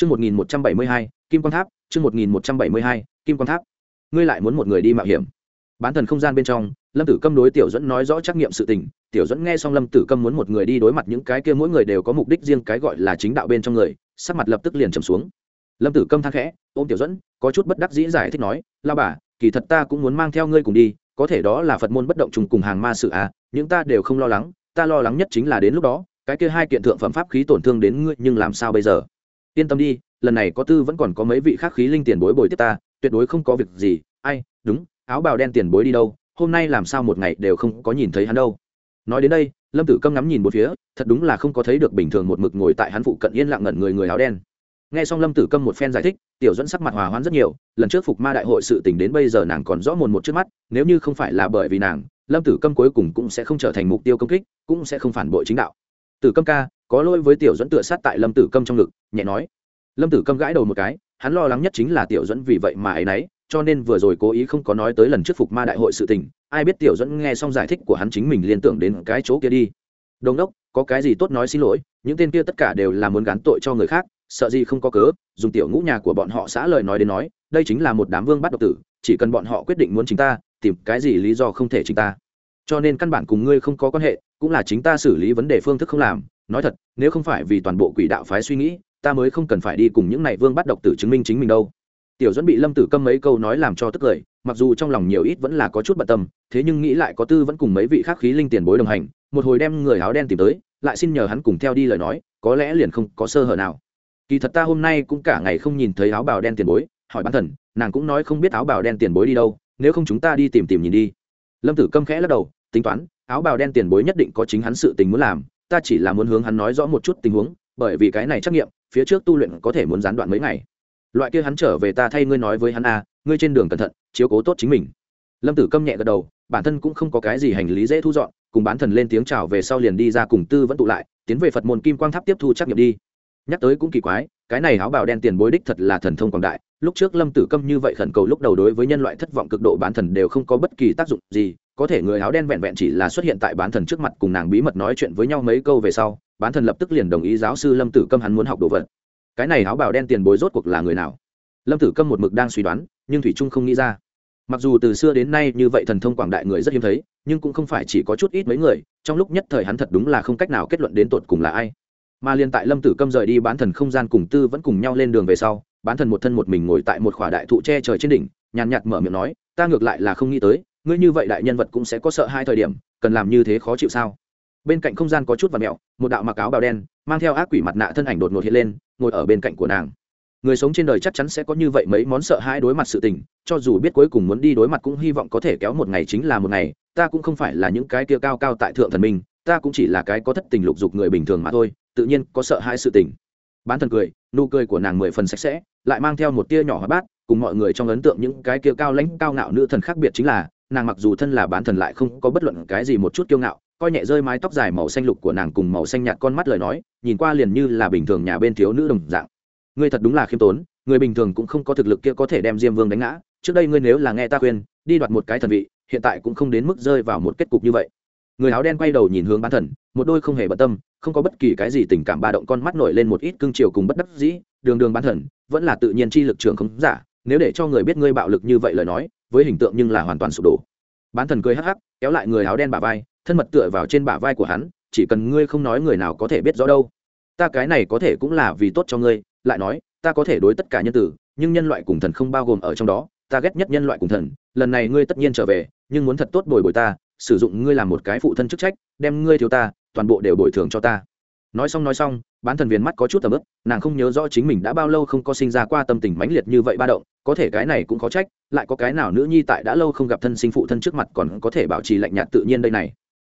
Chương 1172, Kim Quan Tháp, chương 1172, Kim Quan Tháp. Ngươi lại muốn một người đi mạo hiểm. Bán thần không gian bên trong, Lâm Tử Câm đối Tiểu Dẫn nói rõ trách nhiệm sự tình, Tiểu Dẫn nghe xong Lâm Tử Câm muốn một người đi đối mặt những cái kia mỗi người đều có mục đích riêng cái gọi là chính đạo bên trong người, sắc mặt lập tức liền trầm xuống. Lâm Tử Câm than khẽ, ôm Tiểu Dẫn, có chút bất đắc dĩ giải thích nói, "La bà, kỳ thật ta cũng muốn mang theo ngươi cùng đi, có thể đó là Phật môn bất động trùng cùng hàng ma sự à, những ta đều không lo lắng, ta lo lắng nhất chính là đến lúc đó, cái kia hai kiện thượng phẩm pháp khí tổn thương đến ngươi, nhưng làm sao bây giờ?" Yên tâm đi, lần này có tư vẫn còn có mấy vị khác khí linh tiền bối bồi tiếp ta, tuyệt đối không có việc gì. Ai, đúng, áo bào đen tiền bối đi đâu, hôm nay làm sao một ngày đều không có nhìn thấy hắn đâu. Nói đến đây, lâm tử câm ngắm nhìn một phía, thật đúng là không có thấy được bình thường một mực ngồi tại hắn phụ cận yên lặng ngẩn người người áo đen. Nghe xong lâm tử câm một phen giải thích, tiểu dẫn sắc mặt hòa hoãn rất nhiều, lần trước phục ma đại hội sự tỉnh đến bây giờ nàng còn rõ mồn một trước mắt, nếu như không phải là bởi vì nàng, lâm tử câm cuối cùng cũng sẽ không trở thành mục tiêu công kích, cũng sẽ không phản bội chính đạo. Tử câm ca có lỗi với tiểu dẫn tựa sát tại lâm tử câm trong ngực, nhẹ nói. Lâm tử câm gãi đầu một cái, hắn lo lắng nhất chính là tiểu dẫn vì vậy mà ấy nấy, cho nên vừa rồi cố ý không có nói tới lần trước phục ma đại hội sự tình, ai biết tiểu dẫn nghe xong giải thích của hắn chính mình liên tưởng đến cái chỗ kia đi. Đồn đốc, có cái gì tốt nói xin lỗi, những tên kia tất cả đều là muốn gán tội cho người khác, sợ gì không có cớ, dùng tiểu ngũ nhà của bọn họ xã lời nói đến nói, đây chính là một đám vương bắt độc tử, chỉ cần bọn họ quyết định muốn chính ta, tìm cái gì lý do không thể chính ta. Cho nên căn bản cùng ngươi không có quan hệ, cũng là chính ta xử lý vấn đề phương thức không làm nói thật, nếu không phải vì toàn bộ quỷ đạo phái suy nghĩ, ta mới không cần phải đi cùng những này vương bắt độc tử chứng minh chính mình đâu. Tiểu dẫn bị lâm tử câm mấy câu nói làm cho tức cười, mặc dù trong lòng nhiều ít vẫn là có chút bận tâm, thế nhưng nghĩ lại có tư vẫn cùng mấy vị khác khí linh tiền bối đồng hành, một hồi đem người áo đen tìm tới, lại xin nhờ hắn cùng theo đi lời nói, có lẽ liền không có sơ hở nào. Kỳ thật ta hôm nay cũng cả ngày không nhìn thấy áo bào đen tiền bối, hỏi bán thần nàng cũng nói không biết áo bào đen tiền bối đi đâu, nếu không chúng ta đi tìm tìm nhìn đi. Lâm tử câm khẽ lắc đầu, tính toán, áo bào đen tiền bối nhất định có chính hắn sự tình muốn làm ta chỉ là muốn hướng hắn nói rõ một chút tình huống, bởi vì cái này trắc nghiệm, phía trước tu luyện có thể muốn gián đoạn mấy ngày. Loại kia hắn trở về ta thay ngươi nói với hắn a ngươi trên đường cẩn thận, chiếu cố tốt chính mình. Lâm tử câm nhẹ gật đầu, bản thân cũng không có cái gì hành lý dễ thu dọn, cùng bán thần lên tiếng chào về sau liền đi ra cùng tư vẫn tụ lại, tiến về phật môn kim quang tháp tiếp thu trắc nghiệm đi. Nhắc tới cũng kỳ quái, cái này áo bào đen tiền bối đích thật là thần thông quảng đại, lúc trước lâm tử câm như vậy khẩn cầu lúc đầu đối với nhân loại thất vọng cực độ bán thần đều không có bất kỳ tác dụng gì có thể người áo đen vẹn vẹn chỉ là xuất hiện tại bán thần trước mặt cùng nàng bí mật nói chuyện với nhau mấy câu về sau, bán thần lập tức liền đồng ý giáo sư lâm tử câm hắn muốn học đồ vật. Cái này áo bào đen tiền bối rốt cuộc là người nào? Lâm tử câm một mực đang suy đoán, nhưng thủy trung không nghĩ ra. Mặc dù từ xưa đến nay như vậy thần thông quảng đại người rất hiếm thấy, nhưng cũng không phải chỉ có chút ít mấy người, trong lúc nhất thời hắn thật đúng là không cách nào kết luận đến tột cùng là ai. Mà liên tại lâm tử câm rời đi bán thần không gian cùng tư vẫn cùng nhau lên đường về sau, bán thần một thân một mình ngồi tại một khỏa đại thụ tre trời trên đỉnh, nhàn nhạt mở miệng nói, ta ngược lại là không nghĩ tới ngươi như vậy đại nhân vật cũng sẽ có sợ hai thời điểm, cần làm như thế khó chịu sao? Bên cạnh không gian có chút và mẹo, một đạo mặc áo bào đen, mang theo ác quỷ mặt nạ thân ảnh đột ngột hiện lên, ngồi ở bên cạnh của nàng. Người sống trên đời chắc chắn sẽ có như vậy mấy món sợ hãi đối mặt sự tình, cho dù biết cuối cùng muốn đi đối mặt cũng hy vọng có thể kéo một ngày chính là một ngày, ta cũng không phải là những cái kia cao cao tại thượng thần minh, ta cũng chỉ là cái có thất tình lục dục người bình thường mà thôi, tự nhiên có sợ hãi sự tình. Bán thần cười, nụ cười của nàng mười phần sạch sẽ, lại mang theo một tia nhỏ hóa bát, cùng mọi người trong ấn tượng những cái kia cao lãnh cao ngạo nữ thần khác biệt chính là nàng mặc dù thân là bán thần lại không có bất luận cái gì một chút kiêu ngạo, coi nhẹ rơi mái tóc dài màu xanh lục của nàng cùng màu xanh nhạt con mắt lời nói, nhìn qua liền như là bình thường nhà bên thiếu nữ đồng dạng. Ngươi thật đúng là khiêm tốn, người bình thường cũng không có thực lực kia có thể đem diêm vương đánh ngã, trước đây ngươi nếu là nghe ta khuyên, đi đoạt một cái thần vị, hiện tại cũng không đến mức rơi vào một kết cục như vậy. Người áo đen quay đầu nhìn hướng bán thần, một đôi không hề bận tâm, không có bất kỳ cái gì tình cảm ba động con mắt nổi lên một ít cương chiều cùng bất đắc dĩ, đường đường bán thần, vẫn là tự nhiên chi lực trường không giả, nếu để cho người biết ngươi bạo lực như vậy lời nói với hình tượng nhưng là hoàn toàn sụp đổ. Bán thần cười hắc hắc, kéo lại người áo đen bả vai, thân mật tựa vào trên bả vai của hắn, chỉ cần ngươi không nói người nào có thể biết rõ đâu. Ta cái này có thể cũng là vì tốt cho ngươi, lại nói, ta có thể đối tất cả nhân tử, nhưng nhân loại cùng thần không bao gồm ở trong đó, ta ghét nhất nhân loại cùng thần, lần này ngươi tất nhiên trở về, nhưng muốn thật tốt bồi bồi ta, sử dụng ngươi làm một cái phụ thân chức trách, đem ngươi thiếu ta, toàn bộ đều bồi thường cho ta nói xong nói xong, bán thần viền mắt có chút tầm ức nàng không nhớ rõ chính mình đã bao lâu không có sinh ra qua tâm tình mãnh liệt như vậy ba động, có thể cái này cũng có trách, lại có cái nào nữ nhi tại đã lâu không gặp thân sinh phụ thân trước mặt còn có thể bảo trì lạnh nhạt tự nhiên đây này.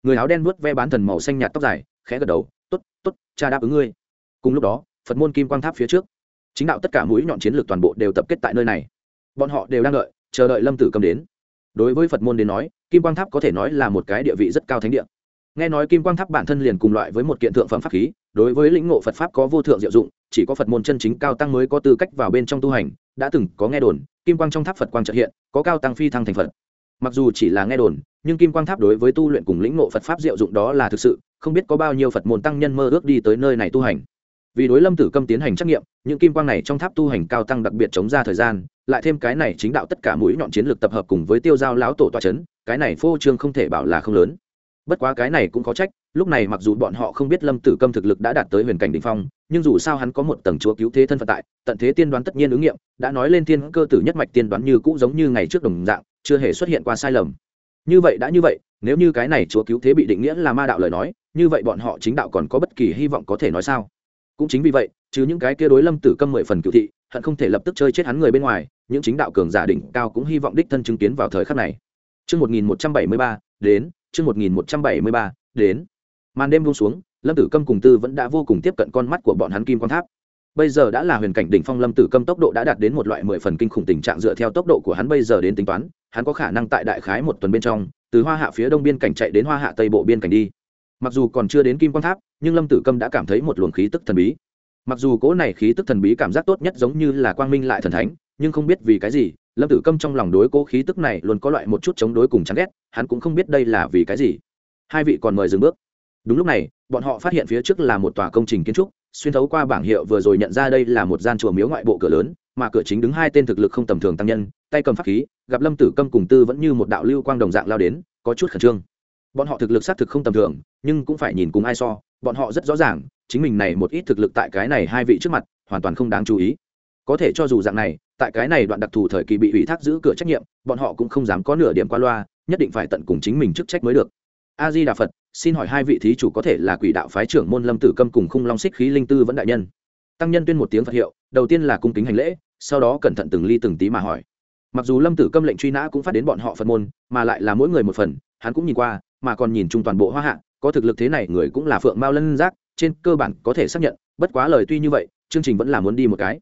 Người áo đen vuốt ve bán thần màu xanh nhạt tóc dài, khẽ gật đầu t ố t t ố t cha đáp ứng ngươi. Cùng lúc đó, phật môn kim quang tháp phía trước, chính đạo tất cả mũi nhọn chiến lược toàn bộ đều tập kết tại nơi này. Bọn họ đều đang đợi, chờ đợi lâm tử cầm đến. Đối với phật môn đến nói, kim quang tháp có thể nói là một cái địa vị rất cao thánh địa nghe nói kim quang tháp bản thân liền cùng loại với một kiện thượng phẩm pháp khí, đối với lĩnh ngộ phật pháp có vô thượng diệu dụng, chỉ có phật môn chân chính cao tăng mới có tư cách vào bên trong tu hành, đã từng có nghe đồn, kim quang trong tháp phật quang trợ hiện, có cao tăng phi thăng thành phật. Mặc dù chỉ là nghe đồn, nhưng kim quang tháp đối với tu luyện cùng lĩnh ngộ phật pháp diệu dụng đó là thực sự, không biết có bao nhiêu phật môn tăng nhân mơ ước đi tới nơi này tu hành. Vì đối lâm tử câm tiến hành trắc nghiệm, những kim quang này trong tháp tu hành cao tăng đặc biệt chống ra thời gian, lại thêm cái này chính đạo tất cả mũi nhọn chiến lược tập hợp cùng với tiêu giao lão tổ toa c h ấ n cái này phô trương không thể bảo là không lớn bất quá cái này cũng có trách lúc này mặc dù bọn họ không biết lâm tử câm thực lực đã đạt tới huyền cảnh đ ỉ n h phong nhưng dù sao hắn có một tầng chúa cứu thế thân phận tại tận thế tiên đoán tất nhiên ứng nghiệm đã nói lên thiên cơ tử nhất mạch tiên đoán như cũ giống như ngày trước đồng dạng chưa hề xuất hiện qua sai lầm. Như vậy đã như vậy nếu như cái này chúa cứu thế bị định nghĩa là ma đạo lời nói như vậy bọn họ chính đạo còn có bất kỳ hy vọng có thể nói sao? Cũng chính vì vậy chứ những cái kia đối lâm tử câm mười phần cựu thị hận không thể lập tức chơi chết hắn người bên ngoài những chính đạo cường giả đỉnh cao cũng hy vọng đích thân chứng kiến vào thời khắc này. Chương 1173, đến, chương 1173, đến. Màn đêm buông xuống, Lâm Tử Câm cùng Tư vẫn đã vô cùng tiếp cận con mắt của bọn hắn Kim Quan Tháp. Bây giờ đã là huyền cảnh đỉnh phong Lâm Tử Câm tốc độ đã đạt đến một loại mười phần kinh khủng tình trạng dựa theo tốc độ của hắn bây giờ đến tính toán, hắn có khả năng tại đại khái một tuần bên trong, từ Hoa Hạ phía đông biên cảnh chạy đến Hoa Hạ tây bộ biên cảnh đi. Mặc dù còn chưa đến Kim Quan Tháp, nhưng Lâm Tử Câm đã cảm thấy một luồng khí tức thần bí mặc dù cỗ này khí tức thần bí cảm giác tốt nhất giống như là quang minh lại thần thánh nhưng không biết vì cái gì lâm tử câm trong lòng đối cố khí tức này luôn có loại một chút chống đối cùng chán ghét, hắn cũng không biết đây là vì cái gì. Hai vị còn mời dừng bước. Đúng lúc này, bọn họ phát hiện phía trước là một tòa công trình kiến trúc, xuyên thấu qua bảng hiệu vừa rồi nhận ra đây là một gian chùa miếu ngoại bộ cửa lớn, mà cửa chính đứng hai tên thực lực không tầm thường tăng nhân, tay cầm pháp khí, gặp lâm tử câm cùng tư vẫn như một đạo lưu quang đồng dạng lao đến, có chút khẩn trương. Bọn họ thực lực xác thực không tầm thường, nhưng cũng phải nhìn cùng ai so, bọn họ rất rõ ràng, chính mình này một ít thực lực tại cái này hai vị trước mặt, hoàn toàn không đáng chú ý. Có thể cho dù dạng này tại cái này đoạn đặc thù thời kỳ bị ủy thác giữ cửa trách nhiệm, bọn họ cũng không dám có nửa điểm qua loa, nhất định phải tận cùng chính mình chức trách mới được. A di đà phật, xin hỏi hai vị thí chủ có thể là quỷ đạo phái trưởng môn lâm tử câm cùng khung long xích khí linh tư vẫn đại nhân? Tăng nhân tuyên một tiếng phật hiệu, đầu tiên là cung kính hành lễ, sau đó cẩn thận từng ly từng tí mà hỏi. Mặc dù lâm tử câm lệnh truy nã cũng phát đến bọn họ phật môn, mà lại là mỗi người một phần, hắn cũng nhìn qua, mà còn nhìn chung toàn bộ hoa hạ, có thực lực thế này người cũng là phượng mao lân giác, trên cơ bản có thể xác nhận, bất quá lời tuy như vậy, chương trình vẫn là muốn đi một cái.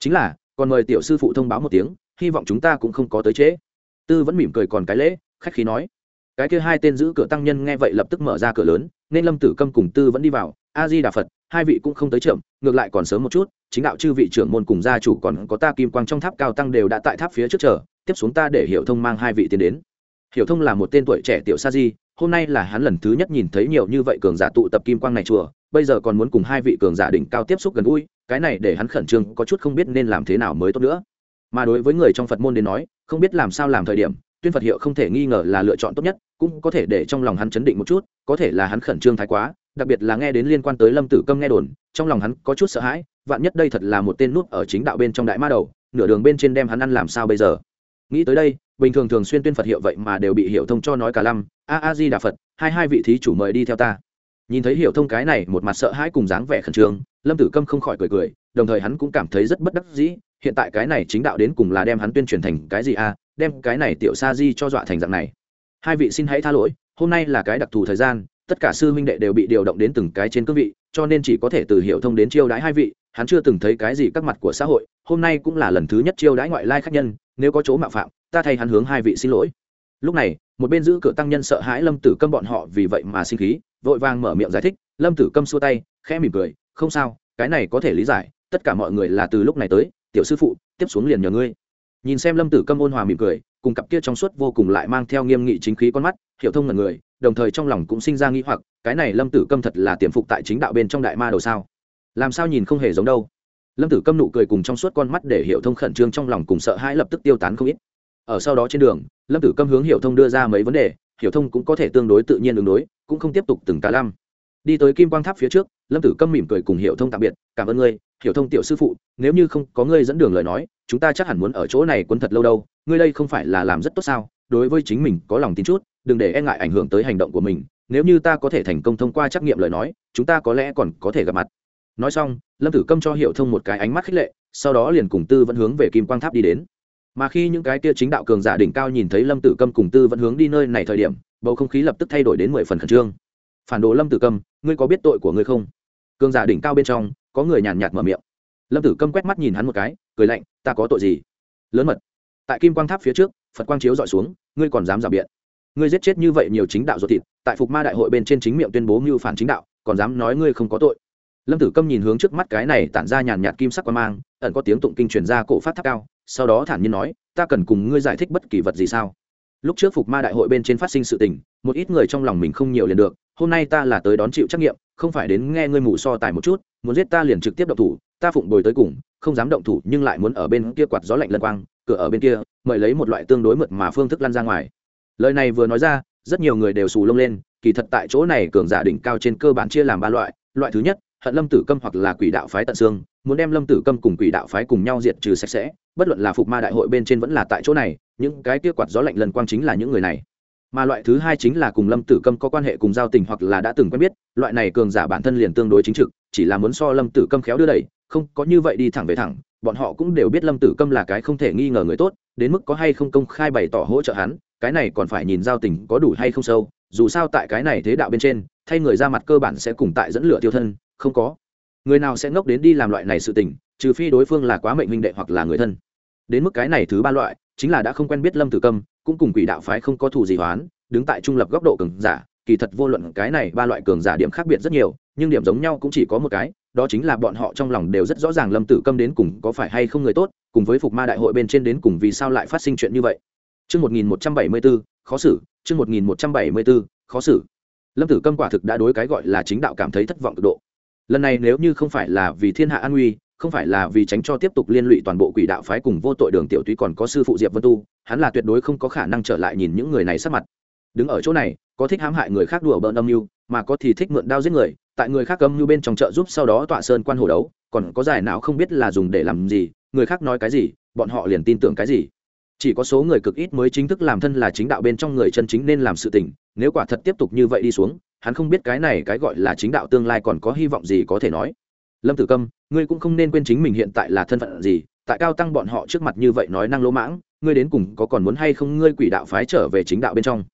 Chính là còn mời tiểu sư phụ thông báo một tiếng, hy vọng chúng ta cũng không có tới trễ. Tư vẫn mỉm cười còn cái lễ, khách khí nói. Cái kia hai tên giữ cửa tăng nhân nghe vậy lập tức mở ra cửa lớn, nên lâm tử câm cùng tư vẫn đi vào a di đà phật, hai vị cũng không tới chậm, ngược lại còn sớm một chút, chính đạo chư vị trưởng môn cùng gia chủ còn có ta kim quang trong tháp cao tăng đều đã tại tháp phía trước chờ, tiếp xuống ta để hiểu thông mang hai vị tiến đến. Hiểu thông là một tên tuổi trẻ tiểu sa di hôm nay là hắn lần thứ nhất nhìn thấy nhiều như vậy cường giả tụ tập kim quang này chùa, bây giờ còn muốn cùng hai vị cường giả đỉnh cao tiếp xúc gần gũi, cái này để hắn khẩn trương, có chút không biết nên làm thế nào mới tốt nữa. Mà đối với người trong phật môn đến nói, không biết làm sao làm thời điểm, tuyên phật hiệu không thể nghi ngờ là lựa chọn tốt nhất, cũng có thể để trong lòng hắn chấn định một chút, có thể là hắn khẩn trương thái quá, đặc biệt là nghe đến liên quan tới lâm tử câm nghe đồn, trong lòng hắn có chút sợ hãi, vạn nhất đây thật là một tên nút ở chính đạo bên trong đại ma đầu, nửa đường bên trên đem hắn ăn làm sao bây giờ? Nghĩ tới đây bình thường thường xuyên tuyên phật hiệu vậy mà đều bị hiểu thông cho nói cả lăm. A a, di đà phật, hai hai vị thí chủ mời đi theo ta. Nhìn thấy hiểu thông cái này một mặt sợ hãi cùng dáng vẻ khẩn trương, lâm tử câm không khỏi cười cười, đồng thời hắn cũng cảm thấy rất bất đắc dĩ, hiện tại cái này chính đạo đến cùng là đem hắn tuyên truyền thành cái gì a, đem cái này tiểu sa di cho dọa thành dạng này. Hai vị xin hãy tha lỗi, hôm nay là cái đặc thù thời gian, tất cả sư huynh đệ đều bị điều động đến từng cái trên cương vị, cho nên chỉ có thể từ hiểu thông đến chiêu đãi hai vị, hắn chưa từng thấy cái gì các mặt của xã hội, hôm nay cũng là lần thứ nhất chiêu đãi ngoại lai khách nhân, nếu có chỗ mạo phạm ta thay hắn hướng hai vị xin lỗi. Lúc này, một bên giữ cửa tăng nhân sợ hãi lâm tử câm bọn họ vì vậy mà sinh khí, vội vàng mở miệng giải thích, lâm tử câm xua tay, khẽ mỉm cười, không sao, cái này có thể lý giải, tất cả mọi người là từ lúc này tới, tiểu sư phụ, tiếp xuống liền nhờ ngươi. Nhìn xem lâm tử câm ôn hòa mỉm cười, cùng cặp kia trong suốt vô cùng lại mang theo nghiêm nghị chính khí con mắt, hiểu thông ngần người, đồng thời trong lòng cũng sinh ra nghĩ hoặc, cái này lâm tử câm thật là tiềm phục tại chính đạo bên trong đại ma đầu sao? Làm sao nhìn không hề giống đâu? Lâm tử câm nụ cười cùng trong suốt con mắt để hiểu thông khẩn trương trong lòng cùng sợ hãi lập tức tiêu tán không ít ở sau đó trên đường, lâm tử câm hướng hiểu thông đưa ra mấy vấn đề, hiểu thông cũng có thể tương đối tự nhiên ứng đối, cũng không tiếp tục từng cá lăm. Đi tới kim quang tháp phía trước, lâm tử câm mỉm cười cùng hiểu thông tạm biệt, cảm ơn ngươi, hiểu thông tiểu sư phụ, nếu như không có ngươi dẫn đường lời nói, chúng ta chắc hẳn muốn ở chỗ này quấn thật lâu đâu, ngươi đây không phải là làm rất tốt sao? Đối với chính mình có lòng tin chút, đừng để e ngại ảnh hưởng tới hành động của mình, nếu như ta có thể thành công thông qua trắc nghiệm lời nói, chúng ta có lẽ còn có thể gặp mặt. Nói xong, lâm tử câm cho hiểu thông một cái ánh mắt khích lệ, sau đó liền cùng tư vẫn hướng về kim quang tháp đi đến mà khi những cái kia chính đạo cường giả đỉnh cao nhìn thấy lâm tử câm cùng tư vẫn hướng đi nơi này thời điểm, bầu không khí lập tức thay đổi đến mười phần khẩn trương. Phản đồ lâm tử câm, ngươi có biết tội của ngươi không? Cường giả đỉnh cao bên trong, có người nhàn nhạt mở miệng. Lâm tử câm quét mắt nhìn hắn một cái, cười lạnh, ta có tội gì? Lớn mật. Tại kim quang tháp phía trước, phật quang chiếu dọi xuống, ngươi còn dám rào biện. Ngươi giết chết như vậy nhiều chính đạo ruột thịt, tại phục ma đại hội bên trên chính miệng tuyên bố mưu phản chính đạo, còn dám nói ngươi không có tội. Lâm tử câm nhìn hướng trước mắt cái này tản ra nhàn nhạt kim sắc quan mang, ẩn có tiếng tụng kinh truyền ra cổ phát tháp cao sau đó thản nhiên nói, ta cần cùng ngươi giải thích bất kỳ vật gì sao? Lúc trước phục ma đại hội bên trên phát sinh sự tình, một ít người trong lòng mình không nhiều liền được, hôm nay ta là tới đón chịu trách nhiệm, không phải đến nghe ngươi mù so tài một chút, muốn giết ta liền trực tiếp động thủ, ta phụng bồi tới cùng, không dám động thủ nhưng lại muốn ở bên kia quạt gió lạnh lân quang, cửa ở bên kia, mời lấy một loại tương đối mượt mà phương thức lăn ra ngoài. Lời này vừa nói ra, rất nhiều người đều xù lông lên, kỳ thật tại chỗ này cường giả đỉnh cao trên cơ bản chia làm ba loại loại thứ nhất hận lâm tử câm hoặc là quỷ đạo phái tận xương, muốn đem lâm tử câm cùng quỷ đạo phái cùng nhau diệt trừ sạch sẽ, bất luận là phục ma đại hội bên trên vẫn là tại chỗ này, những cái kia quạt gió lạnh lần quang chính là những người này. Mà loại thứ hai chính là cùng lâm tử câm có quan hệ cùng giao tình hoặc là đã từng quen biết, loại này cường giả bản thân liền tương đối chính trực, chỉ là muốn so lâm tử câm khéo đưa đẩy, không có như vậy đi thẳng về thẳng, bọn họ cũng đều biết lâm tử câm là cái không thể nghi ngờ người tốt, đến mức có hay không công khai bày tỏ hỗ trợ hắn, cái này còn phải nhìn giao tình có đủ hay không sâu, dù sao tại cái này thế đạo bên trên, thay người ra mặt cơ bản sẽ cùng tại dẫn lửa tiêu thân không có người nào sẽ ngốc đến đi làm loại này sự tình trừ phi đối phương là quá mệnh minh đệ hoặc là người thân đến mức cái này thứ ba loại chính là đã không quen biết lâm tử câm cũng cùng quỷ đạo phái không có thù gì hoán đứng tại trung lập góc độ cường giả kỳ thật vô luận cái này ba loại cường giả điểm khác biệt rất nhiều nhưng điểm giống nhau cũng chỉ có một cái đó chính là bọn họ trong lòng đều rất rõ ràng lâm tử câm đến cùng có phải hay không người tốt cùng với phục ma đại hội bên trên đến cùng vì sao lại phát sinh chuyện như vậy Trước 1174, khó xử, trước 1174, khó xử. Lâm Tử Câm quả thực đã đối cái gọi là chính đạo cảm thấy thất vọng cực độ. Lần này nếu như không phải là vì thiên hạ an nguy, không phải là vì tránh cho tiếp tục liên lụy toàn bộ quỷ đạo phái cùng vô tội đường tiểu túy còn có sư phụ Diệp Vân Tu, hắn là tuyệt đối không có khả năng trở lại nhìn những người này sắc mặt. Đứng ở chỗ này, có thích hãm hại người khác đùa bỡn âm mưu, mà có thì thích mượn đao giết người, tại người khác âm mưu bên trong chợ giúp sau đó tọa sơn quan hồ đấu, còn có giải não không biết là dùng để làm gì, người khác nói cái gì, bọn họ liền tin tưởng cái gì chỉ có số người cực ít mới chính thức làm thân là chính đạo bên trong người chân chính nên làm sự tình nếu quả thật tiếp tục như vậy đi xuống hắn không biết cái này cái gọi là chính đạo tương lai còn có hy vọng gì có thể nói. Lâm tử câm, ngươi cũng không nên quên chính mình hiện tại là thân phận gì, tại cao tăng bọn họ trước mặt như vậy nói năng lỗ mãng, ngươi đến cùng có còn muốn hay không ngươi quỷ đạo phái trở về chính đạo bên trong.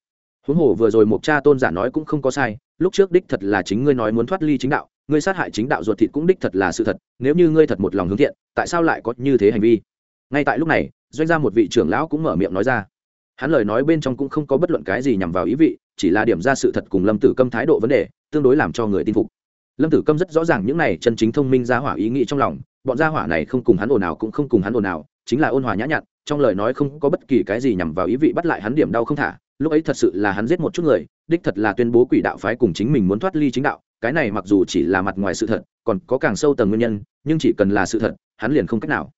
Huống hồ vừa rồi một cha tôn giả nói cũng không có sai, lúc trước đích thật là chính ngươi nói muốn thoát ly chính đạo, ngươi sát hại chính đạo ruột thịt cũng đích thật là sự thật, nếu như ngươi thật một lòng hướng thiện, tại sao lại có như thế hành vi? Ngay tại lúc này, doanh ra một vị trưởng lão cũng mở miệng nói ra. Hắn lời nói bên trong cũng không có bất luận cái gì nhằm vào ý vị chỉ là điểm ra sự thật cùng lâm tử câm thái độ vấn đề, tương đối làm cho người tin phục. Lâm tử câm rất rõ ràng những này chân chính thông minh gia hỏa ý nghĩ trong lòng, bọn gia hỏa này không cùng hắn ồn ào cũng không cùng hắn ồn ào, chính là ôn hòa nhã nhặn, trong lời nói không có bất kỳ cái gì nhằm vào ý vị bắt lại hắn điểm đau không thả, lúc ấy thật sự là hắn giết một chút người, đích thật là tuyên bố quỷ đạo phái cùng chính mình muốn thoát ly chính đạo, cái này mặc dù chỉ là mặt ngoài sự thật, còn có càng sâu tầng nguyên nhân, nhưng chỉ cần là sự thật, hắn liền không cách nào.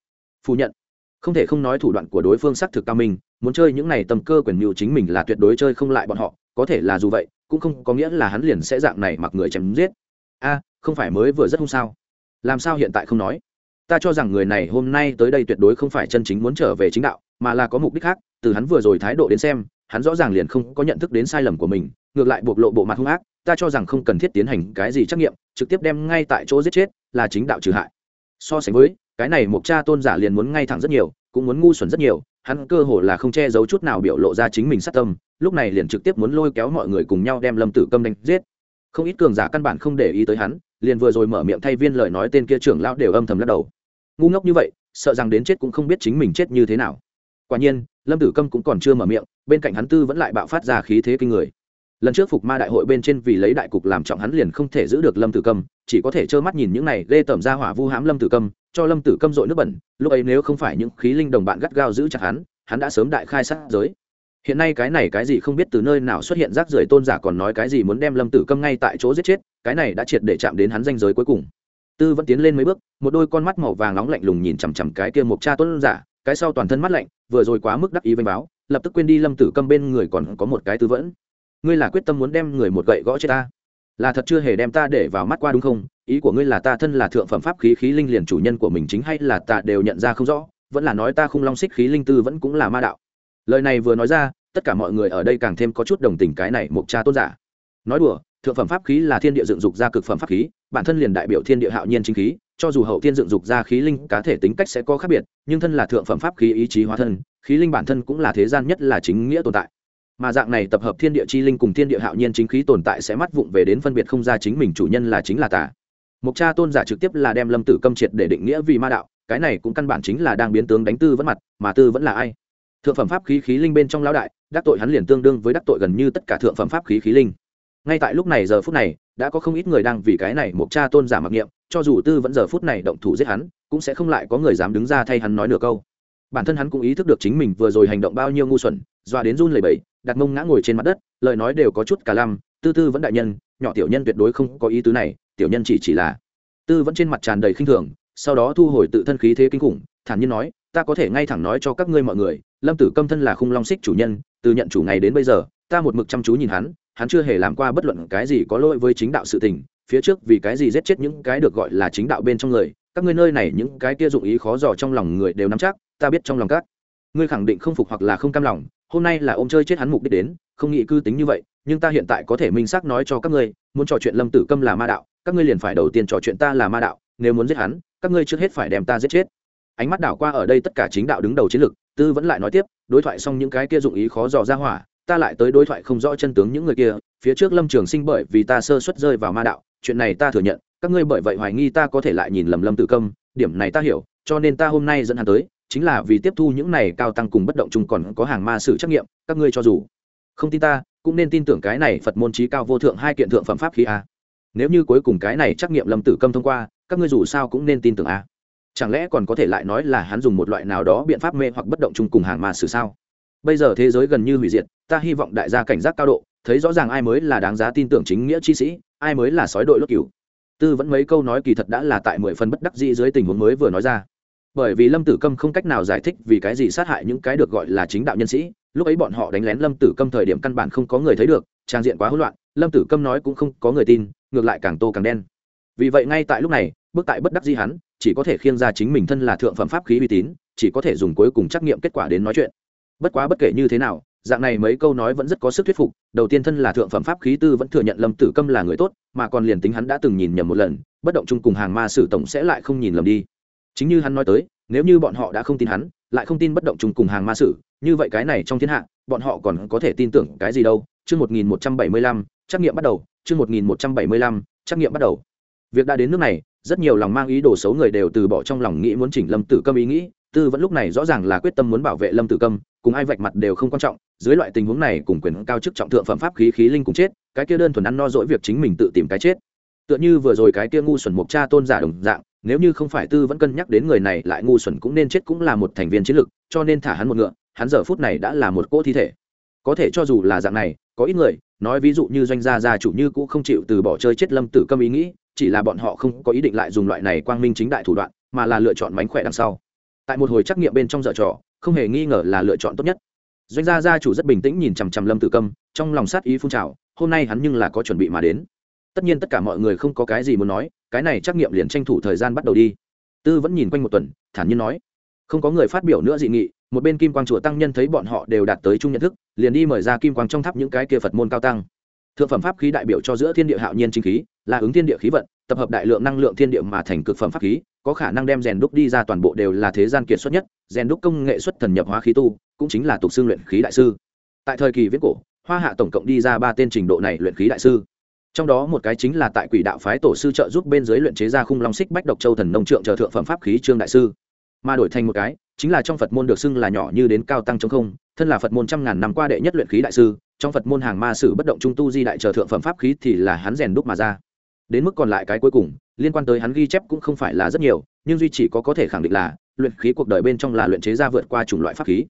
Phủ nhận. Không thể không nói thủ đoạn của đối phương xác thực cao minh muốn chơi những này tầm cơ quyền mưu chính mình là tuyệt đối chơi không lại bọn họ, có thể là dù vậy, cũng không có nghĩa là hắn liền sẽ dạng này mặc người chém giết. A, không phải mới vừa rất không sao? Làm sao hiện tại không nói? Ta cho rằng người này hôm nay tới đây tuyệt đối không phải chân chính muốn trở về chính đạo, mà là có mục đích khác, từ hắn vừa rồi thái độ đến xem, hắn rõ ràng liền không có nhận thức đến sai lầm của mình, ngược lại bộc lộ bộ mặt hung ác, ta cho rằng không cần thiết tiến hành cái gì trắc nghiệm trực tiếp đem ngay tại chỗ giết chết, là chính đạo trừ hại. So sánh với, cái này mục cha tôn giả liền muốn ngay thẳng rất nhiều cũng muốn ngu xuẩn rất nhiều, hắn cơ hồ là không che giấu chút nào biểu lộ ra chính mình sát tâm, lúc này liền trực tiếp muốn lôi kéo mọi người cùng nhau đem lâm tử câm đánh giết. Không ít cường giả căn bản không để ý tới hắn, liền vừa rồi mở miệng thay viên lời nói tên kia trưởng lão đều âm thầm lắc đầu. Ngu ngốc như vậy, sợ rằng đến chết cũng không biết chính mình chết như thế nào. Quả nhiên, lâm tử câm cũng còn chưa mở miệng, bên cạnh hắn tư vẫn lại bạo phát ra khí thế kinh người. Lần trước phục ma đại hội bên trên vì lấy đại cục làm trọng hắn liền không thể giữ được lâm tử câm, chỉ có thể trơ mắt nhìn những này ghê tởm ra hỏa vu hãm lâm tử câm cho lâm tử câm dội nước bẩn, lúc ấy nếu không phải những khí linh đồng bạn gắt gao giữ chặt hắn hắn đã sớm đại khai sát giới. Hiện nay cái này cái gì không biết từ nơi nào xuất hiện, rác rưởi tôn giả còn nói cái gì muốn đem lâm tử câm ngay tại chỗ giết chết, cái này đã triệt để chạm đến hắn danh giới cuối cùng. Tư vẫn tiến lên mấy bước, một đôi con mắt màu vàng nóng lạnh lùng nhìn chằm chằm cái kia một cha tôn giả, cái sau toàn thân mắt lạnh, vừa rồi quá mức đắc ý vênh báo, lập tức quên đi lâm tử câm bên người còn có một cái tư vẫn. Ngươi là quyết tâm muốn đem người một gậy gõ chết ta? Là thật chưa hề đem ta để vào mắt qua đúng không? Ý của ngươi là ta thân là thượng phẩm pháp khí khí linh liền chủ nhân của mình chính hay là ta đều nhận ra không rõ, vẫn là nói ta không long xích khí linh tư vẫn cũng là ma đạo. Lời này vừa nói ra, tất cả mọi người ở đây càng thêm có chút đồng tình cái này mục cha tôn giả. Nói đùa, thượng phẩm pháp khí là thiên địa dựng dục ra cực phẩm pháp khí, bản thân liền đại biểu thiên địa hạo nhiên chính khí, cho dù hậu thiên dựng dục ra khí linh, cá thể tính cách sẽ có khác biệt, nhưng thân là thượng phẩm pháp khí ý chí hóa thân, khí linh bản thân cũng là thế gian nhất là chính nghĩa tồn tại. Mà dạng này tập hợp thiên địa chi linh cùng thiên địa hạo nhiên chính khí tồn tại sẽ mắt vụng về đến phân biệt không ra chính mình chủ nhân là chính là tà mục cha tôn giả trực tiếp là đem lâm tử câm triệt để định nghĩa vì ma đạo, cái này cũng căn bản chính là đang biến tướng đánh tư vẫn mặt, mà tư vẫn là ai? Thượng phẩm pháp khí khí linh bên trong lão đại, đắc tội hắn liền tương đương với đắc tội gần như tất cả thượng phẩm pháp khí khí linh. Ngay tại lúc này giờ phút này, đã có không ít người đang vì cái này mục cha tôn giả mặc niệm, cho dù tư vẫn giờ phút này động thủ giết hắn, cũng sẽ không lại có người dám đứng ra thay hắn nói nửa câu. Bản thân hắn cũng ý thức được chính mình vừa rồi hành động bao nhiêu ngu xuẩn doa đến run lẩy bẩy, đặt mông ngã ngồi trên mặt đất, lời nói đều có chút cả lăm, tư tư vẫn đại nhân, nhỏ tiểu nhân tuyệt đối không có ý tứ này tiểu nhân chỉ chỉ là tư vẫn trên mặt tràn đầy khinh thường, sau đó thu hồi tự thân khí thế kinh khủng, thản nhiên nói, ta có thể ngay thẳng nói cho các ngươi mọi người, lâm tử câm thân là khung long xích chủ nhân, từ nhận chủ ngày đến bây giờ, ta một mực chăm chú nhìn hắn hắn chưa hề làm qua bất luận cái gì có lỗi với chính đạo sự tình, phía trước vì cái gì giết chết những cái được gọi là chính đạo bên trong người, các ngươi nơi này những cái kia dụng ý khó dò trong lòng người đều nắm chắc, ta biết trong lòng các ngươi khẳng định không phục hoặc là không cam lòng, hôm nay là ôm chơi chết hắn mục đích đến, không nghĩ cư tính như vậy, nhưng ta hiện tại có thể minh xác nói cho các ngươi, muốn trò chuyện lâm tử câm là ma đạo các ngươi liền phải đầu tiên trò chuyện ta là ma đạo nếu muốn giết hắn các ngươi trước hết phải đem ta giết chết. Ánh mắt đảo qua ở đây tất cả chính đạo đứng đầu chiến lược tư vẫn lại nói tiếp đối thoại xong những cái kia dụng ý khó dò ra hỏa ta lại tới đối thoại không rõ chân tướng những người kia phía trước lâm trường sinh bởi vì ta sơ xuất rơi vào ma đạo chuyện này ta thừa nhận các ngươi bởi vậy hoài nghi ta có thể lại nhìn lầm lâm tử công, điểm này ta hiểu cho nên ta hôm nay dẫn hắn tới chính là vì tiếp thu những này cao tăng cùng bất động chung còn có hàng ma sử trắc nghiệm các ngươi cho dù không tin ta cũng nên tin tưởng cái này phật môn trí cao vô thượng hai kiện thượng phẩm pháp khí a nếu như cuối cùng cái này trắc nghiệm lâm tử câm thông qua, các ngươi dù sao cũng nên tin tưởng a. Chẳng lẽ còn có thể lại nói là hắn dùng một loại nào đó biện pháp mê hoặc bất động chung cùng hàng mà xử sao? Bây giờ thế giới gần như hủy diệt, ta hy vọng đại gia cảnh giác cao độ, thấy rõ ràng ai mới là đáng giá tin tưởng chính nghĩa chi sĩ, ai mới là sói đội lốt cửu tư vẫn mấy câu nói kỳ thật đã là tại mười phần bất đắc dĩ dưới tình huống mới vừa nói ra. Bởi vì lâm tử câm không cách nào giải thích vì cái gì sát hại những cái được gọi là chính đạo nhân sĩ, lúc ấy bọn họ đánh lén lâm tử câm thời điểm căn bản không có người thấy được, trang diện quá hỗn loạn, lâm tử câm nói cũng không có người tin ngược lại càng tô càng đen. Vì vậy ngay tại lúc này, bước tại bất đắc di hắn, chỉ có thể khiêng ra chính mình thân là thượng phẩm pháp khí uy tín, chỉ có thể dùng cuối cùng trắc nghiệm kết quả đến nói chuyện. Bất quá bất kể như thế nào, dạng này mấy câu nói vẫn rất có sức thuyết phục, đầu tiên thân là thượng phẩm pháp khí tư vẫn thừa nhận lâm tử câm là người tốt, mà còn liền tính hắn đã từng nhìn nhầm một lần, bất động chung cùng hàng ma sử tổng sẽ lại không nhìn lầm đi. Chính như hắn nói tới, nếu như bọn họ đã không tin hắn, lại không tin bất động chung cùng hàng ma sử, như vậy cái này trong thiên hạ, bọn họ còn có thể tin tưởng cái gì đâu? Chương một nghìn một trăm bảy mươi lăm, trắc nghiệm bắt đầu chương một nghìn một trăm bảy mươi lăm trắc nghiệm bắt đầu. Việc đã đến nước này rất nhiều lòng mang ý đồ xấu người đều từ bỏ trong lòng nghĩ muốn chỉnh lâm tử câm ý nghĩ tư vẫn lúc này rõ ràng là quyết tâm muốn bảo vệ lâm tử câm cùng ai vạch mặt đều không quan trọng dưới loại tình huống này cùng quyền cao chức trọng thượng phẩm pháp khí khí linh cùng chết cái kia đơn thuần ăn no dỗi việc chính mình tự tìm cái chết. Tựa như vừa rồi cái kia ngu xuẩn mục cha tôn giả đồng dạng nếu như không phải tư vẫn cân nhắc đến người này lại ngu xuẩn cũng nên chết cũng là một thành viên chiến lực, cho nên thả hắn một ngựa hắn giờ phút này đã là một cỗ thi thể. Có thể cho dù là dạng này có ít người nói ví dụ như doanh gia gia chủ như cũ không chịu từ bỏ chơi chết lâm tử câm ý nghĩ, chỉ là bọn họ không có ý định lại dùng loại này quang minh chính đại thủ đoạn, mà là lựa chọn mánh khỏe đằng sau. Tại một hồi trắc nghiệm bên trong dở trò, không hề nghi ngờ là lựa chọn tốt nhất. Doanh gia gia chủ rất bình tĩnh nhìn chằm chằm lâm tử câm, trong lòng sát ý phun trào, hôm nay hắn nhưng là có chuẩn bị mà đến. Tất nhiên tất cả mọi người không có cái gì muốn nói, cái này trắc nghiệm liền tranh thủ thời gian bắt đầu đi. Tư vẫn nhìn quanh một tuần, thản nhiên nói không có người phát biểu nữa dị nghị, một bên kim quang chùa tăng nhân thấy bọn họ đều đạt tới chung nhận thức, liền đi mời ra kim quang trong tháp những cái kia phật môn cao tăng. Thượng phẩm pháp khí đại biểu cho giữa thiên địa hạo nhiên chính khí, là ứng thiên địa khí vận, tập hợp đại lượng năng lượng thiên địa mà thành cực phẩm pháp khí, có khả năng đem rèn đúc đi ra toàn bộ đều là thế gian kiệt xuất nhất, rèn đúc công nghệ xuất thần nhập hóa khí tu, cũng chính là tục xương luyện khí đại sư. Tại thời kỳ viết cổ, hoa hạ tổng cộng đi ra ba tên trình độ này luyện khí đại sư. Trong đó một cái chính là tại quỷ đạo phái tổ sư trợ giúp bên dưới luyện chế ra khung long xích bách độc châu thần nông trượng chờ thượng phẩm pháp khí trương đại sư mà đổi thành một cái, chính là trong phật môn được xưng là nhỏ như đến cao tăng trong không, thân là phật môn trăm ngàn năm qua đệ nhất luyện khí đại sư, trong phật môn hàng ma sử bất động trung tu di đại chờ thượng phẩm pháp khí thì là hắn rèn đúc mà ra. Đến mức còn lại cái cuối cùng, liên quan tới hắn ghi chép cũng không phải là rất nhiều, nhưng duy chỉ có có thể khẳng định là, luyện khí cuộc đời bên trong là luyện chế ra vượt qua chủng loại pháp khí.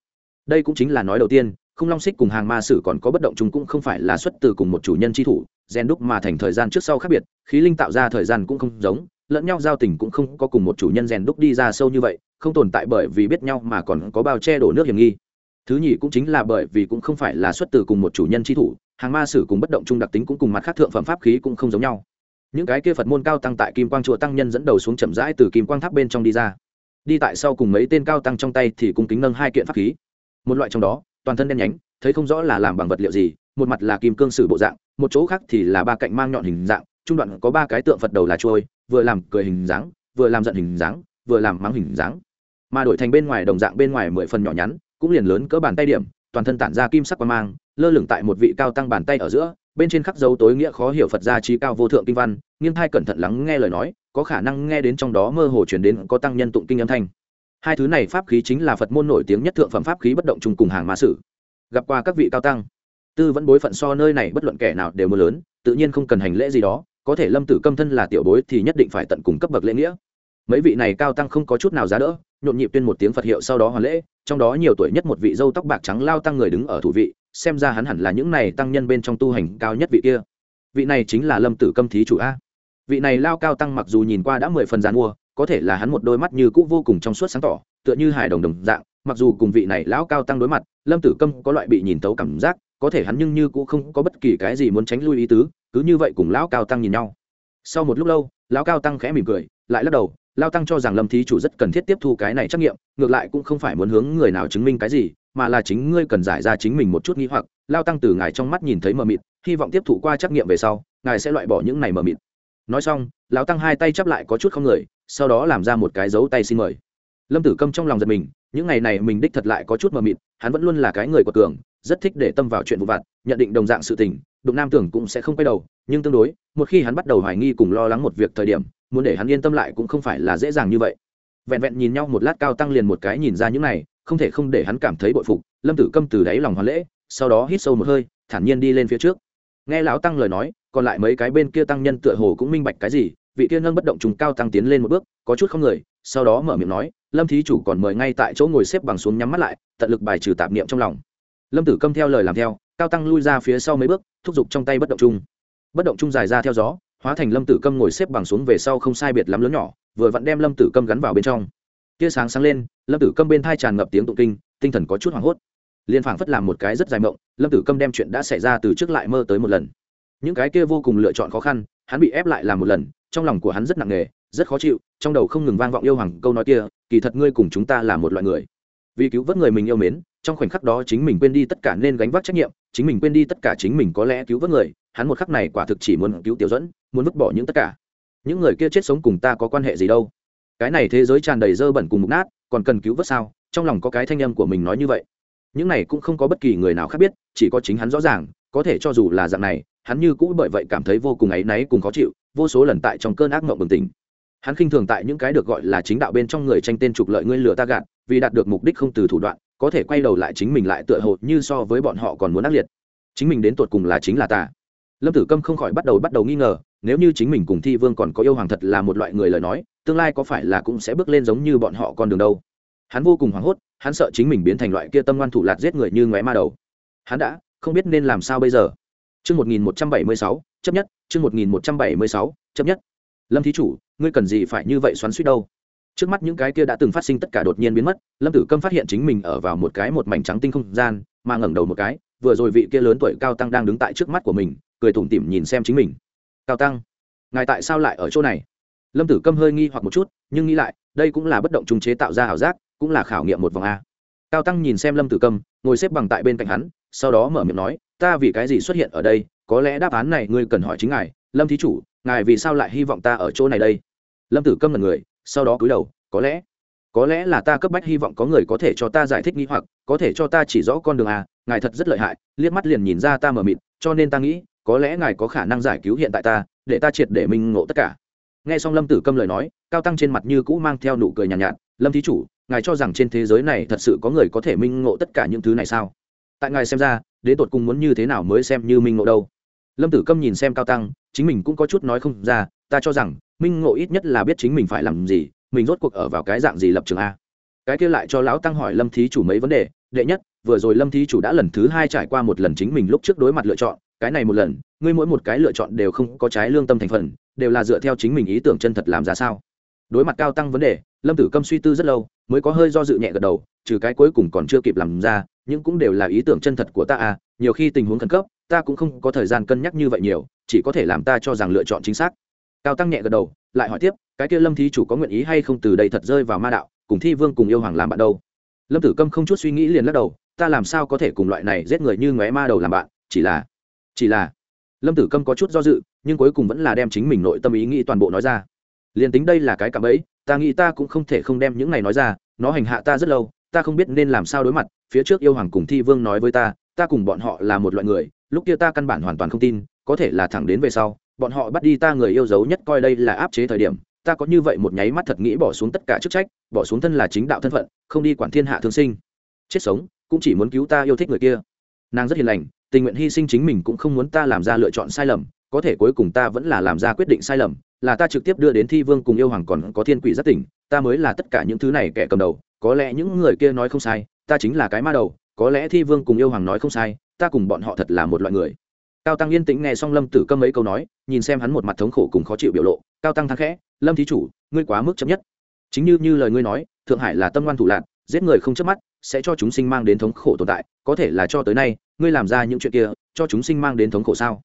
Đây cũng chính là nói đầu tiên, không long xích cùng hàng ma sử còn có bất động chúng cũng không phải là xuất từ cùng một chủ nhân chi thủ gen đúc mà thành thời gian trước sau khác biệt, khí linh tạo ra thời gian cũng không giống, lẫn nhau giao tình cũng không có cùng một chủ nhân rèn đúc đi ra sâu như vậy không tồn tại bởi vì biết nhau mà còn có bao che đổ nước hiểm nghi. Thứ nhì cũng chính là bởi vì cũng không phải là xuất từ cùng một chủ nhân chi thủ, hàng ma sử cùng bất động chung đặc tính cũng cùng mặt khác thượng phẩm pháp khí cũng không giống nhau. Những cái kia phật môn cao tăng tại kim quang chùa tăng nhân dẫn đầu xuống chậm rãi từ kim quang tháp bên trong đi ra. Đi tại sau cùng mấy tên cao tăng trong tay thì cung kính nâng hai kiện pháp khí. Một loại trong đó, toàn thân đen nhánh, thấy không rõ là làm bằng vật liệu gì, một mặt là kim cương sử bộ dạng, một chỗ khác thì là ba cạnh mang nhọn hình dạng, trung đoạn có ba cái tượng phật đầu là trôi, vừa làm cười hình dáng, vừa làm giận hình dáng, vừa làm mắng hình dáng mà đổi thành bên ngoài đồng dạng bên ngoài mười phần nhỏ nhắn, cũng liền lớn cỡ bàn tay điểm, toàn thân tản ra kim sắc quan mang, lơ lửng tại một vị cao tăng bàn tay ở giữa, bên trên khắc dấu tối nghĩa khó hiểu phật gia trí cao vô thượng kinh văn, nghiêng thai cẩn thận lắng nghe lời nói, có khả năng nghe đến trong đó mơ hồ chuyển đến có tăng nhân tụng kinh âm thanh. Hai thứ này pháp khí chính là phật môn nổi tiếng nhất thượng phẩm pháp khí bất động chung cùng hàng ma sử. Gặp qua các vị cao tăng, tư vẫn bối phận so nơi này bất luận kẻ nào đều mưa lớn, tự nhiên không cần hành lễ gì đó, có thể lâm tử câm thân là tiểu bối thì nhất định phải tận cùng cấp bậc lễ nghĩa. Mấy vị này cao tăng không có chút nào giá đỡ nhộn nhịp tuyên một tiếng phật hiệu sau đó hoàn lễ, trong đó nhiều tuổi nhất một vị dâu tóc bạc trắng lao tăng người đứng ở thủ vị, xem ra hắn hẳn là những này tăng nhân bên trong tu hành cao nhất vị kia. Vị này chính là lâm tử câm thí chủ a. Vị này lao cao tăng mặc dù nhìn qua đã mười phần g i mua có thể là hắn một đôi mắt như cũ vô cùng trong suốt sáng tỏ, tựa như hài đồng đồng dạng, mặc dù cùng vị này lão cao tăng đối mặt, lâm tử câm có loại bị nhìn tấu cảm giác, có thể hắn nhưng như cũ không có bất kỳ cái gì muốn tránh lui ý tứ, cứ như vậy cùng lão cao tăng nhìn nhau. Sau một lúc lâu, lão cao tăng khẽ mỉm cười, lại lắc đầu lao tăng cho rằng lâm thí chủ rất cần thiết tiếp thu cái này trắc nghiệm, ngược lại cũng không phải muốn hướng người nào chứng minh cái gì, mà là chính ngươi cần giải ra chính mình một chút nghĩ hoặc. Lao tăng từ ngài trong mắt nhìn thấy mờ mịt, hy vọng tiếp thụ qua trắc nghiệm về sau, ngài sẽ loại bỏ những này mờ mịt. Nói xong lão tăng hai tay chắp lại có chút không người, sau đó làm ra một cái dấu tay xin mời. Lâm tử câm trong lòng giật mình, những ngày này mình đích thật lại có chút mờ mịt, hắn vẫn luôn là cái người của cường rất thích để tâm vào chuyện vụ vặt, nhận định đồng dạng sự tình, đụng nam tưởng cũng sẽ không quay đầu, nhưng tương đối, một khi hắn bắt đầu hoài nghi cùng lo lắng một việc thời điểm, muốn để hắn yên tâm lại cũng không phải là dễ dàng như vậy. Vẹn vẹn nhìn nhau một lát cao tăng liền một cái nhìn ra những này, không thể không để hắn cảm thấy bội phục, lâm tử câm từ đáy lòng hoàn lễ, sau đó hít sâu một hơi, thản nhiên đi lên phía trước. Nghe lão tăng lời nói, còn lại mấy cái bên kia tăng nhân tựa hồ cũng minh bạch cái gì, vị kia nâng bất động trùng cao tăng tiến lên một bước, có chút không người, sau đó mở miệng nói, lâm thí chủ còn mời ngay tại chỗ ngồi xếp bằng xuống nhắm mắt lại, tận lực bài trừ tạp niệm trong lòng lâm tử câm theo lời làm theo, cao tăng lui ra phía sau mấy bước, thúc giục trong tay bất động chung bất động chung dài ra theo gió, hóa thành lâm tử câm ngồi xếp bằng xuống về sau không sai biệt lắm lớn nhỏ, vừa vặn đem lâm tử câm gắn vào bên trong. Tia sáng sáng lên, lâm tử câm bên thai tràn ngập tiếng tụng kinh, tinh thần có chút hoảng hốt. Liên phảng phất làm một cái rất dài mộng, lâm tử câm đem chuyện đã xảy ra từ trước lại mơ tới một lần. Những cái kia vô cùng lựa chọn khó khăn, hắn bị ép lại làm một lần, trong lòng của hắn rất nặng nề, rất khó chịu, trong đầu không ngừng vang vọng yêu hoàng câu nói kia, kỳ thật ngươi cùng chúng ta là một loại người vì cứu vớt người mình yêu mến, trong khoảnh khắc đó chính mình quên đi tất cả nên gánh vác trách nhiệm, chính mình quên đi tất cả chính mình có lẽ cứu vớt người, hắn một khắc này quả thực chỉ muốn cứu tiểu dẫn, muốn vứt bỏ những tất cả. Những người kia chết sống cùng ta có quan hệ gì đâu? Cái này thế giới tràn đầy dơ bẩn cùng mục nát, còn cần cứu vớt sao? Trong lòng có cái thanh âm của mình nói như vậy. Những này cũng không có bất kỳ người nào khác biết, chỉ có chính hắn rõ ràng, có thể cho dù là dạng này, hắn như cũ bởi vậy cảm thấy vô cùng áy náy cùng khó chịu, vô số lần tại trong cơn ác mộng bừng tỉnh. Hắn khinh thường tại những cái được gọi là chính đạo bên trong người tranh tên trục lợi ngươi lừa ta gạt vì đạt được mục đích không từ thủ đoạn có thể quay đầu lại chính mình lại tựa hồ như so với bọn họ còn muốn ác liệt. Chính mình đến tột cùng là chính là ta. Lâm tử câm không khỏi bắt đầu bắt đầu nghi ngờ nếu như chính mình cùng thi vương còn có yêu hoàng thật là một loại người lời nói tương lai có phải là cũng sẽ bước lên giống như bọn họ con đường đâu? Hắn vô cùng hoảng hốt hắn sợ chính mình biến thành loại kia tâm ngoan thủ lạt giết người như ngoé ma đầu. Hắn đã không biết nên làm sao bây giờ. Chương 1176, chấp nhất, chương 1176, chấp nhất. Lâm thí chủ, ngươi cần gì phải như vậy xoắn xuýt đâu? Trước mắt những cái kia đã từng phát sinh tất cả đột nhiên biến mất, Lâm Tử Câm phát hiện chính mình ở vào một cái một mảnh trắng tinh không gian, mà ngẩng đầu một cái, vừa rồi vị kia lớn tuổi cao tăng đang đứng tại trước mắt của mình, cười tủm tỉm nhìn xem chính mình. Cao tăng, ngài tại sao lại ở chỗ này? Lâm Tử Câm hơi nghi hoặc một chút, nhưng nghĩ lại, đây cũng là bất động trung chế tạo ra ảo giác, cũng là khảo nghiệm một vòng a. Cao tăng nhìn xem Lâm Tử Câm, ngồi xếp bằng tại bên cạnh hắn, sau đó mở miệng nói, ta vì cái gì xuất hiện ở đây có lẽ đáp án này ngươi cần hỏi chính ngài lâm thí chủ ngài vì sao lại hy vọng ta ở chỗ này đây lâm tử câm là người sau đó cúi đầu có lẽ có lẽ là ta cấp bách hy vọng có người có thể cho ta giải thích nghĩ hoặc có thể cho ta chỉ rõ con đường à ngài thật rất lợi hại. Liếc mắt liền nhìn ra ta mờ mịt cho nên ta nghĩ có lẽ ngài có khả năng giải cứu hiện tại ta để ta triệt để minh ngộ tất cả. Nghe xong lâm tử câm lời nói cao tăng trên mặt như cũ mang theo nụ cười nhàn nhạt, nhạt lâm thí chủ ngài cho rằng trên thế giới này thật sự có người có thể minh ngộ tất cả những thứ này sao? Tại ngài xem ra đến tột cùng muốn như thế nào mới xem như minh ngộ đâu? Lâm tử câm nhìn xem cao tăng chính mình cũng có chút nói không ra ta cho rằng, minh ngộ ít nhất là biết chính mình phải làm gì, mình rốt cuộc ở vào cái dạng gì lập trường a. Cái kia lại cho lão tăng hỏi lâm thí chủ mấy vấn đề, đệ nhất, vừa rồi lâm thí chủ đã lần thứ hai trải qua một lần chính mình lúc trước đối mặt lựa chọn, cái này một lần, ngươi mỗi một cái lựa chọn đều không có trái lương tâm thành phần, đều là dựa theo chính mình ý tưởng chân thật làm ra sao. Đối mặt cao tăng vấn đề, lâm tử câm suy tư rất lâu, mới có hơi do dự nhẹ gật đầu, trừ cái cuối cùng còn chưa kịp làm ra nhưng cũng đều là ý tưởng chân thật của ta à nhiều khi tình huống khẩn cấp, ta cũng không có thời gian cân nhắc như vậy nhiều, chỉ có thể làm ta cho rằng lựa chọn chính xác cao tăng nhẹ gật đầu, lại hỏi tiếp, cái kia lâm thí chủ có nguyện ý hay không từ đây thật rơi vào ma đạo, cùng thi vương cùng yêu hoàng làm bạn đâu? Lâm tử câm không chút suy nghĩ liền lắc đầu, ta làm sao có thể cùng loại này giết người như ngóe ma đầu làm bạn, chỉ là chỉ là lâm tử câm có chút do dự, nhưng cuối cùng vẫn là đem chính mình nội tâm ý nghĩ toàn bộ nói ra. Liền tính đây là cái cạm ấy ta nghĩ ta cũng không thể không đem những này nói ra, nó hành hạ ta rất lâu, ta không biết nên làm sao đối mặt, phía trước yêu hoàng cùng thi vương nói với ta ta cùng bọn họ là một loại người, lúc kia ta căn bản hoàn toàn không tin, có thể là thẳng đến về sau bọn họ bắt đi ta người yêu dấu nhất coi đây là áp chế thời điểm, ta có như vậy một nháy mắt thật nghĩ bỏ xuống tất cả chức trách, bỏ xuống thân là chính đạo thân phận, không đi quản thiên hạ thương sinh. Chết sống, cũng chỉ muốn cứu ta yêu thích người kia. Nàng rất hiền lành, tình nguyện hy sinh chính mình cũng không muốn ta làm ra lựa chọn sai lầm, có thể cuối cùng ta vẫn là làm ra quyết định sai lầm, là ta trực tiếp đưa đến thi vương cùng yêu hoàng còn có thiên quỷ rất tỉnh, ta mới là tất cả những thứ này kẻ cầm đầu, có lẽ những người kia nói không sai, ta chính là cái ma đầu, có lẽ thi vương cùng yêu hoàng nói không sai, ta cùng bọn họ thật là một loại người cao tăng yên tĩnh nghe xong lâm tử câm mấy câu nói, nhìn xem hắn một mặt thống khổ cùng khó chịu biểu lộ. Cao tăng thắng khẽ, lâm thí chủ, ngươi quá mức chấm nhất. Chính như như lời ngươi nói, thượng hải là tâm ngoan thủ lạc, giết người không chớp mắt, sẽ cho chúng sinh mang đến thống khổ tồn tại, có thể là cho tới nay, ngươi làm ra những chuyện kia, cho chúng sinh mang đến thống khổ sao?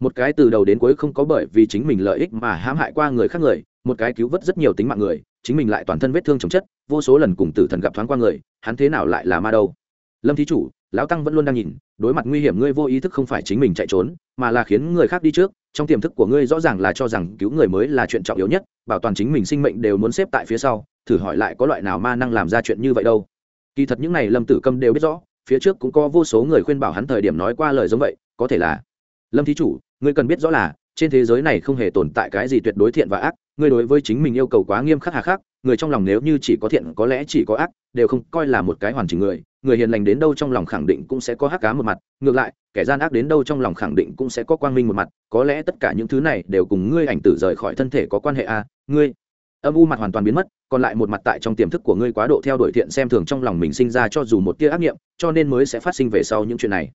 Một cái từ đầu đến cuối không có bởi vì chính mình lợi ích mà hãm hại qua người khác người, một cái cứu vớt rất nhiều tính mạng người, chính mình lại toàn thân vết thương chồng chất, vô số lần cùng tử thần gặp thoáng qua người, hắn thế nào lại là ma đâu? Lâm thí chủ lão tăng vẫn luôn đang nhìn, đối mặt nguy hiểm ngươi vô ý thức không phải chính mình chạy trốn, mà là khiến người khác đi trước, trong tiềm thức của ngươi rõ ràng là cho rằng cứu người mới là chuyện trọng yếu nhất, bảo toàn chính mình sinh mệnh đều muốn xếp tại phía sau, thử hỏi lại có loại nào ma năng làm ra chuyện như vậy đâu. Kỳ thật những này lâm tử câm đều biết rõ, phía trước cũng có vô số người khuyên bảo hắn thời điểm nói qua lời giống vậy, có thể là, lâm thí chủ, ngươi cần biết rõ là, trên thế giới này không hề tồn tại cái gì tuyệt đối thiện và ác, ngươi đối với chính mình yêu cầu quá nghiêm khắc hà khắc, người trong lòng nếu như chỉ có thiện, có lẽ chỉ có ác, đều không coi là một cái hoàn chỉnh người người hiền lành đến đâu trong lòng khẳng định cũng sẽ có hắc cá một mặt ngược lại kẻ gian ác đến đâu trong lòng khẳng định cũng sẽ có quang minh một mặt có lẽ tất cả những thứ này đều cùng ngươi ảnh tử rời khỏi thân thể có quan hệ a à, ngươi. Âm u mặt hoàn toàn biến mất còn lại một mặt tại trong tiềm thức của ngươi quá độ theo đuổi thiện xem thường trong lòng mình sinh ra cho dù một tia ác niệm cho nên mới sẽ phát sinh về sau những chuyện này.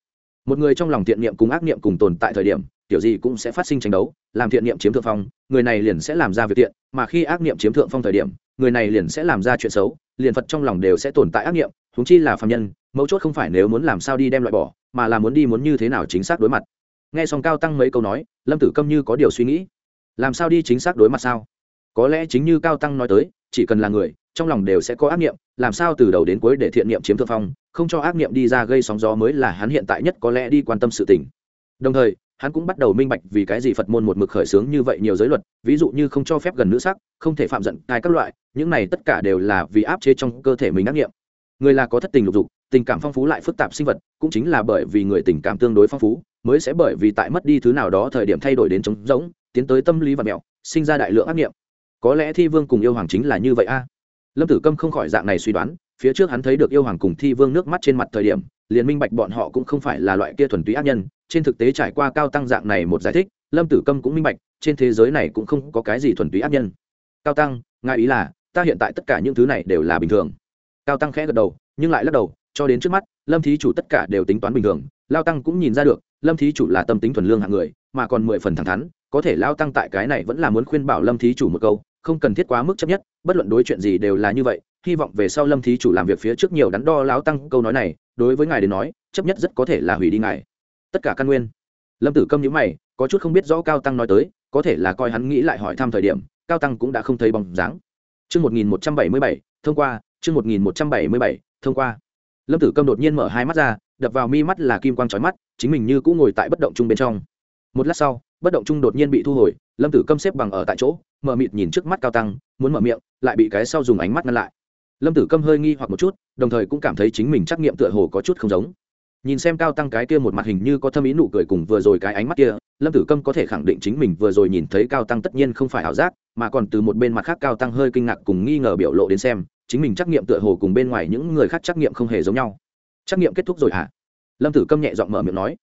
Một người trong lòng thiện niệm cùng ác niệm cùng tồn tại thời điểm kiểu gì cũng sẽ phát sinh tranh đấu làm thiện niệm chiếm thượng phong người này liền sẽ làm ra việc thiện mà khi ác niệm chiếm thượng phong thời điểm người này liền sẽ làm ra chuyện xấu liền phật trong lòng đều sẽ tồn tại ác niệm huống chi là phạm nhân, mấu chốt không phải nếu muốn làm sao đi đem loại bỏ, mà là muốn đi muốn như thế nào chính xác đối mặt. Nghe xong cao tăng mấy câu nói, lâm tử câm như có điều suy nghĩ. Làm sao đi chính xác đối mặt sao? Có lẽ chính như cao tăng nói tới, chỉ cần là người, trong lòng đều sẽ có ác niệm làm sao từ đầu đến cuối để thiện niệm chiếm thượng phong, không cho ác niệm đi ra gây sóng gió mới là hắn hiện tại nhất có lẽ đi quan tâm sự tình. Đồng thời, hắn cũng bắt đầu minh bạch vì cái gì phật môn một mực khởi xướng như vậy nhiều giới luật, ví dụ như không cho phép gần nữ sắc, không thể phạm giận cai các loại, những này tất cả đều là vì áp chế trong cơ thể mình ác niệm người là có thất tình lục dục, tình cảm phong phú lại phức tạp sinh vật, cũng chính là bởi vì người tình cảm tương đối phong phú, mới sẽ bởi vì tại mất đi thứ nào đó thời điểm thay đổi đến trống rỗng, tiến tới tâm lý và mẹo, sinh ra đại lượng ác nghiệm. Có lẽ thi vương cùng yêu hoàng chính là như vậy a. Lâm tử câm không khỏi dạng này suy đoán, phía trước hắn thấy được yêu hoàng cùng thi vương nước mắt trên mặt thời điểm, liền minh bạch bọn họ cũng không phải là loại kia thuần túy ác nhân, trên thực tế trải qua cao tăng dạng này một giải thích, lâm tử câm cũng minh bạch, trên thế giới này cũng không có cái gì thuần túy ác nhân. Cao tăng ngại ý là, ta hiện tại tất cả những thứ này đều là bình thường cao tăng khẽ gật đầu, nhưng lại lắc đầu, cho đến trước mắt, lâm thí chủ tất cả đều tính toán bình thường, lao tăng cũng nhìn ra được, lâm thí chủ là tâm tính thuần lương hạng người, mà còn mười phần thẳng thắn, có thể lao tăng tại cái này vẫn là muốn khuyên bảo lâm thí chủ một câu, không cần thiết quá mức chấp nhất, bất luận đối chuyện gì đều là như vậy, hy vọng về sau lâm thí chủ làm việc phía trước nhiều đắn đo lao tăng câu nói này, đối với ngài đến nói, chấp nhất rất có thể là hủy đi ngài. Tất cả căn nguyên. Lâm tử câm nhữ mày, có chút không biết rõ cao tăng nói tới, có thể là coi hắn nghĩ lại hỏi thăm thời điểm, cao tăng cũng đã không thấy bóng dáng. Trước 1177 thông qua chương một nghìn một trăm bảy mươi bảy, thông qua. Lâm tử câm đột nhiên mở hai mắt ra, đập vào mi mắt là kim quang trói mắt, chính mình như cũng ngồi tại bất động chung bên trong. Một lát sau, bất động chung đột nhiên bị thu hồi, lâm tử câm xếp bằng ở tại chỗ, mở mịt nhìn trước mắt cao tăng, muốn mở miệng, lại bị cái sau dùng ánh mắt ngăn lại. Lâm tử câm hơi nghi hoặc một chút, đồng thời cũng cảm thấy chính mình trắc nghiệm tựa hồ có chút không giống. Nhìn xem cao tăng cái kia một mặt hình như có thâm ý nụ cười cùng vừa rồi cái ánh mắt kia, lâm tử câm có thể khẳng định chính mình vừa rồi nhìn thấy cao tăng tất nhiên không phải ảo giác, mà còn từ một bên mặt khác cao tăng hơi kinh ngạc cùng nghi ngờ biểu lộ đến xem chính mình trắc nghiệm tựa hồ cùng bên ngoài những người khác trắc nghiệm không hề giống nhau. Trắc nghiệm kết thúc rồi hả? Lâm tử câm nhẹ giọng mở miệng nói.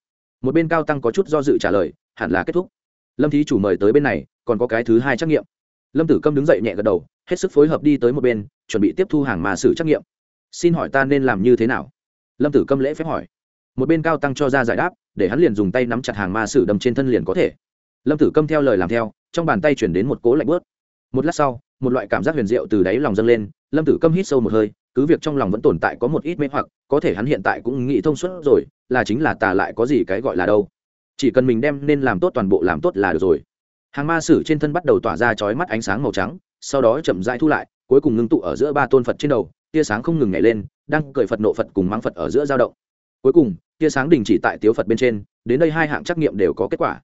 Một bên cao tăng có chút do dự trả lời, hẳn là kết thúc. Lâm thí chủ mời tới bên này, còn có cái thứ hai trắc nghiệm. Lâm tử câm đứng dậy nhẹ gật đầu, hết sức phối hợp đi tới một bên, chuẩn bị tiếp thu hàng mà xử trắc nghiệm. Xin hỏi ta nên làm như thế nào? Lâm tử câm lễ phép hỏi. Một bên cao tăng cho ra giải đáp, để hắn liền dùng tay nắm chặt hàng ma sử đâm trên thân liền có thể. Lâm tử câm theo lời làm theo, trong bàn tay chuyển đến một cố lạnh bớt một lát sau, một loại cảm giác huyền diệu từ đáy lòng dâng lên lâm tử câm hít sâu một hơi cứ việc trong lòng vẫn tồn tại có một ít mê hoặc có thể hắn hiện tại cũng nghĩ thông suốt rồi là chính là tà lại có gì cái gọi là đâu. Chỉ cần mình đem nên làm tốt toàn bộ làm tốt là được rồi. Hàng ma sử trên thân bắt đầu tỏa ra chói mắt ánh sáng màu trắng sau đó chậm rãi thu lại cuối cùng ngưng tụ ở giữa ba tôn phật trên đầu tia sáng không ngừng nhảy lên đang cởi phật nộ phật cùng mang phật ở giữa dao động. Cuối cùng tia sáng đình chỉ tại tiếu phật bên trên đến đây hai hạng trắc nghiệm đều có kết quả.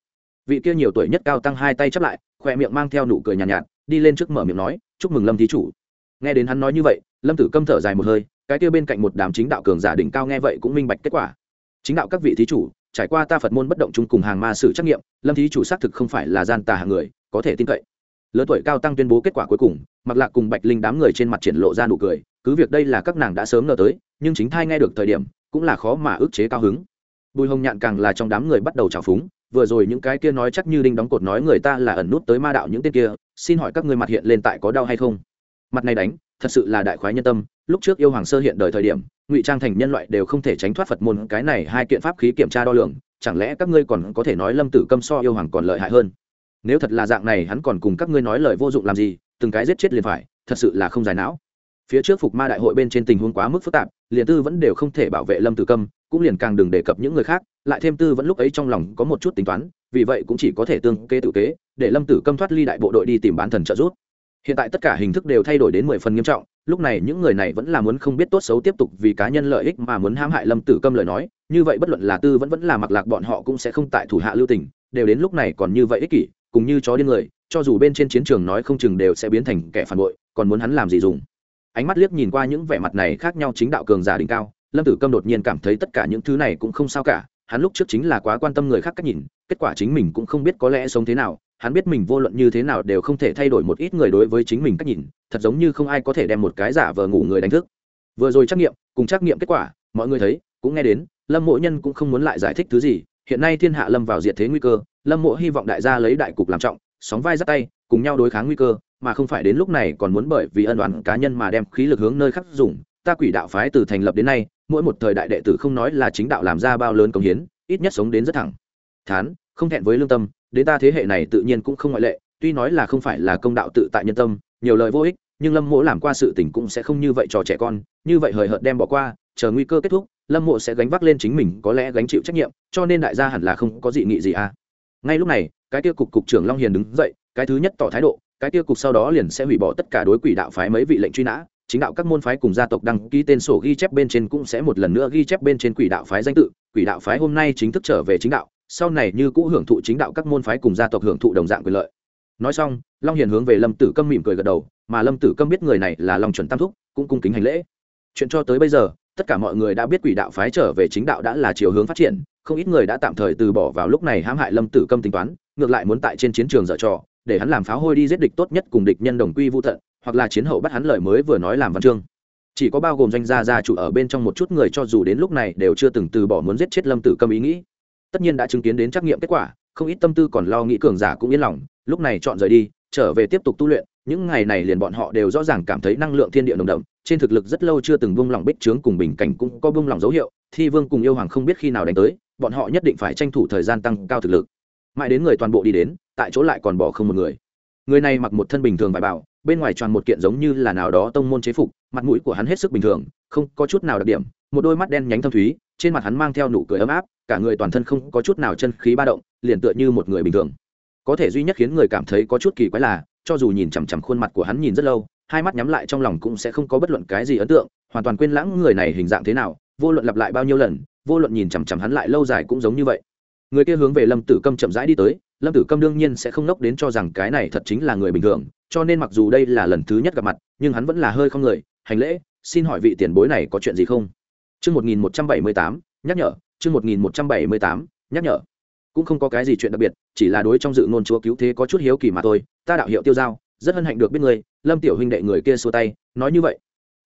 Vị kia nhiều tuổi nhất cao tăng hai tay chắp lại khoe miệng mang theo nụ cười nhàn nhạt, nhạt đi lên trước mở miệng nói chúc mừng lâm thí chủ nghe đến hắn nói như vậy, lâm tử câm thở dài một hơi, cái kia bên cạnh một đám chính đạo cường giả đỉnh cao nghe vậy cũng minh bạch kết quả. Chính đạo các vị thí chủ, trải qua ta phật môn bất động chung cùng hàng ma sử trắc nghiệm, lâm thí chủ xác thực không phải là gian tà hàng người, có thể tin cậy. Lớn tuổi cao tăng tuyên bố kết quả cuối cùng, mặc lạc cùng bạch linh đám người trên mặt triển lộ ra nụ cười, cứ việc đây là các nàng đã sớm ngờ tới, nhưng chính thai nghe được thời điểm, cũng là khó mà ức chế cao hứng. Bùi hồng nhạn càng là trong đám người bắt đầu trào phúng, vừa rồi những cái kia nói chắc như đinh đóng cột nói người ta là ẩn nút tới ma đạo những tên kia, xin hỏi các ngươi mặt hiện lên tại có đau hay không? Mặt này đánh, thật sự là đại khoái nhân tâm. Lúc trước yêu hoàng sơ hiện đời thời điểm, ngụy trang thành nhân loại đều không thể tránh thoát phật môn, cái này hai kiện pháp khí kiểm tra đo lường, chẳng lẽ các ngươi còn có thể nói lâm tử câm so yêu hoàng còn lợi hại hơn? Nếu thật là dạng này, hắn còn cùng các ngươi nói lời vô dụng làm gì? Từng cái giết chết liền phải, thật sự là không dài não. Phía trước phục ma đại hội bên trên tình huống quá mức phức tạp, liền tư vẫn đều không thể bảo vệ lâm tử câm, cũng liền càng đừng đề cập những người khác, lại thêm tư vẫn lúc ấy trong lòng có một chút tính toán, vì vậy cũng chỉ có thể tương kế tự kế, để lâm tử câm thoát ly đại bộ đội đi tìm bán thần trợ giúp hiện tại tất cả hình thức đều thay đổi đến mười phần nghiêm trọng, lúc này những người này vẫn là muốn không biết tốt xấu tiếp tục vì cá nhân lợi ích mà muốn hãm hại lâm tử câm lời nói, như vậy bất luận là tư vẫn vẫn là mặc lạc bọn họ cũng sẽ không tại thủ hạ lưu tình, đều đến lúc này còn như vậy ích kỷ, cùng như chó điên người, cho dù bên trên chiến trường nói không chừng đều sẽ biến thành kẻ phản bội, còn muốn hắn làm gì dùng? Ánh mắt liếc nhìn qua những vẻ mặt này khác nhau chính đạo cường giả đỉnh cao, lâm tử câm đột nhiên cảm thấy tất cả những thứ này cũng không sao cả, hắn lúc trước chính là quá quan tâm người khác cách nhìn, kết quả chính mình cũng không biết có lẽ sống thế nào hắn biết mình vô luận như thế nào đều không thể thay đổi một ít người đối với chính mình cách nhìn, thật giống như không ai có thể đem một cái giả vờ ngủ người đánh thức. Vừa rồi trắc nghiệm, cùng trắc nghiệm kết quả, mọi người thấy, cũng nghe đến, lâm mộ nhân cũng không muốn lại giải thích thứ gì, hiện nay thiên hạ lâm vào diệt thế nguy cơ, lâm mộ hy vọng đại gia lấy đại cục làm trọng, sóng vai dắt tay, cùng nhau đối kháng nguy cơ, mà không phải đến lúc này còn muốn bởi vì ân đoàn cá nhân mà đem khí lực hướng nơi khác dùng. Ta quỷ đạo phái từ thành lập đến nay, mỗi một thời đại đệ tử không nói là chính đạo làm ra bao lớn công hiến, ít nhất sống đến rất thẳng. Thán, không thẹn với lương tâm đến ta thế hệ này tự nhiên cũng không ngoại lệ, tuy nói là không phải là công đạo tự tại nhân tâm, nhiều lời vô ích, nhưng lâm mộ làm qua sự tình cũng sẽ không như vậy cho trẻ con, như vậy hời hợt đem bỏ qua, chờ nguy cơ kết thúc, lâm mộ sẽ gánh vác lên chính mình, có lẽ gánh chịu trách nhiệm, cho nên đại gia hẳn là không có dị nghị gì à. Ngay lúc này, cái tiêu cục cục trưởng long hiền đứng dậy, cái thứ nhất tỏ thái độ, cái tiêu cục sau đó liền sẽ hủy bỏ tất cả đối quỷ đạo phái mấy vị lệnh truy nã, chính đạo các môn phái cùng gia tộc đăng ký tên sổ ghi chép bên trên cũng sẽ một lần nữa ghi chép bên trên quỷ đạo phái danh tự, quỷ đạo phái hôm nay chính thức trở về chính đạo sau này như cũ hưởng thụ chính đạo các môn phái cùng gia tộc hưởng thụ đồng dạng quyền lợi. Nói xong, long hiền hướng về lâm tử câm mỉm cười gật đầu, mà lâm tử câm biết người này là long chuẩn tam thúc, cũng cung kính hành lễ. Chuyện cho tới bây giờ, tất cả mọi người đã biết quỷ đạo phái trở về chính đạo đã là chiều hướng phát triển, không ít người đã tạm thời từ bỏ vào lúc này hãm hại lâm tử câm tính toán, ngược lại muốn tại trên chiến trường dở trò, để hắn làm pháo hôi đi giết địch tốt nhất cùng địch nhân đồng quy vô tận, hoặc là chiến hậu bắt hắn lời mới vừa nói làm văn chương. Chỉ có bao gồm doanh gia gia chủ ở bên trong một chút người cho dù đến lúc này đều chưa từng từ bỏ muốn giết chết lâm tử câm ý nghĩ tất nhiên đã chứng kiến đến trắc nghiệm kết quả, không ít tâm tư còn lo nghĩ cường giả cũng yên lòng, lúc này chọn rời đi, trở về tiếp tục tu luyện, những ngày này liền bọn họ đều rõ ràng cảm thấy năng lượng thiên địa nồng đậm, trên thực lực rất lâu chưa từng buông lòng bích trướng cùng bình cảnh cũng có buông lòng dấu hiệu, thi vương cùng yêu hoàng không biết khi nào đánh tới, bọn họ nhất định phải tranh thủ thời gian tăng cao thực lực. Mãi đến người toàn bộ đi đến, tại chỗ lại còn bỏ không một người. Người này mặc một thân bình thường vải bảo bên ngoài tròn một kiện giống như là nào đó tông môn chế phục, mặt mũi của hắn hết sức bình thường, không có chút nào đặc điểm, một đôi mắt đen nhánh thâm thúy trên mặt hắn mang theo nụ cười ấm áp, cả người toàn thân không có chút nào chân khí ba động, liền tựa như một người bình thường. Có thể duy nhất khiến người cảm thấy có chút kỳ quái là, cho dù nhìn chằm chằm khuôn mặt của hắn nhìn rất lâu, hai mắt nhắm lại trong lòng cũng sẽ không có bất luận cái gì ấn tượng, hoàn toàn quên lãng người này hình dạng thế nào, vô luận lặp lại bao nhiêu lần, vô luận nhìn chằm chằm hắn lại lâu dài cũng giống như vậy. Người kia hướng về lâm tử câm chậm rãi đi tới, lâm tử câm đương nhiên sẽ không nốc đến cho rằng cái này thật chính là người bình thường, cho nên mặc dù đây là lần thứ nhất gặp mặt, nhưng hắn vẫn là hơi không người, hành lễ, xin hỏi vị tiền bối này có chuyện gì không? Chương một nghìn một trăm bảy mươi tám, nhắc nhở, chương một nghìn một trăm bảy mươi tám, nhắc nhở. Cũng không có cái gì chuyện đặc biệt, chỉ là đối trong dự ngôn chúa cứu thế có chút hiếu kỳ mà thôi. Ta đạo hiệu tiêu giao, rất hân hạnh được biết người lâm tiểu huynh đệ người kia xua tay, nói như vậy.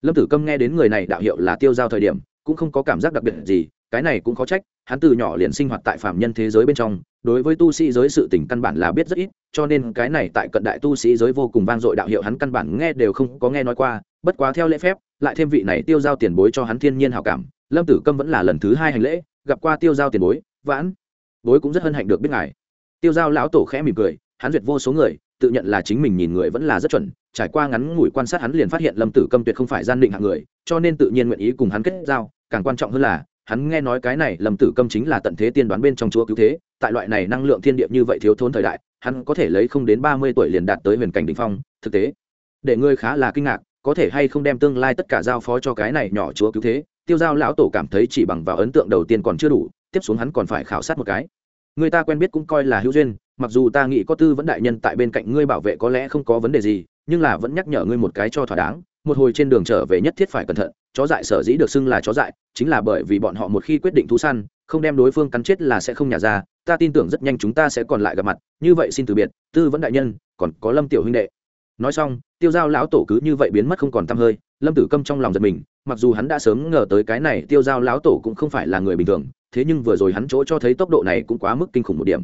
Lâm tử câm nghe đến người này đạo hiệu là tiêu giao thời điểm, cũng không có cảm giác đặc biệt gì, cái này cũng khó trách, hắn từ nhỏ liền sinh hoạt tại phạm nhân thế giới bên trong, đối với tu sĩ giới sự tình căn bản là biết rất ít, cho nên cái này tại cận đại tu sĩ giới vô cùng vang dội đạo hiệu hắn căn bản nghe đều không có nghe nói qua bất quá theo lễ phép, lại thêm vị này tiêu giao tiền bối cho hắn thiên nhiên hảo cảm, lâm tử câm vẫn là lần thứ hai hành lễ, gặp qua tiêu giao tiền bối, vãn. Bối cũng rất hân hạnh được biết ngài. Tiêu giao lão tổ khẽ mỉm cười, hắn duyệt vô số người, tự nhận là chính mình nhìn người vẫn là rất chuẩn, trải qua ngắn ngủi quan sát hắn liền phát hiện lâm tử câm tuyệt không phải gian định hạng người, cho nên tự nhiên nguyện ý cùng hắn kết giao, càng quan trọng hơn là, hắn nghe nói cái này lâm tử câm chính là tận thế tiên đoán bên trong chúa cứu thế, tại loại này năng lượng thiên địa như vậy thiếu thốn thời đại, hắn có thể lấy không đến ba mươi tuổi liền đạt tới huyền cảnh đ ỉ n h phong, thực tế. Để ngươi khá là kinh ngạc có thể hay không đem tương lai tất cả giao phó cho cái này nhỏ chúa cứu thế, tiêu giao lão tổ cảm thấy chỉ bằng vào ấn tượng đầu tiên còn chưa đủ, tiếp xuống hắn còn phải khảo sát một cái. Người ta quen biết cũng coi là hữu duyên, mặc dù ta nghĩ có tư vẫn đại nhân tại bên cạnh ngươi bảo vệ có lẽ không có vấn đề gì, nhưng là vẫn nhắc nhở ngươi một cái cho thỏa đáng, một hồi trên đường trở về nhất thiết phải cẩn thận, chó dại sở dĩ được xưng là chó dại, chính là bởi vì bọn họ một khi quyết định thú săn, không đem đối phương cắn chết là sẽ không nhả ra, ta tin tưởng rất nhanh chúng ta sẽ còn lại gặp mặt, như vậy xin từ biệt, tư vẫn đại nhân, còn có lâm tiểu huynh đệ nói xong, tiêu giao lão tổ cứ như vậy biến mất không còn t hơi, lâm tử câm trong lòng giật mình, mặc dù hắn đã sớm ngờ tới cái này, tiêu giao lão tổ cũng không phải là người bình thường, thế nhưng vừa rồi hắn chỗ cho thấy tốc độ này cũng quá mức kinh khủng một điểm.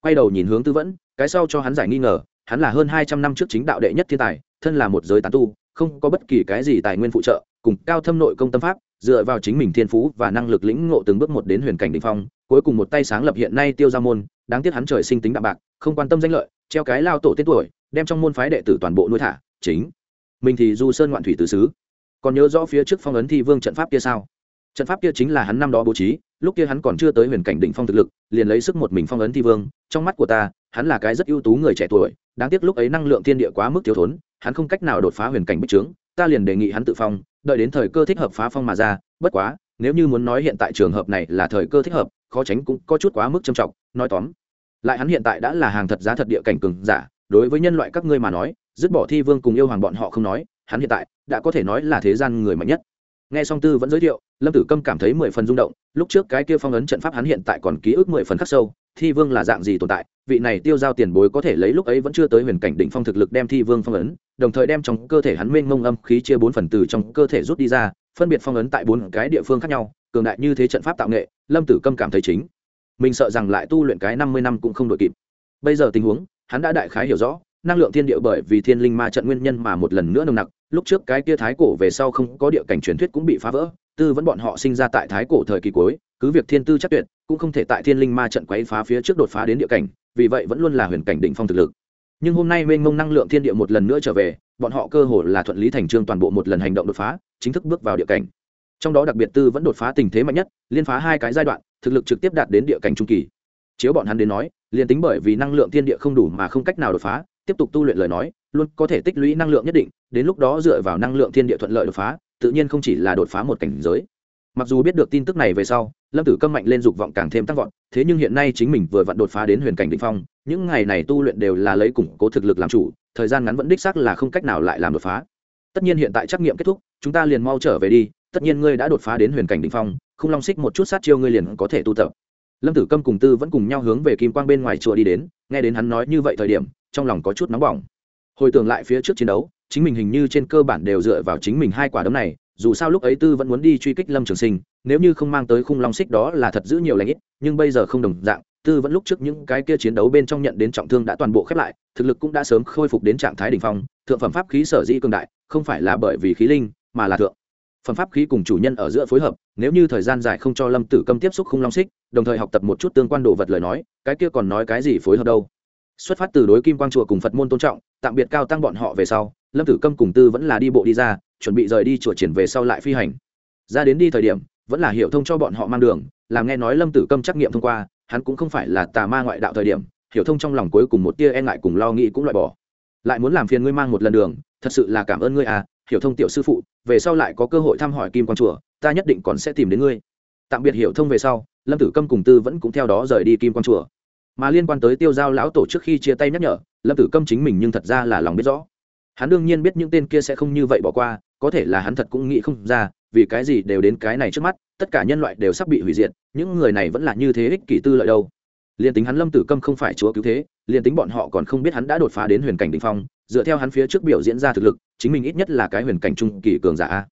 Quay đầu nhìn hướng tư vẫn, cái sau cho hắn giải nghi ngờ, hắn là hơn hai trăm năm trước chính đạo đệ nhất thiên tài, thân là một giới tán tu, không có bất kỳ cái gì tài nguyên phụ trợ, cùng cao thâm nội công tâm pháp, dựa vào chính mình thiên phú và năng lực lĩnh ngộ từng bước một đến huyền cảnh đ ỉ n h phong, cuối cùng một tay sáng lập hiện nay tiêu ra môn, đáng tiếc hắn trời sinh tính đạm bạc, không quan tâm danh lợi treo cái lao tổ tên tuổi, đem trong môn phái đệ tử toàn bộ nuôi thả, chính. Mình thì du sơn ngoạn thủy từ xứ còn nhớ rõ phía trước phong ấn thi vương trận pháp kia sao? Trận pháp kia chính là hắn năm đó bố trí, lúc kia hắn còn chưa tới huyền cảnh đỉnh phong thực lực, liền lấy sức một mình phong ấn thi vương. Trong mắt của ta, hắn là cái rất ưu tú người trẻ tuổi, đáng tiếc lúc ấy năng lượng thiên địa quá mức thiếu thốn, hắn không cách nào đột phá huyền cảnh bích trướng. Ta liền đề nghị hắn tự phong, đợi đến thời cơ thích hợp phá phong mà ra. Bất quá, nếu như muốn nói hiện tại trường hợp này là thời cơ thích hợp, khó tránh cũng có chút quá mức trầm trọng. Nói tóm lại hắn hiện tại đã là hàng thật giá thật địa cảnh cường giả, đối với nhân loại các ngươi mà nói, dứt bỏ thi vương cùng yêu hoàng bọn họ không nói, hắn hiện tại đã có thể nói là thế gian người mạnh nhất. Nghe song tư vẫn giới thiệu, lâm tử câm cảm thấy mười phần rung động, lúc trước cái kia phong ấn trận pháp hắn hiện tại còn ký ức mười phần khắc sâu, thi vương là dạng gì tồn tại, vị này tiêu giao tiền bối có thể lấy lúc ấy vẫn chưa tới huyền cảnh đỉnh phong thực lực đem thi vương phong ấn, đồng thời đem trong cơ thể hắn mênh mông âm khí chia bốn phần từ trong cơ thể rút đi ra, phân biệt phong ấn tại bốn cái địa phương khác nhau, cường đại như thế trận pháp tạo nghệ, lâm tử câm cảm thấy chính mình sợ rằng lại tu luyện cái năm mươi năm cũng không đội kịp. Bây giờ tình huống, hắn đã đại khái hiểu rõ, năng lượng thiên địa bởi vì thiên linh ma trận nguyên nhân mà một lần nữa nồng nặc, lúc trước cái kia thái cổ về sau không có địa cảnh truyền thuyết cũng bị phá vỡ, tư vẫn bọn họ sinh ra tại thái cổ thời kỳ cuối, cứ việc thiên tư chắc tuyệt, cũng không thể tại thiên linh ma trận quấy phá phía trước đột phá đến địa cảnh, vì vậy vẫn luôn là huyền cảnh đỉnh phong thực lực. Nhưng hôm nay mênh mông năng lượng thiên địa một lần nữa trở về, bọn họ cơ hồ là thuận lý thành trương toàn bộ một lần hành động đột phá, chính thức bước vào địa cảnh trong đó đặc biệt tư vẫn đột phá tình thế mạnh nhất, liên phá hai cái giai đoạn, thực lực trực tiếp đạt đến địa cảnh trung kỳ. Chiếu bọn hắn đến nói, liền tính bởi vì năng lượng thiên địa không đủ mà không cách nào đột phá, tiếp tục tu luyện lời nói, luôn có thể tích lũy năng lượng nhất định, đến lúc đó dựa vào năng lượng thiên địa thuận lợi đột phá, tự nhiên không chỉ là đột phá một cảnh giới. Mặc dù biết được tin tức này về sau, lâm tử câm mạnh lên dục vọng càng thêm tăng vọt, thế nhưng hiện nay chính mình vừa vặn đột phá đến huyền cảnh định phong, những ngày này tu luyện đều là lấy củng cố thực lực làm chủ, thời gian ngắn vẫn đích xác là không cách nào lại làm đột phá. Tất nhiên hiện tại trắc nghiệm kết thúc, chúng ta liền mau trở về đi tất nhiên ngươi đã đột phá đến huyền cảnh định phong không long xích một chút sát chiêu ngươi liền có thể tu tập. Lâm tử câm cùng tư vẫn cùng nhau hướng về kim quang bên ngoài chùa đi đến, nghe đến hắn nói như vậy thời điểm, trong lòng có chút nóng bỏng. Hồi tưởng lại phía trước chiến đấu, chính mình hình như trên cơ bản đều dựa vào chính mình hai quả đấm này, dù sao lúc ấy tư vẫn muốn đi truy kích lâm trường sinh, nếu như không mang tới khung long xích đó là thật giữ nhiều lãnh ít, nhưng bây giờ không đồng dạng, tư vẫn lúc trước những cái kia chiến đấu bên trong nhận đến trọng thương đã toàn bộ khép lại, thực lực cũng đã sớm khôi phục đến trạng thái đ ỉ n h phong, thượng phẩm pháp khí sở dĩ cường đại, không phải là bởi vì khí linh, mà là thượng phẩm pháp khí cùng chủ nhân ở giữa phối hợp, nếu như thời gian dài không cho lâm tử câm tiếp xúc khung long xích, đồng thời học tập một chút tương quan đồ vật lời nói, cái kia còn nói cái gì phối hợp đâu? Xuất phát từ đối kim quang chùa cùng phật môn tôn trọng, tạm biệt cao tăng bọn họ về sau, lâm tử câm cùng tư vẫn là đi bộ đi ra, chuẩn bị rời đi chùa triển về sau lại phi hành. Ra đến đi thời điểm, vẫn là hiểu thông cho bọn họ mang đường làm nghe nói lâm tử câm trắc nghiệm thông qua, hắn cũng không phải là tà ma ngoại đạo thời điểm, hiểu thông trong lòng cuối cùng một tia e ngại cùng lo nghĩ cũng loại bỏ. Lại muốn làm phiền ngươi mang một lần đường, thật sự là cảm ơn ngươi à hiểu thông tiểu sư phụ, về sau lại có cơ hội thăm hỏi kim quan chùa, ta nhất định còn sẽ tìm đến ngươi. Tạm biệt hiểu thông về sau, lâm tử câm cùng tư vẫn cũng theo đó rời đi kim quan chùa. Mà liên quan tới tiêu giao lão tổ trước khi chia tay nhắc nhở, lâm tử câm chính mình nhưng thật ra là lòng biết rõ. Hắn đương nhiên biết những tên kia sẽ không như vậy bỏ qua, có thể là hắn thật cũng nghĩ không ra, vì cái gì đều đến cái này trước mắt, tất cả nhân loại đều sắp bị hủy diệt, những người này vẫn là như thế ích kỷ tư lợi đâu. Liền tính hắn lâm tử câm không phải chúa cứu thế liền tính bọn họ còn không biết hắn đã đột phá đến huyền cảnh đ ỉ n h phong dựa theo hắn phía trước biểu diễn ra thực lực chính mình ít nhất là cái huyền cảnh trung kỳ cường giả a.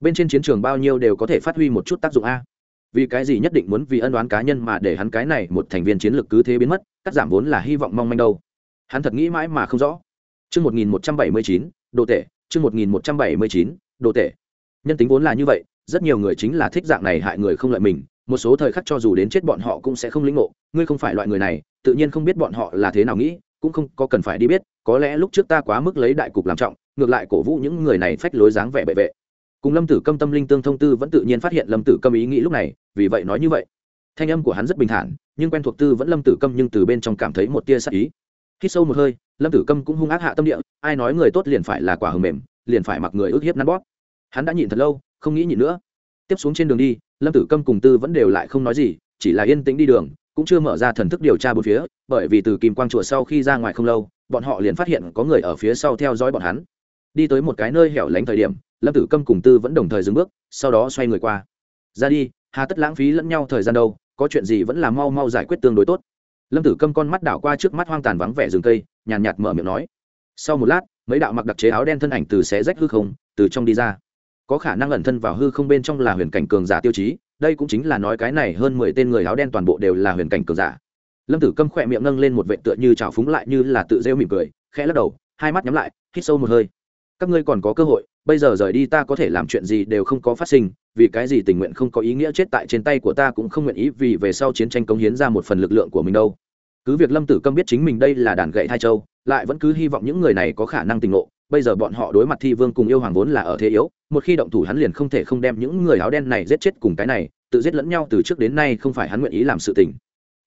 Bên trên chiến trường bao nhiêu đều có thể phát huy một chút tác dụng a. Vì cái gì nhất định muốn vì ân đoán cá nhân mà để hắn cái này một thành viên chiến lược cứ thế biến mất cắt giảm vốn là hy vọng mong manh đâu. Hắn thật nghĩ mãi mà không rõ. Chương 1179, đồ tể, chương 1179, đồ tể. Nhân tính vốn là như vậy, rất nhiều người chính là thích dạng này hại người không lợi mình, một số thời khắc cho dù đến chết bọn họ cũng sẽ không lĩnh ngộ, ngươi không phải loại người này, tự nhiên không biết bọn họ là thế nào nghĩ, cũng không có cần phải đi biết, có lẽ lúc trước ta quá mức lấy đại cục làm trọng, ngược lại cổ vũ những người này phách lối dáng vẻ bệ vệ. Cùng Lâm Tử Câm tâm linh tương thông tư vẫn tự nhiên phát hiện Lâm Tử Câm ý nghĩ lúc này, vì vậy nói như vậy. Thanh âm của hắn rất bình thản, nhưng quen thuộc tư vẫn Lâm Tử Câm nhưng từ bên trong cảm thấy một tia sát ý. khi sâu một hơi, lâm tử câm cũng hung ác hạ tâm địa ai nói người tốt liền phải là quả hầm mềm liền phải mặc người ước hiếp nắn bóp hắn đã nhịn thật lâu không nghĩ nhịn nữa tiếp xuống trên đường đi lâm tử câm cùng tư vẫn đều lại không nói gì chỉ là yên tĩnh đi đường cũng chưa mở ra thần thức điều tra bốn phía, bởi vì từ kim quang chùa sau khi ra ngoài không lâu, bọn họ liền phát hiện có người ở phía sau theo dõi bọn hắn. Đi tới một cái nơi hẻo lánh thời điểm, lâm tử câm cùng tư vẫn đồng thời dừng bước, sau đó xoay người qua. Ra đi, hà tất lãng phí lẫn nhau thời gian đâu, có chuyện gì vẫn là mau mau giải quyết tương đối tốt. Lâm tử câm con mắt đảo qua trước mắt hoang tàn vắng vẻ rừng cây, nhàn nhạt mở miệng nói. Sau một lát, mấy đạo mặc đặc chế áo đen thân ảnh từ xé rách hư không, từ trong đi ra. Có khả năng ẩn thân vào hư không bên trong là huyền cảnh cường giả tiêu chí đây cũng chính là nói cái này hơn mười tên người áo đen toàn bộ đều là huyền cảnh cường giả. Lâm tử câm khỏe miệng nâng lên một vệ tựa như trào phúng lại như là tự rêu mỉm cười, khẽ lắc đầu, hai mắt nhắm lại, hít sâu một hơi. Các ngươi còn có cơ hội, bây giờ rời đi ta có thể làm chuyện gì đều không có phát sinh, vì cái gì tình nguyện không có ý nghĩa chết tại trên tay của ta cũng không nguyện ý vì về sau chiến tranh cống hiến ra một phần lực lượng của mình đâu. Cứ việc lâm tử câm biết chính mình đây là đàn gậy thai châu, lại vẫn cứ hy vọng những người này có khả năng tình ngộ bây giờ bọn họ đối mặt thi vương cùng yêu hoàng vốn là ở thế yếu, một khi động thủ hắn liền không thể không đem những người áo đen này giết chết cùng cái này, tự giết lẫn nhau từ trước đến nay không phải hắn nguyện ý làm sự tình.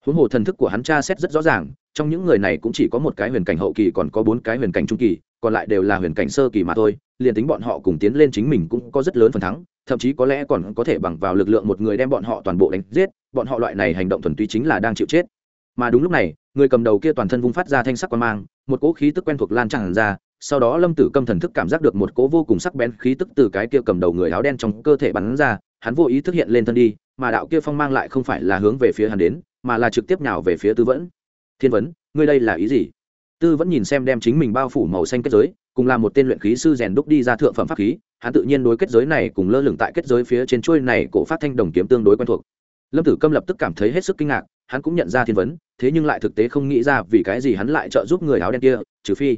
Huống hồ thần thức của hắn tra xét rất rõ ràng, trong những người này cũng chỉ có một cái huyền cảnh hậu kỳ còn có bốn cái huyền cảnh trung kỳ, còn lại đều là huyền cảnh sơ kỳ mà thôi, liền tính bọn họ cùng tiến lên chính mình cũng có rất lớn phần thắng, thậm chí có lẽ còn có thể bằng vào lực lượng một người đem bọn họ toàn bộ đánh giết, bọn họ loại này hành động thuần túy chính là đang chịu chết. Mà đúng lúc này, người cầm đầu kia toàn thân vung phát ra thanh sắc quan mang, một cỗ khí tức quen thuộc lan tràn ra sau đó lâm tử câm thần thức cảm giác được một cỗ vô cùng sắc bén khí tức từ cái kia cầm đầu người áo đen trong cơ thể bắn ra, hắn vô ý thức hiện lên thân đi, mà đạo kia phong mang lại không phải là hướng về phía hắn đến, mà là trực tiếp nào về phía tư vẫn. Thiên vấn, ngươi đây là ý gì? Tư vẫn nhìn xem đem chính mình bao phủ màu xanh kết giới, cùng là một tên luyện khí sư rèn đúc đi ra thượng phẩm pháp khí, hắn tự nhiên đối kết giới này cùng lơ lửng tại kết giới phía trên chuôi này cổ phát thanh đồng kiếm tương đối quen thuộc. Lâm tử câm lập tức cảm thấy hết sức kinh ngạc, hắn cũng nhận ra thiên vấn, thế nhưng lại thực tế không nghĩ ra vì cái gì hắn lại trợ giúp người áo đen kia, trừ phi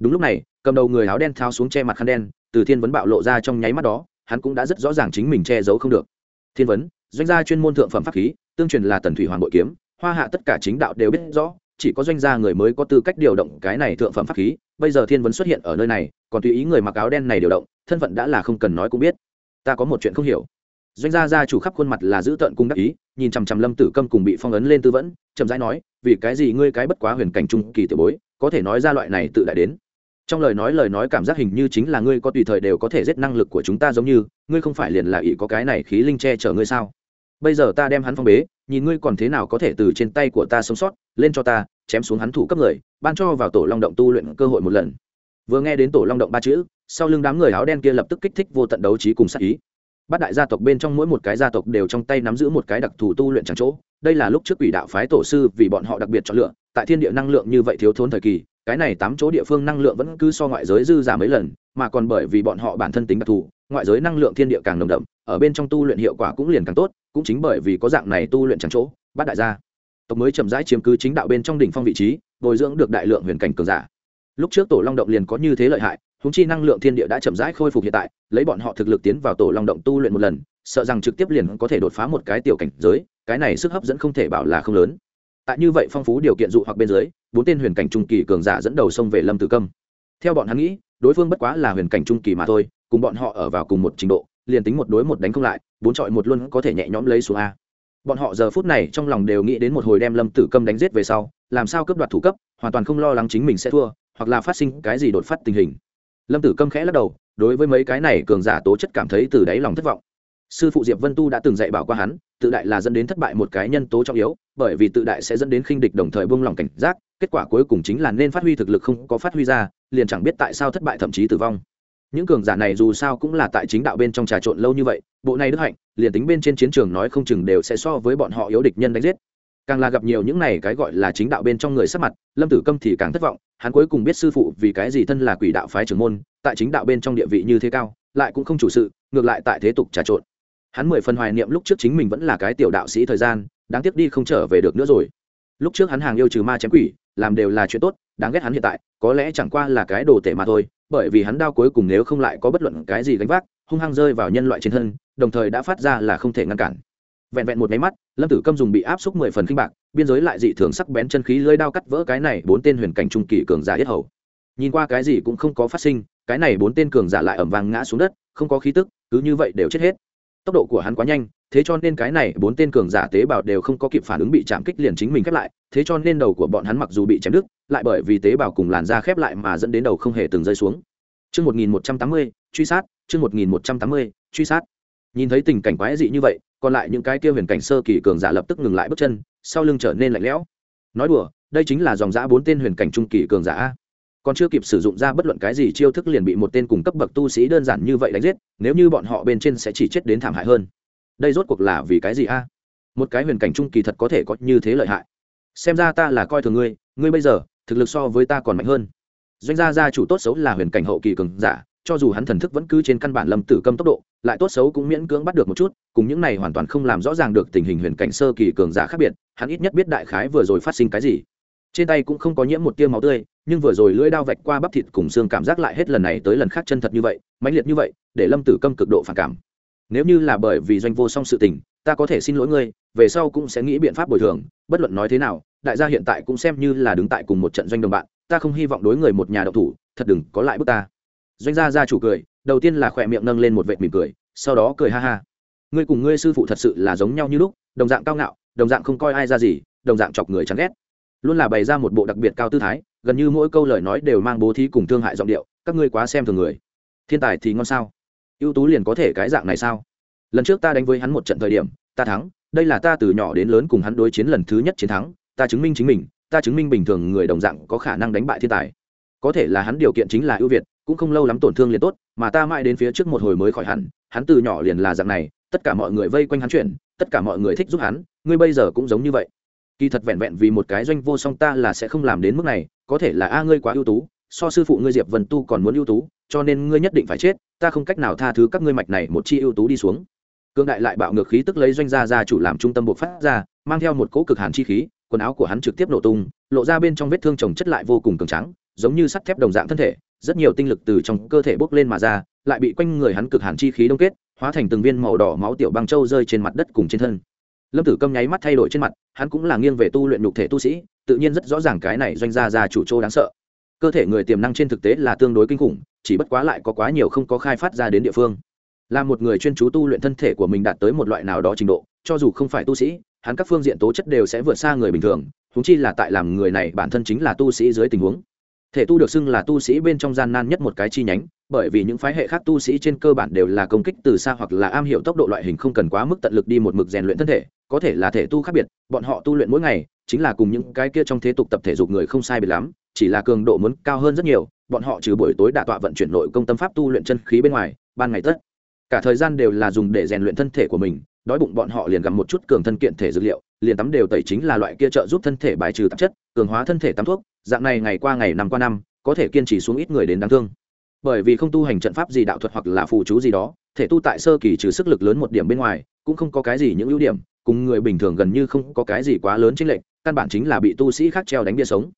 đúng lúc này, cầm đầu người áo đen tháo xuống che mặt khăn đen, từ thiên vấn bạo lộ ra trong nháy mắt đó, hắn cũng đã rất rõ ràng chính mình che giấu không được. Thiên vấn, doanh gia chuyên môn thượng phẩm pháp khí, tương truyền là tần thủy hoàng bội kiếm, hoa hạ tất cả chính đạo đều biết rõ, chỉ có doanh gia người mới có tư cách điều động cái này thượng phẩm pháp khí. Bây giờ thiên vấn xuất hiện ở nơi này, còn tùy ý người mặc áo đen này điều động, thân phận đã là không cần nói cũng biết. Ta có một chuyện không hiểu. Doanh gia gia chủ khắp khuôn mặt là giữ tợn cung đắc ý, nhìn chằm chằm lâm tử câm cùng bị phong ấn lên tư vẫn, chậm rãi nói, vì cái gì ngươi cái bất quá huyền cảnh trung kỳ tiểu bối, có thể nói ra loại này tự đại đến? Trong lời nói lời nói cảm giác hình như chính là ngươi có tùy thời đều có thể giết năng lực của chúng ta giống như, ngươi không phải liền là ỷ có cái này khí linh che chở ngươi sao? Bây giờ ta đem hắn phong bế, nhìn ngươi còn thế nào có thể từ trên tay của ta sống sót, lên cho ta, chém xuống hắn thủ cấp người, ban cho vào tổ long động tu luyện cơ hội một lần. Vừa nghe đến tổ long động ba chữ, sau lưng đám người áo đen kia lập tức kích thích vô tận đấu trí cùng sát ý. Bát đại gia tộc bên trong mỗi một cái gia tộc đều trong tay nắm giữ một cái đặc thù tu luyện chẳng chỗ. Đây là lúc trước quỷ đạo phái tổ sư vì bọn họ đặc biệt chọn lựa, tại thiên địa năng lượng như vậy thiếu thốn thời kỳ cái này tám chỗ địa phương năng lượng vẫn cứ so ngoại giới dư giả mấy lần, mà còn bởi vì bọn họ bản thân tính đặc thù, ngoại giới năng lượng thiên địa càng nồng đậm, ở bên trong tu luyện hiệu quả cũng liền càng tốt, cũng chính bởi vì có dạng này tu luyện trắng chỗ bát đại gia. Tộc mới chậm rãi chiếm cứ chính đạo bên trong đỉnh phong vị trí, bồi dưỡng được đại lượng huyền cảnh cường giả. Lúc trước tổ long động liền có như thế lợi hại húng chi năng lượng thiên địa đã chậm rãi khôi phục hiện tại, lấy bọn họ thực lực tiến vào tổ long động tu luyện một lần, sợ rằng trực tiếp liền có thể đột phá một cái tiểu cảnh giới, cái này sức hấp dẫn không thể bảo là không lớn tại như vậy phong phú điều kiện dụ hoặc bên dưới, bốn tên huyền cảnh trung kỳ cường giả dẫn đầu sông về lâm tử câm. Theo bọn hắn nghĩ, đối phương bất quá là huyền cảnh trung kỳ mà thôi, cùng bọn họ ở vào cùng một trình độ, liền tính một đối một đánh không lại, bốn trọi một luôn có thể nhẹ nhõm lấy xuống a. Bọn họ giờ phút này trong lòng đều nghĩ đến một hồi đem lâm tử câm đánh giết về sau, làm sao cấp đoạt thủ cấp, hoàn toàn không lo lắng chính mình sẽ thua, hoặc là phát sinh cái gì đột phát tình hình. Lâm tử câm khẽ lắc đầu, đối với mấy cái này cường giả tố chất cảm thấy từ đáy lòng thất vọng sư phụ diệp vân tu đã từng dạy bảo qua hắn, tự đại là dẫn đến thất bại một cái nhân tố trọng yếu, bởi vì tự đại sẽ dẫn đến khinh địch đồng thời buông lỏng cảnh giác, kết quả cuối cùng chính là nên phát huy thực lực không có phát huy ra, liền chẳng biết tại sao thất bại thậm chí tử vong. Những cường giả này dù sao cũng là tại chính đạo bên trong trà trộn lâu như vậy, bộ này đức hạnh, liền tính bên trên chiến trường nói không chừng đều sẽ so với bọn họ yếu địch nhân đánh giết. Càng là gặp nhiều những này cái gọi là chính đạo bên trong người sắp mặt, lâm tử câm thì càng thất vọng, hắn cuối cùng biết sư phụ vì cái gì thân là quỷ đạo phái trưởng môn, tại chính đạo bên trong địa vị như thế cao, lại cũng không chủ sự, ngược lại tại thế tục trà trộn hắn mười phần hoài niệm lúc trước chính mình vẫn là cái tiểu đạo sĩ thời gian, đáng tiếc đi không trở về được nữa rồi. Lúc trước hắn hàng yêu trừ ma chém quỷ, làm đều là chuyện tốt, đáng ghét hắn hiện tại, có lẽ chẳng qua là cái đồ tể mà thôi, bởi vì hắn đau cuối cùng nếu không lại có bất luận cái gì gánh vác, hung hăng rơi vào nhân loại trên thân, đồng thời đã phát ra là không thể ngăn cản. Vẹn vẹn một máy mắt, lâm tử câm dùng bị áp xúc mười phần kinh bạc, biên giới lại dị thường sắc bén chân khí lưới đao cắt vỡ cái này bốn tên huyền cảnh trung kỳ cường giả yết hầu. Nhìn qua cái gì cũng không có phát sinh, cái này bốn tên cường giả lại ẩm vàng ngã xuống đất, không có khí tức, cứ như vậy đều chết hết tốc độ của hắn quá nhanh thế cho nên cái này bốn tên cường giả tế bào đều không có kịp phản ứng bị chạm kích liền chính mình khép lại thế cho nên đầu của bọn hắn mặc dù bị chém đứt lại bởi vì tế bào cùng làn da khép lại mà dẫn đến đầu không hề từng rơi xuống Chương 1180, truy sát, chương 1180, truy sát. Nhìn thấy tình cảnh quái dị như vậy, còn lại những cái kia huyền cảnh sơ kỳ cường giả lập tức ngừng lại bước chân, sau lưng trở nên lạnh lẽo. Nói đùa, đây chính là dòng dã bốn tên huyền cảnh trung kỳ cường giả a. Còn chưa kịp sử dụng ra bất luận cái gì chiêu thức liền bị một tên cùng cấp bậc tu sĩ đơn giản như vậy đánh giết, nếu như bọn họ bên trên sẽ chỉ chết đến thảm hại hơn. Đây rốt cuộc là vì cái gì a? Một cái huyền cảnh trung kỳ thật có thể có như thế lợi hại. Xem ra ta là coi thường ngươi, ngươi bây giờ thực lực so với ta còn mạnh hơn doanh gia gia chủ tốt xấu là huyền cảnh hậu kỳ cường giả cho dù hắn thần thức vẫn cứ trên căn bản lâm tử câm tốc độ lại tốt xấu cũng miễn cưỡng bắt được một chút cùng những này hoàn toàn không làm rõ ràng được tình hình huyền cảnh sơ kỳ cường giả khác biệt hắn ít nhất biết đại khái vừa rồi phát sinh cái gì trên tay cũng không có nhiễm một tia máu tươi nhưng vừa rồi lưỡi đao vạch qua bắp thịt cùng xương cảm giác lại hết lần này tới lần khác chân thật như vậy, mãnh liệt như vậy, để lâm tử câm cực độ phản cảm. Nếu như là bởi vì doanh vô song sự tình, ta có thể xin lỗi ngươi, về sau cũng sẽ nghĩ biện pháp bồi thường, bất luận nói thế nào, đại gia hiện tại cũng xem như là đứng tại cùng một trận doanh đồng bạn, ta không hy vọng đối người một nhà độc thủ, thật đừng có lại bước ta. Doanh gia gia chủ cười, đầu tiên là khỏe miệng nâng lên một vệt mỉm cười, sau đó cười ha ha. Ngươi cùng ngươi sư phụ thật sự là giống nhau như lúc, đồng dạng cao ngạo, đồng dạng không coi ai ra gì, đồng dạng chọc người chán ghét. Luôn là bày ra một bộ đặc biệt cao tư thái gần như mỗi câu lời nói đều mang bố thí cùng thương hại giọng điệu, các ngươi quá xem thường người. Thiên tài thì ngon sao? Ưu tú liền có thể cái dạng này sao? Lần trước ta đánh với hắn một trận thời điểm, ta thắng, đây là ta từ nhỏ đến lớn cùng hắn đối chiến lần thứ nhất chiến thắng, ta chứng minh chính mình, ta chứng minh bình thường người đồng dạng có khả năng đánh bại thiên tài. Có thể là hắn điều kiện chính là ưu việt, cũng không lâu lắm tổn thương liền tốt, mà ta mãi đến phía trước một hồi mới khỏi hẳn, hắn từ nhỏ liền là dạng này, tất cả mọi người vây quanh hắn chuyển tất cả mọi người thích giúp hắn, ngươi bây giờ cũng giống như vậy. Kỳ thật vẹn vẹn vì một cái doanh vô song ta là sẽ không làm đến mức này có thể là a ngươi quá ưu tú, so sư phụ ngươi diệp vân tu còn muốn ưu tú, cho nên ngươi nhất định phải chết, ta không cách nào tha thứ các ngươi mạch này một chi ưu tú đi xuống. Cương đại lại bạo ngược khí tức lấy doanh gia gia chủ làm trung tâm buộc phát ra, mang theo một cỗ cực hàn chi khí, quần áo của hắn trực tiếp nổ tung, lộ ra bên trong vết thương chồng chất lại vô cùng cường trắng giống như sắt thép đồng dạng thân thể, rất nhiều tinh lực từ trong cơ thể bốc lên mà ra, lại bị quanh người hắn cực hàn chi khí đông kết, hóa thành từng viên màu đỏ máu tiểu băng trâu rơi trên mặt đất cùng trên thân lâm tử câm nháy mắt thay đổi trên mặt, hắn cũng là nghiêng về tu luyện nhục thể tu sĩ, tự nhiên rất rõ ràng cái này doanh gia già chủ trô đáng sợ. Cơ thể người tiềm năng trên thực tế là tương đối kinh khủng, chỉ bất quá lại có quá nhiều không có khai phát ra đến địa phương. Là một người chuyên chú tu luyện thân thể của mình đạt tới một loại nào đó trình độ, cho dù không phải tu sĩ, hắn các phương diện tố chất đều sẽ vượt xa người bình thường húng chi là tại làm người này bản thân chính là tu sĩ dưới tình huống. Thể tu được xưng là tu sĩ bên trong gian nan nhất một cái chi nhánh bởi vì những phái hệ khác tu sĩ trên cơ bản đều là công kích từ xa hoặc là am hiểu tốc độ loại hình không cần quá mức tận lực đi một mực rèn luyện thân thể, có thể là thể tu khác biệt, bọn họ tu luyện mỗi ngày chính là cùng những cái kia trong thế tục tập thể dục người không sai biệt lắm, chỉ là cường độ muốn cao hơn rất nhiều, bọn họ trừ buổi tối đả tọa vận chuyển nội công tâm pháp tu luyện chân khí bên ngoài, ban ngày tất cả thời gian đều là dùng để rèn luyện thân thể của mình, đói bụng bọn họ liền gặp một chút cường thân kiện thể dược liệu, liền tắm đều tẩy chính là loại kia trợ giúp thân thể bài trừ tạp chất, cường hóa thân thể tắm thuốc, dạng này ngày qua ngày, năm qua năm, có thể kiên trì xuống ít người đến đáng thương bởi vì không tu hành trận pháp gì đạo thuật hoặc là phù chú gì đó, thể tu tại sơ kỳ trừ sức lực lớn một điểm bên ngoài, cũng không có cái gì những ưu điểm, cùng người bình thường gần như không có cái gì quá lớn chênh lệch, căn bản chính là bị tu sĩ khác treo đánh bia sống.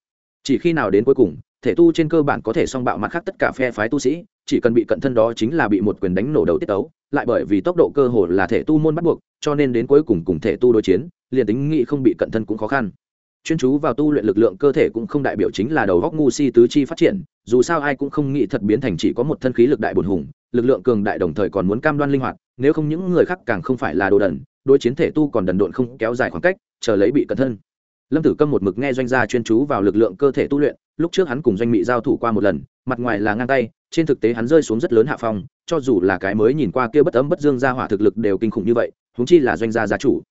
Chỉ khi nào đến cuối cùng, thể tu trên cơ bản có thể song bạo mặt khác tất cả phe phái tu sĩ, chỉ cần bị cận thân đó chính là bị một quyền đánh nổ đầu tiết tấu, lại bởi vì tốc độ cơ hồ là thể tu môn bắt buộc, cho nên đến cuối cùng cùng thể tu đối chiến, liền tính nghị không bị cận thân cũng khó khăn chuyên chú vào tu luyện lực lượng cơ thể cũng không đại biểu chính là đầu góc ngu si tứ chi phát triển, dù sao ai cũng không nghĩ thật biến thành chỉ có một thân khí lực đại bồn hùng, lực lượng cường đại đồng thời còn muốn cam đoan linh hoạt, nếu không những người khác càng không phải là đồ đần, đối chiến thể tu còn đần độn không kéo dài khoảng cách, chờ lấy bị cẩn thân. Lâm tử câm một mực nghe doanh gia chuyên chú vào lực lượng cơ thể tu luyện, lúc trước hắn cùng doanh mỹ giao thủ qua một lần, mặt ngoài là ngang tay, trên thực tế hắn rơi xuống rất lớn hạ phong, cho dù là cái mới nhìn qua kia bất ấm bất dương gia hỏa thực lực đều kinh khủng như vậy húng chi là doanh gia gia chủ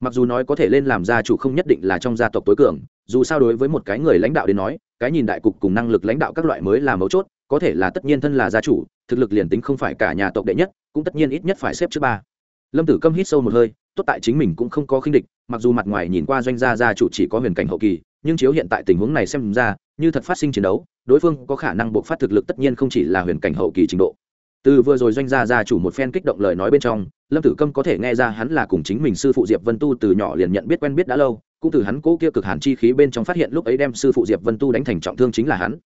mặc dù nói có thể lên làm gia chủ không nhất định là trong gia tộc tối cường, dù sao đối với một cái người lãnh đạo đến nói, cái nhìn đại cục cùng năng lực lãnh đạo các loại mới là mấu chốt, có thể là tất nhiên thân là gia chủ, thực lực liền tính không phải cả nhà tộc đệ nhất, cũng tất nhiên ít nhất phải xếp trước ba. Lâm tử câm hít sâu một hơi, tốt tại chính mình cũng không có khinh địch, mặc dù mặt ngoài nhìn qua doanh gia gia chủ chỉ có huyền cảnh hậu kỳ, nhưng chiếu hiện tại tình huống này xem ra, như thật phát sinh chiến đấu, đối phương có khả năng buộc phát thực lực tất nhiên không chỉ là huyền cảnh hậu kỳ trình độ. Từ vừa rồi doanh gia gia chủ một phen kích động lời nói bên trong lâm tử câm có thể nghe ra hắn là cùng chính mình sư phụ diệp vân tu từ nhỏ liền nhận biết quen biết đã lâu, cũng từ hắn cố kia cực hàn chi khí bên trong phát hiện lúc ấy đem sư phụ diệp vân tu đánh thành trọng thương chính là hắn.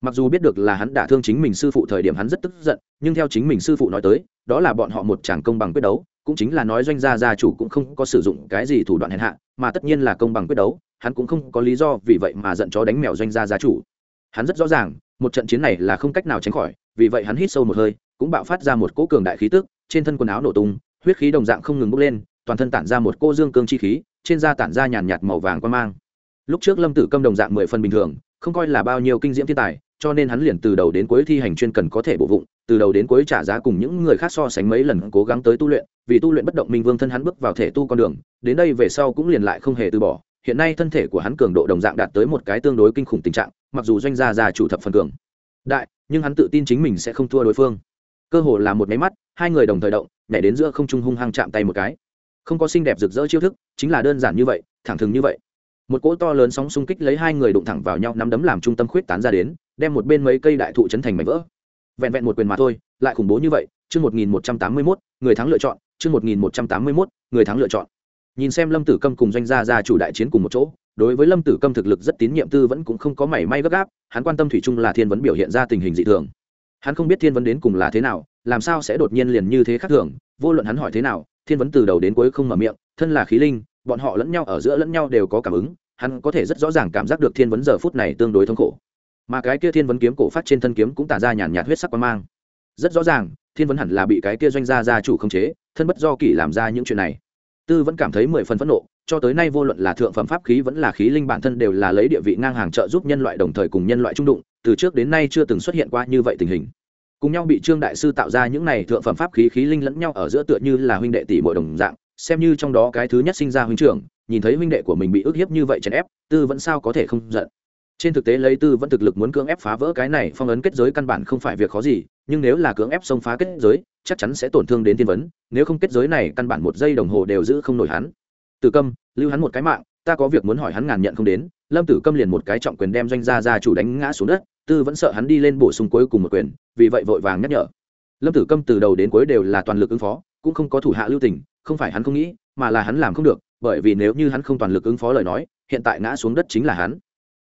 Mặc dù biết được là hắn đả thương chính mình sư phụ thời điểm hắn rất tức giận, nhưng theo chính mình sư phụ nói tới, đó là bọn họ một chàng công bằng quyết đấu, cũng chính là nói doanh gia gia chủ cũng không có sử dụng cái gì thủ đoạn hèn hạ, mà tất nhiên là công bằng quyết đấu, hắn cũng không có lý do vì vậy mà giận chó đánh mèo doanh gia gia chủ. Hắn rất rõ ràng, một trận chiến này là không cách nào tránh khỏi, vì vậy hắn hít sâu một hơi, cũng bạo phát ra một cỗ cường đại khí tức, trên thân quần áo nổ tung huyết khí đồng dạng không ngừng bốc lên, toàn thân tản ra một cô dương cương chi khí, trên da tản ra nhàn nhạt màu vàng quan mang. Lúc trước lâm tử câm đồng dạng mười phần bình thường, không coi là bao nhiêu kinh diễm thiên tài, cho nên hắn liền từ đầu đến cuối thi hành chuyên cần có thể bổ vụng, từ đầu đến cuối trả giá cùng những người khác so sánh mấy lần cố gắng tới tu luyện, vì tu luyện bất động minh vương thân hắn bước vào thể tu con đường, đến đây về sau cũng liền lại không hề từ bỏ, hiện nay thân thể của hắn cường độ đồng dạng đạt tới một cái tương đối kinh khủng tình trạng, mặc dù doanh gia già chủ thập phần cường đại, nhưng hắn tự tin chính mình sẽ không thua đối phương cơ hồ là một máy mắt, hai người đồng thời động, nhảy đến giữa không trung hung hăng chạm tay một cái. Không có xinh đẹp rực rỡ chiêu thức, chính là đơn giản như vậy, thẳng thừng như vậy. Một cỗ to lớn sóng xung kích lấy hai người đụng thẳng vào nhau, nắm đấm làm trung tâm khuyết tán ra đến, đem một bên mấy cây đại thụ chấn thành mảnh vỡ. Vẹn vẹn một quyền mà thôi, lại khủng bố như vậy, chương một nghìn một trăm tám mươi mốt, người thắng lựa chọn, chương một nghìn một trăm tám mươi mốt, người thắng lựa chọn. Nhìn xem lâm tử câm cùng doanh gia gia chủ đại chiến cùng một chỗ, đối với lâm tử câm thực lực rất tín nhiệm tư vẫn cũng không có mảy may gấp gáp, hắn quan tâm thủy chung là thiên vấn biểu hiện ra tình hình dị thường hắn không biết thiên vấn đến cùng là thế nào, làm sao sẽ đột nhiên liền như thế khác thường, vô luận hắn hỏi thế nào, thiên vấn từ đầu đến cuối không mở miệng, thân là khí linh, bọn họ lẫn nhau ở giữa lẫn nhau đều có cảm ứng, hắn có thể rất rõ ràng cảm giác được thiên vấn giờ phút này tương đối thống khổ. Mà cái kia thiên vấn kiếm cổ phát trên thân kiếm cũng tản ra nhàn nhạt huyết sắc quan mang. Rất rõ ràng, thiên vấn hẳn là bị cái kia doanh gia gia chủ khống chế, thân bất do kỷ làm ra những chuyện này. Tư vẫn cảm thấy mười phần phẫn nộ cho tới nay vô luận là thượng phẩm pháp khí vẫn là khí linh bản thân đều là lấy địa vị ngang hàng trợ giúp nhân loại đồng thời cùng nhân loại trung đụng, từ trước đến nay chưa từng xuất hiện qua như vậy tình hình. Cùng nhau bị trương đại sư tạo ra những này thượng phẩm pháp khí khí linh lẫn nhau ở giữa tựa như là huynh đệ tỷ muội đồng dạng, xem như trong đó cái thứ nhất sinh ra huynh trưởng, nhìn thấy huynh đệ của mình bị ức hiếp như vậy chèn ép, tư vẫn sao có thể không giận. Trên thực tế lấy tư vẫn thực lực muốn cưỡng ép phá vỡ cái này phong ấn kết giới căn bản không phải việc khó gì, nhưng nếu là cưỡng ép xông phá kết giới, chắc chắn sẽ tổn thương đến thiên vấn, nếu không kết giới này căn bản một giây đồng hồ đều giữ không nổi hắn tử câm, lưu hắn một cái mạng, ta có việc muốn hỏi hắn ngàn nhận không đến. Lâm tử câm liền một cái trọng quyền đem doanh gia gia chủ đánh ngã xuống đất, tư vẫn sợ hắn đi lên bổ sung cuối cùng một quyền, vì vậy vội vàng nhắc nhở. Lâm tử câm từ đầu đến cuối đều là toàn lực ứng phó, cũng không có thủ hạ lưu tình, không phải hắn không nghĩ, mà là hắn làm không được, bởi vì nếu như hắn không toàn lực ứng phó lời nói, hiện tại ngã xuống đất chính là hắn.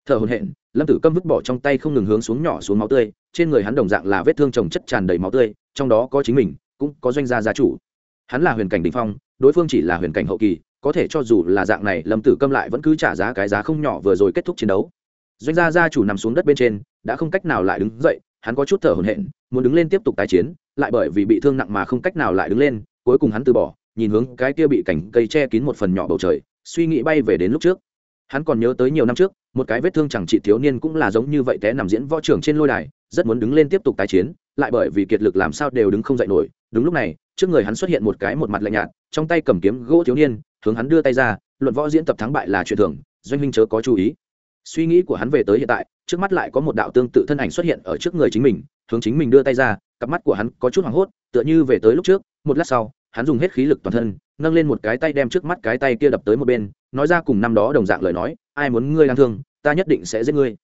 Thở hồn hện lâm tử câm vứt bỏ trong tay không ngừng hướng xuống nhỏ xuống máu tươi, trên người hắn đồng dạng là vết thương trồng chất tràn đầy máu tươi, trong đó có chính mình, cũng có doanh gia gia chủ. Hắn là huyền cảnh đình phong, đối phương chỉ là huyền cảnh hậu kỳ có thể cho dù là dạng này, lâm tử câm lại vẫn cứ trả giá cái giá không nhỏ vừa rồi kết thúc chiến đấu. Doanh gia gia chủ nằm xuống đất bên trên, đã không cách nào lại đứng dậy, hắn có chút thở hổn hển, muốn đứng lên tiếp tục tái chiến, lại bởi vì bị thương nặng mà không cách nào lại đứng lên, cuối cùng hắn từ bỏ, nhìn hướng cái kia bị cảnh cây che kín một phần nhỏ bầu trời, suy nghĩ bay về đến lúc trước. Hắn còn nhớ tới nhiều năm trước, một cái vết thương chẳng trị thiếu niên cũng là giống như vậy té nằm diễn võ trưởng trên lôi đài, rất muốn đứng lên tiếp tục tái chiến, lại bởi vì kiệt lực làm sao đều đứng không dậy nổi. Đúng lúc này, trước người hắn xuất hiện một cái một mặt lạnh nhạt, trong tay cầm kiếm gỗ thiếu niên hướng hắn đưa tay ra, luận võ diễn tập thắng bại là chuyện thường, doanh minh chớ có chú ý. Suy nghĩ của hắn về tới hiện tại, trước mắt lại có một đạo tương tự thân ảnh xuất hiện ở trước người chính mình, hướng chính mình đưa tay ra, cặp mắt của hắn có chút hoảng hốt, tựa như về tới lúc trước, một lát sau, hắn dùng hết khí lực toàn thân, nâng lên một cái tay đem trước mắt cái tay kia đập tới một bên, nói ra cùng năm đó đồng dạng lời nói, ai muốn ngươi đang thương, ta nhất định sẽ giết ngươi.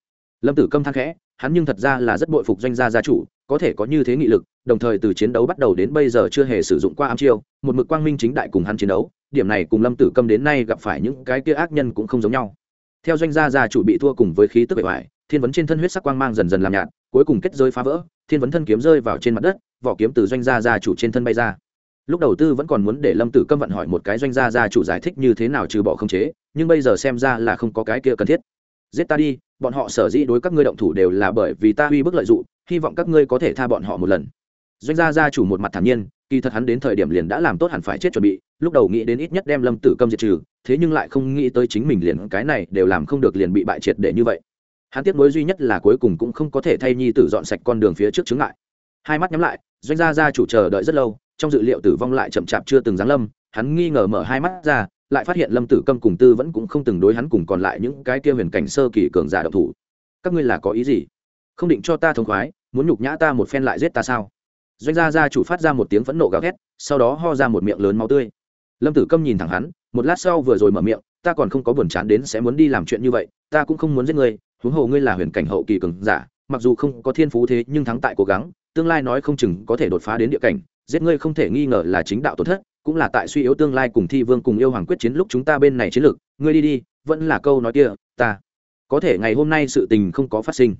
Lâm tử câm than khẽ, hắn nhưng thật ra là rất bội phục doanh gia gia chủ có thể có như thế nghị lực, đồng thời từ chiến đấu bắt đầu đến bây giờ chưa hề sử dụng qua ám chiêu, một mực quang minh chính đại cùng hắn chiến đấu, điểm này cùng lâm tử câm đến nay gặp phải những cái kia ác nhân cũng không giống nhau. Theo doanh gia gia chủ bị thua cùng với khí tức bệ hoại thiên vấn trên thân huyết sắc quang mang dần dần làm nhạt, cuối cùng kết rơi phá vỡ, thiên vấn thân kiếm rơi vào trên mặt đất, vỏ kiếm từ doanh gia gia chủ trên thân bay ra. Lúc đầu tư vẫn còn muốn để lâm tử câm vận hỏi một cái doanh gia gia chủ giải thích như thế nào trừ bỏ không chế, nhưng bây giờ xem ra là không có cái kia cần thiết giết ta đi, bọn họ sở dĩ đối các ngươi động thủ đều là bởi vì ta uy bức lợi dụng, hy vọng các ngươi có thể tha bọn họ một lần. Doanh gia gia chủ một mặt thản nhiên, kỳ thật hắn đến thời điểm liền đã làm tốt hẳn phải chết chuẩn bị, lúc đầu nghĩ đến ít nhất đem lâm tử câm diệt trừ, thế nhưng lại không nghĩ tới chính mình liền cái này đều làm không được liền bị bại triệt để như vậy. Hắn tiếc nuối duy nhất là cuối cùng cũng không có thể thay nhi tử dọn sạch con đường phía trước chứng lại. Hai mắt nhắm lại, doanh gia gia chủ chờ đợi rất lâu, trong dự liệu tử vong lại chậm chạp chưa từng giáng lâm, hắn nghi ngờ mở hai mắt ra lại phát hiện lâm tử câm cùng tư vẫn cũng không từng đối hắn cùng còn lại những cái kia huyền cảnh sơ kỳ cường giả độc thủ. Các ngươi là có ý gì? Không định cho ta thông khoái, muốn nhục nhã ta một phen lại giết ta sao? Doanh gia gia chủ phát ra một tiếng phẫn nộ gào thét, sau đó ho ra một miệng lớn máu tươi. Lâm tử câm nhìn thẳng hắn, một lát sau vừa rồi mở miệng, ta còn không có buồn chán đến sẽ muốn đi làm chuyện như vậy, ta cũng không muốn giết ngươi, huống hồ ngươi là huyền cảnh hậu kỳ cường giả, mặc dù không có thiên phú thế nhưng thắng tại cố gắng, tương lai nói không chừng có thể đột phá đến địa cảnh, giết ngươi không thể nghi ngờ là chính đạo tổn thất cũng là tại suy yếu tương lai cùng thi vương cùng yêu hoàng quyết chiến lúc chúng ta bên này chiến lược. Ngươi đi đi, vẫn là câu nói kia, ta. Có thể ngày hôm nay sự tình không có phát sinh.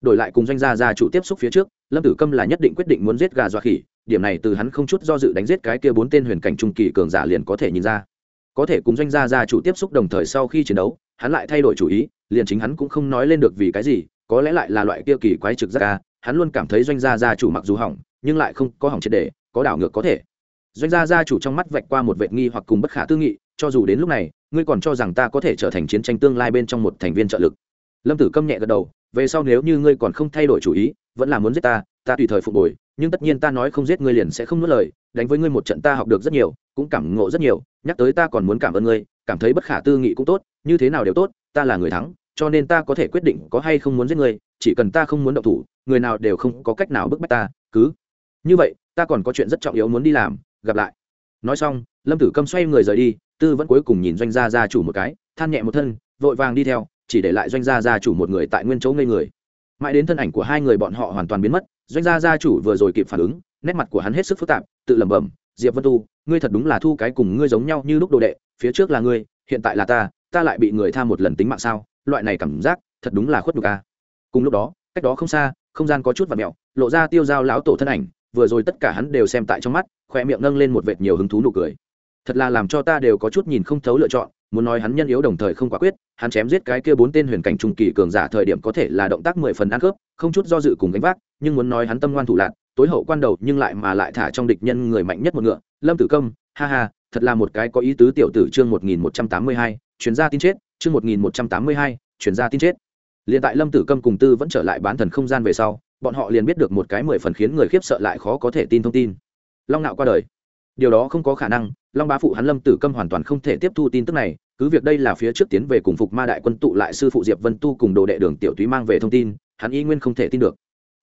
Đổi lại cùng doanh gia gia chủ tiếp xúc phía trước, lâm tử câm là nhất định quyết định muốn giết gà dọa khỉ, điểm này từ hắn không chút do dự đánh giết cái kia bốn tên huyền cảnh trung kỳ cường giả liền có thể nhìn ra. Có thể cùng doanh gia gia chủ tiếp xúc đồng thời sau khi chiến đấu, hắn lại thay đổi chủ ý, liền chính hắn cũng không nói lên được vì cái gì, có lẽ lại là loại kia kỳ quái trực giác ca hắn luôn cảm thấy doanh gia gia chủ mặc dù hỏng, nhưng lại không có hỏng triệt đề có đảo ngược có thể doanh gia gia chủ trong mắt vạch qua một vệ nghi hoặc cùng bất khả tư nghị, cho dù đến lúc này, ngươi còn cho rằng ta có thể trở thành chiến tranh tương lai bên trong một thành viên trợ lực. Lâm tử câm nhẹ gật đầu, về sau nếu như ngươi còn không thay đổi chủ ý, vẫn là muốn giết ta ta tùy thời phục hồi, nhưng tất nhiên ta nói không giết ngươi liền sẽ không nuốt lời, đánh với ngươi một trận ta học được rất nhiều, cũng cảm ngộ rất nhiều, nhắc tới ta còn muốn cảm ơn ngươi, cảm thấy bất khả tư nghị cũng tốt, như thế nào đều tốt, ta là người thắng, cho nên ta có thể quyết định có hay không muốn giết ngươi, chỉ cần ta không muốn động thủ, người nào đều không có cách nào bức bách ta, cứ. Như vậy, ta còn có chuyện rất trọng yếu muốn đi làm gặp lại. Nói xong, lâm tử câm xoay người rời đi, tư vẫn cuối cùng nhìn doanh gia gia chủ một cái, than nhẹ một thân, vội vàng đi theo, chỉ để lại doanh gia gia chủ một người tại nguyên chỗ ngây người. Mãi đến thân ảnh của hai người bọn họ hoàn toàn biến mất, doanh gia gia chủ vừa rồi kịp phản ứng, nét mặt của hắn hết sức phức tạp, tự lẩm bẩm, diệp vân tu, ngươi thật đúng là thu cái cùng ngươi giống nhau như lúc đồ đệ, phía trước là ngươi, hiện tại là ta ta lại bị người tha một lần tính mạng sao? Loại này cảm giác, thật đúng là khuất nhục a. Cùng lúc đó, cách đó không xa, không gian có chút và mẹo lộ ra tiêu dao lão tổ thân ảnh vừa rồi tất cả hắn đều xem tại trong mắt, khoe miệng nâng lên một vệt nhiều hứng thú nụ cười. Thật là làm cho ta đều có chút nhìn không thấu lựa chọn, muốn nói hắn nhân yếu đồng thời không quả quyết, hắn chém giết cái kia bốn tên huyền cảnh trung kỳ cường giả thời điểm có thể là động tác mười phần ăn khớp, không chút do dự cùng gánh vác, nhưng muốn nói hắn tâm ngoan thủ lạc tối hậu quan đầu nhưng lại mà lại thả trong địch nhân người mạnh nhất một ngựa, lâm tử công, ha ha, thật là một cái có ý tứ tiểu tử chương một nghìn một trăm tám mươi hai chuyên gia tin chết, chương một nghìn một trăm tám mươi hai chuyên gia tin chết. Liền tại lâm tử câm cùng tư vẫn trở lại bán thần không gian về sau bọn họ liền biết được một cái mười phần khiến người khiếp sợ lại khó có thể tin thông tin. Long nạo qua đời. Điều đó không có khả năng, long bá phụ hắn lâm tử câm hoàn toàn không thể tiếp thu tin tức này, cứ việc đây là phía trước tiến về cùng phục ma đại quân tụ lại sư phụ diệp vân tu cùng đồ đệ đường tiểu túy mang về thông tin, hắn y nguyên không thể tin được.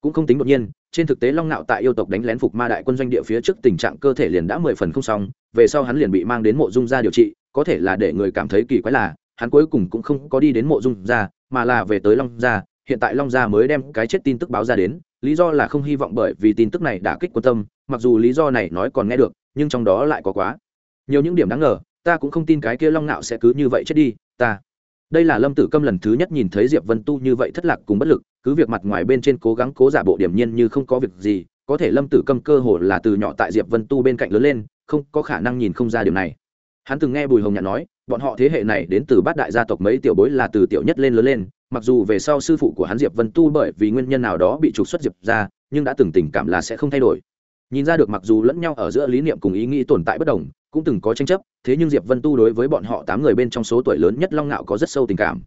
Cũng không tính đột nhiên, trên thực tế long nạo tại yêu tộc đánh lén phục ma đại quân doanh địa phía trước tình trạng cơ thể liền đã mười phần không xong, về sau hắn liền bị mang đến mộ dung ra điều trị, có thể là để người cảm thấy kỳ quái là, hắn cuối cùng cũng không có đi đến mộ dung ra mà là về tới long gia hiện tại long gia mới đem cái chết tin tức báo ra đến, lý do là không hy vọng bởi vì tin tức này đã kích quan tâm, mặc dù lý do này nói còn nghe được, nhưng trong đó lại có quá. Nhiều những điểm đáng ngờ, ta cũng không tin cái kia long nạo sẽ cứ như vậy chết đi, ta. Đây là lâm tử câm lần thứ nhất nhìn thấy diệp vân tu như vậy thất lạc cùng bất lực, cứ việc mặt ngoài bên trên cố gắng cố giả bộ điểm nhiên như không có việc gì, có thể lâm tử câm cơ hồ là từ nhỏ tại diệp vân tu bên cạnh lớn lên, không có khả năng nhìn không ra điều này. Hắn từng nghe bùi hồng nhạn nói, bọn họ thế hệ này đến từ bát đại gia tộc mấy tiểu bối là từ tiểu nhất lên lớn lên mặc dù về sau sư phụ của hắn diệp vân tu bởi vì nguyên nhân nào đó bị trục xuất diệp ra, nhưng đã từng tình cảm là sẽ không thay đổi. Nhìn ra được mặc dù lẫn nhau ở giữa lý niệm cùng ý nghĩ tồn tại bất đồng, cũng từng có tranh chấp, thế nhưng diệp vân tu đối với bọn họ tám người bên trong số tuổi lớn nhất long ngạo có rất sâu tình cảm.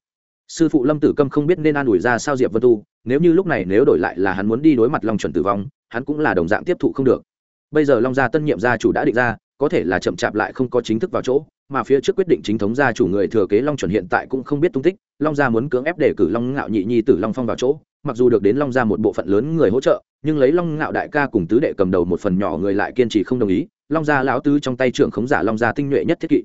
Sư phụ lâm tử câm không biết nên an ủi ra sao diệp vân tu, nếu như lúc này nếu đổi lại là hắn muốn đi đối mặt long chuẩn tử vong, hắn cũng là đồng dạng tiếp thụ không được. Bây giờ long gia tân nhiệm gia chủ đã định ra có thể là chậm chạp lại không có chính thức vào chỗ, mà phía trước quyết định chính thống gia chủ người thừa kế long chuẩn hiện tại cũng không biết tung tích, long gia muốn cưỡng ép để cử long ngạo nhị nhi tử long phong vào chỗ, mặc dù được đến long gia một bộ phận lớn người hỗ trợ, nhưng lấy long ngạo đại ca cùng tứ đệ cầm đầu một phần nhỏ người lại kiên trì không đồng ý, long gia lão tứ trong tay trưởng khống giả long gia tinh nhuệ nhất thiết kỵ.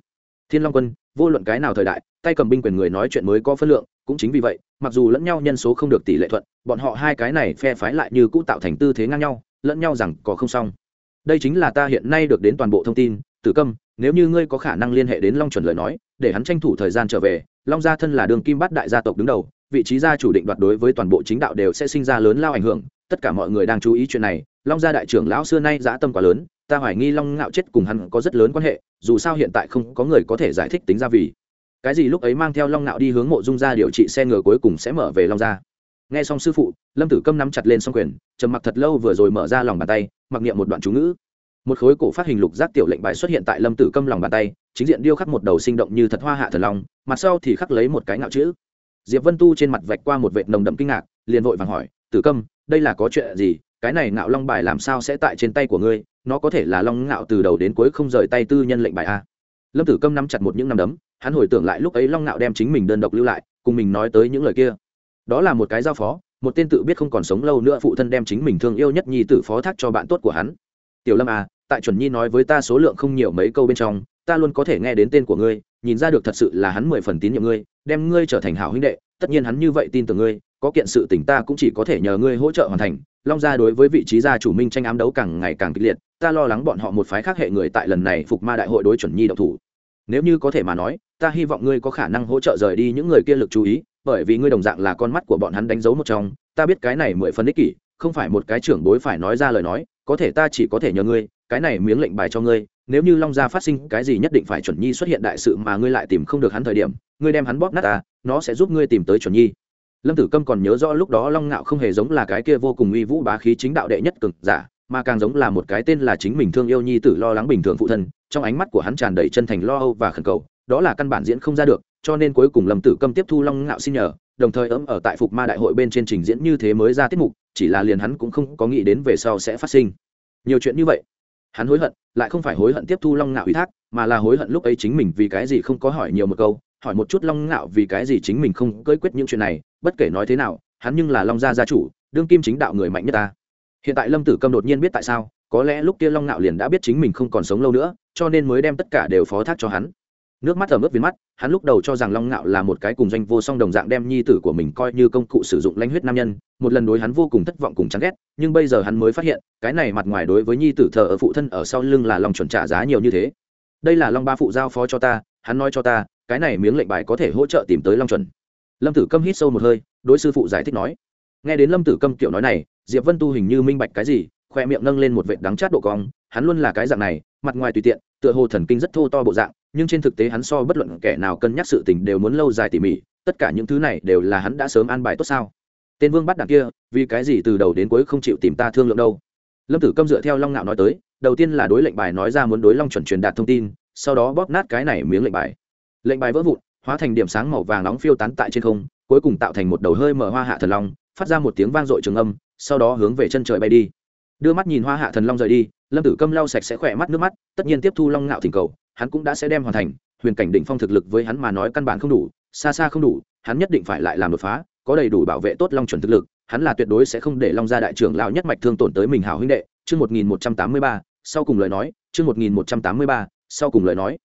Thiên long quân, vô luận cái nào thời đại, tay cầm binh quyền người nói chuyện mới có phân lượng, cũng chính vì vậy, mặc dù lẫn nhau nhân số không được tỷ lệ thuận, bọn họ hai cái này phe phái lại như cũ tạo thành tư thế ngang nhau, lẫn nhau rằng có không xong đây chính là ta hiện nay được đến toàn bộ thông tin, tử câm, nếu như ngươi có khả năng liên hệ đến long chuẩn lời nói, để hắn tranh thủ thời gian trở về, long gia thân là đường kim bát đại gia tộc đứng đầu, vị trí gia chủ định đoạt đối với toàn bộ chính đạo đều sẽ sinh ra lớn lao ảnh hưởng, tất cả mọi người đang chú ý chuyện này, long gia đại trưởng lão xưa nay dã tâm quá lớn, ta hoài nghi long ngạo chết cùng hắn có rất lớn quan hệ, dù sao hiện tại không có người có thể giải thích tính ra vì. Cái gì lúc ấy mang theo long ngạo đi hướng mộ dung gia điều trị xe ngựa cuối cùng sẽ mở về long gia nghe xong sư phụ, lâm tử câm nắm chặt lên xong quyền, trầm mặc thật lâu vừa rồi mở ra lòng bàn tay, mặc niệm một đoạn chú ngữ. Một khối cổ phát hình lục giác tiểu lệnh bài xuất hiện tại lâm tử câm lòng bàn tay, chính diện điêu khắc một đầu sinh động như thật hoa hạ thần long, mặt sau thì khắc lấy một cái ngạo chữ. Diệp vân tu trên mặt vạch qua một vệt nồng đậm kinh ngạc, liền vội vàng hỏi, tử câm, đây là có chuyện gì? Cái này ngạo long bài làm sao sẽ tại trên tay của ngươi? Nó có thể là long ngạo từ đầu đến cuối không rời tay tư nhân lệnh bài a lâm tử câm nắm chặt một những năm đấm, hắn hồi tưởng lại lúc ấy long ngạo đem chính mình đơn độc lưu lại, cùng mình nói tới những lời kia đó là một cái giao phó, một tên tự biết không còn sống lâu nữa phụ thân đem chính mình thương yêu nhất nhi tử phó thác cho bạn tốt của hắn. Tiểu lâm à tại chuẩn nhi nói với ta số lượng không nhiều mấy câu bên trong, ta luôn có thể nghe đến tên của ngươi, nhìn ra được thật sự là hắn mười phần tín nhiệm ngươi, đem ngươi trở thành hảo huynh đệ, tất nhiên hắn như vậy tin tưởng ngươi, có kiện sự tỉnh ta cũng chỉ có thể nhờ ngươi hỗ trợ hoàn thành. Long gia đối với vị trí gia chủ minh tranh ám đấu càng ngày càng kịch liệt, ta lo lắng bọn họ một phái khác hệ người tại lần này phục ma đại hội đối chuẩn nhi độc thủ. Nếu như có thể mà nói, ta hy vọng ngươi có khả năng hỗ trợ rời đi những người kia lực chú ý bởi vì ngươi đồng dạng là con mắt của bọn hắn đánh dấu một trong, ta biết cái này mười phân ích kỷ, không phải một cái trưởng bối phải nói ra lời nói, có thể ta chỉ có thể nhờ ngươi, cái này miếng lệnh bài cho ngươi, nếu như long gia phát sinh cái gì nhất định phải chuẩn nhi xuất hiện đại sự mà ngươi lại tìm không được hắn thời điểm, ngươi đem hắn bóp nát ta nó sẽ giúp ngươi tìm tới chuẩn nhi. Lâm tử câm còn nhớ rõ lúc đó long ngạo không hề giống là cái kia vô cùng uy vũ bá khí chính đạo đệ nhất cực giả, mà càng giống là một cái tên là chính mình thương yêu nhi tử lo lắng bình thường phụ thân, trong ánh mắt của hắn tràn đầy chân thành lo âu và khẩn cầu, đó là căn bản diễn không ra được cho nên cuối cùng lâm tử câm tiếp thu long ngạo xin nhờ, đồng thời ấm ở tại phục ma đại hội bên trên trình diễn như thế mới ra tiết mục, chỉ là liền hắn cũng không có nghĩ đến về sau sẽ phát sinh. Nhiều chuyện như vậy. Hắn hối hận, lại không phải hối hận tiếp thu long ngạo ủy thác, mà là hối hận lúc ấy chính mình vì cái gì không có hỏi nhiều một câu, hỏi một chút long ngạo vì cái gì chính mình không cưỡi quyết những chuyện này, bất kể nói thế nào, hắn nhưng là long gia gia chủ, đương kim chính đạo người mạnh nhất ta. Hiện tại lâm tử câm đột nhiên biết tại sao, có lẽ lúc kia long ngạo liền đã biết chính mình không còn sống lâu nữa, cho nên mới đem tất cả đều phó thác cho hắn nước mắt ở mức viên mắt, hắn lúc đầu cho rằng long ngạo là một cái cùng doanh vô song đồng dạng đem nhi tử của mình coi như công cụ sử dụng lãnh huyết nam nhân, một lần đối hắn vô cùng thất vọng cùng chán ghét, nhưng bây giờ hắn mới phát hiện, cái này mặt ngoài đối với nhi tử thờ ở phụ thân ở sau lưng là lòng chuẩn trả giá nhiều như thế. Đây là long ba phụ giao phó cho ta, hắn nói cho ta, cái này miếng lệnh bài có thể hỗ trợ tìm tới long chuẩn. Lâm tử câm hít sâu một hơi, đối sư phụ giải thích nói. Nghe đến lâm tử câm kiểu nói này, diệp vân tu hình như minh bạch cái gì, khoe miệng nâng lên một vệt đắng chát độ cong, hắn luôn là cái dạng này, mặt ngoài tùy tiện, tựa hồ thần kinh rất thô to bộ dạng nhưng trên thực tế hắn so bất luận kẻ nào cân nhắc sự tình đều muốn lâu dài tỉ mỉ, tất cả những thứ này đều là hắn đã sớm an bài tốt sao? Tên vương bắt đằng kia, vì cái gì từ đầu đến cuối không chịu tìm ta thương lượng đâu? Lâm tử câm dựa theo long ngạo nói tới, đầu tiên là đối lệnh bài nói ra muốn đối long chuẩn truyền đạt thông tin, sau đó bóp nát cái này miếng lệnh bài. Lệnh bài vỡ vụn, hóa thành điểm sáng màu vàng nóng phiêu tán tại trên không, cuối cùng tạo thành một đầu hơi mở hoa hạ thần long, phát ra một tiếng vang dội trường âm, sau đó hướng về chân trời bay đi. Đưa mắt nhìn hoa hạ thần long rời đi, lâm tử câm lau sạch sẽ khỏe mắt nước mắt, tất nhiên tiếp thu long ngạo thỉnh cầu hắn cũng đã sẽ đem hoàn thành, huyền cảnh đỉnh phong thực lực với hắn mà nói căn bản không đủ, xa xa không đủ, hắn nhất định phải lại làm đột phá, có đầy đủ bảo vệ tốt long chuẩn thực lực, hắn là tuyệt đối sẽ không để long gia đại trưởng lão nhất mạch thương tổn tới mình hảo huynh đệ. Chương một nghìn một trăm tám mươi ba, sau cùng lời nói, chương một nghìn một trăm tám mươi ba, sau cùng lời nói.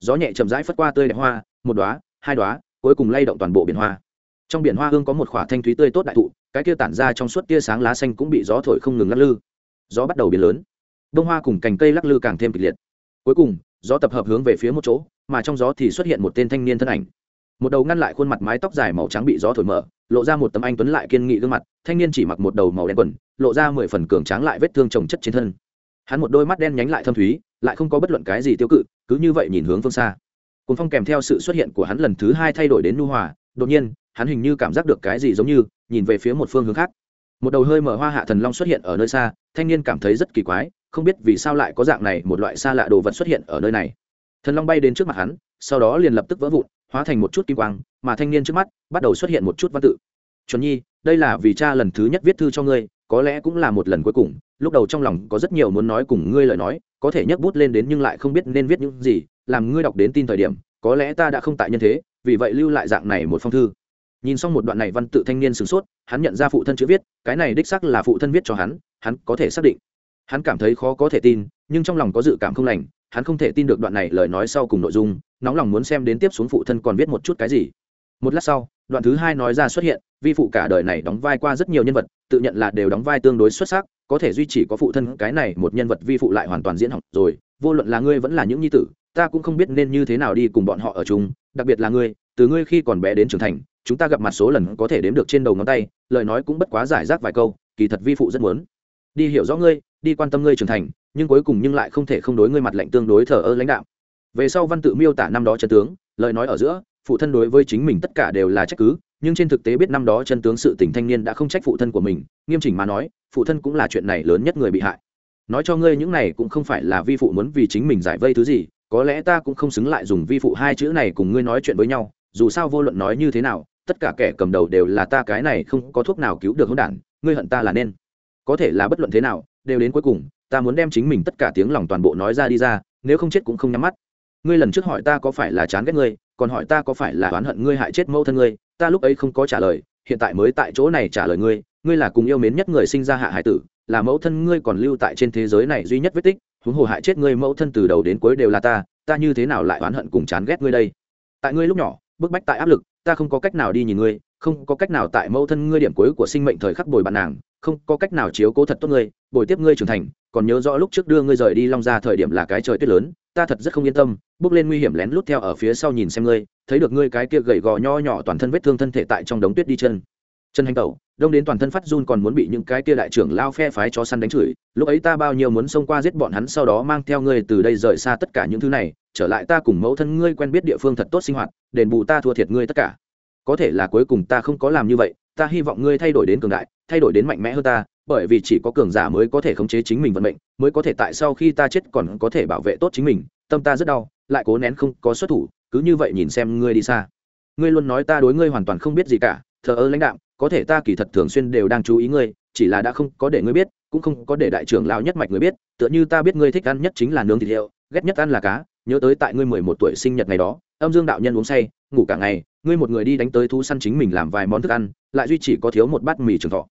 Gió nhẹ chậm rãi phất qua tươi đẹp hoa, một đoá hai đoá cuối cùng lay động toàn bộ biển hoa. Trong biển hoa hương có một khỏa thanh thúy tươi tốt đại thụ, cái kia tản ra trong suốt tia sáng lá xanh cũng bị gió thổi không ngừng lắc lư. Gió bắt đầu biến lớn. Đông hoa cùng cành cây lắc lư càng thêm kịch liệt. Cuối cùng gió tập hợp hướng về phía một chỗ, mà trong gió thì xuất hiện một tên thanh niên thân ảnh. Một đầu ngăn lại khuôn mặt mái tóc dài màu trắng bị gió thổi mở, lộ ra một tấm anh tuấn lại kiên nghị gương mặt, thanh niên chỉ mặc một đầu màu đen quần, lộ ra mười phần cường tráng lại vết thương trồng chất trên thân. Hắn một đôi mắt đen nhánh lại thâm thúy, lại không có bất luận cái gì tiêu cự, cứ như vậy nhìn hướng phương xa. Cuốn phong kèm theo sự xuất hiện của hắn lần thứ hai thay đổi đến nu hòa, đột nhiên, hắn hình như cảm giác được cái gì giống như, nhìn về phía một phương hướng khác. Một đầu hơi mở hoa hạ thần long xuất hiện ở nơi xa, thanh niên cảm thấy rất kỳ quái không biết vì sao lại có dạng này một loại xa lạ đồ vật xuất hiện ở nơi này. Thần long bay đến trước mặt hắn, sau đó liền lập tức vỡ vụn, hóa thành một chút kim quang, mà thanh niên trước mắt bắt đầu xuất hiện một chút văn tự. Chuẩn nhi, đây là vì cha lần thứ nhất viết thư cho ngươi, có lẽ cũng là một lần cuối cùng, lúc đầu trong lòng có rất nhiều muốn nói cùng ngươi lời nói, có thể nhấc bút lên đến nhưng lại không biết nên viết những gì, làm ngươi đọc đến tin thời điểm, có lẽ ta đã không tại nhân thế, vì vậy lưu lại dạng này một phong thư. Nhìn xong một đoạn này văn tự thanh niên sửng sốt, hắn nhận ra phụ thân chữ viết, cái này đích sắc là phụ thân viết cho hắn hắn có thể xác định hắn cảm thấy khó có thể tin, nhưng trong lòng có dự cảm không lành, hắn không thể tin được đoạn này lời nói sau cùng nội dung, nóng lòng muốn xem đến tiếp xuống phụ thân còn viết một chút cái gì. Một lát sau, đoạn thứ hai nói ra xuất hiện, vi phụ cả đời này đóng vai qua rất nhiều nhân vật, tự nhận là đều đóng vai tương đối xuất sắc, có thể duy trì có phụ thân cái này một nhân vật vi phụ lại hoàn toàn diễn học rồi, vô luận là ngươi vẫn là những nhi tử, ta cũng không biết nên như thế nào đi cùng bọn họ ở chung, đặc biệt là ngươi, từ ngươi khi còn bé đến trưởng thành, chúng ta gặp mặt số lần có thể đếm được trên đầu ngón tay, lời nói cũng bất quá giải rác vài câu, kỳ thật vi phụ rất muốn đi hiểu rõ ngươi, đi quan tâm ngươi trưởng thành, nhưng cuối cùng nhưng lại không thể không đối ngươi mặt lạnh tương đối thờ ơ lãnh đạo về sau văn tự miêu tả năm đó chân tướng, lời nói ở giữa, phụ thân đối với chính mình tất cả đều là trách cứ, nhưng trên thực tế biết năm đó chân tướng sự tình thanh niên đã không trách phụ thân của mình, nghiêm chỉnh mà nói, phụ thân cũng là chuyện này lớn nhất người bị hại. Nói cho ngươi những này cũng không phải là vi phụ muốn vì chính mình giải vây thứ gì, có lẽ ta cũng không xứng lại dùng vi phụ hai chữ này cùng ngươi nói chuyện với nhau, dù sao vô luận nói như thế nào, tất cả kẻ cầm đầu đều là ta cái này không có thuốc nào cứu được hỗn đản, ngươi hận ta là nên có thể là bất luận thế nào, đều đến cuối cùng, ta muốn đem chính mình tất cả tiếng lòng toàn bộ nói ra đi ra, nếu không chết cũng không nhắm mắt. Ngươi lần trước hỏi ta có phải là chán ghét ngươi, còn hỏi ta có phải là oán hận ngươi hại chết mẫu thân ngươi, ta lúc ấy không có trả lời, hiện tại mới tại chỗ này trả lời ngươi ngươi là cùng yêu mến nhất người sinh ra hạ hải tử, là mẫu thân ngươi còn lưu tại trên thế giới này duy nhất vết tích, huống hồ hại chết ngươi mẫu thân từ đầu đến cuối đều là ta ta như thế nào lại oán hận cùng chán ghét ngươi đây? Tại ngươi lúc nhỏ, bức bách tại áp lực, ta không có cách nào đi nhìn ngươi không có cách nào tại mẫu thân ngươi điểm cuối của sinh mệnh thời khắc bồi bạn nàng, không có cách nào chiếu cố thật tốt ngươi, bồi tiếp ngươi trưởng thành, còn nhớ rõ lúc trước đưa ngươi rời đi long ra thời điểm là cái trời tuyết lớn, ta thật rất không yên tâm, bước lên nguy hiểm lén lút theo ở phía sau nhìn xem ngươi, thấy được ngươi cái kia gầy gò nho nhỏ toàn thân vết thương thân thể tại trong đống tuyết đi chân. Chân hành tẩu, đông đến toàn thân phát run còn muốn bị những cái kia đại trưởng lao phe phái chó săn đánh chửi, lúc ấy ta bao nhiêu muốn xông qua giết bọn hắn sau đó mang theo ngươi từ đây rời xa tất cả những thứ này, trở lại ta cùng mẫu thân ngươi quen biết địa phương thật tốt sinh hoạt, đền bù ta thua thiệt ngươi tất cả có thể là cuối cùng ta không có làm như vậy, ta hy vọng ngươi thay đổi đến cường đại, thay đổi đến mạnh mẽ hơn ta, bởi vì chỉ có cường giả mới có thể khống chế chính mình vận mệnh, mới có thể tại sau khi ta chết còn có thể bảo vệ tốt chính mình, tâm ta rất đau, lại cố nén không có xuất thủ, cứ như vậy nhìn xem ngươi đi xa. Ngươi luôn nói ta đối ngươi hoàn toàn không biết gì cả, thờ ơ lãnh đạo có thể ta kỳ thật thường xuyên đều đang chú ý ngươi, chỉ là đã không có để ngươi biết, cũng không có để đại trưởng lão nhất mạch người biết, tựa như ta biết ngươi thích ăn nhất chính là nướng thịt hiệu, ghét nhất ăn là cá, nhớ tới tại ngươi mười một tuổi sinh nhật ngày đó, âm dương đạo nhân uống say, ngủ cả ngày ngươi một người đi đánh tới thú săn chính mình làm vài món thức ăn, lại duy chỉ có thiếu một bát mì trường thọ.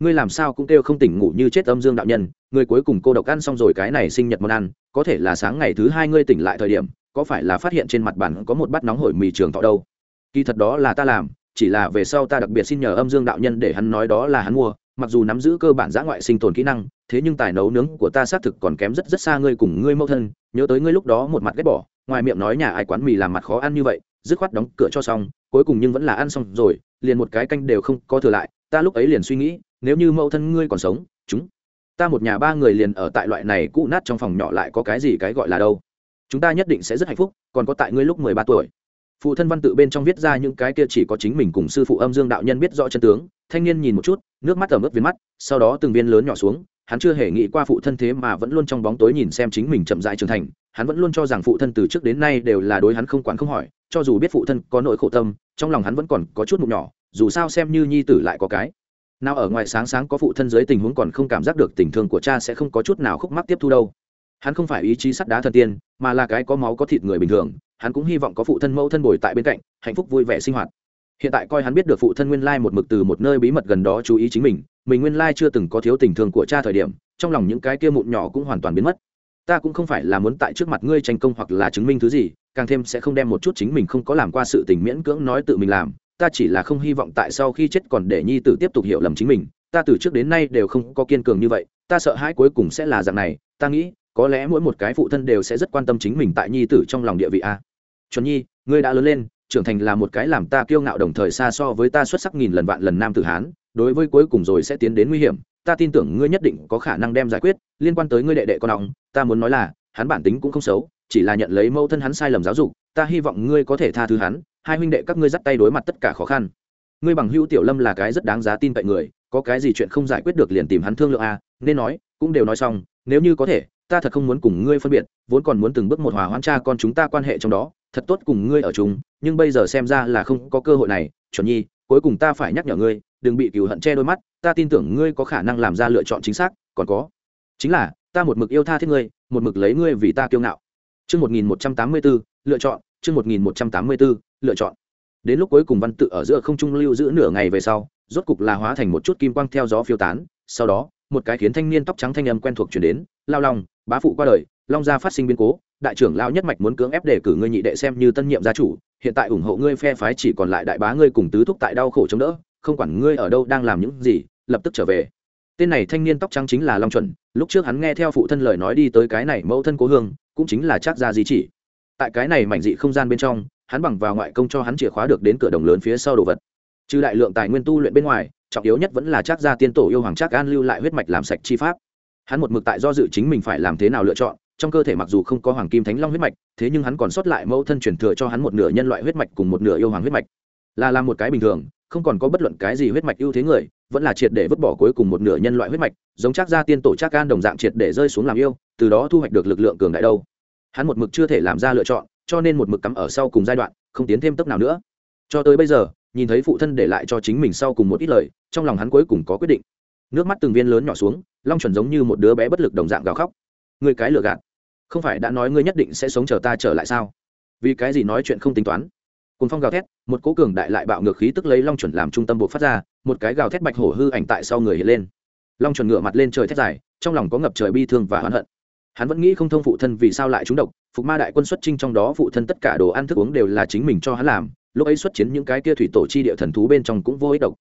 Ngươi làm sao cũng kêu không tỉnh ngủ như chết âm dương đạo nhân, ngươi cuối cùng cô độc ăn xong rồi cái này sinh nhật món ăn, có thể là sáng ngày thứ hai ngươi tỉnh lại thời điểm, có phải là phát hiện trên mặt bàn có một bát nóng hổi mì trường thọ đâu? Kỳ thật đó là ta làm, chỉ là về sau ta đặc biệt xin nhờ âm dương đạo nhân để hắn nói đó là hắn mua, mặc dù nắm giữ cơ bản giã ngoại sinh tồn kỹ năng, thế nhưng tài nấu nướng của ta xác thực còn kém rất rất xa ngươi cùng ngươi mẫu thân, nhớ tới ngươi lúc đó một mặt ghét bỏ, ngoài miệng nói nhà ai quán mì làm mặt khó ăn như vậy dứt khoát đóng cửa cho xong, cuối cùng nhưng vẫn là ăn xong rồi, liền một cái canh đều không có thừa lại, ta lúc ấy liền suy nghĩ, nếu như mẫu thân ngươi còn sống, chúng, ta một nhà ba người liền ở tại loại này cũ nát trong phòng nhỏ lại có cái gì cái gọi là đâu? Chúng ta nhất định sẽ rất hạnh phúc, còn có tại ngươi lúc mười ba tuổi. Phụ thân văn tự bên trong viết ra những cái kia chỉ có chính mình cùng sư phụ âm dương đạo nhân biết rõ chân tướng, thanh niên nhìn một chút, nước mắt ở mức viên mắt, sau đó từng viên lớn nhỏ xuống, hắn chưa hề nghĩ qua phụ thân thế mà vẫn luôn trong bóng tối nhìn xem chính mình chậm dại trưởng thành hắn vẫn luôn cho rằng phụ thân từ trước đến nay đều là đối hắn không quản không hỏi, cho dù biết phụ thân có nỗi khổ tâm, trong lòng hắn vẫn còn có chút mụn nhỏ, dù sao xem như nhi tử lại có cái. Nào ở ngoài sáng sáng có phụ thân dưới tình huống còn không cảm giác được tình thương của cha sẽ không có chút nào khúc mắc tiếp thu đâu. Hắn không phải ý chí sắt đá thần tiên, mà là cái có máu có thịt người bình thường, hắn cũng hy vọng có phụ thân mẫu thân bồi tại bên cạnh, hạnh phúc vui vẻ sinh hoạt. Hiện tại coi hắn biết được phụ thân nguyên lai một mực từ một nơi bí mật gần đó chú ý chính mình mình nguyên lai chưa từng có thiếu tình thương của cha thời điểm, trong lòng những cái kia mụn nhỏ cũng hoàn toàn biến mất ta cũng không phải là muốn tại trước mặt ngươi tranh công hoặc là chứng minh thứ gì, càng thêm sẽ không đem một chút chính mình không có làm qua sự tình miễn cưỡng nói tự mình làm. Ta chỉ là không hy vọng tại sau khi chết còn để nhi tử tiếp tục hiểu lầm chính mình. Ta từ trước đến nay đều không có kiên cường như vậy, ta sợ hãi cuối cùng sẽ là dạng này. Ta nghĩ, có lẽ mỗi một cái phụ thân đều sẽ rất quan tâm chính mình tại nhi tử trong lòng địa vị a. Chuẩn nhi, ngươi đã lớn lên, trưởng thành là một cái làm ta kiêu ngạo đồng thời xa so với ta xuất sắc nghìn lần vạn lần nam tử hán, đối với cuối cùng rồi sẽ tiến đến nguy hiểm ta tin tưởng ngươi nhất định có khả năng đem giải quyết, liên quan tới ngươi đệ đệ con ông ta muốn nói là, hắn bản tính cũng không xấu, chỉ là nhận lấy mẫu thân hắn sai lầm giáo dục, ta hy vọng ngươi có thể tha thứ hắn, hai huynh đệ các ngươi dắt tay đối mặt tất cả khó khăn. Ngươi bằng hữu tiểu lâm là cái rất đáng giá tin cậy người, có cái gì chuyện không giải quyết được liền tìm hắn thương lượng a, nên nói, cũng đều nói xong, nếu như có thể, ta thật không muốn cùng ngươi phân biệt, vốn còn muốn từng bước một hòa hoãn cha con chúng ta quan hệ trong đó, thật tốt cùng ngươi ở chung, nhưng bây giờ xem ra là không có cơ hội này, chuẩn nhi, cuối cùng ta phải nhắc nhở ngươi, đừng bị cừu hận che đôi mắt ta tin tưởng ngươi có khả năng làm ra lựa chọn chính xác, còn có, chính là, ta một mực yêu tha thiết ngươi, một mực lấy ngươi vì ta kiêu ngạo. Chương một nghìn một trăm tám mươi bốn lựa chọn, chương một nghìn một trăm tám mươi bốn lựa chọn. Đến lúc cuối cùng văn tự ở giữa không trung lưu giữ nửa ngày về sau, rốt cục là hóa thành một chút kim quang theo gió phiêu tán, sau đó, một cái khiến thanh niên tóc trắng thanh âm quen thuộc chuyển đến, lao long, bá phụ qua đời, long gia phát sinh biến cố, đại trưởng lao nhất mạch muốn cưỡng ép để cử ngươi nhị đệ xem như tân nhiệm gia chủ, hiện tại ủng hộ ngươi phe phái chỉ còn lại đại bá ngươi cùng tứ thúc tại đau khổ chống đỡ không quản ngươi ở đâu đang làm những gì, lập tức trở về. Tên này thanh niên tóc trắng chính là long chuẩn, lúc trước hắn nghe theo phụ thân lời nói đi tới cái này mẫu thân cố hương, cũng chính là chắc gia di chỉ. Tại cái này mảnh dị không gian bên trong, hắn bằng vào ngoại công cho hắn chìa khóa được đến cửa đồng lớn phía sau đồ vật. Trừ đại lượng tài nguyên tu luyện bên ngoài, trọng yếu nhất vẫn là chắc gia tiên tổ yêu hoàng chắc an lưu lại huyết mạch làm sạch chi pháp. Hắn một mực tại do dự chính mình phải làm thế nào lựa chọn, trong cơ thể mặc dù không có hoàng kim thánh long huyết mạch, thế nhưng hắn còn sót lại mẫu thân truyền thừa cho hắn một nửa nhân loại huyết mạch cùng một nửa yêu hoàng huyết mạch. Là làm một cái bình thường không còn có bất luận cái gì huyết mạch ưu thế người, vẫn là triệt để vứt bỏ cuối cùng một nửa nhân loại huyết mạch, giống chắc gia tiên tổ chắc gan đồng dạng triệt để rơi xuống làm yêu, từ đó thu hoạch được lực lượng cường đại đâu. Hắn một mực chưa thể làm ra lựa chọn, cho nên một mực cắm ở sau cùng giai đoạn, không tiến thêm tốc nào nữa. Cho tới bây giờ, nhìn thấy phụ thân để lại cho chính mình sau cùng một ít lời, trong lòng hắn cuối cùng có quyết định. Nước mắt từng viên lớn nhỏ xuống, long chuẩn giống như một đứa bé bất lực đồng dạng gào khóc. Người cái lừa gạt, không phải đã nói ngươi nhất định sẽ sống chờ ta trở lại sao? Vì cái gì nói chuyện không tính toán? Cùng phong gào thét, một cố cường đại lại bạo ngược khí tức lấy long chuẩn làm trung tâm buộc phát ra, một cái gào thét bạch hổ hư ảnh tại sau người hiện lên. Long chuẩn ngửa mặt lên trời thét dài, trong lòng có ngập trời bi thương và oán hận. Hắn vẫn nghĩ không thông phụ thân vì sao lại trúng độc, phục ma đại quân xuất trinh trong đó phụ thân tất cả đồ ăn thức uống đều là chính mình cho hắn làm, lúc ấy xuất chiến những cái kia thủy tổ chi địa thần thú bên trong cũng vô ích độc.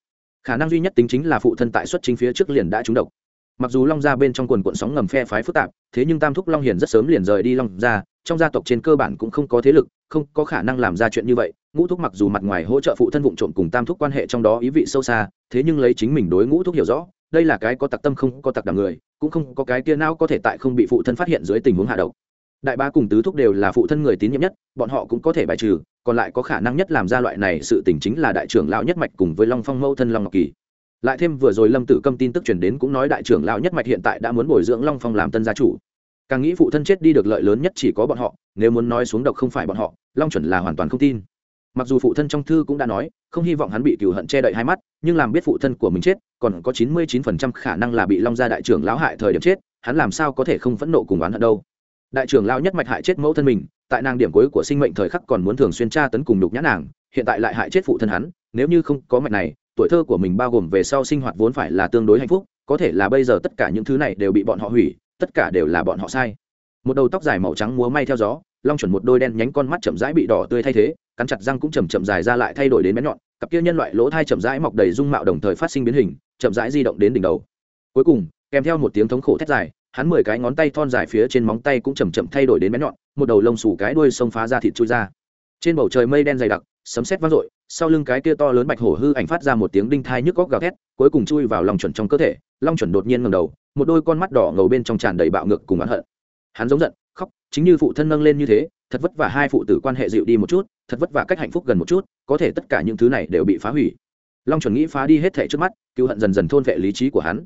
Khả năng duy nhất tính chính là phụ thân tại xuất chính phía trước liền đã trúng độc mặc dù long gia bên trong quần quận sóng ngầm phe phái phức tạp, thế nhưng tam thúc long hiền rất sớm liền rời đi long gia, trong gia tộc trên cơ bản cũng không có thế lực, không có khả năng làm ra chuyện như vậy. Ngũ thúc mặc dù mặt ngoài hỗ trợ phụ thân vụ trộm cùng tam thúc quan hệ trong đó ý vị sâu xa, thế nhưng lấy chính mình đối ngũ thúc hiểu rõ, đây là cái có tặc tâm không có tặc đảm người, cũng không có cái kia nào có thể tại không bị phụ thân phát hiện dưới tình huống hạ độc. Đại ba cùng tứ thúc đều là phụ thân người tín nhiệm nhất, bọn họ cũng có thể bài trừ, còn lại có khả năng nhất làm ra loại này sự tình chính là đại trưởng lão nhất mạch cùng với long phong mẫu thân long ngọc kỳ lại thêm vừa rồi lâm tử câm tin tức chuyển đến cũng nói đại trưởng lão nhất mạch hiện tại đã muốn bồi dưỡng long phong làm tân gia chủ. Càng nghĩ phụ thân chết đi được lợi lớn nhất chỉ có bọn họ, nếu muốn nói xuống độc không phải bọn họ, long chuẩn là hoàn toàn không tin. Mặc dù phụ thân trong thư cũng đã nói, không hy vọng hắn bị cừu hận che đậy hai mắt, nhưng làm biết phụ thân của mình chết, còn có chín mươi chín phần trăm khả năng là bị long gia đại trưởng lão hại thời điểm chết, hắn làm sao có thể không phẫn nộ cùng oán hận đâu. Đại trưởng lão nhất mạch hại chết mẫu thân mình, tại nàng điểm cuối của sinh mệnh thời khắc còn muốn thường xuyên tra tấn cùng đục nhã nàng, hiện tại lại hại chết phụ thân hắn, nếu như không có mạch này tuổi thơ của mình bao gồm về sau sinh hoạt vốn phải là tương đối hạnh phúc, có thể là bây giờ tất cả những thứ này đều bị bọn họ hủy, tất cả đều là bọn họ sai. Một đầu tóc dài màu trắng múa may theo gió, long chuẩn một đôi đen nhánh con mắt chậm rãi bị đỏ tươi thay thế, cắn chặt răng cũng chầm chậm dài ra lại thay đổi đến bé nhọn, cặp kia nhân loại lỗ thai chậm rãi mọc đầy dung mạo đồng thời phát sinh biến hình, chậm rãi di động đến đỉnh đầu. Cuối cùng, kèm theo một tiếng thống khổ thét dài, hắn mười cái ngón tay thon dài phía trên móng tay cũng chầm chậm thay đổi đến bé nhọn, một đầu lông xù cái đuôi xông phá ra thịt chui ra. Trên bầu trời mây đen dày đặc, sấm sét vang dội sau lưng cái kia to lớn bạch hổ hư ảnh phát ra một tiếng đinh thai nhức góc gào thét, cuối cùng chui vào lòng chuẩn trong cơ thể, long chuẩn đột nhiên ngầm đầu, một đôi con mắt đỏ ngầu bên trong tràn đầy bạo ngược cùng oán hận. Hắn giống giận, khóc, chính như phụ thân nâng lên như thế, thật vất vả hai phụ tử quan hệ dịu đi một chút, thật vất vả cách hạnh phúc gần một chút, có thể tất cả những thứ này đều bị phá hủy. Long chuẩn nghĩ phá đi hết thể trước mắt, cứu hận dần dần thôn vệ lý trí của hắn.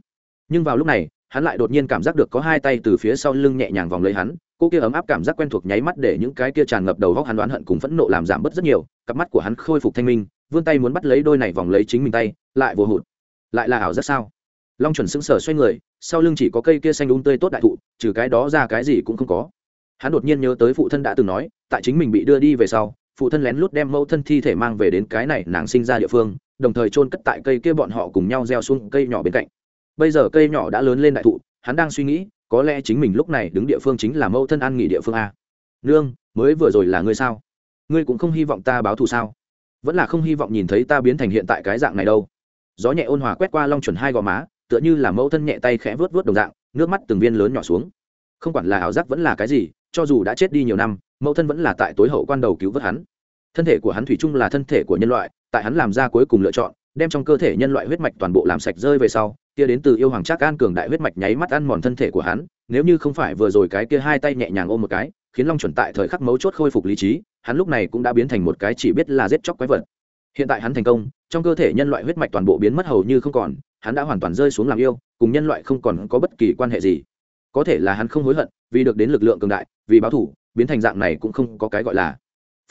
Nhưng vào lúc này, hắn lại đột nhiên cảm giác được có hai tay từ phía sau lưng nhẹ nhàng vòng lấy hắn cô kia ấm áp cảm giác quen thuộc nháy mắt để những cái kia tràn ngập đầu góc hắn đoán hận cùng phẫn nộ làm giảm bớt rất nhiều, cặp mắt của hắn khôi phục thanh minh, vươn tay muốn bắt lấy đôi này vòng lấy chính mình tay, lại vô hụt. Lại là ảo rất sao? Long chuẩn sững sờ xoay người, sau lưng chỉ có cây kia xanh đúng um tươi tốt đại thụ, trừ cái đó ra cái gì cũng không có. Hắn đột nhiên nhớ tới phụ thân đã từng nói, tại chính mình bị đưa đi về sau, phụ thân lén lút đem mẫu thân thi thể mang về đến cái này nàng sinh ra địa phương, đồng thời chôn cất tại cây kia bọn họ cùng nhau gieo xuống cây nhỏ bên cạnh. Bây giờ cây nhỏ đã lớn lên đại thụ, hắn đang suy nghĩ có lẽ chính mình lúc này đứng địa phương chính là mẫu thân an nghỉ địa phương a. Nương, mới vừa rồi là ngươi sao? Ngươi cũng không hy vọng ta báo thù sao? Vẫn là không hy vọng nhìn thấy ta biến thành hiện tại cái dạng này đâu. Gió nhẹ ôn hòa quét qua long chuẩn hai gò má, tựa như là mẫu thân nhẹ tay khẽ vớt vớt đồng dạng, nước mắt từng viên lớn nhỏ xuống. Không quản là ảo giác vẫn là cái gì, cho dù đã chết đi nhiều năm, mẫu thân vẫn là tại tối hậu quan đầu cứu vớt hắn. Thân thể của hắn thủy chung là thân thể của nhân loại, tại hắn làm ra cuối cùng lựa chọn, đem trong cơ thể nhân loại huyết mạch toàn bộ làm sạch rơi về sau kia đến từ yêu hoàng trác an cường đại huyết mạch nháy mắt ăn mòn thân thể của hắn, nếu như không phải vừa rồi cái kia hai tay nhẹ nhàng ôm một cái, khiến long chuẩn tại thời khắc mấu chốt khôi phục lý trí, hắn lúc này cũng đã biến thành một cái chỉ biết là giết chóc quái vật. Hiện tại hắn thành công, trong cơ thể nhân loại huyết mạch toàn bộ biến mất hầu như không còn, hắn đã hoàn toàn rơi xuống làm yêu, cùng nhân loại không còn có bất kỳ quan hệ gì. Có thể là hắn không hối hận, vì được đến lực lượng cường đại, vì báo thủ, biến thành dạng này cũng không có cái gọi là.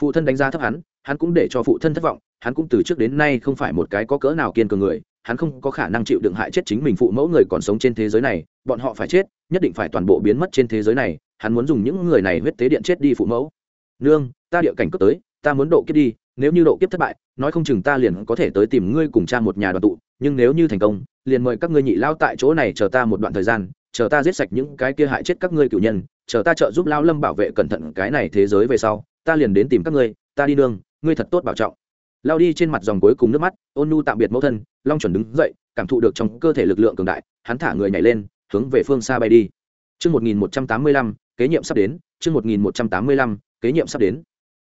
Phụ thân đánh giá thấp hắn hắn cũng để cho phụ thân thất vọng, hắn cũng từ trước đến nay không phải một cái có cỡ nào kiên cường người hắn không có khả năng chịu đựng hại chết chính mình phụ mẫu người còn sống trên thế giới này, bọn họ phải chết, nhất định phải toàn bộ biến mất trên thế giới này, hắn muốn dùng những người này huyết tế điện chết đi phụ mẫu. Nương, ta địa cảnh cấp tới, ta muốn độ kiếp đi, nếu như độ kiếp thất bại, nói không chừng ta liền có thể tới tìm ngươi cùng cha một nhà đoàn tụ, nhưng nếu như thành công, liền mời các ngươi nhị lao tại chỗ này chờ ta một đoạn thời gian, chờ ta giết sạch những cái kia hại chết các ngươi cựu nhân, chờ ta trợ giúp lao lâm bảo vệ cẩn thận cái này thế giới về sau, ta liền đến tìm các ngươi, ta đi nương, ngươi thật tốt bảo trọng lao đi trên mặt dòng cuối cùng nước mắt ôn nhu tạm biệt mẫu thân long chuẩn đứng dậy cảm thụ được trong cơ thể lực lượng cường đại hắn thả người nhảy lên hướng về phương xa bay đi Chương 1185, kế nhiệm sắp đến, chương 1185, kế nhiệm sắp đến.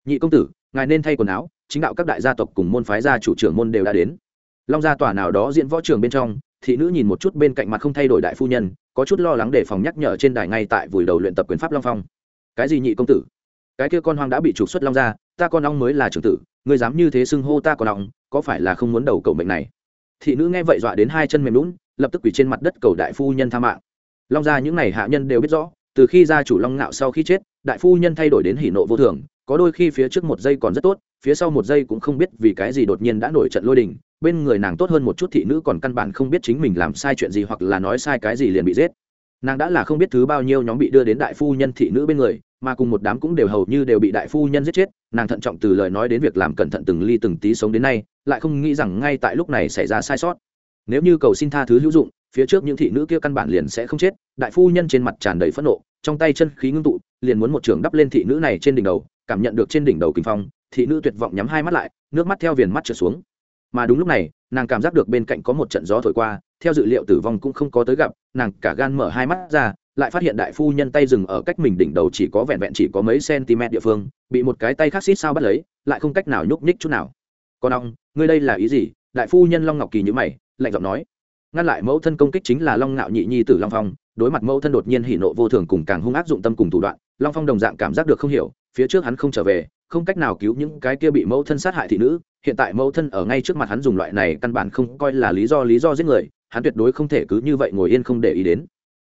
Nhị công tử, ngài nên thay quần áo, chính đạo các đại gia tộc cùng môn phái gia chủ trưởng môn đều đã đến. Long gia tòa nào đó diễn võ trường bên trong, thị nữ nhìn một chút bên cạnh mặt không thay đổi đại phu nhân, có chút lo lắng để phòng nhắc nhở trên đài ngay tại vùi đầu luyện tập quyền pháp Long Phong. Cái gì nhị công tử? Cái kia con hoang đã bị trục xuất Long gia, ta con ong mới là trưởng tử, ngươi dám như thế xưng hô ta con ong, có phải là không muốn đầu cầu mệnh này? Thị nữ nghe vậy dọa đến hai chân mềm lún lập tức quỳ trên mặt đất cầu đại phu nhân tha mạng long gia những n à y hạ nhân đều biết rõ từ khi gia chủ long ngạo sau khi chết đại phu nhân thay đổi đến hỉ nộ vô thường có đôi khi phía trước một giây còn rất tốt phía sau một giây cũng không biết vì cái gì đột nhiên đã nổi trận lôi đình bên người nàng tốt hơn một chút thị nữ còn căn bản không biết chính mình làm sai chuyện gì hoặc là nói sai cái gì liền bị giết nàng đã là không biết thứ bao nhiêu nhóm bị đưa đến đại phu nhân thị nữ bên người mà cùng một đám cũng đều hầu như đều bị đại phu nhân giết chết, nàng thận trọng từ lời nói đến việc làm cẩn thận từng ly từng tí sống đến nay, lại không nghĩ rằng ngay tại lúc này xảy ra sai sót. Nếu như cầu xin tha thứ hữu dụng, phía trước những thị nữ kia căn bản liền sẽ không chết, đại phu nhân trên mặt tràn đầy phẫn nộ, trong tay chân khí ngưng tụ, liền muốn một trường đắp lên thị nữ này trên đỉnh đầu, cảm nhận được trên đỉnh đầu kinh phong, thị nữ tuyệt vọng nhắm hai mắt lại, nước mắt theo viền mắt trở xuống. Mà đúng lúc này nàng cảm giác được bên cạnh có một trận gió thổi qua, theo dự liệu tử vong cũng không có tới gặp, nàng cả gan mở hai mắt ra, lại phát hiện đại phu nhân tay dừng ở cách mình đỉnh đầu chỉ có vẹn vẹn chỉ có mấy cm địa phương, bị một cái tay khác xít sao bắt lấy, lại không cách nào nhúc nhích chút nào. Con ong, ngươi đây là ý gì? Đại phu nhân long ngọc kỳ nhữ mày, lạnh giọng nói. Ngăn lại mẫu thân công kích chính là long ngạo nhị nhi tử long phong, đối mặt mẫu thân đột nhiên hỉ nộ vô thường cùng càng hung ác dụng tâm cùng thủ đoạn, long phong đồng dạng cảm giác được không hiểu phía trước hắn không trở về không cách nào cứu những cái kia bị mẫu thân sát hại thị nữ hiện tại mẫu thân ở ngay trước mặt hắn dùng loại này căn bản không coi là lý do lý do giết người hắn tuyệt đối không thể cứ như vậy ngồi yên không để ý đến.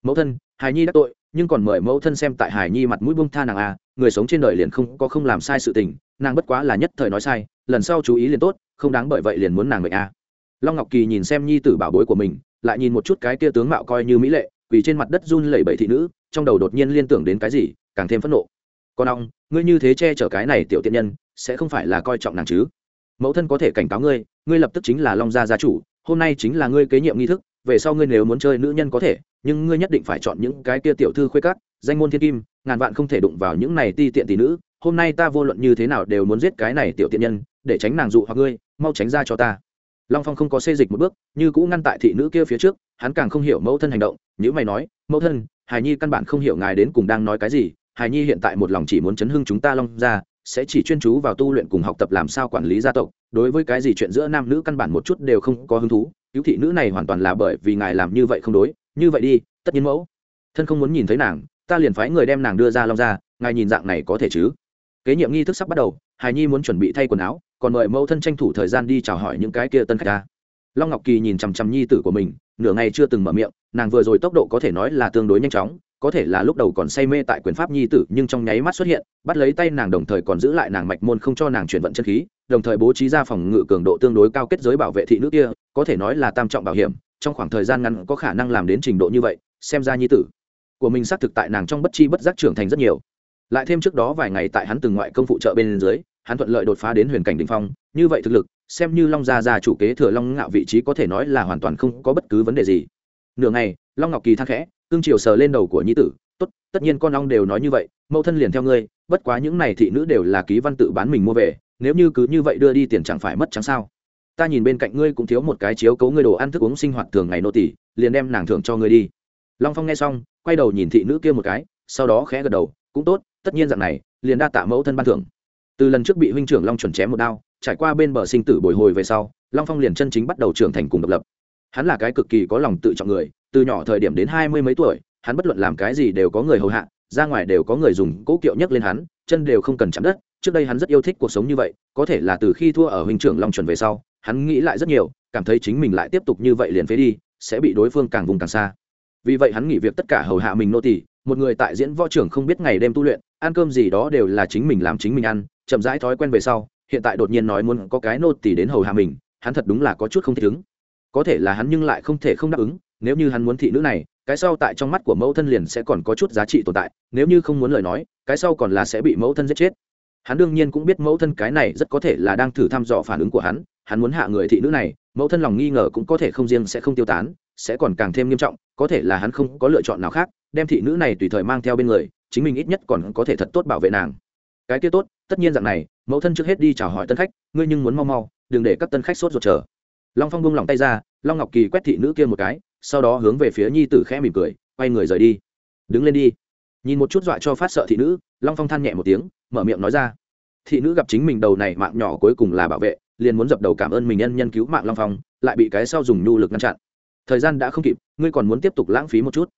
Mẫu thân hài nhi đắc tội nhưng còn mời mẫu thân xem tại hài nhi mặt mũi bông tha nàng a à, người sống trên đời liền không có không làm sai sự tình nàng bất quá là nhất thời nói sai lần sau chú ý liền tốt không đáng bởi vậy liền muốn nàng mệnh a à. Long ngọc kỳ nhìn xem nhi tử bảo bối của mình lại nhìn một chút cái kia tướng mạo coi như mỹ lệ vì trên mặt đất run lẩy bẩy thị nữ trong đầu đột nhiên liên tưởng đến cái gì càng thêm phẫn nộ con ong, ngươi như thế che chở cái này tiểu tiện nhân, sẽ không phải là coi trọng nàng chứ? Mẫu thân có thể cảnh cáo ngươi ngươi lập tức chính là long gia gia chủ, hôm nay chính là ngươi kế nhiệm nghi thức, về sau ngươi nếu muốn chơi nữ nhân có thể, nhưng ngươi nhất định phải chọn những cái kia tiểu thư khuê cắt danh môn thiên kim, ngàn vạn không thể đụng vào những này ti tiện tỷ nữ, hôm nay ta vô luận như thế nào đều muốn giết cái này tiểu tiện nhân, để tránh nàng dụ hoặc ngươi, mau tránh ra cho ta. Long phong không có xê dịch một bước, như cũ ngăn tại thị nữ kia phía trước, hắn càng không hiểu mẫu thân hành động nhữ mày nói, mẫu thân hài nhi căn bản không hiểu ngài đến cùng đang nói cái gì hài nhi hiện tại một lòng chỉ muốn chấn hưng chúng ta long ra sẽ chỉ chuyên chú vào tu luyện cùng học tập làm sao quản lý gia tộc. Đối với cái gì chuyện giữa nam nữ căn bản một chút đều không có hứng thú. Cứu thị nữ này hoàn toàn là bởi vì ngài làm như vậy không đối. Như vậy đi, tất nhiên mẫu. Thân không muốn nhìn thấy nàng, ta liền phái người đem nàng đưa ra long ra ngài nhìn dạng này có thể chứ? Kế nhiệm nghi thức sắp bắt đầu hài nhi muốn chuẩn bị thay quần áo, còn mời mẫu thân tranh thủ thời gian đi chào hỏi những cái kia tân khách ta. Long ngọc kỳ nhìn chằm chằm nhi tử của mình, nửa ngày chưa từng mở miệng, nàng vừa rồi tốc độ có thể nói là tương đối nhanh chóng có thể là lúc đầu còn say mê tại quyền pháp nhi tử, nhưng trong nháy mắt xuất hiện, bắt lấy tay nàng đồng thời còn giữ lại nàng mạch môn không cho nàng chuyển vận chân khí, đồng thời bố trí ra phòng ngự cường độ tương đối cao kết giới bảo vệ thị nữ kia, có thể nói là tam trọng bảo hiểm, trong khoảng thời gian ngắn có khả năng làm đến trình độ như vậy, xem ra nhi tử của mình xác thực tại nàng trong bất chi bất giác trưởng thành rất nhiều. Lại thêm trước đó vài ngày tại hắn từng ngoại công phụ trợ bên dưới, hắn thuận lợi đột phá đến huyền cảnh đ ỉ n h phong, như vậy thực lực, xem như long gia già chủ kế thừa long ngạo vị trí có thể nói là hoàn toàn không có bất cứ vấn đề gì. Nửa ngày, long ngọc kỳ thang khẽ cương triều sờ lên đầu của nhi tử, tốt, tất nhiên con ong đều nói như vậy, mẫu thân liền theo ngươi, bất quá những này thị nữ đều là ký văn tự bán mình mua về, nếu như cứ như vậy đưa đi tiền chẳng phải mất trắng sao? Ta nhìn bên cạnh ngươi cũng thiếu một cái chiếu cấu ngươi đồ ăn thức uống sinh hoạt thường ngày nô tỷ liền đem nàng thưởng cho ngươi đi. Long phong nghe xong, quay đầu nhìn thị nữ kia một cái, sau đó khẽ gật đầu, cũng tốt, tất nhiên dạng này, liền đa tạ mẫu thân ban thưởng. Từ lần trước bị huynh trưởng long chuẩn chém một đao, trải qua bên bờ sinh tử bồi hồi về sau, long phong liền chân chính bắt đầu trưởng thành cùng độc lập hắn là cái cực kỳ có lòng tự trọng người, từ nhỏ thời điểm đến hai mươi mấy tuổi, hắn bất luận làm cái gì đều có người hầu hạ, ra ngoài đều có người dùng cỗ kiệu nhấc lên hắn, chân đều không cần chạm đất. Trước đây hắn rất yêu thích cuộc sống như vậy, có thể là từ khi thua ở huynh trưởng long chuẩn về sau, hắn nghĩ lại rất nhiều, cảm thấy chính mình lại tiếp tục như vậy liền phế đi, sẽ bị đối phương càng vùng càng xa. Vì vậy hắn nghỉ việc tất cả hầu hạ mình nô tỳ, một người tại diễn võ trưởng không biết ngày đêm tu luyện, ăn cơm gì đó đều là chính mình làm chính mình ăn, chậm rãi thói quen về sau, hiện tại đột nhiên nói muốn có cái nô tỳ đến hầu hạ mình, hắn thật đúng là có chút không thích ứng có thể là hắn nhưng lại không thể không đáp ứng, nếu như hắn muốn thị nữ này, cái sau tại trong mắt của mẫu thân liền sẽ còn có chút giá trị tồn tại, nếu như không muốn lời nói, cái sau còn là sẽ bị mẫu thân giết chết. Hắn đương nhiên cũng biết mẫu thân cái này rất có thể là đang thử thăm dò phản ứng của hắn hắn muốn hạ người thị nữ này, mẫu thân lòng nghi ngờ cũng có thể không riêng sẽ không tiêu tán, sẽ còn càng thêm nghiêm trọng, có thể là hắn không có lựa chọn nào khác, đem thị nữ này tùy thời mang theo bên người, chính mình ít nhất còn có thể thật tốt bảo vệ nàng. Cái kia tốt, tất nhiên dạng này, mẫu thân trước hết đi chào hỏi tân khách, ngươi nhưng muốn mau mau, đừng để các tân khách sốt ruột chờ long phong buông lòng tay ra, long ngọc kỳ quét thị nữ kia một cái, sau đó hướng về phía nhi tử khẽ mỉm cười, quay người rời đi. Đứng lên đi. Nhìn một chút dọa cho phát sợ thị nữ, long phong than nhẹ một tiếng, mở miệng nói ra. Thị nữ gặp chính mình đầu này mạng nhỏ cuối cùng là bảo vệ, liền muốn dập đầu cảm ơn mình nhân nhân cứu mạng long phong, lại bị cái sau dùng nhu lực ngăn chặn. Thời gian đã không kịp, ngươi còn muốn tiếp tục lãng phí một chút.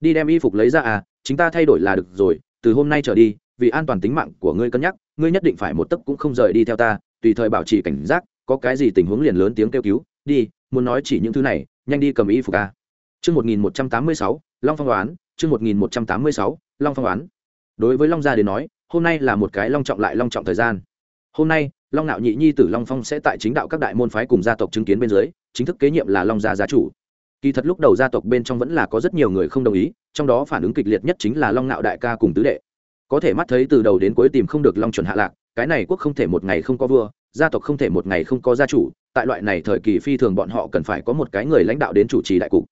Đi đem y phục lấy ra à chính ta thay đổi là được rồi, từ hôm nay trở đi, vì an toàn tính mạng của ngươi cân nhắc, ngươi nhất định phải một tấc cũng không rời đi theo ta, tùy thời bảo trì cảnh giác có cái gì tình huống liền lớn tiếng kêu cứu, đi, muốn nói chỉ những thứ này, nhanh đi cầm y phục a. Chương một nghìn một trăm tám mươi sáu, long phong đoán chương một nghìn một trăm tám mươi sáu, long phong đoán đối với long gia đến nói, hôm nay là một cái long trọng lại long trọng thời gian. Hôm nay, long nạo nhị nhi tử long phong sẽ tại chính đạo các đại môn phái cùng gia tộc chứng kiến bên dưới, chính thức kế nhiệm là long gia gia chủ. Kỳ thật lúc đầu gia tộc bên trong vẫn là có rất nhiều người không đồng ý, trong đó phản ứng kịch liệt nhất chính là long nạo đại ca cùng tứ đệ. Có thể mắt thấy từ đầu đến cuối tìm không được long chuẩn hạ lạc, cái này quốc không thể một ngày không có vua gia tộc không thể một ngày không có gia chủ, tại loại này thời kỳ phi thường bọn họ cần phải có một cái người lãnh đạo đến chủ trì đại cục.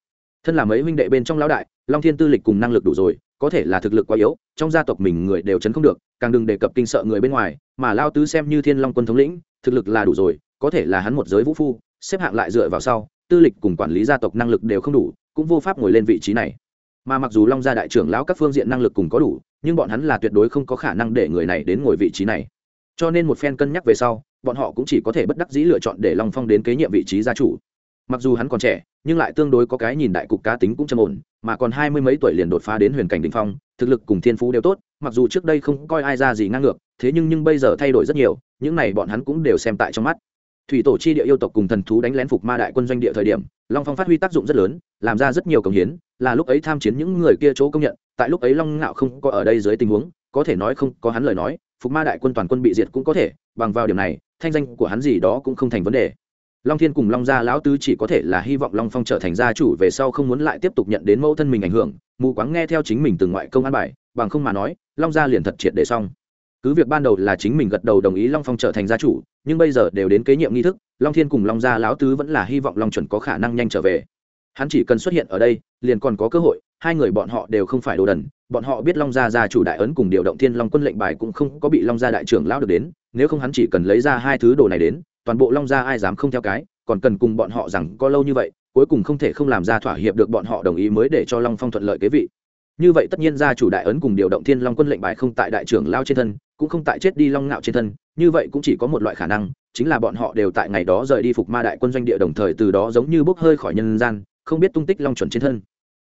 Thân là mấy huynh đệ bên trong lão đại, long thiên tư lịch cùng năng lực đủ rồi, có thể là thực lực quá yếu, trong gia tộc mình người đều chấn không được, càng đừng đề cập kinh sợ người bên ngoài, mà lao tứ xem như thiên long quân thống lĩnh, thực lực là đủ rồi, có thể là hắn một giới vũ phu, xếp hạng lại dựa vào sau, tư lịch cùng quản lý gia tộc năng lực đều không đủ, cũng vô pháp ngồi lên vị trí này. Mà mặc dù long gia đại trưởng lão các phương diện năng lực cùng có đủ, nhưng bọn hắn là tuyệt đối không có khả năng để người này đến ngồi vị trí này. Cho nên một phen cân nhắc về sau bọn họ cũng chỉ có thể bất đắc dĩ lựa chọn để long phong đến kế nhiệm vị trí gia chủ. Mặc dù hắn còn trẻ, nhưng lại tương đối có cái nhìn đại cục cá tính cũng trầm ổn, mà còn hai mươi mấy tuổi liền đột phá đến huyền cảnh đ ỉ n h phong, thực lực cùng thiên phú đều tốt, mặc dù trước đây không coi ai ra gì ngang ngược, thế nhưng nhưng bây giờ thay đổi rất nhiều, những này bọn hắn cũng đều xem tại trong mắt. Thủy tổ chi địa yêu tộc cùng thần thú đánh lén phục ma đại quân doanh địa thời điểm, long phong phát huy tác dụng rất lớn, làm ra rất nhiều công hiến, là lúc ấy tham chiến những người kia chỗ công nhận, tại lúc ấy long ngạo không có ở đây dưới tình huống, có thể nói không có hắn lời nói, phục ma đại quân toàn quân bị diệt cũng có thể, bằng vào điểm này thanh danh của hắn gì đó cũng không thành vấn đề. Long thiên cùng long gia lão tứ chỉ có thể là hy vọng long phong trở thành gia chủ về sau không muốn lại tiếp tục nhận đến mẫu thân mình ảnh hưởng, mù quáng nghe theo chính mình từng ngoại công an bài, bằng không mà nói, long gia liền thật triệt để xong. Cứ việc ban đầu là chính mình gật đầu đồng ý long phong trở thành gia chủ, nhưng bây giờ đều đến kế nhiệm nghi thức, long thiên cùng long gia lão tứ vẫn là hy vọng long chuẩn có khả năng nhanh trở về. Hắn chỉ cần xuất hiện ở đây, liền còn có cơ hội, hai người bọn họ đều không phải đồ đần, bọn họ biết long gia gia chủ đại ấn cùng điều động thiên long quân lệnh bài cũng không có bị long gia đại trưởng lão được đến nếu không hắn chỉ cần lấy ra hai thứ đồ này đến, toàn bộ long gia ai dám không theo cái, còn cần cùng bọn họ rằng có lâu như vậy, cuối cùng không thể không làm ra thỏa hiệp được bọn họ đồng ý mới để cho long phong thuận lợi kế vị. Như vậy tất nhiên gia chủ đại ấn cùng điều động thiên long quân lệnh bài không tại đại trưởng lao trên thân, cũng không tại chết đi long ngạo trên thân, như vậy cũng chỉ có một loại khả năng, chính là bọn họ đều tại ngày đó rời đi phục ma đại quân doanh địa đồng thời từ đó giống như bốc hơi khỏi nhân gian, không biết tung tích long chuẩn trên thân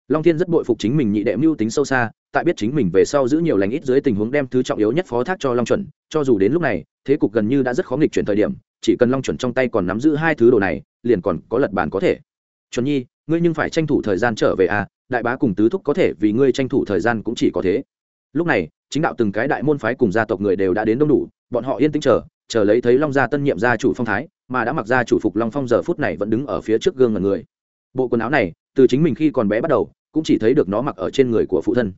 long thiên rất bội phục chính mình nhị đệ mưu tính sâu xa, tại biết chính mình về sau giữ nhiều lành ít dưới tình huống đem thứ trọng yếu nhất phó thác cho long chuẩn, cho dù đến lúc này, thế cục gần như đã rất khó nghịch chuyển thời điểm, chỉ cần long chuẩn trong tay còn nắm giữ hai thứ đồ này, liền còn có lật bàn có thể. Chuẩn nhi, ngươi nhưng phải tranh thủ thời gian trở về à đại bá cùng tứ thúc có thể, vì ngươi tranh thủ thời gian cũng chỉ có thế. Lúc này, chính đạo từng cái đại môn phái cùng gia tộc người đều đã đến đông đủ, bọn họ yên tĩnh chờ chờ lấy thấy long gia tân nhiệm gia chủ phong thái, mà đã mặc gia chủ phục long phong giờ phút này vẫn đứng ở phía trước gương ngần người. Bộ quần áo này, từ chính mình khi còn bé bắt đầu cũng chỉ thấy được nó mặc ở trên người của phụ thân.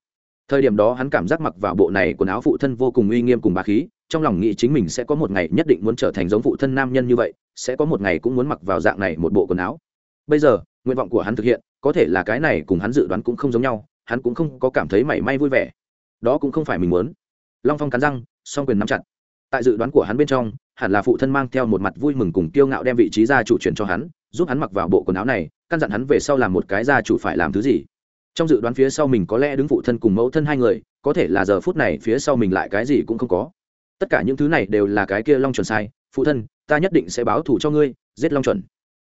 Thời điểm đó hắn cảm giác mặc vào bộ này quần áo phụ thân vô cùng uy nghiêm cùng bá khí, trong lòng nghĩ chính mình sẽ có một ngày nhất định muốn trở thành giống phụ thân nam nhân như vậy, sẽ có một ngày cũng muốn mặc vào dạng này một bộ quần áo. Bây giờ, nguyện vọng của hắn thực hiện, có thể là cái này cùng hắn dự đoán cũng không giống nhau, hắn cũng không có cảm thấy mảy may vui vẻ. Đó cũng không phải mình muốn. Long phong cắn răng, song quyền nắm chặt. Tại dự đoán của hắn bên trong, hẳn là phụ thân mang theo một mặt vui mừng cùng kiêu ngạo đem vị trí gia chủ chuyển cho hắn, giúp hắn mặc vào bộ quần áo này, căn dặn hắn về sau làm một cái gia chủ phải làm thứ gì trong dự đoán phía sau mình có lẽ đứng phụ thân cùng mẫu thân hai người, có thể là giờ phút này phía sau mình lại cái gì cũng không có. Tất cả những thứ này đều là cái kia long chuẩn sai, phụ thân, ta nhất định sẽ báo thù cho ngươi, giết long chuẩn.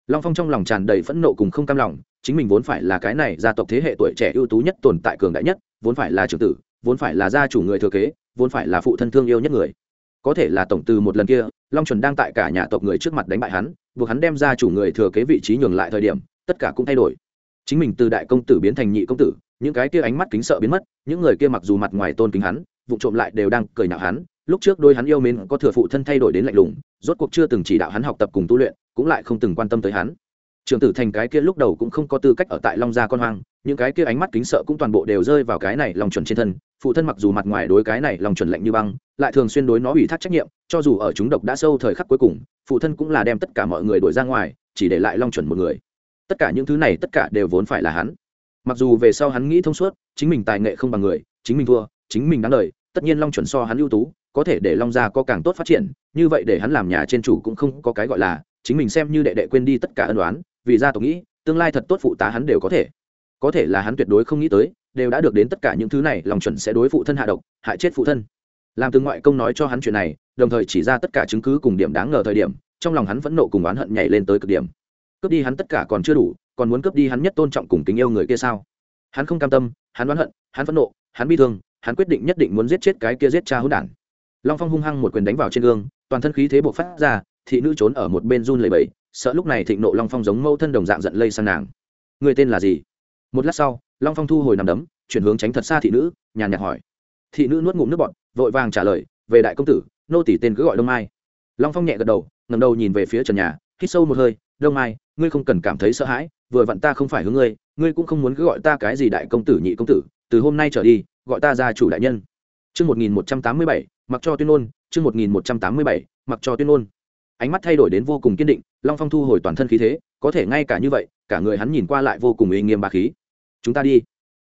Long phong trong lòng tràn đầy phẫn nộ cùng không cam lòng, chính mình vốn phải là cái này gia tộc thế hệ tuổi trẻ ưu tú nhất tồn tại cường đại nhất, vốn phải là trưởng tử, vốn phải là gia chủ người thừa kế, vốn phải là phụ thân thương yêu nhất người. Có thể là tổng từ một lần kia, long chuẩn đang tại cả nhà tộc người trước mặt đánh bại hắn, buộc hắn đem ra chủ người thừa kế vị trí nhường lại thời điểm, tất cả cũng thay đổi chính mình từ đại công tử biến thành nhị công tử, những cái kia ánh mắt kính sợ biến mất, những người kia mặc dù mặt ngoài tôn kính hắn, vụ trộm lại đều đang cười nhạo hắn, lúc trước đôi hắn yêu mến có thừa phụ thân thay đổi đến lạnh lùng, rốt cuộc chưa từng chỉ đạo hắn học tập cùng tu luyện, cũng lại không từng quan tâm tới hắn. Trường tử thành cái kia lúc đầu cũng không có tư cách ở tại long gia con hoang, những cái kia ánh mắt kính sợ cũng toàn bộ đều rơi vào cái này lòng chuẩn trên thân, phụ thân mặc dù mặt ngoài đối cái này lòng chuẩn lạnh như băng, lại thường xuyên đối nó ủy thác trách nhiệm, cho dù ở chúng độc đã sâu thời khắc cuối cùng, phụ thân cũng là đem tất cả mọi người đuổi ra ngoài, chỉ để lại long chuẩn một người tất cả những thứ này tất cả đều vốn phải là hắn. Mặc dù về sau hắn nghĩ thông suốt, chính mình tài nghệ không bằng người, chính mình thua, chính mình đáng lời tất nhiên long chuẩn so hắn ưu tú, có thể để long gia có càng tốt phát triển, như vậy để hắn làm nhà trên chủ cũng không có cái gọi là, chính mình xem như đệ đệ quên đi tất cả ân đoán vì gia tộc nghĩ, tương lai thật tốt phụ tá hắn đều có thể. Có thể là hắn tuyệt đối không nghĩ tới, đều đã được đến tất cả những thứ này lòng chuẩn sẽ đối phụ thân hạ độc, hại chết phụ thân. Làm tướng ngoại công nói cho hắn chuyện này, đồng thời chỉ ra tất cả chứng cứ cùng điểm đáng ngờ thời điểm, trong lòng hắn vẫn nộ cùng oán hận nhảy lên tới cực điểm cướp đi hắn tất cả còn chưa đủ, còn muốn cướp đi hắn nhất tôn trọng cùng tình yêu người kia sao? Hắn không cam tâm, hắn oán hận, hắn phẫn nộ, hắn bi thương, hắn quyết định nhất định muốn giết chết cái kia giết cha hữu đản. Long phong hung hăng một quyền đánh vào trên gương, toàn thân khí thế bộc phát ra, thị nữ trốn ở một bên run lầy bẫy sợ lúc này thịnh nộ long phong giống mâu thân đồng dạng giận lây sang nàng. Người tên là gì? Một lát sau, long phong thu hồi nằm đấm, chuyển hướng tránh thật xa thị nữ, nhàn nhạt hỏi. Thị nữ nuốt ngụm nước bọt, vội vàng trả lời, về đại công tử, nô tỷ tên cứ gọi đông mai. Long phong nhẹ gật đầu ngầm đầu nhìn về phía trần nhà, hít sâu một hơi, đông mai ngươi không cần cảm thấy sợ hãi vừa vặn ta không phải hướng ngươi ngươi cũng không muốn cứ gọi ta cái gì đại công tử nhị công tử từ hôm nay trở đi gọi ta ra chủ đại nhân Chương 1187, mặc cho tuyên ngôn, chương 1187, mặc cho tuyên ngôn. Ánh mắt thay đổi đến vô cùng kiên định, Long Phong thu hồi toàn thân khí thế, có thể ngay cả như vậy, cả người hắn nhìn qua lại vô cùng uy nghiêm bá khí. Chúng ta đi.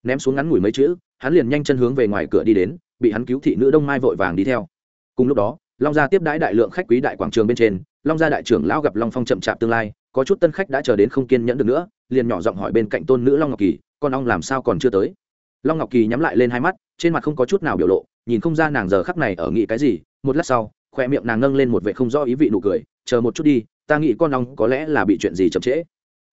Ném xuống ngắn ngủi mấy chữ, hắn liền nhanh chân hướng về ngoài cửa đi đến, bị hắn cứu thị nữ Đông Mai vội vàng đi theo. Cùng lúc đó, Long gia tiếp đãi đại lượng khách quý đại quảng trường bên trên, Long gia đại trưởng lão gặp Long Phong chậm chạp tương lai, có chút tân khách đã chờ đến không kiên nhẫn được nữa, liền nhỏ giọng hỏi bên cạnh tôn nữ Long Ngọc Kỳ, con ong làm sao còn chưa tới? Long Ngọc Kỳ nhắm lại lên hai mắt, trên mặt không có chút nào biểu lộ, nhìn không ra nàng giờ khắc này ở nghĩ cái gì. Một lát sau khoe miệng nàng nâng lên một vệ không rõ ý vị nụ cười chờ một chút đi ta nghĩ con ong có lẽ là bị chuyện gì chậm trễ.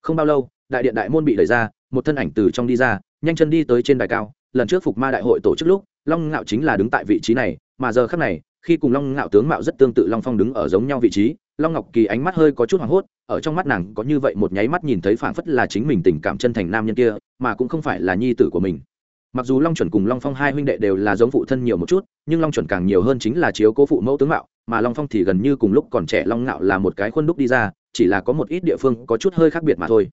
Không bao lâu đại điện đại môn bị đẩy ra một thân ảnh từ trong đi ra nhanh chân đi tới trên đài cao. Lần trước phục ma đại hội tổ chức lúc long ngạo chính là đứng tại vị trí này mà giờ khắc này khi cùng long ngạo tướng mạo rất tương tự long phong đứng ở giống nhau vị trí long ngọc kỳ ánh mắt hơi có chút hoảng hốt ở trong mắt nàng có như vậy một nháy mắt nhìn thấy phảng phất là chính mình tình cảm chân thành nam nhân kia, mà cũng không phải là nhi tử của mình. Mặc dù long chuẩn cùng long phong hai huynh đệ đều là giống phụ thân nhiều một chút, nhưng long chuẩn càng nhiều hơn chính là chiếu cố phụ mẫu tướng mạo, mà long phong thì gần như cùng lúc còn trẻ long ngạo là một cái khuôn đúc đi ra, chỉ là có một ít địa phương có chút hơi khác biệt mà thôi.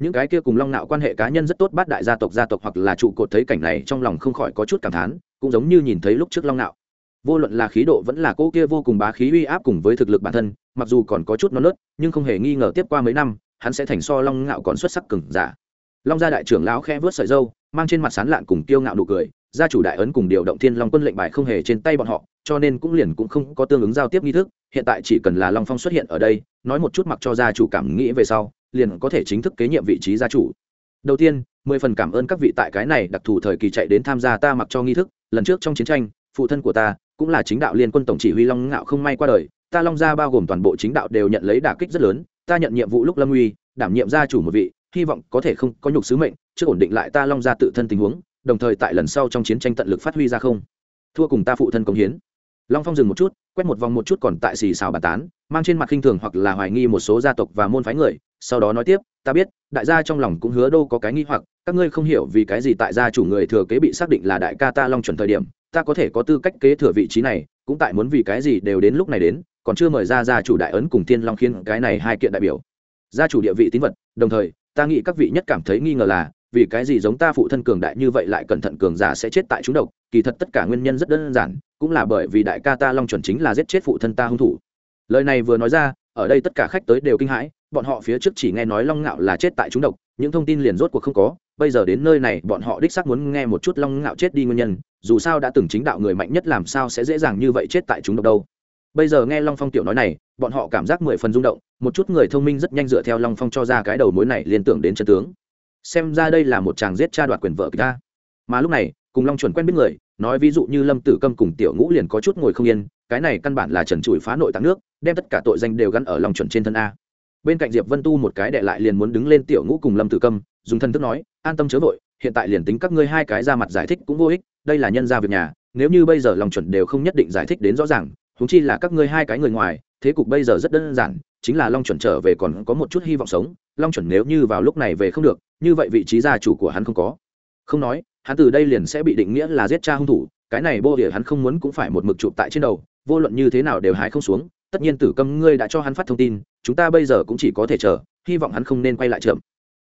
Những cái kia cùng long ngạo quan hệ cá nhân rất tốt bát đại gia tộc gia tộc hoặc là trụ cột thấy cảnh này trong lòng không khỏi có chút cảm thán, cũng giống như nhìn thấy lúc trước long ngạo vô luận là khí độ vẫn là cô kia vô cùng bá khí uy áp cùng với thực lực bản thân, mặc dù còn có chút non nớt, nhưng không hề nghi ngờ tiếp qua mấy năm, hắn sẽ thành so long ngạo còn xuất sắc cừng giả. Long gia đại trưởng lão khẽ vớt sợi dâu mang trên mặt sán lạn cùng kiêu ngạo nụ cười, gia chủ đại ấn cùng điều động thiên long quân lệnh bài không hề trên tay bọn họ, cho nên cũng liền cũng không có tương ứng giao tiếp nghi thức, hiện tại chỉ cần là long phong xuất hiện ở đây, nói một chút mặc cho gia chủ cảm nghĩ về sau, liền có thể chính thức kế nhiệm vị trí gia chủ. Đầu tiên, mười phần cảm ơn các vị tại cái này đặc thù thời kỳ chạy đến tham gia ta mặc cho nghi thức, lần trước trong chiến tranh, phụ thân của ta cũng là chính đạo liên quân tổng chỉ huy long ngạo không may qua đời, ta long gia bao gồm toàn bộ chính đạo đều nhận lấy đả kích rất lớn, ta nhận nhiệm vụ lúc lâm uy, đảm nhiệm gia chủ một vị, hy vọng có thể không có nhục sứ mệnh, trước ổn định lại ta long gia tự thân tình huống, đồng thời tại lần sau trong chiến tranh tận lực phát huy ra không. Thua cùng ta phụ thân công hiến. Long phong dừng một chút, quét một vòng một chút còn tại xì xào bàn tán, mang trên mặt khinh thường hoặc là hoài nghi một số gia tộc và môn phái người, sau đó nói tiếp, ta biết, đại gia trong lòng cũng hứa đô có cái nghi hoặc, các ngươi không hiểu vì cái gì tại gia chủ người thừa kế bị xác định là đại ca ta long chuẩn thời điểm ta có thể có tư cách kế thừa vị trí này, cũng tại muốn vì cái gì đều đến lúc này đến, còn chưa mời ra gia chủ đại ấn cùng thiên long khiên cái này hai kiện đại biểu. Gia chủ địa vị tín vật, đồng thời, ta nghĩ các vị nhất cảm thấy nghi ngờ là, vì cái gì giống ta phụ thân cường đại như vậy lại cẩn thận cường giả sẽ chết tại chúng độc, kỳ thật tất cả nguyên nhân rất đơn giản, cũng là bởi vì đại ca ta long chuẩn chính là giết chết phụ thân ta hung thủ. Lời này vừa nói ra, ở đây tất cả khách tới đều kinh hãi, bọn họ phía trước chỉ nghe nói long ngạo là chết tại chúng độc, những thông tin liền rốt cuộc không có, bây giờ đến nơi này, bọn họ đích xác muốn nghe một chút long ngạo chết đi nguyên nhân dù sao đã từng chính đạo người mạnh nhất làm sao sẽ dễ dàng như vậy chết tại chúng độc đâu. Bây giờ nghe long phong tiểu nói này, bọn họ cảm giác mười phần rung động, một chút người thông minh rất nhanh dựa theo long phong cho ra cái đầu mối này liên tưởng đến chân tướng. Xem ra đây là một chàng giết cha đoạt quyền vợ kịch ta. Mà lúc này, cùng long chuẩn quen biết người, nói ví dụ như lâm tử câm cùng tiểu ngũ liền có chút ngồi không yên, cái này căn bản là trần trụi phá nội tạng nước, đem tất cả tội danh đều gắn ở long chuẩn trên thân a. Bên cạnh diệp vân tu một cái đệ lại liền muốn đứng lên tiểu ngũ cùng lâm tử câm, dùng thân thức nói, an tâm chớ vội, hiện tại liền tính các ngươi hai cái ra mặt giải thích cũng vô ích đây là nhân gia việc nhà, nếu như bây giờ long chuẩn đều không nhất định giải thích đến rõ ràng húng chi là các ngươi hai cái người ngoài, thế cục bây giờ rất đơn giản, chính là long chuẩn trở về còn có một chút hy vọng sống, long chuẩn nếu như vào lúc này về không được, như vậy vị trí gia chủ của hắn không có. Không nói, hắn từ đây liền sẽ bị định nghĩa là giết cha hung thủ, cái này bô địa hắn không muốn cũng phải một mực chụp tại trên đầu, vô luận như thế nào đều hái không xuống, tất nhiên tử câm ngươi đã cho hắn phát thông tin, chúng ta bây giờ cũng chỉ có thể chờ, hy vọng hắn không nên quay lại chậm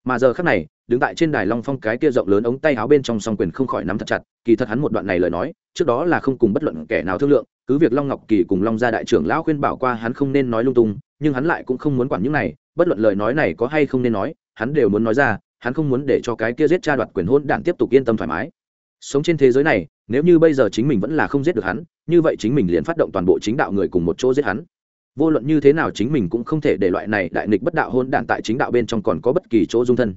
mà giờ khắc này, đứng tại trên đài long phong cái kia rộng lớn ống tay áo bên trong song quyền không khỏi nắm thật chặt, kỳ thật hắn một đoạn này lời nói, trước đó là không cùng bất luận kẻ nào thương lượng, cứ việc long ngọc kỳ cùng long gia đại trưởng lão khuyên bảo qua hắn không nên nói lung tung, nhưng hắn lại cũng không muốn quản những này, bất luận lời nói này có hay không nên nói, hắn đều muốn nói ra, hắn không muốn để cho cái kia giết cha đoạt quyền hôn đản tiếp tục yên tâm thoải mái. Sống trên thế giới này, nếu như bây giờ chính mình vẫn là không giết được hắn, như vậy chính mình liền phát động toàn bộ chính đạo người cùng một chỗ giết hắn vô luận như thế nào chính mình cũng không thể để loại này đại nghịch bất đạo hôn đản tại chính đạo bên trong còn có bất kỳ chỗ dung thân.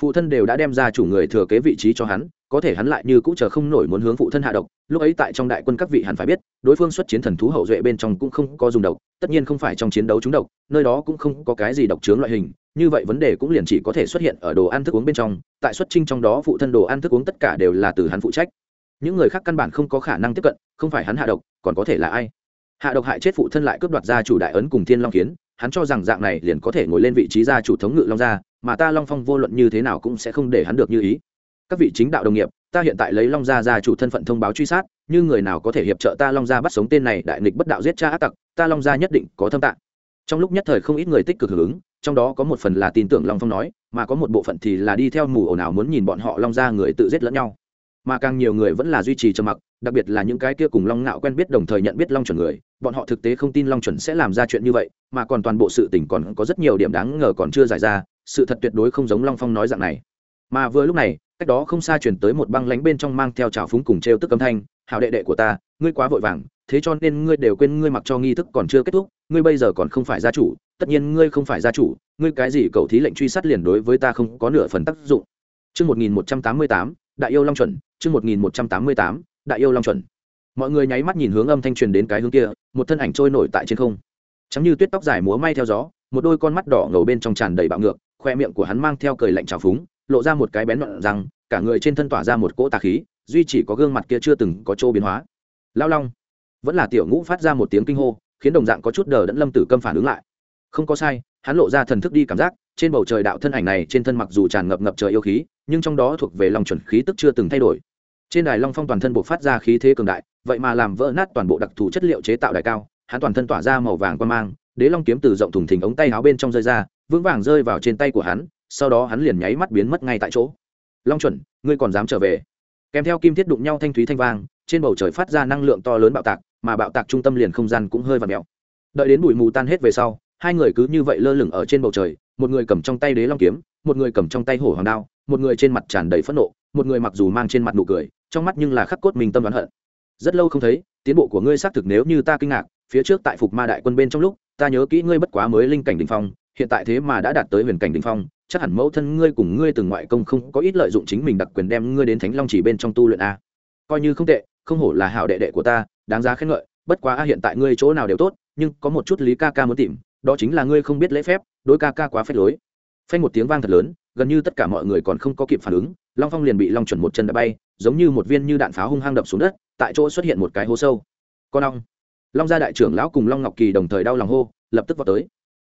Phụ thân đều đã đem ra chủ người thừa kế vị trí cho hắn, có thể hắn lại như cũng chờ không nổi muốn hướng phụ thân hạ độc. Lúc ấy tại trong đại quân các vị hẳn phải biết, đối phương xuất chiến thần thú hậu duệ bên trong cũng không có dùng độc, tất nhiên không phải trong chiến đấu chúng độc, nơi đó cũng không có cái gì độc chướng loại hình. Như vậy vấn đề cũng liền chỉ có thể xuất hiện ở đồ ăn thức uống bên trong, tại xuất trinh trong đó phụ thân đồ ăn thức uống tất cả đều là từ hắn phụ trách. Những người khác căn bản không có khả năng tiếp cận, không phải hắn hạ độc, còn có thể là ai? Hạ độc hại chết phụ thân lại cướp đoạt gia chủ đại ấn cùng thiên long kiến. Hắn cho rằng dạng này liền có thể ngồi lên vị trí gia chủ thống ngự long gia, mà ta long phong vô luận như thế nào cũng sẽ không để hắn được như ý. Các vị chính đạo đồng nghiệp, ta hiện tại lấy long gia gia chủ thân phận thông báo truy sát, như người nào có thể hiệp trợ ta long gia bắt sống tên này đại nghịch bất đạo giết cha ác tặc, ta long gia nhất định có thâm tạng. Trong lúc nhất thời không ít người tích cực hưởng ứng, trong đó có một phần là tin tưởng long phong nói, mà có một bộ phận thì là đi theo mù ồn ào muốn nhìn bọn họ long gia người tự giết lẫn nhau. Mà càng nhiều người vẫn là duy trì trầm mặc, đặc biệt là những cái kia cùng long ngạo quen biết đồng thời nhận biết long chuẩn người bọn họ thực tế không tin long chuẩn sẽ làm ra chuyện như vậy mà còn toàn bộ sự tình còn có rất nhiều điểm đáng ngờ còn chưa giải ra sự thật tuyệt đối không giống long phong nói dạng này mà vừa lúc này cách đó không xa chuyển tới một băng lánh bên trong mang theo trào phúng cùng t r e o tức âm thanh hào đệ đệ của ta ngươi quá vội vàng thế cho nên ngươi đều quên ngươi mặc cho nghi thức còn chưa kết thúc ngươi bây giờ còn không phải gia chủ tất nhiên ngươi không phải gia chủ ngươi cái gì cầu thí lệnh truy sát liền đối với ta không có nửa phần tác dụng Trước 1188, Đại yêu Long chuẩn, trước 1188, Đại yêu Long chuẩn. Mọi người nháy mắt nhìn hướng âm thanh truyền đến cái hướng kia, một thân ảnh trôi nổi tại trên không. Trắng như tuyết tóc dài múa may theo gió, một đôi con mắt đỏ ngầu bên trong tràn đầy bạo ngược, khoe miệng của hắn mang theo cười lạnh trào phúng, lộ ra một cái bén đoạn rằng cả người trên thân tỏa ra một cỗ tà khí, duy chỉ có gương mặt kia chưa từng có chỗ biến hóa. Lao Long, vẫn là tiểu ngũ phát ra một tiếng kinh hô, khiến đồng dạng có chút đờ đẫn Lâm Tử Câm phản ứng lại. Không có sai, hắn lộ ra thần thức đi cảm giác, trên bầu trời đạo thân ảnh này trên thân mặc dù tràn ngập ngập trời yêu khí, nhưng trong đó thuộc về long chuẩn khí tức chưa từng thay đổi. Trên đài long phong toàn thân bộc phát ra khí thế cường đại, vậy mà làm vỡ nát toàn bộ đặc thù chất liệu chế tạo đài cao, hắn toàn thân tỏa ra màu vàng quan mang, đế long kiếm từ rộng thùng thình ống tay áo bên trong rơi ra vững vàng rơi vào trên tay của hắn sau đó hắn liền nháy mắt biến mất ngay tại chỗ. Long chuẩn ngươi còn dám trở về? Kèm theo kim thiết đụng nhau thanh thúy thanh vang trên bầu trời phát ra năng lượng to lớn bạo tạc mà bạo tạc trung tâm liền không gian cũng hơi và mèo. Đợi đến bụi mù tan hết về sau hai người cứ như vậy lơ lửng ở trên bầu trời một người cầm trong tay đế long kiếm một người cầm trong tay hổ hoàng đao một người trên mặt tràn đầy phẫn nộ một người mặc dù mang trên mặt nụ cười trong mắt nhưng là khắc cốt mình tâm đoán hận rất lâu không thấy, tiến bộ của ngươi xác thực nếu như ta kinh ngạc, phía trước tại phục ma đại quân bên trong lúc, ta nhớ kỹ ngươi bất quá mới linh cảnh đ ỉ n h phong, hiện tại thế mà đã đạt tới huyền cảnh đ ỉ n h phong, chắc hẳn mẫu thân ngươi cùng ngươi từng ngoại công không có ít lợi dụng chính mình đặc quyền đem ngươi đến thánh long chỉ bên trong tu luyện a. Coi như không tệ, không hổ là hảo đệ đệ của ta, đáng giá khen ngợi, bất quá a hiện tại ngươi chỗ nào đều tốt, nhưng có một chút lý ca ca muốn tìm, đó chính là ngươi không biết lễ phép, đối ca ca quá phép lối. Phanh một tiếng vang thật lớn, gần như tất cả mọi người còn không có kịp phản ứng, long phong liền bị long chuẩn một chân đã bay giống như một viên như đạn pháo hung hăng đập xuống đất, tại chỗ xuất hiện một cái hố sâu. Con long long gia đại trưởng lão cùng long ngọc kỳ đồng thời đau lòng hô, lập tức vào tới.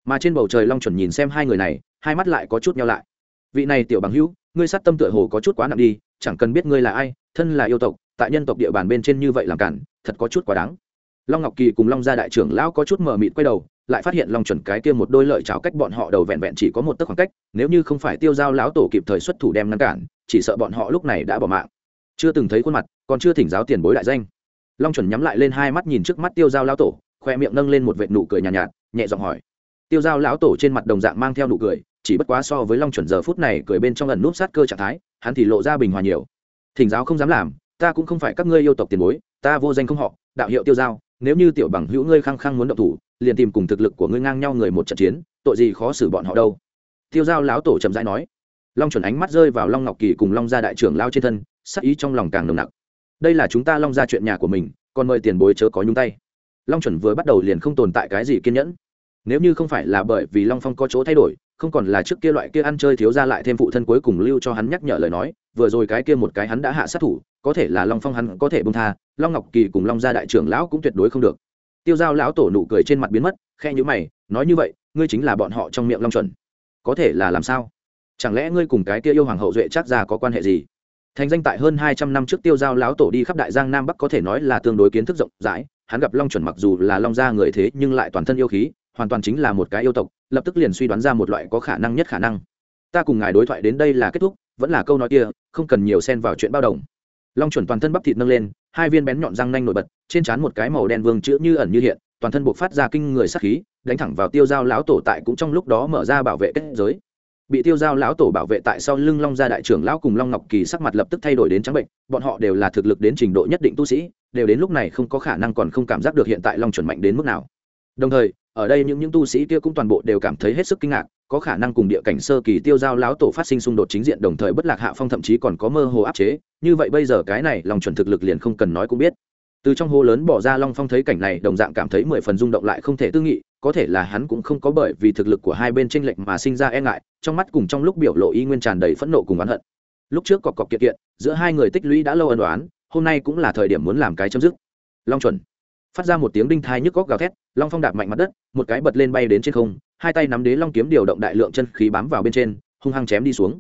Mà trên bầu trời long chuẩn nhìn xem hai người này, hai mắt lại có chút nhau lại. Vị này tiểu bằng hữu, ngươi sát tâm tựa hồ có chút quá nặng đi, chẳng cần biết ngươi là ai, thân là yêu tộc, tại nhân tộc địa bàn bên trên như vậy làm cản, thật có chút quá đáng. Long ngọc kỳ cùng long gia đại trưởng lão có chút mờ mịt quay đầu, lại phát hiện long chuẩn cái kia một đôi lợi cháo cách bọn họ đầu vẹn vẹn chỉ có một tấc khoảng cách, nếu như không phải tiêu giao lão tổ kịp thời xuất thủ đem ngăn cản, chỉ sợ bọn họ lúc này đã bỏ mạng chưa từng thấy khuôn mặt còn chưa thỉnh giáo tiền bối đại danh. Long chuẩn nhắm lại lên hai mắt nhìn trước mắt tiêu giao lão tổ khoe miệng nâng lên một vệt nụ cười nhàn nhạt, nhạt nhẹ giọng hỏi. Tiêu giao lão tổ trên mặt đồng dạng mang theo nụ cười chỉ bất quá so với long chuẩn giờ phút này cười bên trong lần núp sát cơ trạng thái hắn thì lộ ra bình hòa nhiều. Thỉnh giáo không dám làm ta cũng không phải các ngươi yêu tộc tiền bối ta vô danh không họ đạo hiệu tiêu giao nếu như tiểu bằng hữu ngươi khăng khăng muốn động thủ liền tìm cùng thực lực của ngươi ngang nhau người một trận chiến tội gì khó xử bọn họ đâu. Tiêu giao lão tổ chậm rãi nói. Long chuẩn ánh mắt rơi vào long ngọc kỳ cùng long gia đại trưởng lao trên thân sắc ý trong lòng càng nồng nặc. Đây là chúng ta long gia chuyện nhà của mình, còn mời tiền bối chớ có nhúng tay. Long chuẩn vừa bắt đầu liền không tồn tại cái gì kiên nhẫn. Nếu như không phải là bởi vì long phong có chỗ thay đổi, không còn là trước kia loại kia ăn chơi thiếu ra lại thêm phụ thân cuối cùng lưu cho hắn nhắc nhở lời nói, vừa rồi cái kia một cái hắn đã hạ sát thủ, có thể là long phong hắn có thể bông tha, long ngọc kỳ cùng long gia đại trưởng lão cũng tuyệt đối không được. Tiêu giao lão tổ nụ cười trên mặt biến mất khe nhữ mày, nói như vậy, ngươi chính là bọn họ trong miệng long chuẩn. Có thể là làm sao? Chẳng lẽ ngươi cùng cái kia yêu hoàng hậu duệ chắc ra có quan hệ gì? Thành danh tại hơn hai trăm năm trước tiêu giao lão tổ đi khắp đại giang nam bắc có thể nói là tương đối kiến thức rộng rãi. Hắn gặp long chuẩn mặc dù là long gia người thế, nhưng lại toàn thân yêu khí, hoàn toàn chính là một cái yêu tộc, lập tức liền suy đoán ra một loại có khả năng nhất khả năng. Ta cùng ngài đối thoại đến đây là kết thúc, vẫn là câu nói kia, không cần nhiều xen vào chuyện bao đồng. Long chuẩn toàn thân bắp thịt nâng lên, hai viên bén nhọn răng nanh nổi bật, trên trán một cái màu đen vương chữ như ẩn như hiện, toàn thân buộc phát ra kinh người sắc khí, đánh thẳng vào tiêu giao lão tổ tại cũng trong lúc đó mở ra bảo vệ kết giới bị tiêu giao lão tổ bảo vệ tại sau lưng long gia đại trưởng lão cùng long ngọc kỳ sắc mặt lập tức thay đổi đến trắng bệnh, bọn họ đều là thực lực đến trình độ nhất định tu sĩ, đều đến lúc này không có khả năng còn không cảm giác được hiện tại long chuẩn mạnh đến mức nào. Đồng thời, ở đây những những tu sĩ kia cũng toàn bộ đều cảm thấy hết sức kinh ngạc, có khả năng cùng địa cảnh sơ kỳ tiêu giao lão tổ phát sinh xung đột chính diện đồng thời bất lạc hạ phong thậm chí còn có mơ hồ áp chế, như vậy bây giờ cái này lòng chuẩn thực lực liền không cần nói cũng biết. Từ trong hố lớn bỏ ra long phong thấy cảnh này, đồng dạng cảm thấy mười phần rung động lại không thể tư nghị, có thể là hắn cũng không có bởi vì thực lực của hai bên tranh lệch mà sinh ra e ngại trong mắt cùng trong lúc biểu lộ y nguyên tràn đầy phẫn nộ cùng oán hận. Lúc trước cọc cọc kiện kiện giữa hai người tích lũy đã lâu ân đoán hôm nay cũng là thời điểm muốn làm cái chấm dứt. Long chuẩn phát ra một tiếng đinh thai nhức góc gào thét, long phong đạp mạnh mặt đất, một cái bật lên bay đến trên không, hai tay nắm đế long kiếm điều động đại lượng chân khí bám vào bên trên, hung hăng chém đi xuống.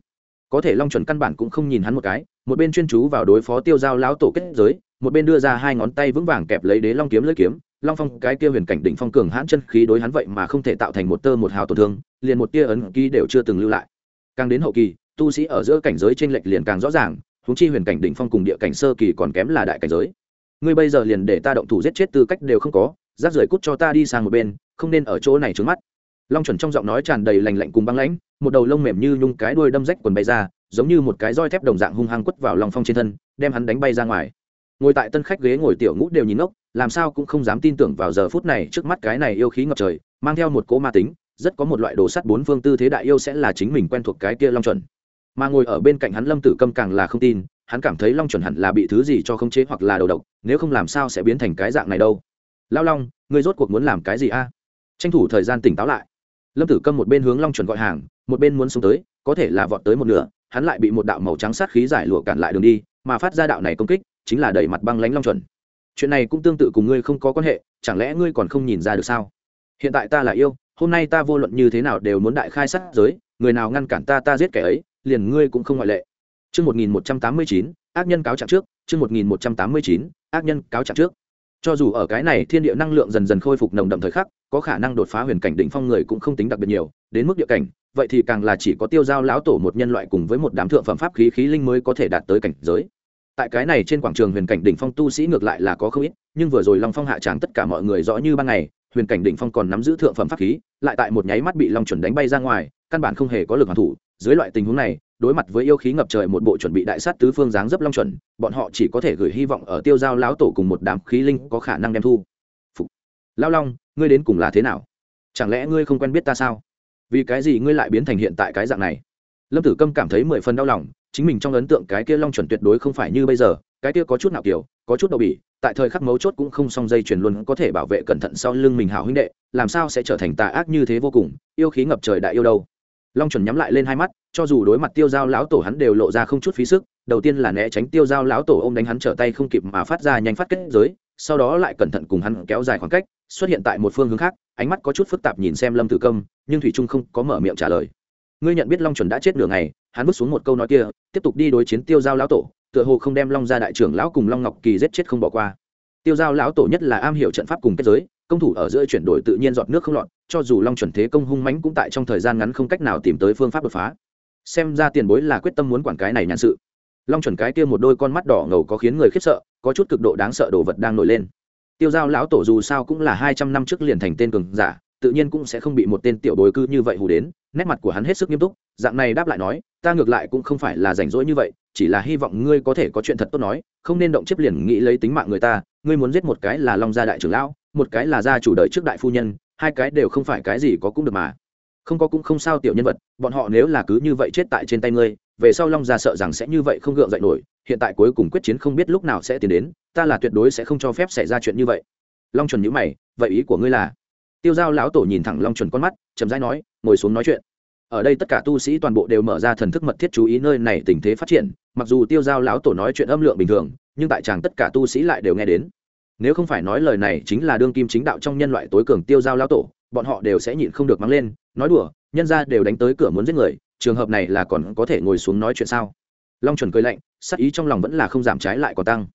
Có thể long chuẩn căn bản cũng không nhìn hắn một cái, một bên chuyên chú vào đối phó tiêu giao lão tổ kết giới, một bên đưa ra hai ngón tay vững vàng kẹp lấy đế long kiếm lưỡi kiếm long phong, cái kia huyền cảnh đỉnh phong cường hãn chân khí đối hắn vậy mà không thể tạo thành một tơ một hào tổn thương, liền một tia ấn ký đều chưa từng lưu lại. Càng đến hậu kỳ, tu sĩ ở giữa cảnh giới trên lệch liền càng rõ ràng húng chi huyền cảnh đỉnh phong cùng địa cảnh sơ kỳ còn kém là đại cảnh giới. Ngươi bây giờ liền để ta động thủ giết chết tư cách đều không có, rác rưởi cút cho ta đi sang một bên, không nên ở chỗ này trướng mắt. Long chuẩn trong giọng nói tràn đầy lành lạnh cùng băng lãnh, một đầu lông mềm như nhung cái đuôi đâm rách quần bay ra, giống như một cái roi thép đồng dạng hung hăng quất vào long phong trên thân, đem hắn đánh bay ra ngoài ngồi tại tân khách ghế ngồi tiểu ngũ đều nhìn ngốc, làm sao cũng không dám tin tưởng vào giờ phút này trước mắt cái này yêu khí ngập trời, mang theo một cỗ ma tính, rất có một loại đồ sắt bốn phương tư thế đại yêu sẽ là chính mình quen thuộc cái kia long chuẩn. Mà ngồi ở bên cạnh hắn lâm tử câm càng là không tin, hắn cảm thấy long chuẩn hẳn là bị thứ gì cho khống chế hoặc là đầu độc, nếu không làm sao sẽ biến thành cái dạng này đâu. Lao long, ngươi rốt cuộc muốn làm cái gì a? Tranh thủ thời gian tỉnh táo lại. Lâm tử câm một bên hướng long chuẩn gọi hàng, một bên muốn xuống tới, có thể là vọt tới một nửa, hắn lại bị một đạo màu trắng sát khí giải lụa cản lại đường đi, mà phát ra đạo này công kích chính là đẩy mặt băng lánh long chuẩn chuyện này cũng tương tự cùng ngươi không có quan hệ chẳng lẽ ngươi còn không nhìn ra được sao hiện tại ta là yêu hôm nay ta vô luận như thế nào đều muốn đại khai sát giới người nào ngăn cản ta ta giết kẻ ấy liền ngươi cũng không ngoại lệ Chương 1189, ác nhân cáo trạng trước, chương 1189, ác nhân cáo trạng trước. Cho dù ở cái này thiên địa năng lượng dần dần khôi phục nồng đậm thời khắc, có khả năng đột phá huyền cảnh đỉnh phong người cũng không tính đặc biệt nhiều, đến mức địa cảnh, vậy thì càng là chỉ có tiêu giao lão tổ một nhân loại cùng với một đám thượng phẩm pháp khí khí linh mới có thể đạt tới cảnh giới. Tại cái này trên quảng trường huyền cảnh đỉnh phong tu sĩ ngược lại là có không ít, nhưng vừa rồi Long Phong hạ tràng tất cả mọi người rõ như ban ngày, huyền cảnh đỉnh phong còn nắm giữ thượng phẩm pháp khí, lại tại một nháy mắt bị Long chuẩn đánh bay ra ngoài, căn bản không hề có lực hoàn thủ, dưới loại tình huống này, đối mặt với yêu khí ngập trời một bộ chuẩn bị đại sát tứ phương dáng dấp long chuẩn bọn họ chỉ có thể gửi hy vọng ở tiêu giao lão tổ cùng một đám khí linh có khả năng đem thu. Phục. lão long ngươi đến cùng là thế nào? Chẳng lẽ ngươi không quen biết ta sao? Vì cái gì ngươi lại biến thành hiện tại cái dạng này? Lâm tử câm cảm thấy mười phần đau lòng chính mình trong ấn tượng cái kia long chuẩn tuyệt đối không phải như bây giờ, cái kia có chút nào kiểu, có chút đau bỉ, tại thời khắc mấu chốt cũng không song dây chuyển luôn có thể bảo vệ cẩn thận sau lưng mình hảo huynh đệ, làm sao sẽ trở thành tà ác như thế vô cùng, yêu khí ngập trời đại yêu đâu. Long chuẩn nhắm lại lên hai mắt, cho dù đối mặt tiêu dao lão tổ hắn đều lộ ra không chút phí sức, đầu tiên là né tránh tiêu dao lão tổ ô m đánh hắn trở tay không kịp mà phát ra nhanh phát kết giới, sau đó lại cẩn thận cùng hắn kéo dài khoảng cách, xuất hiện tại một phương hướng khác, ánh mắt có chút phức tạp nhìn xem lâm tử công nhưng thủy trung không có mở miệng trả lời. Ngươi nhận biết long chuẩn đã chết nửa ngày hắn bước xuống một câu nói kia, tiếp tục đi đối chiến tiêu giao lão tổ, tựa hồ không đem long ra đại trưởng lão cùng long ngọc kỳ giết chết không bỏ qua. Tiêu giao lão tổ nhất là am hiểu trận pháp cùng kết giới, công thủ ở giữa chuyển đổi tự nhiên giọt nước không lọt, cho dù long chuẩn thế công hung mãnh cũng tại trong thời gian ngắn không cách nào tìm tới phương pháp đột phá. Xem ra tiền bối là quyết tâm muốn quản cái này nhàn sự. Long chuẩn cái kia một đôi con mắt đỏ ngầu có khiến người khiếp sợ, có chút cực độ đáng sợ đồ vật đang nổi lên. Tiêu giao lão tổ dù sao cũng là hai trăm năm trước liền thành tên cường giả, tự nhiên cũng sẽ không bị một tên tiểu bối cư như vậy hù đến, nét mặt của hắn hết sức nghiêm túc dạng này đáp lại nói, ta ngược lại cũng không phải là rảnh rỗi như vậy, chỉ là hy vọng ngươi có thể có chuyện thật tốt nói, không nên động chiếc liền nghĩ lấy tính mạng người ta, ngươi muốn giết một cái là long gia đại trưởng lão, một cái là gia chủ đợi trước đại phu nhân, hai cái đều không phải cái gì có cũng được mà. Không có cũng không sao tiểu nhân vật, bọn họ nếu là cứ như vậy chết tại trên tay ngươi, về sau long gia sợ rằng sẽ như vậy không gượng dậy nổi, hiện tại cuối cùng quyết chiến không biết lúc nào sẽ tiến đến, ta là tuyệt đối sẽ không cho phép xảy ra chuyện như vậy. Long chuẩn nhữ mày, vậy ý của ngươi là? Tiêu giao lão tổ nhìn thẳng long chuẩn con mắt, chậm rãi nói, ngồi xuống nói chuyện ở đây tất cả tu sĩ toàn bộ đều mở ra thần thức mật thiết chú ý nơi này tình thế phát triển, mặc dù tiêu giao lão tổ nói chuyện âm lượng bình thường, nhưng tại chàng tất cả tu sĩ lại đều nghe đến. Nếu không phải nói lời này chính là đương kim chính đạo trong nhân loại tối cường tiêu giao lão tổ, bọn họ đều sẽ nhịn không được mắng lên, nói đùa, nhân ra đều đánh tới cửa muốn giết người, trường hợp này là còn có thể ngồi xuống nói chuyện sao? Long chuẩn cười lạnh, sắc ý trong lòng vẫn là không giảm trái lại còn tăng.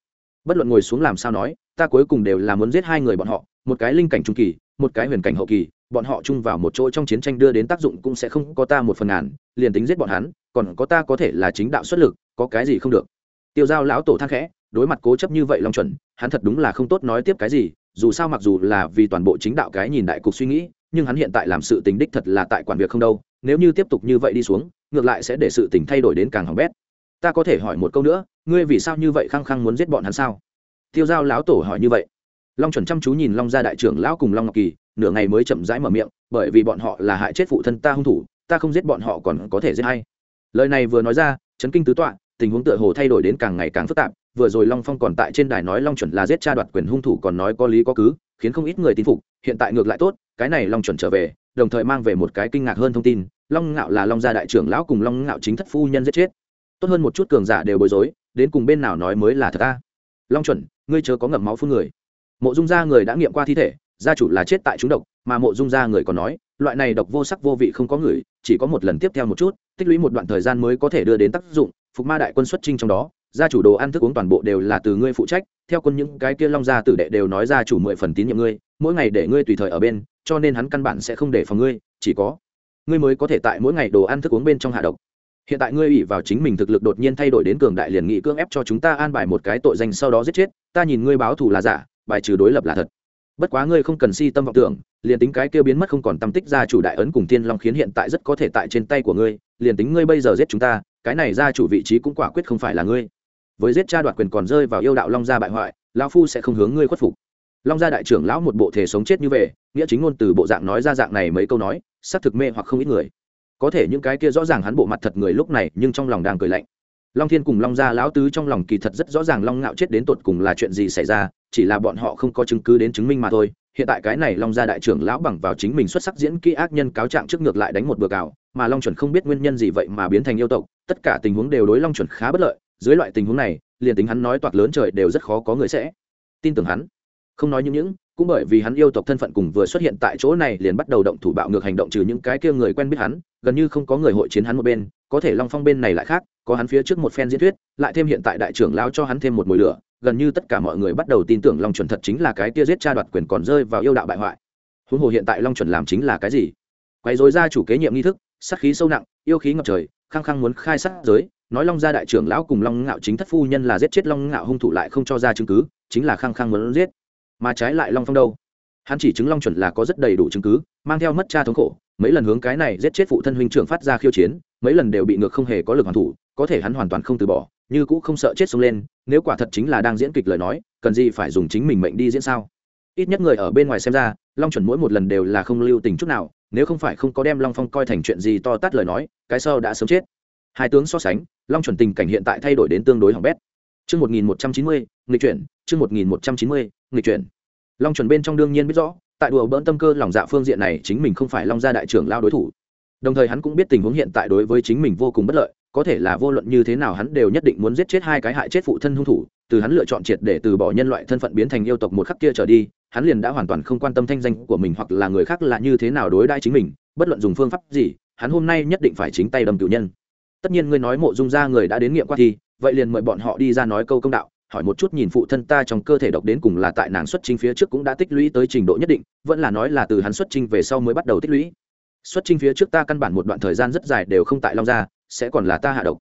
Bất luận ngồi xuống làm sao nói, ta cuối cùng đều là muốn giết hai người bọn họ, một cái linh cảnh trung kỳ, một cái huyền cảnh hậu kỳ bọn họ chung vào một chỗ trong chiến tranh đưa đến tác dụng cũng sẽ không có ta một phần ngàn, liền tính giết bọn hắn, còn có ta có thể là chính đạo xuất lực, có cái gì không được. Tiêu giao lão tổ than khẽ, đối mặt cố chấp như vậy long chuẩn, hắn thật đúng là không tốt nói tiếp cái gì, dù sao mặc dù là vì toàn bộ chính đạo cái nhìn đại cục suy nghĩ, nhưng hắn hiện tại làm sự tình đích thật là tại quản việc không đâu, nếu như tiếp tục như vậy đi xuống, ngược lại sẽ để sự tình thay đổi đến càng hỏng bét. Ta có thể hỏi một câu nữa, ngươi vì sao như vậy khăng khăng muốn giết bọn hắn sao? Tiêu giao lão tổ hỏi như vậy. Long chuẩn chăm chú nhìn long gia đại trưởng lão cùng long ngọc kỳ nửa ngày mới chậm rãi mở miệng, bởi vì bọn họ là hại chết phụ thân ta hung thủ, ta không giết bọn họ còn có thể giết hay lời này vừa nói ra, chấn kinh tứ tọa, tình huống tựa hồ thay đổi đến càng ngày càng phức tạp, vừa rồi long phong còn tại trên đài nói long chuẩn là giết cha đoạt quyền hung thủ còn nói có lý có cứ, khiến không ít người tin phục, hiện tại ngược lại tốt, cái này long chuẩn trở về, đồng thời mang về một cái kinh ngạc hơn thông tin, long ngạo là long gia đại trưởng lão cùng long ngạo chính thất phu nhân giết chết. Tốt hơn một chút cường giả đều bối rối, đến cùng bên nào nói mới là thật ta long chuẩn, ngươi chớ có ngậm máu phun người. Mộ dung gia người đã nghiệm qua thi thể gia chủ là chết tại chúng độc, mà mộ dung gia người còn nói, loại này độc vô sắc vô vị không có người, chỉ có một lần tiếp theo một chút, tích lũy một đoạn thời gian mới có thể đưa đến tác dụng, phục ma đại quân xuất trinh trong đó, gia chủ đồ ăn thức uống toàn bộ đều là từ ngươi phụ trách, theo quân những cái kia long gia tử đệ đều nói gia chủ mười phần tín nhiệm ngươi, mỗi ngày để ngươi tùy thời ở bên, cho nên hắn căn bản sẽ không để phòng ngươi, chỉ có ngươi mới có thể tại mỗi ngày đồ ăn thức uống bên trong hạ độc. Hiện tại ngươi ủy vào chính mình thực lực đột nhiên thay đổi đến cường đại liền nghị cưỡng ép cho chúng ta an bài một cái tội danh sau đó giết chết, ta nhìn ngươi báo thù là giả, bài trừ đối lập là thật bất quá ngươi không cần si tâm vọng tưởng, liền tính cái kia biến mất không còn tâm tích gia chủ đại ấn cùng tiên long khiến hiện tại rất có thể tại trên tay của ngươi, liền tính ngươi bây giờ giết chúng ta, cái này gia chủ vị trí cũng quả quyết không phải là ngươi. Với giết cha đoạt quyền còn rơi vào yêu đạo long gia bại hoại, lão phu sẽ không hướng ngươi khuất phục. Long gia đại trưởng lão một bộ thể sống chết như vậy, nghĩa chính ngôn từ bộ dạng nói ra dạng này mấy câu nói, xác thực mê hoặc không ít người. Có thể những cái kia rõ ràng hắn bộ mặt thật người lúc này, nhưng trong lòng đang cười lạnh long thiên cùng long gia lão tứ trong lòng kỳ thật rất rõ ràng long ngạo chết đến tột cùng là chuyện gì xảy ra, chỉ là bọn họ không có chứng cứ đến chứng minh mà thôi. Hiện tại cái này long gia đại trưởng lão bằng vào chính mình xuất sắc diễn kỹ ác nhân cáo trạng trước ngược lại đánh một bừa cào mà long chuẩn không biết nguyên nhân gì vậy mà biến thành yêu tộc, tất cả tình huống đều đối long chuẩn khá bất lợi. Dưới loại tình huống này, liền tính hắn nói toạc lớn trời đều rất khó có người sẽ tin tưởng hắn. Không nói những những, cũng bởi vì hắn yêu tộc thân phận cùng vừa xuất hiện tại chỗ này liền bắt đầu động thủ bạo ngược hành động trừ những cái kia người quen biết hắn, gần như không có người hội chiến hắn một bên có thể long phong bên này lại khác, có hắn phía trước một phen diễn thuyết, lại thêm hiện tại đại trưởng lao cho hắn thêm một mùi lửa, gần như tất cả mọi người bắt đầu tin tưởng long chuẩn thật chính là cái kia giết cha đoạt quyền còn rơi vào yêu đạo bại hoại. Huống hồ hiện tại long chuẩn làm chính là cái gì? Quay dối ra chủ kế nhiệm nghi thức, sát khí sâu nặng, yêu khí ngập trời, khăng khăng muốn khai sát giới, nói long gia đại trưởng lão cùng long ngạo chính thất phu nhân là giết chết long ngạo hung thủ lại không cho ra chứng cứ, chính là khăng khăng muốn giết. Mà trái lại long phong đâu? Hắn chỉ chứng long chuẩn là có rất đầy đủ chứng cứ, mang theo mất cha thống khổ, mấy lần hướng cái này giết chết phụ thân huynh trưởng phát ra khiêu chiến mấy lần đều bị ngược không hề có lực hoàn thủ có thể hắn hoàn toàn không từ bỏ như cũng không sợ chết xông lên nếu quả thật chính là đang diễn kịch lời nói cần gì phải dùng chính mình mệnh đi diễn sao ít nhất người ở bên ngoài xem ra long chuẩn mỗi một lần đều là không lưu tình chút nào nếu không phải không có đem long phong coi thành chuyện gì to tát lời nói cái sau đã sớm chết hai tướng so sánh long chuẩn tình cảnh hiện tại thay đổi đến tương đối hỏng bét Chương 1190, nghịch chuyển, chương 1190, nghịch chuyển. Long chuẩn bên trong đương nhiên biết rõ, tại đùa bỡn tâm cơ lòng dạ phương diện này chính mình không phải Long gia đại trưởng lao đối thủ. Đồng thời hắn cũng biết tình huống hiện tại đối với chính mình vô cùng bất lợi, có thể là vô luận như thế nào hắn đều nhất định muốn giết chết hai cái hại chết phụ thân hung thủ, từ hắn lựa chọn triệt để từ bỏ nhân loại thân phận biến thành yêu tộc một khắc kia trở đi, hắn liền đã hoàn toàn không quan tâm thanh danh của mình hoặc là người khác là như thế nào đối đãi chính mình, bất luận dùng phương pháp gì, hắn hôm nay nhất định phải chính tay đâm cử nhân. Tất nhiên ngươi nói mộ dung gia người đã đến nghiệm qua thì, vậy liền mời bọn họ đi ra nói câu công đạo hỏi một chút nhìn phụ thân ta trong cơ thể độc đến cùng là tại nàng xuất trình phía trước cũng đã tích lũy tới trình độ nhất định vẫn là nói là từ hắn xuất trình về sau mới bắt đầu tích lũy xuất trình phía trước ta căn bản một đoạn thời gian rất dài đều không tại long gia, sẽ còn là ta hạ độc.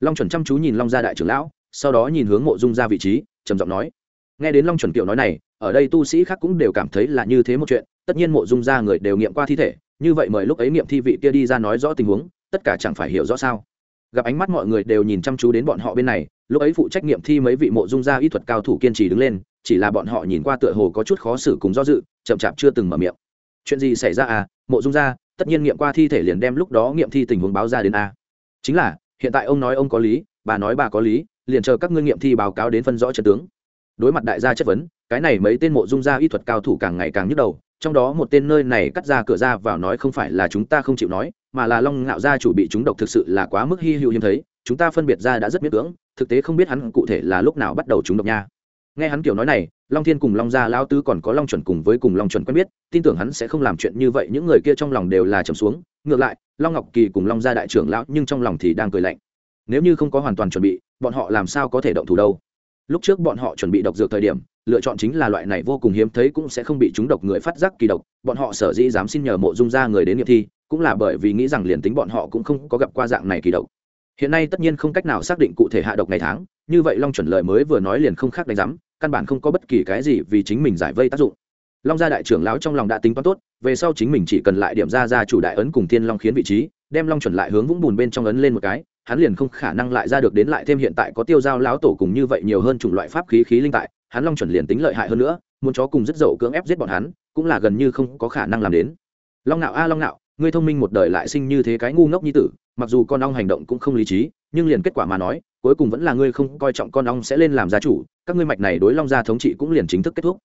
Long chuẩn chăm chú nhìn long gia đại trưởng lão, sau đó nhìn hướng mộ dung ra vị trí, trầm giọng nói. Nghe đến long chuẩn kiểu nói này, ở đây tu sĩ khác cũng đều cảm thấy là như thế một chuyện, tất nhiên mộ dung ra người đều nghiệm qua thi thể, như vậy mời lúc ấy nghiệm thi vị kia đi ra nói rõ tình huống, tất cả chẳng phải hiểu rõ sao. Gặp ánh mắt mọi người đều nhìn chăm chú đến bọn họ bên này, lúc ấy phụ trách nghiệm thi mấy vị mộ dung gia y thuật cao thủ kiên trì đứng lên, chỉ là bọn họ nhìn qua tựa hồ có chút khó xử cùng do dự, chậm chạp chưa từng mở miệng. Chuyện gì xảy ra à mộ dung gia tất nhiên nghiệm qua thi thể liền đem lúc đó nghiệm thi tình huống báo ra đến a. Chính là, hiện tại ông nói ông có lý, bà nói bà có lý, liền chờ các ngươi nghiệm thi báo cáo đến phân rõ trận tướng. Đối mặt đại gia chất vấn, cái này mấy tên mộ dung gia y thuật cao thủ càng ngày càng nhức đầu, trong đó một tên nơi này cắt ra cửa ra vào nói không phải là chúng ta không chịu nói, mà là long ngạo gia chủ bị chúng độc thực sự là quá mức hy hữu hiếm thấy, chúng ta phân biệt ra đã rất miễn cưỡng, thực tế không biết hắn cụ thể là lúc nào bắt đầu chúng độc nha nghe hắn kiểu nói này, long thiên cùng long gia lao tứ còn có long chuẩn cùng với cùng long chuẩn quen biết, tin tưởng hắn sẽ không làm chuyện như vậy, những người kia trong lòng đều là trầm xuống. Ngược lại, long ngọc kỳ cùng long gia đại trưởng lão nhưng trong lòng thì đang cười lạnh. Nếu như không có hoàn toàn chuẩn bị, bọn họ làm sao có thể động thủ đâu? Lúc trước bọn họ chuẩn bị độc dược thời điểm, lựa chọn chính là loại này vô cùng hiếm thấy cũng sẽ không bị chúng độc người phát giác kỳ độc. Bọn họ sở dĩ dám xin nhờ mộ dung ra người đến nghiệm thi, cũng là bởi vì nghĩ rằng liền tính bọn họ cũng không có gặp qua dạng này kỳ độc. Hiện nay tất nhiên không cách nào xác định cụ thể hạ độc ngày tháng, như vậy long chuẩn lợi mới vừa nói liền không khác đánh giám căn bản không có bất kỳ cái gì vì chính mình giải vây tác dụng. Long gia đại trưởng lão trong lòng đã tính toán tốt, về sau chính mình chỉ cần lại điểm ra ra chủ đại ấn cùng thiên long khiến vị trí, đem long chuẩn lại hướng vũng bùn bên trong ấn lên một cái, hắn liền không khả năng lại ra được đến lại thêm hiện tại có tiêu giao lão tổ cùng như vậy nhiều hơn chủng loại pháp khí khí linh tại, hắn long chuẩn liền tính lợi hại hơn nữa, muốn chó cùng rất dậu cưỡng ép giết bọn hắn, cũng là gần như không có khả năng làm đến. Long nạo a, long nạo, ngươi thông minh một đời lại sinh như thế cái ngu ngốc như tử, mặc dù con ong hành động cũng không lý trí, nhưng liền kết quả mà nói cuối cùng vẫn là ngươi không coi trọng con ong sẽ lên làm gia chủ, các ngươi mạch này đối long gia thống trị cũng liền chính thức kết thúc.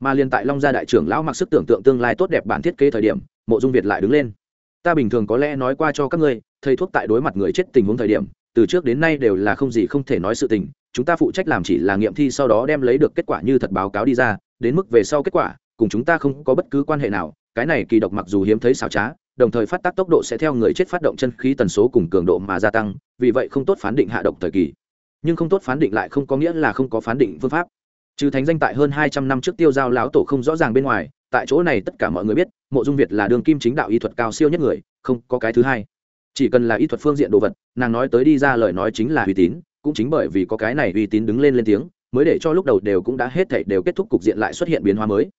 Mà liền tại long gia đại trưởng lão mặc sức tưởng tượng tương lai tốt đẹp bản thiết kế thời điểm, mộ dung việt lại đứng lên. Ta bình thường có lẽ nói qua cho các ngươi, thầy thuốc tại đối mặt người chết tình huống thời điểm, từ trước đến nay đều là không gì không thể nói sự tình, chúng ta phụ trách làm chỉ là nghiệm thi sau đó đem lấy được kết quả như thật báo cáo đi ra, đến mức về sau kết quả, cùng chúng ta không có bất cứ quan hệ nào, cái này kỳ độc mặc dù hiếm thấy xảo trá đồng thời phát tác tốc độ sẽ theo người chết phát động chân khí tần số cùng cường độ mà gia tăng, vì vậy không tốt phán định hạ độc thời kỳ. Nhưng không tốt phán định lại không có nghĩa là không có phán định phương pháp. Trừ thánh danh tại hơn hai trăm năm trước tiêu giao lão tổ không rõ ràng bên ngoài, tại chỗ này tất cả mọi người biết, mộ dung việt là đường kim chính đạo y thuật cao siêu nhất người, không có cái thứ hai. Chỉ cần là y thuật phương diện đồ vật, nàng nói tới đi ra lời nói chính là uy tín, cũng chính bởi vì có cái này uy tín đứng lên lên tiếng, mới để cho lúc đầu đều cũng đã hết thảy đều kết thúc cục diện lại xuất hiện biến hóa mới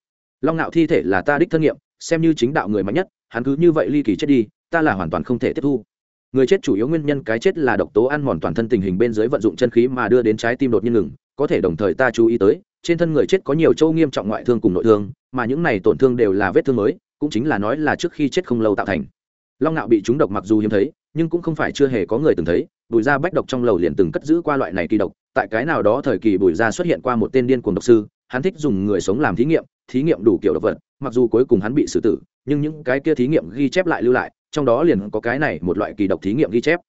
long nạo thi thể là ta đích thân nghiệm, xem như chính đạo người mạnh nhất, hắn cứ như vậy ly kỳ chết đi, ta là hoàn toàn không thể tiếp thu. Người chết chủ yếu nguyên nhân cái chết là độc tố ăn mòn toàn thân tình hình bên dưới vận dụng chân khí mà đưa đến trái tim đột nhiên ngừng, có thể đồng thời ta chú ý tới, trên thân người chết có nhiều châu nghiêm trọng ngoại thương cùng nội thương, mà những này tổn thương đều là vết thương mới, cũng chính là nói là trước khi chết không lâu tạo thành. Long nạo bị trúng độc mặc dù hiếm thấy, nhưng cũng không phải chưa hề có người từng thấy, bùi gia bách độc trong lầu liền từng cất giữ qua loại này kỳ độc, tại cái nào đó thời kỳ bùi gia xuất hiện qua một tên điên cuồng độc sư hắn thích dùng người sống làm thí nghiệm thí nghiệm đủ kiểu độc vật, mặc dù cuối cùng hắn bị xử tử, nhưng những cái kia thí nghiệm ghi chép lại lưu lại, trong đó liền có cái này một loại kỳ độc thí nghiệm ghi chép.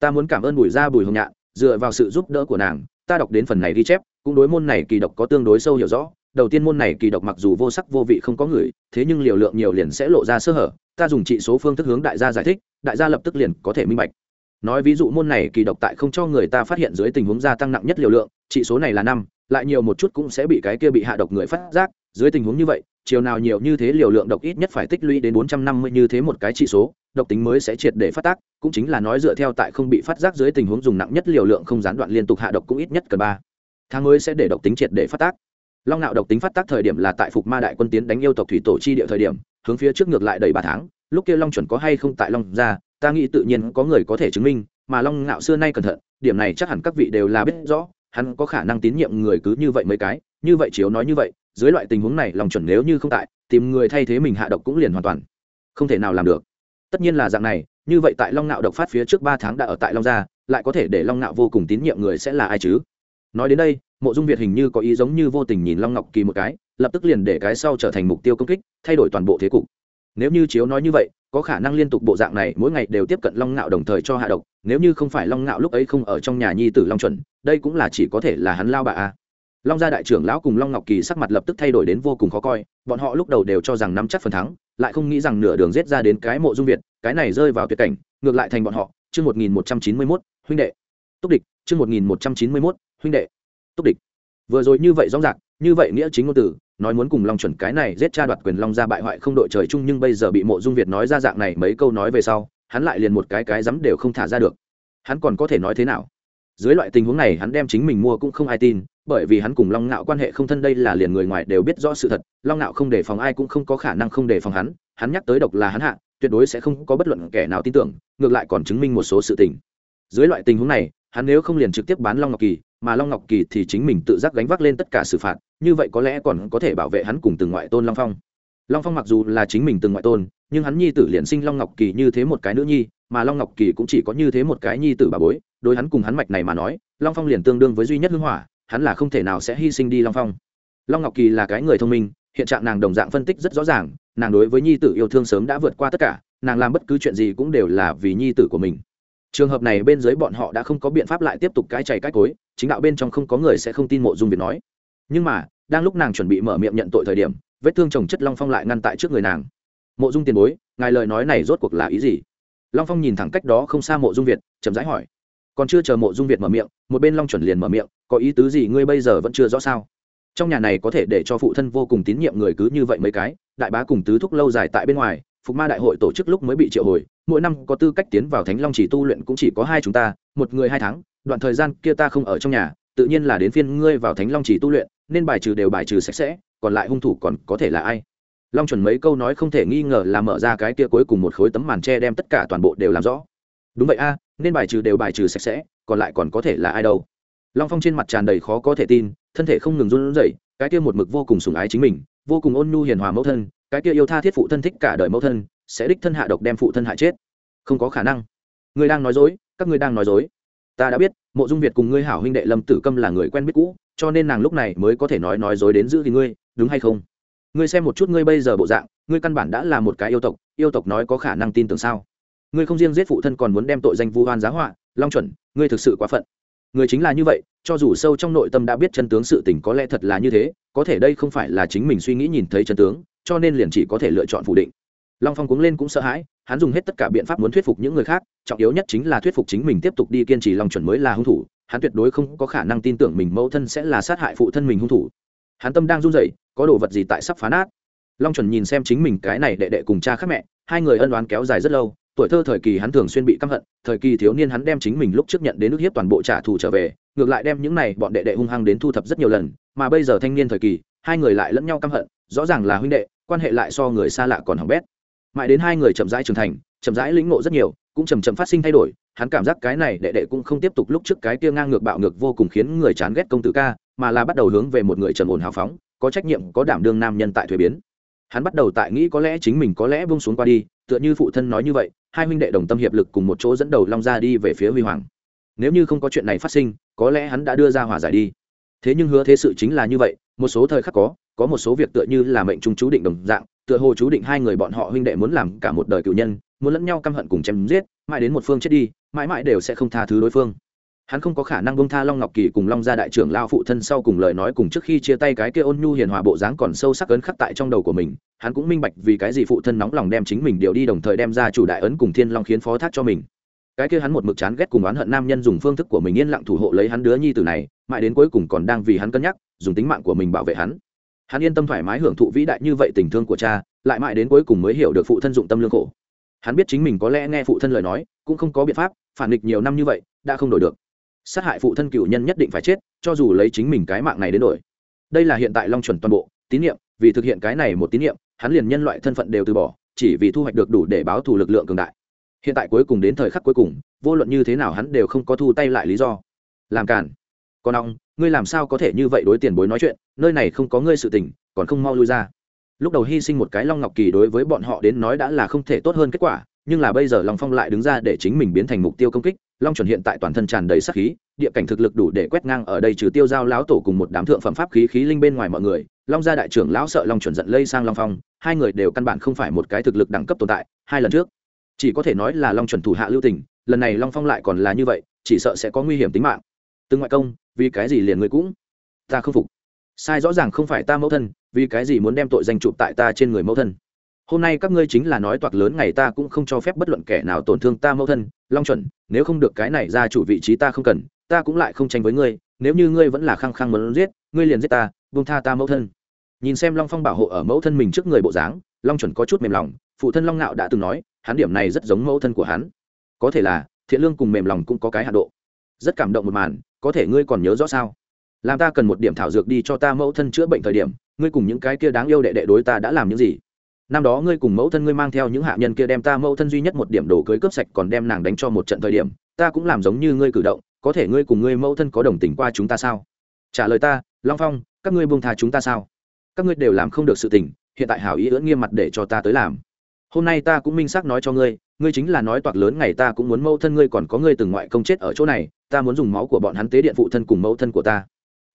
Ta muốn cảm ơn bùi gia bùi hồng nhạn, dựa vào sự giúp đỡ của nàng, ta đọc đến phần này ghi chép, cũng đối môn này kỳ độc có tương đối sâu hiểu rõ. Đầu tiên môn này kỳ độc mặc dù vô sắc vô vị không có người, thế nhưng liều lượng nhiều liền sẽ lộ ra sơ hở, ta dùng trị số phương thức hướng đại gia giải thích, đại gia lập tức liền có thể minh bạch. Nói ví dụ môn này kỳ độc tại không cho người ta phát hiện dưới tình huống gia tăng nặng nhất liều lượng, trị số này là năm lại nhiều một chút cũng sẽ bị cái kia bị hạ độc người phát giác. Dưới tình huống như vậy, chiều nào nhiều như thế liều lượng độc ít nhất phải tích lũy đến bốn trăm năm mươi như thế một cái trị số, độc tính mới sẽ triệt để phát tác, cũng chính là nói dựa theo tại không bị phát giác dưới tình huống dùng nặng nhất liều lượng không gián đoạn liên tục hạ độc cũng ít nhất cần ba tháng mới sẽ để độc tính triệt để phát tác. Long nạo độc tính phát tác thời điểm là tại phục ma đại quân tiến đánh yêu tộc thủy tổ chi địa thời điểm, hướng phía trước ngược lại đầy ba tháng, lúc kia long chuẩn có hay không tại long ra, ta nghĩ tự nhiên có người có thể chứng minh, mà long ngạo xưa nay cẩn thận, điểm này chắc hẳn các vị đều là biết rõ hắn có khả năng tín nhiệm người cứ như vậy mấy cái, như vậy chiếu nói như vậy, dưới loại tình huống này lòng chuẩn nếu như không tại, tìm người thay thế mình hạ độc cũng liền hoàn toàn không thể nào làm được. Tất nhiên là dạng này, như vậy tại long nạo độc phát phía trước ba tháng đã ở tại long gia, lại có thể để long nạo vô cùng tín nhiệm người sẽ là ai chứ? Nói đến đây, mộ dung việt hình như có ý giống như vô tình nhìn long ngọc kỳ một cái, lập tức liền để cái sau trở thành mục tiêu công kích, thay đổi toàn bộ thế cục nếu như chiếu nói như vậy, có khả năng liên tục bộ dạng này mỗi ngày đều tiếp cận long ngạo đồng thời cho hạ độc, nếu như không phải long ngạo lúc ấy không ở trong nhà nhi tử long chuẩn, đây cũng là chỉ có thể là hắn lao bà a. Long gia đại trưởng lão cùng long ngọc kỳ sắc mặt lập tức thay đổi đến vô cùng khó coi, bọn họ lúc đầu đều cho rằng nắm chắc phần thắng, lại không nghĩ rằng nửa đường rết ra đến cái mộ dung việt, cái này rơi vào tuyệt cảnh, ngược lại thành bọn họ, chương một nghìn một trăm chín mươi mốt, huynh đệ. Túc địch, chương một nghìn một trăm chín mươi mốt, huynh đệ. Túc địch. Vừa rồi như vậy rõ ràng, như vậy nghĩa chính ngôn từ nói muốn cùng long chuẩn cái này giết cha đoạt quyền long ra bại hoại không đội trời chung nhưng bây giờ bị mộ dung việt nói ra dạng này mấy câu nói về sau, hắn lại liền một cái cái dám đều không thả ra được. Hắn còn có thể nói thế nào? Dưới loại tình huống này hắn đem chính mình mua cũng không ai tin, bởi vì hắn cùng long ngạo quan hệ không thân đây là liền người ngoài đều biết rõ sự thật, long ngạo không đề phòng ai cũng không có khả năng không đề phòng hắn hắn nhắc tới độc là hắn hạ, tuyệt đối sẽ không có bất luận kẻ nào tin tưởng, ngược lại còn chứng minh một số sự tình. Dưới loại tình huống này, hắn nếu không liền trực tiếp bán long ngọc kỳ mà long ngọc kỳ thì chính mình tự giác gánh vác lên tất cả xử phạt, như vậy có lẽ còn có thể bảo vệ hắn cùng từng ngoại tôn long phong. Long phong mặc dù là chính mình từng ngoại tôn, nhưng hắn nhi tử liền sinh long ngọc kỳ như thế một cái nữ nhi, mà long ngọc kỳ cũng chỉ có như thế một cái nhi tử bà bối, đối hắn cùng hắn mạch này mà nói, long phong liền tương đương với duy nhất hưng hỏa, hắn là không thể nào sẽ hy sinh đi long phong. Long ngọc kỳ là cái người thông minh, hiện trạng nàng đồng dạng phân tích rất rõ ràng, nàng đối với nhi tử yêu thương sớm đã vượt qua tất cả, nàng làm bất cứ chuyện gì cũng đều là vì nhi tử của mình trường hợp này bên dưới bọn họ đã không có biện pháp lại tiếp tục cái chảy cái cối, chính đạo bên trong không có người sẽ không tin mộ dung việt nói. Nhưng mà, đang lúc nàng chuẩn bị mở miệng nhận tội thời điểm, vết thương chồng chất long phong lại ngăn tại trước người nàng. Mộ dung tiền bối, ngài lời nói này rốt cuộc là ý gì? Long phong nhìn thẳng cách đó không xa mộ dung việt, chậm rãi hỏi. Còn chưa chờ mộ dung việt mở miệng, một bên long chuẩn liền mở miệng, có ý tứ gì ngươi bây giờ vẫn chưa rõ sao? Trong nhà này có thể để cho phụ thân vô cùng tín nhiệm người cứ như vậy mấy cái, đại bá cùng tứ thúc lâu dài tại bên ngoài phục ma đại hội tổ chức lúc mới bị triệu hồi, mỗi năm có tư cách tiến vào thánh long chỉ tu luyện cũng chỉ có hai chúng ta, một người hai tháng, đoạn thời gian kia ta không ở trong nhà, tự nhiên là đến phiên ngươi vào thánh long chỉ tu luyện, nên bài trừ đều bài trừ sạch sẽ, còn lại hung thủ còn có thể là ai? Long chuẩn mấy câu nói không thể nghi ngờ là mở ra cái kia cuối cùng một khối tấm màn tre đem tất cả toàn bộ đều làm rõ. Đúng vậy a, nên bài trừ đều bài trừ sạch sẽ, còn lại còn có thể là ai đâu? Long phong trên mặt tràn đầy khó có thể tin, thân thể không ngừng run rẩy, cái kia một mực vô cùng sủng ái chính mình, vô cùng ôn nhu hiền hòa mẫu thân cái kia yêu tha thiết phụ thân thích cả đời mẫu thân, sẽ đích thân hạ độc đem phụ thân hại chết. Không có khả năng. Ngươi đang nói dối, các ngươi đang nói dối. Ta đã biết, mộ dung việt cùng ngươi hảo huynh đệ lâm tử câm là người quen biết cũ, cho nên nàng lúc này mới có thể nói nói dối đến giữ thì ngươi, đúng hay không? Ngươi xem một chút ngươi bây giờ bộ dạng, ngươi căn bản đã là một cái yêu tộc yêu tộc nói có khả năng tin tưởng sao? Ngươi không riêng giết phụ thân còn muốn đem tội danh vu hoan giá họa, long chuẩn, ngươi thực sự quá phận. Người chính là như vậy, cho dù sâu trong nội tâm đã biết chân tướng sự tình có lẽ thật là như thế, có thể đây không phải là chính mình suy nghĩ nhìn thấy chân tướng cho nên liền chỉ có thể lựa chọn phủ định. Long phong cuống lên cũng sợ hãi, hắn dùng hết tất cả biện pháp muốn thuyết phục những người khác, trọng yếu nhất chính là thuyết phục chính mình tiếp tục đi kiên trì long chuẩn mới là hung thủ, hắn tuyệt đối không có khả năng tin tưởng mình mẫu thân sẽ là sát hại phụ thân mình hung thủ. Hắn tâm đang run rẩy, có đồ vật gì tại sắp phá nát? Long chuẩn nhìn xem chính mình cái này đệ đệ cùng cha khác mẹ, hai người ân oán kéo dài rất lâu, tuổi thơ thời kỳ hắn thường xuyên bị căm hận, thời kỳ thiếu niên hắn đem chính mình lúc trước nhận đến nước hiếp toàn bộ trả thù trở về, ngược lại đem những này bọn đệ đệ hung hăng đến thu thập rất nhiều lần, mà bây giờ thanh niên thời kỳ, hai người lại lẫn nhau căm hận, rõ ràng là huynh đệ quan hệ lại so người xa lạ còn hỏng bét. Mãi đến hai người chậm rãi trưởng thành, chậm rãi lĩnh ngộ rất nhiều, cũng chầm chậm phát sinh thay đổi, hắn cảm giác cái này đệ đệ cũng không tiếp tục lúc trước cái kia ngang ngược bạo ngược vô cùng khiến người chán ghét công tử ca, mà là bắt đầu hướng về một người trầm ổn hào phóng, có trách nhiệm, có đảm đương nam nhân tại thuế biến. Hắn bắt đầu tại nghĩ có lẽ chính mình có lẽ bông xuống qua đi, tựa như phụ thân nói như vậy, hai huynh đệ đồng tâm hiệp lực cùng một chỗ dẫn đầu long ra đi về phía huy hoàng. Nếu như không có chuyện này phát sinh, có lẽ hắn đã đưa ra hòa giải đi. Thế nhưng hứa thế sự chính là như vậy, một số thời khắc có có một số việc tựa như là mệnh trung chú định đồng dạng, tựa hồ chú định hai người bọn họ huynh đệ muốn làm cả một đời cựu nhân, muốn lẫn nhau căm hận cùng chém giết, mãi đến một phương chết đi, mãi mãi đều sẽ không tha thứ đối phương. Hắn không có khả năng bông tha long ngọc kỳ cùng long gia đại trưởng lao phụ thân sau cùng lời nói cùng trước khi chia tay cái kia ôn nhu hiền hòa bộ dáng còn sâu sắc ấn khắc tại trong đầu của mình, hắn cũng minh bạch vì cái gì phụ thân nóng lòng đem chính mình điều đi đồng thời đem ra chủ đại ấn cùng thiên long khiến phó thác cho mình. Cái kia hắn một mực chán ghét cùng oán hận nam nhân dùng phương thức của mình yên lặng thủ hộ lấy hắn đứa nhi tử này, mãi đến cuối cùng còn đang vì hắn cân nhắc, dùng tính mạng của mình bảo vệ hắn hắn yên tâm thoải mái hưởng thụ vĩ đại như vậy tình thương của cha, lại mãi đến cuối cùng mới hiểu được phụ thân dụng tâm lương khổ. Hắn biết chính mình có lẽ nghe phụ thân lời nói, cũng không có biện pháp, phản nghịch nhiều năm như vậy, đã không đổi được. Sát hại phụ thân cựu nhân nhất định phải chết, cho dù lấy chính mình cái mạng này đến đổi. Đây là hiện tại long chuẩn toàn bộ, tín nhiệm, vì thực hiện cái này một tín nhiệm, hắn liền nhân loại thân phận đều từ bỏ, chỉ vì thu hoạch được đủ để báo thù lực lượng cường đại. Hiện tại cuối cùng đến thời khắc cuối cùng, vô luận như thế nào hắn đều không có thu tay lại lý do. Làm cản con ong ngươi làm sao có thể như vậy đối tiền bối nói chuyện, nơi này không có ngươi sự tình, còn không mau lui ra. Lúc đầu hy sinh một cái long ngọc kỳ đối với bọn họ đến nói đã là không thể tốt hơn kết quả, nhưng là bây giờ long phong lại đứng ra để chính mình biến thành mục tiêu công kích, long chuẩn hiện tại toàn thân tràn đầy sắc khí, địa cảnh thực lực đủ để quét ngang ở đây trừ tiêu giao lão tổ cùng một đám thượng phẩm pháp khí khí linh bên ngoài mọi người, long gia đại trưởng lão sợ long chuẩn giận lây sang long phong, hai người đều căn bản không phải một cái thực lực đẳng cấp tồn tại, hai lần trước, chỉ có thể nói là long chuẩn thủ hạ lưu tình, lần này long phong lại còn là như vậy, chỉ sợ sẽ có nguy hiểm tính mạng từng ngoại công, vì cái gì liền người cũng ta không phục? Sai rõ ràng không phải ta mẫu thân, vì cái gì muốn đem tội danh chụp tại ta trên người mẫu thân? Hôm nay các ngươi chính là nói toạc lớn ngày ta cũng không cho phép bất luận kẻ nào tổn thương ta mẫu thân, long chuẩn, nếu không được cái này ra chủ vị trí ta không cần, ta cũng lại không tranh với ngươi, nếu như ngươi vẫn là khăng khăng muốn giết, ngươi liền giết ta, buông tha ta mẫu thân. Nhìn xem long phong bảo hộ ở mẫu thân mình trước người bộ dáng, long chuẩn có chút mềm lòng, phụ thân long ngạo đã từng nói, hắn điểm này rất giống mẫu thân của hắn. Có thể là, thiện lương cùng mềm lòng cũng có cái hạ độ. Rất cảm động một màn có thể ngươi còn nhớ rõ sao? Làm ta cần một điểm thảo dược đi cho ta mẫu thân chữa bệnh thời điểm, ngươi cùng những cái kia đáng yêu đệ đệ đối ta đã làm những gì? Năm đó ngươi cùng mẫu thân ngươi mang theo những hạ nhân kia đem ta mẫu thân duy nhất một điểm đồ cưới cướp sạch còn đem nàng đánh cho một trận thời điểm, ta cũng làm giống như ngươi cử động, có thể ngươi cùng ngươi mẫu thân có đồng tình qua chúng ta sao? Trả lời ta, long phong, các ngươi buông tha chúng ta sao? Các ngươi đều làm không được sự tình, hiện tại hảo ý ưỡn nghiêm mặt để cho ta tới làm. Hôm nay ta cũng minh xác nói cho ngươi ngươi chính là nói toạc lớn ngày ta cũng muốn mẫu thân ngươi còn có ngươi từng ngoại công chết ở chỗ này ta muốn dùng máu của bọn hắn tế điện phụ thân cùng mẫu thân của ta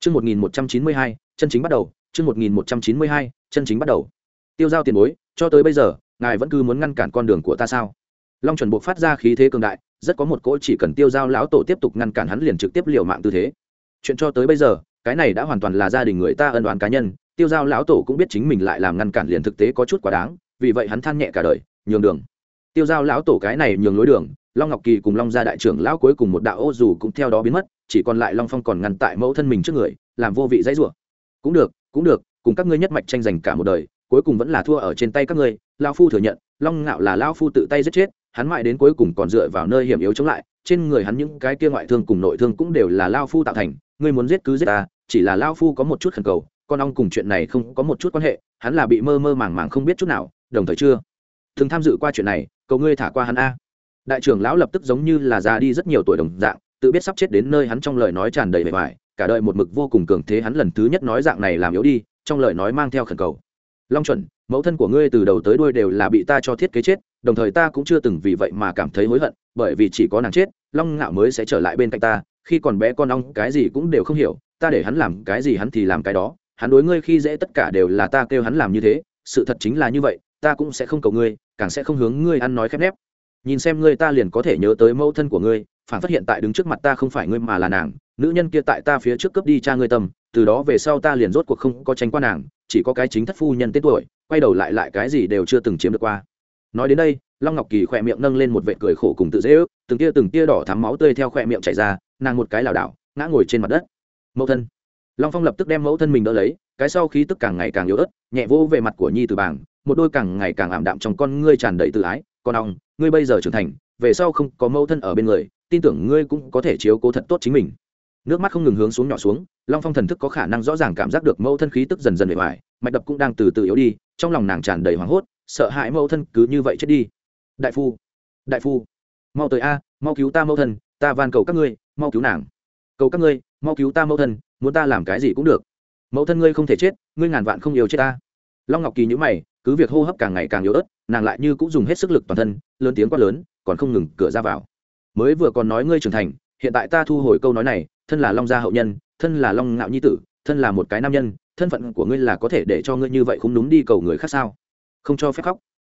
Chương 1192, chân chính bắt đầu, chương 1192, chân chính bắt đầu. Tiêu giao tiền bối, cho tới bây giờ, ngài vẫn cứ muốn ngăn cản con đường của ta sao? Long chuẩn buộc phát ra khí thế cường đại, rất có một cỗ chỉ cần tiêu giao lão tổ tiếp tục ngăn cản hắn liền trực tiếp liều mạng tư thế. Chuyện cho tới bây giờ, cái này đã hoàn toàn là gia đình người ta ân oán cá nhân, tiêu giao lão tổ cũng biết chính mình lại làm ngăn cản liền thực tế có chút quá đáng, vì vậy hắn than nhẹ cả đời, nhường đường. Tiêu giao lão tổ cái này nhường lối đường, long ngọc kỳ cùng long gia đại trưởng lão cuối cùng một đạo ô dù cũng theo đó biến mất chỉ còn lại long phong còn ngăn tại mẫu thân mình trước người làm vô vị dãy rủa. Cũng được cũng được cùng các ngươi nhất mạch tranh giành cả một đời cuối cùng vẫn là thua ở trên tay các ngươi lao phu thừa nhận long ngạo là lao phu tự tay giết chết hắn mãi đến cuối cùng còn dựa vào nơi hiểm yếu chống lại trên người hắn những cái kia ngoại thương cùng nội thương cũng đều là lao phu tạo thành ngươi muốn giết cứ giết ta chỉ là lao phu có một chút khẩn cầu con ong cùng chuyện này không có một chút quan hệ hắn là bị mơ mơ màng màng không biết chút nào đồng thời chưa? Thường tham dự qua chuyện này cầu ngươi thả qua hắn a. Đại trưởng lão lập tức giống như là già đi rất nhiều tuổi đồng dạng, tự biết sắp chết đến nơi hắn trong lời nói tràn đầy vẻ vải cả đời một mực vô cùng cường thế hắn lần thứ nhất nói dạng này làm yếu đi, trong lời nói mang theo khẩn cầu. Long chuẩn, mẫu thân của ngươi từ đầu tới đuôi đều là bị ta cho thiết kế chết, đồng thời ta cũng chưa từng vì vậy mà cảm thấy hối hận, bởi vì chỉ có nàng chết, long ngạo mới sẽ trở lại bên cạnh ta, khi còn bé con ong cái gì cũng đều không hiểu, ta để hắn làm cái gì hắn thì làm cái đó, hắn đối ngươi khi dễ tất cả đều là ta kêu hắn làm như thế, sự thật chính là như vậy ta cũng sẽ không cầu ngươi, càng sẽ không hướng ngươi ăn nói khép nép. Nhìn xem ngươi ta liền có thể nhớ tới mẫu thân của ngươi, phản phát hiện tại đứng trước mặt ta không phải ngươi mà là nàng, nữ nhân kia tại ta phía trước cướp đi cha ngươi tâm, từ đó về sau ta liền rốt cuộc không có tranh qua nàng, chỉ có cái chính thất phu nhân tên tuổi, quay đầu lại lại cái gì đều chưa từng chiếm được qua. Nói đến đây, long ngọc kỳ khỏe miệng nâng lên một vệ cười khổ cùng tự dễ ước, từng tia từng tia đỏ thắm máu tươi theo khỏe miệng chảy ra, nàng một cái lảo đảo, ngã ngồi trên mặt đất. Mẫu thân. Long phong lập tức đem mẫu thân mình đỡ lấy, cái sau khí tức càng ngày càng yếu ớt, nhẹ vô về mặt của nhi từ bảng một đôi càng ngày càng ảm đạm trong con ngươi tràn đầy tự ái, con ong, ngươi bây giờ trưởng thành, về sau không có mâu thân ở bên người, tin tưởng ngươi cũng có thể chiếu cố thật tốt chính mình. Nước mắt không ngừng hướng xuống nhỏ xuống, long phong thần thức có khả năng rõ ràng cảm giác được mâu thân khí tức dần dần bề ngoài mạch đập cũng đang từ từ yếu đi, trong lòng nàng tràn đầy hoảng hốt, sợ hãi mâu thân cứ như vậy chết đi. Đại phu đại phu, mau tới a, mau cứu ta mâu thân, ta van cầu các ngươi, mau cứu nàng. Cầu các ngươi, mau cứu ta mâu thân, muốn ta làm cái gì cũng được. Mẫu thân ngươi không thể chết, ngươi ngàn vạn không yêu chết ta. Long ngọc kỳ nhữ mày cứ việc hô hấp càng ngày càng yếu ớt, nàng lại như cũng dùng hết sức lực toàn thân, lớn tiếng quát lớn, còn không ngừng cửa ra vào. Mới vừa còn nói ngươi trưởng thành, hiện tại ta thu hồi câu nói này, thân là long gia hậu nhân, thân là long ngạo nhi tử, thân là một cái nam nhân, thân phận của ngươi là có thể để cho ngươi như vậy không đúng đi cầu người khác sao? Không cho phép khóc.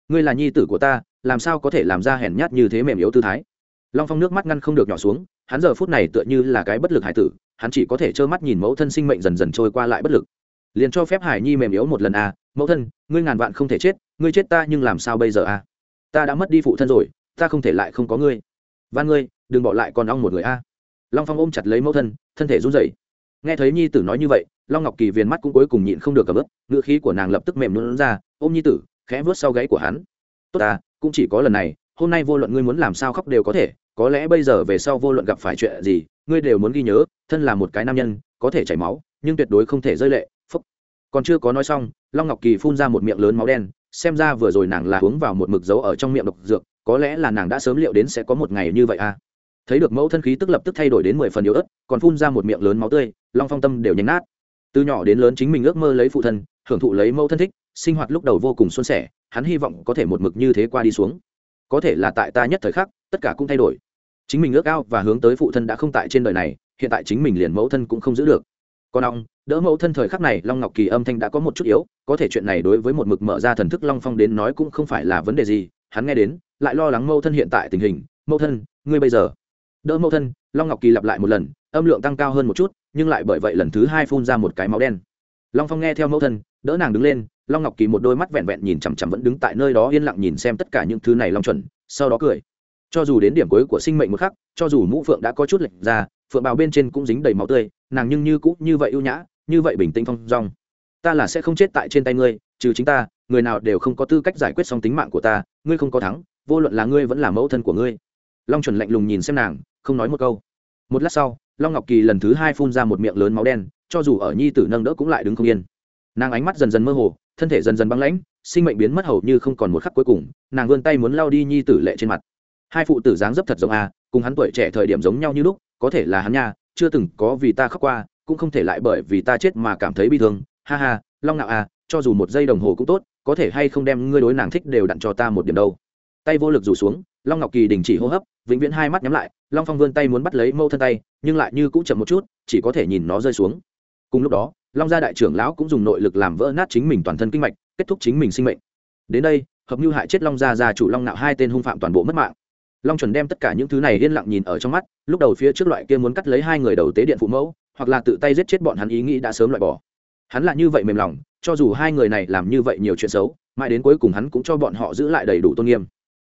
Ngươi là nhi tử của ta, làm sao có thể làm ra hèn nhát như thế mềm yếu tư thái? Long phong nước mắt ngăn không được nhỏ xuống, hắn giờ phút này tựa như là cái bất lực hải tử, hắn chỉ có thể trơ mắt nhìn mẫu thân sinh mệnh dần dần trôi qua lại bất lực liền cho phép hải nhi mềm yếu một lần à mẫu thân, ngươi ngàn vạn không thể chết, ngươi chết ta nhưng làm sao bây giờ à? Ta đã mất đi phụ thân rồi, ta không thể lại không có ngươi. Van ngươi, đừng bỏ lại con ong một người a long phong ôm chặt lấy mẫu thân thân thể run rẩy. Nghe thấy nhi tử nói như vậy, long ngọc kỳ viền mắt cũng cuối cùng nhịn không được cả bước ngữ khí của nàng lập tức mềm luôn ra, ôm nhi tử, khẽ vớt sau gáy của hắn. Tốt ta, cũng chỉ có lần này, hôm nay vô luận ngươi muốn làm sao khóc đều có thể, có lẽ bây giờ về sau vô luận gặp phải chuyện gì, ngươi đều muốn ghi nhớ, thân là một cái nam nhân, có thể chảy máu, nhưng tuyệt đối không thể rơi lệ còn chưa có nói xong, long ngọc kỳ phun ra một miệng lớn máu đen, xem ra vừa rồi nàng là uống vào một mực dấu ở trong miệng độc dược, có lẽ là nàng đã sớm liệu đến sẽ có một ngày như vậy à. Thấy được mẫu thân khí tức lập tức thay đổi đến mười phần yếu ớt, còn phun ra một miệng lớn máu tươi, long phong tâm đều nhánh nát. Từ nhỏ đến lớn chính mình ước mơ lấy phụ thân, hưởng thụ lấy mẫu thân thích, sinh hoạt lúc đầu vô cùng xuân sẻ, hắn hy vọng có thể một mực như thế qua đi xuống. Có thể là tại ta nhất thời khắc, tất cả cũng thay đổi. Chính mình ước ao và hướng tới phụ thân đã không tại trên đời này, hiện tại chính mình liền mẫu thân cũng không giữ được. Con ong đỡ mẫu thân thời khắc này, long ngọc kỳ âm thanh đã có một chút yếu, có thể chuyện này đối với một mực mở ra thần thức long phong đến nói cũng không phải là vấn đề gì, hắn nghe đến, lại lo lắng mẫu thân hiện tại tình hình. Mẫu thân, ngươi bây giờ? Đỡ mẫu thân. Long ngọc kỳ lặp lại một lần, âm lượng tăng cao hơn một chút, nhưng lại bởi vậy lần thứ hai phun ra một cái máu đen. Long phong nghe theo mẫu thân, đỡ nàng đứng lên, long ngọc kỳ một đôi mắt vẹn vẹn nhìn chằm chằm vẫn đứng tại nơi đó yên lặng nhìn xem tất cả những thứ này long chuẩn, sau đó cười. Cho dù đến điểm cuối của sinh mệnh một khắc, cho dù mũ phượng đã có chút lệch ra, phượng bào bên trên cũng dính đầy máu tươi, nàng nhưng như cũ như vậy ưu nhã như vậy bình tĩnh phong dong. Ta là sẽ không chết tại trên tay ngươi, trừ chính ta, người nào đều không có tư cách giải quyết xong tính mạng của ta, ngươi không có thắng, vô luận là ngươi vẫn là mẫu thân của ngươi. Long chuẩn lạnh lùng nhìn xem nàng, không nói một câu. Một lát sau, long ngọc kỳ lần thứ hai phun ra một miệng lớn máu đen, cho dù ở nhi tử nâng đỡ cũng lại đứng không yên. Nàng ánh mắt dần dần mơ hồ, thân thể dần dần băng lãnh, sinh mệnh biến mất hầu như không còn một khắc cuối cùng, nàng vươn tay muốn lao đi nhi tử lệ trên mặt. Hai phụ tử dáng dấp thật giống a, cùng hắn tuổi trẻ thời điểm giống nhau như lúc, có thể là hắn nha, chưa từng có vì ta khóc qua cũng không thể lại bởi vì ta chết mà cảm thấy bi thương. Ha ha, long nạo à cho dù một giây đồng hồ cũng tốt, có thể hay không đem ngươi đối nàng thích đều đặn cho ta một điểm đâu. Tay vô lực rủ xuống, long ngọc kỳ đình chỉ hô hấp, vĩnh viễn hai mắt nhắm lại, long phong vươn tay muốn bắt lấy mâu thân tay, nhưng lại như cũng chậm một chút, chỉ có thể nhìn nó rơi xuống. Cùng lúc đó, long gia đại trưởng lão cũng dùng nội lực làm vỡ nát chính mình toàn thân kinh mạch, kết thúc chính mình sinh mệnh. Đến đây, hợp mưu hại chết long gia gia chủ long nạo hai tên hung phạm toàn bộ mất mạng. Long chuẩn đem tất cả những thứ này yên lặng nhìn ở trong mắt, lúc đầu phía trước loại kia muốn cắt lấy hai người đầu tế điện phụ mẫu hoặc là tự tay giết chết bọn hắn ý nghĩ đã sớm loại bỏ. Hắn là như vậy mềm lòng, cho dù hai người này làm như vậy nhiều chuyện xấu, mãi đến cuối cùng hắn cũng cho bọn họ giữ lại đầy đủ tôn nghiêm.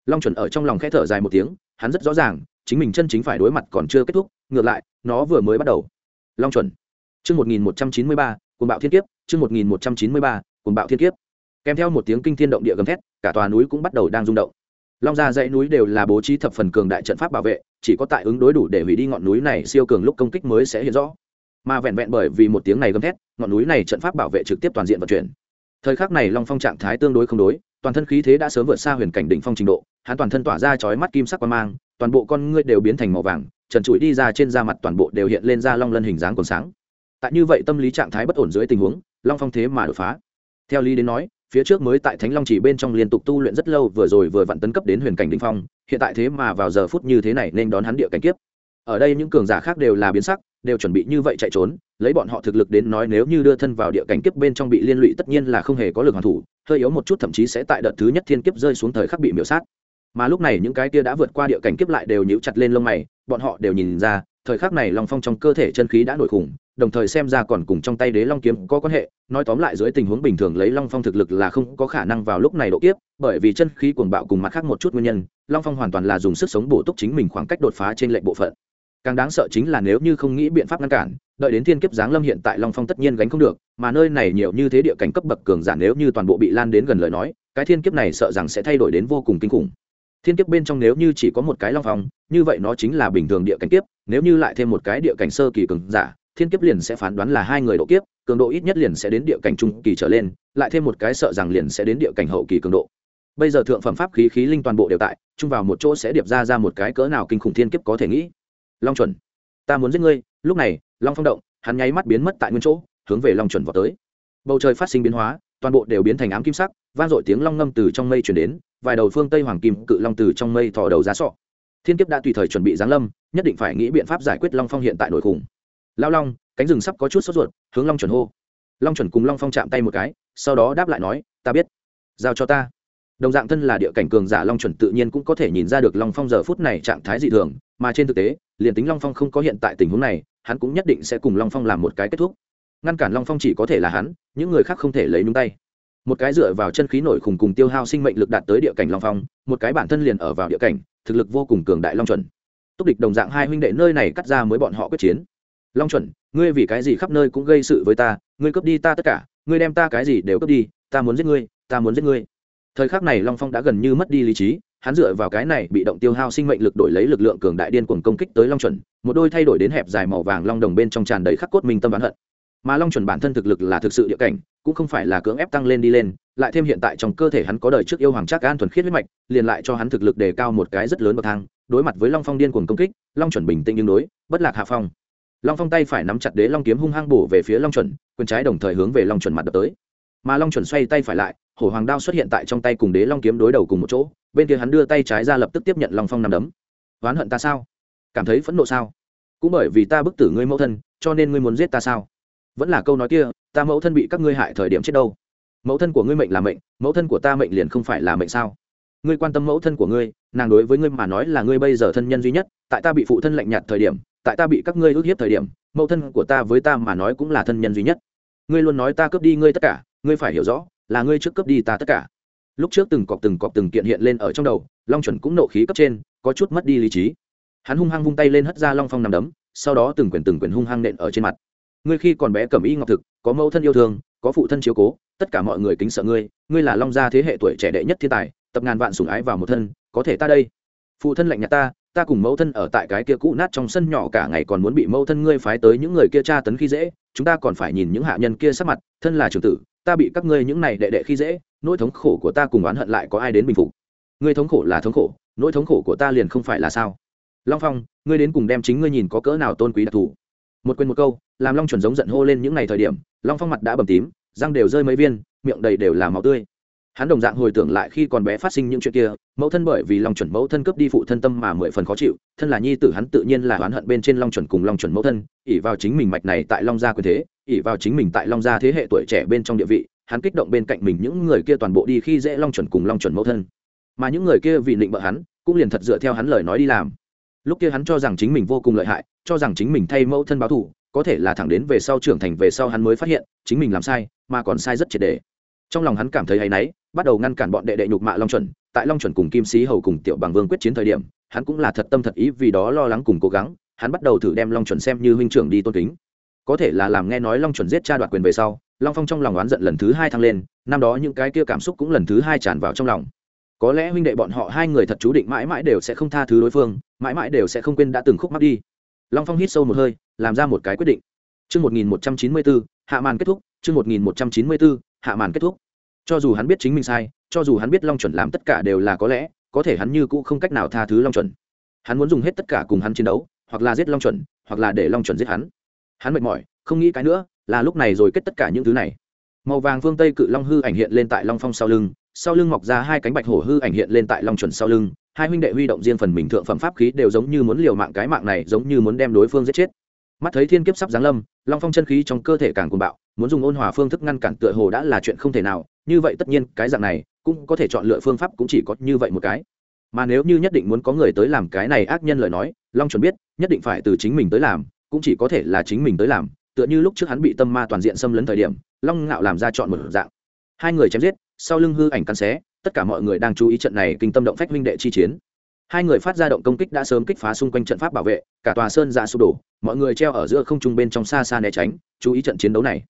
Long chuẩn ở trong lòng khẽ thở dài một tiếng, hắn rất rõ ràng, chính mình chân chính phải đối mặt còn chưa kết thúc, ngược lại, nó vừa mới bắt đầu. Long chuẩn. Chương một nghìn một trăm chín mươi ba, cuồng bạo thiên kiếp, chương một nghìn một trăm chín mươi ba, cuồng bạo thiên kiếp. Kèm theo một tiếng kinh thiên động địa gầm thét, cả tòa núi cũng bắt đầu đang rung động. Long ra dãy núi đều là bố trí thập phần cường đại trận pháp bảo vệ, chỉ có tại ứng đối đủ để hủy đi ngọn núi này, siêu cường lúc công kích mới sẽ hiện rõ mà vẹn vẹn bởi vì một tiếng này gầm thét, ngọn núi này trận pháp bảo vệ trực tiếp toàn diện vận chuyển. Thời khắc này long phong trạng thái tương đối không đối, toàn thân khí thế đã sớm vượt xa huyền cảnh đỉnh phong trình độ, hắn toàn thân tỏa ra chói mắt kim sắc quan mang, toàn bộ con ngươi đều biến thành màu vàng, trần trụi đi ra trên da mặt toàn bộ đều hiện lên ra long lân hình dáng còn sáng. Tại như vậy tâm lý trạng thái bất ổn dưới tình huống, long phong thế mà đột phá. Theo lý đến nói, phía trước mới tại thánh long chỉ bên trong liên tục tu luyện rất lâu vừa rồi vừa vặn tấn cấp đến huyền cảnh đỉnh phong, hiện tại thế mà vào giờ phút như thế này nên đón hắn địa cảnh kiếp. Ở đây những cường giả khác đều là biến sắc đều chuẩn bị như vậy chạy trốn, lấy bọn họ thực lực đến nói nếu như đưa thân vào địa cảnh kiếp bên trong bị liên lụy tất nhiên là không hề có lực hoàn thủ, hơi yếu một chút thậm chí sẽ tại đợt thứ nhất thiên kiếp rơi xuống thời khắc bị miểu sát. Mà lúc này những cái kia đã vượt qua địa cảnh kiếp lại đều nhíu chặt lên lông mày, bọn họ đều nhìn ra, thời khắc này long phong trong cơ thể chân khí đã nổi khủng, đồng thời xem ra còn cùng trong tay đế long kiếm có quan hệ, nói tóm lại dưới tình huống bình thường lấy long phong thực lực là không có khả năng vào lúc này độ kiếp, bởi vì chân khí cuồng bạo cùng mặt khác một chút nguyên nhân, long phong hoàn toàn là dùng sức sống bổ túc chính mình khoảng cách đột phá trên lệnh bộ phận càng đáng sợ chính là nếu như không nghĩ biện pháp ngăn cản, đợi đến thiên kiếp giáng lâm hiện tại long phong tất nhiên gánh không được, mà nơi này nhiều như thế địa cảnh cấp bậc cường giả nếu như toàn bộ bị lan đến gần lời nói, cái thiên kiếp này sợ rằng sẽ thay đổi đến vô cùng kinh khủng. Thiên kiếp bên trong nếu như chỉ có một cái long phong, như vậy nó chính là bình thường địa cảnh kiếp, nếu như lại thêm một cái địa cảnh sơ kỳ cường giả, thiên kiếp liền sẽ phán đoán là hai người độ kiếp, cường độ ít nhất liền sẽ đến địa cảnh trung kỳ trở lên, lại thêm một cái sợ rằng liền sẽ đến địa cảnh hậu kỳ cường độ. Bây giờ thượng phẩm pháp khí khí linh toàn bộ đều tại, chung vào một chỗ sẽ điệp ra ra một cái cỡ nào kinh khủng thiên kiếp có thể nghĩ long chuẩn. Ta muốn giết ngươi. Lúc này, long phong động, hắn nháy mắt biến mất tại nguyên chỗ, hướng về long chuẩn vào tới. Bầu trời phát sinh biến hóa, toàn bộ đều biến thành ám kim sắc, vang dội tiếng long ngâm từ trong mây chuyển đến, vài đầu phương tây hoàng kim cự long từ trong mây thò đầu ra sọ. Thiên kiếp đã tùy thời chuẩn bị giáng lâm, nhất định phải nghĩ biện pháp giải quyết long phong hiện tại nổi khủng. Lao long, cánh rừng sắp có chút sốt ruột, hướng long chuẩn hô. Long chuẩn cùng long phong chạm tay một cái, sau đó đáp lại nói, ta biết. Giao cho ta đồng dạng thân là địa cảnh cường giả long chuẩn tự nhiên cũng có thể nhìn ra được long phong giờ phút này trạng thái dị thường, mà trên thực tế, liền tính long phong không có hiện tại tình huống này, hắn cũng nhất định sẽ cùng long phong làm một cái kết thúc. Ngăn cản long phong chỉ có thể là hắn, những người khác không thể lấy nhúng tay. Một cái dựa vào chân khí nổi khủng cùng tiêu hao sinh mệnh lực đạt tới địa cảnh long phong, một cái bản thân liền ở vào địa cảnh, thực lực vô cùng cường đại long chuẩn. Túc địch đồng dạng hai huynh đệ nơi này cắt ra mới bọn họ quyết chiến. Long chuẩn, ngươi vì cái gì khắp nơi cũng gây sự với ta, ngươi cướp đi ta tất cả, ngươi đem ta cái gì đều cướp đi, ta muốn giết ngươi, ta muốn giết ngươi thời khắc này long phong đã gần như mất đi lý trí, hắn dựa vào cái này bị động tiêu hao sinh mệnh lực đổi lấy lực lượng cường đại điên cuồng công kích tới long chuẩn, một đôi thay đổi đến hẹp dài màu vàng long đồng bên trong tràn đầy khắc cốt minh tâm bán hận. Mà long chuẩn bản thân thực lực là thực sự địa cảnh, cũng không phải là cưỡng ép tăng lên đi lên, lại thêm hiện tại trong cơ thể hắn có đời trước yêu hoàng trác an thuần khiết huyết mạch, liền lại cho hắn thực lực đề cao một cái rất lớn bậc thang, đối mặt với long phong điên cuồng công kích, long chuẩn bình tĩnh nhưng đối, bất lạc hạ phong. Long phong tay phải nắm chặt đế long kiếm hung hăng bổ về phía long chuẩn, quyền trái đồng thời hướng về long chuẩn mặt đập tới. Mà long chuẩn xoay tay phải lại hổ hoàng đao xuất hiện tại trong tay cùng đế long kiếm đối đầu cùng một chỗ, bên kia hắn đưa tay trái ra lập tức tiếp nhận long phong nằm đấm. Oán hận ta sao? Cảm thấy phẫn nộ sao? Cũng bởi vì ta bức tử ngươi mẫu thân, cho nên ngươi muốn giết ta sao? Vẫn là câu nói kia, ta mẫu thân bị các ngươi hại thời điểm chết đâu. Mẫu thân của ngươi mệnh là mệnh, mẫu thân của ta mệnh liền không phải là mệnh sao? Ngươi quan tâm mẫu thân của ngươi, nàng đối với ngươi mà nói là ngươi bây giờ thân nhân duy nhất, tại ta bị phụ thân lạnh nhạt thời điểm, tại ta bị các ngươi ước hiếp thời điểm, mẫu thân của ta với ta mà nói cũng là thân nhân duy nhất. Ngươi luôn nói ta cướp đi ngươi tất cả, ngươi phải hiểu rõ là ngươi trước cướp đi ta tất cả. Lúc trước từng cọp từng cọp từng kiện hiện lên ở trong đầu, long chuẩn cũng nộ khí cấp trên, có chút mất đi lý trí. Hắn hung hăng vung tay lên hất ra long phong nằm đấm, sau đó từng quyển từng quyển hung hăng nện ở trên mặt. Ngươi khi còn bé cầm y ngọc thực, có mẫu thân yêu thương, có phụ thân chiếu cố, tất cả mọi người kính sợ ngươi ngươi là long gia thế hệ tuổi trẻ đệ nhất thiên tài, tập ngàn vạn sủng ái vào một thân, có thể ta đây? Phụ thân lạnh nhạt ta ta cùng mẫu thân ở tại cái kia cũ nát trong sân nhỏ cả ngày còn muốn bị mẫu thân ngươi phái tới những người kia tra tấn khi dễ, chúng ta còn phải nhìn những hạ nhân kia sắc mặt, thân là trưởng tử ta bị các ngươi những này đệ đệ khi dễ, nỗi thống khổ của ta cùng oán hận lại có ai đến bình phục? Ngươi thống khổ là thống khổ, nỗi thống khổ của ta liền không phải là sao? Long phong, ngươi đến cùng đem chính ngươi nhìn có cỡ nào tôn quý đặc thù. Một quên một câu, làm long chuẩn giống giận hô lên những ngày thời điểm, long phong mặt đã bầm tím, răng đều rơi mấy viên, miệng đầy đều là máu tươi hắn đồng dạng hồi tưởng lại khi còn bé phát sinh những chuyện kia, mẫu thân bởi vì long chuẩn mẫu thân cướp đi phụ thân tâm mà mười phần khó chịu, thân là nhi tử hắn tự nhiên là oán hận bên trên long chuẩn cùng long chuẩn mẫu thân ỉ vào chính mình mạch này tại long gia quyền thế ỉ vào chính mình tại long gia thế hệ tuổi trẻ bên trong địa vị, hắn kích động bên cạnh mình những người kia toàn bộ đi khi dễ long chuẩn cùng long chuẩn mẫu thân. Mà những người kia vì định bợ hắn, cũng liền thật dựa theo hắn lời nói đi làm. Lúc kia hắn cho rằng chính mình vô cùng lợi hại, cho rằng chính mình thay mẫu thân báo thù, có thể là thẳng đến về sau trưởng thành về sau hắn mới phát hiện, chính mình làm sai, mà còn sai rất triệt đề trong lòng hắn cảm thấy hay náy bắt đầu ngăn cản bọn đệ đệ nhục mạ long chuẩn. Tại long chuẩn cùng kim sĩ hầu cùng tiểu bằng vương quyết chiến thời điểm hắn cũng là thật tâm thật ý vì đó lo lắng cùng cố gắng hắn bắt đầu thử đem long chuẩn xem như huynh trưởng đi tôn kính. Có thể là làm nghe nói long chuẩn giết cha đoạt quyền về sau long phong trong lòng oán giận lần thứ hai thăng lên năm đó những cái kia cảm xúc cũng lần thứ hai tràn vào trong lòng. Có lẽ huynh đệ bọn họ hai người thật chú định mãi mãi đều sẽ không tha thứ đối phương mãi mãi đều sẽ không quên đã từng khúc mắc đi. Long phong hít sâu một hơi làm ra một cái quyết định. Trước 1194, hạ màn kết thúc, trước 1194, hạ màn kết thúc. Cho dù hắn biết chính mình sai, cho dù hắn biết Long Chuẩn làm tất cả đều là có lẽ, có thể hắn như cũ không cách nào tha thứ Long Chuẩn. Hắn muốn dùng hết tất cả cùng hắn chiến đấu, hoặc là giết Long Chuẩn, hoặc là để Long Chuẩn giết hắn. Hắn mệt mỏi, không nghĩ cái nữa, là lúc này rồi kết tất cả những thứ này. Màu vàng phương Tây cự long hư ảnh hiện lên tại Long Phong sau lưng, sau lưng mọc ra hai cánh bạch hổ hư ảnh hiện lên tại Long Chuẩn sau lưng, hai huynh đệ huy động riêng phần mình thượng phẩm pháp khí đều giống như muốn liều mạng cái mạng này, giống như muốn đem đối phương giết chết mắt thấy thiên kiếp sắp giáng lâm long phong chân khí trong cơ thể càng cuồng bạo muốn dùng ôn hòa phương thức ngăn cản tựa hồ đã là chuyện không thể nào như vậy tất nhiên, cái dạng này cũng có thể chọn lựa phương pháp cũng chỉ có như vậy một cái. Mà nếu như nhất định muốn có người tới làm cái này ác nhân lời nói, long chuẩn biết, nhất định phải từ chính mình tới làm, cũng chỉ có thể là chính mình tới làm. Tựa như lúc trước hắn bị tâm ma toàn diện xâm lấn thời điểm, long ngạo làm ra chọn một dạng. Hai người chém giết, sau lưng hư ảnh cắn xé, tất cả mọi người đang chú ý trận này kinh tâm động phách minh đệ chi chiến. Hai người phát ra động công kích đã sớm kích phá xung quanh trận pháp bảo vệ, cả tòa sơn ra sụp đổ, mọi người treo ở giữa không trung bên trong xa xa né tránh, chú ý trận chiến đấu này.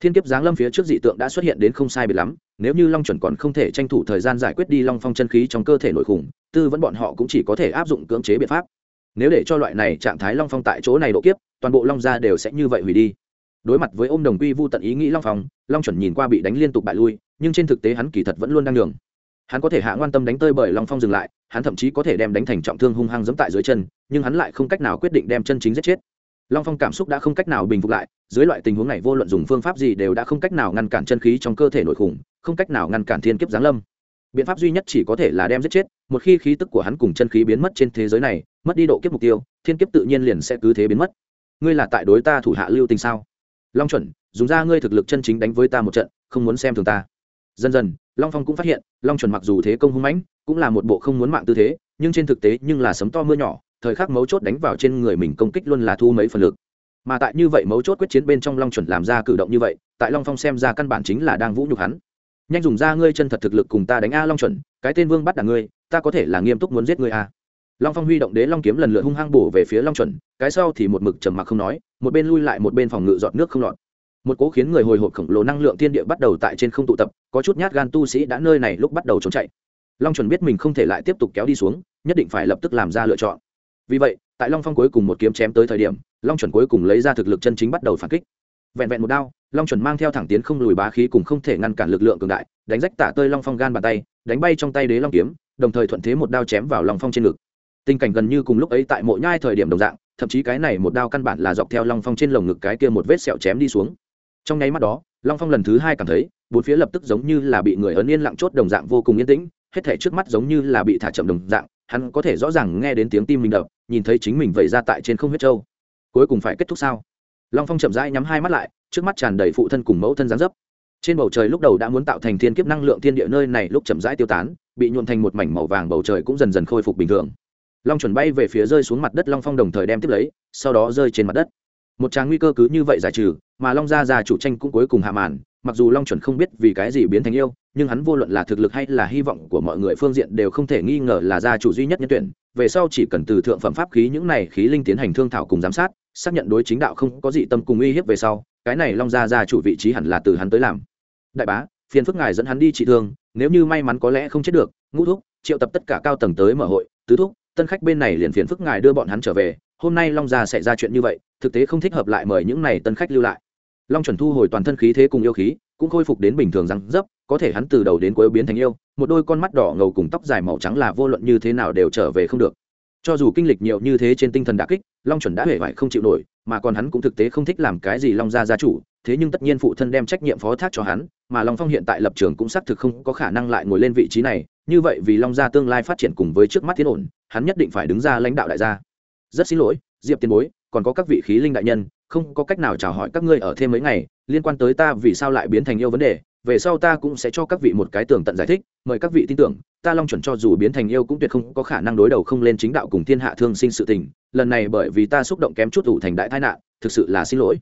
Thiên kiếp giáng lâm phía trước dị tượng đã xuất hiện đến không sai biệt lắm nếu như long chuẩn còn không thể tranh thủ thời gian giải quyết đi long phong chân khí trong cơ thể nội khủng, tư vẫn bọn họ cũng chỉ có thể áp dụng cưỡng chế biện pháp. Nếu để cho loại này trạng thái long phong tại chỗ này độ kiếp, toàn bộ long gia đều sẽ như vậy hủy đi. Đối mặt với ôm đồng quy vu tận ý nghĩ long phong, long chuẩn nhìn qua bị đánh liên tục bại lui, nhưng trên thực tế hắn kỳ thật vẫn luôn đang đường hắn có thể hạ ngoan tâm đánh tơi bởi long phong dừng lại, hắn thậm chí có thể đem đánh thành trọng thương hung hăng dẫm tại dưới chân, nhưng hắn lại không cách nào quyết định đem chân chính giết chết long phong cảm xúc đã không cách nào bình phục lại, dưới loại tình huống này vô luận dùng phương pháp gì đều đã không cách nào ngăn cản chân khí trong cơ thể nội khủng, không cách nào ngăn cản thiên kiếp giáng lâm. Biện pháp duy nhất chỉ có thể là đem giết chết, một khi khí tức của hắn cùng chân khí biến mất trên thế giới này, mất đi độ kiếp mục tiêu, thiên kiếp tự nhiên liền sẽ cứ thế biến mất. Ngươi là tại đối ta thủ hạ lưu tình sao? Long chuẩn, dùng ra ngươi thực lực chân chính đánh với ta một trận, không muốn xem thường ta. Dần dần, long phong cũng phát hiện, long chuẩn mặc dù thế công hung mãnh, cũng là một bộ không muốn mạng tư thế, nhưng trên thực tế nhưng là sấm to mưa nhỏ thời khắc mấu chốt đánh vào trên người mình công kích luôn là thu mấy phần lực. Mà tại như vậy mấu chốt quyết chiến bên trong long chuẩn làm ra cử động như vậy, tại long phong xem ra căn bản chính là đang vũ nhục hắn. Nhanh dùng ra ngươi chân thật thực lực cùng ta đánh a long chuẩn, cái tên vương bắt đảng ngươi, ta có thể là nghiêm túc muốn giết ngươi a. Long phong huy động đế long kiếm lần lượt hung hăng bổ về phía long chuẩn, cái sau thì một mực trầm mặc không nói, một bên lui lại một bên phòng ngự giọt nước không lọt. Một cố khiến người hồi hộp khổng lồ năng lượng thiên địa bắt đầu tại trên không tụ tập, có chút nhát gan tu sĩ đã nơi này lúc bắt đầu trốn chạy. Long chuẩn biết mình không thể lại tiếp tục kéo đi xuống, nhất định phải lập tức làm ra lựa chọn vì vậy, tại long phong cuối cùng một kiếm chém tới thời điểm, long chuẩn cuối cùng lấy ra thực lực chân chính bắt đầu phản kích. Vẹn vẹn một đao, long chuẩn mang theo thẳng tiến không lùi bá khí cùng không thể ngăn cản lực lượng cường đại, đánh rách tả tơi long phong gan bàn tay, đánh bay trong tay đế long kiếm, đồng thời thuận thế một đao chém vào long phong trên ngực. Tình cảnh gần như cùng lúc ấy tại mộ nhai thời điểm đồng dạng, thậm chí cái này một đao căn bản là dọc theo long phong trên lồng ngực cái kia một vết sẹo chém đi xuống. Trong nháy mắt đó, long phong lần thứ hai cảm thấy, bốn phía lập tức giống như là bị người ấn yên lặng chốt đồng dạng vô cùng yên tĩnh, hết thể trước mắt giống như là bị thả chậm đồng dạng, hắn có thể rõ ràng nghe đến tiếng tim mình đập nhìn thấy chính mình vẩy ra tại trên không huyết châu cuối cùng phải kết thúc sao? Long phong chậm rãi nhắm hai mắt lại, trước mắt tràn đầy phụ thân cùng mẫu thân gián dấp. Trên bầu trời lúc đầu đã muốn tạo thành thiên kiếp năng lượng thiên địa nơi này lúc chậm rãi tiêu tán, bị nhuộn thành một mảnh màu vàng bầu trời cũng dần dần khôi phục bình thường. Long chuẩn bay về phía rơi xuống mặt đất, long phong đồng thời đem tiếp lấy, sau đó rơi trên mặt đất một tràng nguy cơ cứ như vậy giải trừ, mà long gia già chủ tranh cũng cuối cùng hạ màn, mặc dù long chuẩn không biết vì cái gì biến thành yêu, nhưng hắn vô luận là thực lực hay là hy vọng của mọi người phương diện đều không thể nghi ngờ là gia chủ duy nhất nhân tuyển. Về sau chỉ cần từ thượng phẩm pháp khí những này khí linh tiến hành thương thảo cùng giám sát, xác nhận đối chính đạo không có gì tâm cùng uy hiếp về sau, cái này long gia gia chủ vị trí hẳn là từ hắn tới làm. Đại bá, phiền phức ngài dẫn hắn đi trị thương, nếu như may mắn có lẽ không chết được, ngũ thúc, triệu tập tất cả cao tầng tới mở hội, tứ thúc, tân khách bên này liền phiền phức ngài đưa bọn hắn trở về, hôm nay long gia sẽ ra chuyện như vậy thực tế không thích hợp lại mời những này tân khách lưu lại. Long chuẩn thu hồi toàn thân khí thế cùng yêu khí, cũng khôi phục đến bình thường răng dấp, có thể hắn từ đầu đến cuối biến thành yêu, một đôi con mắt đỏ ngầu cùng tóc dài màu trắng là vô luận như thế nào đều trở về không được. Cho dù kinh lịch nhiều như thế trên tinh thần đà kích, long chuẩn đã hề vải không chịu nổi, mà còn hắn cũng thực tế không thích làm cái gì long gia gia chủ, thế nhưng tất nhiên phụ thân đem trách nhiệm phó thác cho hắn, mà long phong hiện tại lập trường cũng xác thực không có khả năng lại ngồi lên vị trí này, như vậy vì long gia tương lai phát triển cùng với trước mắt tiến ổn, hắn nhất định phải đứng ra lãnh đạo đại gia. Rất xin lỗi, diệp tiền bối còn có các vị khí linh đại nhân, không có cách nào chào hỏi các ngươi ở thêm mấy ngày, liên quan tới ta vì sao lại biến thành yêu vấn đề, về sau ta cũng sẽ cho các vị một cái tường tận giải thích, mời các vị tin tưởng, ta long chuẩn cho dù biến thành yêu cũng tuyệt không có khả năng đối đầu không lên chính đạo cùng thiên hạ thương sinh sự tình, lần này bởi vì ta xúc động kém chút ủ thành đại tai nạn, thực sự là xin lỗi.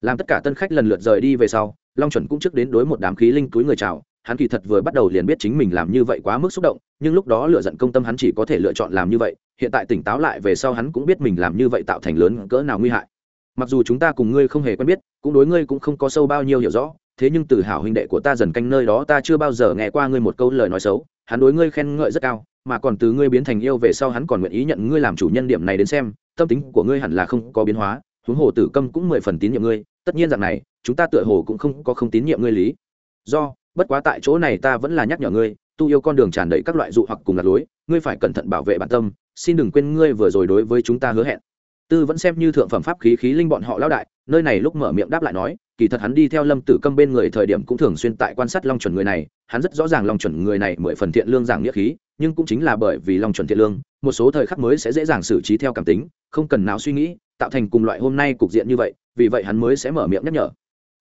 Làm tất cả tân khách lần lượt rời đi về sau, long chuẩn cũng trước đến đối một đám khí linh túi người chào, hắn kỳ thật vừa bắt đầu liền biết chính mình làm như vậy quá mức xúc động, nhưng lúc đó lựa giận công tâm hắn chỉ có thể lựa chọn làm như vậy hiện tại tỉnh táo lại về sau hắn cũng biết mình làm như vậy tạo thành lớn cỡ nào nguy hại. Mặc dù chúng ta cùng ngươi không hề quen biết, cũng đối ngươi cũng không có sâu bao nhiêu hiểu rõ, thế nhưng từ hảo huynh đệ của ta dần canh nơi đó ta chưa bao giờ nghe qua ngươi một câu lời nói xấu, hắn đối ngươi khen ngợi rất cao, mà còn từ ngươi biến thành yêu về sau hắn còn nguyện ý nhận ngươi làm chủ nhân điểm này đến xem, tâm tính của ngươi hẳn là không có biến hóa, huống hồ tử câm cũng mười phần tín nhiệm ngươi, tất nhiên rằng này, chúng ta tựa hồ cũng không có không tín nhiệm ngươi lý. Do, bất quá tại chỗ này ta vẫn là nhắc nhở ngươi tu yêu con đường tràn đầy các loại dụ hoặc cùng lạc lối ngươi phải cẩn thận bảo vệ bản tâm xin đừng quên ngươi vừa rồi đối với chúng ta hứa hẹn tư vẫn xem như thượng phẩm pháp khí khí linh bọn họ lao đại nơi này lúc mở miệng đáp lại nói kỳ thật hắn đi theo lâm tử câm bên người thời điểm cũng thường xuyên tại quan sát long chuẩn người này hắn rất rõ ràng long chuẩn người này mười phần thiện lương giảng nghĩa khí nhưng cũng chính là bởi vì long chuẩn thiện lương một số thời khắc mới sẽ dễ dàng xử trí theo cảm tính không cần nào suy nghĩ tạo thành cùng loại hôm nay cục diện như vậy vì vậy hắn mới sẽ mở miệng nhắc nhở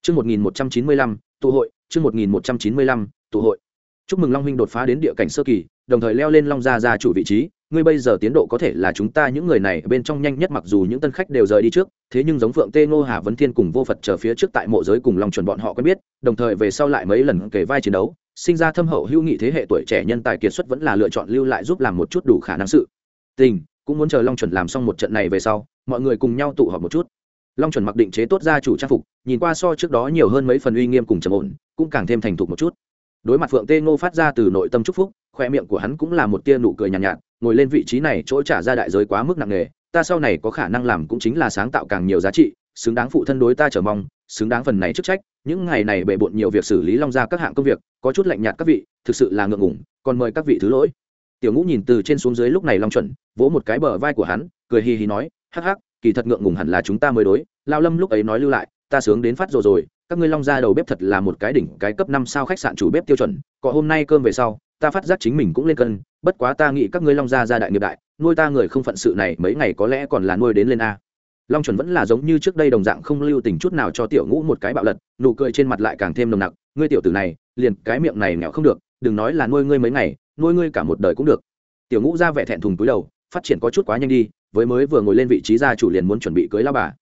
Chương 1195, tụ hội, chương 1195, tụ hội. Chúc mừng Long huynh đột phá đến địa cảnh sơ kỳ, đồng thời leo lên Long gia gia chủ vị trí, ngươi bây giờ tiến độ có thể là chúng ta những người này bên trong nhanh nhất mặc dù những tân khách đều rời đi trước, thế nhưng giống Phượng Tê Ngô Hà Vấn Thiên cùng Vô Phật chờ phía trước tại mộ giới cùng Long chuẩn bọn họ quen biết, đồng thời về sau lại mấy lần kể vai chiến đấu, sinh ra thâm hậu hữu nghị thế hệ tuổi trẻ nhân tài kiệt xuất vẫn là lựa chọn lưu lại giúp làm một chút đủ khả năng sự. Tình, cũng muốn chờ Long chuẩn làm xong một trận này về sau, mọi người cùng nhau tụ họp một chút. Long chuẩn mặc định chế tốt gia chủ trang phục nhìn qua so trước đó nhiều hơn mấy phần uy nghiêm cùng trầm ổn cũng càng thêm thành thục một chút đối mặt phượng tê ngô phát ra từ nội tâm chúc phúc khoe miệng của hắn cũng là một tia nụ cười nhàn nhạt, nhạt ngồi lên vị trí này chỗ trả ra đại giới quá mức nặng nề ta sau này có khả năng làm cũng chính là sáng tạo càng nhiều giá trị xứng đáng phụ thân đối ta chờ mong xứng đáng phần này chức trách những ngày này bề bộn nhiều việc xử lý long ra các hạng công việc có chút lạnh nhạt các vị thực sự là ngượng ngủng còn mời các vị thứ lỗi. Tiểu ngũ nhìn từ trên xuống dưới lúc này long chuẩn vỗ một cái bờ vai của hắn cười hì hì nói hắc hắc kỳ thật ngượng ngùng hẳn là chúng ta mới đối lao lâm lúc ấy nói lưu lại ta sướng đến phát rồi rồi các ngươi long ra đầu bếp thật là một cái đỉnh, cái cấp năm sao khách sạn chủ bếp tiêu chuẩn, có hôm nay cơm về sau, ta phát giác chính mình cũng lên cân, bất quá ta nghĩ các ngươi long gia gia đại nghiệp đại, nuôi ta người không phận sự này mấy ngày có lẽ còn là nuôi đến lên a. Long chuẩn vẫn là giống như trước đây đồng dạng không lưu tình chút nào cho tiểu ngũ một cái bạo lật, nụ cười trên mặt lại càng thêm nồng nặc, ngươi tiểu tử này, liền cái miệng này nghèo không được, đừng nói là nuôi ngươi mấy ngày, nuôi ngươi cả một đời cũng được. Tiểu ngũ ra vẻ thẹn thùng túi đầu, phát triển có chút quá nhanh đi, với mới vừa ngồi lên vị trí gia chủ liền muốn chuẩn bị cưới lao bà.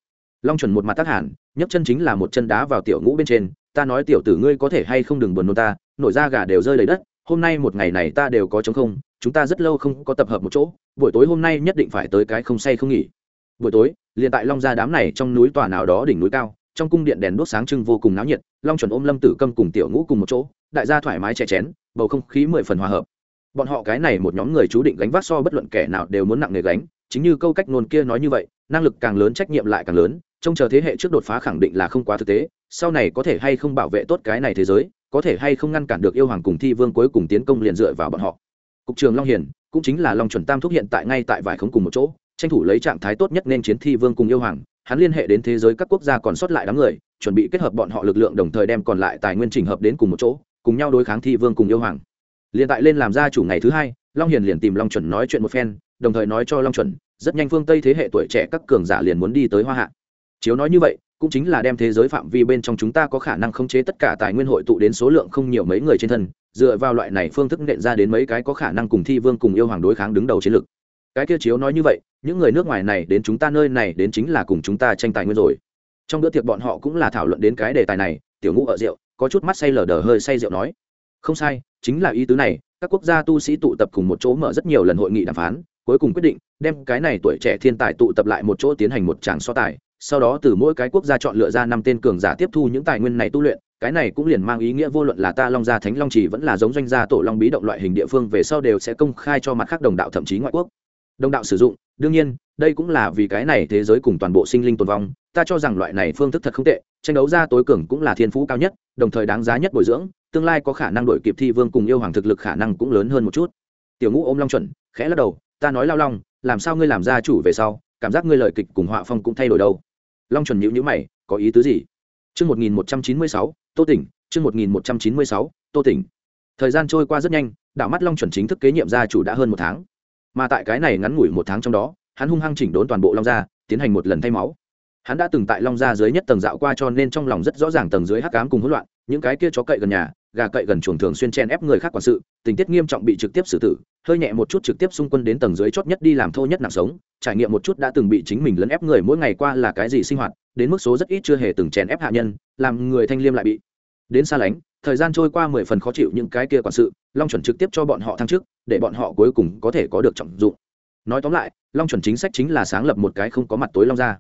Long chuẩn một mặt tác hẳn nhấc chân chính là một chân đá vào tiểu ngũ bên trên, ta nói tiểu tử ngươi có thể hay không đừng buồn nôn ta, nổi da gà đều rơi đầy đất, hôm nay một ngày này ta đều có chống không, chúng ta rất lâu không có tập hợp một chỗ, buổi tối hôm nay nhất định phải tới cái không say không nghỉ. Buổi tối, liền tại long gia đám này trong núi tòa nào đó đỉnh núi cao, trong cung điện đèn đốt sáng trưng vô cùng náo nhiệt, long chuẩn ôm lâm tử câm cùng tiểu ngũ cùng một chỗ, đại gia thoải mái chè chén, bầu không khí mười phần hòa hợp. Bọn họ cái này một nhóm người chú định gánh vác so bất luận kẻ nào đều muốn nặng nề gánh, chính như câu cách nôn kia nói như vậy, năng lực càng lớn trách nhiệm lại càng lớn trông chờ thế hệ trước đột phá khẳng định là không quá thực tế, sau này có thể hay không bảo vệ tốt cái này thế giới, có thể hay không ngăn cản được yêu hoàng cùng thi vương cuối cùng tiến công liền dựa vào bọn họ. Cục trường long hiền, cũng chính là long chuẩn tam thúc hiện tại ngay tại vải khống cùng một chỗ, tranh thủ lấy trạng thái tốt nhất nên chiến thi vương cùng yêu hoàng, hắn liên hệ đến thế giới các quốc gia còn sót lại đám người, chuẩn bị kết hợp bọn họ lực lượng đồng thời đem còn lại tài nguyên trình hợp đến cùng một chỗ, cùng nhau đối kháng thi vương cùng yêu hoàng. Liền tại lên làm gia chủ ngày thứ hai, long hiền liền tìm long chuẩn nói chuyện một phen, đồng thời nói cho long chuẩn, rất nhanh phương tây thế hệ tuổi trẻ các cường giả liền muốn đi tới hoa hạ chiếu nói như vậy, cũng chính là đem thế giới phạm vi bên trong chúng ta có khả năng khống chế tất cả tài nguyên hội tụ đến số lượng không nhiều mấy người trên thân, dựa vào loại này phương thức nện ra đến mấy cái có khả năng cùng thi vương cùng yêu hoàng đối kháng đứng đầu chiến lược. Cái kia chiếu nói như vậy, những người nước ngoài này đến chúng ta nơi này đến chính là cùng chúng ta tranh tài nguyên rồi. Trong bữa tiệc bọn họ cũng là thảo luận đến cái đề tài này, tiểu ngũ ở rượu, có chút mắt say lờ đờ hơi say rượu nói. Không sai, chính là ý tứ này, các quốc gia tu sĩ tụ tập cùng một chỗ mở rất nhiều lần hội nghị đàm phán, cuối cùng quyết định, đem cái này tuổi trẻ thiên tài tụ tập lại một chỗ tiến hành một tràng so tài sau đó từ mỗi cái quốc gia chọn lựa ra năm tên cường giả tiếp thu những tài nguyên này tu luyện, cái này cũng liền mang ý nghĩa vô luận là ta long gia thánh long chỉ vẫn là giống doanh gia tổ long bí động loại hình địa phương về sau đều sẽ công khai cho mặt khác đồng đạo thậm chí ngoại quốc. Đồng đạo sử dụng, đương nhiên, đây cũng là vì cái này thế giới cùng toàn bộ sinh linh tồn vong, ta cho rằng loại này phương thức thật không tệ, tranh đấu ra tối cường cũng là thiên phú cao nhất, đồng thời đáng giá nhất bồi dưỡng, tương lai có khả năng đổi kịp thi vương cùng yêu hoàng thực lực khả năng cũng lớn hơn một chút. Tiểu ngũ ôm long chuẩn, khẽ lắc đầu, ta nói lao long, làm sao ngươi làm gia chủ về sau, cảm giác ngươi lời kịch cùng họa phong cũng thay đổi đâu? Long chuẩn nhữ nhữ mày, có ý tứ gì? Chương một nghìn một trăm chín mươi sáu, tô tỉnh, chương một nghìn một trăm chín mươi sáu, tô tỉnh. Thời gian trôi qua rất nhanh, đạo mắt long chuẩn chính thức kế nhiệm gia chủ đã hơn một tháng. Mà tại cái này ngắn ngủi một tháng trong đó, hắn hung hăng chỉnh đốn toàn bộ long gia, tiến hành một lần thay máu. Hắn đã từng tại long gia dưới nhất tầng dạo qua cho nên trong lòng rất rõ ràng tầng dưới hắc ám cùng hỗn loạn, những cái kia chó cậy gần nhà gà cậy gần chuồng thường xuyên chen ép người khác quản sự, tình tiết nghiêm trọng bị trực tiếp xử tử, hơi nhẹ một chút trực tiếp xung quân đến tầng dưới chót nhất đi làm thô nhất nặng sống, trải nghiệm một chút đã từng bị chính mình lấn ép người mỗi ngày qua là cái gì sinh hoạt, đến mức số rất ít chưa hề từng chèn ép hạ nhân, làm người thanh liêm lại bị đến xa lánh, thời gian trôi qua mười phần khó chịu những cái kia quản sự, long chuẩn trực tiếp cho bọn họ thăng chức, để bọn họ cuối cùng có thể có được trọng dụng. Nói tóm lại, long chuẩn chính sách chính là sáng lập một cái không có mặt tối long ra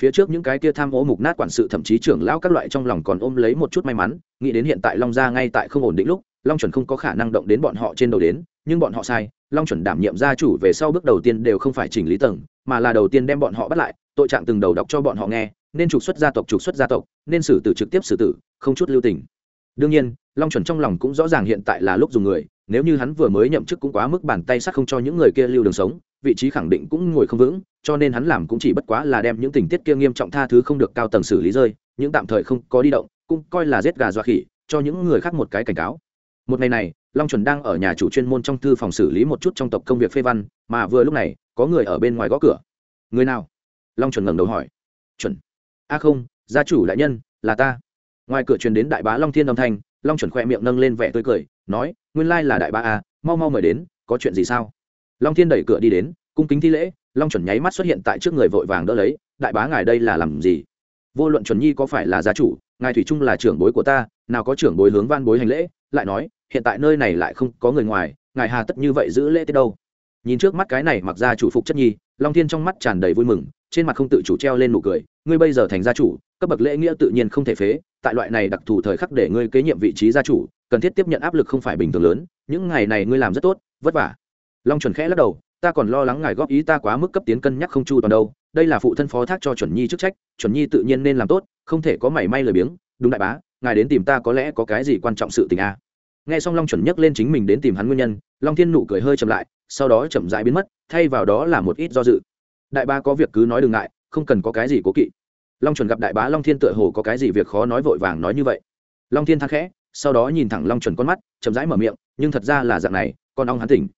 phía trước những cái kia tham ô mục nát quản sự thậm chí trưởng lão các loại trong lòng còn ôm lấy một chút may mắn, nghĩ đến hiện tại long gia ngay tại không ổn định lúc, long chuẩn không có khả năng động đến bọn họ trên đầu đến, nhưng bọn họ sai, long chuẩn đảm nhiệm gia chủ về sau bước đầu tiên đều không phải chỉnh lý tầng, mà là đầu tiên đem bọn họ bắt lại, tội trạng từng đầu đọc cho bọn họ nghe, nên trục xuất gia tộc, trục xuất gia tộc, nên xử tử trực tiếp xử tử, không chút lưu tình. Đương nhiên, long chuẩn trong lòng cũng rõ ràng hiện tại là lúc dùng người nếu như hắn vừa mới nhậm chức cũng quá mức bàn tay sắt không cho những người kia lưu đường sống, vị trí khẳng định cũng ngồi không vững, cho nên hắn làm cũng chỉ bất quá là đem những tình tiết kia nghiêm trọng tha thứ không được cao tầng xử lý rơi những tạm thời không có đi động, cũng coi là giết gà dọa khỉ, cho những người khác một cái cảnh cáo. Một ngày này, long chuẩn đang ở nhà chủ chuyên môn trong thư phòng xử lý một chút trong tộc công việc phê văn, mà vừa lúc này, có người ở bên ngoài gõ cửa. Người nào? Long chuẩn ngẩng đầu hỏi. Chuẩn. A không, gia chủ đại nhân, là ta. Ngoài cửa truyền đến đại bá long thiên âm thanh, long chuẩn khoe miệng nâng lên vẻ tươi cười nói, nguyên lai là đại ba a, mau mau mời đến, có chuyện gì sao? Long thiên đẩy cửa đi đến, cung kính thi lễ, long chuẩn nháy mắt xuất hiện tại trước người vội vàng đỡ lấy, đại bá ngài đây là làm gì? Vô luận chuẩn nhi có phải là gia chủ, ngài thủy trung là trưởng bối của ta, nào có trưởng bối hướng van bối hành lễ, lại nói, hiện tại nơi này lại không có người ngoài, ngài hà tất như vậy giữ lễ tới đâu? Nhìn trước mắt cái này mặc ra chủ phục chất nhi, long thiên trong mắt tràn đầy vui mừng, trên mặt không tự chủ treo lên nụ cười, ngươi bây giờ thành gia chủ, cấp bậc lễ nghĩa tự nhiên không thể phế, tại loại này đặc thù thời khắc để ngươi kế nhiệm vị trí gia chủ cần thiết tiếp nhận áp lực không phải bình thường lớn, những ngày này ngươi làm rất tốt, vất vả. Long chuẩn khẽ lắc đầu, ta còn lo lắng ngài góp ý ta quá mức cấp tiến cân nhắc không chu toàn đâu, đây là phụ thân phó thác cho chuẩn nhi chức trách, chuẩn nhi tự nhiên nên làm tốt, không thể có mảy may lười biếng. Đúng đại bá, ngài đến tìm ta có lẽ có cái gì quan trọng sự tình a à. nghe xong long chuẩn nhắc lên chính mình đến tìm hắn nguyên nhân, long thiên nụ cười hơi chậm lại, sau đó chậm rãi biến mất, thay vào đó là một ít do dự. Đại bá có việc cứ nói đừng ngại, không cần có cái gì cố kỵ. Long chuẩn gặp đại bá long thiên tựa hồ có cái gì việc khó nói vội vàng nói như vậy. Long thiên thang khẽ sau đó nhìn thẳng long chuẩn con mắt, chậm rãi mở miệng, nhưng thật ra là dạng này, con ong hắn tỉnh.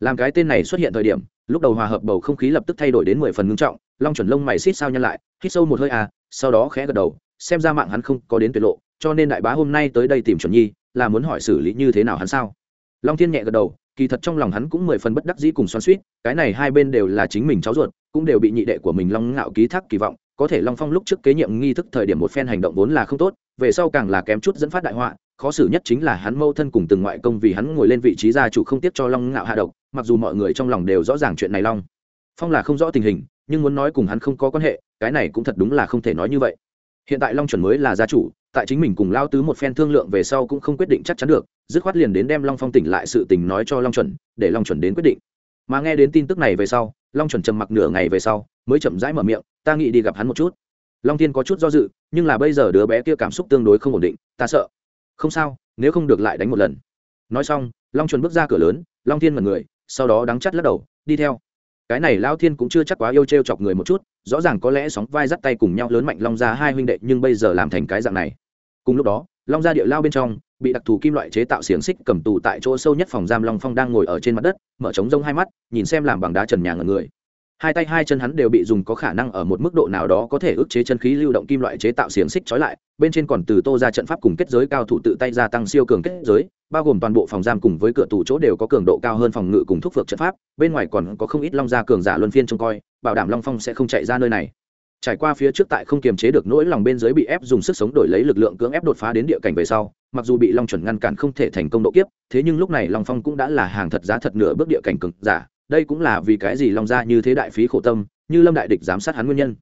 Làm cái tên này xuất hiện thời điểm, lúc đầu hòa hợp bầu không khí lập tức thay đổi đến mười phần ngưng trọng, long chuẩn lông mày xít sao nhăn lại, hít sâu một hơi à sau đó khẽ gật đầu, xem ra mạng hắn không có đến tuyệt lộ, cho nên đại bá hôm nay tới đây tìm chuẩn nhi, là muốn hỏi xử lý như thế nào hắn sao? Long thiên nhẹ gật đầu, kỳ thật trong lòng hắn cũng mười phần bất đắc dĩ cùng xoắn suýt cái này hai bên đều là chính mình cháu ruột, cũng đều bị nhị đệ của mình long ngạo ký thác kỳ vọng, có thể long phong lúc trước kế nhiệm nghi thức thời điểm một phen hành động vốn là không tốt, về sau càng là kém chút dẫn phát đại họa khó xử nhất chính là hắn mâu thân cùng từng ngoại công vì hắn ngồi lên vị trí gia chủ không tiếc cho long ngạo hạ độc, mặc dù mọi người trong lòng đều rõ ràng chuyện này long. Phong là không rõ tình hình, nhưng muốn nói cùng hắn không có quan hệ, cái này cũng thật đúng là không thể nói như vậy. Hiện tại long chuẩn mới là gia chủ, tại chính mình cùng lao tứ một phen thương lượng về sau cũng không quyết định chắc chắn được, dứt khoát liền đến đem long phong tỉnh lại sự tình nói cho long chuẩn, để long chuẩn đến quyết định. Mà nghe đến tin tức này về sau, long chuẩn trầm mặc nửa ngày về sau, mới chậm rãi mở miệng, ta nghĩ đi gặp hắn một chút. Long thiên có chút do dự, nhưng là bây giờ đứa bé kia cảm xúc tương đối không ổn định, ta sợ không sao, nếu không được lại đánh một lần. Nói xong, long chuẩn bước ra cửa lớn, long thiên mật người, sau đó đắng chắt lắc đầu, đi theo. Cái này lao thiên cũng chưa chắc quá yêu t r e o chọc người một chút, rõ ràng có lẽ sóng vai dắt tay cùng nhau lớn mạnh long ra hai huynh đệ, nhưng bây giờ làm thành cái dạng này. Cùng lúc đó, long ra địa lao bên trong, bị đặc thù kim loại chế tạo xiềng xích cầm tù tại chỗ sâu nhất phòng giam long phong đang ngồi ở trên mặt đất, mở trống rông hai mắt, nhìn xem làm bằng đá trần nhà ngần người. Hai tay hai chân hắn đều bị dùng có khả năng ở một mức độ nào đó có thể ức chế chân khí lưu động kim loại chế tạo xiềng xích trói lại bên trên còn từ tô ra trận pháp cùng kết giới cao thủ tự tay gia tăng siêu cường kết giới, bao gồm toàn bộ phòng giam cùng với cửa tủ chỗ đều có cường độ cao hơn phòng ngự cùng thúc phược trận pháp, bên ngoài còn có không ít long gia cường giả luân phiên trông coi, bảo đảm long phong sẽ không chạy ra nơi này. Trải qua phía trước tại không kiềm chế được nỗi lòng bên dưới bị ép dùng sức sống đổi lấy lực lượng cưỡng ép đột phá đến địa cảnh về sau, mặc dù bị long chuẩn ngăn cản không thể thành công độ kiếp, thế nhưng lúc này long phong cũng đã là hàng thật giá thật nửa bước địa cảnh cực giả, đây cũng là vì cái gì long gia như thế đại phí khổ tâm, như lâm đại địch giám sát hắn nguyên nhân.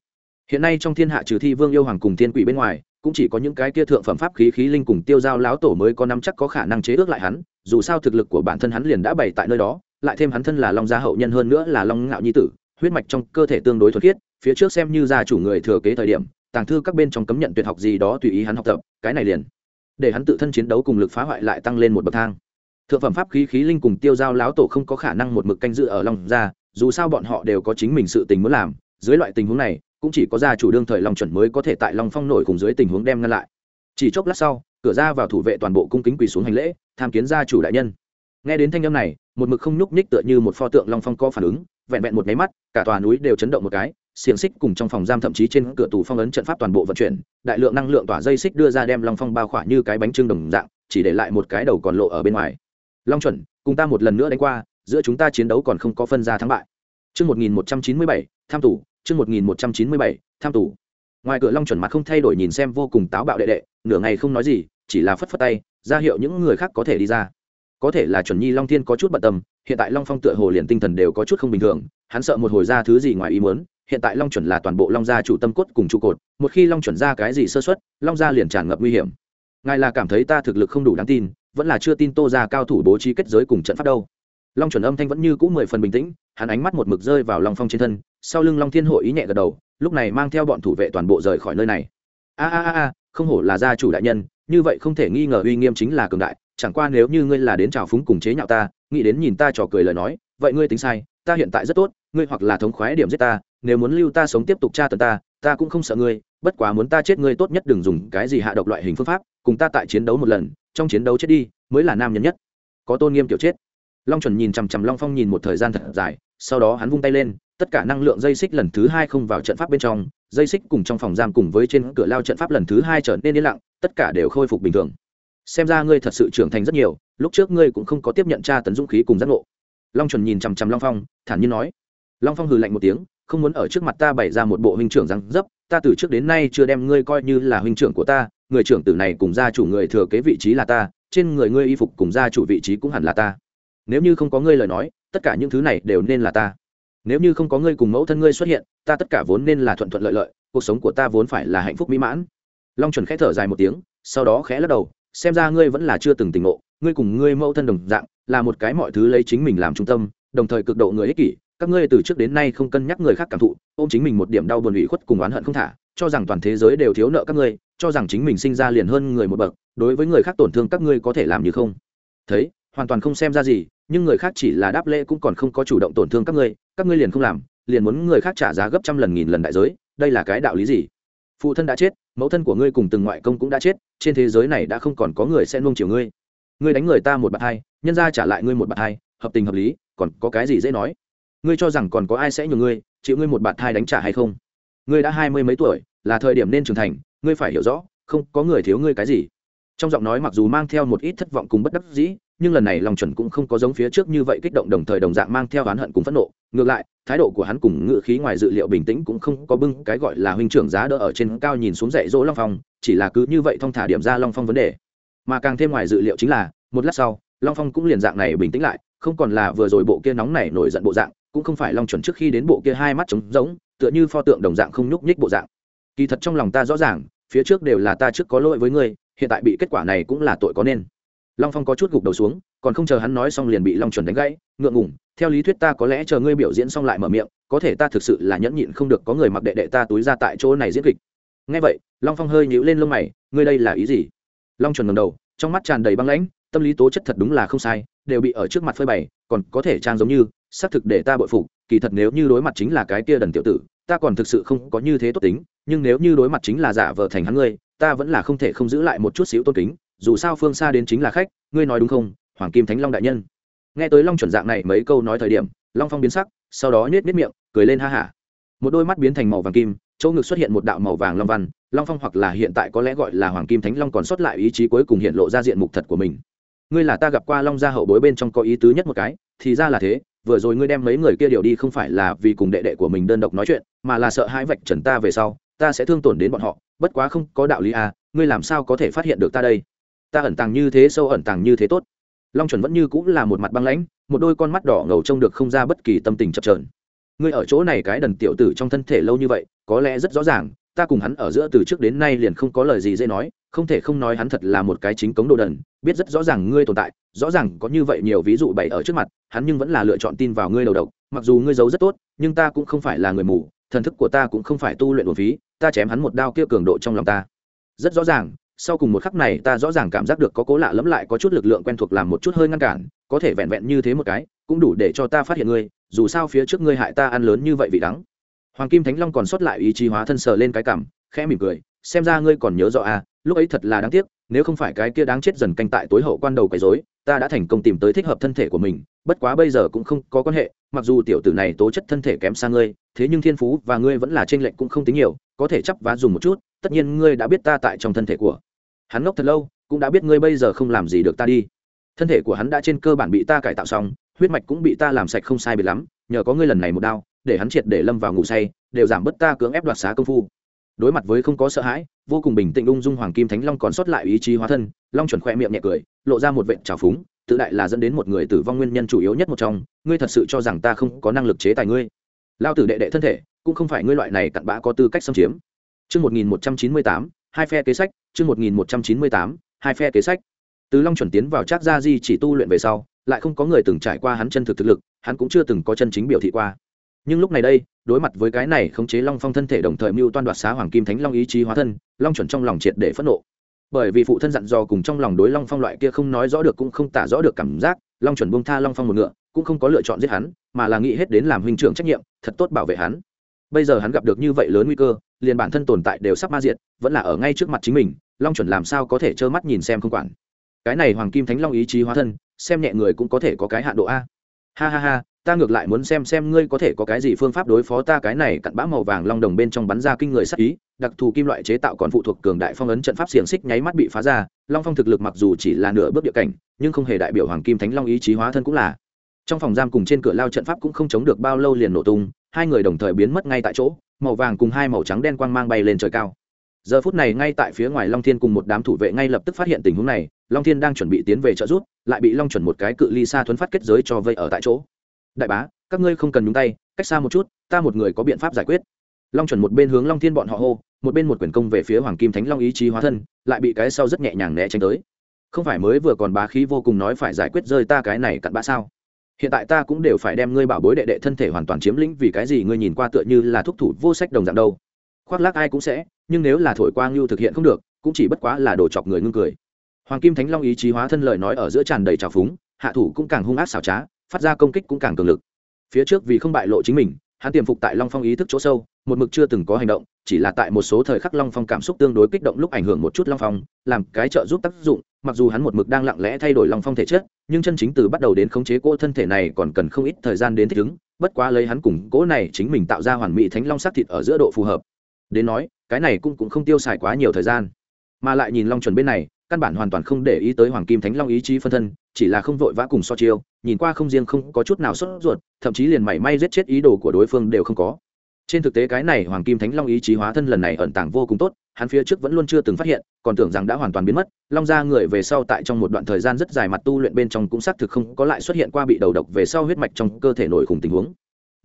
Hiện nay trong thiên hạ trừ thi vương yêu hoàng cùng thiên quỷ bên ngoài cũng chỉ có những cái kia thượng phẩm pháp khí khí linh cùng tiêu giao láo tổ mới có năm chắc có khả năng chế ước lại hắn, dù sao thực lực của bản thân hắn liền đã bày tại nơi đó, lại thêm hắn thân là long gia hậu nhân hơn nữa là long ngạo nhi tử, huyết mạch trong cơ thể tương đối thuật khiết, phía trước xem như gia chủ người thừa kế thời điểm, tàng thư các bên trong cấm nhận tuyệt học gì đó tùy ý hắn học tập, cái này liền để hắn tự thân chiến đấu cùng lực phá hoại lại tăng lên một bậc thang. Thượng phẩm pháp khí khí linh cùng tiêu giao láo tổ không có khả năng một mực canh dự ở long gia, dù sao bọn họ đều có chính mình sự tình muốn làm, dưới loại tình huống này cũng chỉ có gia chủ đương thời long chuẩn mới có thể tại long phong nổi cùng dưới tình huống đem ngăn lại. Chỉ chốc lát sau cửa ra vào thủ vệ toàn bộ cung kính quỳ xuống hành lễ tham kiến gia chủ đại nhân. Nghe đến thanh âm này một mực không nhúc nhích tựa như một pho tượng long phong có phản ứng vẹn vẹn một máy mắt cả tòa núi đều chấn động một cái xiềng xích cùng trong phòng giam thậm chí trên cửa tù phong ấn trận pháp toàn bộ vận chuyển đại lượng năng lượng tỏa dây xích đưa ra đem long phong bao khỏa như cái bánh trưng đồng dạng chỉ để lại một cái đầu còn lộ ở bên ngoài. Long chuẩn cùng ta một lần nữa đánh qua giữa chúng ta chiến đấu còn không có phân ra thắng bại. Trước 1197, tham tù, chương 1197, tham tù. Ngoài cửa Long chuẩn mặt không thay đổi nhìn xem vô cùng táo bạo đệ đệ, nửa ngày không nói gì, chỉ là phất phất tay, ra hiệu những người khác có thể đi ra. Có thể là chuẩn nhi Long Thiên có chút bận tâm, hiện tại Long Phong tựa hồ liền tinh thần đều có chút không bình thường, hắn sợ một hồi ra thứ gì ngoài ý muốn, hiện tại Long chuẩn là toàn bộ Long gia chủ tâm cốt cùng trụ cột, một khi Long chuẩn ra cái gì sơ suất, Long gia liền tràn ngập nguy hiểm. Ngài là cảm thấy ta thực lực không đủ đáng tin, vẫn là chưa tin Tô gia cao thủ bố trí kết giới cùng trận pháp đâu long chuẩn âm thanh vẫn như cũ mười phần bình tĩnh hắn ánh mắt một mực rơi vào long phong trên thân, sau lưng long thiên hội ý nhẹ gật đầu, lúc này mang theo bọn thủ vệ toàn bộ rời khỏi nơi này. A a a a, không hổ là gia chủ đại nhân, như vậy không thể nghi ngờ uy nghiêm chính là cường đại, chẳng qua nếu như ngươi là đến trào phúng cùng chế nhạo ta, nghĩ đến nhìn ta trò cười lời nói, vậy ngươi tính sai, ta hiện tại rất tốt, ngươi hoặc là thống khoái điểm giết ta, nếu muốn lưu ta sống tiếp tục tra tấn ta ta cũng không sợ ngươi, bất quá muốn ta chết ngươi tốt nhất đừng dùng cái gì hạ độc loại hình phương pháp, cùng ta tại chiến đấu một lần, trong chiến đấu chết đi, mới là nam nhân nhất. Có tôn nghiêm kiểu chết long chuẩn nhìn chằm chằm long phong nhìn một thời gian thật dài, sau đó hắn vung tay lên, tất cả năng lượng dây xích lần thứ hai không vào trận pháp bên trong, dây xích cùng trong phòng giam cùng với trên cửa lao trận pháp lần thứ hai trở nên yên lặng, tất cả đều khôi phục bình thường. Xem ra ngươi thật sự trưởng thành rất nhiều, lúc trước ngươi cũng không có tiếp nhận tra tấn dũng khí cùng giác ngộ. Long chuẩn nhìn chằm chằm long phong, thản nhiên nói. Long phong hừ lạnh một tiếng, không muốn ở trước mặt ta bày ra một bộ huynh trưởng răng dấp, ta từ trước đến nay chưa đem ngươi coi như là huynh trưởng của ta, người trưởng tử này cùng gia chủ người thừa kế vị trí là ta, trên người ngươi y phục cùng gia chủ vị trí cũng hẳn là ta nếu như không có ngươi lời nói, tất cả những thứ này đều nên là ta. Nếu như không có ngươi cùng mẫu thân ngươi xuất hiện, ta tất cả vốn nên là thuận thuận lợi lợi, cuộc sống của ta vốn phải là hạnh phúc mỹ mãn. Long chuẩn khẽ thở dài một tiếng, sau đó khẽ lắc đầu, xem ra ngươi vẫn là chưa từng tỉnh ngộ, ngươi cùng ngươi mẫu thân đồng dạng, là một cái mọi thứ lấy chính mình làm trung tâm, đồng thời cực độ người ích kỷ, các ngươi từ trước đến nay không cân nhắc người khác cảm thụ, ôm chính mình một điểm đau buồn ủy khuất cùng oán hận không thả, cho rằng toàn thế giới đều thiếu nợ các ngươi, cho rằng chính mình sinh ra liền hơn người một bậc, đối với người khác tổn thương các ngươi có thể làm như không. Thấy, hoàn toàn không xem ra gì nhưng người khác chỉ là đáp lễ cũng còn không có chủ động tổn thương các ngươi các ngươi liền không làm, liền muốn người khác trả giá gấp trăm lần nghìn lần đại giới, đây là cái đạo lý gì? Phụ thân đã chết, mẫu thân của ngươi cùng từng ngoại công cũng đã chết, trên thế giới này đã không còn có người sẽ nuông chiều ngươi. Ngươi đánh người ta một bạt hai, nhân ra trả lại ngươi một bạt hai, hợp tình hợp lý, còn có cái gì dễ nói? Ngươi cho rằng còn có ai sẽ nhường ngươi, chịu ngươi một bạt hai đánh trả hay không? Ngươi đã hai mươi mấy tuổi, là thời điểm nên trưởng thành, ngươi phải hiểu rõ, không có người thiếu ngươi cái gì. Trong giọng nói mặc dù mang theo một ít thất vọng cùng bất đắc dĩ nhưng lần này lòng chuẩn cũng không có giống phía trước như vậy kích động đồng thời đồng dạng mang theo oán hận cùng phẫn nộ. Ngược lại, thái độ của hắn cùng ngự khí ngoài dự liệu bình tĩnh cũng không có bưng cái gọi là huynh trưởng giá đỡ ở trên cao nhìn xuống dạy dỗ long phong, chỉ là cứ như vậy thong thả điểm ra long phong vấn đề. Mà càng thêm ngoài dự liệu chính là, một lát sau, long phong cũng liền dạng này bình tĩnh lại, không còn là vừa rồi bộ kia nóng này nổi giận bộ dạng, cũng không phải long chuẩn trước khi đến bộ kia hai mắt trống rỗng, tựa như pho tượng đồng dạng không nhúc nhích bộ dạng. Kỳ thật trong lòng ta rõ ràng, phía trước đều là ta trước có lỗi với ngươi, hiện tại bị kết quả này cũng là tội có nên long phong có chút gục đầu xuống, còn không chờ hắn nói xong liền bị long chuẩn đánh gãy, ngượng ngủng theo lý thuyết ta có lẽ chờ ngươi biểu diễn xong lại mở miệng, có thể ta thực sự là nhẫn nhịn không được có người mặc đệ đệ ta túi ra tại chỗ này diễn kịch. Ngay vậy, long phong hơi nhíu lên lông mày, ngươi đây là ý gì? Long chuẩn ngầm đầu, trong mắt tràn đầy băng lãnh, tâm lý tố chất thật đúng là không sai, đều bị ở trước mặt phơi bày, còn có thể trang giống như, xác thực để ta bội phục, kỳ thật nếu như đối mặt chính là cái kia đần tiểu tử, ta còn thực sự không có như thế tốt tính, nhưng nếu như đối mặt chính là giả vờ thành hắn ngươi, ta vẫn là không thể không giữ lại một chút xíu tôn kính dù sao phương xa đến chính là khách, ngươi nói đúng không, hoàng kim thánh long đại nhân? Nghe tới long chuẩn dạng này mấy câu nói thời điểm, long phong biến sắc, sau đó nhét nhét miệng, cười lên ha hả. Một đôi mắt biến thành màu vàng kim, chỗ ngực xuất hiện một đạo màu vàng long văn, long phong hoặc là hiện tại có lẽ gọi là hoàng kim thánh long còn sót lại ý chí cuối cùng hiện lộ ra diện mục thật của mình. Ngươi là ta gặp qua long gia hậu bối bên trong có ý tứ nhất một cái, thì ra là thế, vừa rồi ngươi đem mấy người kia điều đi không phải là vì cùng đệ đệ của mình đơn độc nói chuyện, mà là sợ hãi vạch trần ta về sau, ta sẽ thương tổn đến bọn họ, bất quá không có đạo lý à ngươi làm sao có thể phát hiện được ta đây? Ta ẩn tàng như thế sâu ẩn tàng như thế tốt. Long chuẩn vẫn như cũng là một mặt băng lãnh, một đôi con mắt đỏ ngầu trông được không ra bất kỳ tâm tình chập trờn ngươi ở chỗ này cái đần tiểu tử trong thân thể lâu như vậy, có lẽ rất rõ ràng, ta cùng hắn ở giữa từ trước đến nay liền không có lời gì dễ nói, không thể không nói hắn thật là một cái chính cống đồ đần, biết rất rõ ràng ngươi tồn tại, rõ ràng có như vậy nhiều ví dụ bày ở trước mặt, hắn nhưng vẫn là lựa chọn tin vào ngươi đầu độc, mặc dù ngươi giấu rất tốt, nhưng ta cũng không phải là người mù, thần thức của ta cũng không phải tu luyện một phí, ta chém hắn một đao kia cường độ trong lòng ta. Rất rõ ràng sau cùng một khắc này ta rõ ràng cảm giác được có cố lạ lẫm lại có chút lực lượng quen thuộc làm một chút hơi ngăn cản, có thể vẹn vẹn như thế một cái, cũng đủ để cho ta phát hiện ngươi, dù sao phía trước ngươi hại ta ăn lớn như vậy vị đắng. Hoàng kim thánh long còn sót lại ý chí hóa thân sờ lên cái cảm, khẽ mỉm cười, xem ra ngươi còn nhớ rõ à lúc ấy thật là đáng tiếc, nếu không phải cái kia đáng chết dần canh tại tối hậu quan đầu quấy rối, ta đã thành công tìm tới thích hợp thân thể của mình, bất quá bây giờ cũng không có quan hệ, mặc dù tiểu tử này tố chất thân thể kém xa ngươi, thế nhưng thiên phú và ngươi vẫn là trên lệnh cũng không tính nhiều, có thể chấp vá dùng một chút, tất nhiên ngươi đã biết ta tại trong thân thể của hắn ngốc thật lâu cũng đã biết ngươi bây giờ không làm gì được ta đi. Thân thể của hắn đã trên cơ bản bị ta cải tạo xong huyết mạch cũng bị ta làm sạch không sai biệt lắm nhờ có ngươi lần này một đao để hắn triệt để lâm vào ngủ say đều giảm bớt ta cưỡng ép đoạt xá công phu. Đối mặt với không có sợ hãi vô cùng bình tĩnh ung dung hoàng kim thánh long còn sót lại ý chí hóa thân long chuẩn khoe miệng nhẹ cười lộ ra một vện trào phúng tự đại là dẫn đến một người tử vong nguyên nhân chủ yếu nhất một trong ngươi thật sự cho rằng ta không có năng lực chế tài ngươi. Lao tử đệ đệ thân thể cũng không phải ngươi loại này cặn bã có tư cách xâm chiếm. Trước 1198, hai phe kế sách, chương 1198, hai phe kế sách. Từ Long chuẩn tiến vào Trác Gia Di chỉ tu luyện về sau, lại không có người từng trải qua hắn chân thực thực lực, hắn cũng chưa từng có chân chính biểu thị qua. Nhưng lúc này đây, đối mặt với cái này khống chế Long Phong thân thể đồng thời mưu toan đoạt xá Hoàng Kim Thánh Long ý chí hóa thân, Long chuẩn trong lòng triệt để phẫn nộ. Bởi vì phụ thân dặn dò cùng trong lòng đối Long Phong loại kia không nói rõ được cũng không tả rõ được cảm giác, Long chuẩn buông tha Long Phong một ngựa, cũng không có lựa chọn giết hắn, mà là nghĩ hết đến làm huynh trưởng trách nhiệm, thật tốt bảo vệ hắn. Bây giờ hắn gặp được như vậy lớn nguy cơ, liền bản thân tồn tại đều sắp ma diện, vẫn là ở ngay trước mặt chính mình, Long chuẩn làm sao có thể trơ mắt nhìn xem không quản. Cái này Hoàng Kim Thánh Long ý chí hóa thân, xem nhẹ người cũng có thể có cái hạn độ a. Ha ha ha, ta ngược lại muốn xem xem ngươi có thể có cái gì phương pháp đối phó ta cái này cặn bã màu vàng long đồng bên trong bắn ra kinh người sắc ý đặc thù kim loại chế tạo còn phụ thuộc cường đại phong ấn trận pháp xiềng xích nháy mắt bị phá ra long phong thực lực mặc dù chỉ là nửa bước địa cảnh nhưng không hề đại biểu hoàng kim thánh long ý chí hóa thân cũng là trong phòng giam cùng trên cửa lao trận pháp cũng không chống được bao lâu liền nổ tung, hai người đồng thời biến mất ngay tại chỗ, màu vàng cùng hai màu trắng đen quang mang bay lên trời cao. Giờ phút này ngay tại phía ngoài long thiên cùng một đám thủ vệ ngay lập tức phát hiện tình huống này, long thiên đang chuẩn bị tiến về trợ giúp, lại bị long chuẩn một cái cự ly xa thuấn phát kết giới cho vây ở tại chỗ. Đại bá, các ngươi không cần nhúng tay, cách xa một chút, ta một người có biện pháp giải quyết. Long chuẩn một bên hướng long thiên bọn họ hô, một bên một quyển công về phía hoàng kim thánh long ý chí hóa thân, lại bị cái sau rất nhẹ nhàng né tránh tới. Không phải mới vừa còn bá khí vô cùng nói phải giải quyết rơi ta cái này cặn bã sao? Hiện tại ta cũng đều phải đem ngươi bảo bối đệ đệ thân thể hoàn toàn chiếm lĩnh vì cái gì ngươi nhìn qua tựa như là thúc thủ vô sách đồng dạng đâu. Khoác lác ai cũng sẽ, nhưng nếu là thổi quang lưu thực hiện không được, cũng chỉ bất quá là đồ chọc người ngưng cười. Hoàng kim thánh long ý chí hóa thân lời nói ở giữa tràn đầy trào phúng, hạ thủ cũng càng hung ác xảo trá, phát ra công kích cũng càng cường lực. Phía trước vì không bại lộ chính mình, hắn tiềm phục tại long phong ý thức chỗ sâu, một mực chưa từng có hành động chỉ là tại một số thời khắc long phong cảm xúc tương đối kích động lúc ảnh hưởng một chút long phong, làm cái trợ giúp tác dụng, mặc dù hắn một mực đang lặng lẽ thay đổi long phong thể chất, nhưng chân chính từ bắt đầu đến khống chế cỗ thân thể này còn cần không ít thời gian đến thích ứng, bất quá lấy hắn cùng cỗ này chính mình tạo ra hoàn mỹ thánh long sắc thịt ở giữa độ phù hợp. Đến nói, cái này cũng cũng không tiêu xài quá nhiều thời gian. Mà lại nhìn long chuẩn bên này, căn bản hoàn toàn không để ý tới hoàng kim thánh long ý chí phân thân, chỉ là không vội vã cùng so chiêu, nhìn qua không riêng không có chút nào sốt ruột, thậm chí liền mảy may giết chết ý đồ của đối phương đều không có trên thực tế cái này hoàng kim thánh long ý chí hóa thân lần này ẩn tàng vô cùng tốt, hắn phía trước vẫn luôn chưa từng phát hiện, còn tưởng rằng đã hoàn toàn biến mất, long ra người về sau tại trong một đoạn thời gian rất dài mặt tu luyện bên trong cũng xác thực không có lại xuất hiện qua bị đầu độc về sau huyết mạch trong cơ thể nổi khủng tình huống.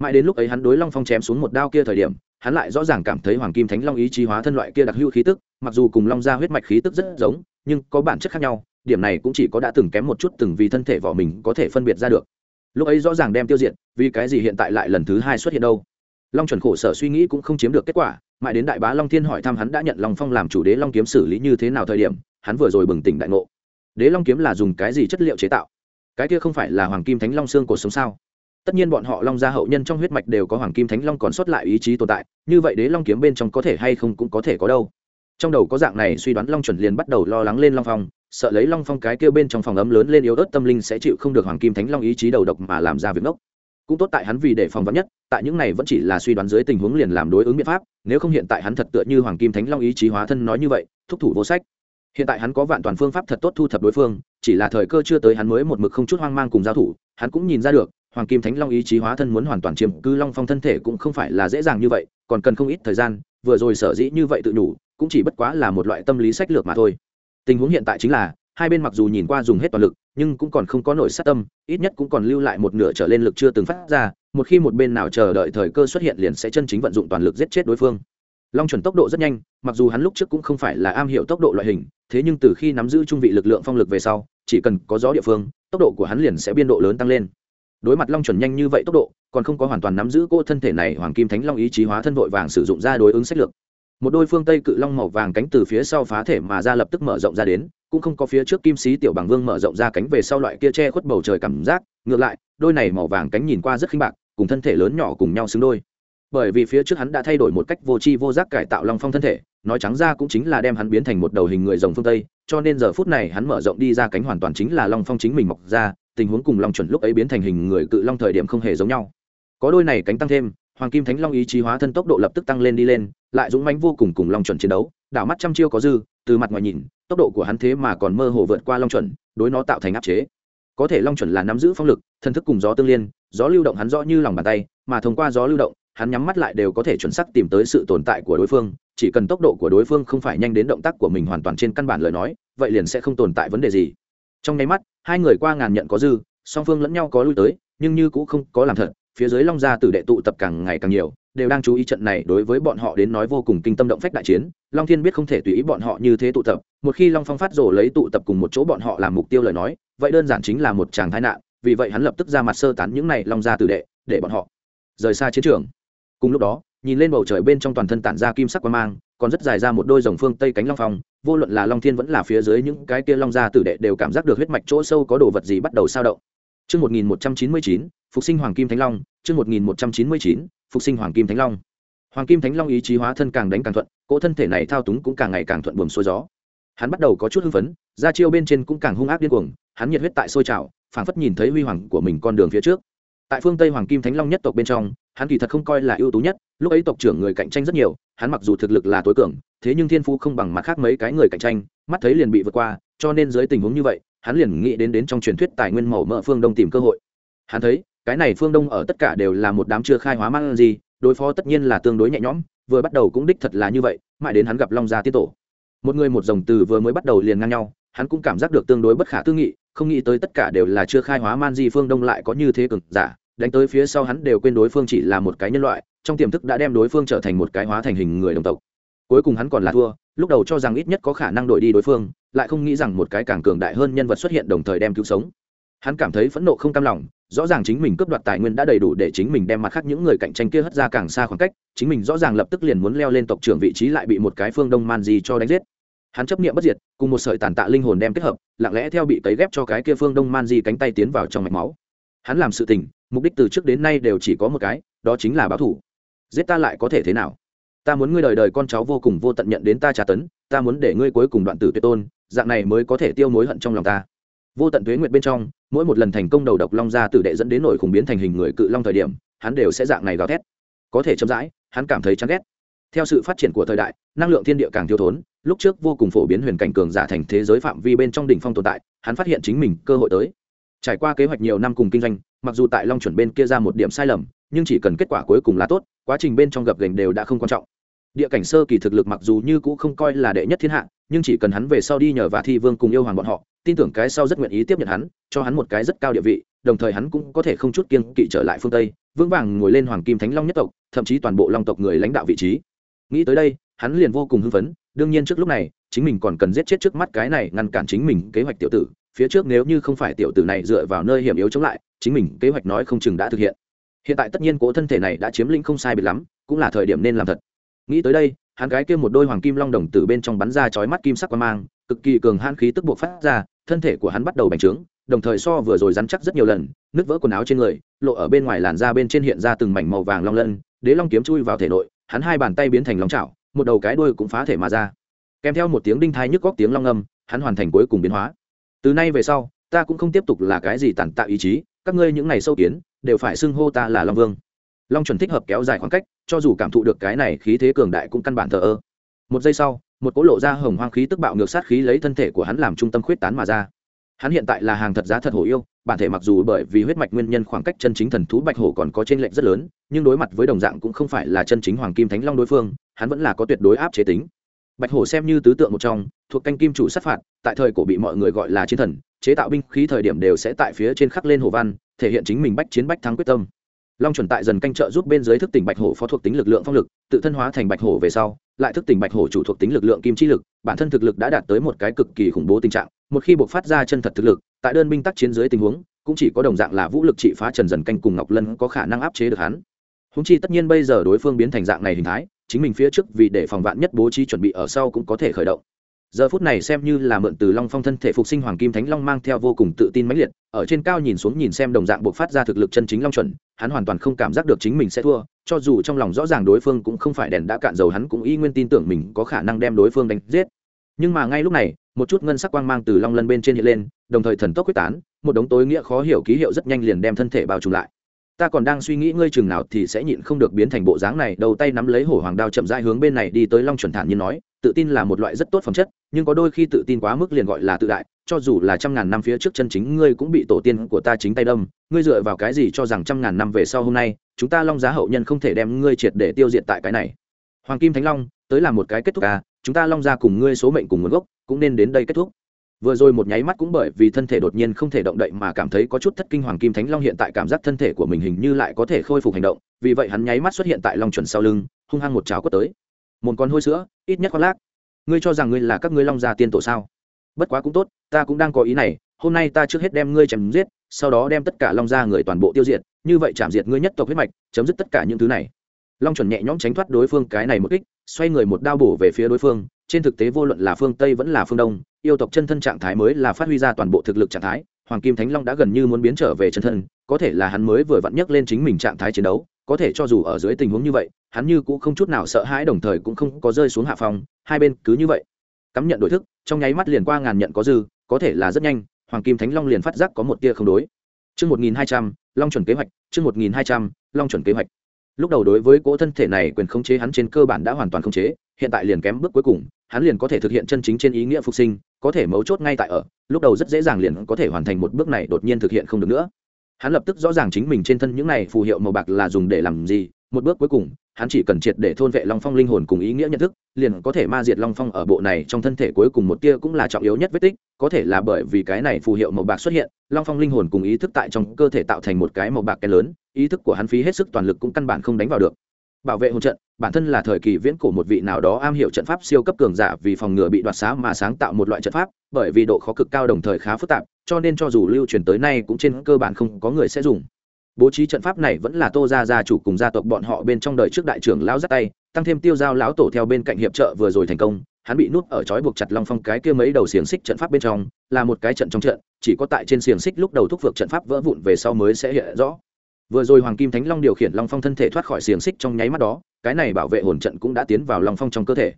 Mãi đến lúc ấy hắn đối long phong chém xuống một đao kia thời điểm, hắn lại rõ ràng cảm thấy hoàng kim thánh long ý chí hóa thân loại kia đặc hữu khí tức, mặc dù cùng long ra huyết mạch khí tức rất giống, nhưng có bản chất khác nhau, điểm này cũng chỉ có đã từng kém một chút từng vì thân thể vỏ mình có thể phân biệt ra được. Lúc ấy rõ ràng đem tiêu diệt, vì cái gì hiện tại lại lần thứ hai xuất hiện đâu? Long chuẩn khổ sở suy nghĩ cũng không chiếm được kết quả, mãi đến đại bá long thiên hỏi thăm hắn đã nhận long phong làm chủ đế long kiếm xử lý như thế nào thời điểm, hắn vừa rồi bừng tỉnh đại ngộ. Đế long kiếm là dùng cái gì chất liệu chế tạo? Cái kia không phải là hoàng kim thánh long xương cổ sống sao? Tất nhiên bọn họ long gia hậu nhân trong huyết mạch đều có hoàng kim thánh long còn sót lại ý chí tồn tại, như vậy đế long kiếm bên trong có thể hay không cũng có thể có đâu. Trong đầu có dạng này suy đoán long chuẩn liền bắt đầu lo lắng lên long phong, sợ lấy long phong cái kêu bên trong phòng ấm lớn lên yếu ớt tâm linh sẽ chịu không được hoàng kim thánh long ý chí đầu độc mà làm ra việc ngốc cũng tốt tại hắn vì để phòng vắn nhất, tại những này vẫn chỉ là suy đoán dưới tình huống liền làm đối ứng biện pháp, nếu không hiện tại hắn thật tựa như hoàng kim thánh long ý chí hóa thân nói như vậy, thúc thủ vô sách. Hiện tại hắn có vạn toàn phương pháp thật tốt thu thập đối phương, chỉ là thời cơ chưa tới hắn mới một mực không chút hoang mang cùng giao thủ, hắn cũng nhìn ra được, hoàng kim thánh long ý chí hóa thân muốn hoàn toàn chiếm cư long phong thân thể cũng không phải là dễ dàng như vậy, còn cần không ít thời gian, vừa rồi sở dĩ như vậy tự nhủ, cũng chỉ bất quá là một loại tâm lý sách lược mà thôi. Tình huống hiện tại chính là, hai bên mặc dù nhìn qua dùng hết toàn lực nhưng cũng còn không có nổi sát tâm, ít nhất cũng còn lưu lại một nửa trở lên lực chưa từng phát ra, một khi một bên nào chờ đợi thời cơ xuất hiện liền sẽ chân chính vận dụng toàn lực giết chết đối phương. Long chuẩn tốc độ rất nhanh, mặc dù hắn lúc trước cũng không phải là am hiểu tốc độ loại hình, thế nhưng từ khi nắm giữ trung vị lực lượng phong lực về sau, chỉ cần có gió địa phương, tốc độ của hắn liền sẽ biên độ lớn tăng lên. Đối mặt long chuẩn nhanh như vậy tốc độ, còn không có hoàn toàn nắm giữ cô thân thể này, hoàng kim thánh long ý chí hóa thân vội vàng sử dụng ra đối ứng sách lược một đôi phương tây cự long màu vàng cánh từ phía sau phá thể mà ra lập tức mở rộng ra đến, cũng không có phía trước kim sĩ tiểu bằng vương mở rộng ra cánh về sau loại kia che khuất bầu trời cảm giác. Ngược lại, đôi này màu vàng cánh nhìn qua rất khinh bạc, cùng thân thể lớn nhỏ cùng nhau xứng đôi. Bởi vì phía trước hắn đã thay đổi một cách vô tri vô giác cải tạo long phong thân thể, nói trắng ra cũng chính là đem hắn biến thành một đầu hình người rồng phương tây, cho nên giờ phút này hắn mở rộng đi ra cánh hoàn toàn chính là long phong chính mình mọc ra, tình huống cùng long chuẩn lúc ấy biến thành hình người cự long thời điểm không hề giống nhau. Có đôi này cánh tăng thêm hoàng kim thánh long ý chí hóa thân tốc độ lập tức tăng lên đi lên, lại dũng mãnh vô cùng cùng long chuẩn chiến đấu, đảo mắt trăm chiêu có dư, từ mặt ngoài nhìn, tốc độ của hắn thế mà còn mơ hồ vượt qua long chuẩn, đối nó tạo thành áp chế. Có thể long chuẩn là nắm giữ phong lực, thân thức cùng gió tương liên, gió lưu động hắn rõ như lòng bàn tay, mà thông qua gió lưu động, hắn nhắm mắt lại đều có thể chuẩn xác tìm tới sự tồn tại của đối phương, chỉ cần tốc độ của đối phương không phải nhanh đến động tác của mình hoàn toàn trên căn bản lời nói, vậy liền sẽ không tồn tại vấn đề gì. Trong nháy mắt, hai người qua ngàn nhận có dư, song phương lẫn nhau có lui tới, nhưng như cũng không có làm thật phía dưới long gia tử đệ tụ tập càng ngày càng nhiều đều đang chú ý trận này đối với bọn họ đến nói vô cùng kinh tâm động phách đại chiến. Long thiên biết không thể tùy ý bọn họ như thế tụ tập một khi long phong phát rổ lấy tụ tập cùng một chỗ bọn họ làm mục tiêu lời nói vậy đơn giản chính là một chàng tai nạn vì vậy hắn lập tức ra mặt sơ tán những này long gia tử đệ để bọn họ rời xa chiến trường. Cùng lúc đó nhìn lên bầu trời bên trong toàn thân tản ra kim sắc quang mang còn rất dài ra một đôi dòng phương tây cánh long phong vô luận là long thiên vẫn là phía dưới những cái kia long gia tử đệ đều cảm giác được huyết mạch chỗ sâu có đồ vật gì bắt đầu sao động. Trước 1199, Phục sinh Hoàng Kim Thánh Long, chương 1199, Phục sinh Hoàng Kim Thánh Long. Hoàng Kim Thánh Long ý chí hóa thân càng đánh càng thuận, cỗ thân thể này thao túng cũng càng ngày càng thuận buồm xuôi gió. Hắn bắt đầu có chút hưng phấn, ra chiêu bên trên cũng càng hung ác điên cuồng, hắn nhiệt huyết tại sôi trào, phảng phất nhìn thấy huy hoàng của mình con đường phía trước. Tại phương Tây Hoàng Kim Thánh Long nhất tộc bên trong, hắn kỳ thật không coi là ưu tú nhất, lúc ấy tộc trưởng người cạnh tranh rất nhiều, hắn mặc dù thực lực là tối cường, thế nhưng thiên phú không bằng mặt khác mấy cái người cạnh tranh, mắt thấy liền bị vượt qua, cho nên dưới tình huống như vậy, hắn liền nghĩ đến đến trong truyền thuyết tài nguyên màu mỡ phương đông tìm cơ hội hắn thấy cái này phương đông ở tất cả đều là một đám chưa khai hóa mang gì, đối phó tất nhiên là tương đối nhẹ nhõm, vừa bắt đầu cũng đích thật là như vậy, mãi đến hắn gặp long gia tiết tổ. Một người một dòng từ vừa mới bắt đầu liền ngang nhau, hắn cũng cảm giác được tương đối bất khả tư nghị, không nghĩ tới tất cả đều là chưa khai hóa man di phương đông lại có như thế cực giả, đánh tới phía sau hắn đều quên đối phương chỉ là một cái nhân loại, trong tiềm thức đã đem đối phương trở thành một cái hóa thành hình người đồng tộc. Cuối cùng hắn còn là thua, lúc đầu cho rằng ít nhất có khả năng đổi đi đối phương, lại không nghĩ rằng một cái càng cường đại hơn nhân vật xuất hiện đồng thời đem cứu sống. Hắn cảm thấy phẫn nộ không cam lòng rõ ràng chính mình cướp đoạt tài nguyên đã đầy đủ để chính mình đem mặt khác những người cạnh tranh kia hất ra càng xa khoảng cách, chính mình rõ ràng lập tức liền muốn leo lên tộc trưởng vị trí lại bị một cái phương đông man di cho đánh giết. Hắn chấp niệm bất diệt, cùng một sợi tàn tạ linh hồn đem kết hợp, lặng lẽ theo bị cấy ghép cho cái kia phương đông man di cánh tay tiến vào trong mạch máu. Hắn làm sự tình, mục đích từ trước đến nay đều chỉ có một cái, đó chính là báo thủ giết ta lại có thể thế nào? Ta muốn ngươi đời đời con cháu vô cùng vô tận nhận đến ta trả tấn, ta muốn để ngươi cuối cùng đoạn tử tuyệt tôn, dạng này mới có thể tiêu mối hận trong lòng ta. Vô tận tuế nguyệt bên trong mỗi một lần thành công đầu độc long ra tử đệ dẫn đến nổi khủng biến thành hình người cự long thời điểm, hắn đều sẽ dạng này gào thét. Có thể chậm rãi, hắn cảm thấy chán ghét. Theo sự phát triển của thời đại, năng lượng thiên địa càng thiếu thốn, lúc trước vô cùng phổ biến huyền cảnh cường giả thành thế giới phạm vi bên trong đỉnh phong tồn tại, hắn phát hiện chính mình cơ hội tới. Trải qua kế hoạch nhiều năm cùng kinh doanh, mặc dù tại long chuẩn bên kia ra một điểm sai lầm, nhưng chỉ cần kết quả cuối cùng là tốt, quá trình bên trong gập gành đều đã không quan trọng. Địa cảnh sơ kỳ thực lực mặc dù như cũ không coi là đệ nhất thiên hạ, nhưng chỉ cần hắn về sau đi nhờ và thi vương cùng yêu hoàng bọn họ tin tưởng cái sau rất nguyện ý tiếp nhận hắn, cho hắn một cái rất cao địa vị, đồng thời hắn cũng có thể không chút kiên kỵ trở lại phương tây, vững vàng ngồi lên hoàng kim thánh long nhất tộc, thậm chí toàn bộ long tộc người lãnh đạo vị trí. Nghĩ tới đây, hắn liền vô cùng hưng phấn, đương nhiên trước lúc này, chính mình còn cần giết chết trước mắt cái này ngăn cản chính mình kế hoạch tiểu tử, phía trước nếu như không phải tiểu tử này dựa vào nơi hiểm yếu chống lại, chính mình kế hoạch nói không chừng đã thực hiện. Hiện tại tất nhiên cố thân thể này đã chiếm lĩnh không sai biệt lắm, cũng là thời điểm nên làm thật. Nghĩ tới đây, hắn gái kia một đôi hoàng kim long đồng từ bên trong bắn ra chói mắt kim sắc qua mang, cực kỳ cường hãn khí tức buộc phát ra thân thể của hắn bắt đầu bành trướng, đồng thời so vừa rồi rắn chắc rất nhiều lần, nứt vỡ quần áo trên người, lộ ở bên ngoài làn da bên trên hiện ra từng mảnh màu vàng long lân, đế long kiếm chui vào thể nội, hắn hai bàn tay biến thành long chảo, một đầu cái đuôi cũng phá thể mà ra. Kèm theo một tiếng đinh thai nhức góc tiếng long âm, hắn hoàn thành cuối cùng biến hóa. Từ nay về sau, ta cũng không tiếp tục là cái gì tàn tạo ý chí, các ngươi những ngày sâu kiến, đều phải xưng hô ta là long vương. Long chuẩn thích hợp kéo dài khoảng cách, cho dù cảm thụ được cái này khí thế cường đại cũng căn bản thờ ơ. Một giây sau một cỗ lộ ra hồng hoang khí tức bạo ngược sát khí lấy thân thể của hắn làm trung tâm khuyết tán mà ra. Hắn hiện tại là hàng thật giá thật hổ yêu, bản thể mặc dù bởi vì huyết mạch nguyên nhân khoảng cách chân chính thần thú bạch hổ còn có trên lệnh rất lớn, nhưng đối mặt với đồng dạng cũng không phải là chân chính hoàng kim thánh long đối phương, hắn vẫn là có tuyệt đối áp chế tính. Bạch hổ xem như tứ tượng một trong, thuộc canh kim chủ sát phạt, tại thời cổ bị mọi người gọi là chiến thần, chế tạo binh khí thời điểm đều sẽ tại phía trên khắc lên hồ văn, thể hiện chính mình bách chiến bách thắng quyết tâm. Long chuẩn tại dần canh trợ giúp bên dưới thức tỉnh bạch hổ phó thuộc tính lực lượng phong lực, tự thân hóa thành bạch hổ về sau lại thức tỉnh bạch hổ chủ thuộc tính lực lượng kim chi lực, bản thân thực lực đã đạt tới một cái cực kỳ khủng bố tình trạng, một khi buộc phát ra chân thật thực lực, tại đơn binh tác chiến dưới tình huống, cũng chỉ có đồng dạng là vũ lực trị phá trần dần canh cùng ngọc lân có khả năng áp chế được hắn. Húng chi tất nhiên bây giờ đối phương biến thành dạng này hình thái, chính mình phía trước vì để phòng vạn nhất bố trí chuẩn bị ở sau cũng có thể khởi động giờ phút này xem như là mượn từ long phong thân thể phục sinh hoàng kim thánh long mang theo vô cùng tự tin mãnh liệt, ở trên cao nhìn xuống nhìn xem đồng dạng buộc phát ra thực lực chân chính long chuẩn, hắn hoàn toàn không cảm giác được chính mình sẽ thua, cho dù trong lòng rõ ràng đối phương cũng không phải đèn đã cạn dầu, hắn cũng y nguyên tin tưởng mình có khả năng đem đối phương đánh giết. Nhưng mà ngay lúc này, một chút ngân sắc quang mang từ long lân bên trên hiện lên, đồng thời thần tốc quyết tán, một đống tối nghĩa khó hiểu ký hiệu rất nhanh liền đem thân thể bao trùm lại. Ta còn đang suy nghĩ ngươi chừng nào thì sẽ nhịn không được biến thành bộ dáng này, đầu tay nắm lấy hổ hoàng đao chậm rãi hướng bên này đi tới long chuẩn thản nhiên nói tự tin là một loại rất tốt phẩm chất, nhưng có đôi khi tự tin quá mức liền gọi là tự đại, cho dù là trăm ngàn năm phía trước chân chính ngươi cũng bị tổ tiên của ta chính tay đâm, ngươi dựa vào cái gì cho rằng trăm ngàn năm về sau hôm nay, chúng ta long giá hậu nhân không thể đem ngươi triệt để tiêu diệt tại cái này? Hoàng kim thánh long, tới là một cái kết thúc à chúng ta long ra cùng ngươi số mệnh cùng nguồn gốc cũng nên đến đây kết thúc. Vừa rồi một nháy mắt cũng bởi vì thân thể đột nhiên không thể động đậy mà cảm thấy có chút thất kinh hoàng kim thánh long hiện tại cảm giác thân thể của mình hình như lại có thể khôi phục hành động, vì vậy hắn nháy mắt xuất hiện tại long chuẩn sau lưng, hung hăng một cháo quất tới một con hôi sữa, ít nhất khoác lác. Ngươi cho rằng ngươi là các ngươi long gia tiên tổ sao? Bất quá cũng tốt, ta cũng đang có ý này, hôm nay ta trước hết đem ngươi chém giết, sau đó đem tất cả long gia người toàn bộ tiêu diệt, như vậy chạm diệt ngươi nhất tộc huyết mạch, chấm dứt tất cả những thứ này. Long chuẩn nhẹ nhõm tránh thoát đối phương cái này một kích, xoay người một đao bổ về phía đối phương, trên thực tế vô luận là phương tây vẫn là phương đông, yêu tộc chân thân trạng thái mới là phát huy ra toàn bộ thực lực trạng thái, hoàng kim thánh long đã gần như muốn biến trở về chân thân, có thể là hắn mới vừa vặn nhấc lên chính mình trạng thái chiến đấu, có thể cho dù ở dưới tình huống như vậy hắn như cũng không chút nào sợ hãi đồng thời cũng không có rơi xuống hạ phòng hai bên cứ như vậy cắm nhận đổi thức trong nháy mắt liền qua ngàn nhận có dư có thể là rất nhanh hoàng kim thánh long liền phát giác có một tia không đối Trước 1200, Long chuẩn kế hoạch, trước 1200, Long chuẩn kế hoạch. Lúc đầu đối với cỗ thân thể này quyền khống chế hắn trên cơ bản đã hoàn toàn khống chế, hiện tại liền kém bước cuối cùng, hắn liền có thể thực hiện chân chính trên ý nghĩa phục sinh, có thể mấu chốt ngay tại ở, lúc đầu rất dễ dàng liền có thể hoàn thành một bước này đột nhiên thực hiện không được nữa. Hắn lập tức rõ ràng chính mình trên thân những này phù hiệu màu bạc là dùng để làm gì, một bước cuối cùng, hắn chỉ cần triệt để thôn vệ long phong linh hồn cùng ý nghĩa nhận thức liền có thể ma diệt long phong ở bộ này trong thân thể cuối cùng một tia cũng là trọng yếu nhất vết tích có thể là bởi vì cái này phù hiệu màu bạc xuất hiện long phong linh hồn cùng ý thức tại trong cơ thể tạo thành một cái màu bạc cái lớn ý thức của hắn phí hết sức toàn lực cũng căn bản không đánh vào được. Bảo vệ hồn trận bản thân là thời kỳ viễn cổ một vị nào đó am hiểu trận pháp siêu cấp cường giả vì phòng ngừa bị đoạt xá mà sáng tạo một loại trận pháp bởi vì độ khó cực cao đồng thời khá phức tạp cho nên cho dù lưu truyền tới nay cũng trên cơ bản không có người sẽ dùng bố trí trận pháp này vẫn là tô gia gia chủ cùng gia tộc bọn họ bên trong đời trước đại trưởng lão dắt tay, tăng thêm tiêu giao lão tổ theo bên cạnh hiệp trợ vừa rồi thành công, hắn bị nuốt ở trói buộc chặt long phong cái kia mấy đầu xiềng xích trận pháp bên trong, là một cái trận trong trận, chỉ có tại trên xiềng xích lúc đầu thúc vượt trận pháp vỡ vụn về sau mới sẽ hiện rõ. Vừa rồi hoàng kim thánh long điều khiển long phong thân thể thoát khỏi xiềng xích trong nháy mắt đó, cái này bảo vệ hồn trận cũng đã tiến vào long phong trong cơ thể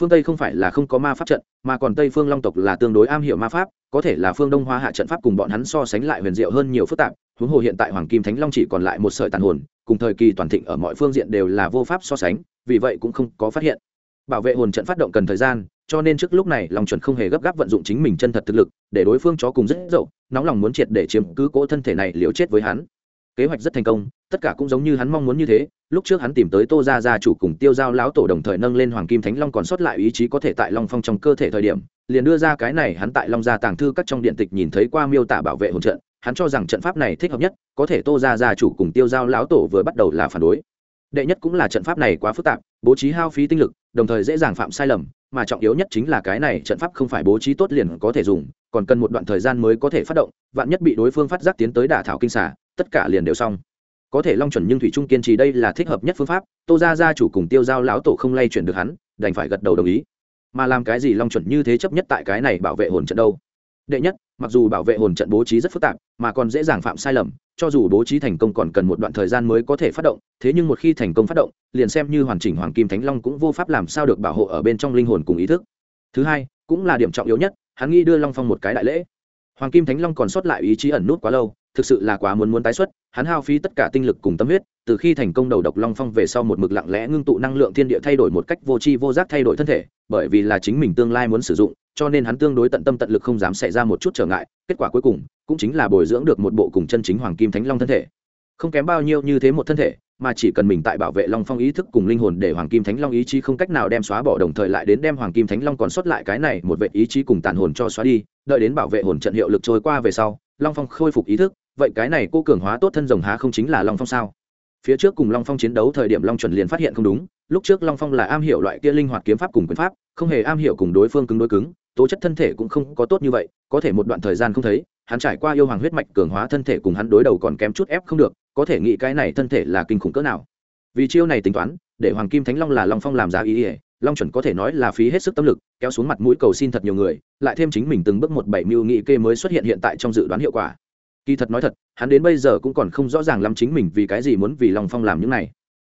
phương tây không phải là không có ma pháp trận, mà còn tây phương long tộc là tương đối am hiểu ma pháp, có thể là phương đông hoa hạ trận pháp cùng bọn hắn so sánh lại huyền diệu hơn nhiều phức tạp, huống hồ hiện tại hoàng kim thánh long chỉ còn lại một sợi tàn hồn, cùng thời kỳ toàn thịnh ở mọi phương diện đều là vô pháp so sánh, vì vậy cũng không có phát hiện. Bảo vệ hồn trận phát động cần thời gian, cho nên trước lúc này long chuẩn không hề gấp gáp vận dụng chính mình chân thật thực lực, để đối phương chó cùng rất dậu, nóng lòng muốn triệt để chiếm cứ cỗ thân thể này liều chết với hắn kế hoạch rất thành công, tất cả cũng giống như hắn mong muốn như thế, lúc trước hắn tìm tới tô gia gia chủ cùng tiêu giao lão tổ đồng thời nâng lên hoàng kim thánh long còn sót lại ý chí có thể tại long phong trong cơ thể thời điểm, liền đưa ra cái này hắn tại long gia tàng thư các trong điện tịch nhìn thấy qua miêu tả bảo vệ hồn trận, hắn cho rằng trận pháp này thích hợp nhất, có thể tô gia gia chủ cùng tiêu giao lão tổ vừa bắt đầu là phản đối. Đệ nhất cũng là trận pháp này quá phức tạp, bố trí hao phí tinh lực, đồng thời dễ dàng phạm sai lầm, mà trọng yếu nhất chính là cái này trận pháp không phải bố trí tốt liền có thể dùng, còn cần một đoạn thời gian mới có thể phát động, vạn nhất bị đối phương phát giác tiến tới đả thảo kinh xả tất cả liền đều xong. Có thể long chuẩn nhưng thủy trung kiên trì đây là thích hợp nhất phương pháp, tô gia gia chủ cùng tiêu giao lão tổ không lay chuyển được hắn, đành phải gật đầu đồng ý. Mà làm cái gì long chuẩn như thế chấp nhất tại cái này bảo vệ hồn trận đâu? Đệ nhất, mặc dù bảo vệ hồn trận bố trí rất phức tạp, mà còn dễ dàng phạm sai lầm, cho dù bố trí thành công còn cần một đoạn thời gian mới có thể phát động, thế nhưng một khi thành công phát động, liền xem như hoàn chỉnh hoàng kim thánh long cũng vô pháp làm sao được bảo hộ ở bên trong linh hồn cùng ý thức. Thứ hai, cũng là điểm trọng yếu nhất, hắn nghĩ đưa long phong một cái đại lễ. Hoàng kim thánh long còn sót lại ý chí ẩn nút quá lâu thực sự là quá muốn muốn tái xuất, hắn hao phí tất cả tinh lực cùng tâm huyết, từ khi thành công đầu độc long phong về sau một mực lặng lẽ ngưng tụ năng lượng thiên địa thay đổi một cách vô tri vô giác thay đổi thân thể, bởi vì là chính mình tương lai muốn sử dụng, cho nên hắn tương đối tận tâm tận lực không dám xảy ra một chút trở ngại, kết quả cuối cùng cũng chính là bồi dưỡng được một bộ cùng chân chính hoàng kim thánh long thân thể. Không kém bao nhiêu như thế một thân thể, mà chỉ cần mình tại bảo vệ long phong ý thức cùng linh hồn để hoàng kim thánh long ý chí không cách nào đem xóa bỏ đồng thời lại đến đem hoàng kim thánh long còn sót lại cái này một vệ ý chí cùng tàn hồn cho xóa đi, đợi đến bảo vệ hồn trận hiệu lực trôi qua về sau, long phong khôi phục ý thức vậy cái này cô cường hóa tốt thân rồng há không chính là long phong sao? Phía trước cùng long phong chiến đấu thời điểm long chuẩn liền phát hiện không đúng, lúc trước long phong là am hiểu loại kia linh hoạt kiếm pháp cùng quyền pháp, không hề am hiểu cùng đối phương cứng đối cứng, tố chất thân thể cũng không có tốt như vậy, có thể một đoạn thời gian không thấy, hắn trải qua yêu hoàng huyết mạch cường hóa thân thể cùng hắn đối đầu còn kém chút ép không được, có thể nghĩ cái này thân thể là kinh khủng cỡ nào. Vì chiêu này tính toán, để hoàng kim thánh long là long phong làm giá ý ỉa long chuẩn có thể nói là phí hết sức tâm lực, kéo xuống mặt mũi cầu xin thật nhiều người, lại thêm chính mình từng bước một bảy mưu nghị kê mới xuất hiện hiện tại trong dự đoán hiệu quả kỳ thật nói thật, hắn đến bây giờ cũng còn không rõ ràng lắm chính mình vì cái gì muốn vì long phong làm những này.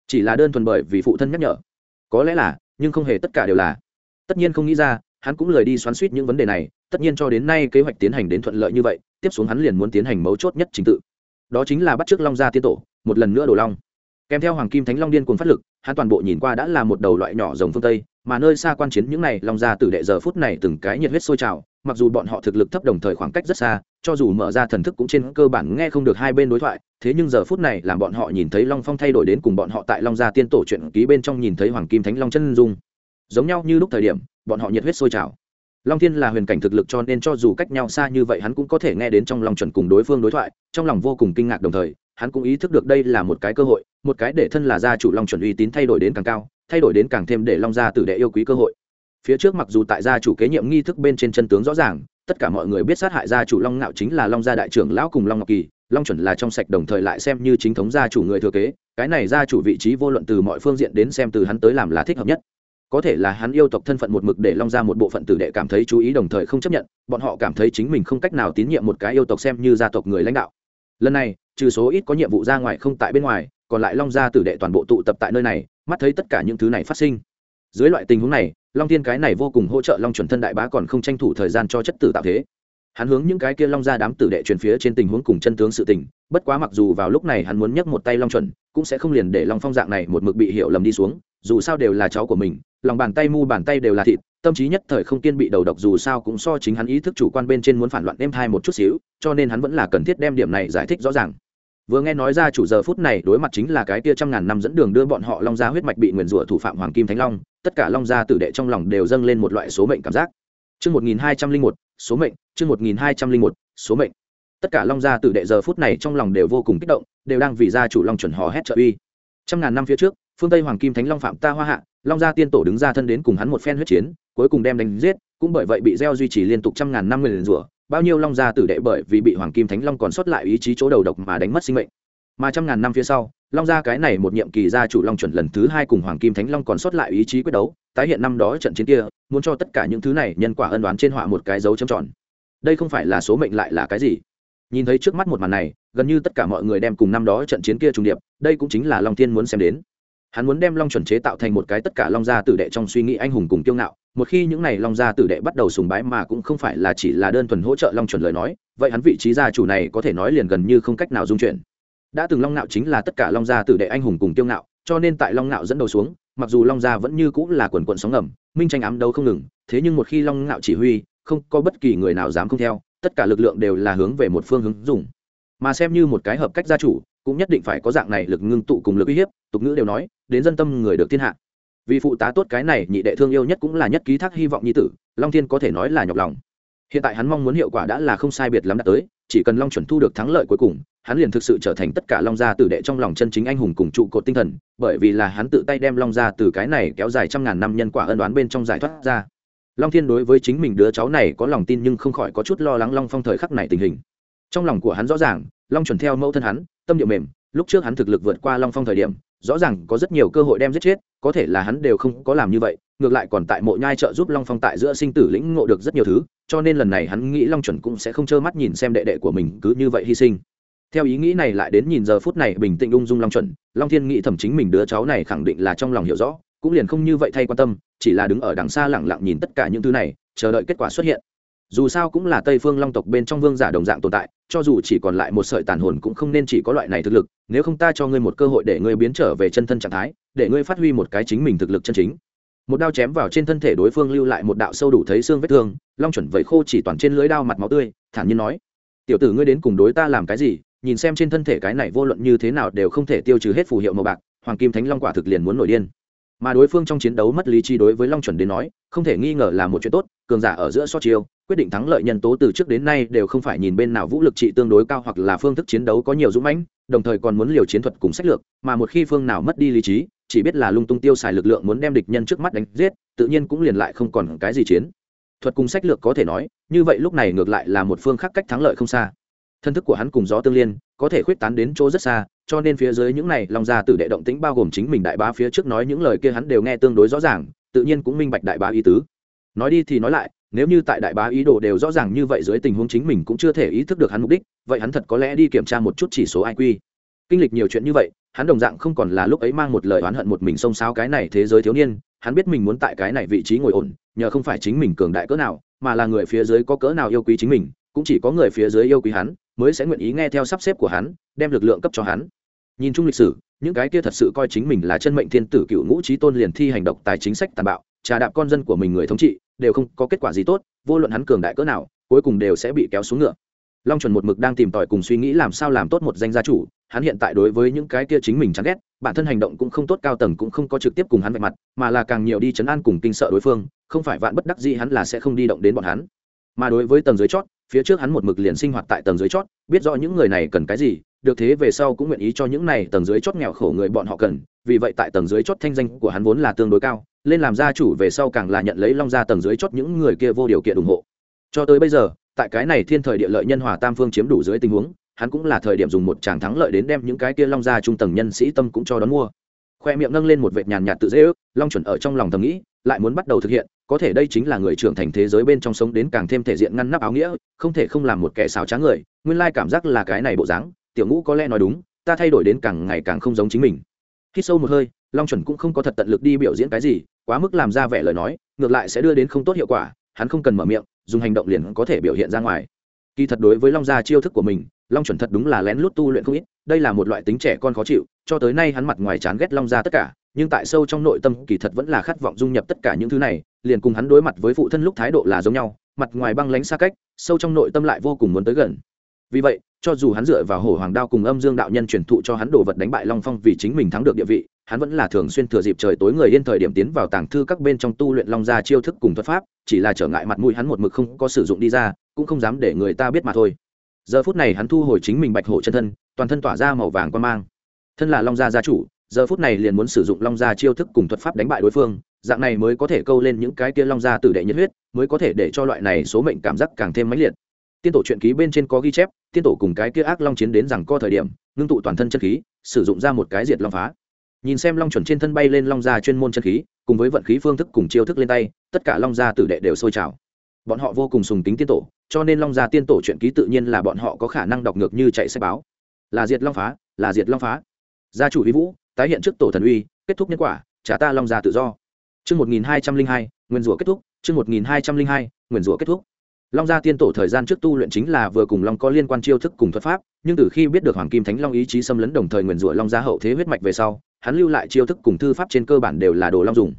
Chỉ là đơn thuần bởi vì phụ thân nhắc nhở. Có lẽ là, nhưng không hề tất cả đều là. Tất nhiên không nghĩ ra, hắn cũng lời đi xoắn suýt những vấn đề này, tất nhiên cho đến nay kế hoạch tiến hành đến thuận lợi như vậy, tiếp xuống hắn liền muốn tiến hành mấu chốt nhất trình tự. Đó chính là bắt t r ư ớ c long gia tiên tổ, một lần nữa đổ long. Kèm theo hoàng kim thánh long điên cuồng phát lực, hắn toàn bộ nhìn qua đã là một đầu loại nhỏ rồng phương tây, mà nơi xa quan chiến những này long gia tử đệ giờ phút này từng cái nhiệt huyết sôi trào, mặc dù bọn họ thực lực thấp đồng thời khoảng cách rất xa cho dù mở ra thần thức cũng trên cơ bản nghe không được hai bên đối thoại, thế nhưng giờ phút này làm bọn họ nhìn thấy long phong thay đổi đến cùng bọn họ tại long gia tiên tổ chuyện ký bên trong nhìn thấy hoàng kim thánh long chân dung. Giống nhau như lúc thời điểm, bọn họ nhiệt huyết sôi trào. Long thiên là huyền cảnh thực lực cho nên cho dù cách nhau xa như vậy hắn cũng có thể nghe đến trong lòng chuẩn cùng đối phương đối thoại, trong lòng vô cùng kinh ngạc đồng thời, hắn cũng ý thức được đây là một cái cơ hội, một cái để thân là gia chủ long chuẩn uy tín thay đổi đến càng cao, thay đổi đến càng thêm để long gia tử đệ yêu quý cơ hội. Phía trước mặc dù tại gia chủ kế nhiệm nghi thức bên trên chân tướng rõ ràng tất cả mọi người biết sát hại gia chủ long ngạo chính là long gia đại trưởng lão cùng long ngọc kỳ. Long chuẩn là trong sạch đồng thời lại xem như chính thống gia chủ người thừa kế. Cái này gia chủ vị trí vô luận từ mọi phương diện đến xem từ hắn tới làm là thích hợp nhất. Có thể là hắn yêu tộc thân phận một mực để long ra một bộ phận tử đệ cảm thấy chú ý đồng thời không chấp nhận, bọn họ cảm thấy chính mình không cách nào tín nhiệm một cái yêu tộc xem như gia tộc người lãnh đạo. Lần này, trừ số ít có nhiệm vụ ra ngoài không tại bên ngoài, còn lại long gia tử đệ toàn bộ tụ tập tại nơi này, mắt thấy tất cả những thứ này phát sinh dưới loại tình huống này, long thiên cái này vô cùng hỗ trợ long chuẩn thân đại bá còn không tranh thủ thời gian cho chất tử tạo thế. Hắn hướng những cái kia long gia đám tử đệ truyền phía trên tình huống cùng chân tướng sự tình, bất quá mặc dù vào lúc này hắn muốn nhấc một tay long chuẩn, cũng sẽ không liền để long phong dạng này một mực bị hiểu lầm đi xuống, dù sao đều là cháu của mình, lòng bàn tay mu bàn tay đều là thịt, tâm trí nhất thời không kiên bị đầu độc dù sao cũng so chính hắn ý thức chủ quan bên trên muốn phản loạn đêm thai một chút xíu, cho nên hắn vẫn là cần thiết đem điểm này giải thích rõ ràng vừa nghe nói ra chủ giờ phút này đối mặt chính là cái tia trăm ngàn năm dẫn đường đưa bọn họ long gia huyết mạch bị nguyền rủa thủ phạm hoàng kim thánh long, tất cả long gia tử đệ trong lòng đều dâng lên một loại số mệnh cảm giác. Chương một nghìn hai trăm linh một, số mệnh, chương một nghìn hai trăm linh một, số mệnh. Tất cả long gia tử đệ giờ phút này trong lòng đều vô cùng kích động, đều đang vì gia chủ long chuẩn hò hét trợ uy. Trăm ngàn năm phía trước, phương tây hoàng kim thánh long phạm ta hoa hạ, long gia tiên tổ đứng ra thân đến cùng hắn một phen huyết chiến, cuối cùng đem đánh giết, cũng bởi vậy bị gieo duy trì liên tục trăm ngàn năm nguyền rủa bao nhiêu long gia tử đệ bởi vì bị hoàng kim thánh long còn sót lại ý chí chỗ đầu độc mà đánh mất sinh mệnh. Mà trăm ngàn năm phía sau, long gia cái này một nhiệm kỳ gia chủ long chuẩn lần thứ hai cùng hoàng kim thánh long còn sót lại ý chí quyết đấu, tái hiện năm đó trận chiến kia, muốn cho tất cả những thứ này nhân quả ân đoán trên họa một cái dấu chấm tròn. Đây không phải là số mệnh lại là cái gì? Nhìn thấy trước mắt một màn này, gần như tất cả mọi người đem cùng năm đó trận chiến kia trùng điệp, đây cũng chính là long Thiên muốn xem đến. Hắn muốn đem long chuẩn chế tạo thành một cái tất cả long gia tử đệ trong suy nghĩ anh hùng cùng kiêu ngạo một khi những này long gia tử đệ bắt đầu sùng bái mà cũng không phải là chỉ là đơn thuần hỗ trợ long chuẩn lời nói, vậy hắn vị trí gia chủ này có thể nói liền gần như không cách nào dung chuyển. Đã từng long nạo chính là tất cả long gia tử đệ anh hùng cùng Tiêu ngạo, cho nên tại long nạo dẫn đầu xuống, mặc dù long gia vẫn như cũng là quần quận sóng ngầm, minh tranh ám đấu không ngừng, thế nhưng một khi long nạo chỉ huy, không có bất kỳ người nào dám không theo, tất cả lực lượng đều là hướng về một phương hướng dùng. Mà xem như một cái hợp cách gia chủ, cũng nhất định phải có dạng này lực ngưng tụ cùng lực uy hiếp, tục ngữ đều nói, đến dân tâm người được thiên hạ vì phụ tá tốt cái này nhị đệ thương yêu nhất cũng là nhất ký thác hy vọng nhi tử, long thiên có thể nói là nhọc lòng. Hiện tại hắn mong muốn hiệu quả đã là không sai biệt lắm đã tới, chỉ cần long chuẩn thu được thắng lợi cuối cùng, hắn liền thực sự trở thành tất cả long gia tử đệ trong lòng chân chính anh hùng cùng trụ cột tinh thần, bởi vì là hắn tự tay đem long gia từ cái này kéo dài trăm ngàn năm nhân quả ân đoán bên trong giải thoát ra. Long thiên đối với chính mình đứa cháu này có lòng tin nhưng không khỏi có chút lo lắng long phong thời khắc này tình hình. Trong lòng của hắn rõ ràng, long chuẩn theo mẫu thân hắn, tâm điệu mềm, lúc trước hắn thực lực vượt qua long phong thời điểm rõ ràng có rất nhiều cơ hội đem giết chết, có thể là hắn đều không có làm như vậy, ngược lại còn tại mộ nhai trợ giúp long phong tại giữa sinh tử lĩnh ngộ được rất nhiều thứ, cho nên lần này hắn nghĩ long chuẩn cũng sẽ không trơ mắt nhìn xem đệ đệ của mình cứ như vậy hy sinh. Theo ý nghĩ này lại đến nhìn giờ phút này bình tĩnh ung dung long chuẩn, long thiên nghĩ thẩm chính mình đứa cháu này khẳng định là trong lòng hiểu rõ, cũng liền không như vậy thay quan tâm, chỉ là đứng ở đằng xa lẳng lặng nhìn tất cả những thứ này, chờ đợi kết quả xuất hiện. Dù sao cũng là tây phương long tộc bên trong vương giả đồng dạng tồn tại cho dù chỉ còn lại một sợi tàn hồn cũng không nên chỉ có loại này thực lực, nếu không ta cho ngươi một cơ hội để ngươi biến trở về chân thân trạng thái, để ngươi phát huy một cái chính mình thực lực chân chính. Một đao chém vào trên thân thể đối phương lưu lại một đạo sâu đủ thấy xương vết thương, long chuẩn vẩy khô chỉ toàn trên lưới đao mặt máu tươi, thản nhiên nói, tiểu tử ngươi đến cùng đối ta làm cái gì? Nhìn xem trên thân thể cái này vô luận như thế nào đều không thể tiêu trừ hết phù hiệu màu bạc, hoàng kim thánh long quả thực liền muốn nổi điên mà đối phương trong chiến đấu mất lý trí đối với long chuẩn đến nói, không thể nghi ngờ là một chuyện tốt, cường giả ở giữa so chiêu, quyết định thắng lợi nhân tố từ trước đến nay đều không phải nhìn bên nào vũ lực trị tương đối cao hoặc là phương thức chiến đấu có nhiều dũng mãnh, đồng thời còn muốn liều chiến thuật cùng sách lược, mà một khi phương nào mất đi lý trí, chỉ biết là lung tung tiêu xài lực lượng muốn đem địch nhân trước mắt đánh giết, tự nhiên cũng liền lại không còn cái gì chiến. Thuật cùng sách lược có thể nói, như vậy lúc này ngược lại là một phương khác cách thắng lợi không xa. Thân thức của hắn cùng gió tương liên có thể khuyết tán đến chỗ rất xa, cho nên phía dưới những này long gia tử đệ động tĩnh bao gồm chính mình đại bá phía trước nói những lời kia hắn đều nghe tương đối rõ ràng, tự nhiên cũng minh bạch đại bá ý tứ. Nói đi thì nói lại, nếu như tại đại bá ý đồ đều rõ ràng như vậy dưới tình huống chính mình cũng chưa thể ý thức được hắn mục đích, vậy hắn thật có lẽ đi kiểm tra một chút chỉ số iq kinh lịch nhiều chuyện như vậy, hắn đồng dạng không còn là lúc ấy mang một lời oán hận một mình xông xáo cái này thế giới thiếu niên, hắn biết mình muốn tại cái này vị trí ngồi ổn, nhờ không phải chính mình cường đại cỡ nào, mà là người phía dưới có cỡ nào yêu quý chính mình, cũng chỉ có người phía dưới yêu quý hắn mới sẽ nguyện ý nghe theo sắp xếp của hắn, đem lực lượng cấp cho hắn. Nhìn chung lịch sử, những cái kia thật sự coi chính mình là chân mệnh thiên tử cựu ngũ trí tôn liền thi hành động tài chính sách tàn bạo, trà đạp con dân của mình người thống trị, đều không có kết quả gì tốt, vô luận hắn cường đại cỡ nào, cuối cùng đều sẽ bị kéo xuống ngựa. Long chuẩn một mực đang tìm tòi cùng suy nghĩ làm sao làm tốt một danh gia chủ, hắn hiện tại đối với những cái kia chính mình chán ghét, bản thân hành động cũng không tốt cao tầng cũng không có trực tiếp cùng hắn vạch mặt, mà là càng nhiều đi chấn an cùng kinh sợ đối phương, không phải vạn bất đắc gì hắn là sẽ không đi động đến bọn hắn. Mà đối với tầng dưới chót phía trước hắn một mực liền sinh hoạt tại tầng dưới chót, biết rõ những người này cần cái gì, được thế về sau cũng nguyện ý cho những này tầng dưới chót nghèo khổ người bọn họ cần, vì vậy tại tầng dưới chót thanh danh của hắn vốn là tương đối cao, lên làm gia chủ về sau càng là nhận lấy long gia tầng dưới chót những người kia vô điều kiện ủng hộ. Cho tới bây giờ, tại cái này thiên thời địa lợi nhân hòa tam phương chiếm đủ dưới tình huống, hắn cũng là thời điểm dùng một tràng thắng lợi đến đem những cái kia long gia trung tầng nhân sĩ tâm cũng cho đón mua khoe miệng nâng lên một vệt nhàn nhạt tự dễ ước, long chuẩn ở trong lòng thầm nghĩ, lại muốn bắt đầu thực hiện, có thể đây chính là người trưởng thành thế giới bên trong sống đến càng thêm thể diện ngăn nắp áo nghĩa, không thể không làm một kẻ xào tráng người, nguyên lai cảm giác là cái này bộ dáng, tiểu ngũ có lẽ nói đúng, ta thay đổi đến càng ngày càng không giống chính mình. Khi sâu một hơi, long chuẩn cũng không có thật tận lực đi biểu diễn cái gì, quá mức làm ra vẻ lời nói, ngược lại sẽ đưa đến không tốt hiệu quả, hắn không cần mở miệng, dùng hành động liền có thể biểu hiện ra ngoài. Kỳ thật đối với long gia chiêu thức của mình, long chuẩn thật đúng là lén lút tu luyện không ít, đây là một loại tính trẻ con khó chịu cho tới nay hắn mặt ngoài chán ghét long gia tất cả, nhưng tại sâu trong nội tâm kỳ thật vẫn là khát vọng dung nhập tất cả những thứ này, liền cùng hắn đối mặt với phụ thân lúc thái độ là giống nhau, mặt ngoài băng lánh xa cách, sâu trong nội tâm lại vô cùng muốn tới gần. Vì vậy, cho dù hắn dựa vào hổ hoàng đao cùng âm dương đạo nhân truyền thụ cho hắn đồ vật đánh bại long phong vì chính mình thắng được địa vị, hắn vẫn là thường xuyên thừa dịp trời tối người yên thời điểm tiến vào tàng thư các bên trong tu luyện long gia chiêu thức cùng thuật pháp, chỉ là trở ngại mặt mũi hắn một mực không có sử dụng đi ra, cũng không dám để người ta biết mà thôi. Giờ phút này hắn thu hồi chính mình bạch hổ chân thân, toàn thân tỏa ra màu vàng quan mang thân là long gia gia chủ, giờ phút này liền muốn sử dụng long gia chiêu thức cùng thuật pháp đánh bại đối phương, dạng này mới có thể câu lên những cái kia long gia tử đệ nhiệt huyết, mới có thể để cho loại này số mệnh cảm giác càng thêm mãnh liệt. Tiên tổ truyện ký bên trên có ghi chép, tiên tổ cùng cái kia ác long chiến đến rằng co thời điểm, ngưng tụ toàn thân chân khí, sử dụng ra một cái diệt long phá. Nhìn xem long chuẩn trên thân bay lên long gia chuyên môn chân khí, cùng với vận khí phương thức cùng chiêu thức lên tay, tất cả long gia tử đệ đều sôi trào. Bọn họ vô cùng sùng tính tiên tổ, cho nên long gia tiên tổ truyện ký tự nhiên là bọn họ có khả năng đọc ngược như chạy sách báo. Là diệt long phá, là diệt long phá gia chủ vi vũ tái hiện trước tổ thần uy kết thúc nhân quả trả ta long gia tự do Chương 1202, nguyên rủa kết thúc, chương 1202, nguyên rủa kết thúc. Long gia tiên tổ thời gian trước tu luyện chính là vừa cùng long có liên quan chiêu thức cùng thuật pháp, nhưng từ khi biết được hoàng kim thánh long ý chí xâm lấn đồng thời nguyên rủa long gia hậu thế huyết mạch về sau, hắn lưu lại chiêu thức cùng thư pháp trên cơ bản đều là đồ long dùng.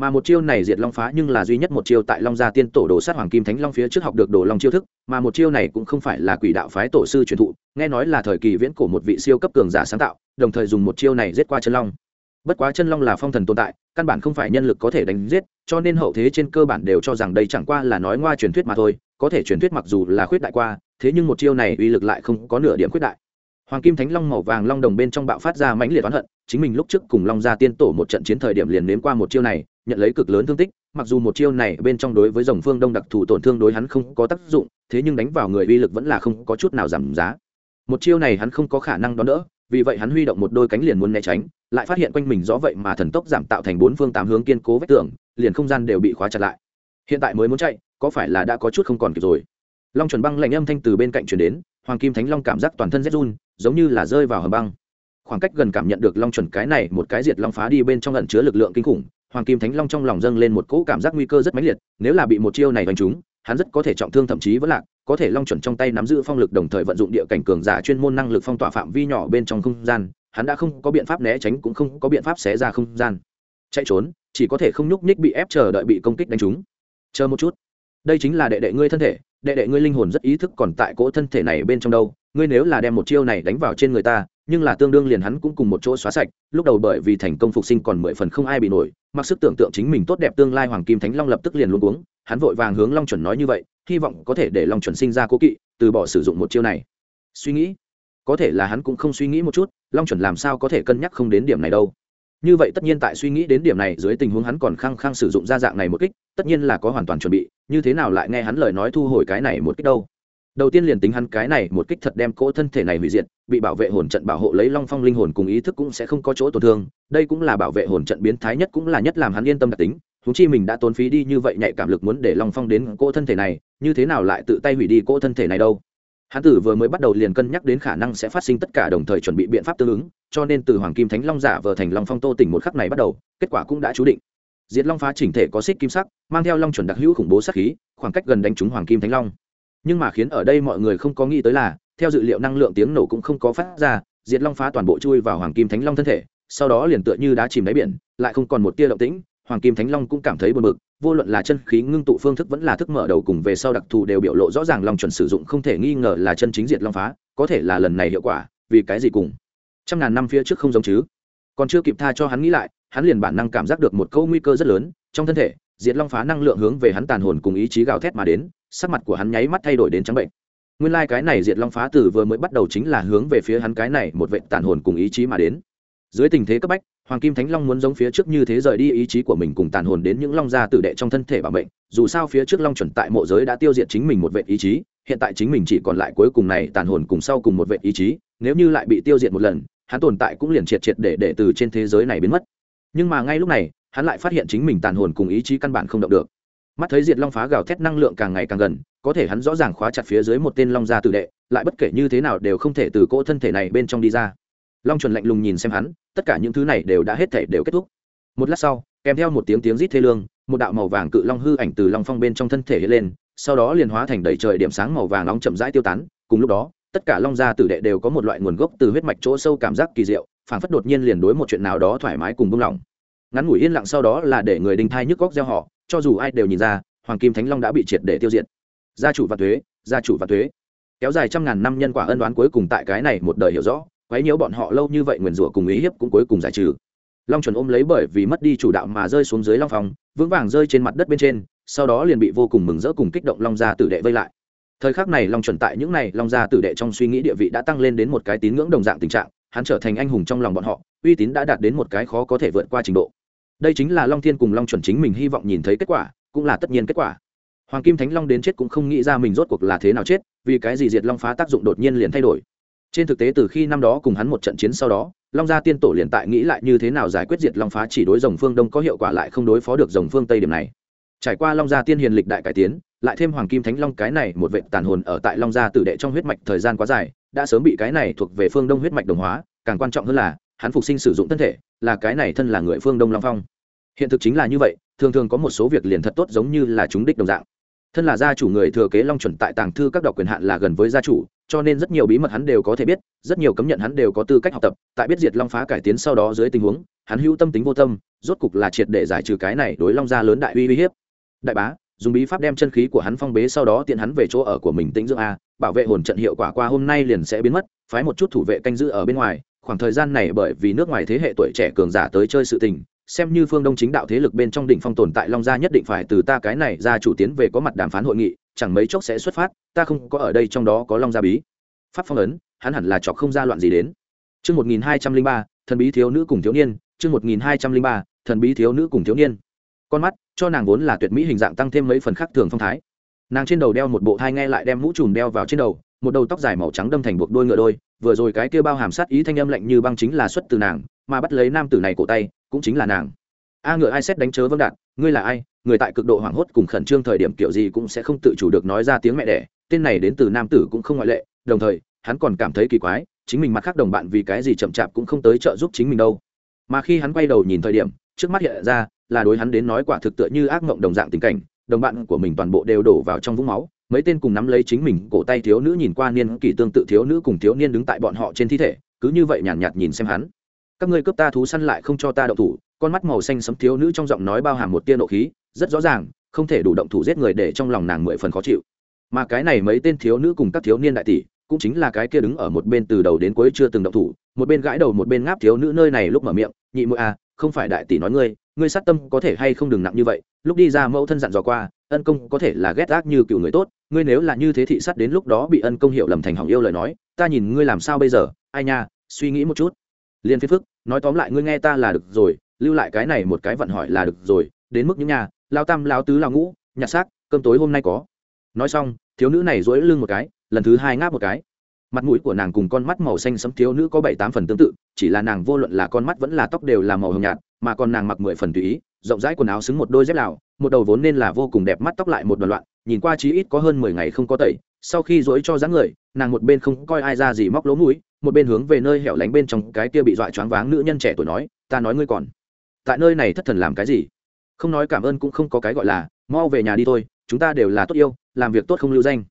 Mà một chiêu này diệt long phá nhưng là duy nhất một chiêu tại long gia tiên tổ đồ sát hoàng kim thánh long phía trước học được đồ long chiêu thức, mà một chiêu này cũng không phải là quỷ đạo phái tổ sư truyền thụ, nghe nói là thời kỳ viễn cổ một vị siêu cấp cường giả sáng tạo, đồng thời dùng một chiêu này giết qua chân long. Bất quá chân long là phong thần tồn tại căn bản không phải nhân lực có thể đánh giết cho nên hậu thế trên cơ bản đều cho rằng đây chẳng qua là nói ngoa truyền thuyết mà thôi có thể truyền thuyết mặc dù là khuyết đại qua thế nhưng một chiêu này uy lực lại không có nửa điểm khuyết đại hoàng kim thánh long màu vàng long đồng bên trong bạo phát ra mãnh liệt oán hận, chính mình lúc trước cùng long gia tiên tổ một trận chiến thời điểm liền nếm qua một chiêu này, nhận lấy cực lớn thương tích, mặc dù một chiêu này bên trong đối với dòng phương đông đặc thù tổn thương đối hắn không có tác dụng, thế nhưng đánh vào người uy lực vẫn là không có chút nào giảm giá. Một chiêu này hắn không có khả năng đón đỡ, vì vậy hắn huy động một đôi cánh liền muốn né tránh, lại phát hiện quanh mình rõ vậy mà thần tốc giảm tạo thành bốn phương tám hướng kiên cố vách tường, liền không gian đều bị khóa chặt lại. Hiện tại mới muốn chạy, có phải là đã có chút không còn kịp rồi? Long chuẩn băng lạnh âm thanh từ bên cạnh chuyển đến, hoàng kim thánh long cảm giác toàn thân rét run, giống như là rơi vào hầm băng. Khoảng cách gần cảm nhận được long chuẩn cái này một cái diệt long phá đi bên trong ẩn chứa lực lượng kinh khủng, hoàng kim thánh long trong lòng dâng lên một cỗ cảm giác nguy cơ rất mãnh liệt, nếu là bị một chiêu này đánh trúng, hắn rất có thể trọng thương thậm chí vẫn lạc, có thể long chuẩn trong tay nắm giữ phong lực đồng thời vận dụng địa cảnh cường giả chuyên môn năng lực phong tỏa phạm vi nhỏ bên trong không gian, hắn đã không có biện pháp né tránh cũng không có biện pháp xé ra không gian. Chạy trốn, chỉ có thể không nhúc nhích bị ép chờ đợi bị công kích đánh trúng. Chờ một chút. Đây chính là đệ đệ ngươi thân thể đệ đệ ngươi linh hồn rất ý thức còn tại cỗ thân thể này bên trong đâu, ngươi nếu là đem một chiêu này đánh vào trên người ta, nhưng là tương đương liền hắn cũng cùng một chỗ xóa sạch, lúc đầu bởi vì thành công phục sinh còn mười phần không ai bị nổi, mặc sức tưởng tượng chính mình tốt đẹp tương lai hoàng kim thánh long lập tức liền luôn uống hắn vội vàng hướng long chuẩn nói như vậy, hy vọng có thể để long chuẩn sinh ra cố kỵ, từ bỏ sử dụng một chiêu này. Suy nghĩ. Có thể là hắn cũng không suy nghĩ một chút, long chuẩn làm sao có thể cân nhắc không đến điểm này đâu như vậy tất nhiên tại suy nghĩ đến điểm này, dưới tình huống hắn còn khăng khăng sử dụng ra dạng này một kích, tất nhiên là có hoàn toàn chuẩn bị, như thế nào lại nghe hắn lời nói thu hồi cái này một kích đâu? Đầu tiên liền tính hắn cái này một kích thật đem cỗ thân thể này hủy diệt, bị bảo vệ hồn trận bảo hộ lấy long phong linh hồn cùng ý thức cũng sẽ không có chỗ tổn thương, đây cũng là bảo vệ hồn trận biến thái nhất cũng là nhất làm hắn yên tâm đặc tính thú chi mình đã tốn phí đi như vậy nhạy cảm lực muốn để long phong đến cỗ thân thể này, như thế nào lại tự tay hủy đi cỗ thân thể này đâu? Hán tử vừa mới bắt đầu liền cân nhắc đến khả năng sẽ phát sinh tất cả đồng thời chuẩn bị biện pháp tương ứng, cho nên từ hoàng kim thánh long giả vờ thành long phong tô tỉnh một khắc này bắt đầu, kết quả cũng đã chú định. Diệt long phá chỉnh thể có xích kim sắc, mang theo long chuẩn đặc hữu khủng bố sắc khí, khoảng cách gần đánh trúng hoàng kim thánh long. Nhưng mà khiến ở đây mọi người không có nghĩ tới là, theo dự liệu năng lượng tiếng nổ cũng không có phát ra, diệt long phá toàn bộ chui vào hoàng kim thánh long thân thể, sau đó liền tựa như đá chìm đáy biển, lại không còn một tia động tĩnh hoàng kim thánh long cũng cảm thấy buồn bực, vô luận là chân khí ngưng tụ phương thức vẫn là thức mở đầu cùng về sau đặc thù đều biểu lộ rõ ràng long chuẩn sử dụng không thể nghi ngờ là chân chính diệt long phá, có thể là lần này hiệu quả, vì cái gì cùng? Trăm ngàn năm phía trước không giống chứ? Còn chưa kịp tha cho hắn nghĩ lại, hắn liền bản năng cảm giác được một câu nguy cơ rất lớn, trong thân thể, diệt long phá năng lượng hướng về hắn tàn hồn cùng ý chí gào thét mà đến, sắc mặt của hắn nháy mắt thay đổi đến trắng bệnh. Nguyên lai、like、cái này diệt long phá từ vừa mới bắt đầu chính là hướng về phía hắn cái này một vệ tàn hồn cùng ý chí mà đến. Dưới tình thế cấp bách hoàng kim thánh long muốn giống phía trước như thế rời đi ý chí của mình cùng tàn hồn đến những long gia tử đệ trong thân thể bảo mệnh, dù sao phía trước long chuẩn tại mộ giới đã tiêu diệt chính mình một vệ ý chí, hiện tại chính mình chỉ còn lại cuối cùng này tàn hồn cùng sau cùng một vệ ý chí, nếu như lại bị tiêu diệt một lần, hắn tồn tại cũng liền triệt triệt để để từ trên thế giới này biến mất. Nhưng mà ngay lúc này, hắn lại phát hiện chính mình tàn hồn cùng ý chí căn bản không động được. Mắt thấy diệt long phá gào thét năng lượng càng ngày càng gần, có thể hắn rõ ràng khóa chặt phía dưới một tên long gia tử đệ, lại bất kể như thế nào đều không thể từ cỗ thân thể này bên trong đi ra long chuẩn lạnh lùng nhìn xem hắn, tất cả những thứ này đều đã hết thể đều kết thúc. Một lát sau, kèm theo một tiếng tiếng rít thê lương, một đạo màu vàng cự long hư ảnh từ long phong bên trong thân thể hiện lên, sau đó liền hóa thành đầy trời điểm sáng màu vàng nóng chậm rãi tiêu tán. Cùng lúc đó, tất cả long gia tử đệ đều có một loại nguồn gốc từ huyết mạch chỗ sâu cảm giác kỳ diệu phảng phất đột nhiên liền đối một chuyện nào đó thoải mái cùng buông lỏng ngắn ngủi yên lặng sau đó là để người đinh thai nhức góc gieo họ, cho dù ai đều nhìn ra, hoàng kim thánh long đã bị triệt để tiêu diệt. Gia chủ và thuế, gia chủ và thuế. Kéo dài trăm ngàn năm nhân quả ân đoán cuối cùng tại cái này một đời hiểu rõ quấy nhiễu bọn họ lâu như vậy nguyền rủa cùng ý hiếp cũng cuối cùng giải trừ. Long chuẩn ôm lấy bởi vì mất đi chủ đạo mà rơi xuống dưới long phòng vững vàng rơi trên mặt đất bên trên, sau đó liền bị vô cùng mừng rỡ cùng kích động long gia tử đệ vây lại. Thời khắc này long chuẩn tại những này long gia tử đệ trong suy nghĩ địa vị đã tăng lên đến một cái tín ngưỡng đồng dạng tình trạng, hắn trở thành anh hùng trong lòng bọn họ, uy tín đã đạt đến một cái khó có thể vượt qua trình độ. Đây chính là long thiên cùng long chuẩn chính mình hy vọng nhìn thấy kết quả, cũng là tất nhiên kết quả. Hoàng kim thánh long đến chết cũng không nghĩ ra mình rốt cuộc là thế nào chết, vì cái gì diệt long phá tác dụng đột nhiên liền thay đổi trên thực tế từ khi năm đó cùng hắn một trận chiến sau đó, long gia tiên tổ liền tại nghĩ lại như thế nào giải quyết diệt long phá chỉ đối dòng phương đông có hiệu quả lại không đối phó được dòng phương tây điểm này. Trải qua long gia tiên hiền lịch đại cải tiến, lại thêm hoàng kim thánh long cái này một vệ tàn hồn ở tại long gia tử đệ trong huyết mạch thời gian quá dài, đã sớm bị cái này thuộc về phương đông huyết mạch đồng hóa, càng quan trọng hơn là, hắn phục sinh sử dụng thân thể, là cái này thân là người phương đông long phong. Hiện thực chính là như vậy, thường thường có một số việc liền thật tốt giống như là chúng đích đồng dạng. Thân là gia chủ người thừa kế long chuẩn tại tàng thư các đọc quyền hạn là gần với gia chủ cho nên rất nhiều bí mật hắn đều có thể biết, rất nhiều cấm nhận hắn đều có tư cách học tập, tại biết diệt long phá cải tiến sau đó dưới tình huống, hắn hữu tâm tính vô tâm, rốt cục là triệt để giải trừ cái này đối long gia lớn đại uy uy hiếp. Đại bá, dùng bí pháp đem chân khí của hắn phong bế sau đó tiện hắn về chỗ ở của mình tĩnh dưỡng a, bảo vệ hồn trận hiệu quả qua hôm nay liền sẽ biến mất, phái một chút thủ vệ canh giữ ở bên ngoài, khoảng thời gian này bởi vì nước ngoài thế hệ tuổi trẻ cường giả tới chơi sự tình xem như phương đông chính đạo thế lực bên trong đỉnh phong tồn tại long gia nhất định phải từ ta cái này ra chủ tiến về có mặt đàm phán hội nghị chẳng mấy chốc sẽ xuất phát ta không có ở đây trong đó có long gia bí pháp phong ấn hắn hẳn là chọc không ra loạn gì đến Chương 1203, thần bí thiếu nữ cùng thiếu niên, chương 1203, thần bí thiếu nữ cùng thiếu niên. Con mắt, cho nàng vốn là tuyệt mỹ hình dạng tăng thêm mấy phần khác thường phong thái. Nàng trên đầu đeo một bộ thai nghe lại đem mũ trùm đeo vào trên đầu, một đầu tóc dài màu trắng đâm thành buộc đôi ngựa đôi vừa rồi cái kia bao hàm sát ý thanh âm lạnh như băng chính là xuất từ nàng mà bắt lấy nam tử này cổ tay cũng chính là nàng. A ngựa ai xét đánh chớ vâng đạt ngươi là ai? Người tại cực độ hoảng hốt cùng khẩn trương thời điểm kiểu gì cũng sẽ không tự chủ được nói ra tiếng mẹ đẻ. Tên này đến từ nam tử cũng không ngoại lệ đồng thời hắn còn cảm thấy kỳ quái chính mình mặt khác đồng bạn vì cái gì chậm chạp cũng không tới trợ giúp chính mình đâu. Mà khi hắn quay đầu nhìn thời điểm trước mắt hiện ra là đối hắn đến nói quả thực tựa như ác mộng đồng dạng tình cảnh đồng bạn của mình toàn bộ đều đổ vào trong vũng máu mấy tên cùng nắm lấy chính mình cổ tay thiếu nữ nhìn qua niên kỳ tương tự thiếu nữ cùng thiếu niên đứng tại bọn họ trên thi thể cứ như vậy nhàn nhạt, nhạt nhìn xem hắn các ngươi cướp ta thú săn lại không cho ta động thủ, con mắt màu xanh sấm thiếu nữ trong giọng nói bao hàm một tia nộ khí, rất rõ ràng, không thể đủ động thủ giết người để trong lòng nàng mười phần khó chịu. Mà cái này mấy tên thiếu nữ cùng các thiếu niên đại tỷ, cũng chính là cái kia đứng ở một bên từ đầu đến cuối chưa từng động thủ, một bên gãi đầu một bên ngáp thiếu nữ nơi này lúc mở miệng, nhị mũi à không phải đại tỷ nói ngươi ngươi sát tâm có thể hay không đừng nặng như vậy, lúc đi ra mẫu thân dặn dò qua, ân công có thể là ghét ác như cựu người tốt, ngươi nếu là như thế thị sát đến lúc đó bị ân công hiểu lầm thành hỏng yêu lời nói, ta nhìn ngươi làm sao bây giờ, ai nha, suy nghĩ một chút liên phiên phức, nói tóm lại ngươi nghe ta là được rồi, lưu lại cái này một cái vận hỏi là được rồi, đến mức những nhà, lao tam, lao tứ, lao ngũ nhặt xác, cơm tối hôm nay có. Nói xong, thiếu nữ này dỗi lưng một cái, lần thứ hai ngáp một cái. Mặt mũi của nàng cùng con mắt màu xanh sẫm thiếu nữ có bảy tám phần tương tự, chỉ là nàng vô luận là con mắt vẫn là tóc đều là màu hồng nhạt, mà còn nàng mặc mười phần tùy ý, rộng rãi quần áo xứng một đôi dép lào, một đầu vốn nên là vô cùng đẹp mắt tóc lại một đoạn loạn, nhìn qua chí ít có hơn mười ngày không có tẩy, sau khi dỗi cho dáng người, nàng một bên không coi ai ra gì móc lỗ mũi một bên hướng về nơi hẻo lánh bên trong cái kia bị dọa choáng váng nữ nhân trẻ tuổi nói, ta nói ngươi còn tại nơi này thất thần làm cái gì? Không nói cảm ơn cũng không có cái gọi là, mau về nhà đi thôi, chúng ta đều là tốt yêu, làm việc tốt không lưu danh.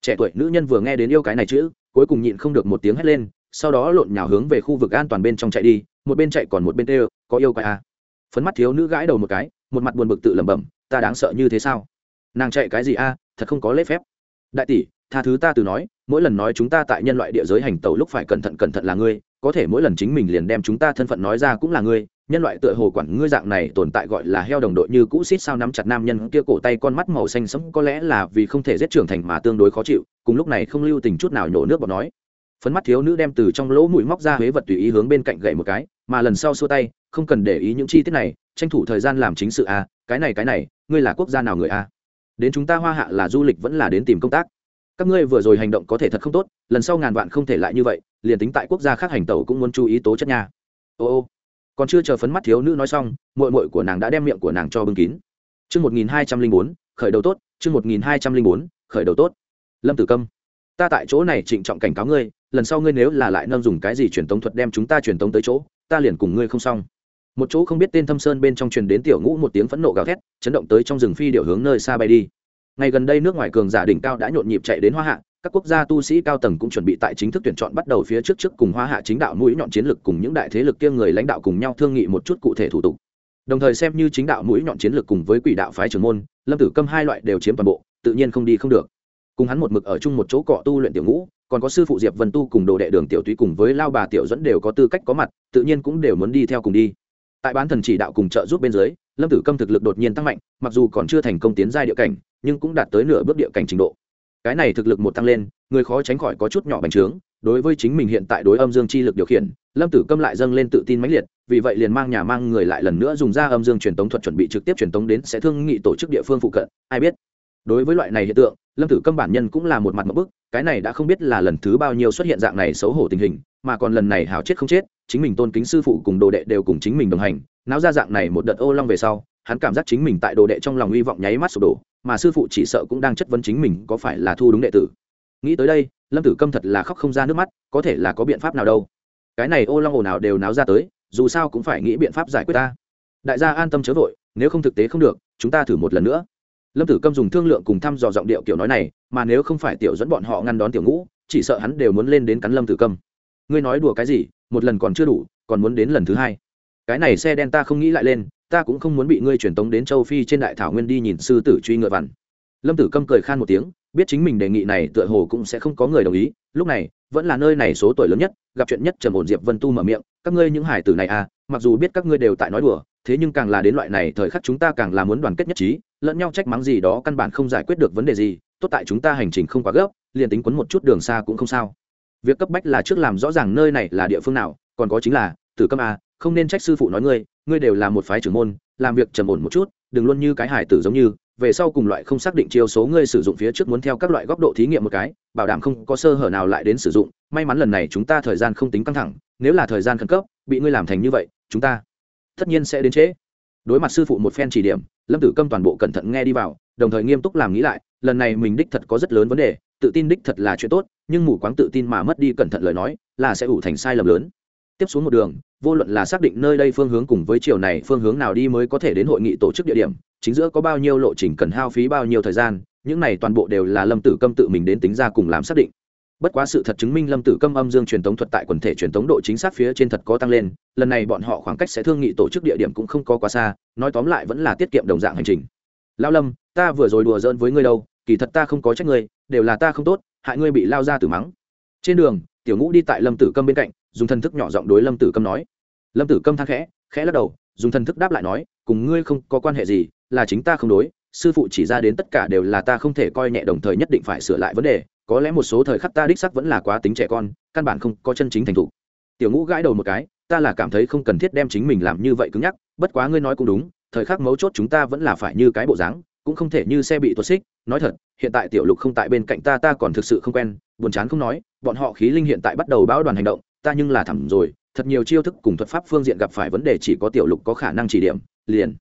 Trẻ tuổi nữ nhân vừa nghe đến yêu cái này chữ, cuối cùng nhịn không được một tiếng hét lên, sau đó lộn nhào hướng về khu vực an toàn bên trong chạy đi, một bên chạy còn một bên tê có yêu quái à. phấn mắt thiếu nữ gãi đầu một cái, một mặt buồn bực tự lẩm bẩm, ta đáng sợ như thế sao? Nàng chạy cái gì a? Thật không có lễ phép. Đại tỷ tha thứ ta từ nói, mỗi lần nói chúng ta tại nhân loại địa giới hành tẩu lúc phải cẩn thận cẩn thận là ngươi, có thể mỗi lần chính mình liền đem chúng ta thân phận nói ra cũng là ngươi, nhân loại tựa hồ quản ngươi dạng này tồn tại gọi là heo đồng đội như cũ xít sao nắm chặt nam nhân kia cổ tay con mắt màu xanh sẫm có lẽ là vì không thể giết trưởng thành mà tương đối khó chịu, cùng lúc này không lưu tình chút nào nhổ nước bọt nói. Phấn mắt thiếu nữ đem từ trong lỗ mũi móc ra huế vật tùy ý hướng bên cạnh gậy một cái, mà lần sau xua tay, không cần để ý những chi tiết này, tranh thủ thời gian làm chính sự a cái này cái này, ngươi là quốc gia nào người a đến chúng ta hoa hạ là du lịch vẫn là đến tìm công tác? Các ngươi vừa rồi hành động có thể thật không tốt, lần sau ngàn vạn không thể lại như vậy, liền tính tại quốc gia khác hành tẩu cũng muốn chú ý tố chất nha. Ô ô. Còn chưa chờ phấn mắt thiếu nữ nói xong mội mội của nàng đã đem miệng của nàng cho bưng kín. Chương một nghìn hai trăm linh bốn, khởi đầu tốt, chương một nghìn hai trăm linh bốn, khởi đầu tốt. Lâm tử câm. Ta tại chỗ này trịnh trọng cảnh cáo ngươi, lần sau ngươi nếu là lại nâng dùng cái gì truyền tống thuật đem chúng ta truyền tống tới chỗ, ta liền cùng ngươi không xong. Một chỗ không biết tên thâm sơn bên trong truyền đến tiểu ngũ một tiếng phẫn nộ gào thét, chấn động tới trong rừng phi điệu hướng nơi xa bay đi ngày gần đây nước ngoài cường giả đỉnh cao đã nhộn nhịp chạy đến hoa hạ, các quốc gia tu sĩ cao tầng cũng chuẩn bị tại chính thức tuyển chọn bắt đầu phía trước trước cùng hoa hạ chính đạo mũi nhọn chiến lược cùng những đại thế lực kia người lãnh đạo cùng nhau thương nghị một chút cụ thể thủ tục. Đồng thời xem như chính đạo mũi nhọn chiến lược cùng với quỷ đạo phái trưởng môn, lâm tử câm hai loại đều chiếm toàn bộ, tự nhiên không đi không được. Cùng hắn một mực ở chung một chỗ cọ tu luyện tiểu ngũ, còn có sư phụ diệp vân tu cùng đồ đệ đường tiểu túy cùng với lao bà tiểu dẫn đều có tư cách có mặt, tự nhiên cũng đều muốn đi theo cùng đi. Tại bán thần chỉ đạo cùng trợ giúp bên dưới lâm tử câm thực lực đột nhiên tăng mạnh, mặc dù còn chưa thành công tiến giai địa cảnh, nhưng cũng đạt tới nửa bước địa cảnh trình độ. Cái này thực lực một tăng lên, người khó tránh khỏi có chút nhỏ bành trướng, đối với chính mình hiện tại đối âm dương chi lực điều khiển, lâm tử câm lại dâng lên tự tin mãnh liệt, vì vậy liền mang nhà mang người lại lần nữa dùng ra âm dương truyền tống thuật chuẩn bị trực tiếp truyền tống đến sẽ thương nghị tổ chức địa phương phụ cận, ai biết. Đối với loại này hiện tượng, lâm tử câm bản nhân cũng là một mặt một bức, cái này đã không biết là lần thứ bao nhiêu xuất hiện dạng này xấu hổ tình hình, mà còn lần này hào chết không chết, chính mình tôn kính sư phụ cùng đồ đệ đều cùng chính mình đồng hành náo ra dạng này một đợt ô long về sau, hắn cảm giác chính mình tại đồ đệ trong lòng hy vọng nháy mắt sụp đổ, mà sư phụ chỉ sợ cũng đang chất vấn chính mình có phải là thu đúng đệ tử. Nghĩ tới đây, lâm tử câm thật là khóc không ra nước mắt, có thể là có biện pháp nào đâu. Cái này ô long ồn nào đều náo ra tới, dù sao cũng phải nghĩ biện pháp giải quyết ta. Đại gia an tâm chớ vội, nếu không thực tế không được, chúng ta thử một lần nữa. Lâm tử câm dùng thương lượng cùng thăm dò giọng điệu kiểu nói này, mà nếu không phải tiểu dẫn bọn họ ngăn đón tiểu ngũ, chỉ sợ hắn đều muốn lên đến cắn lâm tử câm. Ngươi nói đùa cái gì, một lần còn chưa đủ, còn muốn đến lần thứ hai cái này xe đen ta không nghĩ lại lên, ta cũng không muốn bị ngươi truyền tống đến châu phi trên đại thảo nguyên đi nhìn sư tử truy ngựa vằn. Lâm tử câm cười khan một tiếng, biết chính mình đề nghị này tựa hồ cũng sẽ không có người đồng ý, lúc này, vẫn là nơi này số tuổi lớn nhất, gặp chuyện nhất trầm ổn diệp vân tu mở miệng, các ngươi những hải tử này à mặc dù biết các ngươi đều tại nói đùa, thế nhưng càng là đến loại này thời khắc chúng ta càng là muốn đoàn kết nhất trí, lẫn nhau trách mắng gì đó căn bản không giải quyết được vấn đề gì, tốt tại chúng ta hành trình không quá gấp, liền tính quấn một chút đường xa cũng không sao. Việc cấp bách là trước làm rõ ràng nơi này là địa phương nào, còn có chính là, tử câm à không nên trách sư phụ nói ngươi ngươi đều là một phái trưởng môn, làm việc trầm ổn một chút, đừng luôn như cái hải tử giống như, về sau cùng loại không xác định chiêu số ngươi sử dụng phía trước muốn theo các loại góc độ thí nghiệm một cái, bảo đảm không có sơ hở nào lại đến sử dụng, may mắn lần này chúng ta thời gian không tính căng thẳng, nếu là thời gian khẩn cấp, bị ngươi làm thành như vậy, chúng ta tất nhiên sẽ đến trễ. Đối mặt sư phụ một phen chỉ điểm, lâm tử câm toàn bộ cẩn thận nghe đi vào, đồng thời nghiêm túc làm nghĩ lại, lần này mình đích thật có rất lớn vấn đề, tự tin đích thật là chuyện tốt, nhưng mù quáng tự tin mà mất đi cẩn thận lời nói, là sẽ ủ thành sai lầm lớn. Tiếp xuống một đường vô luận là xác định nơi đây phương hướng cùng với chiều này phương hướng nào đi mới có thể đến hội nghị tổ chức địa điểm, chính giữa có bao nhiêu lộ trình cần hao phí bao nhiêu thời gian, những này toàn bộ đều là lâm tử câm tự mình đến tính ra cùng làm xác định. Bất quá sự thật chứng minh lâm tử câm âm dương truyền thống thuật tại quần thể truyền thống độ chính xác phía trên thật có tăng lên, lần này bọn họ khoảng cách sẽ thương nghị tổ chức địa điểm cũng không có quá xa, nói tóm lại vẫn là tiết kiệm đồng dạng hành trình. Lao lâm, ta vừa rồi đùa giỡn với ngươi đâu, kỳ thật ta không có trách ngươi, đều là ta không tốt, hại ngươi bị lao ra từ mắng. Trên đường, tiểu ngũ đi tại lâm tử câm bên cạnh dùng thần thức nhỏ giọng đối lâm tử câm nói. Lâm tử câm thang khẽ khẽ lắc đầu, dùng thần thức đáp lại nói, cùng ngươi không có quan hệ gì, là chính ta không đối, sư phụ chỉ ra đến tất cả đều là ta không thể coi nhẹ đồng thời nhất định phải sửa lại vấn đề, có lẽ một số thời khắc ta đích sắc vẫn là quá tính trẻ con, căn bản không có chân chính thành thục. Tiểu ngũ gãi đầu một cái, ta là cảm thấy không cần thiết đem chính mình làm như vậy cứng nhắc, bất quá ngươi nói cũng đúng, thời khắc mấu chốt chúng ta vẫn là phải như cái bộ dáng, cũng không thể như xe bị tuột xích, nói thật, hiện tại tiểu lục không tại bên cạnh ta ta còn thực sự không quen, buồn chán không nói, bọn họ khí linh hiện tại bắt đầu báo đoàn hành động ta nhưng là thẳm rồi, thật nhiều chiêu thức cùng thuật pháp phương diện gặp phải vấn đề chỉ có tiểu lục có khả năng chỉ điểm, liền.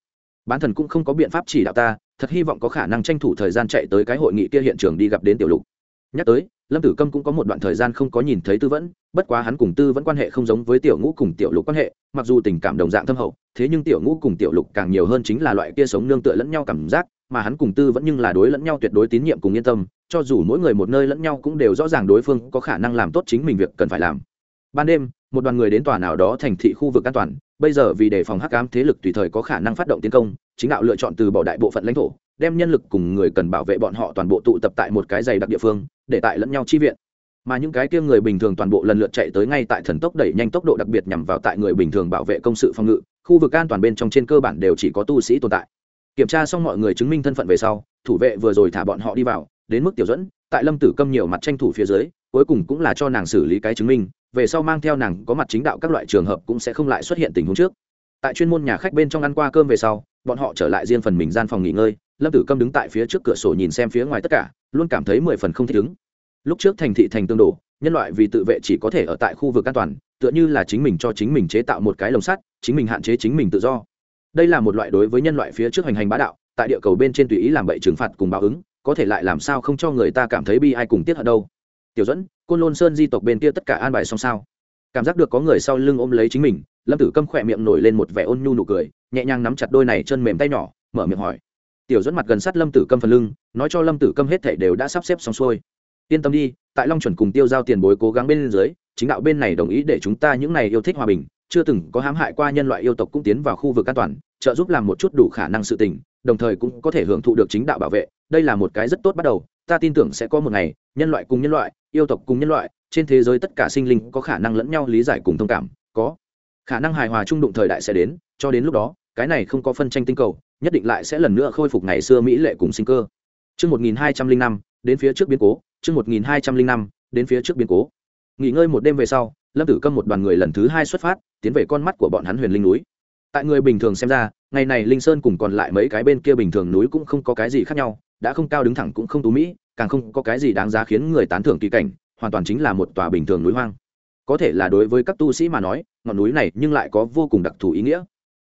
Bán thần cũng không có biện pháp chỉ đạo ta, thật hy vọng có khả năng tranh thủ thời gian chạy tới cái hội nghị kia hiện trường đi gặp đến tiểu lục. Nhắc tới, lâm tử câm cũng có một đoạn thời gian không có nhìn thấy tư vẫn, bất quá hắn cùng tư vẫn quan hệ không giống với tiểu ngũ cùng tiểu lục quan hệ, mặc dù tình cảm đồng dạng thâm hậu, thế nhưng tiểu ngũ cùng tiểu lục càng nhiều hơn chính là loại kia sống nương tựa lẫn nhau cảm giác, mà hắn cùng tư vẫn nhưng là đối lẫn nhau tuyệt đối tín nhiệm cùng yên tâm, cho dù mỗi người một nơi lẫn nhau cũng đều rõ ràng đối phương có khả năng làm tốt chính mình việc cần phải làm ban đêm, một đoàn người đến tòa nào đó thành thị khu vực an toàn, bây giờ vì đề phòng hắc ám thế lực tùy thời có khả năng phát động tiến công, chính đạo lựa chọn từ bỏ đại bộ phận lãnh thổ, đem nhân lực cùng người cần bảo vệ bọn họ toàn bộ tụ tập tại một cái dày đặc địa phương, để tại lẫn nhau chi viện. Mà những cái kia người bình thường toàn bộ lần lượt chạy tới ngay tại thần tốc đẩy nhanh tốc độ đặc biệt nhằm vào tại người bình thường bảo vệ công sự phòng ngự, khu vực an toàn bên trong trên cơ bản đều chỉ có tu sĩ tồn tại. Kiểm tra xong mọi người chứng minh thân phận về sau, thủ vệ vừa rồi thả bọn họ đi vào, đến mức tiểu dẫn tại lâm tử câm nhiều mặt tranh thủ phía dưới cuối cùng cũng là cho nàng xử lý cái chứng minh, về sau mang theo nàng có mặt chính đạo các loại trường hợp cũng sẽ không lại xuất hiện tình huống trước. Tại chuyên môn nhà khách bên trong ăn qua cơm về sau, bọn họ trở lại riêng phần mình gian phòng nghỉ ngơi, lâm tử câm đứng tại phía trước cửa sổ nhìn xem phía ngoài tất cả, luôn cảm thấy mười phần không thích ứng. Lúc trước thành thị thành tương đổ nhân loại vì tự vệ chỉ có thể ở tại khu vực an toàn, tựa như là chính mình cho chính mình chế tạo một cái lồng sắt, chính mình hạn chế chính mình tự do. Đây là một loại đối với nhân loại phía trước hành hành bá đạo, tại địa cầu bên trên tùy ý làm bậy trừng phạt cùng báo ứng, có thể lại làm sao không cho người ta cảm thấy bi ai cùng tiếc hận đâu tiểu dẫn, côn lôn sơn di tộc bên kia tất cả an bài xong sao? Cảm giác được có người sau lưng ôm lấy chính mình, lâm tử câm khỏe miệng nổi lên một vẻ ôn nhu nụ cười, nhẹ nhàng nắm chặt đôi này chân mềm tay nhỏ, mở miệng hỏi. Tiểu dẫn mặt gần sát lâm tử câm phần lưng, nói cho lâm tử câm hết thể đều đã sắp xếp xong xuôi. Yên tâm đi, tại long chuẩn cùng tiêu giao tiền bối cố gắng bên dưới, chính đạo bên này đồng ý để chúng ta những này yêu thích hòa bình, chưa từng có hãm hại qua nhân loại yêu tộc cũng tiến vào khu vực an toàn, trợ giúp làm một chút đủ khả năng sự tình, đồng thời cũng có thể hưởng thụ được chính đạo bảo vệ, đây là một cái rất tốt bắt đầu ta tin tưởng sẽ có một ngày nhân loại cùng nhân loại yêu tộc cùng nhân loại trên thế giới tất cả sinh linh có khả năng lẫn nhau lý giải cùng thông cảm có khả năng hài hòa trung đụng thời đại sẽ đến cho đến lúc đó cái này không có phân tranh tinh cầu nhất định lại sẽ lần nữa khôi phục ngày xưa mỹ lệ cùng sinh cơ Trước 1205, đến phía trước biến cố, trước 1205, đến phía trước biến cố. Nghỉ ngơi một đêm về sau, Lâm Tử Câm một đoàn người lần thứ hai xuất phát, tiến về con mắt của bọn hắn Huyền Linh núi. Tại người bình thường xem ra, ngày này Linh Sơn cùng còn lại mấy cái bên kia bình thường núi cũng không có cái gì khác nhau, đã không cao đứng thẳng cũng không tú mỹ, càng không có cái gì đáng giá khiến người tán thưởng kỳ cảnh, hoàn toàn chính là một tòa bình thường núi hoang. Có thể là đối với các tu sĩ mà nói, ngọn núi này nhưng lại có vô cùng đặc thù ý nghĩa.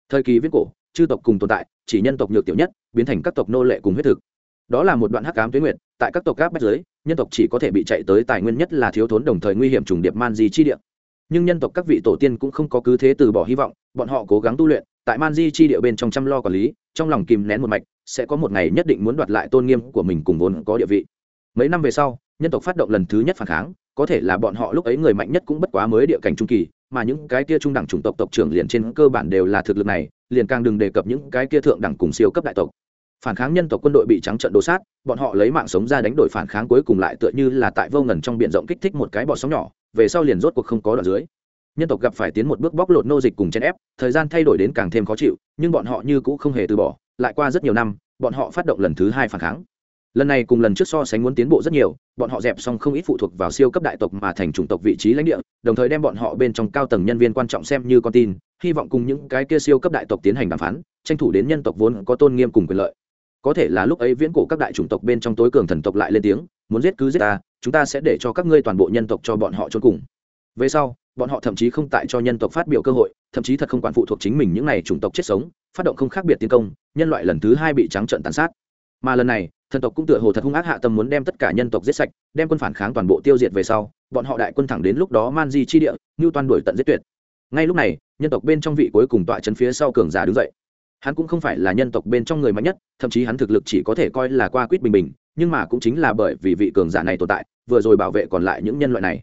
Thời kỳ viết cổ, chư tộc cùng tồn tại, chỉ nhân tộc nhược tiểu nhất, biến thành các tộc nô lệ cùng huyết thực đó là một đoạn hắc ám tuyến nguyệt tại các tộc các bách giới nhân tộc chỉ có thể bị chạy tới tài nguyên nhất là thiếu thốn đồng thời nguy hiểm trùng điệp man di chi địa nhưng nhân tộc các vị tổ tiên cũng không có cứ thế từ bỏ hy vọng bọn họ cố gắng tu luyện tại man di chi địa bên trong chăm lo quản lý trong lòng kìm nén một mạch sẽ có một ngày nhất định muốn đoạt lại tôn nghiêm của mình cùng vốn có địa vị mấy năm về sau, nhân tộc phát động lần thứ nhất phản kháng, có thể là bọn họ lúc ấy người mạnh nhất cũng bất quá mới địa cảnh trung kỳ, mà những cái kia trung đẳng chủng tộc tộc trưởng liền trên cơ bản đều là thực lực này, liền càng đừng đề cập những cái kia thượng đẳng cùng siêu cấp đại tộc. Phản kháng nhân tộc quân đội bị trắng trận đổ sát, bọn họ lấy mạng sống ra đánh đổi phản kháng cuối cùng lại tựa như là tại vô ngần trong b i ể n rộng kích thích một cái bọ sóng nhỏ, về sau liền rốt cuộc không có đoạn dưới. Nhân tộc gặp phải tiến một bước bóc lột nô dịch cùng chen ép, thời gian thay đổi đến càng thêm khó chịu, nhưng bọn họ như cũ không hề từ bỏ, lại qua rất nhiều năm, bọn họ phát động lần thứ hai phản kháng lần này cùng lần trước so sánh muốn tiến bộ rất nhiều, bọn họ dẹp xong không ít phụ thuộc vào siêu cấp đại tộc mà thành chủng tộc vị trí lãnh địa, đồng thời đem bọn họ bên trong cao tầng nhân viên quan trọng xem như con tin, hy vọng cùng những cái kia siêu cấp đại tộc tiến hành đàm phán, tranh thủ đến nhân tộc vốn có tôn nghiêm cùng quyền lợi. Có thể là lúc ấy viễn cổ các đại chủng tộc bên trong tối cường thần tộc lại lên tiếng, muốn giết cứ giết ta, chúng ta sẽ để cho các ngươi toàn bộ nhân tộc cho bọn họ trốn cùng. Về sau, bọn họ thậm chí không tại cho nhân tộc phát biểu cơ hội, thậm chí thật không quản phụ thuộc chính mình những n à y chủng tộc chết sống, phát động không khác biệt tiến công, nhân loại lần thứ hai bị trắng trợn tàn sát. Mà lần này thần tộc cũng tựa hồ thật hung ác hạ tâm muốn đem tất cả nhân tộc giết sạch, đem quân phản kháng toàn bộ tiêu diệt về sau, bọn họ đại quân thẳng đến lúc đó man di chi địa như toàn đuổi tận giết tuyệt. Ngay lúc này, nhân tộc bên trong vị cuối cùng tọa chân phía sau cường giả đứng dậy. Hắn cũng không phải là nhân tộc bên trong người mạnh nhất, thậm chí hắn thực lực chỉ có thể coi là qua quýt bình bình, nhưng mà cũng chính là bởi vì vị cường giả này tồn tại, vừa rồi bảo vệ còn lại những nhân loại này.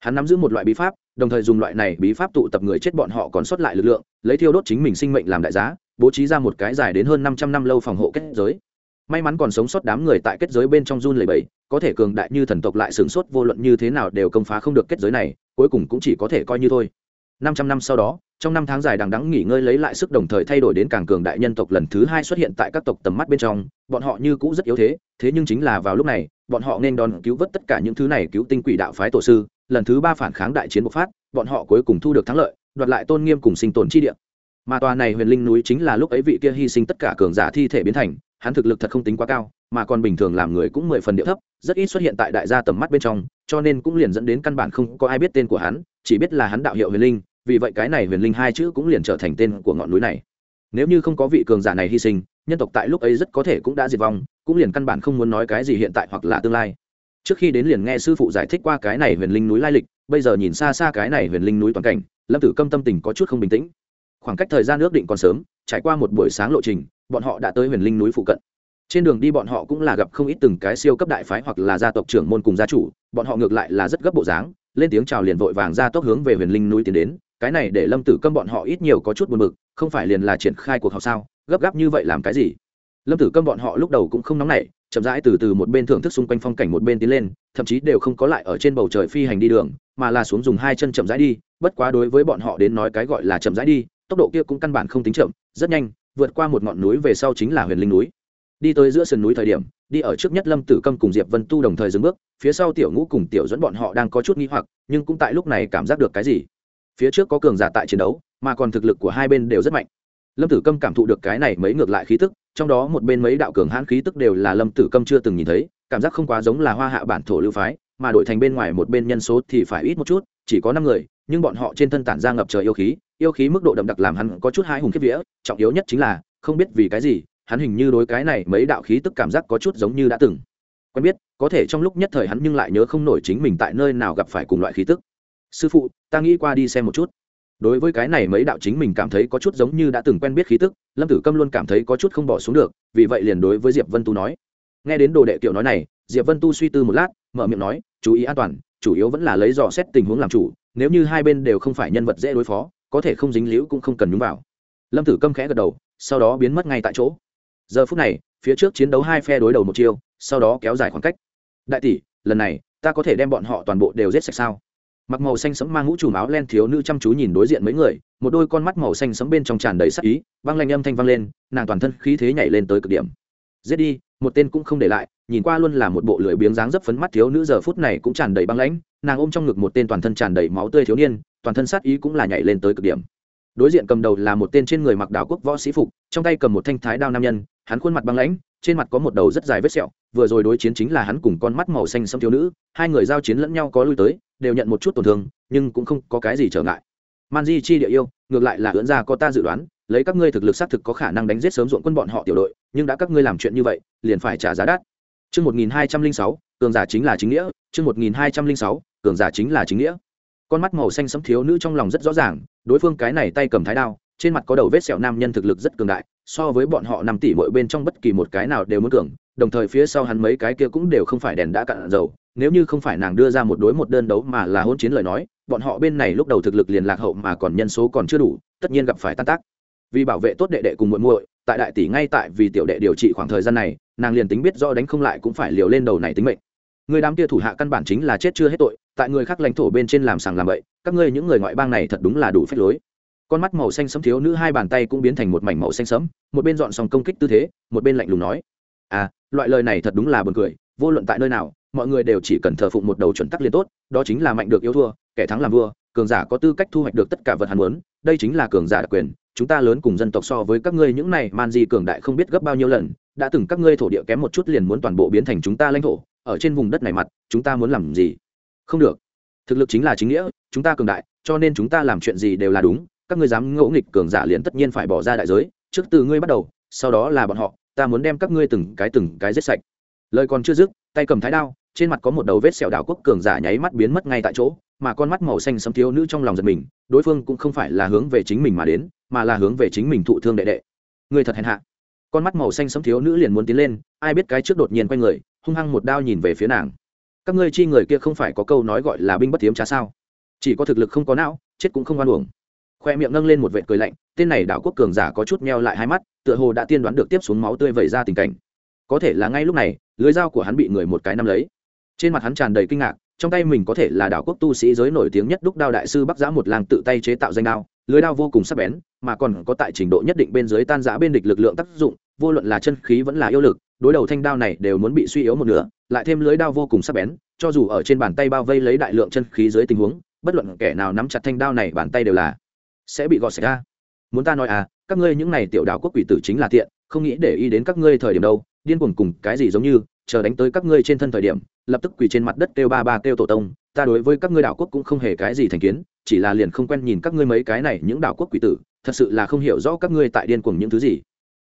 Hắn nắm giữ một loại bí pháp, đồng thời dùng loại này bí pháp tụ tập người chết bọn họ còn sót lại lực lượng, lấy thiêu đốt chính mình sinh mệnh làm đại giá, bố trí ra một cái dài đến hơn năm trăm năm lâu phòng hộ kết giới may mắn còn sống sót đám người tại kết giới bên trong run lầy bẫy có thể cường đại như thần tộc lại sửng sốt vô luận như thế nào đều công phá không được kết giới này, cuối cùng cũng chỉ có thể coi như thôi. Năm trăm năm sau đó, trong năm tháng dài đằng đắng nghỉ ngơi lấy lại sức đồng thời thay đổi đến càng cường đại nhân tộc lần thứ hai xuất hiện tại các tộc tầm mắt bên trong, bọn họ như cũ rất yếu thế thế nhưng chính là vào lúc này, bọn họ nên đón cứu vớt tất cả những thứ này cứu tinh quỷ đạo phái tổ sư, lần thứ ba phản kháng đại chiến bộc phát, bọn họ cuối cùng thu được thắng lợi, đoạt lại tôn nghiêm cùng sinh tồn chi địa. Mà tòa này huyền linh núi chính là lúc ấy vị kia hy sinh tất cả cường giả thi thể biến thành hắn thực lực thật không tính quá cao, mà còn bình thường làm người cũng mười phần điệu thấp, rất ít xuất hiện tại đại gia tầm mắt bên trong, cho nên cũng liền dẫn đến căn bản không có ai biết tên của hắn, chỉ biết là hắn đạo hiệu huyền linh, vì vậy cái này huyền linh hai chữ cũng liền trở thành tên của ngọn núi này. Nếu như không có vị cường giả này hy sinh, nhân tộc tại lúc ấy rất có thể cũng đã diệt vong, cũng liền căn bản không muốn nói cái gì hiện tại hoặc là tương lai. Trước khi đến liền nghe sư phụ giải thích qua cái này huyền linh núi lai lịch, bây giờ nhìn xa xa cái này huyền linh núi toàn cảnh, lâm tử câm tâm tình có chút không bình tĩnh. Khoảng cách thời gian ước định còn sớm, trải qua một buổi sáng lộ trình bọn họ đã tới huyền linh núi phụ cận. Trên đường đi bọn họ cũng là gặp không ít từng cái siêu cấp đại phái hoặc là gia tộc trưởng môn cùng gia chủ, bọn họ ngược lại là rất gấp bộ dáng, lên tiếng chào liền vội vàng ra tốc hướng về huyền linh núi tiến đến, cái này để lâm tử câm bọn họ ít nhiều có chút buồn bực, không phải liền là triển khai cuộc họp sao, gấp gáp như vậy làm cái gì? Lâm tử câm bọn họ lúc đầu cũng không nóng nảy, chậm rãi từ từ một bên thưởng thức xung quanh phong cảnh một bên tiến lên, thậm chí đều không có lại ở trên bầu trời phi hành đi đường, mà là xuống dùng hai chân chậm rãi đi, bất quá đối với bọn họ đến nói cái gọi là chậm rãi đi, tốc độ kia cũng căn bản không tính chậm, rất nhanh vượt qua một ngọn núi về sau chính là huyền linh núi. Đi tới giữa sườn núi thời điểm, đi ở trước nhất lâm tử câm cùng diệp vân tu đồng thời dừng bước, phía sau tiểu ngũ cùng tiểu dẫn bọn họ đang có chút nghi hoặc, nhưng cũng tại lúc này cảm giác được cái gì. Phía trước có cường giả tại chiến đấu, mà còn thực lực của hai bên đều rất mạnh. Lâm tử câm cảm thụ được cái này mấy ngược lại khí tức, trong đó một bên mấy đạo cường hãn khí tức đều là lâm tử câm chưa từng nhìn thấy, cảm giác không quá giống là hoa hạ bản thổ lưu phái, mà đổi thành bên ngoài một bên nhân số thì phải ít một chút, chỉ có năm người nhưng bọn họ trên thân tản ra ngập trời yêu khí yêu khí mức độ đậm đặc làm hắn có chút hai hùng kiếp vía, trọng yếu nhất chính là, không biết vì cái gì, hắn hình như đối cái này mấy đạo khí tức cảm giác có chút giống như đã từng. Quen biết, có thể trong lúc nhất thời hắn nhưng lại nhớ không nổi chính mình tại nơi nào gặp phải cùng loại khí tức. Sư phụ, ta nghĩ qua đi xem một chút. Đối với cái này mấy đạo chính mình cảm thấy có chút giống như đã từng quen biết khí tức, lâm tử câm luôn cảm thấy có chút không bỏ xuống được, vì vậy liền đối với diệp vân tu nói. Nghe đến đồ đệ tiểu nói này, diệp vân tu suy tư một lát, mở miệng nói, chú ý an toàn chủ yếu vẫn là lấy dò xét tình huống làm chủ, nếu như hai bên đều không phải nhân vật dễ đối phó, có thể không dính liễu cũng không cần nhúng vào. Lâm tử câm khẽ gật đầu, sau đó biến mất ngay tại chỗ. Giờ phút này, phía trước chiến đấu hai phe đối đầu một chiêu, sau đó kéo dài khoảng cách. Đại tỷ, lần này, ta có thể đem bọn họ toàn bộ đều giết sạch sao? Mặc màu xanh sẫm mang ngũ trùm áo len thiếu nữ chăm chú nhìn đối diện mấy người, một đôi con mắt màu xanh sẫm bên trong tràn đầy sắc ý văng lanh âm thanh vang lên, nàng toàn thân khí thế nhảy lên tới cực điểm. Giết đi, một tên cũng không để lại nhìn qua luôn là một bộ lưỡi biếng dáng dấp phấn mắt thiếu nữ giờ phút này cũng tràn đầy băng lãnh, nàng ôm trong ngực một tên toàn thân tràn đầy máu tươi thiếu niên, toàn thân sát ý cũng là nhảy lên tới cực điểm. Đối diện cầm đầu là một tên trên người mặc đảo quốc võ sĩ phục, trong tay cầm một thanh thái đao nam nhân, hắn khuôn mặt băng lãnh, trên mặt có một đầu rất dài vết sẹo, vừa rồi đối chiến chính là hắn cùng con mắt màu xanh sẫm thiếu nữ, hai người giao chiến lẫn nhau có lui tới, đều nhận một chút tổn thương, nhưng cũng không có cái gì trở ngại. Man di chi địa yêu, ngược lại là ưỡn ra có ta dự đoán, lấy các ngươi thực lực xác thực có khả năng đánh giết sớm ruộng quân bọn họ tiểu đội, nhưng đã các ngươi làm chuyện như vậy, liền phải trả giá đắt. Chương 1206, cường giả chính là chính nghĩa, chương 1206, cường giả chính là chính nghĩa. Con mắt màu xanh sẫm thiếu nữ trong lòng rất rõ ràng, đối phương cái này tay cầm thái đao, trên mặt có đầu vết sẹo nam nhân thực lực rất cường đại, so với bọn họ năm tỷ mỗi bên trong bất kỳ một cái nào đều muốn cường, đồng thời phía sau hắn mấy cái kia cũng đều không phải đèn đã cạn dầu, nếu như không phải nàng đưa ra một đối một đơn đấu mà là hôn chiến lời nói, bọn họ bên này lúc đầu thực lực liền lạc hậu mà còn nhân số còn chưa đủ, tất nhiên gặp phải tan tác. Vì bảo vệ tốt đệ đệ cùng muội muội, tại đại tỷ ngay tại vì tiểu đệ điều trị khoảng thời gian này, nàng liền tính biết rõ đánh không lại cũng phải liều lên đầu này tính mệnh. Người đám kia thủ hạ căn bản chính là chết chưa hết tội tại người khác lãnh thổ bên trên làm sàng làm bậy các ngươi những người ngoại bang này thật đúng là đủ phép lối. Con mắt màu xanh sẫm thiếu nữ hai bàn tay cũng biến thành một mảnh màu xanh sẫm một bên dọn xong công kích tư thế một bên lạnh lùng nói à loại lời này thật đúng là buồn cười vô luận tại nơi nào mọi người đều chỉ cần thờ phụng một đầu chuẩn tắc liền tốt đó chính là mạnh được yêu thua kẻ thắng làm vua cường giả có tư cách thu hoạch được tất cả vật hắn muốn, đây chính là cường giả đặc quyền, chúng ta lớn cùng dân tộc so với các ngươi những này, man di cường đại không biết gấp bao nhiêu lần, đã từng các ngươi thổ địa kém một chút liền muốn toàn bộ biến thành chúng ta lãnh thổ, ở trên vùng đất này mặt, chúng ta muốn làm gì? Không được. Thực lực chính là chính nghĩa, chúng ta cường đại, cho nên chúng ta làm chuyện gì đều là đúng, các ngươi dám ngỗ nghịch cường giả liền tất nhiên phải bỏ ra đại giới, trước từ ngươi bắt đầu, sau đó là bọn họ, ta muốn đem các ngươi từng cái từng cái giết sạch. Lời còn chưa dứt, tay cầm thái đao, trên mặt có một đầu vết sẹo đảo quốc cường giả nháy mắt biến mất ngay tại chỗ mà con mắt màu xanh sấm thiếu nữ trong lòng giật mình, đối phương cũng không phải là hướng về chính mình mà đến, mà là hướng về chính mình thụ thương đệ đệ. Người thật hèn hạ. Con mắt màu xanh sấm thiếu nữ liền muốn tiến lên, ai biết cái trước đột nhiên quay người, hung hăng một đao nhìn về phía nàng. Các ngươi chi người kia không phải có câu nói gọi là binh bất tiếm trá sao? Chỉ có thực lực không có não, chết cũng không oan uổng. Khoe miệng nâng lên một vệt cười lạnh, tên này đảo quốc cường giả có chút meo lại hai mắt, tựa hồ đã tiên đoán được tiếp xuống máu tươi vẩy ra tình cảnh. Có thể là ngay lúc này, lưới dao của hắn bị người một cái nắm lấy. Trên mặt hắn tràn đầy kinh ngạc trong tay mình có thể là đảo quốc tu sĩ giới nổi tiếng nhất đúc đao đại sư bắc giã một làng tự tay chế tạo danh đao, lưới đao vô cùng sắc bén, mà còn có tại trình độ nhất định bên dưới tan giã bên địch lực lượng tác dụng, vô luận là chân khí vẫn là yêu lực, đối đầu thanh đao này đều muốn bị suy yếu một nửa, lại thêm lưới đao vô cùng sắc bén, cho dù ở trên bàn tay bao vây lấy đại lượng chân khí dưới tình huống, bất luận kẻ nào nắm chặt thanh đao này bàn tay đều là sẽ bị gọt xảy ra. Muốn ta nói à các ngươi những này tiểu đảo quốc quỷ tử chính là tiện, không nghĩ để ý đến các ngươi thời điểm đâu, điên cuồng cùng cái gì giống như chờ đánh tới các ngươi trên thân thời điểm, lập tức quỳ trên mặt đất kêu ba ba kêu tổ tông, ta đối với các ngươi đảo quốc cũng không hề cái gì thành kiến, chỉ là liền không quen nhìn các ngươi mấy cái này những đảo quốc quỷ tử, thật sự là không hiểu rõ các ngươi tại điên cuồng những thứ gì.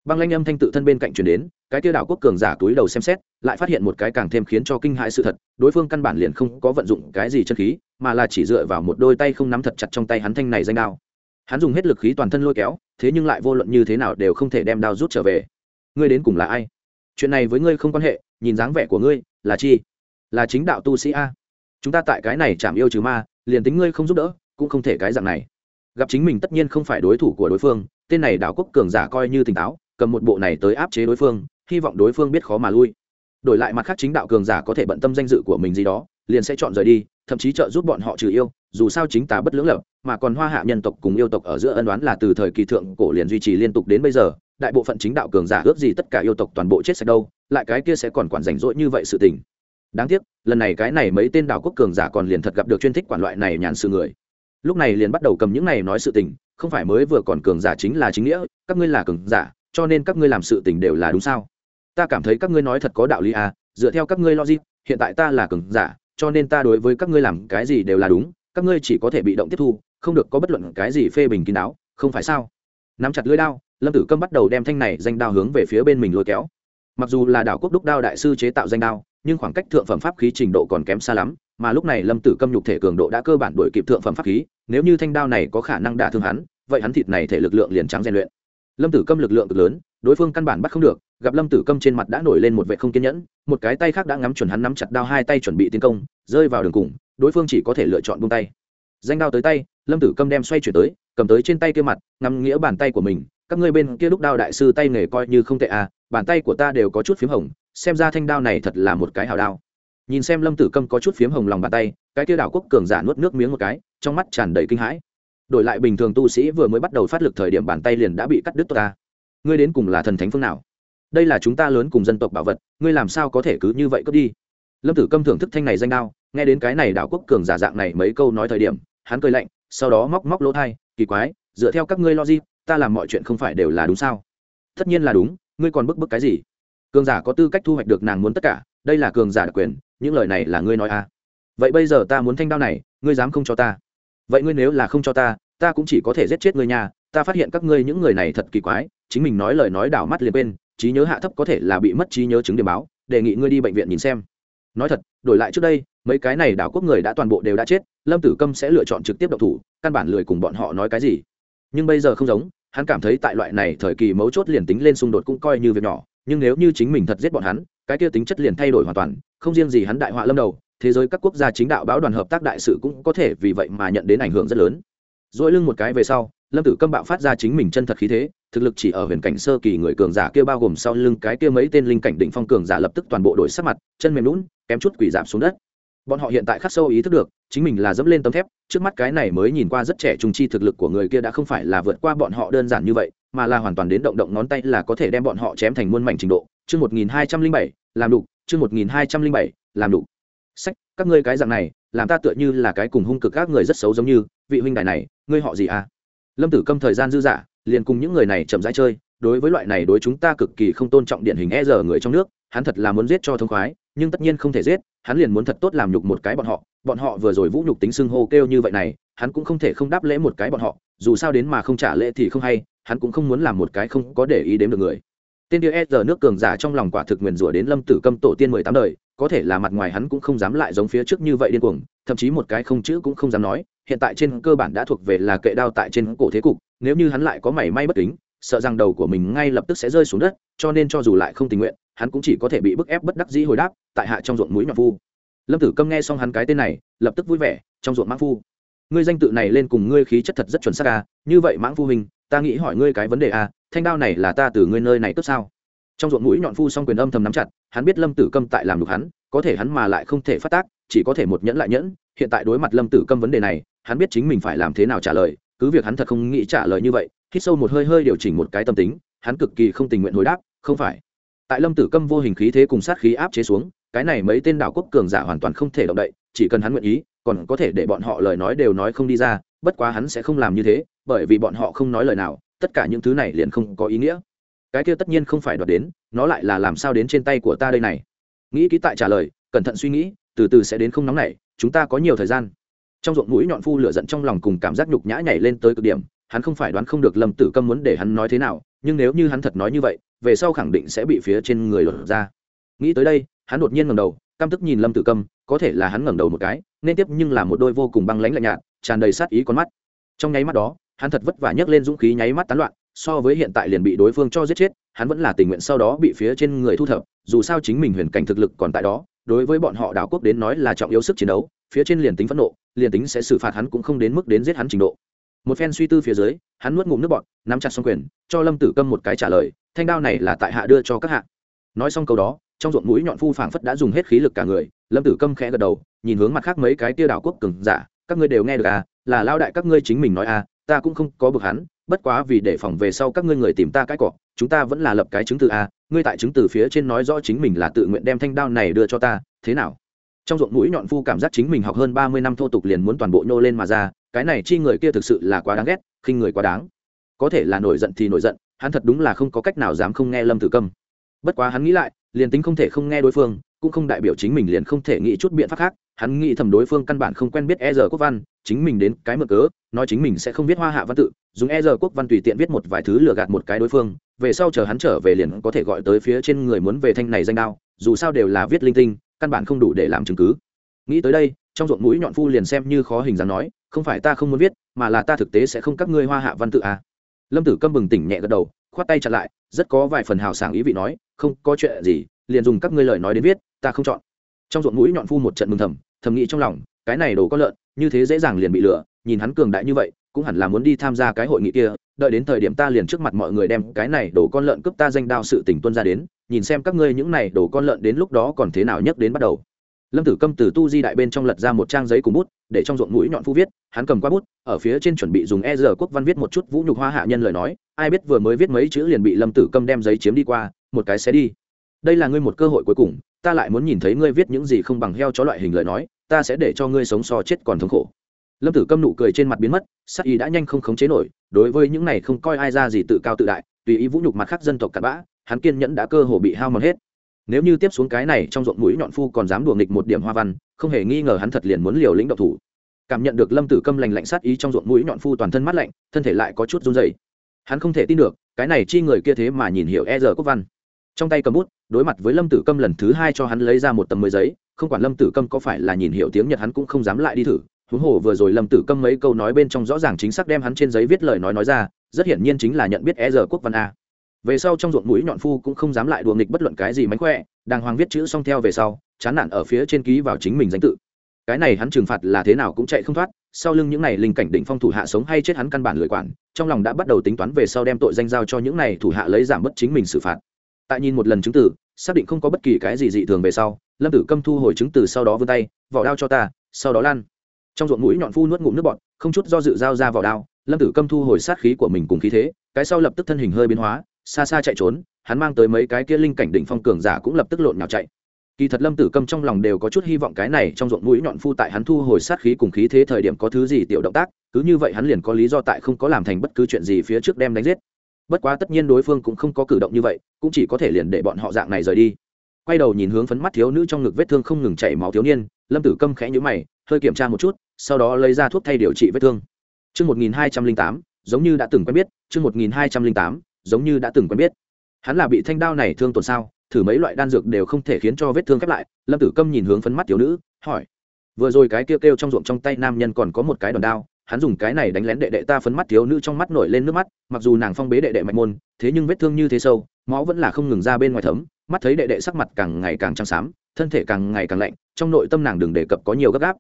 Băng lanh âm thanh tự thân bên cạnh truyền đến, cái kia đảo quốc cường giả túi đầu xem xét, lại phát hiện một cái càng thêm khiến cho kinh hại sự thật, đối phương căn bản liền không có vận dụng cái gì chân khí, mà là chỉ dựa vào một đôi tay không nắm thật chặt trong tay hắn thanh này danh đao. Hắn dùng hết lực khí toàn thân lôi kéo, thế nhưng lại vô luận như thế nào đều không thể đem đao rút trở về. Ngươi đến cùng là ai? Chuyện này với ngươi không quan hệ nhìn dáng vẻ của ngươi, là chi? Là chính đạo tu sĩ a. Chúng ta tại cái này chạm yêu trừ ma, liền tính ngươi không giúp đỡ, cũng không thể cái dạng này. Gặp chính mình tất nhiên không phải đối thủ của đối phương, tên này đảo quốc cường giả coi như tỉnh táo, cầm một bộ này tới áp chế đối phương, hy vọng đối phương biết khó mà lui. Đổi lại mặt khác chính đạo cường giả có thể bận tâm danh dự của mình gì đó, liền sẽ chọn rời đi, thậm chí trợ giúp bọn họ trừ yêu dù sao chính tà bất lưỡng lập, mà còn hoa hạ nhân tộc cùng yêu tộc ở giữa ân đoán là từ thời kỳ thượng cổ liền duy trì liên tục đến bây giờ, đại bộ phận chính đạo cường giả ước gì tất cả yêu tộc toàn bộ chết sạch đâu, lại cái kia sẽ còn quản rảnh rỗi như vậy sự tình. Đáng tiếc, lần này cái này mấy tên đạo quốc cường giả còn liền thật gặp được chuyên thích quản loại này nhàn sự người. Lúc này liền bắt đầu cầm những này nói sự tình, không phải mới vừa còn cường giả chính là chính nghĩa, các ngươi là cường giả, cho nên các ngươi làm sự tình đều là đúng sao? Ta cảm thấy các ngươi nói thật có đạo lý à dựa theo các ngươi logic, hiện tại ta là cường giả, cho nên ta đối với các ngươi làm cái gì đều là đúng các ngươi chỉ có thể bị động tiếp thu, không được có bất luận cái gì phê bình kín đáo, không phải sao? Nắm chặt lưỡi đao, lâm tử câm bắt đầu đem thanh này danh đao hướng về phía bên mình lôi kéo. Mặc dù là đảo quốc đúc đao đại sư chế tạo danh đao, nhưng khoảng cách thượng phẩm pháp khí trình độ còn kém xa lắm, mà lúc này lâm tử câm nhục thể cường độ đã cơ bản đổi kịp thượng phẩm pháp khí, nếu như thanh đao này có khả năng đả thương hắn, vậy hắn thịt này thể lực lượng liền trắng rèn luyện. Lâm tử câm lực lượng cực lớn, đối phương căn bản bắt không được, gặp lâm tử câm trên mặt đã nổi lên một vệ không kiên nhẫn, một cái tay khác đã ngắm chuẩn hắn nắm chặt đao hai tay chuẩn bị tiến công, rơi vào đường cùng đối phương chỉ có thể lựa chọn buông tay. Danh đao tới tay, lâm tử câm đem xoay chuyển tới, cầm tới trên tay kia mặt, ngắm nghĩa bàn tay của mình, các ngươi bên kia lúc đao đại sư tay nghề coi như không tệ à bàn tay của ta đều có chút p h í m hồng, xem ra thanh đao này thật là một cái hào đao. Nhìn xem lâm tử câm có chút phiếm hồng lòng bàn tay, cái kia đảo quốc cường giả nuốt nước miếng một cái, trong mắt tràn đầy kinh hãi. Đổi lại bình thường tu sĩ vừa mới bắt đầu phát lực thời điểm bàn tay liền đã bị cắt đứt ta à. ngươi đến cùng là thần thánh phương nào? Đây là chúng ta lớn cùng dân tộc bảo vật, ngươi làm sao có thể cứ như vậy cướp đi? Lâm tử câm thưởng thức thanh này danh đao nghe đến cái này đảo quốc cường giả dạng này mấy câu nói thời điểm, hắn cười lạnh, sau đó móc móc lỗ thai, kỳ quái, dựa theo các ngươi logic, ta làm mọi chuyện không phải đều là đúng sao? Tất nhiên là đúng, ngươi còn bức bức cái gì? Cường giả có tư cách thu hoạch được nàng muốn tất cả, đây là cường giả đặc quyền, những lời này là ngươi nói à? Vậy bây giờ ta muốn thanh đao này, ngươi dám không cho ta? Vậy ngươi nếu là không cho ta ta cũng chỉ có thể giết chết ngươi nhà ta phát hiện các ngươi những người này thật kỳ quái, chính mình nói lời nói đảo mắt liền quên, trí nhớ hạ thấp có thể là bị mất trí nhớ chứng điểm báo, đề nghị ngươi đi bệnh viện nhìn xem nói thật, đổi lại trước đây, mấy cái này đảo quốc người đã toàn bộ đều đã chết, lâm tử câm sẽ lựa chọn trực tiếp độc thủ, căn bản lười cùng bọn họ nói cái gì. Nhưng bây giờ không giống, hắn cảm thấy tại loại này thời kỳ mấu chốt liền tính lên xung đột cũng coi như việc nhỏ, nhưng nếu như chính mình thật giết bọn hắn, cái kia tính chất liền thay đổi hoàn toàn, không riêng gì hắn đại họa lâm đầu, thế giới các quốc gia chính đạo báo đoàn hợp tác đại sự cũng có thể vì vậy mà nhận đến ảnh hưởng rất lớn. Dỗi lưng một cái về sau, lâm tử câm bạo phát ra chính mình chân thật khí thế thực lực chỉ ở huyền cảnh sơ kỳ người cường giả kia bao gồm sau lưng cái kia mấy tên linh cảnh định phong cường giả lập tức toàn bộ đổi sắc mặt, chân mềm lún kém chút quỷ giảm xuống đất. Bọn họ hiện tại khắc sâu ý thức được, chính mình là dẫm lên tấm thép, trước mắt cái này mới nhìn qua rất trẻ trung chi thực lực của người kia đã không phải là vượt qua bọn họ đơn giản như vậy, mà là hoàn toàn đến động động ngón tay là có thể đem bọn họ chém thành muôn mảnh trình độ. Chương một nghìn hai trăm linh bảy, làm đủ, chương một nghìn hai trăm linh bảy, làm đủ. Sách, các ngươi cái dạng này, làm ta tựa như là cái cùng hung cực các người rất xấu giống như, vị huynh đài này, ngươi họ gì à? Lâm tử câm thời gian dư dả liền cùng những người này chậm rãi chơi, đối với loại này đối chúng ta cực kỳ không tôn trọng điển hình e giờ người trong nước, hắn thật là muốn giết cho thông khoái, nhưng tất nhiên không thể giết, hắn liền muốn thật tốt làm nhục một cái bọn họ. Bọn họ vừa rồi vũ nhục tính xưng hô kêu như vậy này, hắn cũng không thể không đáp lễ một cái bọn họ, dù sao đến mà không trả lễ thì không hay, hắn cũng không muốn làm một cái không có để ý đến được người. Tên kia e giờ nước cường giả trong lòng quả thực nguyền rủa đến lâm tử câm tổ tiên mười tám đời, có thể là mặt ngoài hắn cũng không dám lại giống phía trước như vậy điên cuồng, thậm chí một cái không chữ cũng không dám nói, hiện tại trên cơ bản đã thuộc về là kệ đao tại trên cổ thế cục nếu như hắn lại có mảy may bất kính, sợ rằng đầu của mình ngay lập tức sẽ rơi xuống đất, cho nên cho dù lại không tình nguyện, hắn cũng chỉ có thể bị bức ép bất đắc dĩ hồi đáp, tại hạ trong ruộng mũi nhọn phu. Lâm tử câm nghe xong hắn cái tên này, lập tức vui vẻ, trong ruộng mãng phu. Ngươi danh tự này lên cùng ngươi khí chất thật rất chuẩn xác à như vậy mãng phu hình ta nghĩ hỏi ngươi cái vấn đề à thanh đao này là ta từ ngươi nơi này cướp sao? Trong ruộng mũi nhọn phu xong quyền âm thầm nắm chặt, hắn biết lâm tử câm tại làm được hắn, có thể hắn mà lại không thể phát tác, chỉ có thể một nhẫn lại nhẫn, hiện tại đối mặt lâm tử câm vấn đề này, hắn biết chính mình phải làm thế nào trả lời cứ việc hắn thật không nghĩ trả lời như vậy, hít sâu một hơi hơi điều chỉnh một cái tâm tính, hắn cực kỳ không tình nguyện hồi đáp, không phải. Tại lâm tử câm vô hình khí thế cùng sát khí áp chế xuống, cái này mấy tên đảo quốc cường giả hoàn toàn không thể động đậy, chỉ cần hắn nguyện ý, còn có thể để bọn họ lời nói đều nói không đi ra, bất quá hắn sẽ không làm như thế, bởi vì bọn họ không nói lời nào, tất cả những thứ này liền không có ý nghĩa. Cái kia tất nhiên không phải đoạt đến, nó lại là làm sao đến trên tay của ta đây này? Nghĩ kỹ tại trả lời, cẩn thận suy nghĩ, từ từ sẽ đến không nóng này chúng ta có nhiều thời gian trong ruộng mũi nhọn phu lửa giận trong lòng cùng cảm giác nhục nhã nhảy lên tới cực điểm, hắn không phải đoán không được lâm tử câm muốn để hắn nói thế nào, nhưng nếu như hắn thật nói như vậy, về sau khẳng định sẽ bị phía trên người lột ra. Nghĩ tới đây, hắn đột nhiên ngẩng đầu, căm tức nhìn lâm tử câm, có thể là hắn ngẩng đầu một cái, nên tiếp nhưng là một đôi vô cùng băng lãnh lạnh nhạt, tràn đầy sát ý con mắt. Trong nháy mắt đó, hắn thật vất vả nhấc lên dũng khí nháy mắt tán loạn, so với hiện tại liền bị đối phương cho giết chết, hắn vẫn là tình nguyện sau đó bị phía trên người thu thập, dù sao chính mình huyền cảnh thực lực còn tại đó đối với bọn họ đảo quốc đến nói là trọng yếu sức chiến đấu, phía trên liền tính phẫn nộ, liền tính sẽ xử phạt hắn cũng không đến mức đến giết hắn trình độ. Một phen suy tư phía dưới, hắn nuốt ngụm nước bọt, nắm chặt xong quyền, cho lâm tử câm một cái trả lời, thanh đao này là tại hạ đưa cho các hạ. Nói xong câu đó, trong ruộng mũi nhọn phu phảng phất đã dùng hết khí lực cả người, lâm tử câm khẽ gật đầu, nhìn hướng mặt khác mấy cái tia đảo quốc cừng giả, các ngươi đều nghe được à là lao đại các ngươi chính mình nói à ta cũng không có bực hắn bất quá vì để phòng về sau các ngươi người tìm ta cái cọ chúng ta vẫn là lập cái chứng từ a, ngươi tại chứng từ phía trên nói rõ chính mình là tự nguyện đem thanh đao này đưa cho ta, thế nào? Trong ruộng mũi nhọn phu cảm giác chính mình học hơn ba mươi năm thô tục liền muốn toàn bộ nhô lên mà ra, cái này chi người kia thực sự là quá đáng ghét, khinh người quá đáng. Có thể là nổi giận thì nổi giận, hắn thật đúng là không có cách nào dám không nghe lâm tử câm. Bất quá hắn nghĩ lại, liền tính không thể không nghe đối phương, cũng không đại biểu chính mình liền không thể nghĩ chút biện pháp khác hắn nghĩ thầm đối phương căn bản không quen biết e giờ quốc văn, chính mình đến cái mực cớ, nói chính mình sẽ không viết hoa hạ văn tự, dùng e giờ quốc văn tùy tiện viết một vài thứ lừa gạt một cái đối phương, về sau chờ hắn trở về liền có thể gọi tới phía trên người muốn về thanh này danh đao, dù sao đều là viết linh tinh, căn bản không đủ để làm chứng cứ nghĩ tới đây, trong ruộng mũi nhọn phu liền xem như khó hình dáng nói, không phải ta không muốn viết, mà là ta thực tế sẽ không các ngươi hoa hạ văn tự à. lâm tử câm bừng tỉnh nhẹ gật đầu, khoát tay chặt lại, rất có vài phần hào sảng ý vị nói, không có chuyện gì, liền dùng các ngươi lời nói đến viết, ta không chọn trong ruộng mũi nhọn phu một trận mừng thầm thầm nghĩ trong lòng, cái này đồ có lợn, như thế dễ dàng liền bị lừa, nhìn hắn cường đại như vậy, cũng hẳn là muốn đi tham gia cái hội nghị kia, đợi đến thời điểm ta liền trước mặt mọi người đem cái này đồ con lợn cướp ta danh đao sự tình tuân ra đến, nhìn xem các ngươi những này đồ con lợn đến lúc đó còn thế nào nhắc đến bắt đầu. Lâm tử câm từ tu di đại bên trong lật ra một trang giấy cùng bút, để trong ruộng mũi nhọn phu viết, hắn cầm qua bút, ở phía trên chuẩn bị dùng e giờ quốc văn viết một chút vũ nhục hoa hạ nhân lời nói, ai biết vừa mới viết mấy chữ liền bị lâm tử câm đem giấy chiếm đi qua, một cái xé đi. Đây là ngươi một cơ hội cuối cùng ta lại muốn nhìn thấy ngươi viết những gì không bằng heo chó loại hình lời nói, ta sẽ để cho ngươi sống so chết còn thống khổ. Lâm tử câm nụ cười trên mặt biến mất, sắc ý đã nhanh không khống chế nổi, đối với những này không coi ai ra gì tự cao tự đại, tùy ý vũ nhục mặt khác dân tộc cặn bã, hắn kiên nhẫn đã cơ hồ bị hao mòn hết. Nếu như tiếp xuống cái này trong ruộng mũi nhọn phu còn dám đùa nghịch một điểm hoa văn, không hề nghi ngờ hắn thật liền muốn liều lĩnh độc thủ. Cảm nhận được lâm tử câm lành lạnh sát ý trong ruộng mũi nhọn phu toàn thân mát lạnh, thân thể lại có chút run dày hắn không thể tin được, cái này chi người kia thế mà nhìn hiểu e giờ quốc văn trong tay cầm bút, đối mặt với lâm tử câm lần thứ hai cho hắn lấy ra một tầm mười giấy, không quản lâm tử câm có phải là nhìn hiểu tiếng nhật hắn cũng không dám lại đi thử. Huống hồ vừa rồi lâm tử câm mấy câu nói bên trong rõ ràng chính xác đem hắn trên giấy viết lời nói nói ra, rất hiển nhiên chính là nhận biết e giờ quốc văn a. Về sau trong ruộng mũi nhọn phu cũng không dám lại đùa nghịch bất luận cái gì mánh khỏe, đàng hoàng viết chữ xong theo về sau, chán nản ở phía trên ký vào chính mình danh tự. Cái này hắn trừng phạt là thế nào cũng chạy không thoát, sau lưng những này linh cảnh đỉnh phong thủ hạ sống hay chết hắn căn bản lười quản, trong lòng đã bắt đầu tính toán về sau đem tội danh giao cho những này thủ hạ lấy giảm bớt chính mình xử phạt tại nhìn một lần chứng tử xác định không có bất kỳ cái gì dị thường về sau, lâm tử câm thu hồi chứng từ sau đó vươn tay, vỏ đao cho ta, sau đó lan trong ruộng mũi nhọn phu nuốt ngụm nước bọt, không chút do dự giao ra vỏ đao, lâm tử câm thu hồi sát khí của mình cùng khí thế, cái sau lập tức thân hình hơi biến hóa, xa xa chạy trốn, hắn mang tới mấy cái kia linh cảnh đỉnh phong cường giả cũng lập tức lộn nhào chạy. Kỳ thật lâm tử câm trong lòng đều có chút hy vọng cái này trong ruộng mũi nhọn phu tại hắn thu hồi sát khí cùng khí thế thời điểm có thứ gì tiểu động tác, cứ như vậy hắn liền có lý do tại không có làm thành bất cứ chuyện gì phía trước đem đánh giết bất quá tất nhiên đối phương cũng không có cử động như vậy cũng chỉ có thể liền để bọn họ dạng này rời đi quay đầu nhìn hướng phấn mắt thiếu nữ trong ngực vết thương không ngừng chảy máu thiếu niên lâm tử câm khẽ nhũ mày hơi kiểm tra một chút sau đó lấy ra thuốc thay điều trị vết thương Trước 1208, giống như đã từng quen biết, trước 1208, giống như đã từng quen biết. Hắn là bị thanh đao này thương tổn sao? Thử mấy loại đan dược đều không thể khiến cho vết thương khép lại. Lâm Tử Câm nhìn hướng phấn mắt thiếu nữ, hỏi: "Vừa rồi cái kêu kêu trong ruộng trong tay nam nhân còn có một cái đòn đao, hắn dùng cái này đánh lén đệ đệ ta phấn mắt thiếu nữ trong mắt nổi lên nước mắt, mặc dù nàng phong bế đệ đệ mạch môn, thế nhưng vết thương như thế sâu, máu vẫn là không ngừng ra bên ngoài thấm, mắt thấy đệ đệ sắc mặt càng ngày càng trắng xám, thân thể càng ngày càng lạnh, trong nội tâm nàng đừng đề cập có nhiều gấp gáp.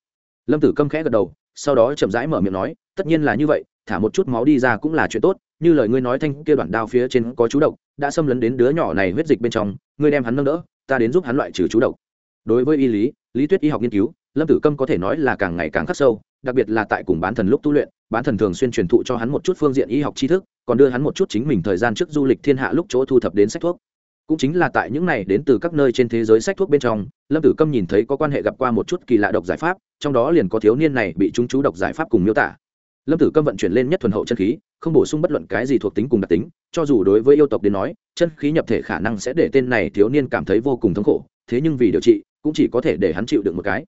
Lâm Tử Câm khẽ gật đầu, sau đó chậm rãi mở miệng nói, tất nhiên là như vậy, thả một chút máu đi ra cũng là chuyện tốt, như lời ngươi nói thanh kia đoạn đao phía trên có chú độc, đã xâm lấn đến đứa nhỏ này huyết dịch bên trong, ngươi đem hắn nâng đỡ, ta đến giúp hắn loại trừ chú độc. Đối với y lý, lý thuyết y học nghiên cứu, Lâm Tử Câm có thể nói là càng ngày càng khắc sâu, đặc biệt là tại cùng bán thần lúc tu luyện, bán thần thường xuyên truyền thụ cho hắn một chút phương diện y học tri thức, còn đưa hắn một chút chính mình thời gian trước du lịch thiên hạ lúc chỗ thu thập đến sách thuốc. Cũng chính là tại những này đến từ các nơi trên thế giới sách thuốc bên trong lâm tử câm nhìn thấy có quan hệ gặp qua một chút kỳ lạ độc giải pháp trong đó liền có thiếu niên này bị chúng chú độc giải pháp cùng miêu tả. Lâm tử câm vận chuyển lên nhất thuần hậu chân khí không bổ sung bất luận cái gì thuộc tính cùng đặc tính cho dù đối với yêu tộc đến nói chân khí nhập thể khả năng sẽ để tên này thiếu niên cảm thấy vô cùng thống khổ thế nhưng vì điều trị cũng chỉ có thể để hắn chịu được một cái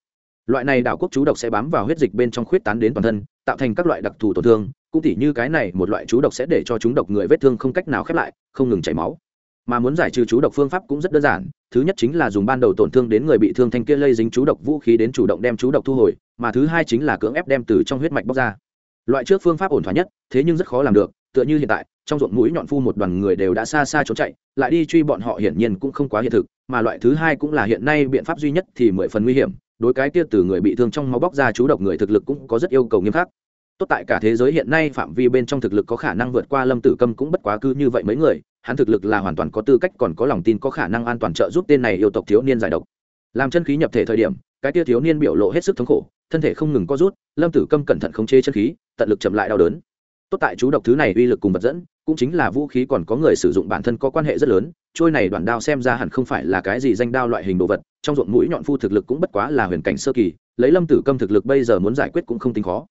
loại này đảo quốc chú độc sẽ bám vào huyết dịch bên trong khuyết tán đến toàn thân, tạo thành các loại đặc thù tổn thương, cũng tỉ như cái này một loại chú độc sẽ để cho chúng độc người vết thương không cách nào khép lại, không ngừng chảy máu. Mà muốn giải trừ chú độc phương pháp cũng rất đơn giản, thứ nhất chính là dùng ban đầu tổn thương đến người bị thương thanh kia lây dính chú độc vũ khí đến chủ động đem chú độc thu hồi, mà thứ hai chính là cưỡng ép đem từ trong huyết mạch bóc ra. Loại trước phương pháp ổn thỏa nhất, thế nhưng rất khó làm được, tựa như hiện tại, trong ruộng mũi nhọn phu một đoàn người đều đã xa xa trốn chạy, lại đi truy bọn họ hiển nhiên cũng không quá hiện thực, mà loại thứ hai cũng là hiện nay biện pháp duy nhất thì mười phần nguy hiểm đối cái kia từ người bị thương trong máu bóc ra chú độc người thực lực cũng có rất yêu cầu nghiêm khắc. Tốt tại cả thế giới hiện nay phạm vi bên trong thực lực có khả năng vượt qua lâm tử câm cũng bất quá cứ như vậy mấy người, hắn thực lực là hoàn toàn có tư cách còn có lòng tin có khả năng an toàn trợ giúp tên này yêu tộc thiếu niên giải độc. Làm chân khí nhập thể thời điểm, cái tia thiếu niên biểu lộ hết sức thống khổ, thân thể không ngừng có rút, lâm tử câm cẩn thận khống chế chân khí, tận lực chậm lại đau đớn. Tốt tại chú độc thứ này uy lực cùng vật dẫn, cũng chính là vũ khí còn có người sử dụng bản thân có quan hệ rất lớn, trôi này đoạn đao xem ra hẳn không phải là cái gì danh đao loại hình đồ vật trong ruộng mũi nhọn phu thực lực cũng bất quá là huyền cảnh sơ kỳ, lấy lâm tử câm thực lực bây giờ muốn giải quyết cũng không tính khó.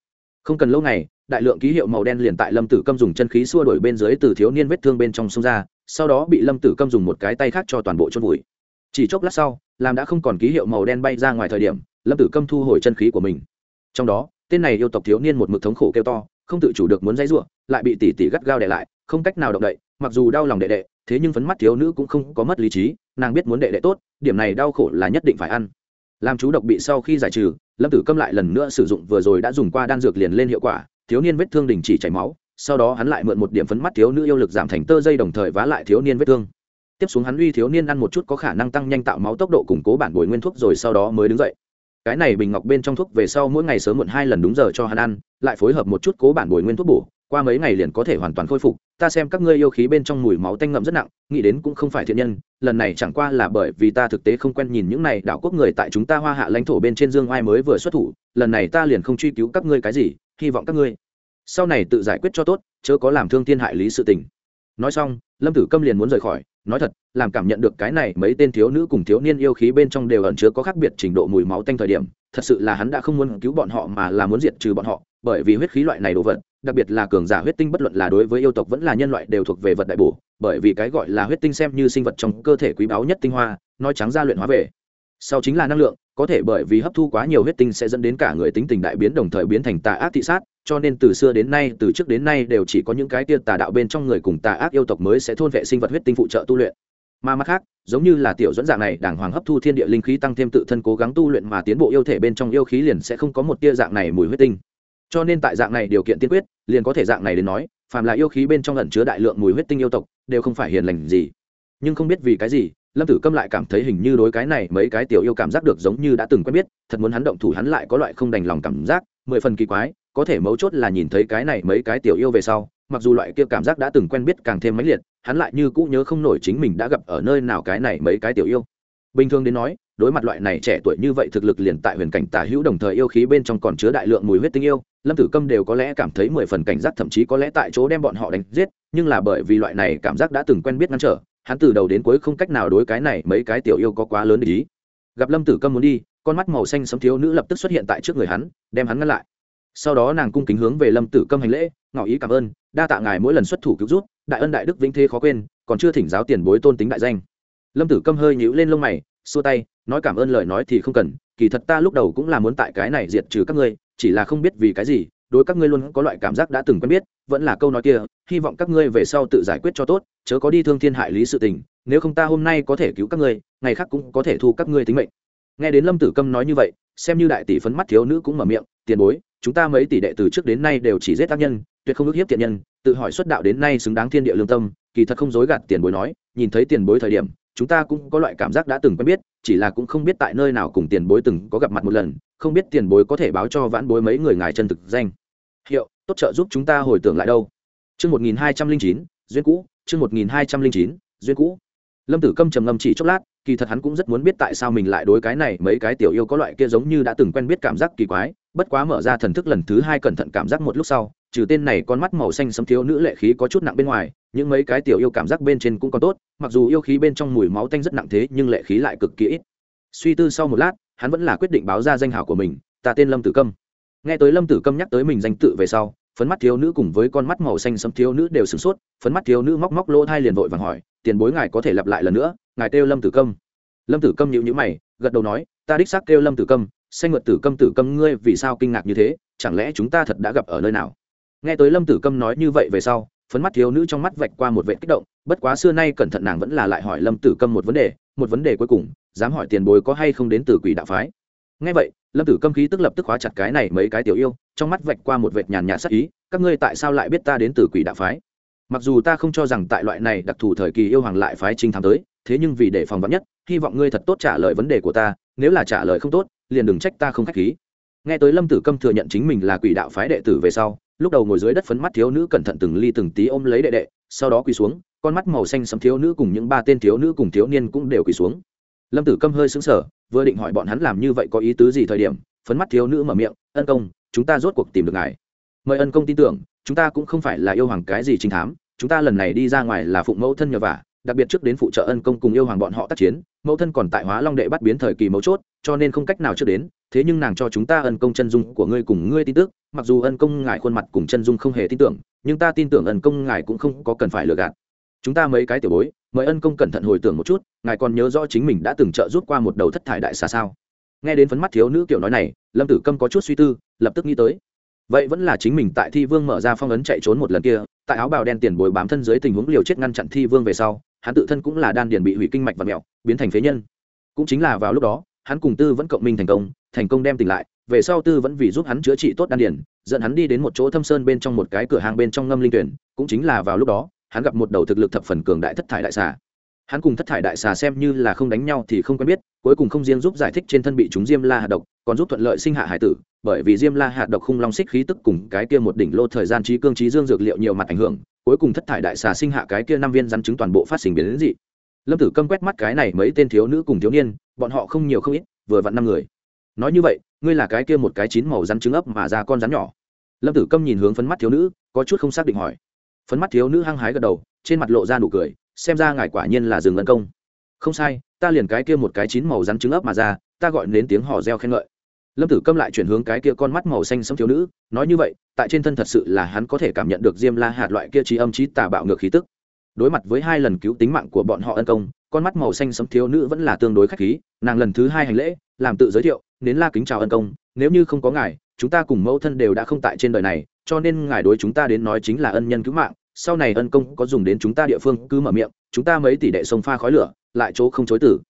Không cần lâu ngày, đại lượng ký hiệu màu đen liền tại lâm tử câm dùng chân khí xua đổi bên dưới từ thiếu niên vết thương bên trong sông ra, sau đó bị lâm tử câm dùng một cái tay khác cho toàn bộ chôn vùi. Chỉ chốc lát sau, làm đã không còn ký hiệu màu đen bay ra ngoài thời điểm, lâm tử câm thu hồi chân khí của mình. Trong đó, tên này yêu tộc thiếu niên một mực thống khổ kêu to, không tự chủ được muốn dãy ruộng lại bị tỷ tỷ gắt gao đè lại, không cách nào động đậy, mặc dù đau lòng đệ đệ, thế nhưng phấn mắt thiếu nữ cũng không có mất lý trí nàng biết muốn đệ đệ tốt, điểm này đau khổ là nhất định phải ăn. Làm chú độc bị sau khi giải trừ, lâm tử câm lại lần nữa sử dụng vừa rồi đã dùng qua đan dược liền lên hiệu quả, thiếu niên vết thương đình chỉ chảy máu, sau đó hắn lại mượn một điểm phấn mắt thiếu nữ yêu lực giảm thành tơ dây đồng thời vá lại thiếu niên vết thương. Tiếp xuống hắn uy thiếu niên ăn một chút có khả năng tăng nhanh tạo máu tốc độ củng cố bản bồi nguyên thuốc rồi sau đó mới đứng dậy. Cái này bình ngọc bên trong thuốc về sau mỗi ngày sớm muộn hai lần đúng giờ cho hắn ăn, lại phối hợp một chút cố bản bồi nguyên thuốc bổ qua mấy ngày liền có thể hoàn toàn khôi phục, ta xem các ngươi yêu khí bên trong mùi máu tanh ngậm rất nặng, nghĩ đến cũng không phải thiện nhân, lần này chẳng qua là bởi vì ta thực tế không quen nhìn những này đảo quốc người tại chúng ta hoa hạ lãnh thổ bên trên dương oai mới vừa xuất thủ, lần này ta liền không truy cứu các ngươi cái gì, hy vọng các ngươi sau này tự giải quyết cho tốt, chớ có làm thương thiên hại lý sự tình. Nói xong, lâm tử câm liền muốn rời khỏi, nói thật, làm cảm nhận được cái này mấy tên thiếu nữ cùng thiếu niên yêu khí bên trong đều ẩn chứa có khác biệt trình độ mùi máu tanh thời điểm, thật sự là hắn đã không muốn cứu bọn họ mà là muốn diệt trừ bọn họ, bởi vì huyết khí loại này đồ vật đặc biệt là cường giả huyết tinh bất luận là đối với yêu tộc vẫn là nhân loại đều thuộc về vật đại bổ, bởi vì cái gọi là huyết tinh xem như sinh vật trong cơ thể quý báu nhất tinh hoa, nói trắng ra luyện hóa về. Sau chính là năng lượng, có thể bởi vì hấp thu quá nhiều huyết tinh sẽ dẫn đến cả người tính tình đại biến đồng thời biến thành tà ác thị sát, cho nên từ xưa đến nay, từ trước đến nay đều chỉ có những cái tia tà đạo bên trong người cùng tà ác yêu tộc mới sẽ thôn vệ sinh vật huyết tinh phụ trợ tu luyện. Mà mặt khác, giống như là tiểu dẫn dạng này, đàng hoàng hấp thu thiên địa linh khí tăng thêm tự thân cố gắng tu luyện mà tiến bộ yêu thể bên trong yêu khí liền sẽ không có một tia dạng này mùi huyết tinh cho nên tại dạng này điều kiện tiên quyết, liền có thể dạng này đến nói, phàm là yêu khí bên trong ẩn chứa đại lượng mùi huyết tinh yêu tộc, đều không phải hiền lành gì. Nhưng không biết vì cái gì, lâm tử câm lại cảm thấy hình như đối cái này mấy cái tiểu yêu cảm giác được giống như đã từng quen biết, thật muốn hắn động thủ hắn lại có loại không đành lòng cảm giác, mười phần kỳ quái, có thể mấu chốt là nhìn thấy cái này mấy cái tiểu yêu về sau, mặc dù loại kia cảm giác đã từng quen biết càng thêm mãnh liệt, hắn lại như cũ nhớ không nổi chính mình đã gặp ở nơi nào cái này mấy cái tiểu yêu. Bình thường đến nói, đối mặt loại này trẻ tuổi như vậy thực lực liền tại huyền cảnh tả hữu đồng thời yêu khí bên trong còn chứa đại lượng mùi huyết tinh yêu lâm tử câm đều có lẽ cảm thấy mười phần cảnh giác, thậm chí có lẽ tại chỗ đem bọn họ đánh giết, nhưng là bởi vì loại này cảm giác đã từng quen biết ngăn trở, hắn từ đầu đến cuối không cách nào đối cái này mấy cái tiểu yêu có quá lớn để ý. Gặp lâm tử câm muốn đi, con mắt màu xanh sấm thiếu nữ lập tức xuất hiện tại trước người hắn, đem hắn ngăn lại. Sau đó nàng cung kính hướng về lâm tử câm hành lễ, ngỏ ý cảm ơn, đa tạ ngài mỗi lần xuất thủ cứu rút đại ân đại đức vĩnh thế khó quên, còn chưa thỉnh giáo tiền bối tôn tính đại danh. Lâm tử câm hơi nhíu lên lông mày, xua tay, nói cảm ơn lời nói thì không cần, kỳ thật ta lúc đầu cũng là muốn tại cái này diệt trừ các ngươi chỉ là không biết vì cái gì, đối các ngươi luôn có loại cảm giác đã từng quen biết, vẫn là câu nói kia, hy vọng các ngươi về sau tự giải quyết cho tốt, chớ có đi thương thiên hại lý sự tình, nếu không ta hôm nay có thể cứu các ngươi, ngày khác cũng có thể thu các ngươi tính mệnh. Nghe đến lâm tử câm nói như vậy, xem như đại tỷ phấn mắt thiếu nữ cũng mở miệng, tiền bối, chúng ta mấy tỷ đệ từ trước đến nay đều chỉ giết tác nhân, tuyệt không ước hiếp thiện nhân, tự hỏi xuất đạo đến nay xứng đáng thiên địa lương tâm, kỳ thật không dối gạt tiền bối nói, nhìn thấy tiền bối thời điểm, chúng ta cũng có loại cảm giác đã từng quen biết, chỉ là cũng không biết tại nơi nào cùng tiền bối từng có gặp mặt một lần không biết tiền bối có thể báo cho vãn bối mấy người ngài chân thực danh hiệu tốt trợ giúp chúng ta hồi tưởng lại đâu Chương 1209, duyên cũ, chương 1209, duyên cũ. Lâm Tử Câm trầm ngâm chỉ chốc lát, kỳ thật hắn cũng rất muốn biết tại sao mình lại đối cái này mấy cái tiểu yêu có loại kia giống như đã từng quen biết cảm giác kỳ quái, bất quá mở ra thần thức lần thứ hai cẩn thận cảm giác một lúc sau, trừ tên này con mắt màu xanh sẫm thiếu nữ lệ khí có chút nặng bên ngoài, những mấy cái tiểu yêu cảm giác bên trên cũng còn tốt, mặc dù yêu khí bên trong mùi máu tanh rất nặng thế, nhưng lệ khí lại cực kỳ ít. Suy tư sau một lát, hắn vẫn là quyết định báo ra danh hào của mình, ta tên Lâm Tử Câm. Nghe tới Lâm Tử Câm nhắc tới mình danh tự về sau, phấn mắt thiếu nữ cùng với con mắt màu xanh sẫm thiếu nữ đều sửng sốt phấn mắt thiếu nữ móc móc lỗ thai liền vội vàng hỏi tiền bối ngài có thể lặp lại lần nữa ngài kêu lâm tử câm lâm tử câm nhịu nhữ mày gật đầu nói ta đích xác kêu lâm tử câm xanh ngượt tử câm tử câm ngươi vì sao kinh ngạc như thế chẳng lẽ chúng ta thật đã gặp ở nơi nào nghe tới lâm tử câm nói như vậy về sau phấn mắt thiếu nữ trong mắt vạch qua một vệ kích động bất quá xưa nay cẩn thận nàng vẫn là lại hỏi lâm tử câm một vấn đề một vấn đề cuối cùng dám hỏi tiền bối có hay không đến từ quỷ đạo phái. Ngay vậy, lâm tử câm khí tức lập tức hóa chặt cái này mấy cái tiểu yêu, trong mắt vạch qua một vệt nhàn nhạt sắc ý, các ngươi tại sao lại biết ta đến từ quỷ đạo phái? Mặc dù ta không cho rằng tại loại này đặc thù thời kỳ yêu hoàng lại phái trinh thám tới, thế nhưng vì để phòng vắn nhất, hy vọng ngươi thật tốt trả lời vấn đề của ta, nếu là trả lời không tốt, liền đừng trách ta không k h á c h khí. Nghe tới lâm tử câm thừa nhận chính mình là quỷ đạo phái đệ tử về sau, lúc đầu ngồi dưới đất phấn mắt thiếu nữ cẩn thận từng ly từng tí ôm lấy đệ đệ, sau đó quỳ xuống, con mắt màu xanh sấm thiếu nữ cùng những ba tên thiếu nữ cùng thiếu niên cũng đều quỳ xuống lâm tử câm hơi xứng sở vừa định hỏi bọn hắn làm như vậy có ý tứ gì thời điểm, phấn mắt thiếu nữ mở miệng, ân công, chúng ta rốt cuộc tìm được ngài. Mời ân công tin tưởng, chúng ta cũng không phải là yêu hoàng cái gì trinh thám, chúng ta lần này đi ra ngoài là phụng mẫu thân nhờ vả, đặc biệt trước đến phụ trợ ân công cùng yêu hoàng bọn họ tác chiến, mẫu thân còn tại hóa long đệ bắt biến thời kỳ mấu chốt, cho nên không cách nào trước đến, thế nhưng nàng cho chúng ta ân công chân dung của ngươi cùng ngươi tin tức, mặc dù ân công ngài khuôn mặt cùng chân dung không hề tin tưởng, nhưng ta tin tưởng ân công ngài cũng không có cần phải lừa gạt. Chúng ta mấy cái tiểu bối mời ân công cẩn thận hồi tưởng một chút, ngài còn nhớ rõ chính mình đã từng trợ giúp qua một đầu thất thải đại xà sao? Nghe đến phấn mắt thiếu nữ kiểu nói này, lâm tử câm có chút suy tư, lập tức nghĩ tới. Vậy vẫn là chính mình tại thi vương mở ra phong ấn chạy trốn một lần kia, tại áo bào đen tiền bồi bám thân dưới tình huống liều chết ngăn chặn thi vương về sau, hắn tự thân cũng là đan điền bị hủy kinh mạch và mẹo, biến thành phế nhân. Cũng chính là vào lúc đó, hắn cùng tư vẫn cộng minh thành công thành công đem tỉnh lại, về sau tư vẫn vì giúp hắn chữa trị tốt đan điền, dẫn hắn đi đến một chỗ thâm sơn bên trong một cái cửa hàng bên trong ngâm linh tuyển, cũng chính là vào lúc đó hắn gặp một đầu thực lực thập phần cường đại thất thải đại xà. Hắn cùng thất thải đại xà xem như là không đánh nhau thì không quen biết, cuối cùng không riêng giúp giải thích trên thân bị chúng diêm la hạt độc, còn giúp thuận lợi sinh hạ hải tử, bởi vì diêm la hạt độc khung long xích khí tức cùng cái kia một đỉnh lô thời gian trí cương trí dương dược liệu nhiều mặt ảnh hưởng, cuối cùng thất thải đại xà sinh hạ cái kia năm viên rắn trứng toàn bộ phát sinh biến đến dị. Lâm tử câm quét mắt cái này mấy tên thiếu nữ cùng thiếu niên, bọn họ không nhiều không ít, vừa vặn năm người. Nói như vậy, ngươi là cái kia một cái chín màu rắn trứng ấp mà ra con rắn nhỏ. Lâm tử câm nhìn hướng phấn mắt thiếu nữ, có chút không xác định hỏi phấn mắt thiếu nữ hăng hái gật đầu, trên mặt lộ ra nụ cười, xem ra ngài quả nhiên là rừng ân công. Không sai, ta liền cái kia một cái chín màu rắn trứng ấp mà ra, ta gọi đến tiếng hò reo khen ngợi. Lâm tử câm lại chuyển hướng cái kia con mắt màu xanh sẫm thiếu nữ, nói như vậy, tại trên thân thật sự là hắn có thể cảm nhận được diêm la hạt loại kia trí âm trí tà bạo ngược khí tức. Đối mặt với hai lần cứu tính mạng của bọn họ ân công, con mắt màu xanh sẫm thiếu nữ vẫn là tương đối khách khí, nàng lần thứ hai hành lễ, làm tự giới thiệu đến la kính chào ân công, nếu như không có ngài, chúng ta cùng mẫu thân đều đã không tại trên đời này cho nên ngài đối chúng ta đến nói chính là ân nhân cứu mạng, sau này ân công có dùng đến chúng ta địa phương, cứ mở miệng, chúng ta mấy tỷ đệ sông pha khói lửa, lại chỗ không chối tử.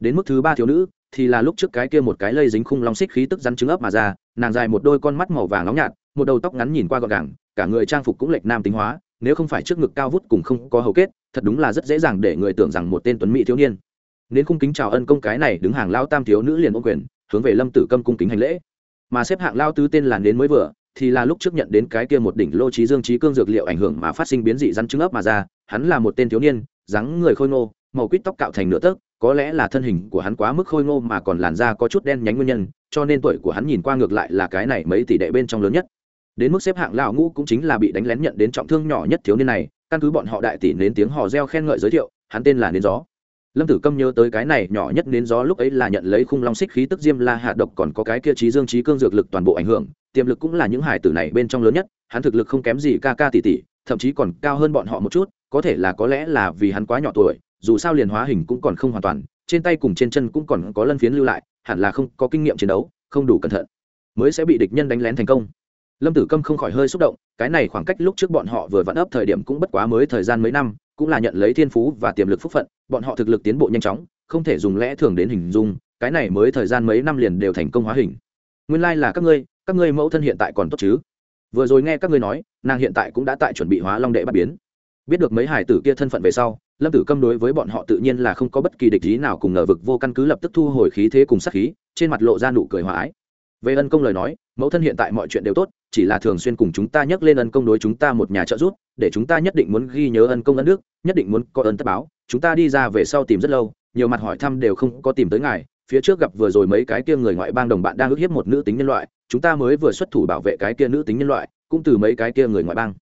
Đến mức thứ ba thiếu nữ, thì là lúc trước cái kia một cái lây dính khung long xích khí tức rắn trứng ấp mà ra, nàng dài một đôi con mắt màu vàng nóng nhạt, một đầu tóc ngắn nhìn qua gọn gàng, cả người trang phục cũng lệch nam tính hóa, nếu không phải trước ngực cao vút cùng không có hầu kết, thật đúng là rất dễ dàng để người tưởng rằng một tên tuấn mỹ thiếu niên. Nên cung kính chào ân công cái này đứng hàng lao tam thiếu nữ liền ô quyền, hướng về lâm tử câm cung kính hành lễ. Mà xếp hạng lao tứ tên là đến mới vừa thì là lúc trước nhận đến cái kia một đỉnh lô trí dương trí cương dược liệu ảnh hưởng mà phát sinh biến dị rắn trứng ấp mà ra, hắn là một tên thiếu niên, dáng người khôi ngô, màu quýt tóc cạo thành nửa tấc, có lẽ là thân hình của hắn quá mức khôi ngô mà còn làn da có chút đen nhánh nguyên nhân, cho nên tuổi của hắn nhìn qua ngược lại là cái này mấy tỷ đệ bên trong lớn nhất. Đến mức xếp hạng lão ngũ cũng chính là bị đánh lén nhận đến trọng thương nhỏ nhất thiếu niên này, căn cứ bọn họ đại tỷ đến tiếng hò reo khen ngợi giới thiệu, hắn tên là nến gió lâm tử câm nhớ tới cái này nhỏ nhất đến gió lúc ấy là nhận lấy khung long xích khí tức diêm la hạ độc còn có cái kia trí dương trí cương dược lực toàn bộ ảnh hưởng, tiềm lực cũng là những hải tử này bên trong lớn nhất, hắn thực lực không kém gì ca ca tỷ tỷ, thậm chí còn cao hơn bọn họ một chút, có thể là có lẽ là vì hắn quá nhỏ tuổi, dù sao liền hóa hình cũng còn không hoàn toàn, trên tay cùng trên chân cũng còn có lân phiến lưu lại, hẳn là không có kinh nghiệm chiến đấu, không đủ cẩn thận, mới sẽ bị địch nhân đánh lén thành công. Lâm tử câm không khỏi hơi xúc động, cái này khoảng cách lúc trước bọn họ vừa vặn ấp thời điểm cũng bất quá mới thời gian mấy năm, cũng là nhận lấy thiên phú và tiềm lực phúc phận bọn họ thực lực tiến bộ nhanh chóng, không thể dùng lẽ thường đến hình dung, cái này mới thời gian mấy năm liền đều thành công hóa hình. Nguyên lai、like、là các ngươi các ngươi mẫu thân hiện tại còn tốt chứ? Vừa rồi nghe các ngươi nói, nàng hiện tại cũng đã tại chuẩn bị hóa long đệ bắt biến. Biết được mấy hải tử kia thân phận về sau, lâm tử câm đối với bọn họ tự nhiên là không có bất kỳ địch ý nào cùng ngờ vực vô căn cứ lập tức thu hồi khí thế cùng sắc khí, trên mặt lộ ra nụ cười hòa ái. Về ân công lời nói, mẫu thân hiện tại mọi chuyện đều tốt, chỉ là thường xuyên cùng chúng ta nhắc lên ân công đối chúng ta một nhà trợ giúp để chúng ta nhất định muốn ghi nhớ ân công ân đức, nhất định muốn có ơn tất báo. Chúng ta đi ra về sau tìm rất lâu, nhiều mặt hỏi thăm đều không có tìm tới ngài. Phía trước gặp vừa rồi mấy cái kia người ngoại bang đồng bạn đang ức hiếp một nữ tính nhân loại, chúng ta mới vừa xuất thủ bảo vệ cái kia nữ tính nhân loại, cũng từ mấy cái kia người ngoại bang.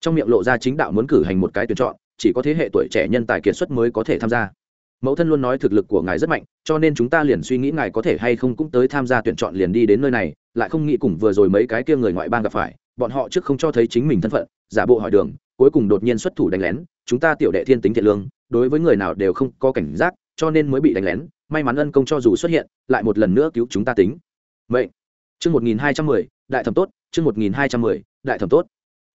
Trong miệng lộ ra chính đạo muốn cử hành một cái tuyển chọn, chỉ có thế hệ tuổi trẻ nhân tài kiệt xuất mới có thể tham gia. Mẫu thân luôn nói thực lực của ngài rất mạnh, cho nên chúng ta liền suy nghĩ ngài có thể hay không cũng tới tham gia tuyển chọn liền đi đến nơi này, lại không nghĩ cùng vừa rồi mấy cái kia người ngoại bang gặp phải bọn họ trước không cho thấy chính mình thân phận, giả bộ hỏi đường, cuối cùng đột nhiên xuất thủ đánh lén, chúng ta tiểu đệ thiên tính thiện lương, đối với người nào đều không có cảnh giác, cho nên mới bị đánh lén, may mắn ân công cho dù xuất hiện, lại một lần nữa cứu chúng ta tính. Vậy chương một nghìn hai trăm mười, đại thẩm tốt, chương một nghìn hai trăm mười, đại thẩm tốt.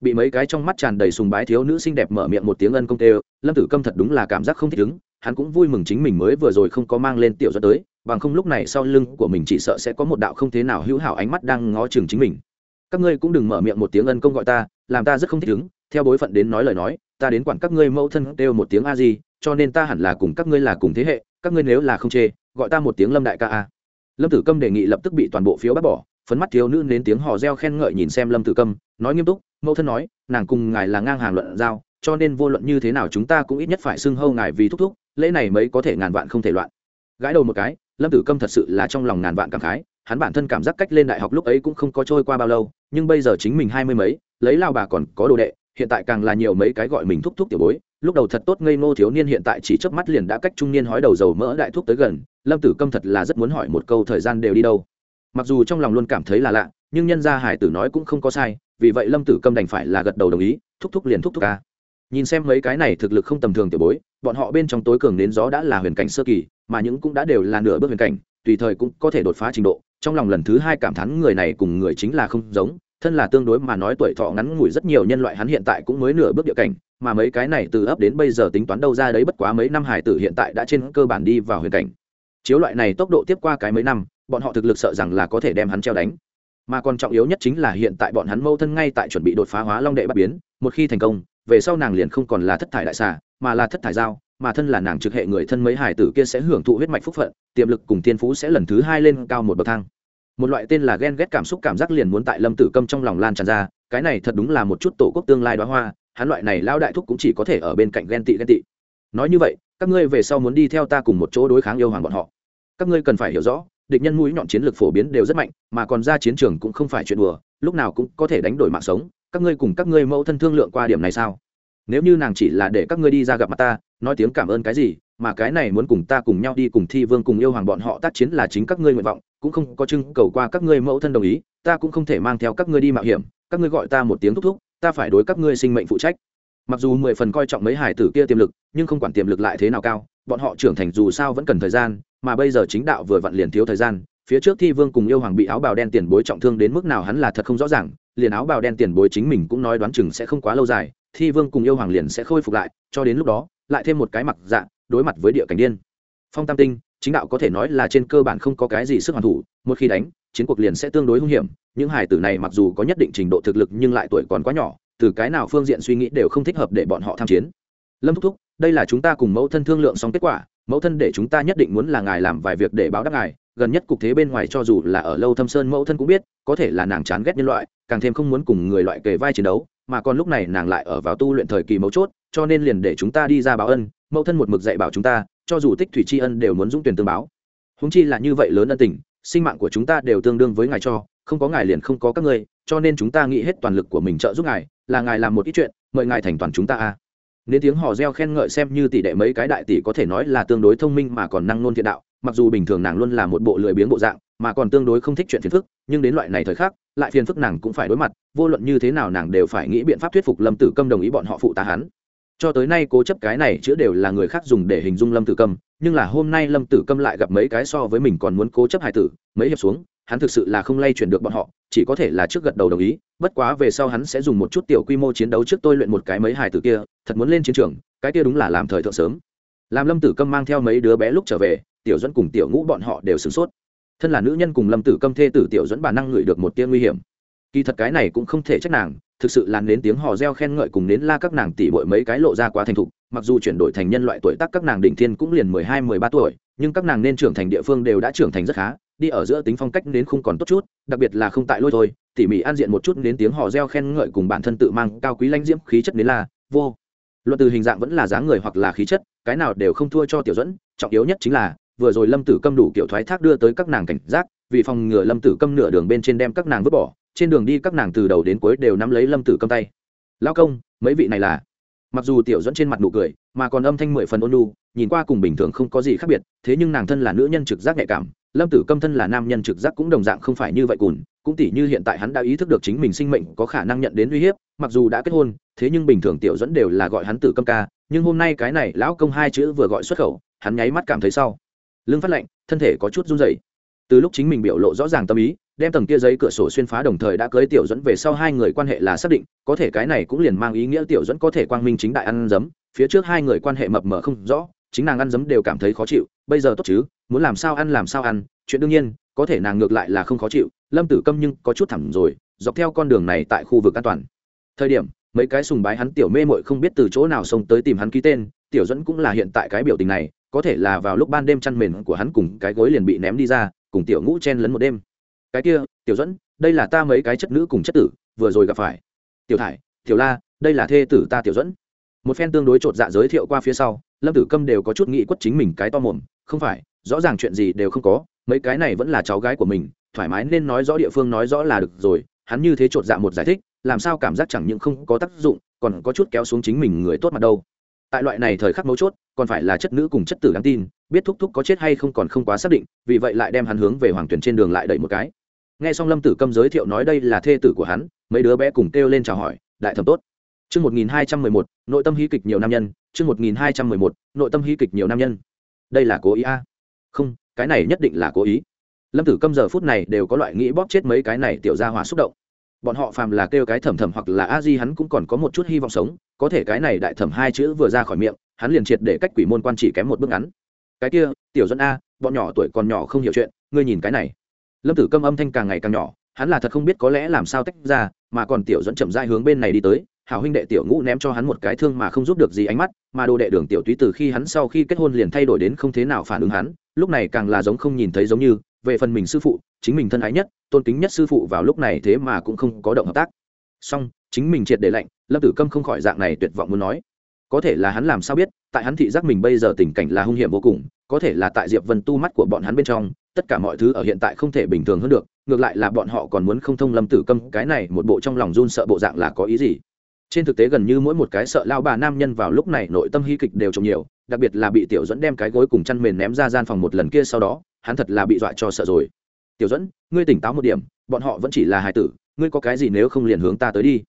Bị mấy cái trong mắt tràn đầy sùng bái thiếu nữ xinh đẹp mở miệng một tiếng ân công tê lâm tử câm thật đúng là cảm giác không thích ứng, hắn cũng vui mừng chính mình mới vừa rồi không có mang lên tiểu dẫn tới, bằng không lúc này sau lưng của mình chỉ sợ sẽ có một đạo không thế nào hữu hảo ánh mắt đang ngó chừng chính mình các ngươi cũng đừng mở miệng một tiếng ân công gọi ta, làm ta rất không thích ứng, theo bối phận đến nói lời nói, ta đến quản các ngươi mẫu thân kêu một tiếng a gì cho nên ta hẳn là cùng các ngươi là cùng thế hệ, các ngươi nếu là không chê, gọi ta một tiếng lâm đại ca a. Lâm tử câm đề nghị lập tức bị toàn bộ phiếu bác bỏ, phấn mắt thiếu nữ đến tiếng hò reo khen ngợi nhìn xem lâm tử câm, nói nghiêm túc, mẫu thân nói, nàng cùng ngài là ngang hàng luận giao, cho nên vô luận như thế nào chúng ta cũng ít nhất phải xưng hâu ngài vì thúc thúc, lễ này mới có thể ngàn vạn không thể loạn. Gãi đầu một cái, lâm tử câm thật sự là trong lòng ngàn vạn cảm khái hắn bản thân cảm giác cách lên đại học lúc ấy cũng không có trôi qua bao lâu, nhưng bây giờ chính mình hai mươi mấy, lấy lao bà còn có đồ đệ, hiện tại càng là nhiều mấy cái gọi mình thúc thúc tiểu bối, lúc đầu thật tốt ngây ngô thiếu niên hiện tại chỉ chớp mắt liền đã cách trung niên hói đầu dầu mỡ đại thúc tới gần, lâm tử câm thật là rất muốn hỏi một câu thời gian đều đi đâu. Mặc dù trong lòng luôn cảm thấy là lạ, nhưng nhân gia hải tử nói cũng không có sai, vì vậy lâm tử câm đành phải là gật đầu đồng ý, thúc thúc liền thúc thúc ca nhìn xem mấy cái này thực lực không tầm thường tiểu bối, bọn họ bên trong tối cường đến gió đã là huyền cảnh sơ kỳ, mà những cũng đã đều là nửa bước huyền cảnh, tùy thời cũng có thể đột phá trình độ. Trong lòng lần thứ hai cảm thán người này cùng người chính là không giống, thân là tương đối mà nói tuổi thọ ngắn ngủi rất nhiều nhân loại hắn hiện tại cũng mới nửa bước địa cảnh, mà mấy cái này từ ấp đến bây giờ tính toán đâu ra đấy bất quá mấy năm hải tử hiện tại đã trên cơ bản đi vào huyền cảnh. Chiếu loại này tốc độ tiếp qua cái mấy năm, bọn họ thực lực sợ rằng là có thể đem hắn treo đánh. Mà còn trọng yếu nhất chính là hiện tại bọn hắn mâu thân ngay tại chuẩn bị đột phá hóa long đệ bắt biến, một khi thành công về sau nàng liền không còn là thất thải đại xà, mà là thất thải giao mà thân là nàng trực hệ người thân mấy hải tử kia sẽ hưởng thụ huyết mạch phúc phận, tiềm lực cùng tiên phú sẽ lần thứ hai lên cao một bậc thang. Một loại tên là ghen ghét cảm xúc cảm giác liền muốn tại lâm tử câm trong lòng lan tràn ra, cái này thật đúng là một chút tổ quốc tương lai đoá hoa, hắn loại này lao đại thúc cũng chỉ có thể ở bên cạnh ghen tị ghen tị. Nói như vậy, các ngươi về sau muốn đi theo ta cùng một chỗ đối kháng yêu hoàng bọn họ. Các ngươi cần phải hiểu rõ, địch nhân mũi nhọn chiến lược phổ biến đều rất mạnh, mà còn ra chiến trường cũng không phải chuyện đùa, lúc nào cũng có thể đánh đổi mạng sống các ngươi cùng các ngươi mẫu thân thương lượng qua điểm này sao? Nếu như nàng chỉ là để các ngươi đi ra gặp mặt ta, nói tiếng cảm ơn cái gì, mà cái này muốn cùng ta cùng nhau đi cùng thi vương cùng yêu hoàng bọn họ tác chiến là chính các ngươi nguyện vọng, cũng không có trưng cầu qua các ngươi mẫu thân đồng ý, ta cũng không thể mang theo các ngươi đi mạo hiểm, các ngươi gọi ta một tiếng thúc thúc, ta phải đối các ngươi sinh mệnh phụ trách. Mặc dù mười phần coi trọng mấy hải tử kia tiềm lực, nhưng không quản tiềm lực lại thế nào cao, bọn họ trưởng thành dù sao vẫn cần thời gian, mà bây giờ chính đạo vừa vặn liền thiếu thời gian, phía trước thi vương cùng yêu hoàng bị áo bào đen tiền bối trọng thương đến mức nào hắn là thật không rõ ràng liền áo bào đen tiền bối chính mình cũng nói đoán chừng sẽ không quá lâu dài, thi vương cùng yêu hoàng liền sẽ khôi phục lại, cho đến lúc đó, lại thêm một cái mặc dạ đối mặt với địa cảnh điên. Phong tam tinh, chính đạo có thể nói là trên cơ bản không có cái gì sức hoàn thủ, một khi đánh, chiến cuộc liền sẽ tương đối hung hiểm, những hải tử này mặc dù có nhất định trình độ thực lực nhưng lại tuổi còn quá nhỏ, từ cái nào phương diện suy nghĩ đều không thích hợp để bọn họ tham chiến. Lâm thúc thúc, đây là chúng ta cùng mẫu thân thương lượng xong kết quả, mẫu thân để chúng ta nhất định muốn là ngài làm vài việc để báo đáp ngài, gần nhất cục thế bên ngoài cho dù là ở lâu thâm sơn mẫu thân cũng biết, có thể là nàng chán ghét nhân loại càng thêm không muốn cùng người loại kề vai chiến đấu, mà còn lúc này nàng lại ở vào tu luyện thời kỳ mấu chốt, cho nên liền để chúng ta đi ra báo ân, mẫu thân một mực dạy bảo chúng ta, cho dù tích thủy tri ân đều muốn dũng tuyển tương báo. Húng chi là như vậy lớn ân tình, sinh mạng của chúng ta đều tương đương với ngài cho, không có ngài liền không có các ngươi, cho nên chúng ta nghĩ hết toàn lực của mình trợ giúp ngài, là ngài làm một ít chuyện, mời ngài thành toàn chúng ta a. Nên tiếng hò reo khen ngợi xem như tỷ đệ mấy cái đại tỷ có thể nói là tương đối thông minh mà còn năng nôn thiện đạo, mặc dù bình thường nàng luôn là một bộ lười biếng bộ dạng mà còn tương đối không thích chuyện phiền phức, nhưng đến loại này thời khắc, lại phiền phức nàng cũng phải đối mặt, vô luận như thế nào nàng đều phải nghĩ biện pháp thuyết phục lâm tử câm đồng ý bọn họ phụ tá hắn. Cho tới nay cố chấp cái này chữa đều là người khác dùng để hình dung lâm tử câm, nhưng là hôm nay lâm tử câm lại gặp mấy cái so với mình còn muốn cố chấp hài tử, mấy hiệp xuống, hắn thực sự là không lay chuyển được bọn họ, chỉ có thể là trước gật đầu đồng ý, bất quá về sau hắn sẽ dùng một chút tiểu quy mô chiến đấu trước tôi luyện một cái mấy hài tử kia, thật muốn lên chiến trường, cái kia đúng là làm thời thượng sớm. Làm lâm tử câm mang theo mấy đứa bé lúc trở về, tiểu dẫn cùng tiểu ngũ bọn họ đều sửng sốt thân là nữ nhân cùng lâm tử câm thê tử tiểu dẫn bà năng ngửi được một tia nguy hiểm. Kỳ thật cái này cũng không thể trách nàng, thực sự là đến tiếng hò reo khen ngợi cùng đến la các nàng tỉ bội mấy cái lộ ra quá thành thục, mặc dù chuyển đổi thành nhân loại tuổi tác các nàng đỉnh thiên cũng liền mười hai, mười ba tuổi, nhưng các nàng nên trưởng thành địa phương đều đã trưởng thành rất khá, đi ở giữa tính phong cách đến không còn tốt chút, đặc biệt là không tại lôi thôi, tỉ mỉ an diện một chút đến tiếng hò reo khen ngợi cùng bản thân tự mang cao quý lãnh diễm khí chất đến là vô. Luận từ hình dạng vẫn là dáng người hoặc là khí chất, cái nào đều không thua cho tiểu dẫn, trọng yếu nhất chính là vừa rồi lâm tử câm đủ kiểu thoái thác đưa tới các nàng cảnh giác, vì phòng ngừa lâm tử câm nửa đường bên trên đem các nàng vứt bỏ, trên đường đi các nàng từ đầu đến cuối đều nắm lấy lâm tử câm tay. Lao công, mấy vị này là? Mặc dù tiểu dẫn trên mặt nụ cười, mà còn âm thanh mười phần ôn lu nhìn qua cùng bình thường không có gì khác biệt, thế nhưng nàng thân là nữ nhân trực giác nhạy cảm, lâm tử câm thân là nam nhân trực giác cũng đồng dạng không phải như vậy cùn, cũng tỉ như hiện tại hắn đã ý thức được chính mình sinh mệnh có khả năng nhận đến uy hiếp, mặc dù đã kết hôn, thế nhưng bình thường tiểu dẫn đều là gọi hắn tử câm ca, nhưng hôm nay cái này lão công hai chữ vừa gọi xuất khẩu, hắn nháy mắt cảm thấy sau lưng phát lạnh, thân thể có chút run dày từ lúc chính mình biểu lộ rõ ràng tâm ý, đem tầng kia giấy cửa sổ xuyên phá đồng thời đã cưới tiểu dẫn về sau hai người quan hệ là xác định, có thể cái này cũng liền mang ý nghĩa tiểu dẫn có thể quang minh chính đại ăn dấm, phía trước hai người quan hệ mập mờ không rõ, chính nàng ăn dấm đều cảm thấy khó chịu, bây giờ tốt chứ, muốn làm sao ăn làm sao ăn, chuyện đương nhiên, có thể nàng ngược lại là không khó chịu, lâm tử câm nhưng có chút thẳng rồi, dọc theo con đường này tại khu vực an toàn. Thời điểm, mấy cái sùng bái hắn tiểu mê mội không biết từ chỗ nào xông tới tìm hắn ký tên, tiểu dẫn cũng là hiện tại cái biểu tình này có thể là vào lúc ban đêm chăn mền của hắn cùng cái gối liền bị ném đi ra, cùng tiểu ngũ chen lấn một đêm. Cái kia, tiểu dẫn đây là ta mấy cái chất nữ cùng chất tử, vừa rồi gặp phải. Tiểu thải, tiểu la, đây là thê tử ta tiểu dẫn một phen tương đối chột dạ giới thiệu qua phía sau, lâm tử câm đều có chút nghĩ quất chính mình cái to mồm, không phải, rõ ràng chuyện gì đều không có, mấy cái này vẫn là cháu gái của mình, thoải mái nên nói rõ địa phương nói rõ là được rồi, hắn như thế chột dạ một giải thích, làm sao cảm giác chẳng những không có tác dụng, còn có chút kéo xuống chính mình người tốt mặt đâu tại loại này thời khắc mấu chốt, còn phải là chất nữ cùng chất tử đáng tin, biết thúc thúc có chết hay không còn không quá xác định, vì vậy lại đem hắn hướng về hoàng tuyển trên đường lại đẩy một cái. Nghe xong lâm tử câm giới thiệu nói đây là thê tử của hắn, mấy đứa bé cùng kêu lên chào hỏi, đại thẩm tốt. Chương một nghìn hai trăm mười một, nội tâm hí kịch nhiều nam nhân, chương một nghìn hai trăm mười một, nội tâm hí kịch nhiều nam nhân. Đây là cố ý a? À? không, cái này nhất định là cố ý. Lâm tử câm giờ phút này đều có loại nghĩ bóp chết mấy cái này tiểu ra hòa xúc động bọn họ phàm là kêu cái thẩm thẩm hoặc là a di hắn cũng còn có một chút hy vọng sống, có thể cái này đại thẩm hai chữ vừa ra khỏi miệng, hắn liền triệt để cách quỷ môn quan chỉ kém một bước ngắn. Cái kia, tiểu dẫn a, bọn nhỏ tuổi còn nhỏ không hiểu chuyện, ngươi nhìn cái này. Lâm tử câm âm thanh càng ngày càng nhỏ, hắn là thật không biết có lẽ làm sao tách ra, mà còn tiểu dẫn chậm dai hướng bên này đi tới, hảo huynh đệ tiểu ngũ ném cho hắn một cái thương mà không giúp được gì ánh mắt, mà đồ đệ đường tiểu túy từ khi hắn sau khi kết hôn liền thay đổi đến không thế nào phản ứng hắn, lúc này càng là giống không nhìn thấy giống như, về phần mình sư phụ chính mình thân ái nhất, tôn kính nhất sư phụ vào lúc này thế mà cũng không có động hợp tác. Song, chính mình triệt để lạnh, lâm tử câm không khỏi dạng này tuyệt vọng muốn nói. Có thể là hắn làm sao biết, tại hắn thị giác mình bây giờ tình cảnh là hung hiểm vô cùng, có thể là tại diệp vân tu mắt của bọn hắn bên trong, tất cả mọi thứ ở hiện tại không thể bình thường hơn được, ngược lại là bọn họ còn muốn không thông lâm tử câm, cái này một bộ trong lòng run sợ bộ dạng là có ý gì? Trên thực tế gần như mỗi một cái sợ lao bà nam nhân vào lúc này nội tâm hy kịch đều trồng nhiều, đặc biệt là bị tiểu dẫn đem cái gối cùng chăn mền ném ra gian phòng một lần kia sau đó, hắn thật là bị dọa cho sợ rồi tiểu dẫn, ngươi tỉnh táo một điểm, bọn họ vẫn chỉ là hài tử, ngươi có cái gì nếu không liền hướng ta tới đi.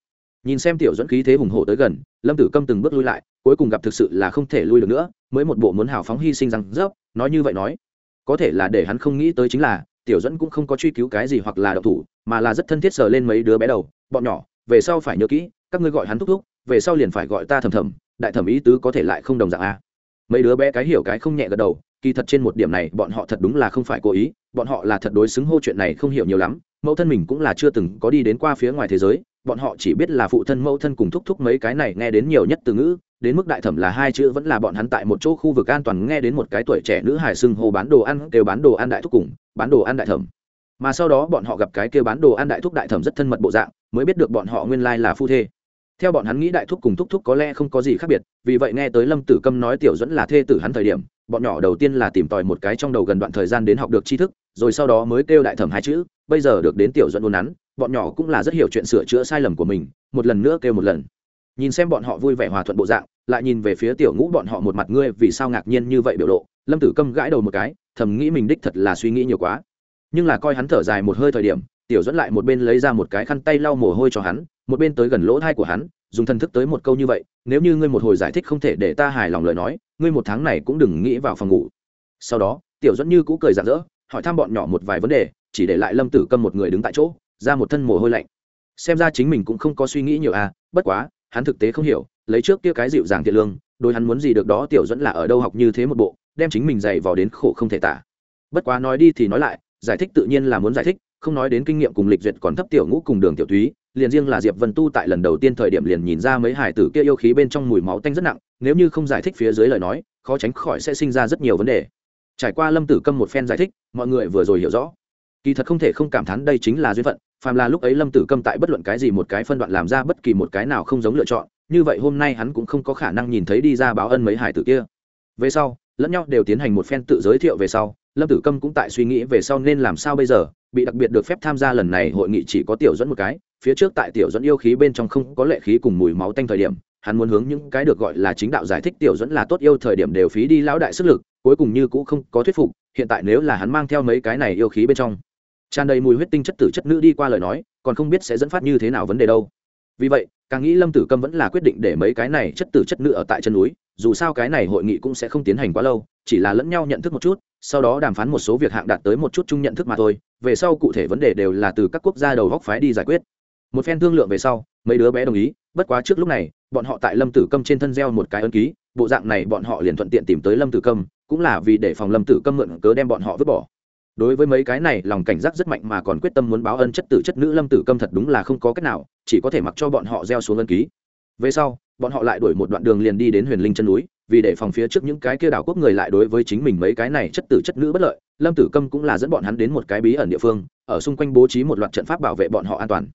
Nhìn xem tiểu dẫn khí thế hùng hổ tới gần, lâm tử câm từng bước lui lại, cuối cùng gặp thực sự là không thể lui được nữa, mới một bộ muốn hào phóng hy sinh rằng rớp, nói như vậy nói. Có thể là để hắn không nghĩ tới chính là, tiểu dẫn cũng không có truy cứu cái gì hoặc là đậu thủ, mà là rất thân thiết sờ lên mấy đứa bé đầu, bọn nhỏ, về sau phải nhớ kỹ, các ngươi gọi hắn thúc thúc, về sau liền phải gọi ta thầm thầm, đại thẩm ý tứ có thể lại không đồng dạng a mấy đứa bé cái hiểu cái không nhẹ gật đầu kỳ thật trên một điểm này, bọn họ thật đúng là không phải cố ý, bọn họ là thật đối xứng hô chuyện này không hiểu nhiều lắm, mẫu thân mình cũng là chưa từng có đi đến qua phía ngoài thế giới, bọn họ chỉ biết là phụ thân mẫu thân cùng thúc thúc mấy cái này nghe đến nhiều nhất từ ngữ, đến mức đại thẩm là hai chữ vẫn là bọn hắn tại một chỗ khu vực an toàn nghe đến một cái tuổi trẻ nữ hải xưng hô bán đồ ăn đều bán đồ ăn đại thúc cùng, bán đồ ăn đại thẩm. Mà sau đó bọn họ gặp cái kêu bán đồ ăn đại thúc đại thẩm rất thân mật bộ dạng, mới biết được bọn họ nguyên lai là phu thê theo bọn hắn nghĩ đại thúc cùng thúc thúc có lẽ không có gì khác biệt, vì vậy nghe tới lâm tử câm nói tiểu dẫn là thê tử hắn thời điểm, bọn nhỏ đầu tiên là tìm tòi một cái trong đầu gần đoạn thời gian đến học được tri thức, rồi sau đó mới kêu đại thẩm hai chữ, bây giờ được đến tiểu dẫn uốn nắn, bọn nhỏ cũng là rất hiểu chuyện sửa chữa sai lầm của mình, một lần nữa kêu một lần. Nhìn xem bọn họ vui vẻ hòa thuận bộ dạng, lại nhìn về phía tiểu ngũ bọn họ một mặt ngươi vì sao ngạc nhiên như vậy biểu lộ, lâm tử câm gãi đầu một cái, thầm nghĩ mình đích thật là suy nghĩ nhiều quá. Nhưng là coi hắn thở dài một hơi thời điểm tiểu dẫn lại một bên lấy ra một cái khăn tay lau mồ hôi cho hắn, một bên tới gần lỗ thai của hắn, dùng thần thức tới một câu như vậy, nếu như ngươi một hồi giải thích không thể để ta hài lòng lời nói, ngươi một tháng này cũng đừng nghĩ vào phòng ngủ. Sau đó, tiểu dẫn như cũ cười rạng rỡ, hỏi thăm bọn nhỏ một vài vấn đề, chỉ để lại lâm tử câm một người đứng tại chỗ, ra một thân mồ hôi lạnh. Xem ra chính mình cũng không có suy nghĩ nhiều à bất quá, hắn thực tế không hiểu, lấy trước kia cái dịu dàng thiện lương đôi hắn muốn gì được đó tiểu dẫn là ở đâu học như thế một bộ, đem chính mình dày vào đến khổ không thể tả. Bất quá nói đi thì nói lại, giải thích tự nhiên là muốn giải thích không nói đến kinh nghiệm cùng lịch duyệt còn thấp tiểu ngũ cùng đường tiểu thúy liền riêng là diệp vân tu tại lần đầu tiên thời điểm liền nhìn ra mấy hải tử kia yêu khí bên trong mùi máu tanh rất nặng, nếu như không giải thích phía dưới lời nói, khó tránh khỏi sẽ sinh ra rất nhiều vấn đề. Trải qua lâm tử câm một phen giải thích, mọi người vừa rồi hiểu rõ. Kỳ thật không thể không cảm thán đây chính là duyên phận, phàm là lúc ấy lâm tử câm tại bất luận cái gì một cái phân đoạn làm ra bất kỳ một cái nào không giống lựa chọn, như vậy hôm nay hắn cũng không có khả năng nhìn thấy đi ra báo ân mấy hải tử kia. Về sau, lẫn nhau đều tiến hành một phen tự giới thiệu về sau, lâm tử câm cũng tại suy nghĩ về sau nên làm sao bây giờ bị đặc biệt được phép tham gia lần này hội nghị chỉ có tiểu dẫn một cái, phía trước tại tiểu dẫn yêu khí bên trong không có lệ khí cùng mùi máu tanh thời điểm, hắn muốn hướng những cái được gọi là chính đạo giải thích tiểu dẫn là tốt yêu thời điểm đều phí đi lão đại sức lực, cuối cùng như cũ không có thuyết phục, hiện tại nếu là hắn mang theo mấy cái này yêu khí bên trong, tràn đầy mùi huyết tinh chất tử chất nữ đi qua lời nói, còn không biết sẽ dẫn phát như thế nào vấn đề đâu. Vì vậy, càng nghĩ lâm tử câm vẫn là quyết định để mấy cái này chất tử chất nữ ở tại chân núi, dù sao cái này hội nghị cũng sẽ không tiến hành quá lâu chỉ là lẫn nhau nhận thức một chút, sau đó đàm phán một số việc hạng đạt tới một chút chung nhận thức mà thôi, về sau cụ thể vấn đề đều là từ các quốc gia đầu góc phái đi giải quyết. Một phen thương lượng về sau, mấy đứa bé đồng ý, bất quá trước lúc này, bọn họ tại lâm tử câm trên thân gieo một cái ấn ký, bộ dạng này bọn họ liền thuận tiện tìm tới lâm tử câm, cũng là vì để phòng lâm tử câm mượn cớ đem bọn họ vứt bỏ. Đối với mấy cái này, lòng cảnh giác rất mạnh mà còn quyết tâm muốn báo ân chất tử chất nữ lâm tử câm thật đúng là không có cách nào, chỉ có thể mặc cho bọn họ gieo xuống ân ký. Về sau, bọn họ lại đuổi một đoạn đường liền đi đến huyền linh chân núi vì để phòng phía trước những cái kia đảo quốc người lại đối với chính mình mấy cái này chất tử chất nữ bất lợi, lâm tử câm cũng là dẫn bọn hắn đến một cái bí ẩn địa phương, ở xung quanh bố trí một loạt trận pháp bảo vệ bọn họ an toàn.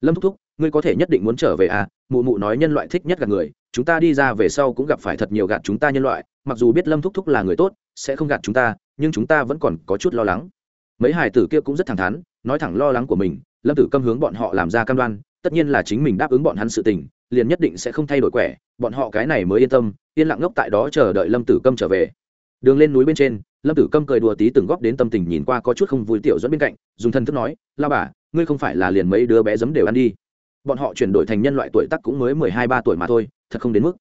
Lâm thúc thúc, ngươi có thể nhất định muốn trở về à? Mụ mụ nói nhân loại thích nhất gạt người, chúng ta đi ra về sau cũng gặp phải thật nhiều gạt chúng ta nhân loại, mặc dù biết lâm thúc thúc là người tốt, sẽ không gạt chúng ta, nhưng chúng ta vẫn còn có chút lo lắng. Mấy hải tử kia cũng rất thẳng thắn, nói thẳng lo lắng của mình, lâm tử câm hướng bọn họ làm ra cam đoan tất nhiên là chính mình đáp ứng bọn hắn sự tình, liền nhất định sẽ không thay đổi quẻ, bọn họ cái này mới yên tâm, yên lặng ngốc tại đó chờ đợi lâm tử câm trở về. Đường lên núi bên trên, lâm tử câm cười đùa tí từng góp đến tâm tình nhìn qua có chút không vui tiểu dẫn bên cạnh, dùng thân thức nói la bà, ngươi không phải là liền mấy đứa bé giấm đều ăn đi. Bọn họ chuyển đổi thành nhân loại tuổi tắc cũng mới mười hai, ba tuổi mà thôi, thật không đến mức.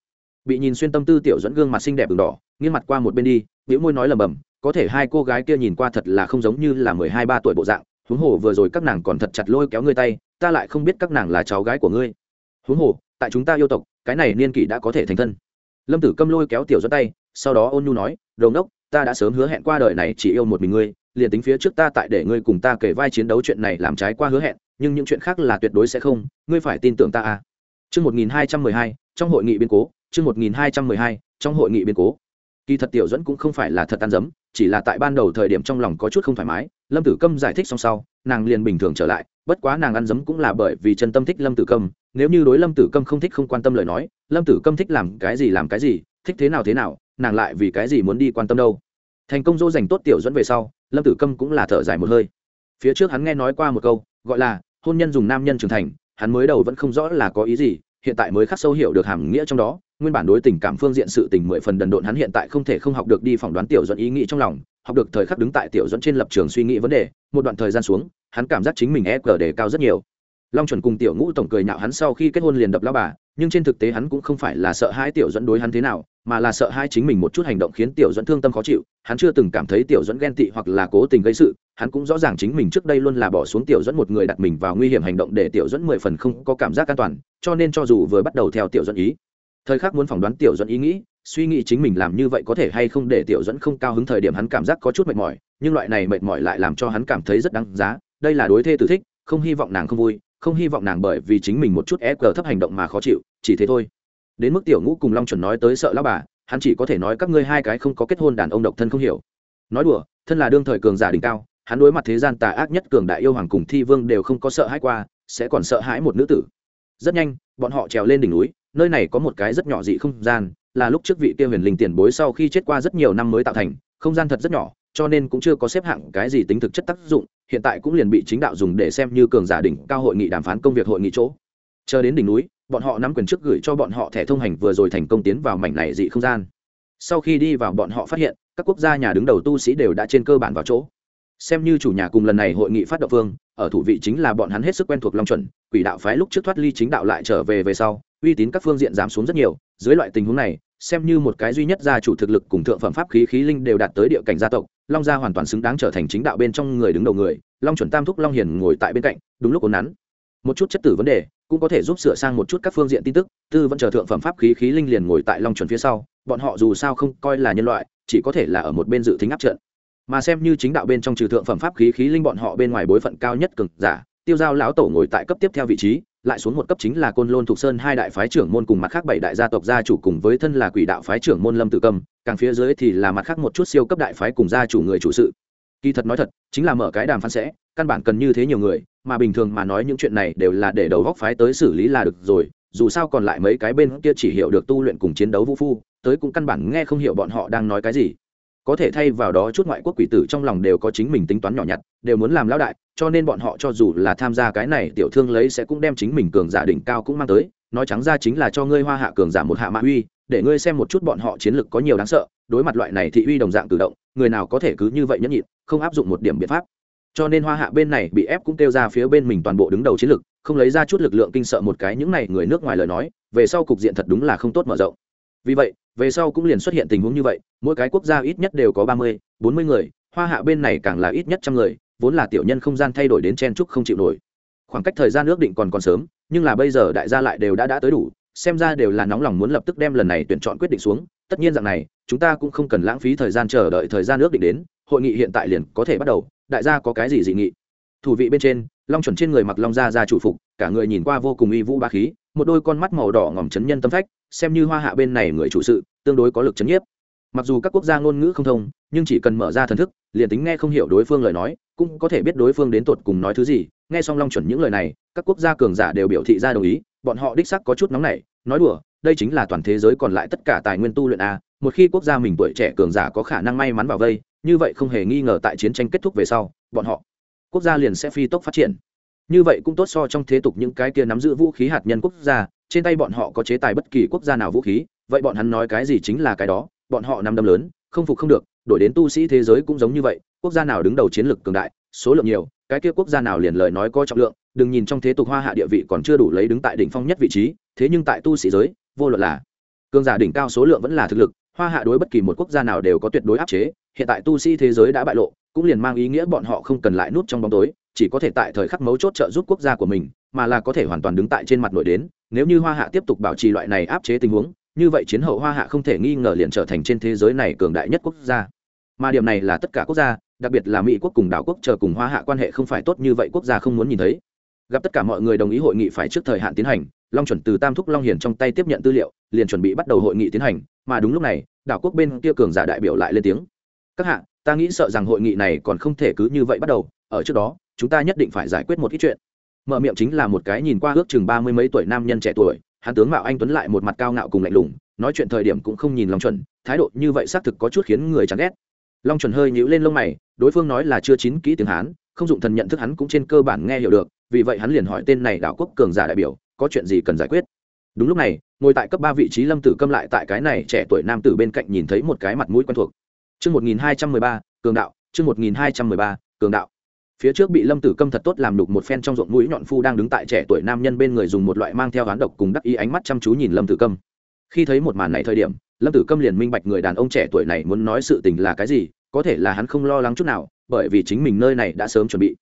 Bị nhìn xuyên tâm tư tiểu dẫn gương mặt xinh đẹp đường đỏ, nghiêng mặt qua một bên đi biểu môi nói lầm bầm có thể hai cô gái kia nhìn qua thật là không giống như là mười hai, ba tuổi bộ dạng huống hồ vừa rồi các nàng còn thật chặt lôi kéo ngươi tay ta lại không biết các nàng là cháu gái của ngươi. Huống hồ tại chúng ta yêu tộc cái này niên kỷ đã có thể thành thân. Lâm tử câm lôi kéo tiểu dẫn tay sau đó ôn nhu nói đầu ngốc ta đã sớm hứa hẹn qua đời này chỉ yêu một mình ngươi liền tính phía trước ta tại để ngươi cùng ta kể vai chiến đấu chuyện này làm trái qua hứa hẹn nhưng những chuyện khác là tuyệt đối sẽ không ngươi phải tin tưởng ta à. Chương 1212, trong hội nghị biên cố, chương 1212, trong hội nghị biên cố. Kỳ thật tiểu dẫn cũng không phải là thật tan dấm, chỉ là tại ban đầu thời điểm trong lòng có chút không thoải mái, Lâm Tử Câm giải thích xong sau, nàng liền bình thường trở lại, bất quá nàng ăn dấm cũng là bởi vì chân tâm thích Lâm Tử Câm, nếu như đối Lâm Tử Câm không thích không quan tâm lời nói, Lâm Tử Câm thích làm cái gì làm cái gì, thích thế nào thế nào, nàng lại vì cái gì muốn đi quan tâm đâu. Thành công dỗ dành tốt tiểu dẫn về sau, Lâm Tử Câm cũng là thở dài một hơi. Phía trước hắn nghe nói qua một câu, gọi là hôn nhân dùng nam nhân trưởng thành, hắn mới đầu vẫn không rõ là có ý gì hiện tại mới khắc sâu hiểu được hàm nghĩa trong đó, nguyên bản đối tình cảm phương diện sự tình mười phần đần độn hắn hiện tại không thể không học được đi phỏng đoán tiểu dẫn ý nghĩ trong lòng, học được thời khắc đứng tại tiểu dẫn trên lập trường suy nghĩ vấn đề, một đoạn thời gian xuống, hắn cảm giác chính mình e cờ đề cao rất nhiều. Long chuẩn cùng tiểu ngũ tổng cười nhạo hắn sau khi kết hôn liền đập lao bà, nhưng trên thực tế hắn cũng không phải là sợ hai tiểu dẫn đối hắn thế nào, mà là sợ hai chính mình một chút hành động khiến tiểu dẫn thương tâm khó chịu, hắn chưa từng cảm thấy tiểu dẫn ghen tị hoặc là cố tình gây sự hắn cũng rõ ràng chính mình trước đây luôn là bỏ xuống tiểu dẫn một người đặt mình vào nguy hiểm hành động để tiểu dẫn mười phần không có cảm giác an toàn, cho nên cho dù vừa bắt đầu theo tiểu dẫn ý. Thời khắc muốn phỏng đoán tiểu dẫn ý nghĩ, suy nghĩ chính mình làm như vậy có thể hay không để tiểu dẫn không cao hứng thời điểm hắn cảm giác có chút mệt mỏi, nhưng loại này mệt mỏi lại làm cho hắn cảm thấy rất đáng giá, đây là đối thê tử thích, không hy vọng nàng không vui, không hy vọng nàng bởi vì chính mình một chút e cờ thấp hành động mà khó chịu, chỉ thế thôi. Đến mức tiểu ngũ cùng long chuẩn nói tới sợ lão bà, hắn chỉ có thể nói các ngươi hai cái không có kết hôn đàn ông độc thân không hiểu. Nói đùa, thân là đương thời cường giả đỉnh cao hắn đối mặt thế gian tà ác nhất cường đại yêu hoàng cùng thi vương đều không có sợ hãi qua, sẽ còn sợ hãi một nữ tử. Rất nhanh, bọn họ trèo lên đỉnh núi, nơi này có một cái rất nhỏ dị không gian, là lúc trước vị kia huyền linh tiền bối sau khi chết qua rất nhiều năm mới tạo thành, không gian thật rất nhỏ, cho nên cũng chưa có xếp hạng cái gì tính thực chất tác dụng, hiện tại cũng liền bị chính đạo dùng để xem như cường giả đỉnh cao hội nghị đàm phán công việc hội nghị chỗ. Chờ đến đỉnh núi, bọn họ nắm quyền trước gửi cho bọn họ thẻ thông hành vừa rồi thành công tiến vào mảnh này dị không gian. Sau khi đi vào, bọn họ phát hiện, các quốc gia nhà đứng đầu tu sĩ đều đã trên cơ bản vào chỗ xem như chủ nhà cùng lần này hội nghị phát động phương, ở thủ vị chính là bọn hắn hết sức quen thuộc long chuẩn, quỷ đạo phái lúc trước thoát ly chính đạo lại trở về về sau, uy tín các phương diện giảm xuống rất nhiều, dưới loại tình huống này, xem như một cái duy nhất gia chủ thực lực cùng thượng phẩm pháp khí khí linh đều đạt tới địa cảnh gia tộc, long gia hoàn toàn xứng đáng trở thành chính đạo bên trong người đứng đầu người, long chuẩn tam thúc long hiền ngồi tại bên cạnh, đúng lúc ốn nắn. Một chút chất tử vấn đề, cũng có thể giúp sửa sang một chút các phương diện tin tức, tư vẫn chờ thượng phẩm pháp khí khí linh liền ngồi tại long chuẩn phía sau, bọn họ dù sao không coi là nhân loại, chỉ có thể là ở một bên dự tính áp trận mà xem như chính đạo bên trong trừ thượng phẩm pháp khí khí linh bọn họ bên ngoài bối phận cao nhất cực giả, tiêu giao lão tổ ngồi tại cấp tiếp theo vị trí, lại xuống một cấp chính là côn lôn thục sơn hai đại phái trưởng môn cùng mặt khác bảy đại gia tộc gia chủ cùng với thân là quỷ đạo phái trưởng môn lâm tự cầm, càng phía dưới thì là mặt khác một chút siêu cấp đại phái cùng gia chủ người chủ sự. Kỳ thật nói thật, chính là mở cái đàm phán sẽ, căn bản cần như thế nhiều người, mà bình thường mà nói những chuyện này đều là để đầu góc phái tới xử lý là được rồi, dù sao còn lại mấy cái bên kia chỉ hiểu được tu luyện cùng chiến đấu vũ phu, tới cũng căn bản nghe không hiểu bọn họ đang nói cái gì có thể thay vào đó chút ngoại quốc quỷ tử trong lòng đều có chính mình tính toán nhỏ nhặt đều muốn làm lão đại cho nên bọn họ cho dù là tham gia cái này tiểu thương lấy sẽ cũng đem chính mình cường giả đỉnh cao cũng mang tới nói trắng ra chính là cho ngươi hoa hạ cường giả một hạ mạ uy để ngươi xem một chút bọn họ chiến lực có nhiều đáng sợ đối mặt loại này thị uy đồng dạng tự động người nào có thể cứ như vậy nhẫn nhịn không áp dụng một điểm biện pháp. Cho nên hoa hạ bên này bị ép cũng kêu ra phía bên mình toàn bộ đứng đầu chiến lực, không lấy ra chút lực lượng kinh sợ một cái những này người nước ngoài lời nói về sau cục diện thật đúng là không tốt mở rộng. Vì vậy về sau cũng liền xuất hiện tình huống như vậy, mỗi cái quốc gia ít nhất đều có ba mươi, bốn mươi người, hoa hạ bên này càng là ít nhất trăm người, vốn là tiểu nhân không gian thay đổi đến chen trúc không chịu nổi. Khoảng cách thời gian ước định còn còn sớm, nhưng là bây giờ đại gia lại đều đã đã tới đủ, xem ra đều là nóng lòng muốn lập tức đem lần này tuyển chọn quyết định xuống. Tất nhiên rằng này, chúng ta cũng không cần lãng phí thời gian chờ đợi thời gian ước định đến, hội nghị hiện tại liền có thể bắt đầu, đại gia có cái gì dị nghị? Thủ vị bên trên, long chuẩn trên người mặc long gia ra chủ phục, cả người nhìn qua vô cùng uy vũ ba khí, một đôi con mắt màu đỏ ngòm chấn nhân tâm phách xem như hoa hạ bên này người chủ sự, tương đối có lực chấn nhiếp. Mặc dù các quốc gia ngôn ngữ không thông, nhưng chỉ cần mở ra thần thức, liền tính nghe không hiểu đối phương lời nói, cũng có thể biết đối phương đến tột cùng nói thứ gì. Nghe xong long chuẩn những lời này, các quốc gia cường giả đều biểu thị ra đồng ý, bọn họ đích sắc có chút nóng nảy, nói đùa, đây chính là toàn thế giới còn lại tất cả tài nguyên tu luyện a, một khi quốc gia mình tuổi trẻ cường giả có khả năng may mắn vào vây, như vậy không hề nghi ngờ tại chiến tranh kết thúc về sau, bọn họ, quốc gia liền sẽ phi tốc phát triển. Như vậy cũng tốt so trong thế tục những cái kia nắm giữ vũ khí hạt nhân quốc gia trên tay bọn họ có chế tài bất kỳ quốc gia nào vũ khí, vậy bọn hắn nói cái gì chính là cái đó, bọn họ nằm đâm lớn, không phục không được, đổi đến tu sĩ thế giới cũng giống như vậy, quốc gia nào đứng đầu chiến lược cường đại, số lượng nhiều, cái kia quốc gia nào liền lời nói có trọng lượng, đừng nhìn trong thế tục hoa hạ địa vị còn chưa đủ lấy đứng tại đỉnh phong nhất vị trí, thế nhưng tại tu sĩ giới, vô luận là cường giả đỉnh cao số lượng vẫn là thực lực, hoa hạ đối bất kỳ một quốc gia nào đều có tuyệt đối áp chế, hiện tại tu sĩ thế giới đã bại lộ, cũng liền mang ý nghĩa bọn họ không cần lại nút trong bóng tối chỉ có thể tại thời khắc mấu chốt trợ giúp quốc gia của mình, mà là có thể hoàn toàn đứng tại trên mặt nổi đến, nếu như hoa hạ tiếp tục bảo trì loại này áp chế tình huống, như vậy chiến hậu hoa hạ không thể nghi ngờ liền trở thành trên thế giới này cường đại nhất quốc gia. Mà điểm này là tất cả quốc gia, đặc biệt là mỹ quốc cùng đảo quốc chờ cùng hoa hạ quan hệ không phải tốt như vậy quốc gia không muốn nhìn thấy. Gặp tất cả mọi người đồng ý hội nghị phải trước thời hạn tiến hành, long chuẩn từ tam thúc long hiền trong tay tiếp nhận tư liệu, liền chuẩn bị bắt đầu hội nghị tiến hành, mà đúng lúc này, đảo quốc bên kia cường giả đại biểu lại lên tiếng. Các hạ, ta nghĩ sợ rằng hội nghị này còn không thể cứ như vậy bắt đầu, ở trước đó chúng ta nhất định phải giải quyết một ít chuyện. Mở miệng chính là một cái nhìn qua ước chừng ba mươi mấy tuổi nam nhân trẻ tuổi, hắn tướng mạo anh tuấn lại một mặt cao ngạo cùng lạnh lùng, nói chuyện thời điểm cũng không nhìn long chuẩn, thái độ như vậy xác thực có chút khiến người chán ghét. Long chuẩn hơi nhíu lên lông mày, đối phương nói là chưa chín kỹ tiếng hán, không dụng thần nhận thức hắn cũng trên cơ bản nghe hiểu được, vì vậy hắn liền hỏi tên này đảo quốc cường giả đại biểu, có chuyện gì cần giải quyết? Đúng lúc này, ngồi tại cấp ba vị trí lâm tử câm lại tại cái này trẻ tuổi nam tử bên cạnh nhìn thấy một cái mặt mũi quen thuộc. Chương một nghìn hai trăm mười ba, cường đạo, chương một nghìn hai trăm mười ba, cường đạo phía trước bị lâm tử câm thật tốt làm đục một phen trong ruộng mũi nhọn phu đang đứng tại trẻ tuổi nam nhân bên người dùng một loại mang theo hán độc cùng đắc ý ánh mắt chăm chú nhìn lâm tử câm. Khi thấy một màn này thời điểm, lâm tử câm liền minh bạch người đàn ông trẻ tuổi này muốn nói sự tình là cái gì, có thể là hắn không lo lắng chút nào, bởi vì chính mình nơi này đã sớm chuẩn bị.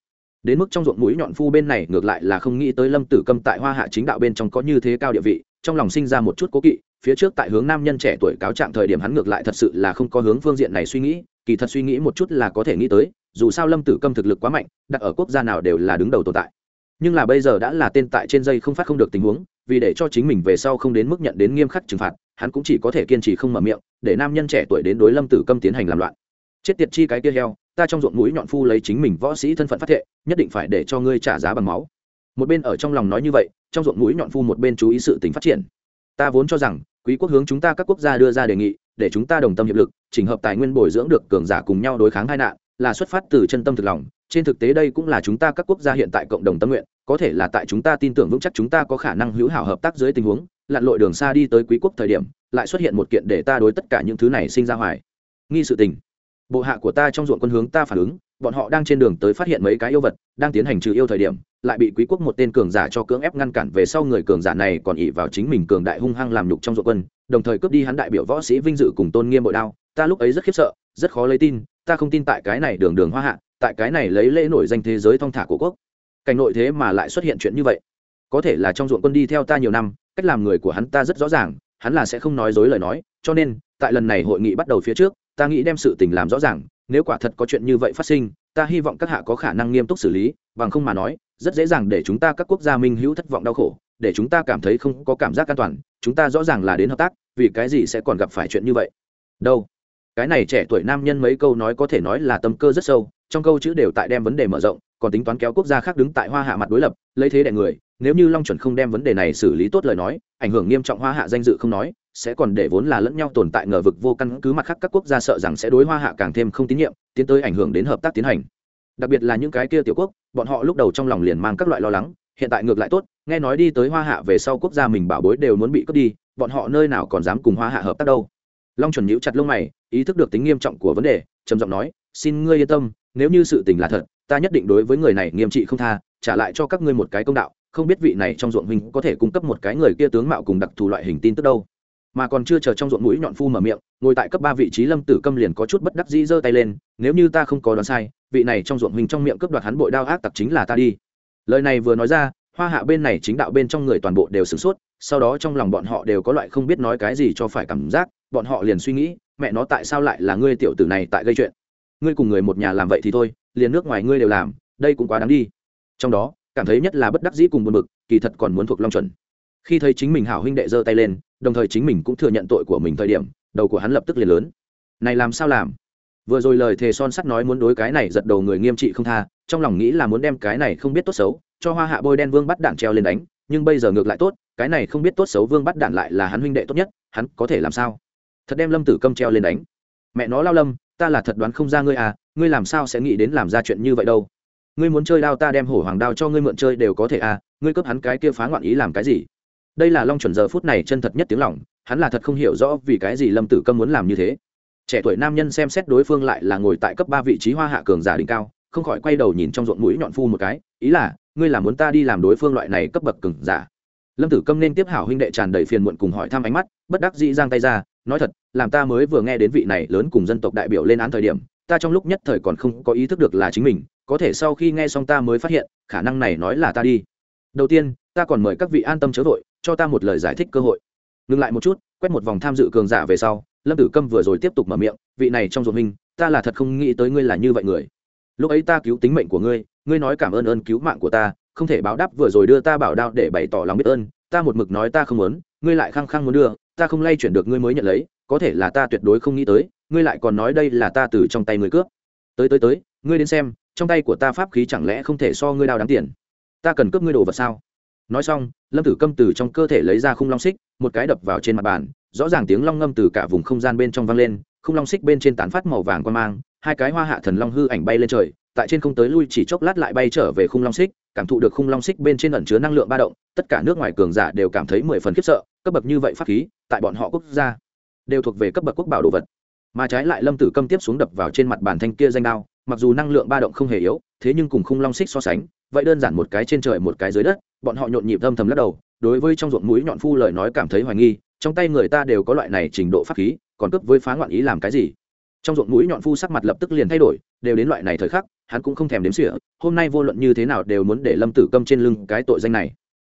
Đến mức trong ruộng mũi nhọn phu bên này ngược lại là không nghĩ tới lâm tử câm tại hoa hạ chính đạo bên trong có như thế cao địa vị, trong lòng sinh ra một chút cố kỵ, phía trước tại hướng nam nhân trẻ tuổi cáo trạng thời điểm hắn ngược lại thật sự là không có hướng phương diện này suy nghĩ, kỳ thật suy nghĩ một chút là có thể nghĩ tới dù sao lâm tử câm thực lực quá mạnh, đặt ở quốc gia nào đều là đứng đầu tồn tại. Nhưng là bây giờ đã là tên tại trên dây không phát không được tình huống, vì để cho chính mình về sau không đến mức nhận đến nghiêm khắc trừng phạt, hắn cũng chỉ có thể kiên trì không mở miệng, để nam nhân trẻ tuổi đến đối lâm tử câm tiến hành làm loạn. Chết tiệt chi cái kia heo, ta trong ruộng mũi nhọn phu lấy chính mình võ sĩ thân phận phát thệ, nhất định phải để cho ngươi trả giá bằng máu. Một bên ở trong lòng nói như vậy, trong ruộng mũi nhọn phu một bên chú ý sự tính phát triển. Ta vốn cho rằng, quý quốc hướng chúng ta các quốc gia đưa ra đề nghị, để chúng ta đồng tâm hiệp lực, chỉnh hợp tài nguyên bồi dưỡng được cường giả cùng nhau đối kháng hai nạn là xuất phát từ chân tâm thực lòng, trên thực tế đây cũng là chúng ta các quốc gia hiện tại cộng đồng tâm nguyện, có thể là tại chúng ta tin tưởng vững chắc chúng ta có khả năng hữu hảo hợp tác dưới tình huống, lặn lội đường xa đi tới quý quốc thời điểm, lại xuất hiện một kiện để ta đối tất cả những thứ này sinh ra hoài. Nghi sự tình. Bộ hạ của ta trong ruộng quân hướng ta phản ứng, bọn họ đang trên đường tới phát hiện mấy cái yêu vật, đang tiến hành trừ yêu thời điểm, lại bị quý quốc một tên cường giả cho cưỡng ép ngăn cản về sau người cường giả này còn ỉ vào chính mình cường đại hung hăng làm nhục trong ruộng quân, đồng thời cướp đi hắn đại biểu võ sĩ vinh dự cùng tôn nghiêm bội đao. Ta lúc ấy rất khiếp sợ, rất khó lấy tin ta không tin tại cái này đường đường hoa hạ, tại cái này lấy lễ nổi danh thế giới thong thả của quốc. Cảnh nội thế mà lại xuất hiện chuyện như vậy. Có thể là trong ruộng quân đi theo ta nhiều năm, cách làm người của hắn ta rất rõ ràng, hắn là sẽ không nói dối lời nói, cho nên, tại lần này hội nghị bắt đầu phía trước, ta nghĩ đem sự tình làm rõ ràng, nếu quả thật có chuyện như vậy phát sinh, ta hy vọng các hạ có khả năng nghiêm túc xử lý, bằng không mà nói, rất dễ dàng để chúng ta các quốc gia minh hữu thất vọng đau khổ, để chúng ta cảm thấy không có cảm giác an toàn, chúng ta rõ ràng là đến hợp tác, vì cái gì sẽ còn gặp phải chuyện như vậy? Đâu? Cái này trẻ tuổi nam nhân mấy câu nói có thể nói là tâm cơ rất sâu, trong câu chữ đều tại đem vấn đề mở rộng, còn tính toán kéo quốc gia khác đứng tại hoa hạ mặt đối lập, lấy thế đẻ người, nếu như long chuẩn không đem vấn đề này xử lý tốt lời nói, ảnh hưởng nghiêm trọng hoa hạ danh dự không nói, sẽ còn để vốn là lẫn nhau tồn tại ngờ vực vô căn cứ mặt khác các quốc gia sợ rằng sẽ đối hoa hạ càng thêm không tín nhiệm, tiến tới ảnh hưởng đến hợp tác tiến hành. Đặc biệt là những cái kia tiểu quốc, bọn họ lúc đầu trong lòng liền mang các loại lo lắng, hiện tại ngược lại tốt, nghe nói đi tới hoa hạ về sau quốc gia mình bảo bối đều muốn bị cướp đi, bọn họ nơi nào còn dám cùng hoa hạ hợp tác đâu. Long chuẩn nhíu chặt lông mày ý thức được tính nghiêm trọng của vấn đề, trầm giọng nói, xin ngươi yên tâm, nếu như sự tình là thật, ta nhất định đối với người này nghiêm trị không tha, trả lại cho các ngươi một cái công đạo, không biết vị này trong ruộng huynh có thể cung cấp một cái người kia tướng mạo cùng đặc thù loại hình tin tức đâu. Mà còn chưa chờ trong ruộng mũi nhọn phu mở miệng, ngồi tại cấp ba vị trí lâm tử câm liền có chút bất đắc dĩ giơ tay lên, nếu như ta không có đoán sai, vị này trong ruộng huynh trong miệng cướp đoạt hắn bội đao ác tặc chính là ta đi. Lời này vừa nói ra, hoa hạ bên này chính đạo bên trong người toàn bộ đều sửng sốt, sau đó trong lòng bọn họ đều có loại không biết nói cái gì cho phải cảm giác, bọn họ liền suy nghĩ mẹ nó tại sao lại là ngươi tiểu tử này tại gây chuyện? Ngươi cùng người một nhà làm vậy thì thôi, liền nước ngoài ngươi đều làm, đây cũng quá đáng đi. Trong đó, cảm thấy nhất là bất đắc dĩ cùng buồn bực, kỳ thật còn muốn thuộc long chuẩn. Khi thấy chính mình hảo huynh đệ giơ tay lên, đồng thời chính mình cũng thừa nhận tội của mình thời điểm, đầu của hắn lập tức liền lớn. Này làm sao làm? Vừa rồi lời thề son sắt nói muốn đối cái này giật đầu người nghiêm trị không tha, trong lòng nghĩ là muốn đem cái này không biết tốt xấu, cho hoa hạ bôi đen vương bắt đạn treo lên đánh, nhưng bây giờ ngược lại tốt, cái này không biết tốt xấu vương bắt đạn lại là hắn huynh đệ tốt nhất, hắn có thể làm sao? Thật đem lâm tử câm treo lên đánh. Mẹ nó lao lâm, ta là thật đoán không ra ngươi à ngươi làm sao sẽ nghĩ đến làm ra chuyện như vậy đâu? Ngươi muốn chơi đao ta đem hổ hoàng đao cho ngươi mượn chơi đều có thể à ngươi cướp hắn cái kia phá ngoạn ý làm cái gì? Đây là long chuẩn giờ phút này chân thật nhất tiếng lòng, hắn là thật không hiểu rõ vì cái gì lâm tử câm muốn làm như thế. Trẻ tuổi nam nhân xem xét đối phương lại là ngồi tại cấp ba vị trí hoa hạ cường giả đỉnh cao, không khỏi quay đầu nhìn trong ruộng mũi nhọn phu một cái, ý là, ngươi là muốn ta đi làm đối phương loại này cấp bậc cường giả. Lâm tử câm nên tiếp hảo huynh đệ tràn đầy phiền muộn cùng hỏi thăm ánh mắt, bất đắc dĩ giang tay ra nói thật, làm ta mới vừa nghe đến vị này lớn cùng dân tộc đại biểu lên án thời điểm, ta trong lúc nhất thời còn không có ý thức được là chính mình, có thể sau khi nghe xong ta mới phát hiện, khả năng này nói là ta đi. Đầu tiên, ta còn mời các vị an tâm chớ vội, cho ta một lời giải thích cơ hội. Ngừng lại một chút, quét một vòng tham dự cường giả về sau, lâm tử câm vừa rồi tiếp tục mở miệng, vị này trong ruột mình ta là thật không nghĩ tới ngươi là như vậy người. Lúc ấy ta cứu tính mệnh của ngươi ngươi nói cảm ơn ơn cứu mạng của ta, không thể báo đáp vừa rồi đưa ta bảo đao để bày tỏ lòng biết ơn, ta một mực nói ta không muốn, ngươi lại khăng khăng muốn đưa ta không lay chuyển được ngươi mới nhận lấy, có thể là ta tuyệt đối không nghĩ tới, ngươi lại còn nói đây là ta từ trong tay ngươi cướp. Tới tới tới, ngươi đến xem, trong tay của ta pháp khí chẳng lẽ không thể so ngươi đao đáng tiền? Ta cần cướp ngươi đồ vật sao? Nói xong, lâm tử câm từ trong cơ thể lấy ra khung long xích, một cái đập vào trên mặt bàn, rõ ràng tiếng long ngâm từ cả vùng không gian bên trong vang lên, khung long xích bên trên tán phát màu vàng quan mang, hai cái hoa hạ thần long hư ảnh bay lên trời, tại trên không tới lui chỉ chốc lát lại bay trở về khung long xích, cảm thụ được khung long xích bên trên ẩn chứa năng lượng ba động, tất cả nước ngoài cường giả đều cảm thấy mười phần khiếp sợ, cấp bậc như vậy pháp khí tại bọn họ quốc gia, đều thuộc về cấp bậc quốc bảo đồ vật. Mà trái lại lâm tử câm tiếp xuống đập vào trên mặt bàn thanh kia danh đao, mặc dù năng lượng ba động không hề yếu, thế nhưng cùng khung long xích so sánh, vậy đơn giản một cái trên trời một cái dưới đất, bọn họ nhộn nhịp âm thầm lắc đầu, đối với trong ruộng mũi nhọn phu lời nói cảm thấy hoài nghi, trong tay người ta đều có loại này trình độ pháp khí, còn cướp với phá ngoạn ý làm cái gì? Trong ruộng mũi nhọn phu sắc mặt lập tức liền thay đổi, đều đến loại này thời khắc, hắn cũng không thèm đếm xỉa, hôm nay vô luận như thế nào đều muốn để lâm tử câm trên lưng cái tội danh này.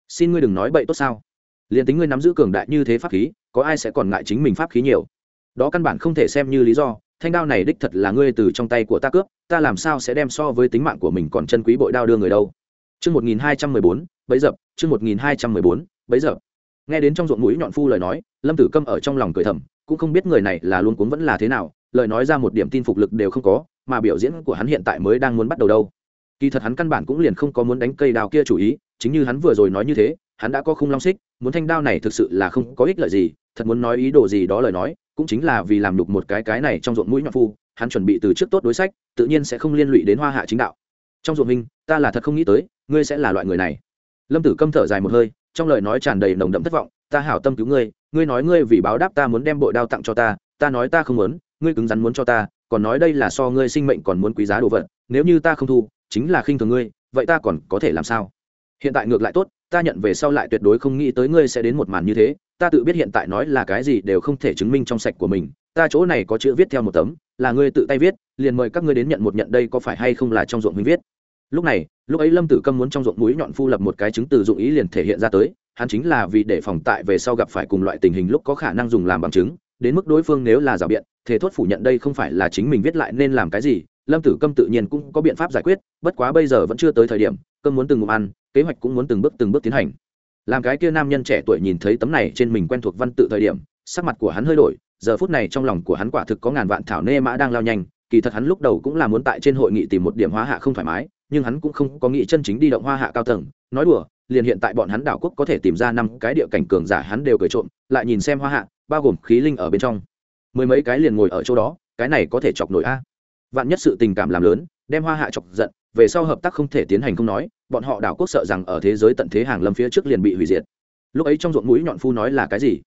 Xin ngươi đừng nói bậy tốt sao. Liền tính ngươi nắm giữ cường đại như thế pháp khí có ai sẽ còn ngại chính mình pháp khí nhiều đó căn bản không thể xem như lý do thanh đao này đích thật là ngươi từ trong tay của ta cướp ta làm sao sẽ đem so với tính mạng của mình còn chân quý bội đao đưa người đâu Chương 1214, bấy dập, chương 1214, bấy dập. Nghe đến trong ruộng mũi nhọn phu lời nói, Lâm Tử Câm ở trong lòng cười thầm, cũng không biết người này là luôn cuống vẫn là thế nào, lời nói ra một điểm tin phục lực đều không có, mà biểu diễn của hắn hiện tại mới đang muốn bắt đầu đâu. Kỳ thật hắn căn bản cũng liền không có muốn đánh cây đao kia chủ ý, chính như hắn vừa rồi nói như thế, hắn đã có khung long xích, muốn thanh đao này thực sự là không có ích lợi gì, thật muốn nói ý đồ gì đó lời nói, cũng chính là vì làm đục một cái cái này trong ruộng mũi nhọn phu, hắn chuẩn bị từ trước tốt đối sách, tự nhiên sẽ không liên lụy đến Hoa Hạ chính đạo. Trong ruộng minh ta là thật không nghĩ tới ngươi sẽ là loại người này. Lâm tử câm thở dài một hơi trong lời nói tràn đầy nồng đậm thất vọng ta hảo tâm cứu ngươi ngươi nói ngươi vì báo đáp ta muốn đem bội đao tặng cho ta ta nói ta không muốn ngươi cứng rắn muốn cho ta còn nói đây là so ngươi sinh mệnh còn muốn quý giá đồ vật nếu như ta không thu chính là khinh thường ngươi vậy ta còn có thể làm sao? Hiện tại ngược lại tốt, ta nhận về sau lại tuyệt đối không nghĩ tới ngươi sẽ đến một màn như thế, ta tự biết hiện tại nói là cái gì đều không thể chứng minh trong sạch của mình, ta chỗ này có chữ viết theo một tấm, là ngươi tự tay viết, liền mời các ngươi đến nhận một nhận đây có phải hay không là trong ruộng mình viết. Lúc này, lúc ấy lâm tử câm muốn trong ruộng mũi nhọn phu lập một cái chứng từ dụng ý liền thể hiện ra tới, hắn chính là vì để phòng tại về sau gặp phải cùng loại tình hình lúc có khả năng dùng làm bằng chứng, đến mức đối phương nếu là rào biện thế thốt phủ nhận đây không phải là chính mình viết lại nên làm cái gì lâm tử câm tự nhiên cũng có biện pháp giải quyết, bất quá bây giờ vẫn chưa tới thời điểm, câm muốn từng ngụm ăn, kế hoạch cũng muốn từng bước từng bước tiến hành. Làm cái kia nam nhân trẻ tuổi nhìn thấy tấm này trên mình quen thuộc văn tự thời điểm, sắc mặt của hắn hơi đổi, giờ phút này trong lòng của hắn quả thực có ngàn vạn thảo nê mã đang lao nhanh, kỳ thật hắn lúc đầu cũng là muốn tại trên hội nghị tìm một điểm hóa hạ không thoải mái, nhưng hắn cũng không có nghĩ chân chính đi động hoa hạ cao tầng, nói đùa, liền hiện tại bọn hắn đảo quốc có thể tìm ra năm cái địa cảnh cường giả hắn đều cười trộm, lại nhìn xem hoa hạ, bao gồm khí linh ở bên trong. Mười mấy cái liền ngồi ở chỗ đó, cái này có thể chọc nổi a vạn nhất sự tình cảm làm lớn, đem hoa hạ chọc giận, về sau hợp tác không thể tiến hành không nói, bọn họ đảo quốc sợ rằng ở thế giới tận thế hàng lâm phía trước liền bị hủy diệt. Lúc ấy trong ruộng mũi nhọn phu nói là cái gì?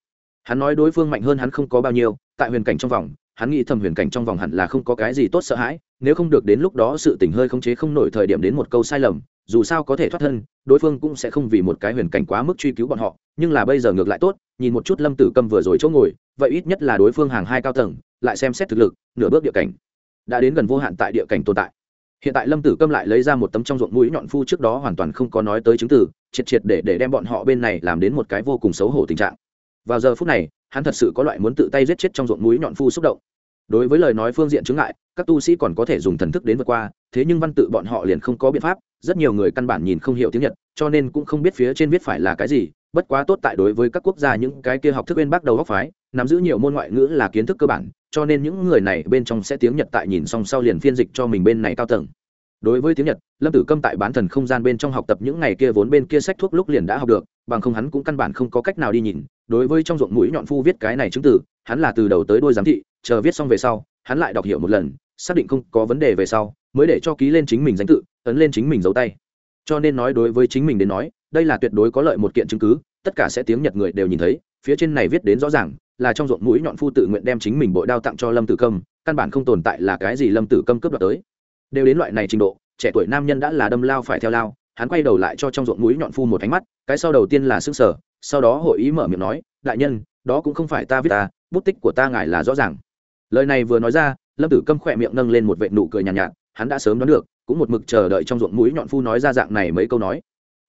Hắn nói đối phương mạnh hơn hắn không có bao nhiêu, tại huyền cảnh trong vòng, hắn nghĩ thầm huyền cảnh trong vòng hẳn là không có cái gì tốt sợ hãi, nếu không được đến lúc đó sự tình hơi không chế không nổi thời điểm đến một câu sai lầm, dù sao có thể thoát thân, đối phương cũng sẽ không vì một cái huyền cảnh quá mức truy cứu bọn họ, nhưng là bây giờ ngược lại tốt, nhìn một chút lâm tử câm vừa rồi chỗ ngồi, vậy ít nhất là đối phương hàng hai cao tầng, lại xem xét thực lực, nửa bước địa cảnh đã đến gần vô hạn tại địa cảnh tồn tại. Hiện tại lâm tử câm lại lấy ra một tấm trong ruộng mũi nhọn phu trước đó hoàn toàn không có nói tới chứng từ, triệt triệt để để đem bọn họ bên này làm đến một cái vô cùng xấu hổ tình trạng. Vào giờ phút này, hắn thật sự có loại muốn tự tay giết chết trong ruộng mũi nhọn phu xúc động. Đối với lời nói phương diện chứng ngại, các tu sĩ còn có thể dùng thần thức đến vượt qua, thế nhưng văn tự bọn họ liền không có biện pháp, rất nhiều người căn bản nhìn không hiểu tiếng nhật, cho nên cũng không biết phía trên viết phải là cái gì, bất quá tốt tại đối với các quốc gia những cái kia học thức bên bắt đầu góc phái, nắm giữ nhiều môn ngoại ngữ là kiến thức cơ bản cho nên những người này bên trong sẽ tiếng nhật tại nhìn xong sau liền phiên dịch cho mình bên này cao tầng. Đối với tiếng nhật, lâm tử câm tại bán thần không gian bên trong học tập những ngày kia vốn bên kia sách thuốc lúc liền đã học được, bằng không hắn cũng căn bản không có cách nào đi nhìn. Đối với trong ruộng mũi nhọn phu viết cái này chứng từ, hắn là từ đầu tới đôi giám thị, chờ viết xong về sau, hắn lại đọc hiểu một lần, xác định không có vấn đề về sau, mới để cho ký lên chính mình danh tự, ấn lên chính mình dấu tay. Cho nên nói đối với chính mình đến nói, đây là tuyệt đối có lợi một kiện chứng cứ, tất cả sẽ tiếng nhật người đều nhìn thấy, phía trên này viết đến rõ ràng là trong ruộng mũi nhọn phu tự nguyện đem chính mình bội đao tặng cho lâm tử câm căn bản không tồn tại là cái gì lâm tử câm cướp đoạt tới. Đều đến loại này trình độ trẻ tuổi nam nhân đã là đâm lao phải theo lao hắn quay đầu lại cho trong ruộng mũi nhọn phu một ánh mắt cái sau đầu tiên là s ư n g sở sau đó hội ý mở miệng nói đại nhân đó cũng không phải ta viết ta bút tích của ta ngài là rõ ràng. Lời này vừa nói ra lâm tử câm khỏe miệng nâng lên một vệ nụ cười nhàn nhạt, nhạt hắn đã sớm đoán được cũng một mực chờ đợi trong ruộng mũi nhọn phu nói ra dạng này mấy câu nói.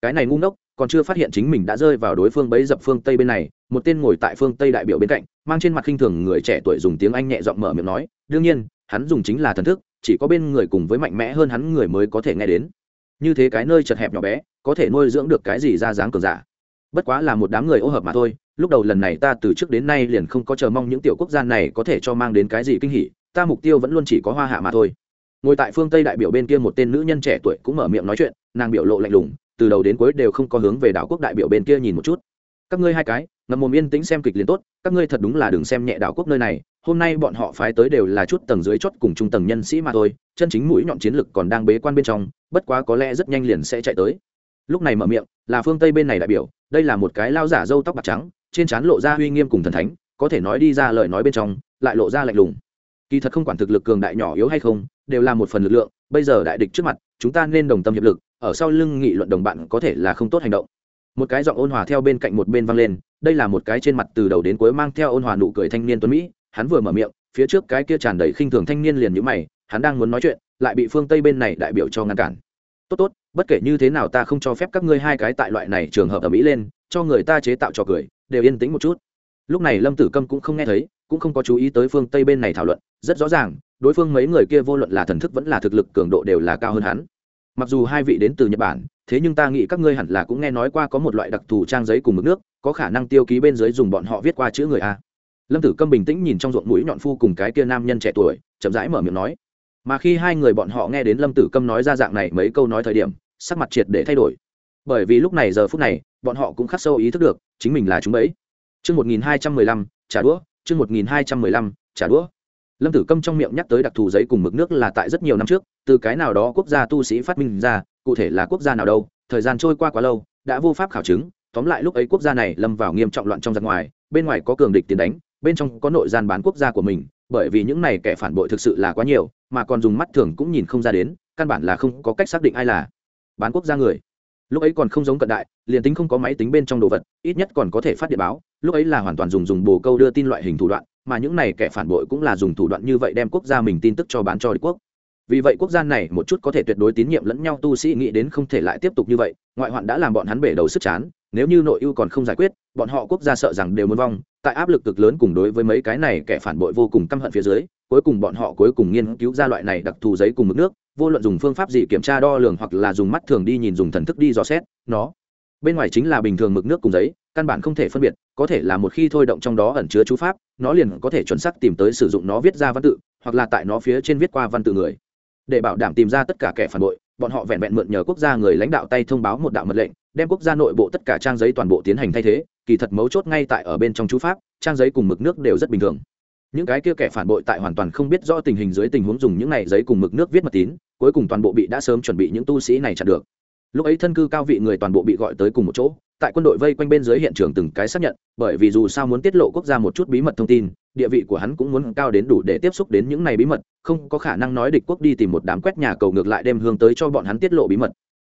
Cái này ngu ngốc còn chưa phát hiện chính mình đã rơi vào đối phương bấy dập phương tây bên này, một tên ngồi tại phương tây đại biểu bên cạnh, mang trên mặt khinh thường người trẻ tuổi dùng tiếng anh nhẹ giọng mở miệng nói, đương nhiên, hắn dùng chính là thần thức, chỉ có bên người cùng với mạnh mẽ hơn hắn người mới có thể nghe đến. Như thế cái nơi chật hẹp nhỏ bé, có thể nuôi dưỡng được cái gì ra dáng cường giả. Bất quá là một đám người ô hợp mà thôi, lúc đầu lần này ta từ trước đến nay liền không có chờ mong những tiểu quốc gia này có thể cho mang đến cái gì kinh hỉ, ta mục tiêu vẫn luôn chỉ có hoa hạ mà thôi. Ngồi tại phương tây đại biểu bên kia một tên nữ nhân trẻ tuổi cũng mở miệng nói chuyện, nàng biểu lộ lạnh lùng từ đầu đến cuối đều không có hướng về đảo quốc đại biểu bên kia nhìn một chút. Các ngươi hai cái, ngậm mồm yên tĩnh xem kịch liền tốt, các ngươi thật đúng là đừng xem nhẹ đảo quốc nơi này, hôm nay bọn họ phái tới đều là chút tầng dưới chót cùng trung tầng nhân sĩ mà thôi, chân chính mũi nhọn chiến lực còn đang bế quan bên trong, bất quá có lẽ rất nhanh liền sẽ chạy tới. Lúc này mở miệng, là phương tây bên này đại biểu, đây là một cái lao giả râu tóc bạc trắng, trên trán lộ ra uy nghiêm cùng thần thánh, có thể nói đi ra lời nói bên trong, lại lộ ra lạnh lùng. Kỳ thật không quản thực lực cường đại nhỏ yếu hay không, đều là một phần lực lượng, bây giờ đại địch trước mặt, chúng ta nên đồng tâm hiệp lực ở sau lưng nghị luận đồng bạn có thể là không tốt hành động. Một cái giọng ôn hòa theo bên cạnh một bên vang lên, đây là một cái trên mặt từ đầu đến cuối mang theo ôn hòa nụ cười thanh niên tuấn mỹ, hắn vừa mở miệng, phía trước cái kia tràn đầy khinh thường thanh niên liền nhíu mày, hắn đang muốn nói chuyện, lại bị phương tây bên này đại biểu cho ngăn cản. Tốt tốt, bất kể như thế nào ta không cho phép các ngươi hai cái tại loại này trường hợp ở mỹ lên, cho người ta chế tạo trò cười, đều yên tĩnh một chút. Lúc này lâm tử câm cũng không nghe thấy, cũng không có chú ý tới phương tây bên này thảo luận, rất rõ ràng, đối phương mấy người kia vô luận là thần thức vẫn là thực lực cường độ đều là cao hơn hắn mặc dù hai vị đến từ nhật bản, thế nhưng ta nghĩ các ngươi hẳn là cũng nghe nói qua có một loại đặc thù trang giấy cùng mực nước, có khả năng tiêu ký bên dưới dùng bọn họ viết qua chữ người a. Lâm tử câm bình tĩnh nhìn trong ruộng mũi nhọn phu cùng cái kia nam nhân trẻ tuổi, chậm rãi mở miệng nói. Mà khi hai người bọn họ nghe đến lâm tử câm nói ra dạng này mấy câu nói thời điểm, sắc mặt triệt để thay đổi. Bởi vì lúc này giờ phút này, bọn họ cũng khắc sâu ý thức được, chính mình là chúng ấy chương một nghìn hai trăm mười lăm, trả đũa, chương một nghìn hai trăm mười lăm, trả đũa lâm tử câm trong miệng nhắc tới đặc thù giấy cùng mực nước là tại rất nhiều năm trước, từ cái nào đó quốc gia tu sĩ phát minh ra, cụ thể là quốc gia nào đâu, thời gian trôi qua quá lâu, đã vô pháp khảo chứng, tóm lại lúc ấy quốc gia này lâm vào nghiêm trọng loạn trong giặc ngoài, bên ngoài có cường địch tiến đánh, bên trong có nội gian bán quốc gia của mình, bởi vì những này kẻ phản bội thực sự là quá nhiều, mà còn dùng mắt thường cũng nhìn không ra đến, căn bản là không có cách xác định ai là bán quốc gia người. Lúc ấy còn không giống cận đại, liền tính không có máy tính bên trong đồ vật, ít nhất còn có thể phát điện báo, lúc ấy là hoàn toàn dùng dùng bồ câu đưa tin loại hình thủ đoạn mà những này kẻ phản bội cũng là dùng thủ đoạn như vậy đem quốc gia mình tin tức cho bán cho địch quốc. Vì vậy quốc gia này một chút có thể tuyệt đối tín nhiệm lẫn nhau, tu sĩ nghĩ đến không thể lại tiếp tục như vậy, ngoại hoạn đã làm bọn hắn bể đầu sức chán, nếu như nội ưu còn không giải quyết, bọn họ quốc gia sợ rằng đều muốn vong, tại áp lực cực lớn cùng đối với mấy cái này kẻ phản bội vô cùng căm hận phía dưới, cuối cùng bọn họ cuối cùng nghiên cứu ra loại này đặc thù giấy cùng mực nước, vô luận dùng phương pháp gì kiểm tra đo lường hoặc là dùng mắt thường đi nhìn, dùng thần thức đi dò xét, nó bên ngoài chính là bình thường mực nước cùng giấy, căn bản không thể phân biệt, có thể là một khi thôi động trong đó ẩn chứa chú pháp, nó liền có thể chuẩn xác tìm tới sử dụng nó viết ra văn tự, hoặc là tại nó phía trên viết qua văn tự người. Để bảo đảm tìm ra tất cả kẻ phản bội, bọn họ vẹn vẹn mượn nhờ quốc gia người lãnh đạo tay thông báo một đạo mật lệnh, đem quốc gia nội bộ tất cả trang giấy toàn bộ tiến hành thay thế, kỳ thật mấu chốt ngay tại ở bên trong chú pháp, trang giấy cùng mực nước đều rất bình thường. Những cái kia kẻ phản bội tại hoàn toàn không biết rõ tình hình dưới tình huống dùng những này giấy cùng mực nước viết mật tín, cuối cùng toàn bộ bị đã sớm chuẩn bị những tu sĩ này chặn được lúc ấy thân cư cao vị người toàn bộ bị gọi tới cùng một chỗ, tại quân đội vây quanh bên dưới hiện trường từng cái xác nhận, bởi vì dù sao muốn tiết lộ quốc gia một chút bí mật thông tin, địa vị của hắn cũng muốn cao đến đủ để tiếp xúc đến những này bí mật, không có khả năng nói địch quốc đi tìm một đám quét nhà cầu ngược lại đem hướng tới cho bọn hắn tiết lộ bí mật.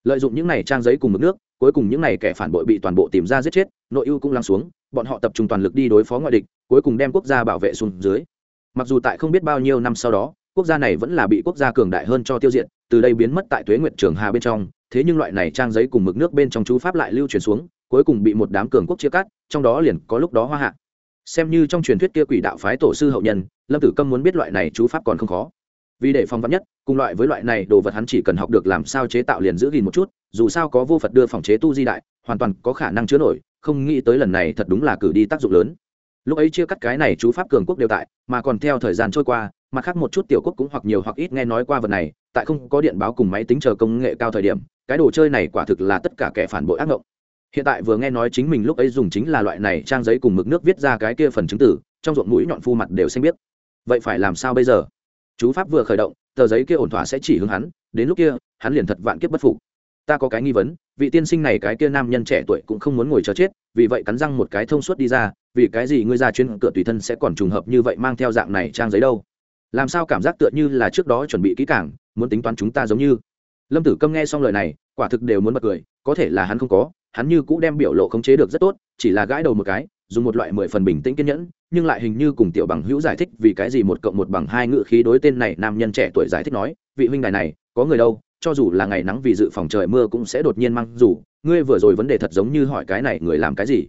Lợi dụng những này trang giấy cùng mực nước, cuối cùng những này kẻ phản bội bị toàn bộ tìm ra giết chết, nội ưu cũng lắng xuống, bọn họ tập trung toàn lực đi đối phó ngoại địch, cuối cùng đem quốc gia bảo vệ xuống dưới. Mặc dù tại không biết bao nhiêu năm sau đó, quốc gia này vẫn là bị quốc gia cường đại hơn cho tiêu diệt, từ đây biến mất tại tuế nguyện trường hà bên trong thế nhưng loại này trang giấy cùng mực nước bên trong chú pháp lại lưu truyền xuống, cuối cùng bị một đám cường quốc chia cắt, trong đó liền có lúc đó hoa hạ. Xem như trong truyền thuyết kia quỷ đạo phái tổ sư hậu nhân, lâm tử câm muốn biết loại này chú pháp còn không khó. Vì để phong vắn nhất, cùng loại với loại này đồ vật hắn chỉ cần học được làm sao chế tạo liền giữ gìn một chút, dù sao có vô phật đưa phòng chế tu di đại, hoàn toàn có khả năng chứa nổi, không nghĩ tới lần này thật đúng là cử đi tác dụng lớn. Lúc ấy chia cắt cái này chú pháp cường quốc đều tại, mà còn theo thời gian trôi qua, mặt khác một chút tiểu quốc cũng hoặc nhiều hoặc ít nghe nói qua vật này, tại không có điện báo cùng máy tính chờ công nghệ cao thời điểm cái đồ chơi này quả thực là tất cả kẻ phản bội ác mộng hiện tại vừa nghe nói chính mình lúc ấy dùng chính là loại này trang giấy cùng mực nước viết ra cái kia phần chứng tử, trong ruộng mũi nhọn phu mặt đều xanh biết vậy phải làm sao bây giờ? Chú pháp vừa khởi động, tờ giấy kia ổn thỏa sẽ chỉ hướng hắn, đến lúc kia, hắn liền thật vạn kiếp bất phục. Ta có cái nghi vấn, vị tiên sinh này cái kia nam nhân trẻ tuổi cũng không muốn ngồi chờ chết, vì vậy cắn răng một cái thông suốt đi ra, vì cái gì ngươi ra chuyên cửa tùy thân sẽ còn trùng hợp như vậy mang theo dạng này trang giấy đâu? Làm sao cảm giác tựa như là trước đó chuẩn bị kỹ càng, muốn tính toán chúng ta giống như? Lâm tử câm nghe xong lời này, quả thực đều muốn bật cười, có thể là hắn không có, hắn như cũ đem biểu lộ khống chế được rất tốt, chỉ là gãi đầu một cái, dùng một loại mười phần bình tĩnh kiên nhẫn, nhưng lại hình như cùng tiểu bằng hữu giải thích vì cái gì một cộng một bằng hai ngự khí đối tên này nam nhân trẻ tuổi giải thích nói, vị huynh đài này, có người đâu, cho dù là ngày nắng vì dự phòng trời mưa cũng sẽ đột nhiên mang dù, ngươi vừa rồi vấn đề thật giống như hỏi cái này người làm cái gì?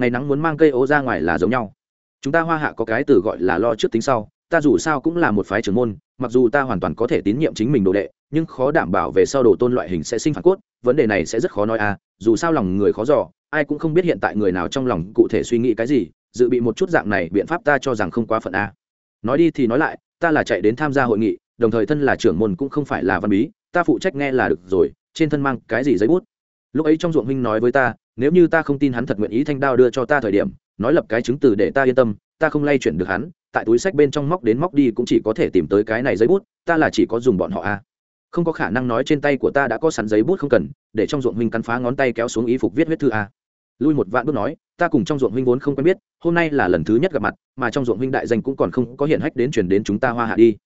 Ngày nắng muốn mang cây ố ra ngoài là giống nhau. Chúng ta hoa hạ có cái từ gọi là lo trước tính sau ta dù sao cũng là một phái trưởng môn, mặc dù ta hoàn toàn có thể tín nhiệm chính mình đồ đệ, nhưng khó đảm bảo về sau đồ tôn loại hình sẽ sinh phản cốt, vấn đề này sẽ rất khó nói à dù sao lòng người khó dò, ai cũng không biết hiện tại người nào trong lòng cụ thể suy nghĩ cái gì, dự bị một chút dạng này biện pháp ta cho rằng không quá phận a nói đi thì nói lại, ta là chạy đến tham gia hội nghị, đồng thời thân là trưởng môn cũng không phải là văn bí, ta phụ trách nghe là được rồi, trên thân mang cái gì giấy bút. Lúc ấy trong ruộng huynh nói với ta, nếu như ta không tin hắn thật nguyện ý thanh đao đưa cho ta thời điểm, nói lập cái chứng từ để ta yên tâm ta không lay chuyển được hắn, tại túi sách bên trong móc đến móc đi cũng chỉ có thể tìm tới cái này giấy bút, ta là chỉ có dùng bọn họ a không có khả năng nói trên tay của ta đã có sẵn giấy bút không cần, để trong ruộng huynh cắn phá ngón tay kéo xuống y phục viết huyết thư a lui một vạn bước nói, ta cùng trong ruộng huynh vốn không quen biết, hôm nay là lần thứ nhất gặp mặt, mà trong ruộng huynh đại danh cũng còn không có hiện hách đến chuyển đến chúng ta hoa hạ đi.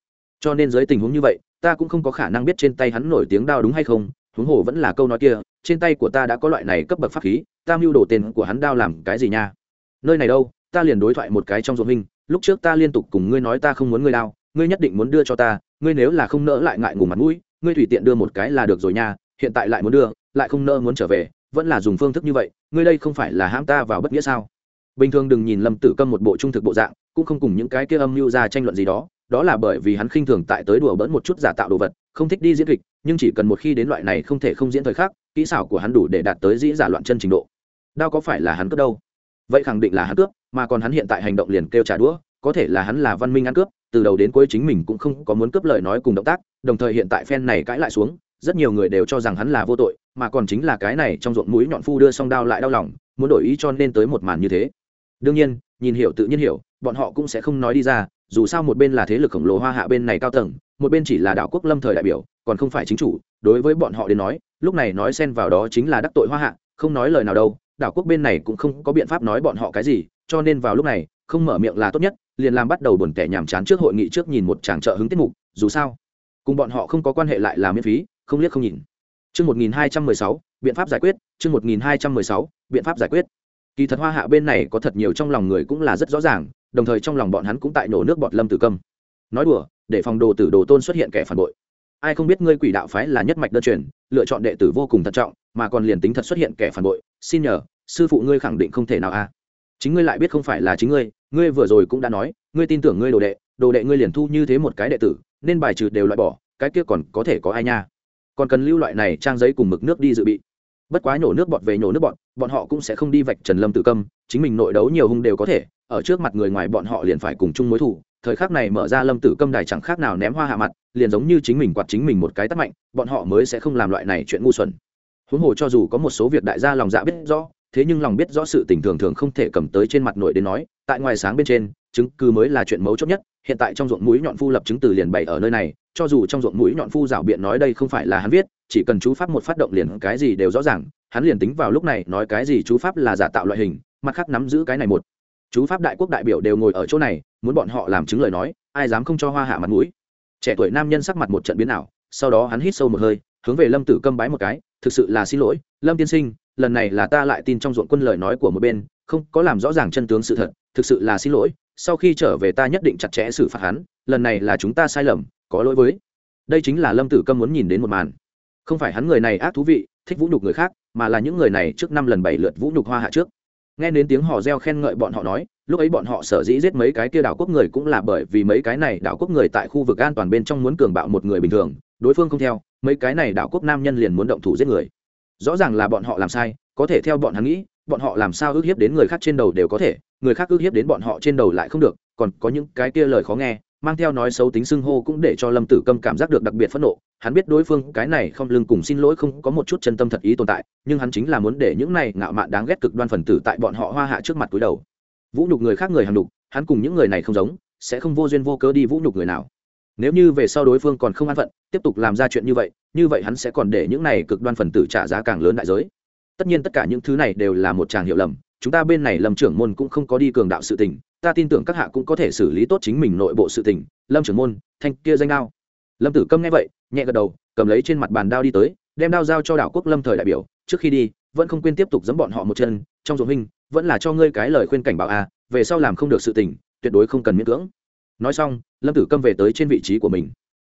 Cho nên dưới tình huống như vậy, ta cũng không có khả năng biết trên tay hắn nổi tiếng đao đúng hay không, huống hồ vẫn là câu nói kia, trên tay của ta đã có loại này cấp bậc pháp khí, ta mưu đồ tên của hắn đao làm cái gì nha? Nơi này đâu? Ta liền đối thoại một cái trong ruộng huynh, lúc trước ta liên tục cùng ngươi nói ta không muốn ngươi đao ngươi nhất định muốn đưa cho ta, ngươi nếu là không nỡ lại ngại ngủ mặt mũi, ngươi tùy tiện đưa một cái là được rồi nha, hiện tại lại muốn đưa, lại không nỡ muốn trở về, vẫn là dùng phương thức như vậy, ngươi đây không phải là hãm ta vào bất nghĩa sao? Bình thường đừng nhìn lâm tử câm một bộ trung thực bộ dạng, cũng không cùng những cái kia âm mưu ra tranh luận gì đó đó là bởi vì hắn khinh thường tại tới đùa bỡn một chút giả tạo đồ vật, không thích đi diễn kịch, nhưng chỉ cần một khi đến loại này không thể không diễn thời khắc, kỹ xảo của hắn đủ để đạt tới dĩ giả loạn chân trình độ. Đao có phải là hắn cướp đâu? Vậy khẳng định là hắn cướp, mà còn hắn hiện tại hành động liền kêu trả đũa, có thể là hắn là văn minh ăn cướp, từ đầu đến cuối chính mình cũng không có muốn cướp lời nói cùng động tác, đồng thời hiện tại phen này cãi lại xuống, rất nhiều người đều cho rằng hắn là vô tội, mà còn chính là cái này trong ruộng mũi nhọn phu đưa song đao lại đau lòng, muốn đổi ý cho nên tới một màn như thế. Đương nhiên, nhìn hiểu tự nhiên hiểu, bọn họ cũng sẽ không nói đi ra, dù sao một bên là thế lực khổng lồ hoa hạ bên này cao tầng, một bên chỉ là đạo quốc lâm thời đại biểu, còn không phải chính chủ, đối với bọn họ đến nói, lúc này nói xen vào đó chính là đắc tội hoa hạ, không nói lời nào đâu đảo quốc bên này cũng không có biện pháp nói bọn họ cái gì cho nên vào lúc này không mở miệng là tốt nhất liền làm bắt đầu buồn tẻ nhàm chán trước hội nghị trước nhìn một chàng trợ hứng tiết mục dù sao cùng bọn họ không có quan hệ lại là miễn phí không liếc không nhìn Chương 1216, biện pháp giải quyết, chương 1216, biện pháp giải quyết. Kỳ thật Hoa Hạ bên này có thật nhiều trong lòng người cũng là rất rõ ràng, đồng thời trong lòng bọn hắn cũng tại nổ nước bọt Lâm Tử Câm. Nói đùa, để phòng đồ tử đồ tôn xuất hiện kẻ phản bội. Ai không biết ngươi quỷ đạo phái là nhất mạch đơn truyền, lựa chọn đệ tử vô cùng thận trọng, mà còn liền tính thật xuất hiện kẻ phản bội, xin nhờ, sư phụ ngươi khẳng định không thể nào a. Chính ngươi lại biết không phải là chính ngươi, ngươi vừa rồi cũng đã nói, ngươi tin tưởng ngươi đồ đệ, đồ đệ ngươi liền thu như thế một cái đệ tử, nên bài trừ đều loại bỏ, cái kia còn có thể có ai nha. Còn cần lưu loại này trang giấy cùng mực nước đi dự bị. Bất quá nhổ nước bọt về nhổ nước bọt bọn họ cũng sẽ không đi vạch trần lâm tử câm chính mình nội đấu nhiều hung đều có thể ở trước mặt người ngoài bọn họ liền phải cùng chung mối thủ thời khắc này mở ra lâm tử câm đài chẳng khác nào ném hoa hạ mặt liền giống như chính mình quạt chính mình một cái tắt mạnh bọn họ mới sẽ không làm loại này chuyện ngu xuẩn huống hồ cho dù có một số việc đại gia lòng dạ biết rõ, thế nhưng lòng biết rõ sự tình thường thường không thể cầm tới trên mặt nội đến nói, tại ngoài sáng bên trên, chứng cứ mới là chuyện mấu chốt nhất, hiện tại trong ruộng mũi nhọn phu lập chứng từ liền bày ở nơi này, cho dù trong ruộng mũi nhọn phu rảo biện nói đây không phải là hắn viết, chỉ cần chú pháp một phát động liền cái gì đều rõ ràng, hắn liền tính vào lúc này nói cái gì chú pháp là giả tạo loại hình, mặt khác nắm giữ cái này một. Chú pháp đại quốc đại biểu đều ngồi ở chỗ này, muốn bọn họ làm chứng lời nói, ai dám không cho hoa hạ mặt mũi. Trẻ tuổi nam nhân sắc mặt một trận biến ảo, sau đó hắn hít sâu một hơi, hướng về lâm tử câm bái một cái thực sự là xin lỗi, lâm tiên sinh, lần này là ta lại tin trong ruộng quân lời nói của một bên, không có làm rõ ràng chân tướng sự thật, thực sự là xin lỗi, sau khi trở về ta nhất định chặt chẽ xử phạt hắn, lần này là chúng ta sai lầm, có lỗi với. Đây chính là lâm tử câm muốn nhìn đến một màn. Không phải hắn người này ác thú vị, thích vũ nhục người khác, mà là những người này trước năm lần bảy lượt vũ nhục hoa hạ trước. Nghe đến tiếng hò reo khen ngợi bọn họ nói, lúc ấy bọn họ sở dĩ giết mấy cái kia đảo quốc người cũng là bởi vì mấy cái này đảo quốc người tại khu vực an toàn bên trong muốn cường bạo một người bình thường, đối phương không theo mấy cái này đảo quốc nam nhân liền muốn động thủ giết người. Rõ ràng là bọn họ làm sai, có thể theo bọn hắn nghĩ, bọn họ làm sao ước hiếp đến người khác trên đầu đều có thể, người khác ước hiếp đến bọn họ trên đầu lại không được, còn có những cái kia lời khó nghe, mang theo nói xấu tính xưng hô cũng để cho lâm tử câm cảm giác được đặc biệt phẫn nộ, hắn biết đối phương cái này không lưng cùng xin lỗi không có một chút chân tâm thật ý tồn tại, nhưng hắn chính là muốn để những này ngạo mạn đáng ghét cực đoan phần tử tại bọn họ hoa hạ trước mặt túi đầu. Vũ nhục người khác người hàng đục hắn cùng những người này không giống, sẽ không vô duyên vô cớ đi vũ nhục người nào nếu như về sau đối phương còn không an phận, tiếp tục làm ra chuyện như vậy như vậy hắn sẽ còn để những này cực đoan phần tử trả giá càng lớn đại giới. Tất nhiên tất cả những thứ này đều là một tràng hiểu lầm, chúng ta bên này lâm trưởng môn cũng không có đi cường đạo sự tình, ta tin tưởng các hạ cũng có thể xử lý tốt chính mình nội bộ sự tình. Lâm trưởng môn, thanh kia danh đao. Lâm tử câm nghe vậy, nhẹ gật đầu, cầm lấy trên mặt bàn đao đi tới, đem đao giao cho đảo quốc lâm thời đại biểu. Trước khi đi, vẫn không quên tiếp tục giẫm bọn họ một chân, trong ruộng huynh, vẫn là cho ngươi cái lời khuyên cảnh báo a, về sau làm không được sự tình, tuyệt đối không cần miễn cưỡng nói xong, lâm tử câm về tới trên vị trí của mình.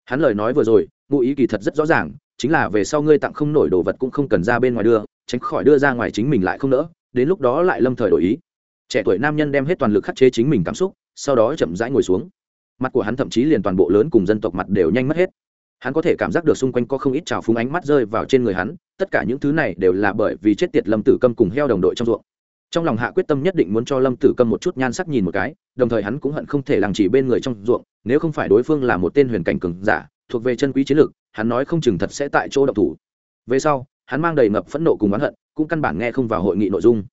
Hắn lời nói vừa rồi, ngụ ý kỳ thật rất rõ ràng, chính là về sau ngươi tặng không nổi đồ vật cũng không cần ra bên ngoài đưa, tránh khỏi đưa ra ngoài chính mình lại không nỡ, đến lúc đó lại lâm thời đổi ý. Trẻ tuổi nam nhân đem hết toàn lực khắc chế chính mình cảm xúc, sau đó chậm rãi ngồi xuống. Mặt của hắn thậm chí liền toàn bộ lớn cùng dân tộc mặt đều nhanh mất hết. Hắn có thể cảm giác được xung quanh có không ít trào phúng ánh mắt rơi vào trên người hắn, tất cả những thứ này đều là bởi vì chết tiệt lâm tử câm cùng heo đồng đội trong ruộng trong lòng hạ quyết tâm nhất định muốn cho lâm tử câm một chút nhan sắc nhìn một cái, đồng thời hắn cũng hận không thể làm chỉ bên người trong ruộng, nếu không phải đối phương là một tên huyền cảnh cường giả, thuộc về chân quý chiến lược, hắn nói không chừng thật sẽ tại chỗ động thủ. Về sau, hắn mang đầy ngập phẫn nộ cùng oán hận, cũng căn bản nghe không vào hội nghị nội dung.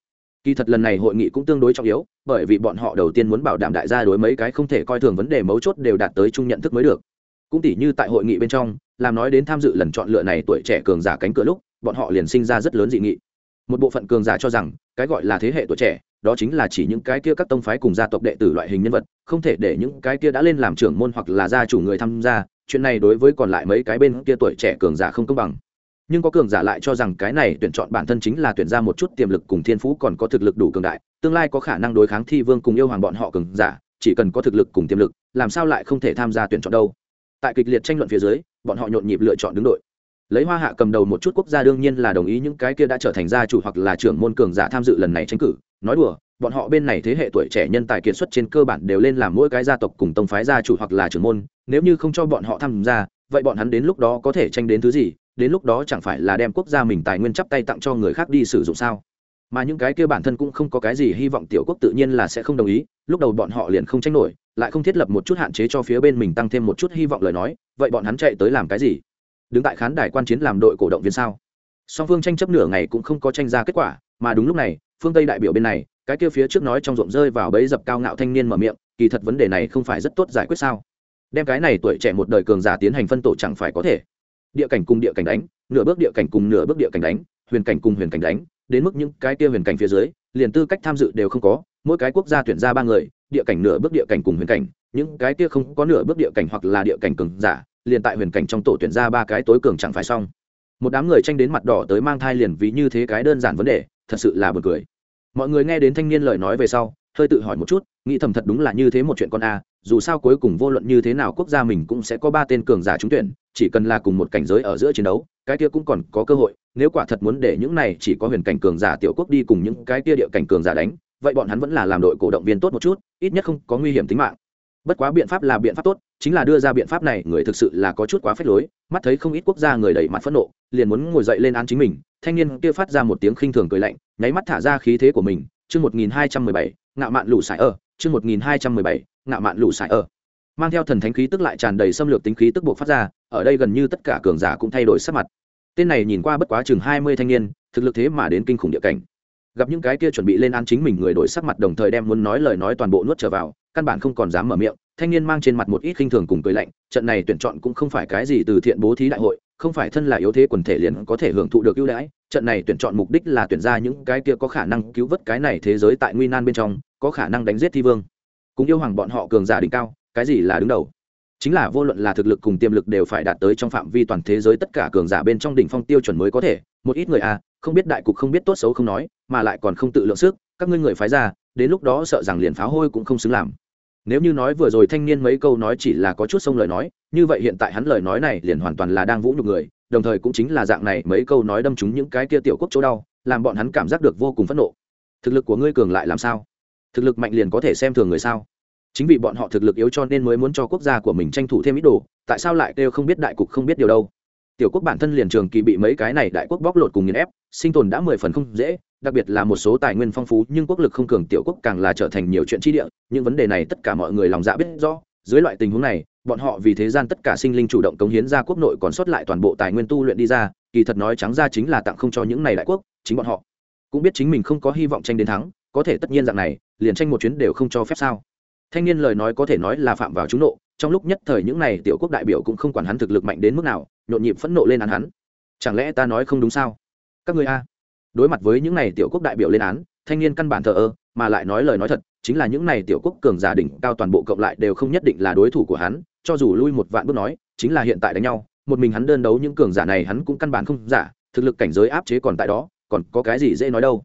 Kỳ thật lần này hội nghị cũng tương đối trọng yếu, bởi vì bọn họ đầu tiên muốn bảo đảm đại gia đối mấy cái không thể coi thường vấn đề mấu chốt đều đạt tới chung nhận thức mới được. Cũng tỉ như tại hội nghị bên trong, làm nói đến tham dự lần chọn lựa này tuổi trẻ cường giả cánh cửa lúc, bọn họ liền sinh ra rất lớn dị nghị. Một bộ phận cường giả cho rằng cái gọi là thế hệ tuổi trẻ, đó chính là chỉ những cái kia các tông phái cùng gia tộc đệ tử loại hình nhân vật, không thể để những cái kia đã lên làm trưởng môn hoặc là gia chủ người tham gia, chuyện này đối với còn lại mấy cái bên kia tuổi trẻ cường giả không công bằng. Nhưng có cường giả lại cho rằng cái này tuyển chọn bản thân chính là tuyển ra một chút tiềm lực cùng thiên phú còn có thực lực đủ cường đại, tương lai có khả năng đối kháng thi vương cùng yêu hoàng bọn họ cường giả, chỉ cần có thực lực cùng tiềm lực, làm sao lại không thể tham gia tuyển chọn đâu. Tại kịch liệt tranh luận phía dưới, bọn họ nhộn nhịp lựa chọn đứng đội lấy hoa hạ cầm đầu một chút quốc gia đương nhiên là đồng ý những cái kia đã trở thành gia chủ hoặc là trưởng môn cường giả tham dự lần này tranh cử. Nói đùa, bọn họ bên này thế hệ tuổi trẻ nhân tài kiệt xuất trên cơ bản đều lên làm mỗi cái gia tộc cùng tông phái gia chủ hoặc là trưởng môn. Nếu như không cho bọn họ tham gia, vậy bọn hắn đến lúc đó có thể tranh đến thứ gì? Đến lúc đó chẳng phải là đem quốc gia mình tài nguyên chắp tay tặng cho người khác đi sử dụng sao? Mà những cái kia bản thân cũng không có cái gì hy vọng tiểu quốc tự nhiên là sẽ không đồng ý. Lúc đầu bọn họ liền không tranh nổi, lại không thiết lập một chút hạn chế cho phía bên mình tăng thêm một chút hy vọng lời nói. Vậy bọn hắn chạy tới làm cái gì? Đứng tại khán đài quan chiến làm đội cổ động viên sao? Song phương tranh chấp nửa ngày cũng không có tranh ra kết quả, mà đúng lúc này, phương tây đại biểu bên này, cái kia phía trước nói trong ruộng rơi vào bẫy dập cao ngạo thanh niên mở miệng, kỳ thật vấn đề này không phải rất tốt giải quyết sao? Đem cái này tuổi trẻ một đời cường giả tiến hành phân tổ chẳng phải có thể. Địa cảnh cùng địa cảnh đánh, nửa bước địa cảnh cùng nửa bước địa cảnh đánh, huyền cảnh cùng huyền cảnh đánh, đến mức những cái kia huyền cảnh phía dưới, liền tư cách tham dự đều không có, mỗi cái quốc gia tuyển ra ba người, địa cảnh nửa bước địa cảnh cùng huyền cảnh, những cái kia không có nửa bước địa cảnh hoặc là địa cảnh cường giả liền tại huyền cảnh trong tổ tuyển ra ba cái tối cường chẳng phải xong. Một đám người tranh đến mặt đỏ tới mang thai liền vì như thế cái đơn giản vấn đề, thật sự là buồn cười. Mọi người nghe đến thanh niên lời nói về sau, hơi tự hỏi một chút, nghĩ thầm thật đúng là như thế một chuyện con a, dù sao cuối cùng vô luận như thế nào quốc gia mình cũng sẽ có ba tên cường giả trúng tuyển, chỉ cần là cùng một cảnh giới ở giữa chiến đấu, cái kia cũng còn có cơ hội, nếu quả thật muốn để những này chỉ có huyền cảnh cường giả tiểu quốc đi cùng những cái kia địa cảnh cường giả đánh, vậy bọn hắn vẫn là làm đội cổ động viên tốt một chút, ít nhất không có nguy hiểm tính mạng bất quá biện pháp là biện pháp tốt, chính là đưa ra biện pháp này, người thực sự là có chút quá phép lối, mắt thấy không ít quốc gia người đẩy mặt phẫn nộ, liền muốn ngồi dậy lên án chính mình, thanh niên kia phát ra một tiếng khinh thường cười lạnh, nháy mắt thả ra khí thế của mình, chương một nghìn hai trăm mười bảy, ngạo mạn lũ sải ở, chương một nghìn hai trăm mười bảy, ngạo mạn lũ sải ở. Mang theo thần thánh khí tức lại tràn đầy xâm lược tính khí tức buộc phát ra, ở đây gần như tất cả cường giả cũng thay đổi sắc mặt. Tên này nhìn qua bất quá chừng hai mươi thanh niên, thực lực thế mà đến kinh khủng địa cảnh. Gặp những cái kia chuẩn bị lên án chính mình người đổi sắc mặt đồng thời đem muốn nói lời nói toàn bộ nuốt trở vào căn bản không còn dám mở miệng thanh niên mang trên mặt một ít khinh thường cùng cười lạnh trận này tuyển chọn cũng không phải cái gì từ thiện bố thí đại hội không phải thân là yếu thế quần thể liền có thể hưởng thụ được ưu đãi trận này tuyển chọn mục đích là tuyển ra những cái kia có khả năng cứu vớt cái này thế giới tại nguy nan bên trong có khả năng đánh giết thi vương. Cũng yêu hoàng bọn họ cường giả đỉnh cao cái gì là đứng đầu? Chính là vô luận là thực lực cùng tiềm lực đều phải đạt tới trong phạm vi toàn thế giới tất cả cường giả bên trong đỉnh phong tiêu chuẩn mới có thể một ít người a à, không biết đại cục không biết tốt xấu không nói mà lại còn không tự lượng sức các ngươi người phái ra đến lúc đó sợ rằng liền pháo hôi cũng không xứng làm nếu như nói vừa rồi thanh niên mấy câu nói chỉ là có chút sông lời nói, như vậy hiện tại hắn lời nói này liền hoàn toàn là đang vũ nhục người, đồng thời cũng chính là dạng này mấy câu nói đâm trúng những cái kia tiểu quốc chỗ đau, làm bọn hắn cảm giác được vô cùng phẫn nộ. Thực lực của ngươi cường lại làm sao? Thực lực mạnh liền có thể xem thường người sao? Chính vì bọn họ thực lực yếu cho nên mới muốn cho quốc gia của mình tranh thủ thêm ít đồ, tại sao lại kêu không biết đại cục không biết điều đâu? Tiểu quốc bản thân liền trường kỳ bị mấy cái này đại quốc bóc lột cùng nghiền ép, sinh tồn đã mười phần không dễ đặc biệt là một số tài nguyên phong phú, nhưng quốc lực không cường tiểu quốc càng là trở thành nhiều chuyện chi địa, những vấn đề này tất cả mọi người lòng dạ biết rõ. Dưới loại tình huống này, bọn họ vì thế gian tất cả sinh linh chủ động cống hiến ra quốc nội còn sót lại toàn bộ tài nguyên tu luyện đi ra, kỳ thật nói trắng ra chính là tặng không cho những này đại quốc, chính bọn họ. Cũng biết chính mình không có hy vọng tranh đến thắng, có thể tất nhiên dạng này, liền tranh một chuyến đều không cho phép sao. Thanh niên lời nói có thể nói là phạm vào trúng nộ, trong lúc nhất thời những này tiểu quốc đại biểu cũng không quản hắn thực lực mạnh đến mức nào, nhộn nhịp phẫn nộ lên án hắn. Chẳng lẽ ta nói không đúng sao? Các người a đối mặt với những này tiểu quốc đại biểu lên án, thanh niên căn bản thờ ơ, mà lại nói lời nói thật, chính là những này tiểu quốc cường giả đỉnh cao toàn bộ cộng lại đều không nhất định là đối thủ của hắn, cho dù lui một vạn bước nói, chính là hiện tại đánh nhau, một mình hắn đơn đấu những cường giả này hắn cũng căn bản không giả, thực lực cảnh giới áp chế còn tại đó, còn có cái gì dễ nói đâu.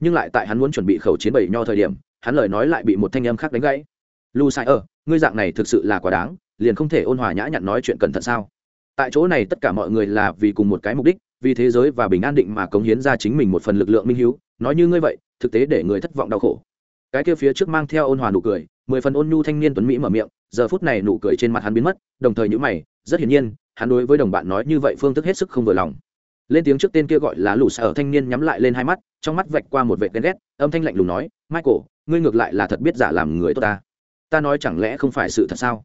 Nhưng lại tại hắn muốn chuẩn bị khẩu chiến bảy nho thời điểm, hắn lời nói lại bị một thanh âm khác đánh gãy. Lu sai ở ngươi dạng này thực sự là quá đáng, liền không thể ôn hòa nhã nhặn nói chuyện cẩn thận sao? Tại chỗ này tất cả mọi người là vì cùng một cái mục đích vì thế giới và bình an định mà cống hiến ra chính mình một phần lực lượng minh hiếu. Nói như ngươi vậy, thực tế để người thất vọng đau khổ. Cái kia phía trước mang theo ôn hòa nụ cười, mười phần ôn nhu thanh niên tuấn mỹ mở miệng, giờ phút này nụ cười trên mặt hắn biến mất, đồng thời nhữ mày, rất hiển nhiên, hắn đối với đồng bạn nói như vậy phương thức hết sức không vừa lòng. Lên tiếng trước tên kia gọi là lũ sở thanh niên nhắm lại lên hai mắt, trong mắt vạch qua một vệ ghen ghét, âm thanh lạnh lùng nói, michael, ngươi ngược lại là thật biết giả làm người tốt ta. Ta nói chẳng lẽ không phải sự thật sao?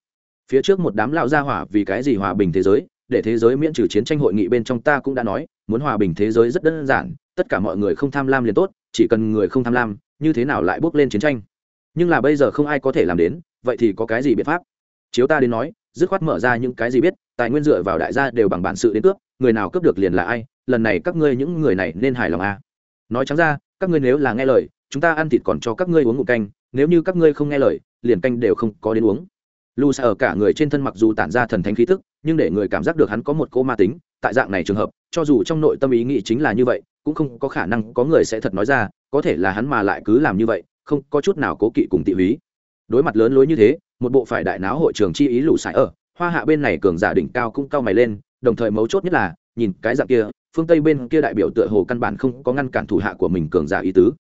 Phía trước một đám lão gia hỏa vì cái gì hòa bình thế giới để thế giới miễn trừ chiến tranh hội nghị bên trong ta cũng đã nói, muốn hòa bình thế giới rất đơn giản, tất cả mọi người không tham lam liền tốt, chỉ cần người không tham lam, như thế nào lại bước lên chiến tranh? Nhưng là bây giờ không ai có thể làm đến, vậy thì có cái gì biện pháp? Chiếu ta đến nói, dứt khoát mở ra những cái gì biết, tài nguyên dựa vào đại gia đều bằng bản sự đến cướp, người nào cướp được liền là ai, lần này các ngươi những người này nên hài lòng à. nói trắng ra, các ngươi nếu là nghe lời, chúng ta ăn thịt còn cho các ngươi uống ngụ canh, nếu như các ngươi không nghe lời, liền canh đều không có đến uống. Lu sa ở cả người trên thân mặc dù tản ra thần thánh khí tức nhưng để người cảm giác được hắn có một cô ma tính, tại dạng này trường hợp, cho dù trong nội tâm ý nghĩ chính là như vậy, cũng không có khả năng có người sẽ thật nói ra, có thể là hắn mà lại cứ làm như vậy, không có chút nào cố kỵ cùng tị húy. Đối mặt lớn lối như thế, một bộ phải đại náo hội trường chi ý lũ sải ở, hoa hạ bên này cường giả đỉnh cao cũng cao mày lên, đồng thời mấu chốt nhất là, nhìn cái dạng kia, phương tây bên kia đại biểu tựa hồ căn bản không có ngăn cản thủ hạ của mình cường giả ý tứ.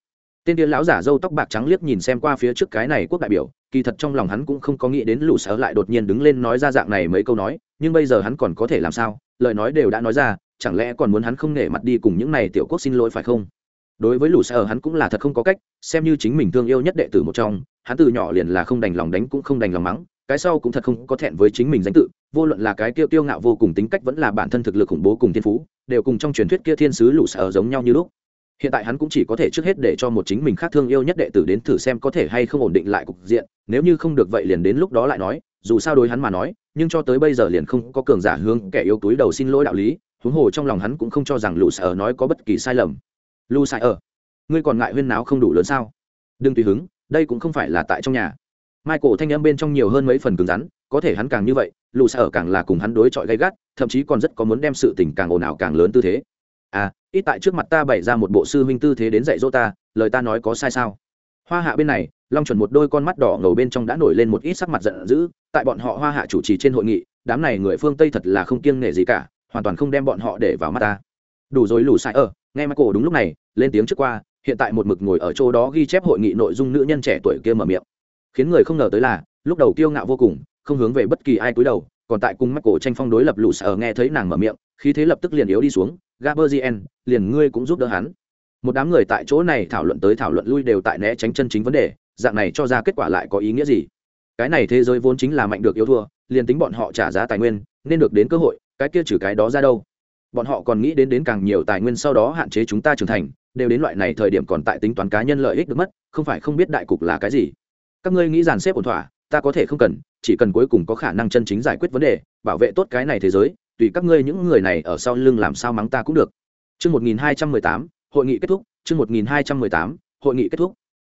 Tên tiên lão giả râu tóc bạc trắng liếc nhìn xem qua phía trước cái này quốc đại biểu, kỳ thật trong lòng hắn cũng không có nghĩ đến lũ sở lại đột nhiên đứng lên nói ra dạng này mấy câu nói nhưng bây giờ hắn còn có thể làm sao? Lời nói đều đã nói ra, chẳng lẽ còn muốn hắn không nể mặt đi cùng những này tiểu quốc xin lỗi phải không? Đối với lũ sở hắn cũng là thật không có cách, xem như chính mình thương yêu nhất đệ tử một trong, hắn từ nhỏ liền là không đành lòng đánh cũng không đành lòng mắng, cái sau cũng thật không có thẹn với chính mình danh tự, vô luận là cái kia tiêu ngạo vô cùng tính cách vẫn là bản thân thực lực khủng bố cùng thiên phú, đều cùng trong truyền thuyết kia thiên sứ lũ sở giống nhau như lúc. Hiện tại hắn cũng chỉ có thể trước hết để cho một chính mình khác thương yêu nhất đệ tử đến thử xem có thể hay không ổn định lại cục diện, nếu như không được vậy liền đến lúc đó lại nói dù sao đối hắn mà nói, nhưng cho tới bây giờ liền không có cường giả hướng kẻ yêu túi đầu xin lỗi đạo lý, huống hồ trong lòng hắn cũng không cho rằng lù sai ở nói có bất kỳ sai lầm. Lù sai ở, ngươi còn ngại huyên náo không đủ lớn sao? Đừng tùy hứng, đây cũng không phải là tại trong nhà. Michael thanh âm bên trong nhiều hơn mấy phần cứng rắn, có thể hắn càng như vậy lù sai ở càng là cùng hắn đối chọi gay gắt, thậm chí còn rất có muốn đem sự tình càng ồn ào càng lớn tư thế. À ít tại trước mặt ta bày ra một bộ sư huynh tư thế đến dạy dỗ ta, lời ta nói có sai sao? Hoa hạ bên này, long chuẩn một đôi con mắt đỏ ngầu bên trong đã nổi lên một ít sắc mặt giận dữ tại bọn họ hoa hạ chủ trì trên hội nghị, đám này người phương tây thật là không kiêng nể gì cả, hoàn toàn không đem bọn họ để vào mắt ta. Đủ rồi, lù sai ở nghe mắt cổ đúng lúc này, lên tiếng trước qua, hiện tại một mực ngồi ở chỗ đó ghi chép hội nghị nội dung nữ nhân trẻ tuổi kia mở miệng. Khiến người không ngờ tới là, lúc đầu kiêu ngạo vô cùng, không hướng về bất kỳ ai cúi đầu, còn tại cùng mắt cổ tranh phong đối lập lù sai ở nghe thấy nàng mở miệng, khí thế lập tức liền yếu đi xuống gaberzien liền ngươi cũng giúp đỡ hắn. Một đám người tại chỗ này thảo luận tới thảo luận lui đều tại né tránh chân chính vấn đề, dạng này cho ra kết quả lại có ý nghĩa gì? Cái này thế giới vốn chính là mạnh được yếu thua liền tính bọn họ trả giá tài nguyên nên được đến cơ hội cái kia trừ cái đó ra đâu. Bọn họ còn nghĩ đến đến càng nhiều tài nguyên sau đó hạn chế chúng ta trưởng thành đều đến loại này thời điểm còn tại tính toán cá nhân lợi ích được mất không phải không biết đại cục là cái gì. Các ngươi nghĩ dàn xếp ổn thỏa ta có thể không cần chỉ cần cuối cùng có khả năng chân chính giải quyết vấn đề bảo vệ tốt cái này thế giới tùy các ngươi những người này ở sau lưng làm sao mắng ta cũng được. Chương 1218, hội nghị kết thúc, chương 1218, hội nghị kết thúc.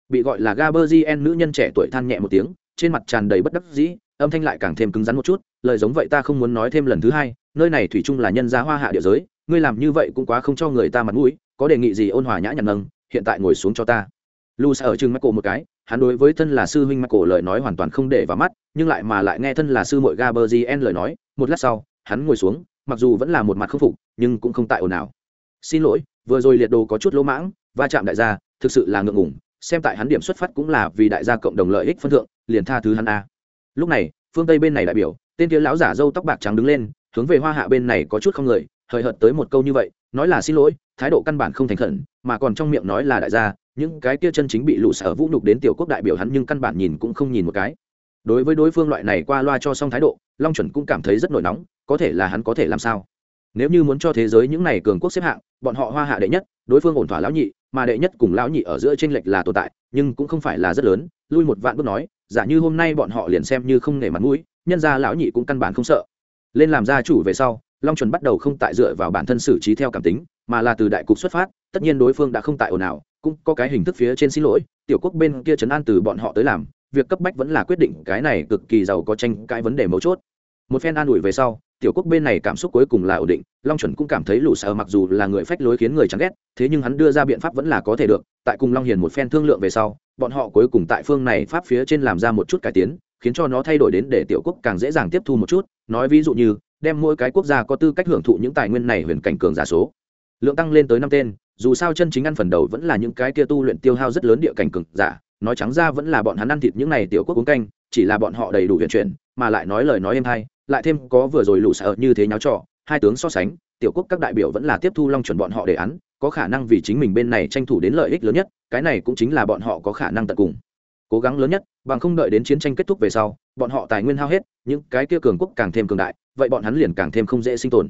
Bị gọi là Gaberzien nữ nhân trẻ tuổi than nhẹ một tiếng, trên mặt tràn đầy bất đắc dĩ, âm thanh lại càng thêm cứng rắn một chút, lời giống vậy ta không muốn nói thêm lần thứ hai, nơi này thủy chung là nhân gia hoa hạ địa giới, ngươi làm như vậy cũng quá không cho người ta mặt mũi, có đề nghị gì ôn hòa nhã nhặn nâng, hiện tại ngồi xuống cho ta. Lu sa ở trừng mắt cổ một cái, hắn đối với thân là sư huynh mắt cổ lời nói hoàn toàn không để vào mắt, nhưng lại mà lại nghe thân là sư mội gaber gn lời nói, một lát sau, hắn ngồi xuống, mặc dù vẫn là một mặt không phục, nhưng cũng không tại ồn nào xin lỗi vừa rồi liệt đồ có chút lỗ mãng va chạm đại gia thực sự là ngượng ngủng xem tại hắn điểm xuất phát cũng là vì đại gia cộng đồng lợi ích phân thượng, liền tha thứ hắn a. Lúc này, phương tây bên này đại biểu, tên kia lão giả dâu tóc bạc trắng đứng lên, hướng về hoa hạ bên này có chút không người, hời hợt tới một câu như vậy, nói là xin lỗi, thái độ căn bản không thành khẩn, mà còn trong miệng nói là đại gia, những cái kia chân chính bị lũ sở vũ nhục đến tiểu quốc đại biểu hắn nhưng căn bản nhìn cũng không nhìn một cái. Đối với đối phương loại này qua loa cho xong thái độ, long chuẩn cũng cảm thấy rất nổi nóng, có thể là hắn có thể làm sao? Nếu như muốn cho thế giới những này cường quốc xếp hạng, bọn họ hoa hạ đệ nhất đối phương ổn thỏa lão nhị, mà đệ nhất cùng lão nhị ở giữa tranh lệch là tồn tại, nhưng cũng không phải là rất lớn, lui một vạn bước nói, giả như hôm nay bọn họ liền xem như không nể mặt mũi, nhân ra lão nhị cũng căn bản không sợ. Lên làm gia chủ về sau, long chuẩn bắt đầu không tại dựa vào bản thân xử trí theo cảm tính, mà là từ đại cục xuất phát, tất nhiên đối phương đã không tại ồn ào, cũng có cái hình thức phía trên xin lỗi, tiểu quốc bên kia chấn an từ bọn họ tới làm, việc cấp bách vẫn là quyết định cái này cực kỳ giàu có tranh cãi vấn đề mấu chốt. Một phen an ủi về sau tiểu quốc bên này cảm xúc cuối cùng là ổn định, long chuẩn cũng cảm thấy lũ sở mặc dù là người phách lối khiến người chán ghét, thế nhưng hắn đưa ra biện pháp vẫn là có thể được, tại cùng long hiền một phen thương lượng về sau, bọn họ cuối cùng tại phương này pháp phía trên làm ra một chút cải tiến, khiến cho nó thay đổi đến để tiểu quốc càng dễ dàng tiếp thu một chút, nói ví dụ như, đem mỗi cái quốc gia có tư cách hưởng thụ những tài nguyên này huyền cảnh cường giả số. Lượng tăng lên tới năm tên, dù sao chân chính ăn phần đầu vẫn là những cái kia tu luyện tiêu hao rất lớn địa cảnh cường giả, nói trắng ra vẫn là bọn hắn ăn thịt những này tiểu quốc uống canh, chỉ là bọn họ đầy đủ huyền chuyển, mà lại nói lời nói êm hay lại thêm có vừa rồi lũ sợ như thế nháo trọ hai tướng so sánh, tiểu quốc các đại biểu vẫn là tiếp thu long chuẩn bọn họ đề án, có khả năng vì chính mình bên này tranh thủ đến lợi ích lớn nhất, cái này cũng chính là bọn họ có khả năng tận cùng. Cố gắng lớn nhất, bằng không đợi đến chiến tranh kết thúc về sau, bọn họ tài nguyên hao hết, những cái kia cường quốc càng thêm cường đại, vậy bọn hắn liền càng thêm không dễ sinh tồn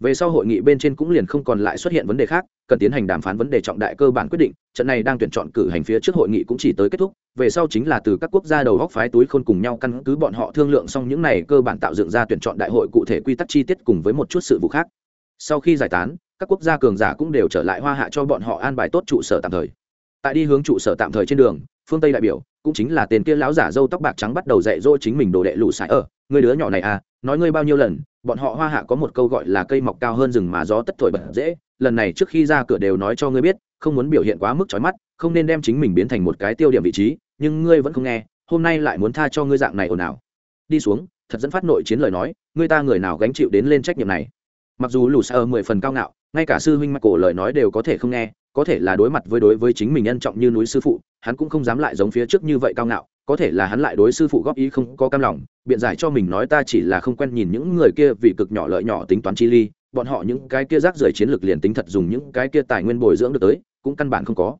về sau hội nghị bên trên cũng liền không còn lại xuất hiện vấn đề khác, cần tiến hành đàm phán vấn đề trọng đại cơ bản quyết định, trận này đang tuyển chọn cử hành phía trước hội nghị cũng chỉ tới kết thúc, về sau chính là từ các quốc gia đầu góc phái túi khôn cùng nhau căn cứ bọn họ thương lượng xong những này cơ bản tạo dựng ra tuyển chọn đại hội cụ thể quy tắc chi tiết cùng với một chút sự vụ khác. Sau khi giải tán, các quốc gia cường giả cũng đều trở lại hoa hạ cho bọn họ an bài tốt trụ sở tạm thời. Tại đi hướng trụ sở tạm thời trên đường, phương tây đại biểu, cũng chính là tên kia lão giả dâu tóc bạc trắng bắt đầu dạy dỗ chính mình đồ đệ lụ sải ở người đứa nhỏ này à nói ngươi bao nhiêu lần, bọn họ hoa hạ có một câu gọi là cây mọc cao hơn rừng mà gió tất thổi bật dễ, lần này trước khi ra cửa đều nói cho ngươi biết, không muốn biểu hiện quá mức trói mắt, không nên đem chính mình biến thành một cái tiêu điểm vị trí, nhưng ngươi vẫn không nghe, hôm nay lại muốn tha cho ngươi dạng này ồn ào. Đi xuống, thật dẫn phát nội chiến lời nói, ngươi ta người nào gánh chịu đến lên trách nhiệm này? Mặc dù lù sa mười phần cao ngạo, ngay cả sư huynh mặc cổ lời nói đều có thể không nghe, có thể là đối mặt với đối với chính mình nhân trọng như núi sư phụ, hắn cũng không dám lại giống phía trước như vậy cao ngạo có thể là hắn lại đối sư phụ góp ý không có cam lòng, biện giải cho mình nói ta chỉ là không quen nhìn những người kia vì cực nhỏ lợi nhỏ tính toán chi ly, bọn họ những cái kia rác rưởi chiến lược liền tính thật dùng những cái kia tài nguyên bồi dưỡng được tới, cũng căn bản không có.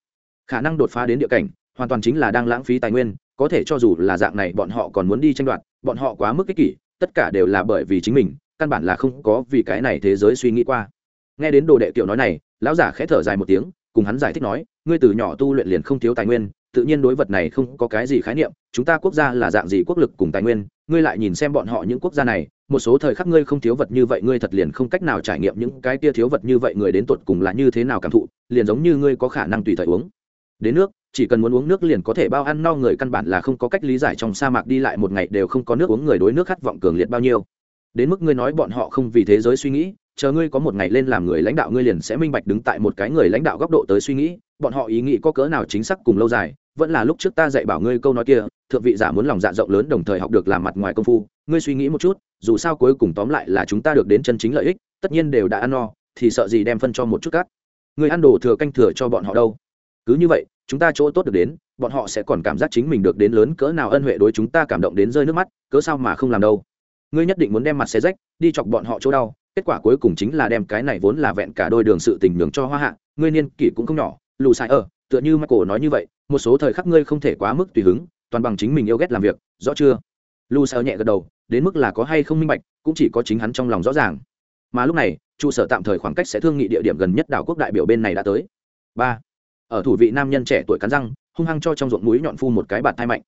Khả năng đột phá đến địa cảnh, hoàn toàn chính là đang lãng phí tài nguyên, có thể cho dù là dạng này bọn họ còn muốn đi tranh đoạt, bọn họ quá mức ích kỷ, tất cả đều là bởi vì chính mình, căn bản là không có vì cái này thế giới suy nghĩ qua. Nghe đến đồ đệ kiểu nói này, lão giả khẽ thở dài một tiếng, cùng hắn giải thích nói, ngươi từ nhỏ tu luyện liền không thiếu tài nguyên tự nhiên đối vật này không có cái gì khái niệm, chúng ta quốc gia là dạng gì quốc lực cùng tài nguyên, ngươi lại nhìn xem bọn họ những quốc gia này, một số thời khắc ngươi không thiếu vật như vậy, ngươi thật liền không cách nào trải nghiệm những cái kia thiếu vật như vậy, người đến tột cùng là như thế nào cảm thụ, liền giống như ngươi có khả năng tùy thời uống. Đến nước, chỉ cần muốn uống nước liền có thể bao ăn no người, căn bản là không có cách lý giải trong sa mạc đi lại một ngày đều không có nước uống người đối nước khát vọng cường liệt bao nhiêu. Đến mức ngươi nói bọn họ không vì thế giới suy nghĩ chờ ngươi có một ngày lên làm người lãnh đạo ngươi liền sẽ minh bạch đứng tại một cái người lãnh đạo góc độ tới suy nghĩ, bọn họ ý nghĩ có cỡ nào chính xác cùng lâu dài, vẫn là lúc trước ta dạy bảo ngươi câu nói kia, thượng vị giả muốn lòng dạ rộng lớn đồng thời học được làm mặt ngoài công phu, ngươi suy nghĩ một chút, dù sao cuối cùng tóm lại là chúng ta được đến chân chính lợi ích, tất nhiên đều đã ăn no, thì sợ gì đem phân cho một chút cắt người ăn đồ thừa canh thừa cho bọn họ đâu. Cứ như vậy, chúng ta chỗ tốt được đến, bọn họ sẽ còn cảm giác chính mình được đến lớn cỡ nào ân huệ đối chúng ta cảm động đến rơi nước mắt cỡ sao mà không làm đâu. Ngươi nhất định muốn đem mặt xe rách, đi chọc bọn họ chỗ đau kết quả cuối cùng chính là đem cái này vốn là vẹn cả đôi đường sự tình nhường cho hoa hạ, ngươi niên kỷ cũng không nhỏ, lù sai ở tựa như michael nói như vậy, một số thời khắc ngươi không thể quá mức tùy hứng, toàn bằng chính mình yêu ghét làm việc, rõ chưa? Lù sai nhẹ gật đầu, đến mức là có hay không minh bạch, cũng chỉ có chính hắn trong lòng rõ ràng. Mà lúc này, trụ sở tạm thời khoảng cách sẽ thương nghị địa điểm gần nhất đảo quốc đại biểu bên này đã tới. Ba. Ở thủ vị nam nhân trẻ tuổi cắn răng, hung hăng cho trong ruộng núi nhọn phu một cái bạt thai mạnh.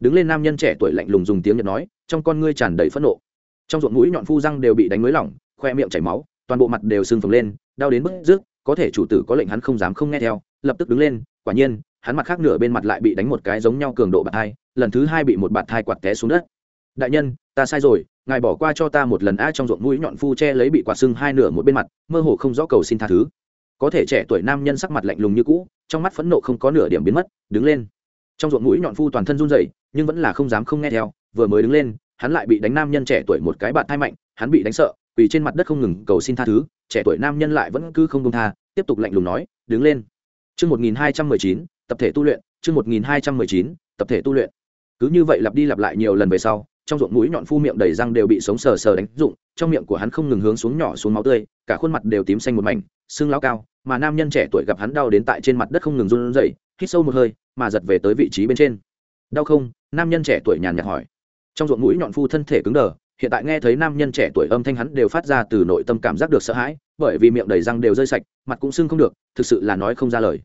Đứng lên nam nhân trẻ tuổi lạnh lùng dùng tiếng nhật nói, trong con ngươi tràn đầy phẫn nộ. Trong ruộng mũi nhọn phu răng đều bị đánh mới lỏng khoe miệng chảy máu, toàn bộ mặt đều sưng phồng lên, đau đến bức rước có thể chủ tử có lệnh hắn không dám không nghe theo, lập tức đứng lên, quả nhiên, hắn mặt khác nửa bên mặt lại bị đánh một cái giống nhau cường độ bạt thai, lần thứ hai bị một bạt thai quạt té xuống đất. Đại nhân, ta sai rồi, ngài bỏ qua cho ta một lần a trong ruộng mũi nhọn phu che lấy bị quạt sưng hai nửa một bên mặt, mơ hồ không rõ cầu xin tha thứ. Có thể trẻ tuổi nam nhân sắc mặt lạnh lùng như cũ, trong mắt phẫn nộ không có nửa điểm biến mất, đứng lên. Trong ruộng mũi nhọn phu toàn thân run rẩy, nhưng vẫn là không dám không nghe theo, vừa mới đứng lên, hắn lại bị đánh nam nhân trẻ tuổi một cái bạt thai mạnh, hắn bị đánh sợ quỳ trên mặt đất không ngừng cầu xin tha thứ, trẻ tuổi nam nhân lại vẫn cứ không công tha, tiếp tục lạnh lùng nói, đứng lên. Chương một nghìn hai trăm mười chín, tập thể tu luyện, chương một nghìn hai trăm mười chín, tập thể tu luyện. Cứ như vậy lặp đi lặp lại nhiều lần về sau, trong ruộng mũi nhọn phu miệng đầy răng đều bị sống sờ sờ đánh rụng, trong miệng của hắn không ngừng hướng xuống nhỏ xuống máu tươi, cả khuôn mặt đều tím xanh một mảnh, xương lao cao, mà nam nhân trẻ tuổi gặp hắn đau đến tại trên mặt đất không ngừng run rẩy, hít sâu một hơi, mà giật về tới vị trí bên trên. Đau không? Nam nhân trẻ tuổi nhàn nhạt hỏi. Trong ruộng mũi nhọn phu thân thể cứng đờ hiện tại nghe thấy nam nhân trẻ tuổi âm thanh hắn đều phát ra từ nội tâm cảm giác được sợ hãi, bởi vì miệng đầy răng đều rơi sạch, mặt cũng sưng không được, thực sự là nói không ra lời.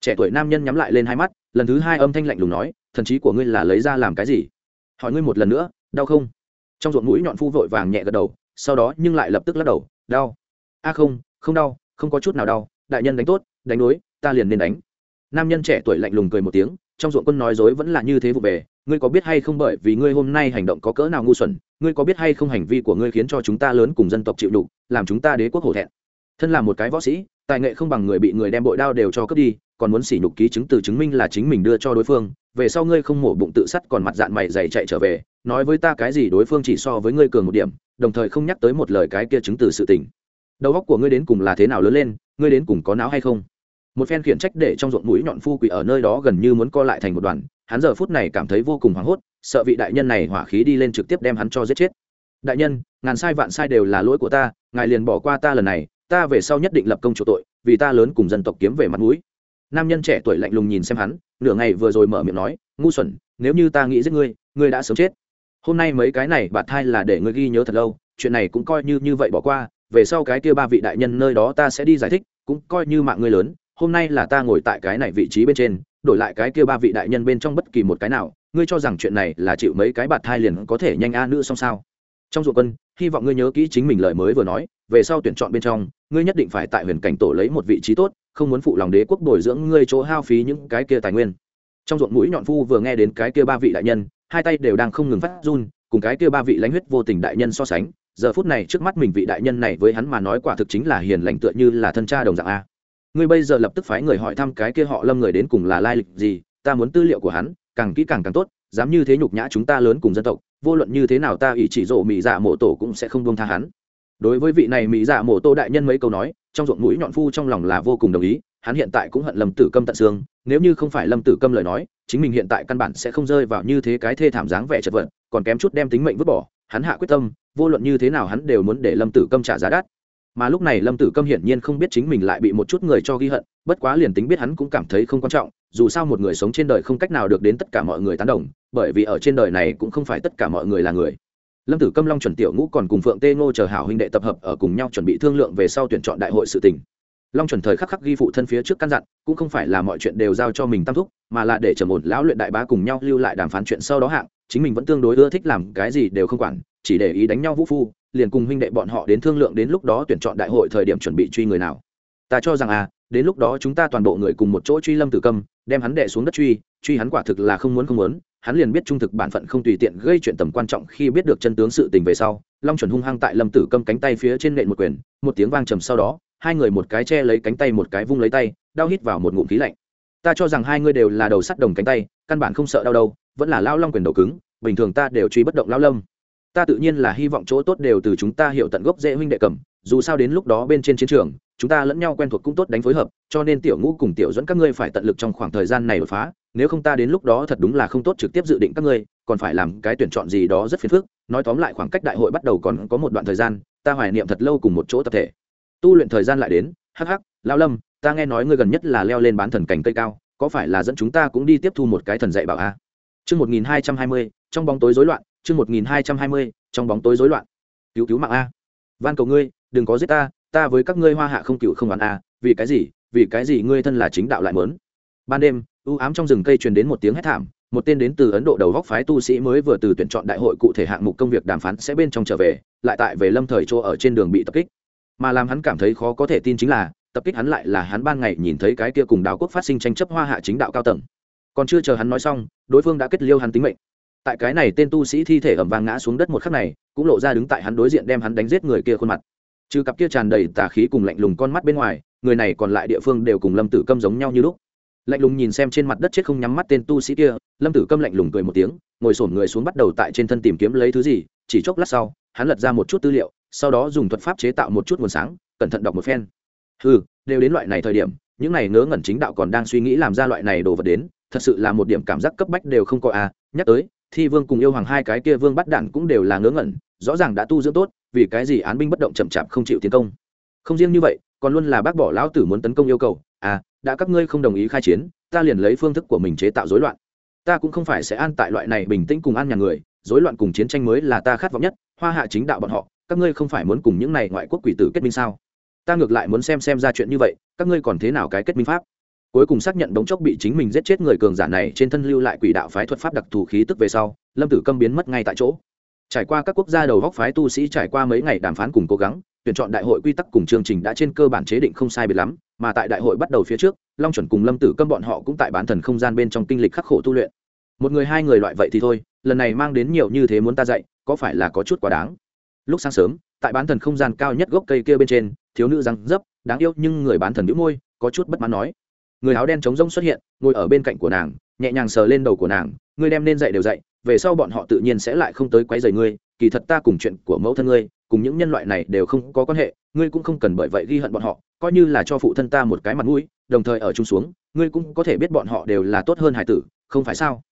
Trẻ tuổi nam nhân nhắm lại lên hai mắt, lần thứ hai âm thanh lạnh lùng nói, thần trí của ngươi là lấy ra làm cái gì? Hỏi ngươi một lần nữa, đau không? Trong ruộng mũi nhọn phu vội vàng nhẹ gật đầu, sau đó nhưng lại lập tức lắc đầu, đau. A không không đau, không có chút nào đau, đại nhân đánh tốt, đánh đối, ta liền nên đánh. Nam nhân trẻ tuổi lạnh lùng cười một tiếng, trong ruộng quân nói dối vẫn là như thế vụ về ngươi có biết hay không bởi vì ngươi hôm nay hành động có cỡ nào ngu xuẩn, ngươi có biết hay không hành vi của ngươi khiến cho chúng ta lớn cùng dân tộc chịu đục, làm chúng ta đế quốc hổ thẹn. Thân là một cái võ sĩ, tài nghệ không bằng người bị người đem bội đao đều cho cướp đi, còn muốn xỉ nhục ký chứng từ chứng minh là chính mình đưa cho đối phương, về sau ngươi không mổ bụng tự sắt còn mặt dạng mày dày chạy trở về, nói với ta cái gì đối phương chỉ so với ngươi cường một điểm, đồng thời không nhắc tới một lời cái kia chứng từ sự tình. Đầu óc của ngươi đến cùng là thế nào lớn lên, ngươi đến cùng có não hay không? Một phen khiển trách để trong ruộng mũi nhọn phu quỷ ở nơi đó gần như muốn co lại thành một đoàn hắn giờ phút này cảm thấy vô cùng hoảng hốt, sợ vị đại nhân này hỏa khí đi lên trực tiếp đem hắn cho giết chết. Đại nhân, ngàn sai vạn sai đều là lỗi của ta, ngài liền bỏ qua ta lần này, ta về sau nhất định lập công chủ tội, vì ta lớn cùng dân tộc kiếm về mặt mũi. Nam nhân trẻ tuổi lạnh lùng nhìn xem hắn, nửa ngày vừa rồi mở miệng nói, ngu xuẩn, nếu như ta nghĩ giết ngươi ngươi đã sớm chết. Hôm nay mấy cái này bạt thai là để ngươi ghi nhớ thật lâu, chuyện này cũng coi như như vậy bỏ qua, về sau cái kia ba vị đại nhân nơi đó ta sẽ đi giải thích, cũng coi như mạng ngươi lớn hôm nay là ta ngồi tại cái này vị trí bên trên, đổi lại cái kia ba vị đại nhân bên trong bất kỳ một cái nào, ngươi cho rằng chuyện này là chịu mấy cái bạt thai liền có thể nhanh a nữa xong sao? Trong ruộng quân, hy vọng ngươi nhớ kỹ chính mình lời mới vừa nói, về sau tuyển chọn bên trong, ngươi nhất định phải tại huyền cảnh tổ lấy một vị trí tốt, không muốn phụ lòng đế quốc bồi dưỡng ngươi chỗ hao phí những cái kia tài nguyên. Trong ruộng mũi nhọn phu vừa nghe đến cái kia ba vị đại nhân, hai tay đều đang không ngừng phát run, cùng cái kia ba vị lãnh huyết vô tình đại nhân so sánh, giờ phút này trước mắt mình vị đại nhân này với hắn mà nói quả thực chính là hiền lành tựa như là thân cha đồng dạng a ngươi bây giờ lập tức phái người hỏi thăm cái kia họ lâm người đến cùng là lai lịch gì, ta muốn tư liệu của hắn, càng kỹ càng càng tốt, dám như thế nhục nhã chúng ta lớn cùng dân tộc, vô luận như thế nào ta ủy chỉ rộ mỹ dạ mộ tổ cũng sẽ không buông tha hắn. Đối với vị này mỹ dạ mộ tổ đại nhân mấy câu nói, trong ruộng mũi nhọn phu trong lòng là vô cùng đồng ý, hắn hiện tại cũng hận lâm tử câm tận xương, nếu như không phải lâm tử câm lời nói, chính mình hiện tại căn bản sẽ không rơi vào như thế cái thê thảm dáng vẻ chật vật, còn kém chút đem tính mệnh vứt bỏ, hắn hạ quyết tâm, vô luận như thế nào hắn đều muốn để lâm tử câm trả giá đắt mà lúc này lâm tử câm hiển nhiên không biết chính mình lại bị một chút người cho ghi hận, bất quá liền tính biết hắn cũng cảm thấy không quan trọng, dù sao một người sống trên đời không cách nào được đến tất cả mọi người tán đồng, bởi vì ở trên đời này cũng không phải tất cả mọi người là người. Lâm tử câm long chuẩn tiểu ngũ còn cùng phượng tê ngô chờ hảo huynh đệ tập hợp ở cùng nhau chuẩn bị thương lượng về sau tuyển chọn đại hội sự tình. Long chuẩn thời khắc khắc ghi phụ thân phía trước căn dặn, cũng không phải là mọi chuyện đều giao cho mình tam thúc, mà là để trầm ổn lão luyện đại bá cùng nhau lưu lại đàm phán chuyện sau đó hạng, chính mình vẫn tương đối ưa thích làm cái gì đều không quản, chỉ để ý đánh nhau vũ phu liền cùng huynh đệ bọn họ đến thương lượng đến lúc đó tuyển chọn đại hội thời điểm chuẩn bị truy người nào. Ta cho rằng à đến lúc đó chúng ta toàn bộ người cùng một chỗ truy lâm tử câm, đem hắn đệ xuống đất truy truy hắn quả thực là không muốn không muốn. Hắn liền biết trung thực bản phận không tùy tiện gây chuyện tầm quan trọng khi biết được chân tướng sự tình về sau, long chuẩn hung hăng tại lâm tử câm cánh tay phía trên nện một quyền, một tiếng vang trầm sau đó, hai người một cái che lấy cánh tay một cái vung lấy tay, đau hít vào một ngụm khí lạnh. Ta cho rằng hai người đều là đầu sắt đồng cánh tay, căn bản không sợ đau đâu, vẫn là lao long quyền đầu cứng, bình thường ta đều truy bất động lao lâm ta tự nhiên là hy vọng chỗ tốt đều từ chúng ta hiểu tận gốc dễ huynh đệ cầm, dù sao đến lúc đó bên trên chiến trường, chúng ta lẫn nhau quen thuộc cũng tốt đánh phối hợp, cho nên tiểu ngũ cùng tiểu dẫn các ngươi phải tận lực trong khoảng thời gian này đột phá, nếu không ta đến lúc đó thật đúng là không tốt trực tiếp dự định các ngươi, còn phải làm cái tuyển chọn gì đó rất phiền phức, nói tóm lại khoảng cách đại hội bắt đầu còn có một đoạn thời gian, ta hoài niệm thật lâu cùng một chỗ tập thể tu luyện thời gian lại đến, hắc hắc lao lâm, ta nghe nói ngươi gần nhất là leo lên bán thần cành cây cao, có phải là dẫn chúng ta cũng đi tiếp thu một cái thần dạy bảo a à? chương một nghìn hai trăm hai mươi, trong bóng tối rối loạn chương một nghìn hai trăm hai mươi, trong bóng tối rối loạn. Cứu cứu mạng a. Van cầu ngươi, đừng có giết ta ta với các ngươi hoa hạ không cựu không đoán a, vì cái gì, vì cái gì ngươi thân là chính đạo lại mớn ban đêm, u ám trong rừng cây truyền đến một tiếng hét thảm, một tên đến từ ấn độ đầu góc phái tu sĩ mới vừa từ tuyển chọn đại hội cụ thể hạng mục công việc đàm phán sẽ bên trong trở về, lại tại về lâm thời chỗ ở trên đường bị tập kích. Mà làm hắn cảm thấy khó có thể tin chính là, tập kích hắn lại là hắn ban ngày nhìn thấy cái kia cùng đảo quốc phát sinh tranh chấp hoa hạ chính đạo cao tầng. Còn chưa chờ hắn nói xong, đối phương đã kết liêu hắn tính mệnh tại cái này tên tu sĩ thi thể ẩm vàng ngã xuống đất một khắc này, cũng lộ ra đứng tại hắn đối diện đem hắn đánh giết người kia khuôn mặt. Trừ cặp kia tràn đầy tà khí cùng lạnh lùng con mắt bên ngoài, người này còn lại địa phương đều cùng lâm tử câm giống nhau như lúc. Lạnh lùng nhìn xem trên mặt đất chết không nhắm mắt tên tu sĩ kia, lâm tử câm lạnh lùng cười một tiếng, ngồi sổn người xuống bắt đầu tại trên thân tìm kiếm lấy thứ gì, chỉ chốc lát sau, hắn lật ra một chút tư liệu, sau đó dùng thuật pháp chế tạo một chút nguồn sáng, cẩn thận đọc một phen. Ừ đều đến loại này thời điểm, những này ngớ ngẩn chính đạo còn đang suy nghĩ làm ra loại này đồ vật đến, thật sự là một điểm cảm giác cấp bách đều không có à nhắc tới thi vương cùng yêu hoàng hai cái kia vương bắt đạn cũng đều là ngớ ngẩn, rõ ràng đã tu dưỡng tốt, vì cái gì án binh bất động chậm chạp không chịu tiến công. Không riêng như vậy, còn luôn là bác bỏ lão tử muốn tấn công yêu cầu à đã các ngươi không đồng ý khai chiến, ta liền lấy phương thức của mình chế tạo rối loạn. Ta cũng không phải sẽ an tại loại này bình tĩnh cùng an nhà người, rối loạn cùng chiến tranh mới là ta khát vọng nhất, hoa hạ chính đạo bọn họ, các ngươi không phải muốn cùng những này ngoại quốc quỷ tử kết minh sao? Ta ngược lại muốn xem xem ra chuyện như vậy, các ngươi còn thế nào cái kết minh pháp? Cuối cùng xác nhận đống chốc bị chính mình giết chết người cường giả này trên thân lưu lại quỷ đạo phái thuật pháp đặc thù khí tức về sau, lâm tử câm biến mất ngay tại chỗ. Trải qua các quốc gia đầu góc phái tu sĩ trải qua mấy ngày đàm phán cùng cố gắng, tuyển chọn đại hội quy tắc cùng chương trình đã trên cơ bản chế định không sai biệt lắm, mà tại đại hội bắt đầu phía trước, long chuẩn cùng lâm tử câm bọn họ cũng tại bán thần không gian bên trong kinh lịch khắc khổ tu luyện. Một người hai người loại vậy thì thôi, lần này mang đến nhiều như thế muốn ta dạy, có phải là có chút quá đáng? Lúc sáng sớm, tại bán thần không gian cao nhất gốc cây kia bên trên, thiếu nữ răng dấp, đáng yêu, nhưng người bán thần đĩu môi, có chút bất mãn nói người áo đen trống rông xuất hiện, ngồi ở bên cạnh của nàng, nhẹ nhàng sờ lên đầu của nàng, ngươi đem nên dạy đều dạy, về sau bọn họ tự nhiên sẽ lại không tới quấy rầy ngươi, kỳ thật ta cùng chuyện của mẫu thân ngươi, cùng những nhân loại này đều không có quan hệ, ngươi cũng không cần bởi vậy ghi hận bọn họ, coi như là cho phụ thân ta một cái mặt mũi, đồng thời ở chung xuống, ngươi cũng có thể biết bọn họ đều là tốt hơn hải tử, không phải sao?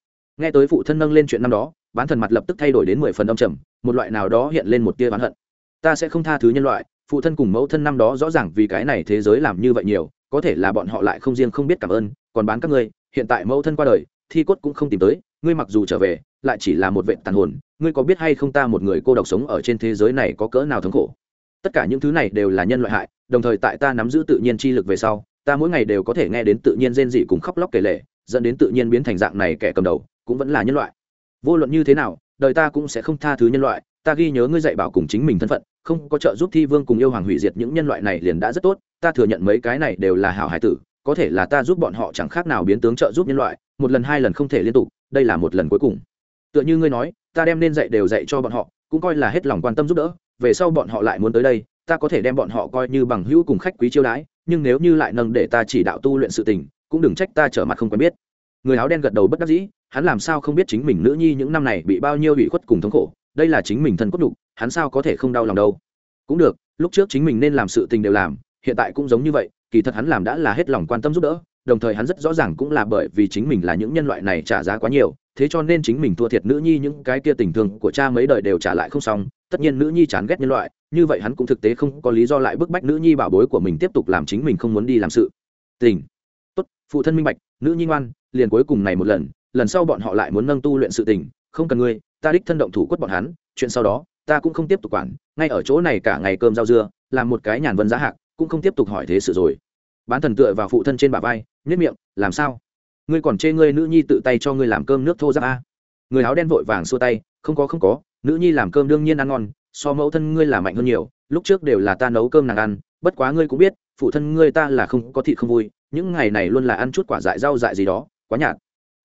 Nghe tới phụ thân nâng lên chuyện năm đó, bán thần mặt lập tức thay đổi đến mười phần âm trầm, một loại nào đó hiện lên một tia oán hận. Ta sẽ không tha thứ nhân loại, phụ thân cùng mẫu thân năm đó rõ ràng vì cái này thế giới làm như vậy nhiều có thể là bọn họ lại không riêng không biết cảm ơn, còn bán các ngươi, hiện tại mẫu thân qua đời, thi cốt cũng không tìm tới, ngươi mặc dù trở về, lại chỉ là một vệ tàn hồn, ngươi có biết hay không ta một người cô độc sống ở trên thế giới này có cỡ nào thống khổ? Tất cả những thứ này đều là nhân loại hại, đồng thời tại ta nắm giữ tự nhiên chi lực về sau, ta mỗi ngày đều có thể nghe đến tự nhiên rên dị cùng khóc lóc kể lệ dẫn đến tự nhiên biến thành dạng này kẻ cầm đầu, cũng vẫn là nhân loại. Vô luận như thế nào, đời ta cũng sẽ không tha thứ nhân loại, ta ghi nhớ ngươi dạy bảo cùng chính mình thân phận không có trợ giúp thi vương cùng yêu hoàng hủy diệt những nhân loại này liền đã rất tốt, ta thừa nhận mấy cái này đều là hảo hải tử, có thể là ta giúp bọn họ chẳng khác nào biến tướng trợ giúp nhân loại, một lần hai lần không thể liên tục, đây là một lần cuối cùng. Tựa như ngươi nói, ta đem nên dạy đều dạy cho bọn họ, cũng coi là hết lòng quan tâm giúp đỡ, về sau bọn họ lại muốn tới đây, ta có thể đem bọn họ coi như bằng hữu cùng khách quý chiêu đãi, nhưng nếu như lại nâng để ta chỉ đạo tu luyện sự tình, cũng đừng trách ta trở mặt không quen biết. Người áo đen gật đầu bất đắc dĩ, hắn làm sao không biết chính mình nữ nhi những năm này bị bao nhiêu bị khuất cùng thống khổ đây là chính mình thân cốt đục, hắn sao có thể không đau lòng đâu? Cũng được, lúc trước chính mình nên làm sự tình đều làm, hiện tại cũng giống như vậy, kỳ thật hắn làm đã là hết lòng quan tâm giúp đỡ, đồng thời hắn rất rõ ràng cũng là bởi vì chính mình là những nhân loại này trả giá quá nhiều, thế cho nên chính mình thua thiệt nữ nhi những cái kia tình thương của cha mấy đời đều trả lại không xong, tất nhiên nữ nhi chán ghét nhân loại, như vậy hắn cũng thực tế không có lý do lại bức bách nữ nhi bảo bối của mình tiếp tục làm chính mình không muốn đi làm sự. Tình. Tốt, phụ thân minh bạch, nữ nhi ngoan, liền cuối cùng này một lần lần sau bọn họ lại muốn nâng tu luyện sự tình, không cần ngươi ta đích thân động thủ quất bọn hắn, chuyện sau đó, ta cũng không tiếp tục quản, ngay ở chỗ này cả ngày cơm rau dưa, làm một cái nhàn vân giá hạc, cũng không tiếp tục hỏi thế sự rồi. Bán thần tựa vào phụ thân trên bả vai nhất miệng, làm sao? Ngươi còn chê ngươi nữ nhi tự tay cho ngươi làm cơm nước thô giáp a? Người áo đen vội vàng xua tay, không có không có, nữ nhi làm cơm đương nhiên ăn ngon, so mẫu thân ngươi làm mạnh hơn nhiều, lúc trước đều là ta nấu cơm nàng ăn, bất quá ngươi cũng biết, phụ thân ngươi ta là không có thịt không vui, những ngày này luôn là ăn chút quả dại rau dại gì đó, quá nhạt.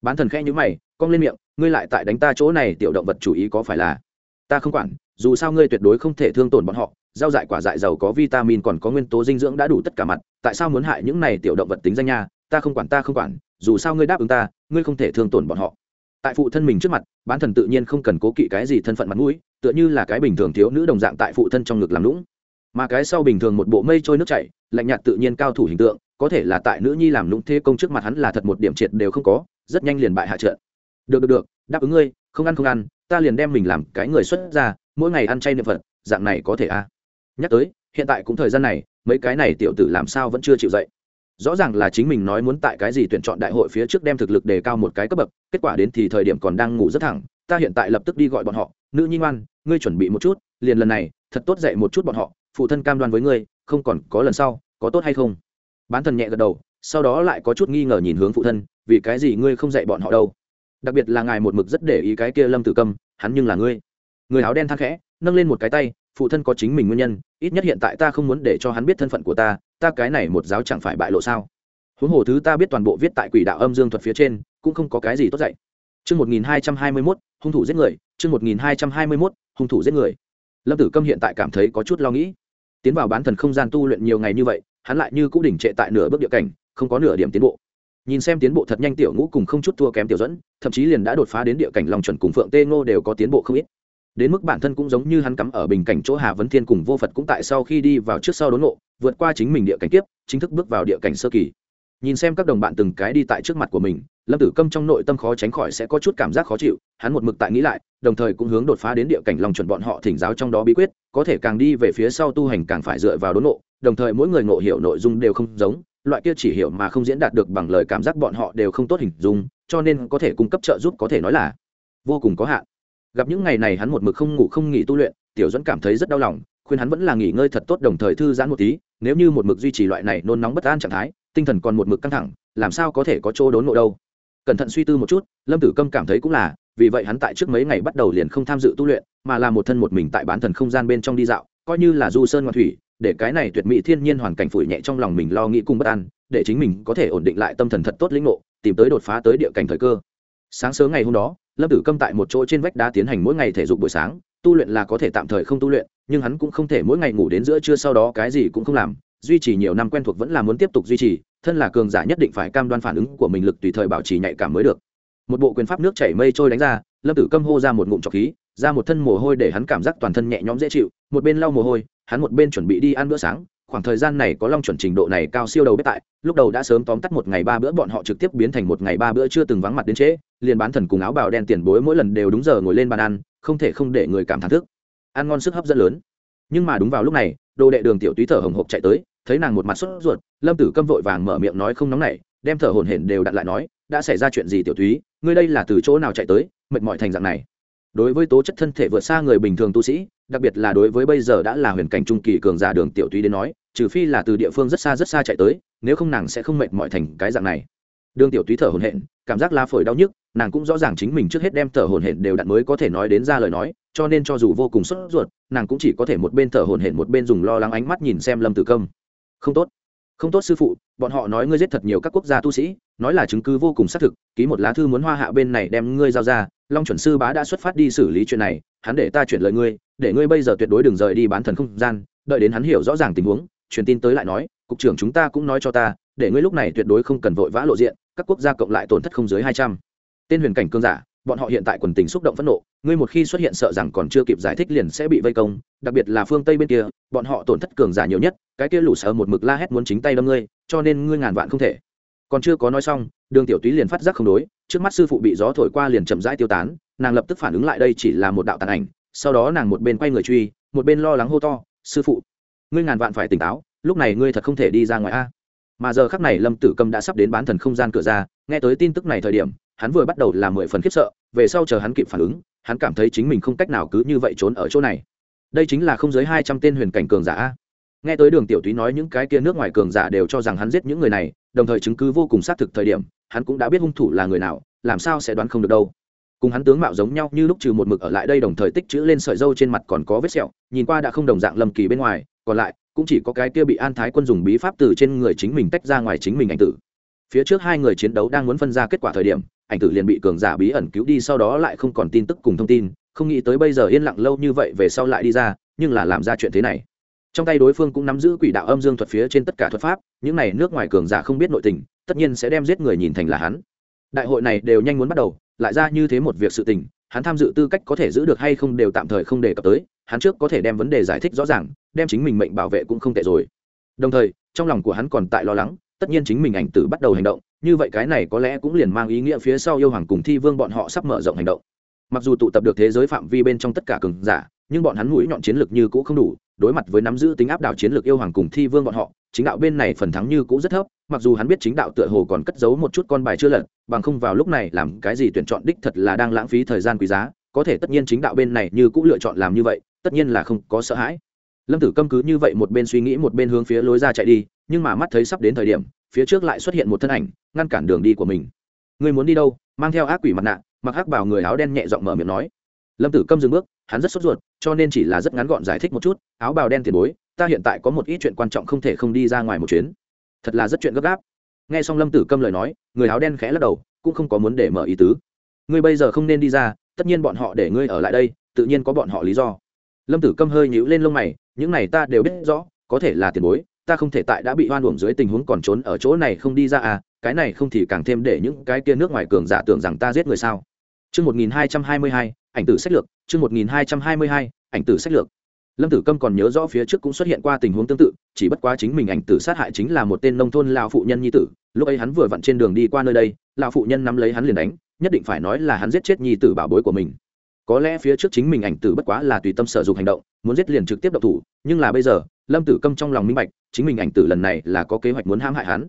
Bán thần khẽ nhữ mày, cong lên miệng ngươi lại tại đánh ta chỗ này, tiểu động vật chủ ý có phải là? Ta không quản, dù sao ngươi tuyệt đối không thể thương tổn bọn họ. Rau dại quả dại giàu có vitamin còn có nguyên tố dinh dưỡng đã đủ tất cả mặt, tại sao muốn hại những này tiểu động vật tính danh nha? Ta không quản, ta không quản, dù sao ngươi đáp ứng ta, ngươi không thể thương tổn bọn họ. Tại phụ thân mình trước mặt, bán thần tự nhiên không cần cố kỵ cái gì thân phận mặt mũi, tựa như là cái bình thường thiếu nữ đồng dạng tại phụ thân trong ngực làm lũng mà cái sau bình thường một bộ mây trôi nước chảy, lạnh nhạt tự nhiên cao thủ hình tượng, có thể là tại nữ nhi làm lũng thế công trước mặt hắn là thật một điểm triệt đều không có, rất nhanh liền bại hạ trận được được được, đáp ứng ngươi, không ăn không ăn, ta liền đem mình làm cái người xuất ra mỗi ngày ăn chay niệm phật, dạng này có thể a à. nhắc tới, hiện tại cũng thời gian này, mấy cái này tiểu tử làm sao vẫn chưa chịu dậy. Rõ ràng là chính mình nói muốn tại cái gì tuyển chọn đại hội phía trước đem thực lực đề cao một cái cấp bậc, kết quả đến thì thời điểm còn đang ngủ rất thẳng, ta hiện tại lập tức đi gọi bọn họ, nữ nhi ngoan, ngươi chuẩn bị một chút, liền lần này, thật tốt dạy một chút bọn họ, phụ thân cam đoan với ngươi, không còn có lần sau, có tốt hay không? Bán thần nhẹ gật đầu, sau đó lại có chút nghi ngờ nhìn hướng phụ thân, vì cái gì ngươi không dạy bọn họ đâu? Đặc biệt là ngài một mực rất để ý cái kia lâm tử câm hắn nhưng là ngươi người áo đen thang khẽ nâng lên một cái tay phụ thân có chính mình nguyên nhân ít nhất hiện tại ta không muốn để cho hắn biết thân phận của ta ta cái này một giáo chẳng phải bại lộ sao huống hồ thứ ta biết toàn bộ viết tại quỷ đạo âm dương thuật phía trên cũng không có cái gì tốt dạy Chương 1221, hung thủ giết người, chương 1221, hung thủ giết người. Lâm Tử Câm hiện tại cảm thấy có chút lo nghĩ. Tiến vào bán thần không gian tu luyện nhiều ngày như vậy, hắn lại như cũ đỉnh trệ tại nửa bước địa cảnh, không có nửa điểm tiến bộ. Nhìn xem tiến bộ thật nhanh tiểu ngũ cùng không chút thua kém tiểu dẫn, thậm chí liền đã đột phá đến địa cảnh long chuẩn cùng Phượng Tê Ngô đều có tiến bộ không ít. Đến mức bản thân cũng giống như hắn cắm ở bình cảnh chỗ Hà Vấn Thiên cùng Vô Phật cũng tại sau khi đi vào trước sau đốn ngộ, vượt qua chính mình địa cảnh tiếp, chính thức bước vào địa cảnh sơ kỳ nhìn xem các đồng bạn từng cái đi tại trước mặt của mình lâm tử câm trong nội tâm khó tránh khỏi sẽ có chút cảm giác khó chịu hắn một mực tại nghĩ lại đồng thời cũng hướng đột phá đến địa cảnh lòng chuẩn bọn họ thỉnh giáo trong đó bí quyết có thể càng đi về phía sau tu hành càng phải dựa vào đốn ngộ đồng thời mỗi người ngộ hiểu nội dung đều không giống loại kia chỉ hiểu mà không diễn đạt được bằng lời cảm giác bọn họ đều không tốt hình dung, cho nên có thể cung cấp trợ giúp có thể nói là vô cùng có hạn. Gặp những ngày này hắn một mực không ngủ không nghỉ tu luyện, tiểu dẫn cảm thấy rất đau lòng, khuyên hắn vẫn là nghỉ ngơi thật tốt đồng thời thư giãn một tí, nếu như một mực duy trì loại này nôn nóng bất an trạng thái, tinh thần còn một mực căng thẳng, làm sao có thể có chỗ đốn ngộ đâu. Cẩn thận suy tư một chút, lâm tử câm cảm thấy cũng là, vì vậy hắn tại trước mấy ngày bắt đầu liền không tham dự tu luyện, mà là một thân một mình tại bán thần không gian bên trong đi dạo, coi như là du sơn ngoan thủy để cái này tuyệt mỹ thiên nhiên hoàn cảnh phủi nhẹ trong lòng mình lo nghĩ cùng bất an, để chính mình có thể ổn định lại tâm thần thật tốt lĩnh ngộ, tìm tới đột phá tới địa cảnh thời cơ. Sáng sớm ngày hôm đó, lâm tử câm tại một chỗ trên vách đá tiến hành mỗi ngày thể dục buổi sáng, tu luyện là có thể tạm thời không tu luyện, nhưng hắn cũng không thể mỗi ngày ngủ đến giữa trưa sau đó cái gì cũng không làm, duy trì nhiều năm quen thuộc vẫn là muốn tiếp tục duy trì, thân là cường giả nhất định phải cam đoan phản ứng của mình lực tùy thời bảo trì nhạy cảm mới được. Một bộ quyền pháp nước chảy mây trôi đánh ra, lâm tử câm hô ra một ngụm trọc khí, ra một thân mồ hôi để hắn cảm giác toàn thân nhẹ nhõm dễ chịu, một bên lau mồ hôi hắn một bên chuẩn bị đi ăn bữa sáng, khoảng thời gian này có long chuẩn trình độ này cao siêu đầu bếp tại, lúc đầu đã sớm tóm tắt một ngày ba bữa, bọn họ trực tiếp biến thành một ngày ba bữa chưa từng vắng mặt đến trễ, liền bán thần cùng áo bào đen tiền bối mỗi lần đều đúng giờ ngồi lên bàn ăn, không thể không để người cảm thán thức. Ăn ngon sức hấp dẫn lớn. Nhưng mà đúng vào lúc này, đồ đệ đường tiểu túy thở hồng hộc chạy tới, thấy nàng một mặt sốt ruột, lâm tử câm vội vàng mở miệng nói không nóng nảy, đem thở hổn hển đều đặt lại nói, đã xảy ra chuyện gì tiểu túy, ngươi đây là từ chỗ nào chạy tới, mệt mỏi thành dạng này? Đối với tố chất thân thể vượt xa người bình thường tu sĩ đặc biệt là đối với bây giờ đã là huyền cảnh trung kỳ cường giả đường tiểu túy đến nói, trừ phi là từ địa phương rất xa rất xa chạy tới, nếu không nàng sẽ không mệt mỏi thành cái dạng này. Đường tiểu túy thở hổn hển, cảm giác la phổi đau nhức, nàng cũng rõ ràng chính mình trước hết đem thở hổn hển đều đặn mới có thể nói đến ra lời nói, cho nên cho dù vô cùng sốt ruột, nàng cũng chỉ có thể một bên thở hổn hển một bên dùng lo lắng ánh mắt nhìn xem lâm tử công. Không tốt. Không tốt sư phụ, bọn họ nói ngươi giết thật nhiều các quốc gia tu sĩ, nói là chứng cứ vô cùng xác thực, ký một lá thư muốn hoa hạ bên này đem ngươi giao ra, long chuẩn sư bá đã xuất phát đi xử lý chuyện này, hắn để ta chuyển lời ngươi để ngươi bây giờ tuyệt đối đừng rời đi bán thần không gian, đợi đến hắn hiểu rõ ràng tình huống, truyền tin tới lại nói, cục trưởng chúng ta cũng nói cho ta, để ngươi lúc này tuyệt đối không cần vội vã lộ diện, các quốc gia cộng lại tổn thất không dưới hai trăm. Tên huyền cảnh cương giả, bọn họ hiện tại quần tình xúc động phẫn nộ, ngươi một khi xuất hiện sợ rằng còn chưa kịp giải thích liền sẽ bị vây công, đặc biệt là phương tây bên kia, bọn họ tổn thất cường giả nhiều nhất, cái kia lũ sợ một mực la hét muốn chính tay đâm ngươi, cho nên ngươi ngàn vạn không thể. Còn chưa có nói xong, đường tiểu túy liền phát giác không đối, trước mắt sư phụ bị gió thổi qua liền chậm rãi tiêu tán, nàng lập tức phản ứng lại đây chỉ là một đạo tàn ảnh sau đó nàng một bên quay người truy, một bên lo lắng hô to, sư phụ, ngươi ngàn vạn phải tỉnh táo, lúc này ngươi thật không thể đi ra ngoài a. Mà giờ khắc này lâm tử cầm đã sắp đến bán thần không gian cửa ra, nghe tới tin tức này thời điểm, hắn vừa bắt đầu là mười phần khiếp sợ, về sau chờ hắn kịp phản ứng, hắn cảm thấy chính mình không cách nào cứ như vậy trốn ở chỗ này. Đây chính là không dưới hai trăm tên huyền cảnh cường giả a. nghe tới đường tiểu túy nói những cái kia nước ngoài cường giả đều cho rằng hắn giết những người này, đồng thời chứng cứ vô cùng xác thực thời điểm, hắn cũng đã biết hung thủ là người nào, làm sao sẽ đoán không được đâu cùng hắn tướng mạo giống nhau như lúc trừ một mực ở lại đây đồng thời tích chữ lên sợi dâu trên mặt còn có vết sẹo, nhìn qua đã không đồng dạng lầm kỳ bên ngoài, còn lại, cũng chỉ có cái kia bị an thái quân dùng bí pháp từ trên người chính mình tách ra ngoài chính mình ảnh tử. Phía trước hai người chiến đấu đang muốn phân ra kết quả thời điểm, ảnh tử liền bị cường giả bí ẩn cứu đi, sau đó lại không còn tin tức cùng thông tin, không nghĩ tới bây giờ yên lặng lâu như vậy về sau lại đi ra, nhưng là làm ra chuyện thế này. Trong tay đối phương cũng nắm giữ quỷ đạo âm dương thuật phía trên tất cả thuật pháp, những này nước ngoài cường giả không biết nội tình, tất nhiên sẽ đem giết người nhìn thành là hắn. Đại hội này đều nhanh muốn bắt đầu lại ra như thế một việc sự tình, hắn tham dự tư cách có thể giữ được hay không đều tạm thời không đề cập tới, hắn trước có thể đem vấn đề giải thích rõ ràng, đem chính mình mệnh bảo vệ cũng không tệ rồi. Đồng thời, trong lòng của hắn còn tại lo lắng, tất nhiên chính mình ảnh tử bắt đầu hành động, như vậy cái này có lẽ cũng liền mang ý nghĩa phía sau yêu hoàng cùng thi vương bọn họ sắp mở rộng hành động. Mặc dù tụ tập được thế giới phạm vi bên trong tất cả cường giả, nhưng bọn hắn mũi nhọn chiến lược như cũ không đủ, đối mặt với nắm giữ tính áp đảo chiến lược yêu hoàng cùng thi vương bọn họ chính đạo bên này phần thắng như cũ rất thấp, mặc dù hắn biết chính đạo tựa hồ còn cất giấu một chút con bài chưa lật, bằng không vào lúc này làm cái gì tuyển chọn đích thật là đang lãng phí thời gian quý giá, có thể tất nhiên chính đạo bên này như cũ lựa chọn làm như vậy, tất nhiên là không có sợ hãi. Lâm tử câm cứ như vậy một bên suy nghĩ một bên hướng phía lối ra chạy đi, nhưng mà mắt thấy sắp đến thời điểm, phía trước lại xuất hiện một thân ảnh, ngăn cản đường đi của mình. Người muốn đi đâu? Mang theo ác quỷ mặt nạ, mặc hắc bảo người áo đen nhẹ giọng mở miệng nói. Lâm tử câm dừng bước, hắn rất sốt ruột, cho nên chỉ là rất ngắn gọn giải thích một chút, áo bào đen tiền bối ta hiện tại có một ít chuyện quan trọng không thể không đi ra ngoài một chuyến. Thật là rất chuyện gấp gáp. Nghe xong lâm tử câm lời nói người áo đen khẽ lắc đầu cũng không có muốn để mở ý tứ. Ngươi bây giờ không nên đi ra tất nhiên bọn họ để ngươi ở lại đây tự nhiên có bọn họ lý do. Lâm tử câm hơi nhíu lên lông mày những này ta đều biết rõ có thể là tiền bối ta không thể tại đã bị hoan uổng dưới tình huống còn trốn ở chỗ này không đi ra à cái này không thì càng thêm để những cái kia nước ngoài cường giả tưởng rằng ta giết người sao? Chương 1222, ảnh tử sách lược, chương 1222, ảnh tử sách lược. Lâm Tử Câm còn nhớ rõ phía trước cũng xuất hiện qua tình huống tương tự, chỉ bất quá chính mình ảnh tử sát hại chính là một tên nông thôn lão phụ nhân nhi tử, lúc ấy hắn vừa vặn trên đường đi qua nơi đây, lão phụ nhân nắm lấy hắn liền đánh, nhất định phải nói là hắn giết chết nhi tử bảo bối của mình. Có lẽ phía trước chính mình ảnh tử bất quá là tùy tâm sở dụng hành động, muốn giết liền trực tiếp động thủ, nhưng là bây giờ, Lâm Tử Câm trong lòng minh bạch, chính mình ảnh tử lần này là có kế hoạch muốn hãm hại hắn.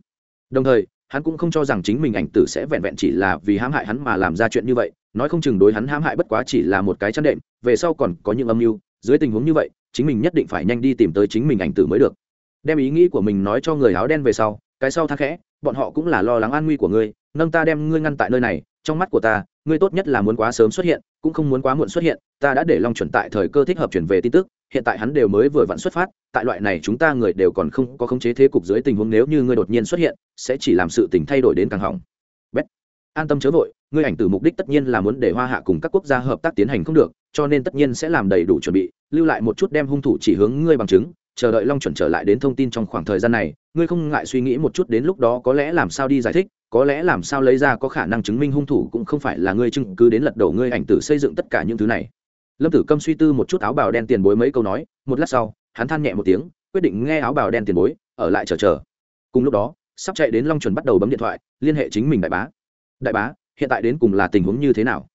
Đồng thời, hắn cũng không cho rằng chính mình ảnh tử sẽ vẹn vẹn chỉ là vì hãm hại hắn mà làm ra chuyện như vậy, nói không chừng đối hắn hãm hại bất quá chỉ là một cái chăn đệm về sau còn có những âm mưu dưới tình huống như vậy chính mình nhất định phải nhanh đi tìm tới chính mình ảnh tử mới được. Đem ý nghĩ của mình nói cho người áo đen về sau, cái sau tha khẽ, bọn họ cũng là lo lắng an nguy của ngươi, nâng ta đem ngươi ngăn tại nơi này, trong mắt của ta, ngươi tốt nhất là muốn quá sớm xuất hiện, cũng không muốn quá muộn xuất hiện, ta đã để long chuẩn tại thời cơ thích hợp chuyển về tin tức, hiện tại hắn đều mới vừa vặn xuất phát, tại loại này chúng ta người đều còn không có khống chế thế cục dưới tình huống nếu như ngươi đột nhiên xuất hiện, sẽ chỉ làm sự tình thay đổi đến càng hỏng. An tâm chớ vội, ngươi ảnh tử mục đích tất nhiên là muốn để hoa hạ cùng các quốc gia hợp tác tiến hành không được cho nên tất nhiên sẽ làm đầy đủ chuẩn bị. Lưu lại một chút đem hung thủ chỉ hướng ngươi bằng chứng, chờ đợi long chuẩn trở lại đến thông tin trong khoảng thời gian này, ngươi không ngại suy nghĩ một chút đến lúc đó có lẽ làm sao đi giải thích, có lẽ làm sao lấy ra có khả năng chứng minh hung thủ cũng không phải là ngươi chứng cứ đến lật đổ ngươi ảnh tử xây dựng tất cả những thứ này. Lâm tử câm suy tư một chút áo bào đen tiền bối mấy câu nói, một lát sau, hắn than nhẹ một tiếng, quyết định nghe áo bào đen tiền bối, ở lại chờ chờ. Cùng lúc đó, sắp chạy đến long chuẩn bắt đầu bấm điện thoại, liên hệ chính mình đại bá. Đại bá, hiện tại đến cùng là tình huống như thế nào?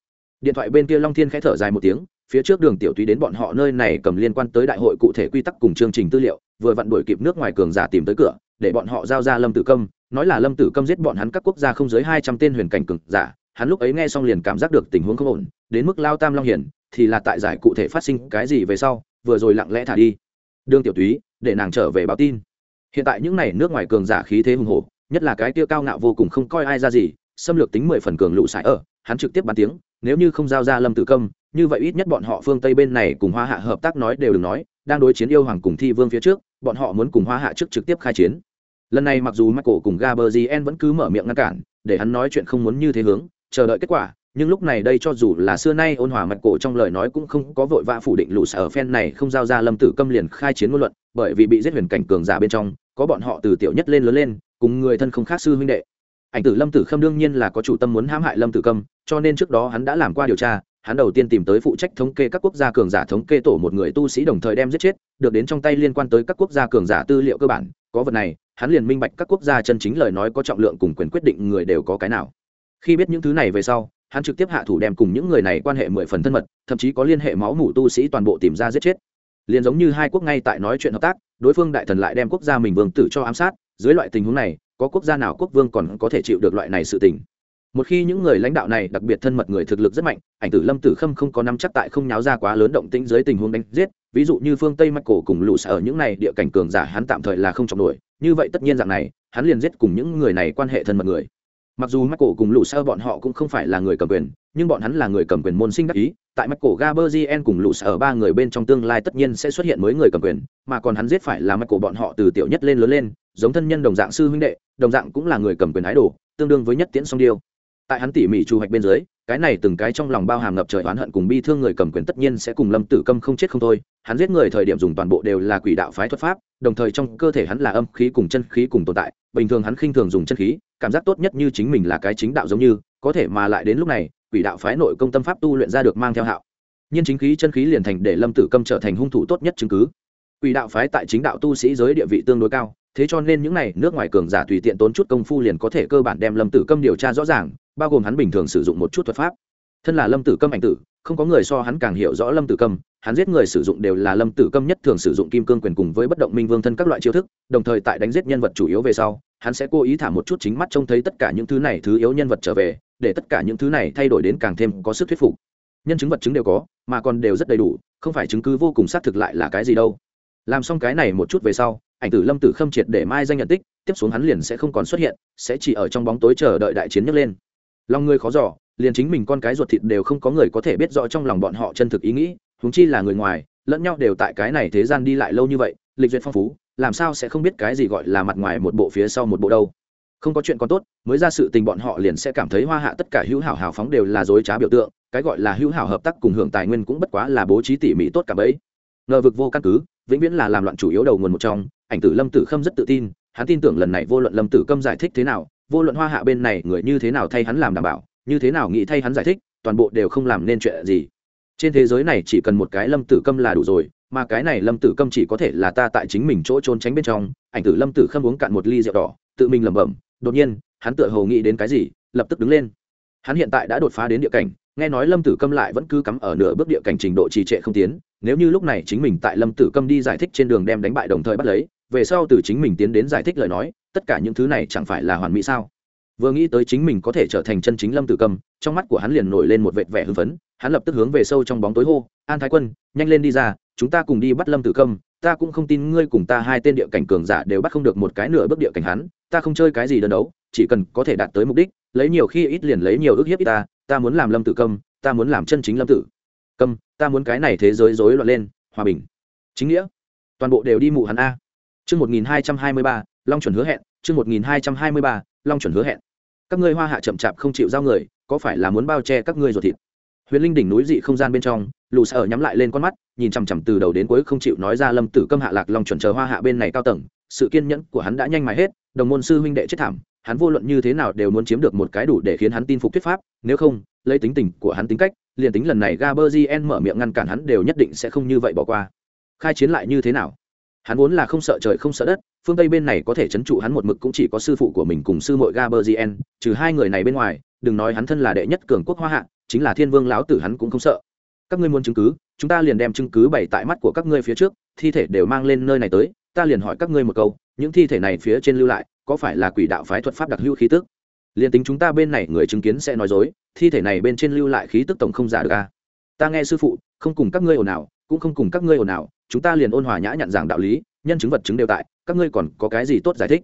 Điện thoại bên kia long thiên khẽ thở dài một tiếng, phía trước đường tiểu túy đến bọn họ nơi này cầm liên quan tới đại hội cụ thể quy tắc cùng chương trình tư liệu, vừa vặn đuổi kịp nước ngoài cường giả tìm tới cửa, để bọn họ giao ra lâm tử công nói là lâm tử công giết bọn hắn các quốc gia không dưới hai trăm tên huyền cảnh cường giả, hắn lúc ấy nghe xong liền cảm giác được tình huống không ổn, đến mức lao tam long hiển, thì là tại giải cụ thể phát sinh cái gì về sau, vừa rồi lặng lẽ thả đi. Đường tiểu túy để nàng trở về báo tin. Hiện tại những n à y nước ngoài cường giả khí thế hùng hổ, nhất là cái kia cao ngạo vô cùng không coi ai ra gì, xâm lược tính mười phần cường lũ sải ở, hắn trực tiếp bắn tiếng nếu như không giao ra lâm tử công như vậy ít nhất bọn họ phương tây bên này cùng hoa hạ hợp tác nói đều đừng nói, đang đối chiến yêu hoàng cùng thi vương phía trước, bọn họ muốn cùng hoa hạ trước trực tiếp khai chiến. Lần này mặc dù michael cùng gaberzien vẫn cứ mở miệng ngăn cản, để hắn nói chuyện không muốn như thế hướng, chờ đợi kết quả, nhưng lúc này đây cho dù là xưa nay ôn hòa mạch cổ trong lời nói cũng không có vội vã phủ định lũ sở ở phen này không giao ra lâm tử câm liền khai chiến ngôn luận, bởi vì bị giết huyền cảnh cường giả bên trong, có bọn họ từ tiểu nhất lên lớn lên, cùng người thân không khác sư huynh đệ ảnh tử lâm tử khâm đương nhiên là có chủ tâm muốn hãm hại lâm tử câm cho nên trước đó hắn đã làm qua điều tra, hắn đầu tiên tìm tới phụ trách thống kê các quốc gia cường giả thống kê tổ một người tu sĩ đồng thời đem giết chết, được đến trong tay liên quan tới các quốc gia cường giả tư liệu cơ bản. Có vật này, hắn liền minh bạch các quốc gia chân chính lời nói có trọng lượng cùng quyền quyết định người đều có cái nào. Khi biết những thứ này về sau, hắn trực tiếp hạ thủ đem cùng những người này quan hệ mười phần thân mật, thậm chí có liên hệ máu mủ tu sĩ toàn bộ tìm ra giết chết. Liền giống như hai quốc ngay tại nói chuyện hợp tác, đối phương đại thần lại đem quốc gia mình vương tử cho ám sát, dưới loại tình huống này có quốc gia nào quốc vương còn có thể chịu được loại này sự tình? Một khi những người lãnh đạo này, đặc biệt thân mật người thực lực rất mạnh, ảnh tử lâm tử khâm không có nắm chắc tại không nháo ra quá lớn động tĩnh dưới tình huống đánh giết, ví dụ như phương tây mạch cổ cùng lũ sở những này địa cảnh cường giả hắn tạm thời là không trọng nổi, như vậy tất nhiên dạng này, hắn liền giết cùng những người này quan hệ thân mật người mặc dù mắt cổ cùng lũ sơ bọn họ cũng không phải là người cầm quyền, nhưng bọn hắn là người cầm quyền môn sinh đắc ý. Tại mắt cổ gaberzien cùng lũ sơ ba người bên trong tương lai tất nhiên sẽ xuất hiện mới người cầm quyền, mà còn hắn giết phải là mắt cổ bọn họ từ tiểu nhất lên lớn lên, giống thân nhân đồng dạng sư huynh đệ, đồng dạng cũng là người cầm quyền ái đồ, tương đương với nhất tiễn song điêu tại hắn tỉ mỉ chu hoạch bên dưới, cái này từng cái trong lòng bao hàm ngập trời oán hận cùng bi thương người cầm quyền tất nhiên sẽ cùng lâm tử câm không chết không thôi. Hắn giết người thời điểm dùng toàn bộ đều là quỷ đạo phái thuật pháp, đồng thời trong cơ thể hắn là âm khí cùng chân khí cùng tồn tại. Bình thường hắn khinh thường dùng chân khí, cảm giác tốt nhất như chính mình là cái chính đạo giống như, có thể mà lại đến lúc này, quỷ đạo phái nội công tâm pháp tu luyện ra được mang theo hạo. Nhiên chính khí, chân khí liền thành để lâm tử câm trở thành hung thủ tốt nhất chứng cứ. Quỷ đạo phái tại chính đạo tu sĩ giới địa vị tương đối cao, thế cho nên những n à y nước ngoài cường giả tùy tiện tốn chút công phu liền có thể cơ bản đem lâm tử câm điều tra rõ ràng bao gồm hắn bình thường sử dụng một chút thuật pháp. Thân là lâm tử câm ảnh tử, không có người so hắn càng hiểu rõ lâm tử câm, hắn giết người sử dụng đều là lâm tử câm nhất thường sử dụng kim cương quyền cùng với bất động minh vương thân các loại chiêu thức, đồng thời tại đánh giết nhân vật chủ yếu về sau, hắn sẽ cố ý thả một chút chính mắt trông thấy tất cả những thứ này thứ yếu nhân vật trở về, để tất cả những thứ này thay đổi đến càng thêm có sức thuyết phục. Nhân chứng vật chứng đều có, mà còn đều rất đầy đủ, không phải chứng cứ vô cùng xác thực lại là cái gì đâu. Làm xong cái này một chút về sau, ảnh tử lâm tử khâm triệt để mai danh nhận tích, tiếp xuống hắn liền sẽ không còn xuất hiện, sẽ chỉ ở trong bóng tối chờ đợi đại chiến nhấc lên lòng người khó giỏ liền chính mình con cái ruột thịt đều không có người có thể biết rõ trong lòng bọn họ chân thực ý nghĩ, huống chi là người ngoài, lẫn nhau đều tại cái này thế gian đi lại lâu như vậy, lịch duyệt phong phú, làm sao sẽ không biết cái gì gọi là mặt ngoài một bộ phía sau một bộ đâu. Không có chuyện còn tốt, mới ra sự tình bọn họ liền sẽ cảm thấy hoa hạ tất cả hữu hảo hào phóng đều là dối trá biểu tượng, cái gọi là hữu hảo hợp tác cùng hưởng tài nguyên cũng bất quá là bố trí tỉ mỉ tốt cả bấy. Ngờ vực vô căn cứ, vĩnh viễn là làm loạn chủ yếu đầu nguồn một trong, ảnh tử lâm tử khâm rất tự tin, hắn tin tưởng lần này vô luận lâm tử câm giải thích thế nào vô luận hoa hạ bên này người như thế nào thay hắn làm đảm bảo, như thế nào nghĩ thay hắn giải thích, toàn bộ đều không làm nên chuyện gì. Trên thế giới này chỉ cần một cái lâm tử câm là đủ rồi, mà cái này lâm tử câm chỉ có thể là ta tại chính mình chỗ trốn tránh bên trong, ảnh tử lâm tử khâm uống cạn một ly rượu đỏ, tự mình lẩm bẩm, đột nhiên, hắn tựa hồ nghĩ đến cái gì, lập tức đứng lên. Hắn hiện tại đã đột phá đến địa cảnh, nghe nói lâm tử câm lại vẫn cứ cắm ở nửa bước địa cảnh trình độ trì trệ không tiến, nếu như lúc này chính mình tại lâm tử câm đi giải thích trên đường đem đánh bại đồng thời bắt lấy, về sau từ chính mình tiến đến giải thích lời nói tất cả những thứ này chẳng phải là hoàn mỹ sao? Vừa nghĩ tới chính mình có thể trở thành chân chính lâm tử cầm, trong mắt của hắn liền nổi lên một vệt vẻ hưng phấn hắn lập tức hướng về sâu trong bóng tối hô an thái quân nhanh lên đi ra chúng ta cùng đi bắt lâm tử cầm. ta cũng không tin ngươi cùng ta hai tên địa cảnh cường giả đều bắt không được một cái nửa bước địa cảnh hắn ta không chơi cái gì đơn đấu chỉ cần có thể đạt tới mục đích lấy nhiều khi ít liền lấy nhiều ước hiếp ít ta ta muốn làm lâm tử cầm, ta muốn làm chân chính lâm tử cầm, ta muốn cái này thế giới rối loạn lên hòa bình. Chính nghĩa. Toàn bộ đều đi mụ hắn a. Chương một nghìn hai trăm hai mươi ba long chuẩn hứa hẹn, chương một nghìn hai trăm hai mươi ba, long chuẩn hứa hẹn. Các ngươi hoa hạ chậm chạp không chịu giao người, có phải là muốn bao che các ngươi ruột thịt? Huyền linh đỉnh núi dị không gian bên trong, lù sợ nhắm lại lên con mắt, nhìn chằm chằm từ đầu đến cuối không chịu nói ra lâm tử câm hạ lạc long chuẩn chờ hoa hạ bên này cao tầng, sự kiên nhẫn của hắn đã nhanh mài hết, đồng môn sư huynh đệ chết thảm, hắn vô luận như thế nào đều muốn chiếm được một cái đủ để khiến hắn tin phục thuyết pháp, nếu không, lấy tính tình của hắn tính cách, liền tính lần này gaberzien mở miệng ngăn cản hắn đều nhất định sẽ không như vậy bỏ qua. Khai chiến lại như thế nào? Hắn vốn là không sợ trời không sợ đất, phương tây bên này có thể c h ấ n trụ hắn một mực cũng chỉ có sư phụ của mình cùng sư mội gaberzien trừ hai người này bên ngoài, đừng nói hắn thân là đệ nhất cường quốc hoa hạ, chính là thiên vương lão tử hắn cũng không sợ các ngươi muốn chứng cứ, chúng ta liền đem chứng cứ bày tại mắt của các ngươi phía trước, thi thể đều mang lên nơi này tới, ta liền hỏi các ngươi một câu, những thi thể này phía trên lưu lại, có phải là quỷ đạo phái thuật pháp đặc hữu khí tức liền tính chúng ta bên này người chứng kiến sẽ nói dối, thi thể này bên trên lưu lại khí tức tổng không giả được à? ta nghe sư phụ, không cùng các ngươi ồn ào cũng không cùng các ngươi ồn ào, chúng ta liền ôn hòa nhã nhặn giảng đạo lý, nhân chứng vật chứng đều tại, các ngươi còn có cái gì tốt giải thích?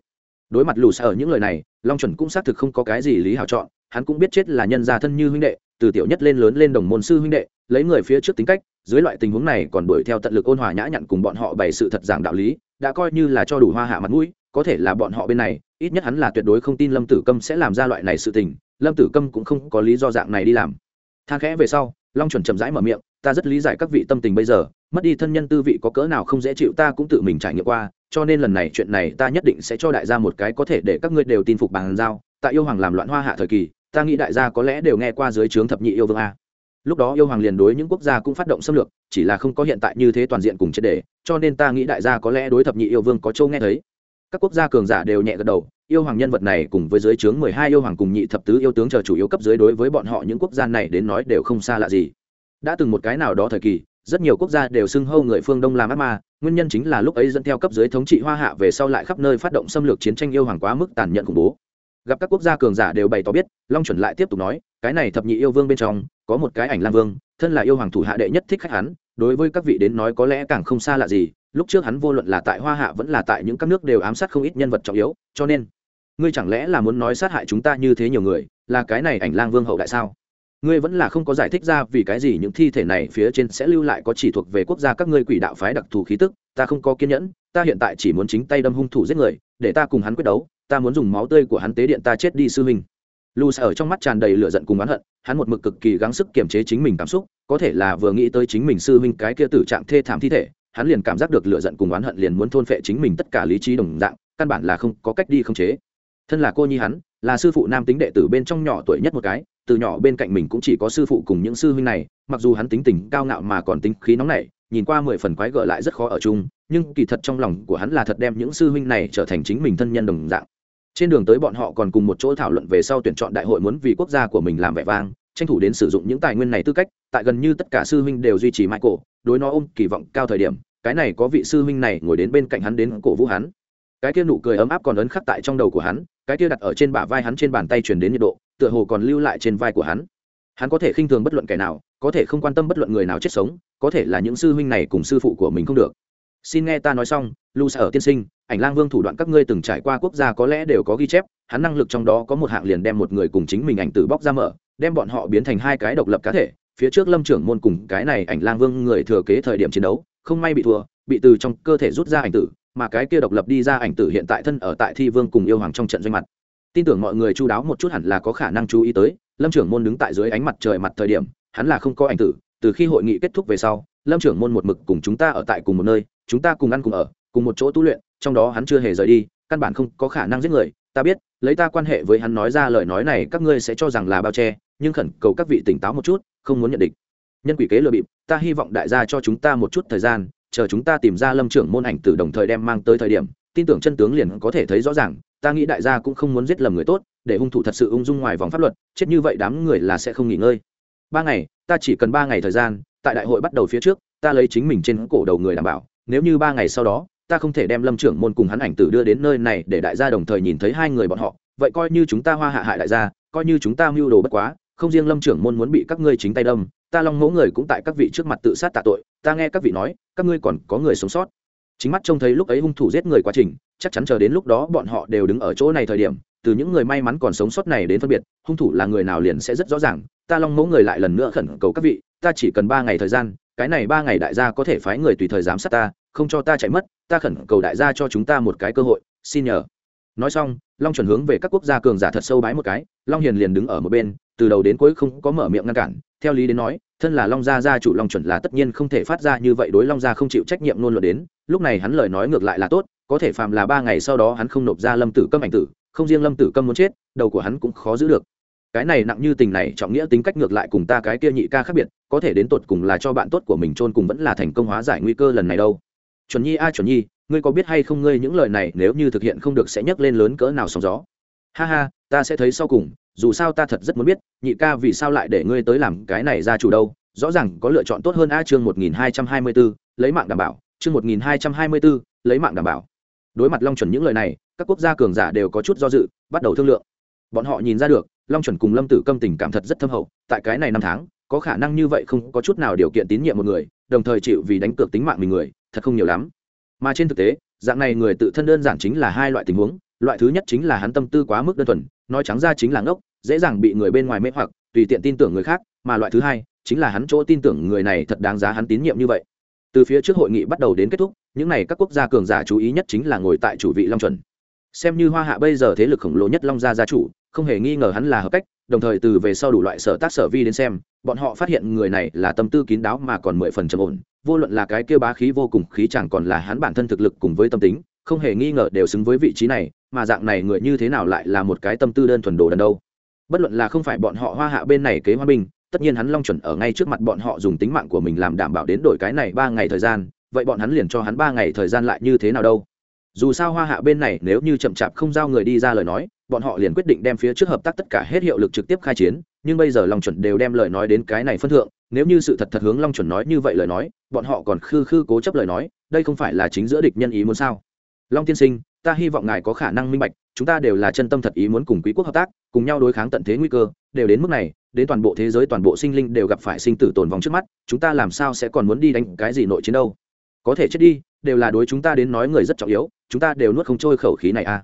Đối mặt lù xa ở những lời này, long chuẩn cũng xác thực không có cái gì lý hảo chọn, hắn cũng biết chết là nhân gia thân như huynh đệ, từ tiểu nhất lên lớn lên đồng môn sư huynh đệ, lấy người phía trước tính cách, dưới loại tình huống này còn đuổi theo tận lực ôn hòa nhã nhặn cùng bọn họ bày sự thật giảng đạo lý, đã coi như là cho đủ hoa hạ mặt mũi, có thể là bọn họ bên này, ít nhất hắn là tuyệt đối không tin lâm tử câm sẽ làm ra loại này sự tình, lâm tử câm cũng không có lý do dạng này đi làm. Than khẽ về sau, long chuẩn chậm rãi mở miệng ta rất lý giải các vị tâm tình bây giờ, mất đi thân nhân tư vị có cỡ nào không dễ chịu ta cũng tự mình trải nghiệm qua, cho nên lần này chuyện này ta nhất định sẽ cho đại gia một cái có thể để các ngươi đều tin phục bàn giao tại yêu hoàng làm loạn hoa hạ thời kỳ, ta nghĩ đại gia có lẽ đều nghe qua dưới trướng thập nhị yêu vương a. Lúc đó yêu hoàng liền đối những quốc gia cũng phát động xâm lược, chỉ là không có hiện tại như thế toàn diện cùng triệt đề cho nên ta nghĩ đại gia có lẽ đối thập nhị yêu vương có châu nghe thấy. Các quốc gia cường giả đều nhẹ gật đầu, yêu hoàng nhân vật này cùng với dưới trướng mười hai yêu hoàng cùng nhị thập tứ yêu tướng chờ chủ yếu cấp dưới đối với bọn họ những quốc gia này đến nói đều không xa lạ gì đã từng một cái nào đó thời kỳ, rất nhiều quốc gia đều xưng hâu người phương đông làm ác ma, nguyên nhân chính là lúc ấy dẫn theo cấp dưới thống trị hoa hạ về sau lại khắp nơi phát động xâm lược chiến tranh yêu hoàng quá mức tàn nhẫn khủng bố. Gặp các quốc gia cường giả đều bày tỏ biết, long chuẩn lại tiếp tục nói, cái này thập nhị yêu vương bên trong, có một cái ảnh lang vương, thân là yêu hoàng thủ hạ đệ nhất thích khách hắn, đối với các vị đến nói có lẽ càng không xa lạ gì, lúc trước hắn vô luận là tại hoa hạ vẫn là tại những các nước đều ám sát không ít nhân vật trọng yếu, cho nên, ngươi chẳng lẽ là muốn nói sát hại chúng ta như thế nhiều người, là cái này ảnh lang vương hậu đại sao? Ngươi vẫn là không có giải thích ra vì cái gì những thi thể này phía trên sẽ lưu lại có chỉ thuộc về quốc gia các ngươi quỷ đạo phái đặc thù khí tức, ta không có kiên nhẫn, ta hiện tại chỉ muốn chính tay đâm hung thủ giết người, để ta cùng hắn quyết đấu, ta muốn dùng máu tươi của hắn tế điện ta chết đi sư huynh. Lu ở trong mắt tràn đầy lửa giận cùng oán hận, hắn một mực cực kỳ gắng sức kiềm chế chính mình cảm xúc, có thể là vừa nghĩ tới chính mình sư huynh cái kia tử trạng thê thảm thi thể, hắn liền cảm giác được lửa giận cùng oán hận liền muốn thôn phệ chính mình tất cả lý trí đồng dạng, căn bản là không có cách đi không chế. Thân là cô nhi hắn, là sư phụ nam tính đệ tử bên trong nhỏ tuổi nhất một cái từ nhỏ bên cạnh mình cũng chỉ có sư phụ cùng những sư huynh này mặc dù hắn tính tình cao ngạo mà còn tính khí nóng nảy nhìn qua mười phần quái gở lại rất khó ở chung nhưng kỳ thật trong lòng của hắn là thật đem những sư huynh này trở thành chính mình thân nhân đồng dạng. Trên đường tới bọn họ còn cùng một chỗ thảo luận về sau tuyển chọn đại hội muốn vì quốc gia của mình làm vẻ vang tranh thủ đến sử dụng những tài nguyên này tư cách tại gần như tất cả sư huynh đều duy trì mãi cổ, đối nó ôm kỳ vọng cao thời điểm cái này có vị sư huynh này ngồi đến bên cạnh hắn đến cổ vũ hắn. Cái kia nụ cười ấm áp còn ấn khắc tại trong đầu của hắn cái kia đặt ở trên bả vai hắn trên bàn tay truyền đến nhiệt độ tựa hồ còn lưu lại trên vai của hắn. Hắn có thể khinh thường bất luận kẻ nào, có thể không quan tâm bất luận người nào chết sống, có thể là những sư huynh này cùng sư phụ của mình không được. Xin nghe ta nói xong, lu ở tiên sinh, ảnh lang vương thủ đoạn các ngươi từng trải qua quốc gia có lẽ đều có ghi chép, hắn năng lực trong đó có một hạng liền đem một người cùng chính mình ảnh tử bóc ra mở, đem bọn họ biến thành hai cái độc lập cá thể, phía trước lâm trưởng môn cùng cái này ảnh lang vương người thừa kế thời điểm chiến đấu, không may bị thua, bị từ trong cơ thể rút ra ảnh tử, mà cái kia độc lập đi ra ảnh tử hiện tại thân ở tại thi vương cùng yêu hoàng trong trận doanh mặt tin tưởng mọi người chú đáo một chút hẳn là có khả năng chú ý tới, lâm trưởng môn đứng tại dưới ánh mặt trời mặt thời điểm, hắn là không có ảnh tử, từ khi hội nghị kết thúc về sau, lâm trưởng môn một mực cùng chúng ta ở tại cùng một nơi, chúng ta cùng ăn cùng ở, cùng một chỗ tu luyện, trong đó hắn chưa hề rời đi, căn bản không có khả năng giết người, ta biết, lấy ta quan hệ với hắn nói ra lời nói này, các ngươi sẽ cho rằng là bao che, nhưng khẩn cầu các vị tỉnh táo một chút, không muốn nhận định nhân quỷ kế lừa bịp, ta hy vọng đại gia cho chúng ta một chút thời gian, chờ chúng ta tìm ra lâm trưởng môn ảnh tử đồng thời đem mang tới thời điểm, tin tưởng chân tướng liền có thể thấy rõ ràng ta nghĩ đại gia cũng không muốn giết lầm người tốt, để hung thủ thật sự ung dung ngoài vòng pháp luật, chết như vậy đám người là sẽ không nghỉ ngơi. Ba ngày, ta chỉ cần ba ngày thời gian, tại đại hội bắt đầu phía trước, ta lấy chính mình trên cổ đầu người đảm bảo, nếu như ba ngày sau đó, ta không thể đem lâm trưởng môn cùng hắn ảnh tử đưa đến nơi này để đại gia đồng thời nhìn thấy hai người bọn họ, vậy coi như chúng ta hoa hạ hại đại gia, coi như chúng ta mưu đồ bất quá, không riêng lâm trưởng môn muốn bị các ngươi chính tay đâm, ta long mẫu người cũng tại các vị trước mặt tự sát tạ tội, ta nghe các vị nói, các ngươi còn có người sống sót chính mắt trông thấy lúc ấy hung thủ giết người quá trình, chắc chắn chờ đến lúc đó bọn họ đều đứng ở chỗ này thời điểm, từ những người may mắn còn sống sót này đến phân biệt, hung thủ là người nào liền sẽ rất rõ ràng. Ta long mẫu người lại lần nữa khẩn cầu các vị, ta chỉ cần ba ngày thời gian, cái này ba ngày đại gia có thể phái người tùy thời giám sát ta, không cho ta chạy mất, ta khẩn cầu đại gia cho chúng ta một cái cơ hội, xin nhờ. Nói xong, long chuẩn hướng về các quốc gia cường giả thật sâu bái một cái, long hiền liền đứng ở một bên, từ đầu đến cuối không có mở miệng ngăn cản theo lý đến nói, thân là long gia gia chủ long chuẩn là tất nhiên không thể phát ra như vậy đối long gia không chịu trách nhiệm luôn luận đến. Lúc này hắn lời nói ngược lại là tốt, có thể phàm là ba ngày sau đó hắn không nộp ra lâm tử câm ảnh tử, không riêng lâm tử câm muốn chết, đầu của hắn cũng khó giữ được. Cái này nặng như tình này trọng nghĩa tính cách ngược lại cùng ta cái kia nhị ca khác biệt, có thể đến tột cùng là cho bạn tốt của mình chôn cùng vẫn là thành công hóa giải nguy cơ lần này đâu. Chuẩn nhi a, chuẩn nhi, ngươi có biết hay không ngươi những lời này nếu như thực hiện không được sẽ nhấc lên lớn cỡ nào sóng gió. Ha ha, ta sẽ thấy sau cùng dù sao ta thật rất muốn biết nhị ca vì sao lại để ngươi tới làm cái này ra chủ đâu? Rõ ràng có lựa chọn tốt hơn a chương một nghìn hai trăm hai mươi 1224, lấy mạng đảm bảo. Chương một nghìn hai trăm hai mươi 1224, lấy mạng đảm bảo. Đối mặt long chuẩn những lời này các quốc gia cường giả đều có chút do dự bắt đầu thương lượng. Bọn họ nhìn ra được long chuẩn cùng lâm tử câm tình cảm thật rất thâm hậu. Tại cái này năm tháng có khả năng như vậy không có chút nào điều kiện tín nhiệm một người đồng thời chịu vì đánh cược tính mạng mình người thật không nhiều lắm. Mà trên thực tế dạng này người tự thân đơn giản chính là hai loại tình huống. Loại thứ nhất chính là hắn tâm tư quá mức đơn thuần nói trắng ra chính là ngốc, dễ dàng bị người bên ngoài mê hoặc, tùy tiện tin tưởng người khác, mà loại thứ hai, chính là hắn chỗ tin tưởng người này thật đáng giá hắn tín nhiệm như vậy. Từ phía trước hội nghị bắt đầu đến kết thúc, những n à y các quốc gia cường giả chú ý nhất chính là ngồi tại chủ vị long chuẩn. Xem như hoa hạ bây giờ thế lực khổng lồ nhất long gia gia chủ, không hề nghi ngờ hắn là hợp cách, đồng thời từ về sau đủ loại sở tác sở vi đến xem, bọn họ phát hiện người này là tâm tư kín đáo mà còn mười phần trầm ổn, vô luận là cái kia bá khí vô cùng khí chẳng còn là hắn bản thân thực lực cùng với tâm tính, không hề nghi ngờ đều xứng với vị trí này mà dạng này người như thế nào lại là một cái tâm tư đơn thuần đồ đần đâu? Bất luận là không phải bọn họ hoa hạ bên này kế hoa bình, tất nhiên hắn long chuẩn ở ngay trước mặt bọn họ dùng tính mạng của mình làm đảm bảo đến đổi cái này ba ngày thời gian vậy bọn hắn liền cho hắn ba ngày thời gian lại như thế nào đâu? Dù sao hoa hạ bên này nếu như chậm chạp không giao người đi ra lời nói bọn họ liền quyết định đem phía trước hợp tác tất cả hết hiệu lực trực tiếp khai chiến nhưng bây giờ long chuẩn đều đem lời nói đến cái này phân thượng nếu như sự thật thật hướng long chuẩn nói như vậy lời nói bọn họ còn khư khư cố chấp lời nói đây không phải là chính giữa địch nhân ý muốn sao? Long tiên sinh ta hy vọng ngài có khả năng minh bạch, chúng ta đều là chân tâm thật ý muốn cùng quý quốc hợp tác, cùng nhau đối kháng tận thế nguy cơ, đều đến mức này, đến toàn bộ thế giới toàn bộ sinh linh đều gặp phải sinh tử tồn vong trước mắt, chúng ta làm sao sẽ còn muốn đi đánh cái gì nội chiến đâu? Có thể chết đi, đều là đối chúng ta đến nói người rất trọng yếu, chúng ta đều nuốt không trôi khẩu khí này à?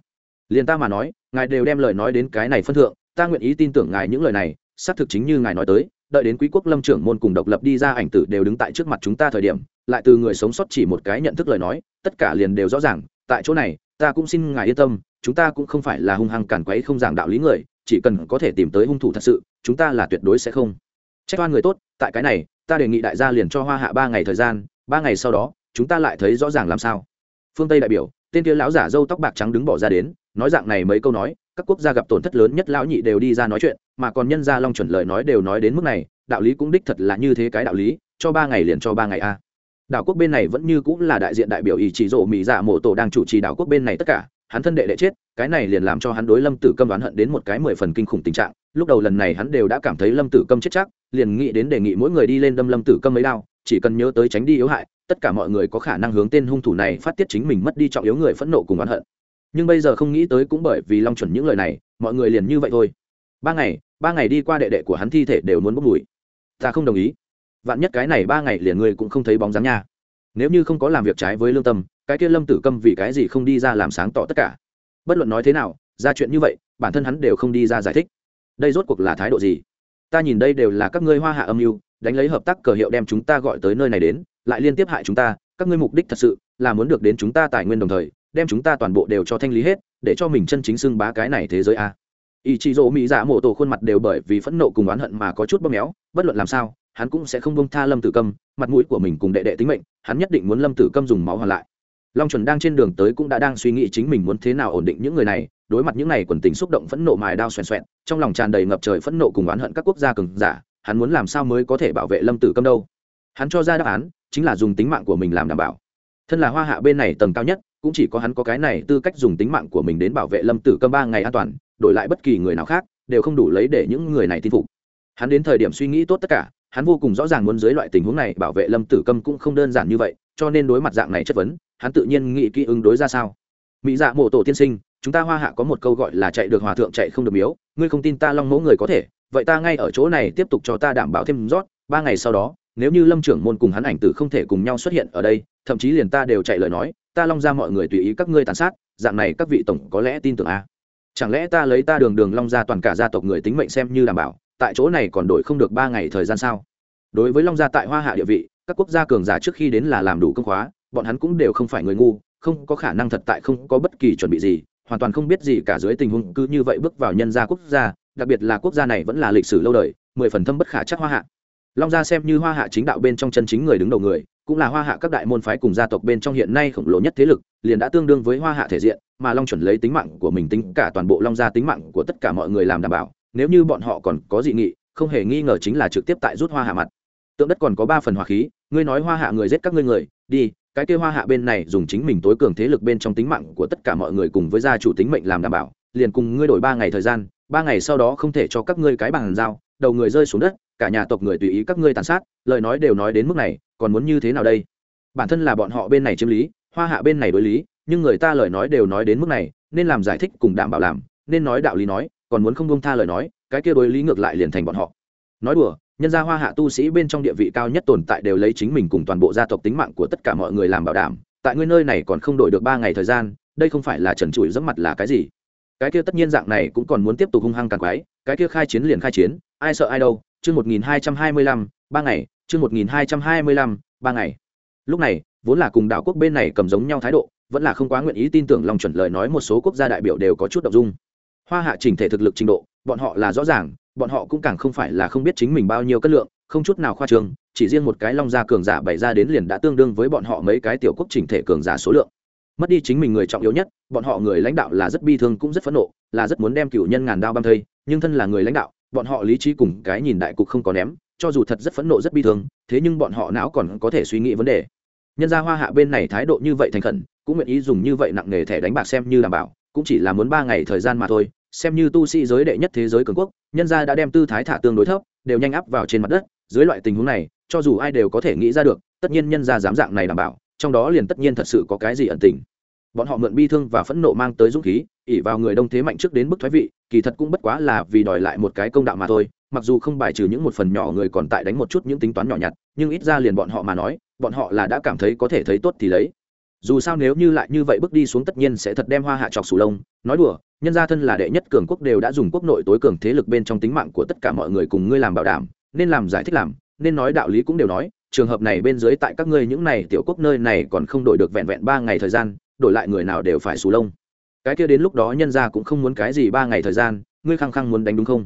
Liền ta mà nói, ngài đều đem lời nói đến cái này phân thượng, ta nguyện ý tin tưởng ngài những lời này, xác thực chính như ngài nói tới, đợi đến quý quốc lâm trưởng môn cùng độc lập đi ra ảnh tử đều đứng tại trước mặt chúng ta thời điểm, lại từ người sống sót chỉ một cái nhận thức lời nói, tất cả liền đều rõ ràng, tại chỗ này ta cũng xin ngài yên tâm, chúng ta cũng không phải là hung hăng cản quấy không giảng đạo lý người, chỉ cần có thể tìm tới hung thủ thật sự, chúng ta là tuyệt đối sẽ không. Trách oan người tốt, tại cái này, ta đề nghị đại gia liền cho hoa hạ ba ngày thời gian, ba ngày sau đó, chúng ta lại thấy rõ ràng làm sao. Phương tây đại biểu, tên kia lão giả dâu tóc bạc trắng đứng bỏ ra đến, nói dạng này mấy câu nói, các quốc gia gặp tổn thất lớn nhất lão nhị đều đi ra nói chuyện, mà còn nhân gia long chuẩn lời nói đều nói đến mức này, đạo lý cũng đích thật là như thế cái đạo lý, cho ba ngày liền cho ba ngày a đảo quốc bên này vẫn như cũng là đại diện đại biểu ý chỉ rộ mỹ dạ mộ tổ đang chủ trì đảo quốc bên này tất cả. Hắn thân đệ đệ chết, cái này liền làm cho hắn đối lâm tử câm đoán hận đến một cái mười phần kinh khủng tình trạng. Lúc đầu lần này hắn đều đã cảm thấy lâm tử câm chết chắc, liền nghĩ đến đề nghị mỗi người đi lên đâm lâm tử câm mấy đao, chỉ cần nhớ tới tránh đi yếu hại, tất cả mọi người có khả năng hướng tên hung thủ này phát tiết chính mình mất đi trọng yếu người phẫn nộ cùng oán hận. Nhưng bây giờ không nghĩ tới cũng bởi vì long chuẩn những lời này, mọi người liền như vậy thôi. Ba ngày ba ngày đi qua đệ đệ của hắn thi thể đều muốn bốc mùi. Ta không đồng ý vạn nhất cái này ba ngày liền ngươi cũng không thấy bóng dáng nha. Nếu như không có làm việc trái với lương tâm, cái kia lâm tử câm vì cái gì không đi ra làm sáng tỏ tất cả? Bất luận nói thế nào, ra chuyện như vậy, bản thân hắn đều không đi ra giải thích. Đây rốt cuộc là thái độ gì? Ta nhìn đây đều là các ngươi hoa hạ âm mưu, đánh lấy hợp tác cờ hiệu đem chúng ta gọi tới nơi này đến, lại liên tiếp hại chúng ta, các ngươi mục đích thật sự là muốn được đến chúng ta tài nguyên đồng thời, đem chúng ta toàn bộ đều cho thanh lý hết, để cho mình chân chính xưng bá cái này thế giới a. Ý chí dỗ mỹ dạ mộ tổ khuôn mặt đều bởi vì phẫn nộ cùng oán hận mà có chút bóp méo, bất luận làm sao hắn cũng sẽ không bông tha lâm tử câm, mặt mũi của mình cùng đệ đệ tính mệnh, hắn nhất định muốn lâm tử câm dùng máu hoàn lại. Long chuẩn đang trên đường tới cũng đã đang suy nghĩ chính mình muốn thế nào ổn định những người này, đối mặt những này quần tình xúc động phẫn nộ mài đao xoèn xoẹn, trong lòng tràn đầy ngập trời phẫn nộ cùng oán hận các quốc gia cường giả, hắn muốn làm sao mới có thể bảo vệ lâm tử câm đâu? Hắn cho ra đáp án, chính là dùng tính mạng của mình làm đảm bảo. Thân là hoa hạ bên này tầng cao nhất, cũng chỉ có hắn có cái này tư cách dùng tính mạng của mình đến bảo vệ lâm tử câm ba ngày an toàn, đổi lại bất kỳ người nào khác, đều không đủ lấy để những người này tin phục. Hắn đến thời điểm suy nghĩ tốt tất cả hắn vô cùng rõ ràng muốn dưới loại tình huống này bảo vệ lâm tử câm cũng không đơn giản như vậy, cho nên đối mặt dạng này chất vấn, hắn tự nhiên nghĩ kỹ ứng đối ra sao mỹ dạ mộ tổ tiên sinh, chúng ta hoa hạ có một câu gọi là chạy được hòa thượng chạy không được miếu, ngươi không tin ta long mẫu người có thể, vậy ta ngay ở chỗ này tiếp tục cho ta đảm bảo thêm rót, ba ngày sau đó, nếu như lâm trưởng môn cùng hắn ảnh tử không thể cùng nhau xuất hiện ở đây, thậm chí liền ta đều chạy lời nói, ta long ra mọi người tùy ý các ngươi tàn sát, dạng này các vị tổng có lẽ tin tưởng a à? chẳng lẽ ta lấy ta đường đường long ra toàn cả gia tộc người tính mệnh xem như đảm bảo tại chỗ này còn đổi không được ba ngày thời gian sao? Đối với long gia tại hoa hạ địa vị, các quốc gia cường giả trước khi đến là làm đủ công khóa, bọn hắn cũng đều không phải người ngu, không có khả năng thật tại không có bất kỳ chuẩn bị gì, hoàn toàn không biết gì cả dưới tình huống cứ như vậy bước vào nhân gia quốc gia, đặc biệt là quốc gia này vẫn là lịch sử lâu đời, mười phần thâm bất khả chắc hoa hạ. Long gia xem như hoa hạ chính đạo bên trong chân chính người đứng đầu người, cũng là hoa hạ các đại môn phái cùng gia tộc bên trong hiện nay khổng lồ nhất thế lực, liền đã tương đương với hoa hạ thể diện, mà long chuẩn lấy tính mạng của mình tính cả toàn bộ long gia tính mạng của tất cả mọi người làm đảm bảo nếu như bọn họ còn có dị nghị, không hề nghi ngờ chính là trực tiếp tại rút hoa hạ mặt. Tượng đất còn có ba phần hỏa khí, ngươi nói hoa hạ người giết các ngươi người, đi, cái kêu hoa hạ bên này dùng chính mình tối cường thế lực bên trong tính mạng của tất cả mọi người cùng với gia chủ tính mệnh làm đảm bảo, liền cùng ngươi đổi ba ngày thời gian, ba ngày sau đó không thể cho các ngươi cái bàn giao, đầu người rơi xuống đất, cả nhà tộc người tùy ý các ngươi tàn sát, lời nói đều nói đến mức này, còn muốn như thế nào đây? Bản thân là bọn họ bên này chiếm lý, hoa hạ bên này đối lý, nhưng người ta lời nói đều nói đến mức này, nên làm giải thích cùng đảm bảo làm, nên nói đạo lý nói còn muốn không bông tha lời nói, cái kia đối lý ngược lại liền thành bọn họ. Nói đùa, nhân gia hoa hạ tu sĩ bên trong địa vị cao nhất tồn tại đều lấy chính mình cùng toàn bộ gia tộc tính mạng của tất cả mọi người làm bảo đảm, tại ngươi nơi này còn không đổi được ba ngày thời gian, đây không phải là trần trụi dẫm mặt là cái gì? Cái kia tất nhiên dạng này cũng còn muốn tiếp tục hung hăng càng quái, cái kia khai chiến liền khai chiến, ai sợ ai đâu, chương một nghìn hai trăm hai mươi lăm, ba ngày, chương một nghìn hai trăm hai mươi lăm, ba ngày. Lúc này, vốn là cùng đảo quốc bên này cầm giống nhau thái độ, vẫn là không quá nguyện ý tin tưởng lòng chuẩn lời nói một số quốc gia đại biểu đều có chút đ ộ n g dung hoa hạ chỉnh thể thực lực trình độ, bọn họ là rõ ràng, bọn họ cũng càng không phải là không biết chính mình bao nhiêu cân lượng, không chút nào khoa trương, chỉ riêng một cái long gia cường giả bày ra đến liền đã tương đương với bọn họ mấy cái tiểu quốc chỉnh thể cường giả số lượng. Mất đi chính mình người trọng yếu nhất, bọn họ người lãnh đạo là rất bi thương cũng rất phẫn nộ, là rất muốn đem cựu nhân ngàn đao băm thây, nhưng thân là người lãnh đạo, bọn họ lý trí cùng cái nhìn đại cục không có ném, cho dù thật rất phẫn nộ rất bi thương, thế nhưng bọn họ não còn có thể suy nghĩ vấn đề. Nhân gia hoa hạ bên này thái độ như vậy thành khẩn, cũng nguyện ý dùng như vậy nặng nghề thẻ đánh bạc xem như đảm bảo, cũng chỉ là muốn ba ngày thời gian mà thôi xem như tu sĩ giới đệ nhất thế giới cường quốc, nhân gia đã đem tư thái thả tương đối thấp, đều nhanh áp vào trên mặt đất. Dưới loại tình huống này, cho dù ai đều có thể nghĩ ra được, tất nhiên nhân gia dám dạng này đảm bảo, trong đó liền tất nhiên thật sự có cái gì ẩn tình. Bọn họ mượn bi thương và phẫn nộ mang tới dũng khí ỉ vào người đông thế mạnh trước đến bức thoái vị, kỳ thật cũng bất quá là vì đòi lại một cái công đạo mà thôi, mặc dù không bài trừ những một phần nhỏ người còn tại đánh một chút những tính toán nhỏ nhặt, nhưng ít ra liền bọn họ mà nói, bọn họ là đã cảm thấy có thể thấy tốt thì lấy dù sao nếu như lại như vậy bước đi xuống tất nhiên sẽ thật đem hoa hạ chọc sù lông. Nói đùa, nhân gia thân là đệ nhất cường quốc đều đã dùng quốc nội tối cường thế lực bên trong tính mạng của tất cả mọi người cùng ngươi làm bảo đảm, nên làm giải thích làm, nên nói đạo lý cũng đều nói, trường hợp này bên dưới tại các ngươi những này tiểu quốc nơi này còn không đổi được vẹn vẹn ba ngày thời gian, đổi lại người nào đều phải sù lông. Cái kia đến lúc đó nhân gia cũng không muốn cái gì ba ngày thời gian, ngươi khăng khăng muốn đánh đúng không?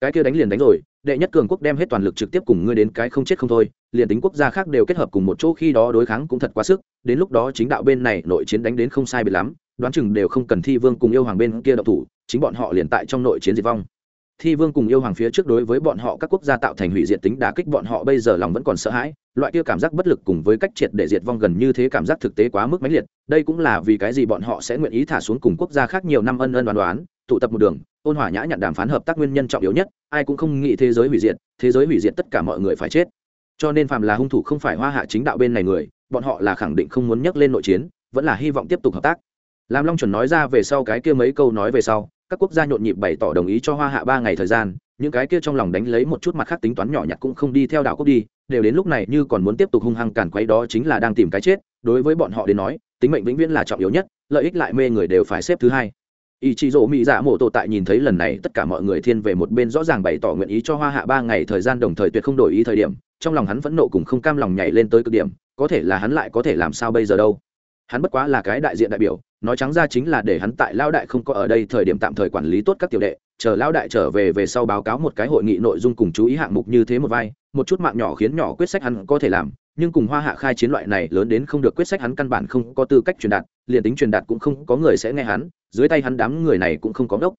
Cái kia đánh liền đánh rồi đệ nhất cường quốc đem hết toàn lực trực tiếp cùng ngươi đến cái không chết không thôi, liền tính quốc gia khác đều kết hợp cùng một chỗ khi đó đối kháng cũng thật quá sức, đến lúc đó chính đạo bên này nội chiến đánh đến không sai bị lắm, đoán chừng đều không cần thi vương cùng yêu hoàng bên kia động thủ, chính bọn họ liền tại trong nội chiến diệt vong. Thi vương cùng yêu hoàng phía trước đối với bọn họ các quốc gia tạo thành hủy diệt tính đà kích bọn họ bây giờ lòng vẫn còn sợ hãi, loại kia cảm giác bất lực cùng với cách triệt để diệt vong gần như thế cảm giác thực tế quá mức mãnh liệt, đây cũng là vì cái gì bọn họ sẽ nguyện ý thả xuống cùng quốc gia khác nhiều năm ân ân đoán đoán, tụ tập một đường ôn hòa nhã nhặn đàm phán hợp tác nguyên nhân trọng yếu nhất, ai cũng không nghĩ thế giới hủy diệt, thế giới hủy diệt tất cả mọi người phải chết. Cho nên phàm là hung thủ không phải hoa hạ chính đạo bên này người, bọn họ là khẳng định không muốn nhắc lên nội chiến, vẫn là hy vọng tiếp tục hợp tác. Làm long chuẩn nói ra về sau cái kia mấy câu nói về sau, các quốc gia nhộn nhịp bày tỏ đồng ý cho hoa hạ ba ngày thời gian, những cái kia trong lòng đánh lấy một chút mặt khác tính toán nhỏ nhặt cũng không đi theo đạo quốc đi, đều đến lúc này như còn muốn tiếp tục hung hăng càn quấy đó chính là đang tìm cái chết, đối với bọn họ đến nói, tính mệnh vĩnh viễn là trọng yếu nhất, lợi ích lại mê người đều phải xếp thứ hai ý chí rỗ mỹ dạ mộ tổ tại nhìn thấy lần này, tất cả mọi người thiên về một bên rõ ràng bày tỏ nguyện ý cho hoa hạ ba ngày thời gian đồng thời tuyệt không đổi ý thời điểm, trong lòng hắn vẫn nộ cùng không cam lòng nhảy lên tới cực điểm, có thể là hắn lại có thể làm sao bây giờ đâu? Hắn bất quá là cái đại diện đại biểu, nói trắng ra chính là để hắn tại lao đại không có ở đây thời điểm tạm thời quản lý tốt các tiểu đệ, chờ lao đại trở về về sau báo cáo một cái hội nghị nội dung cùng chú ý hạng mục như thế một vai, một chút mạng nhỏ khiến nhỏ quyết sách hắn có thể làm nhưng cùng hoa hạ khai chiến loại này lớn đến không được quyết sách hắn căn bản không có tư cách truyền đạt, liền tính truyền đạt cũng không có người sẽ nghe hắn, dưới tay hắn đám người này cũng không có ngốc.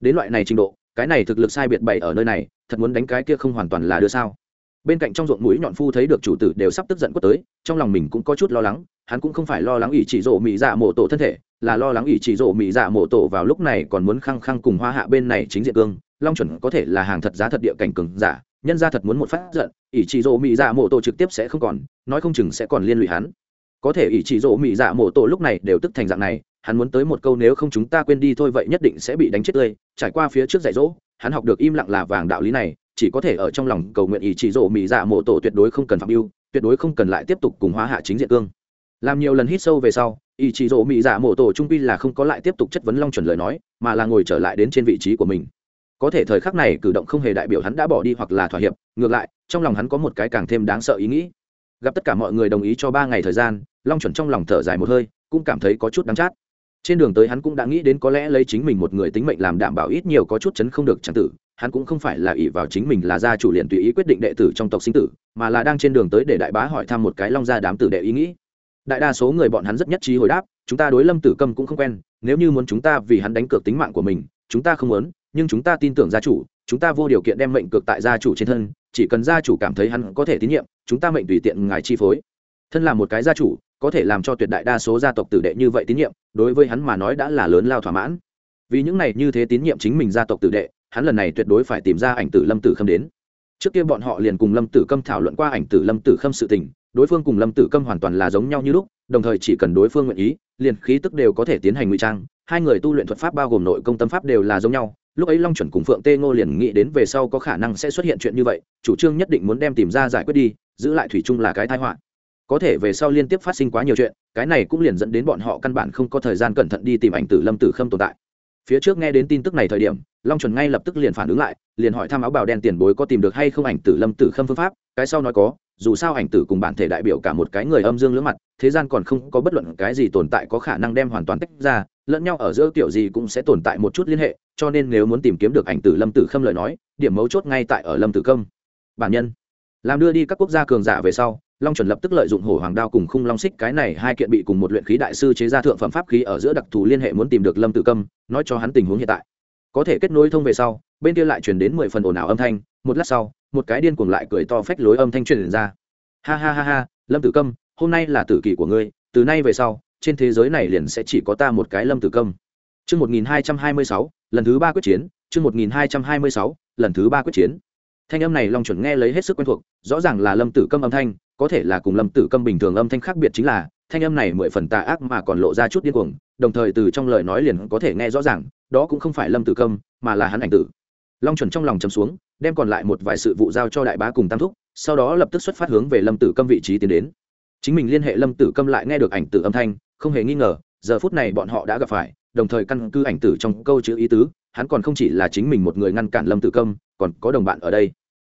Đến loại này trình độ, cái này thực lực sai biệt bày ở nơi này, thật muốn đánh cái kia không hoàn toàn là đưa sao? Bên cạnh trong ruộng mũi nhọn phu thấy được chủ tử đều sắp tức giận quất tới, trong lòng mình cũng có chút lo lắng, hắn cũng không phải lo lắng ỷ chỉ rộ mỹ dạ mộ tổ thân thể, là lo lắng ỷ chỉ rộ mỹ dạ mộ tổ vào lúc này còn muốn khăng khăng cùng hoa hạ bên này chính diện cương, long chuẩn có thể là hàng thật giá thật địa cảnh cường giả nhân ra thật muốn một phát giận, ỷ chỉ rộ mỹ dạ mộ tổ trực tiếp sẽ không còn, nói không chừng sẽ còn liên lụy hắn. Có thể ỷ chỉ rộ mỹ dạ mộ tổ lúc này đều tức thành dạng này, hắn muốn tới một câu nếu không chúng ta quên đi thôi vậy nhất định sẽ bị đánh chết tươi. Trải qua phía trước dạy dỗ, hắn học được im lặng là vàng đạo lý này, chỉ có thể ở trong lòng cầu nguyện ỷ chỉ rộ mỹ dạ mộ tổ tuyệt đối không cần phạm mưu, tuyệt đối không cần lại tiếp tục cùng hóa hạ chính diện cương. Làm nhiều lần hít sâu về sau, ỷ chỉ rộ mỹ dạ mộ tổ trung pi là không có lại tiếp tục chất vấn long chuẩn lời nói, mà là ngồi trở lại đến trên vị trí của mình có thể thời khắc này cử động không hề đại biểu hắn đã bỏ đi hoặc là thỏa hiệp, ngược lại, trong lòng hắn có một cái càng thêm đáng sợ ý nghĩ. Gặp tất cả mọi người đồng ý cho ba ngày thời gian, long chuẩn trong lòng thở dài một hơi, cũng cảm thấy có chút đắng chát. Trên đường tới hắn cũng đã nghĩ đến có lẽ lấy chính mình một người tính mệnh làm đảm bảo ít nhiều có chút chấn không được chẳng tử, hắn cũng không phải là ỷ vào chính mình là gia chủ liền tùy ý quyết định đệ tử trong tộc sinh tử, mà là đang trên đường tới để đại bá hỏi thăm một cái long gia đám tử đệ ý nghĩ. Đại đa số người bọn hắn rất nhất trí hồi đáp, chúng ta đối lâm tử câm cũng không quen, nếu như muốn chúng ta vì hắn đánh cược tính mạng của mình, chúng ta không muốn nhưng chúng ta tin tưởng gia chủ, chúng ta vô điều kiện đem mệnh cược tại gia chủ trên thân, chỉ cần gia chủ cảm thấy hắn có thể tín nhiệm, chúng ta mệnh tùy tiện ngài chi phối. Thân là một cái gia chủ, có thể làm cho tuyệt đại đa số gia tộc tử đệ như vậy tín nhiệm, đối với hắn mà nói đã là lớn lao thỏa mãn. Vì những này như thế tín nhiệm chính mình gia tộc tử đệ, hắn lần này tuyệt đối phải tìm ra ảnh tử lâm tử khâm đến. Trước kia bọn họ liền cùng lâm tử câm thảo luận qua ảnh tử lâm tử khâm sự tình, đối phương cùng lâm tử câm hoàn toàn là giống nhau như lúc, đồng thời chỉ cần đối phương nguyện ý, liền khí tức đều có thể tiến hành ngụy trang. Hai người tu luyện thuật pháp bao gồm nội công tâm pháp đều là giống nhau lúc ấy long chuẩn cùng phượng tê ngô liền nghĩ đến về sau có khả năng sẽ xuất hiện chuyện như vậy, chủ trương nhất định muốn đem tìm ra giải quyết đi, giữ lại thủy chung là cái thái họa. Có thể về sau liên tiếp phát sinh quá nhiều chuyện, cái này cũng liền dẫn đến bọn họ căn bản không có thời gian cẩn thận đi tìm ảnh tử lâm tử khâm tồn tại. Phía trước nghe đến tin tức này thời điểm, long chuẩn ngay lập tức liền phản ứng lại, liền hỏi thăm áo bào đen tiền bối có tìm được hay không ảnh tử lâm tử khâm phương pháp, cái sau nói có, dù sao ảnh tử cùng bản thể đại biểu cả một cái người âm dương lưỡng mặt, thế gian còn không có bất luận cái gì tồn tại có khả năng đem hoàn toàn tách ra, lẫn nhau ở giữa kiểu gì cũng sẽ tồn tại một chút liên hệ cho nên nếu muốn tìm kiếm được ảnh tử lâm tử khâm lời nói điểm mấu chốt ngay tại ở lâm tử công bản nhân làm đưa đi các quốc gia cường giả về sau long chuẩn lập tức lợi dụng hổ hoàng đao cùng khung long xích cái này hai kiện bị cùng một luyện khí đại sư chế ra thượng phẩm pháp khí ở giữa đặc thù liên hệ muốn tìm được lâm tử câm nói cho hắn tình huống hiện tại. Có thể kết nối thông về sau bên kia lại chuyển đến mười phần ồn ào âm thanh một lát sau một cái điên cuồng lại cười to phách lối âm thanh truyền ra. Ha ha ha ha lâm tử câm hôm nay là tử kỷ của ngươi từ nay về sau trên thế giới này liền sẽ chỉ có ta một cái lâm tử câm Chương 1226, lần thứ ba quyết chiến, chương 1226, lần thứ ba quyết chiến. Thanh âm này Long chuẩn nghe lấy hết sức quen thuộc, rõ ràng là Lâm Tử Câm âm thanh, có thể là cùng Lâm Tử Câm bình thường âm thanh khác biệt chính là, thanh âm này mười phần tà ác mà còn lộ ra chút điên cuồng, đồng thời từ trong lời nói liền có thể nghe rõ ràng, đó cũng không phải Lâm Tử Câm, mà là hắn ảnh tử. long chuẩn trong lòng chấm xuống đem còn lại một vài sự vụ giao cho đại bá cùng tam thúc sau đó lập tức xuất phát hướng về lâm tử câm vị trí tiến đến chính mình liên hệ lâm tử câm lại nghe được ảnh tử âm thanh không hề nghi ngờ giờ phút này bọn họ đã gặp phải đồng thời căn cứ ảnh tử trong câu chữ ý tứ, hắn còn không chỉ là chính mình một người ngăn cản lâm tử câm, còn có đồng bạn ở đây.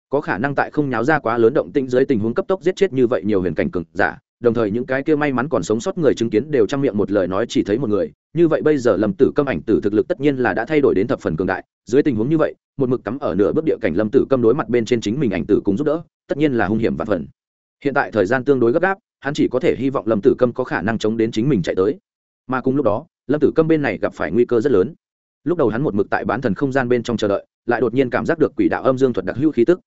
Có khả năng tại không nháo ra quá lớn động tĩnh dưới tình huống cấp tốc giết chết như vậy nhiều huyền cảnh cực giả, đồng thời những cái kia may mắn còn sống sót người chứng kiến đều trong miệng một lời nói chỉ thấy một người. Như vậy bây giờ lâm tử câm ảnh tử thực lực tất nhiên là đã thay đổi đến thập phần cường đại. Dưới tình huống như vậy, một mực cắm ở nửa bước địa cảnh lâm tử câm đối mặt bên trên chính mình ảnh tử cùng giúp đỡ, tất nhiên là hung hiểm và phần. Hiện tại thời gian tương đối gấp gáp, hắn chỉ có thể hy vọng lâm tử câm có khả năng chống đến chính mình chạy tới. Mà cùng lúc đó lâm tử câm bên này gặp phải nguy cơ rất lớn. Lúc đầu hắn một mực tại bán thần không gian bên trong chờ đợi, lại đột nhiên cảm giác được quỷ đạo âm dương thuật đặc hữu khí tức.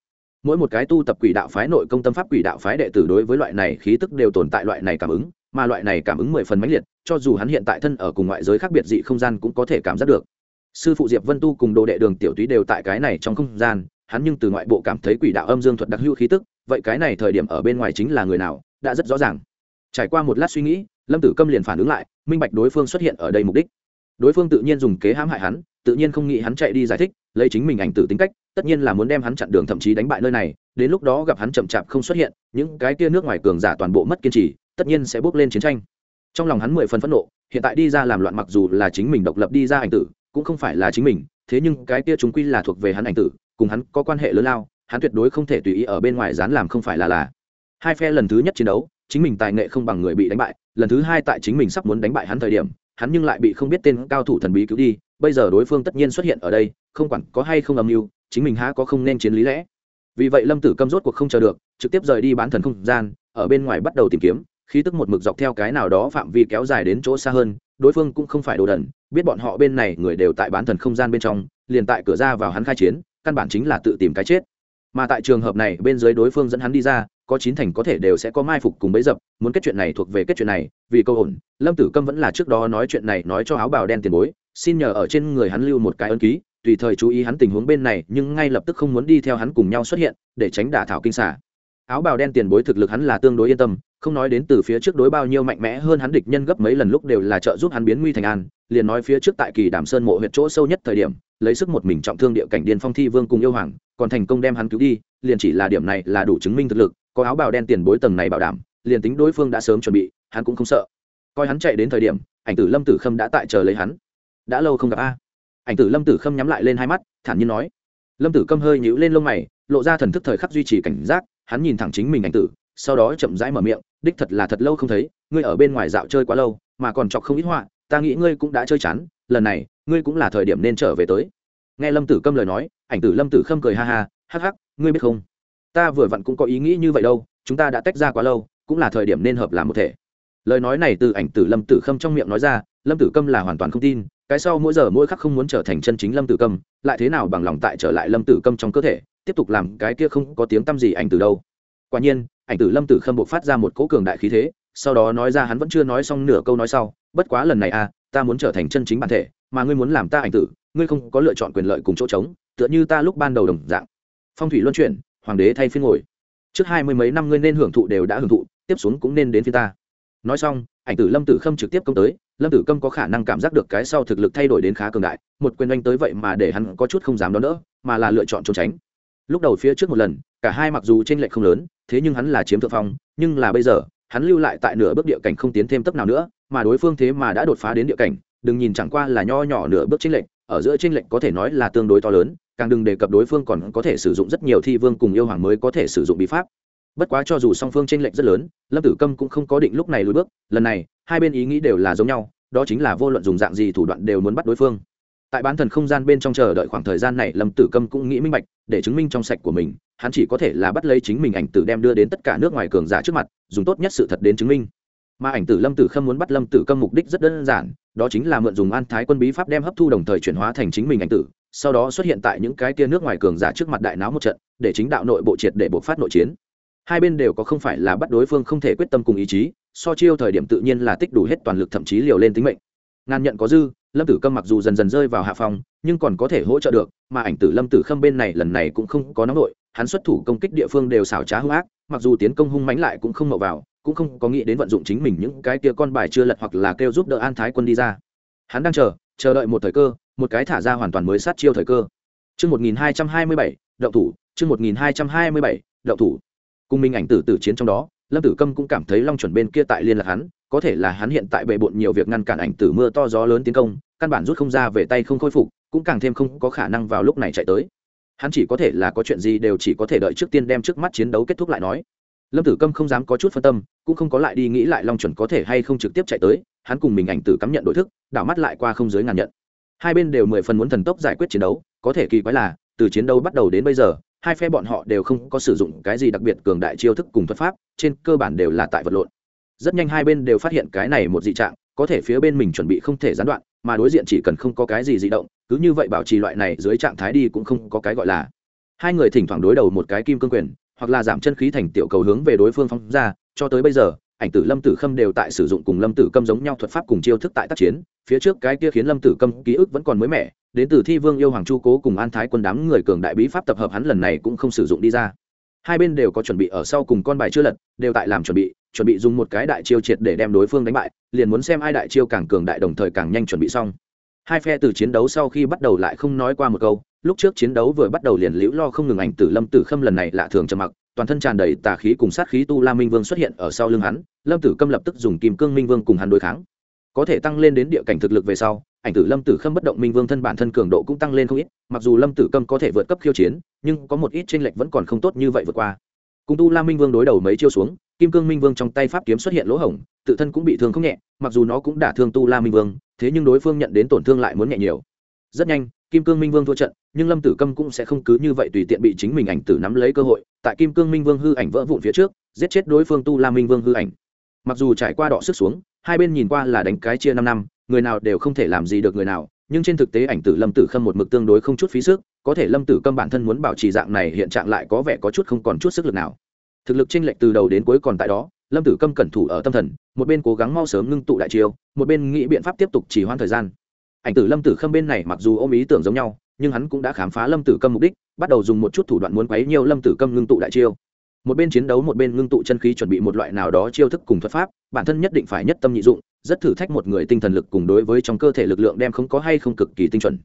Mỗi một cái tu tập quỷ đạo phái nội công tâm pháp quỷ đạo phái đệ tử đối với loại này khí tức đều tồn tại loại này cảm ứng, mà loại này cảm ứng mười phần mãnh liệt, cho dù hắn hiện tại thân ở cùng ngoại giới khác biệt dị không gian cũng có thể cảm giác được. Sư phụ diệp vân tu cùng đồ đệ đường tiểu túy đều tại cái này trong không gian, hắn nhưng từ ngoại bộ cảm thấy quỷ đạo âm dương thuật đặc hữu khí tức, vậy cái này thời điểm ở bên ngoài chính là người nào, đã rất rõ ràng. Trải qua một lát suy nghĩ lâm tử câm liền phản ứng lại, minh bạch đối phương xuất hiện ở đây mục đích. Đối phương tự nhiên dùng kế hãm hại hắn, tự nhiên không nghĩ hắn chạy đi giải thích, lấy chính mình ảnh tử tính cách, tất nhiên là muốn đem hắn chặn đường thậm chí đánh bại nơi này, đến lúc đó gặp hắn chậm chạp không xuất hiện, những cái kia nước ngoài cường giả toàn bộ mất kiên trì, tất nhiên sẽ bước lên chiến tranh. Trong lòng hắn mười phần phẫn nộ, hiện tại đi ra làm loạn mặc dù là chính mình độc lập đi ra ảnh tử, cũng không phải là chính mình, thế nhưng cái kia chúng quy là thuộc về hắn ảnh tử, cùng hắn có quan hệ lớn lao, hắn tuyệt đối không thể tùy ý ở bên ngoài dán làm không phải là là. Hai phe lần thứ nhất chiến đấu chính mình tài nghệ không bằng người bị đánh bại, lần thứ hai tại chính mình sắp muốn đánh bại hắn thời điểm, hắn nhưng lại bị không biết tên cao thủ thần bí cứu đi, bây giờ đối phương tất nhiên xuất hiện ở đây, không quản có hay không âm mưu, chính mình há có không nên chiến lý lẽ. Vì vậy lâm tử câm rốt cuộc không chờ được, trực tiếp rời đi bán thần không gian, ở bên ngoài bắt đầu tìm kiếm, khí tức một mực dọc theo cái nào đó phạm vi kéo dài đến chỗ xa hơn, đối phương cũng không phải đồ đần, biết bọn họ bên này người đều tại bán thần không gian bên trong, liền tại cửa ra vào hắn khai chiến, căn bản chính là tự tìm cái chết mà tại trường hợp này bên dưới đối phương dẫn hắn đi ra, có chín thành có thể đều sẽ có mai phục cùng bấy dập, muốn kết chuyện này thuộc về kết chuyện này, vì câu ổn, lâm tử câm vẫn là trước đó nói chuyện này nói cho áo bào đen tiền bối, xin nhờ ở trên người hắn lưu một cái ân ký, tùy thời chú ý hắn tình huống bên này, nhưng ngay lập tức không muốn đi theo hắn cùng nhau xuất hiện, để tránh đả thảo kinh xả. Áo bào đen tiền bối thực lực hắn là tương đối yên tâm, không nói đến từ phía trước đối bao nhiêu mạnh mẽ hơn hắn địch nhân gấp mấy lần lúc đều là trợ giúp hắn biến nguy thành an, liền nói phía trước tại kỳ đàm sơn mộ huyện chỗ sâu nhất thời điểm, lấy sức một mình trọng thương địa cảnh điên phong thi vương cùng yêu hoàng còn thành công đem hắn cứu đi, liền chỉ là điểm này là đủ chứng minh thực lực, có áo bào đen tiền bối tầng này bảo đảm, liền tính đối phương đã sớm chuẩn bị, hắn cũng không sợ. Coi hắn chạy đến thời điểm, ảnh tử lâm tử khâm đã tại chờ lấy hắn. Đã lâu không gặp a. Ảnh tử lâm tử khâm nhắm lại lên hai mắt, thản nhiên nói. Lâm tử câm hơi nhũ lên lông mày, lộ ra thần thức thời khắc duy trì cảnh giác, hắn nhìn thẳng chính mình ảnh tử, sau đó chậm rãi mở miệng, đích thật là thật lâu không thấy, ngươi ở bên ngoài dạo chơi quá lâu, mà còn chọc không ít họa, ta nghĩ ngươi cũng đã chơi chán, lần này, ngươi cũng là thời điểm nên trở về tới nghe lâm tử câm lời nói, ảnh tử lâm tử khâm cười ha ha, hắc hắc, ngươi biết không? Ta vừa vặn cũng có ý nghĩ như vậy đâu, chúng ta đã tách ra quá lâu, cũng là thời điểm nên hợp làm một thể. Lời nói này từ ảnh tử lâm tử khâm trong miệng nói ra, lâm tử câm là hoàn toàn không tin, cái sau mỗi giờ mỗi khắc không muốn trở thành chân chính lâm tử câm, lại thế nào bằng lòng tại trở lại lâm tử câm trong cơ thể, tiếp tục làm cái kia không có tiếng t â m gì ảnh từ đâu. Quả nhiên, ảnh tử lâm tử khâm buộc phát ra một cỗ cường đại khí thế, sau đó nói ra hắn vẫn chưa nói xong nửa câu nói sau, bất quá lần này à ta muốn trở thành chân chính bản thể, mà ngươi muốn làm ta ảnh tử, ngươi không có lựa chọn quyền lợi cùng chỗ trống, tựa như ta lúc ban đầu đồng dạng. Phong thủy luân chuyển, hoàng đế thay phiên ngồi. Trước hai mươi mấy năm ngươi nên hưởng thụ đều đã hưởng thụ, tiếp xuống cũng nên đến phía ta. Nói xong, ảnh tử lâm tử khâm trực tiếp công tới. Lâm tử câm có khả năng cảm giác được cái sau thực lực thay đổi đến khá cường đại, một quyền oanh tới vậy mà để hắn có chút không dám đón đỡ, mà là lựa chọn trốn tránh. Lúc đầu phía trước một lần, cả hai mặc dù t r ê n lệch không lớn, thế nhưng hắn là chiếm thượng phong, nhưng là bây giờ, hắn lưu lại tại nửa bước địa cảnh không tiến thêm tấp nào nữa mà đối phương thế mà đã đột phá đến địa cảnh, đừng nhìn chẳng qua là nho nhỏ nửa bước t lệch, ở giữa t lệch có thể nói là tương đối to lớn, càng đừng đề cập đối phương còn có thể sử dụng rất nhiều thi vương cùng yêu hoàng mới có thể sử dụng bí pháp. Bất quá cho dù song phương tranh lệch rất lớn, lâm tử câm cũng không có định lúc này lùi bước, lần này, hai bên ý nghĩ đều là giống nhau, đó chính là vô luận dùng dạng gì thủ đoạn đều muốn bắt đối phương. Tại bán thần không gian bên trong chờ đợi khoảng thời gian này, lâm tử câm cũng nghĩ minh bạch, để chứng minh trong sạch của mình, hắn chỉ có thể là bắt lấy chính mình ảnh tử đem đưa đến tất cả nước ngoài cường giả trước mặt, dùng tốt nhất sự thật đến chứng minh mà ảnh tử lâm tử khâm muốn bắt lâm tử câm mục đích rất đơn giản, đó chính là mượn dùng an thái quân bí pháp đem hấp thu đồng thời chuyển hóa thành chính mình ảnh tử, sau đó xuất hiện tại những cái tia nước ngoài cường giả trước mặt đại náo một trận, để chính đạo nội bộ triệt để buộc phát nội chiến. Hai bên đều có không phải là bắt đối phương không thể quyết tâm cùng ý chí, so chiêu thời điểm tự nhiên là tích đủ hết toàn lực thậm chí liều lên tính mệnh. Ngàn nhận có dư, lâm tử câm mặc dù dần dần rơi vào hạ phòng nhưng còn có thể hỗ trợ được, mà ảnh tử lâm tử khâm bên này lần này cũng không có nóng nội, hắn xuất thủ công kích địa phương đều xảo trá hung ác, mặc dù tiến công hung mánh lại cũng không mậu vào cũng không có nghĩ đến vận dụng chính mình những cái kia con bài chưa lật hoặc là kêu giúp đỡ an thái quân đi ra hắn đang chờ chờ đợi một thời cơ một cái thả ra hoàn toàn mới sát chiêu thời cơ Chương 1227, động thủ, chương 1227, động thủ. Cùng mình ảnh tử tử chiến trong đó, Lâm Tử Câm cũng cảm thấy Long chuẩn bên kia tại liên lạc hắn, có thể là hắn hiện tại bề bộn nhiều việc ngăn cản ảnh tử mưa to gió lớn tiến công, căn bản rút không ra về tay không khôi phục, cũng càng thêm không có khả năng vào lúc này chạy tới. Hắn chỉ có thể là có chuyện gì đều chỉ có thể đợi trước tiên đem trước mắt chiến đấu kết thúc lại nói. Lâm Tử Câm không dám có chút phân tâm, cũng không có lại đi nghĩ lại Long chuẩn có thể hay không trực tiếp chạy tới, hắn cùng mình ảnh tử cắm nhận đội thức, đảo mắt lại qua không dưới ngàn nhận. Hai bên đều mười phần muốn thần tốc giải quyết chiến đấu, có thể kỳ quái là, từ chiến đấu bắt đầu đến bây giờ, hai phe bọn họ đều không có sử dụng cái gì đặc biệt cường đại chiêu thức cùng thuật pháp trên cơ bản đều là tại vật lộn rất nhanh hai bên đều phát hiện cái này một dị trạng có thể phía bên mình chuẩn bị không thể gián đoạn mà đối diện chỉ cần không có cái gì dị động cứ như vậy bảo trì loại này dưới trạng thái đi cũng không có cái gọi là hai người thỉnh thoảng đối đầu một cái kim cương quyền hoặc là giảm chân khí thành tiểu cầu hướng về đối phương phóng ra, cho tới bây giờ, ảnh tử lâm tử khâm đều tại sử dụng cùng lâm tử câm giống nhau thuật pháp cùng chiêu thức tại tác chiến, phía trước cái kia khiến lâm tử câm ký ức vẫn còn mới mẻ, đến từ thi vương yêu hoàng chu cố cùng an thái quân đám người cường đại bí pháp tập hợp hắn lần này cũng không sử dụng đi ra. Hai bên đều có chuẩn bị ở sau cùng con bài chưa lật, đều tại làm chuẩn bị chuẩn bị dùng một cái đại chiêu triệt để đem đối phương đánh bại, liền muốn xem ai đại chiêu càng cường đại đồng thời càng nhanh chuẩn bị xong. Hai phe từ chiến đấu sau khi bắt đầu lại không nói qua một câu lúc trước chiến đấu vừa bắt đầu liền liễu lo không ngừng ảnh tử lâm tử khâm lần này lạ thường trầm mặc, toàn thân tràn đầy tà khí cùng sát khí tu la minh vương xuất hiện ở sau lưng hắn, lâm tử câm lập tức dùng kim cương minh vương cùng hắn đối kháng. Có thể tăng lên đến địa cảnh thực lực về sau, ảnh tử lâm tử khâm bất động minh vương thân bản thân cường độ cũng tăng lên không ít, mặc dù lâm tử câm có thể vượt cấp khiêu chiến, nhưng có một ít tranh lệch vẫn còn không tốt như vậy vượt qua. Cùng tu la minh vương đối đầu mấy chiêu xuống, kim cương minh vương trong tay pháp kiếm xuất hiện lỗ hổng, tự thân cũng bị thương không nhẹ, mặc dù nó cũng đả thương tu la minh vương, thế nhưng đối phương nhận đến tổn thương lại muốn nhẹ nhiều. Rất nhanh kim cương minh vương thua trận, nhưng lâm tử câm cũng sẽ không cứ như vậy tùy tiện bị chính mình ảnh tử nắm lấy cơ hội. Tại kim cương minh vương hư ảnh vỡ vụn phía trước, giết chết đối phương tu la minh vương hư ảnh. Mặc dù trải qua đọ sức xuống, hai bên nhìn qua là đánh cái chia năm năm, người nào đều không thể làm gì được người nào, nhưng trên thực tế ảnh tử lâm tử khâm một mực tương đối không chút phí sức, có thể lâm tử câm bản thân muốn bảo trì dạng này hiện trạng lại có vẻ có chút không còn chút sức lực nào. Thực lực chênh lệch từ đầu đến cuối còn tại đó, lâm tử câm cẩn thủ ở tâm thần, một bên cố gắng mau sớm ngưng tụ đại chiêu, một bên nghĩ biện pháp tiếp tục chỉ hoãn thời gian ảnh tử lâm tử khâm bên này mặc dù ôm ý tưởng giống nhau, nhưng hắn cũng đã khám phá lâm tử câm mục đích, bắt đầu dùng một chút thủ đoạn muốn quấy nhiều lâm tử câm ngưng tụ đại chiêu. Một bên chiến đấu một bên ngưng tụ chân khí chuẩn bị một loại nào đó chiêu thức cùng thuật pháp, bản thân nhất định phải nhất tâm nhị dụng, rất thử thách một người tinh thần lực cùng đối với trong cơ thể lực lượng đem không có hay không cực kỳ tinh chuẩn.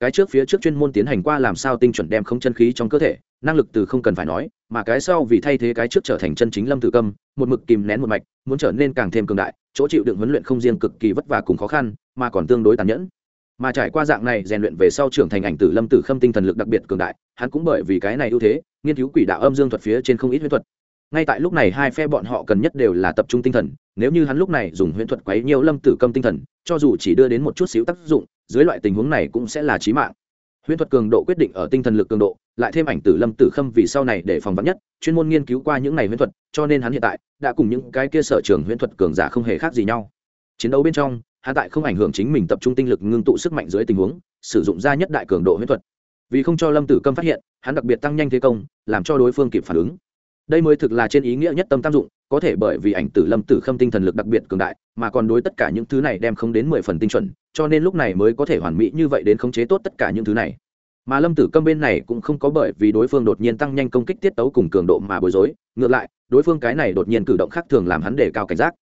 Cái trước phía trước chuyên môn tiến hành qua làm sao tinh chuẩn đem không chân khí trong cơ thể, năng lực từ không cần phải nói, mà cái sau vì thay thế cái trước trở thành chân chính lâm tử câm một mực kìm nén một mạch, muốn trở nên càng thêm cường đại, chỗ chịu đựng huấn luyện không riêng cực kỳ vất vả cùng khó khăn, mà còn tương đối tàn nhẫn mà trải qua dạng này rèn luyện về sau trưởng thành ảnh tử lâm tử khâm tinh thần lực đặc biệt cường đại, hắn cũng bởi vì cái này ưu thế, nghiên cứu quỷ đạo âm dương thuật phía trên không ít huyễn thuật. Ngay tại lúc này hai phe bọn họ cần nhất đều là tập trung tinh thần, nếu như hắn lúc này dùng huyễn thuật quấy nhiều lâm tử câm tinh thần, cho dù chỉ đưa đến một chút xíu tác dụng, dưới loại tình huống này cũng sẽ là trí mạng. Huyễn thuật cường độ quyết định ở tinh thần lực cường độ, lại thêm ảnh tử lâm tử khâm vì sau này để phòng vắn nhất, chuyên môn nghiên cứu qua những này huyễn thuật, cho nên hắn hiện tại đã cùng những cái kia sở trường huyễn thuật cường giả không hề khác gì nhau. Chiến đấu bên trong Hạ tại không ảnh hưởng chính mình tập trung tinh lực ngưng tụ sức mạnh dưới tình huống, sử dụng ra nhất đại cường độ huyễn thuật. Vì không cho lâm tử câm phát hiện, hắn đặc biệt tăng nhanh thế công, làm cho đối phương kịp phản ứng. Đây mới thực là trên ý nghĩa nhất tâm tam dụng, có thể bởi vì ảnh tử lâm tử khâm tinh thần lực đặc biệt cường đại, mà còn đối tất cả những thứ này đem không đến mười phần tinh chuẩn, cho nên lúc này mới có thể hoàn mỹ như vậy đến khống chế tốt tất cả những thứ này. Mà lâm tử câm bên này cũng không có bởi vì đối phương đột nhiên tăng nhanh công kích tiết tấu cùng cường độ mà bối rối, ngược lại, đối phương cái này đột nhiên cử động khác thường làm hắn đề cao cảnh giác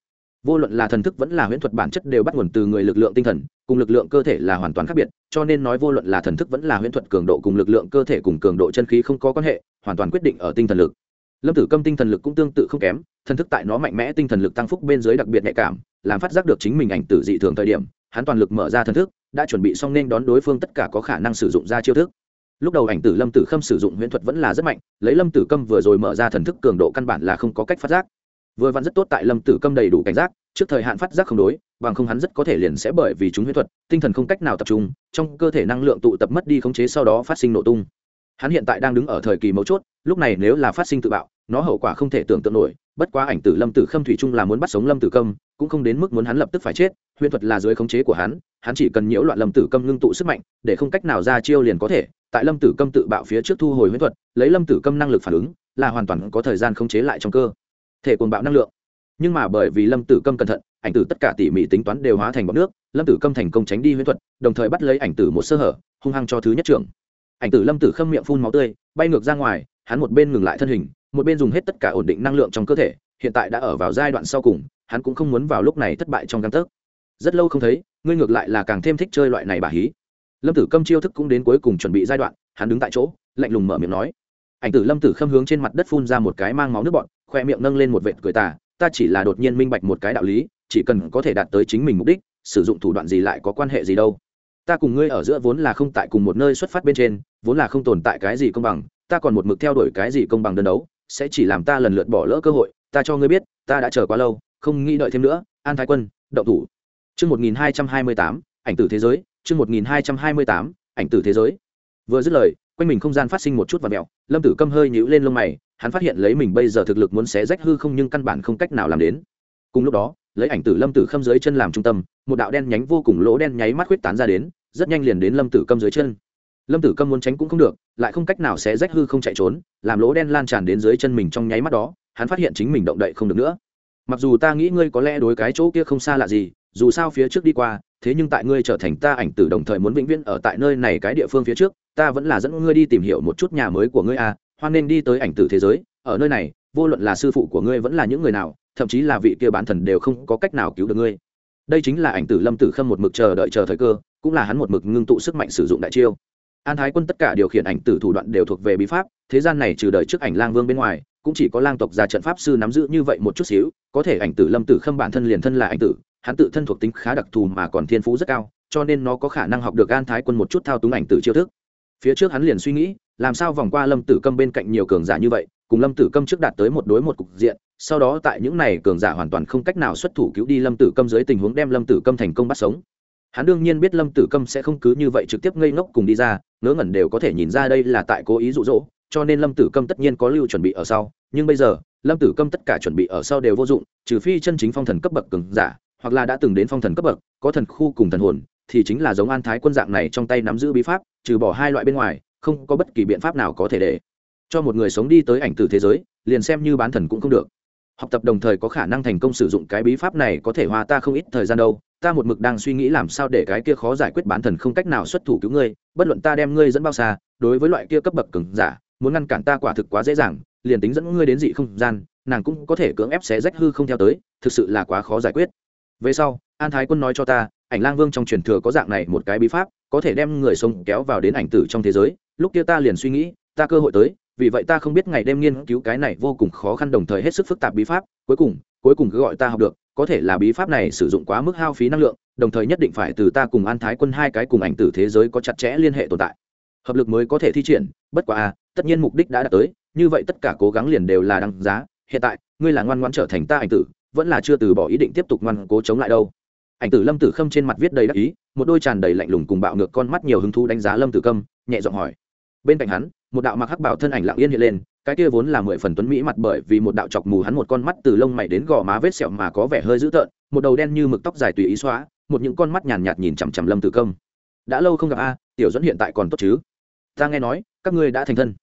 vô luận là thần thức vẫn là huyễn thuật bản chất đều bắt nguồn từ người lực lượng tinh thần, cùng lực lượng cơ thể là hoàn toàn khác biệt, cho nên nói vô luận là thần thức vẫn là huyễn thuật cường độ cùng lực lượng cơ thể cùng cường độ chân khí không có quan hệ, hoàn toàn quyết định ở tinh thần lực. Lâm tử câm tinh thần lực cũng tương tự không kém, thần thức tại nó mạnh mẽ tinh thần lực tăng phúc bên dưới đặc biệt nhạy cảm, làm phát giác được chính mình ảnh tử dị thường thời điểm, hắn toàn lực mở ra thần thức, đã chuẩn bị xong nên đón đối phương tất cả có khả năng sử dụng ra chiêu thức. Lúc đầu ảnh tử lâm tử khâm sử dụng huyễn thuật vẫn là rất mạnh, lấy lâm tử câm vừa rồi mở ra thần thức cường độ căn bản là không có cách phát giác vừa vặn rất tốt tại lâm tử câm đầy đủ cảnh giác, trước thời hạn phát giác không đối, bằng không hắn rất có thể liền sẽ bởi vì chúng huyết thuật, tinh thần không cách nào tập trung, trong cơ thể năng lượng tụ tập mất đi khống chế sau đó phát sinh nổ tung. Hắn hiện tại đang đứng ở thời kỳ mấu chốt, lúc này nếu là phát sinh tự bạo, nó hậu quả không thể tưởng tượng nổi, bất quá ảnh tử lâm tử khâm thủy chung là muốn bắt sống lâm tử câm, cũng không đến mức muốn hắn lập tức phải chết huyễn thuật là dưới khống chế của hắn hắn chỉ cần nhiễu loạn lâm tử câm ngưng tụ sức mạnh, để không cách nào ra chiêu liền có thể, tại lâm tử câm tự bạo phía trước thu hồi huyễn thuật, lấy lâm tử câm năng lực phản ứng, là hoàn toàn có thời gian khống chế lại trong cơ thể cuồng bạo năng lượng. Nhưng mà bởi vì lâm tử câm cẩn thận, ảnh tử tất cả tỉ mỉ tính toán đều hóa thành bọc nước, lâm tử câm thành công tránh đi huyễn thuật, đồng thời bắt lấy ảnh tử một sơ hở, hung hăng cho thứ nhất trưởng. Ảnh tử lâm tử khâm miệng phun máu tươi, bay ngược ra ngoài, hắn một bên ngừng lại thân hình, một bên dùng hết tất cả ổn định năng lượng trong cơ thể, hiện tại đã ở vào giai đoạn sau cùng, hắn cũng không muốn vào lúc này thất bại trong căn tấc. Rất lâu không thấy, ngươi ngược lại là càng thêm thích chơi loại này bà hí. Lâm tử câm chiêu thức cũng đến cuối cùng chuẩn bị giai đoạn, hắn đứng tại chỗ, lạnh lùng mở miệng nói. Ảnh tử lâm tử khâm hướng trên mặt đất phun ra một cái mang máu nước bọn khoe miệng nâng lên một vệt cười tà, ta chỉ là đột nhiên minh bạch một cái đạo lý, chỉ cần có thể đạt tới chính mình mục đích, sử dụng thủ đoạn gì lại có quan hệ gì đâu. Ta cùng ngươi ở giữa vốn là không tại cùng một nơi xuất phát bên trên, vốn là không tồn tại cái gì công bằng, ta còn một mực theo đuổi cái gì công bằng đơn đấu, sẽ chỉ làm ta lần lượt bỏ lỡ cơ hội, ta cho ngươi biết, ta đã chờ quá lâu, không nghĩ đợi thêm nữa, an thái quân, động thủ. Chương một nghìn hai trăm hai mươi tám, ảnh tử thế giới, chương một nghìn hai trăm hai mươi tám, ảnh tử thế giới. Vừa dứt lời quanh mình không gian phát sinh một chút và mẹo, lâm tử câm hơi nhũ lên lông mày, hắn phát hiện lấy mình bây giờ thực lực muốn xé rách hư không nhưng căn bản không cách nào làm đến. Cùng lúc đó, lấy ảnh tử lâm tử khâm dưới chân làm trung tâm, một đạo đen nhánh vô cùng lỗ đen nháy mắt huyết tán ra đến, rất nhanh liền đến lâm tử câm dưới chân. Lâm tử câm muốn tránh cũng không được, lại không cách nào xé rách hư không chạy trốn, làm lỗ đen lan tràn đến dưới chân mình trong nháy mắt đó, hắn phát hiện chính mình động đậy không được nữa. Mặc dù ta nghĩ ngươi có lẽ đối cái chỗ kia không xa lạ gì, dù sao phía trước đi qua, thế nhưng tại ngươi trở thành ta ảnh tử đồng thời muốn vĩnh viễn ở tại nơi này cái địa phương phía trước ta vẫn là dẫn ngươi đi tìm hiểu một chút nhà mới của ngươi à hoan nên đi tới ảnh tử thế giới. Ở nơi này, vô luận là sư phụ của ngươi vẫn là những người nào, thậm chí là vị kia bán thần đều không có cách nào cứu được ngươi. Đây chính là ảnh tử lâm tử khâm một mực chờ đợi chờ thời cơ, cũng là hắn một mực ngưng tụ sức mạnh sử dụng đại chiêu. An thái quân tất cả điều khiển ảnh tử thủ đoạn đều thuộc về bí pháp, thế gian này trừ đời trước ảnh lang vương bên ngoài, cũng chỉ có lang tộc gia trận pháp sư nắm giữ như vậy một chút xíu, có thể ảnh tử lâm tử khâm bản thân liền thân là ảnh tử, hắn tự thân thuộc tính khá đặc thù mà còn thiên phú rất cao, cho nên nó có khả năng học được an thái quân một chút thao túng ảnh tử chiêu thức phía trước hắn liền suy nghĩ, làm sao vòng qua lâm tử câm bên cạnh nhiều cường giả như vậy, cùng lâm tử câm trước đạt tới một đối một cục diện, sau đó tại những này cường giả hoàn toàn không cách nào xuất thủ cứu đi lâm tử câm dưới tình huống đem lâm tử câm thành công bắt sống. Hắn đương nhiên biết lâm tử câm sẽ không cứ như vậy trực tiếp ngây ngốc cùng đi ra, ngớ ngẩn đều có thể nhìn ra đây là tại cố ý rụ rỗ cho nên lâm tử câm tất nhiên có lưu chuẩn bị ở sau, nhưng bây giờ, lâm tử câm tất cả chuẩn bị ở sau đều vô dụng, trừ phi chân chính phong thần cấp bậc cường giả, hoặc là đã từng đến phong thần cấp bậc, có thần khu cùng thần hồn thì chính là giống an thái quân dạng này trong tay nắm giữ bí pháp, trừ bỏ hai loại bên ngoài, không có bất kỳ biện pháp nào có thể để cho một người sống đi tới ảnh tử thế giới, liền xem như bán thần cũng không được. Học tập đồng thời có khả năng thành công sử dụng cái bí pháp này có thể hòa ta không ít thời gian đâu, ta một mực đang suy nghĩ làm sao để cái kia khó giải quyết bán thần không cách nào xuất thủ cứu ngươi, bất luận ta đem ngươi dẫn bao xa, đối với loại kia cấp bậc cứng giả, muốn ngăn cản ta quả thực quá dễ dàng, liền tính dẫn ngươi đến dị không gian, nàng cũng có thể cưỡng ép xé rách hư không theo tới, thực sự là quá khó giải quyết. Về sau an thái quân nói cho ta, ảnh lang vương trong truyền thừa có dạng này một cái bí pháp, có thể đem người sống kéo vào đến ảnh tử trong thế giới. Lúc kia ta liền suy nghĩ, ta cơ hội tới, vì vậy ta không biết ngày đêm nghiên cứu cái này vô cùng khó khăn đồng thời hết sức phức tạp bí pháp. Cuối cùng cuối cùng cứ gọi ta học được, có thể là bí pháp này sử dụng quá mức hao phí năng lượng, đồng thời nhất định phải từ ta cùng an thái quân hai cái cùng ảnh tử thế giới có chặt chẽ liên hệ tồn tại. Hợp lực mới có thể thi triển, bất quá a tất nhiên mục đích đã đạt tới, như vậy tất cả cố gắng liền đều là đăng giá. Hiện tại, ngươi là ngoan ngoan trở thành ta ảnh tử, vẫn là chưa từ bỏ ý định tiếp tục ngoan cố chống lại đâu ảnh tử lâm tử khâm trên mặt viết đầy đắc ý, một đôi tràn đầy lạnh lùng cùng bạo ngược con mắt nhiều hứng thú đánh giá lâm tử khâm, nhẹ giọng hỏi. Bên cạnh hắn, một đạo mặc hắc bảo thân ảnh lặng yên hiện lên, cái kia vốn là mười phần tuấn mỹ mặt bởi vì một đạo chọc mù hắn một con mắt từ lông mày đến gò má vết sẹo mà có vẻ hơi dữ tợn, một đầu đen như mực tóc dài tùy ý xóa, một những con mắt nhàn nhạt nhìn chằm chằm lâm tử công đã lâu không gặp a, tiểu dẫn hiện tại còn tốt chứ? Ta nghe nói, các ngươi đã thành thân.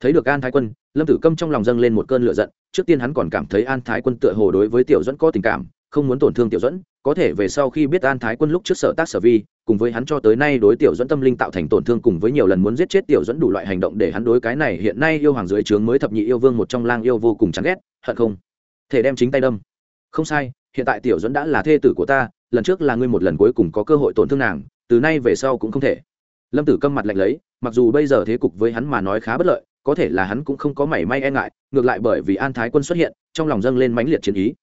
Thấy được an thái quân, lâm tử câm trong lòng dâng lên một cơn lửa giận, trước tiên hắn còn cảm thấy an thái quân tựa hồ đối với tiểu dẫn có tình cảm không muốn tổn thương tiểu dẫn có thể về sau khi biết an thái quân lúc trước sở tác sở vi, cùng với hắn cho tới nay đối tiểu dẫn tâm linh tạo thành tổn thương cùng với nhiều lần muốn giết chết tiểu dẫn đủ loại hành động để hắn đối cái này hiện nay yêu hoàng dưới trướng mới thập nhị yêu vương một trong lang yêu vô cùng chán ghét, hận không? Thể đem chính tay đâm. Không sai, hiện tại tiểu dẫn đã là thê tử của ta, lần trước là ngươi một lần cuối cùng có cơ hội tổn thương nàng, từ nay về sau cũng không thể. Lâm tử câm mặt lạnh lấy, mặc dù bây giờ thế cục với hắn mà nói khá bất lợi, có thể là hắn cũng không có mảy may e ngại, ngược lại bởi vì an thái quân xuất hiện, trong lòng dâng lên mãnh liệt chiến ý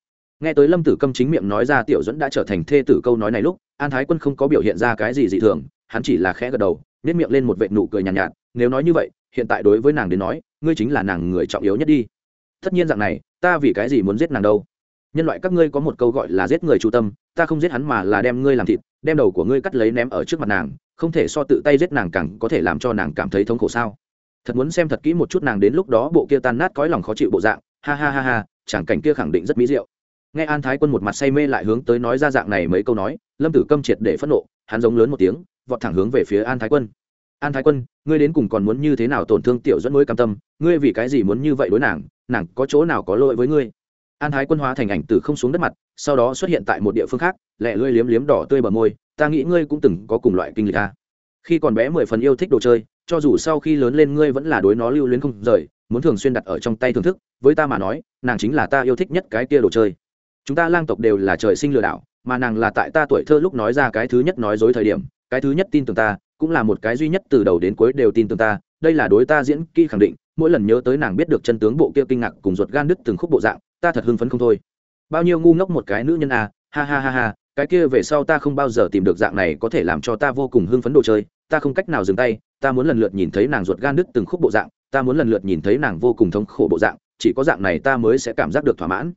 nghe tới lâm tử câm chính miệng nói ra tiểu dẫn đã trở thành thê tử câu nói này lúc an thái quân không có biểu hiện ra cái gì dị thường hắn chỉ là khẽ gật đầu nếp miệng lên một vệ nụ cười nhàn nhạt, nhạt nếu nói như vậy hiện tại đối với nàng đến nói ngươi chính là nàng người trọng yếu nhất đi. Tất nhiên dạng này ta vì cái gì muốn giết nàng đâu? Nhân loại các ngươi có một câu gọi là giết người chu tâm ta không giết hắn mà là đem ngươi làm thịt đem đầu của ngươi cắt lấy ném ở trước mặt nàng không thể so tự tay giết nàng càng có thể làm cho nàng cảm thấy thống khổ sao? Thật muốn xem thật kỹ một chút nàng đến lúc đó bộ kia tan nát cõi lòng khó chịu bộ dạng ha ha ha ha chẳng cảnh kia khẳng định rất mỹ diệu nghe an thái quân một mặt say mê lại hướng tới nói ra dạng này mấy câu nói, lâm tử câm triệt để phẫn nộ, hắn giống lớn một tiếng, vọt thẳng hướng về phía an thái quân. An thái quân, ngươi đến cùng còn muốn như thế nào tổn thương tiểu dẫn mới cam tâm? Ngươi vì cái gì muốn như vậy đối nàng? Nàng có chỗ nào có lỗi với ngươi? An thái quân hóa thành ảnh từ không xuống đất mặt, sau đó xuất hiện tại một địa phương khác lẹ lưỡi liếm liếm đỏ tươi bờ môi, ta nghĩ ngươi cũng từng có cùng loại kinh lịch ta khi còn bé mười phần yêu thích đồ chơi, cho dù sau khi lớn lên ngươi vẫn là đối nó lưu luyến không rời, muốn thường xuyên đặt ở trong tay thưởng thức, với ta mà nói, nàng chính là ta yêu thích nhất cái kia đồ chơi chúng ta lang tộc đều là trời sinh lừa đảo, mà nàng là tại ta tuổi thơ lúc nói ra cái thứ nhất nói dối thời điểm, cái thứ nhất tin tưởng ta, cũng là một cái duy nhất từ đầu đến cuối đều tin tưởng ta, đây là đối ta diễn kỹ khẳng định, mỗi lần nhớ tới nàng biết được chân tướng bộ kia kinh ngạc cùng ruột gan đứt từng khúc bộ dạng, ta thật hưng phấn không thôi. Bao nhiêu ngu ngốc một cái nữ nhân à ha ha ha ha, cái kia về sau ta không bao giờ tìm được dạng này có thể làm cho ta vô cùng hưng phấn đồ chơi, ta không cách nào dừng tay, ta muốn lần lượt nhìn thấy nàng ruột gan đứt từng khúc bộ dạng, ta muốn lần lượt nhìn thấy nàng vô cùng thống khổ bộ dạng, chỉ có dạng này ta mới sẽ cảm giác được thỏa mãn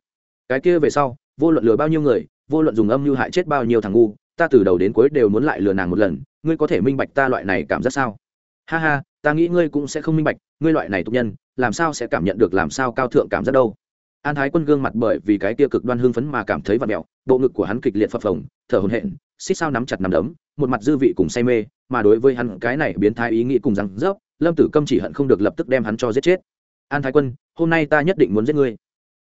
cái kia về sau, vô luận lừa bao nhiêu người, vô luận dùng âm mưu hại chết bao nhiêu thằng ngu, ta từ đầu đến cuối đều muốn lại lừa nàng một lần, ngươi có thể minh bạch ta loại này cảm giác sao? Ha ha, ta nghĩ ngươi cũng sẽ không minh bạch, ngươi loại này tục nhân, làm sao sẽ cảm nhận được làm sao cao thượng cảm giác đâu? An thái quân gương mặt bởi vì cái tia cực đoan hưng phấn mà cảm thấy vặt mẹo, bộ ngực của hắn kịch liệt phập phồng, thở hồn hện xích sao nắm chặt nằm đấm, một mặt dư vị cùng say mê, mà đối với hắn cái này biến thái ý nghĩ cùng rằng rớp lâm tử câm chỉ hận không được lập tức đem hắn cho giết chết. An thái quân, hôm nay ta nhất định muốn giết ngươi.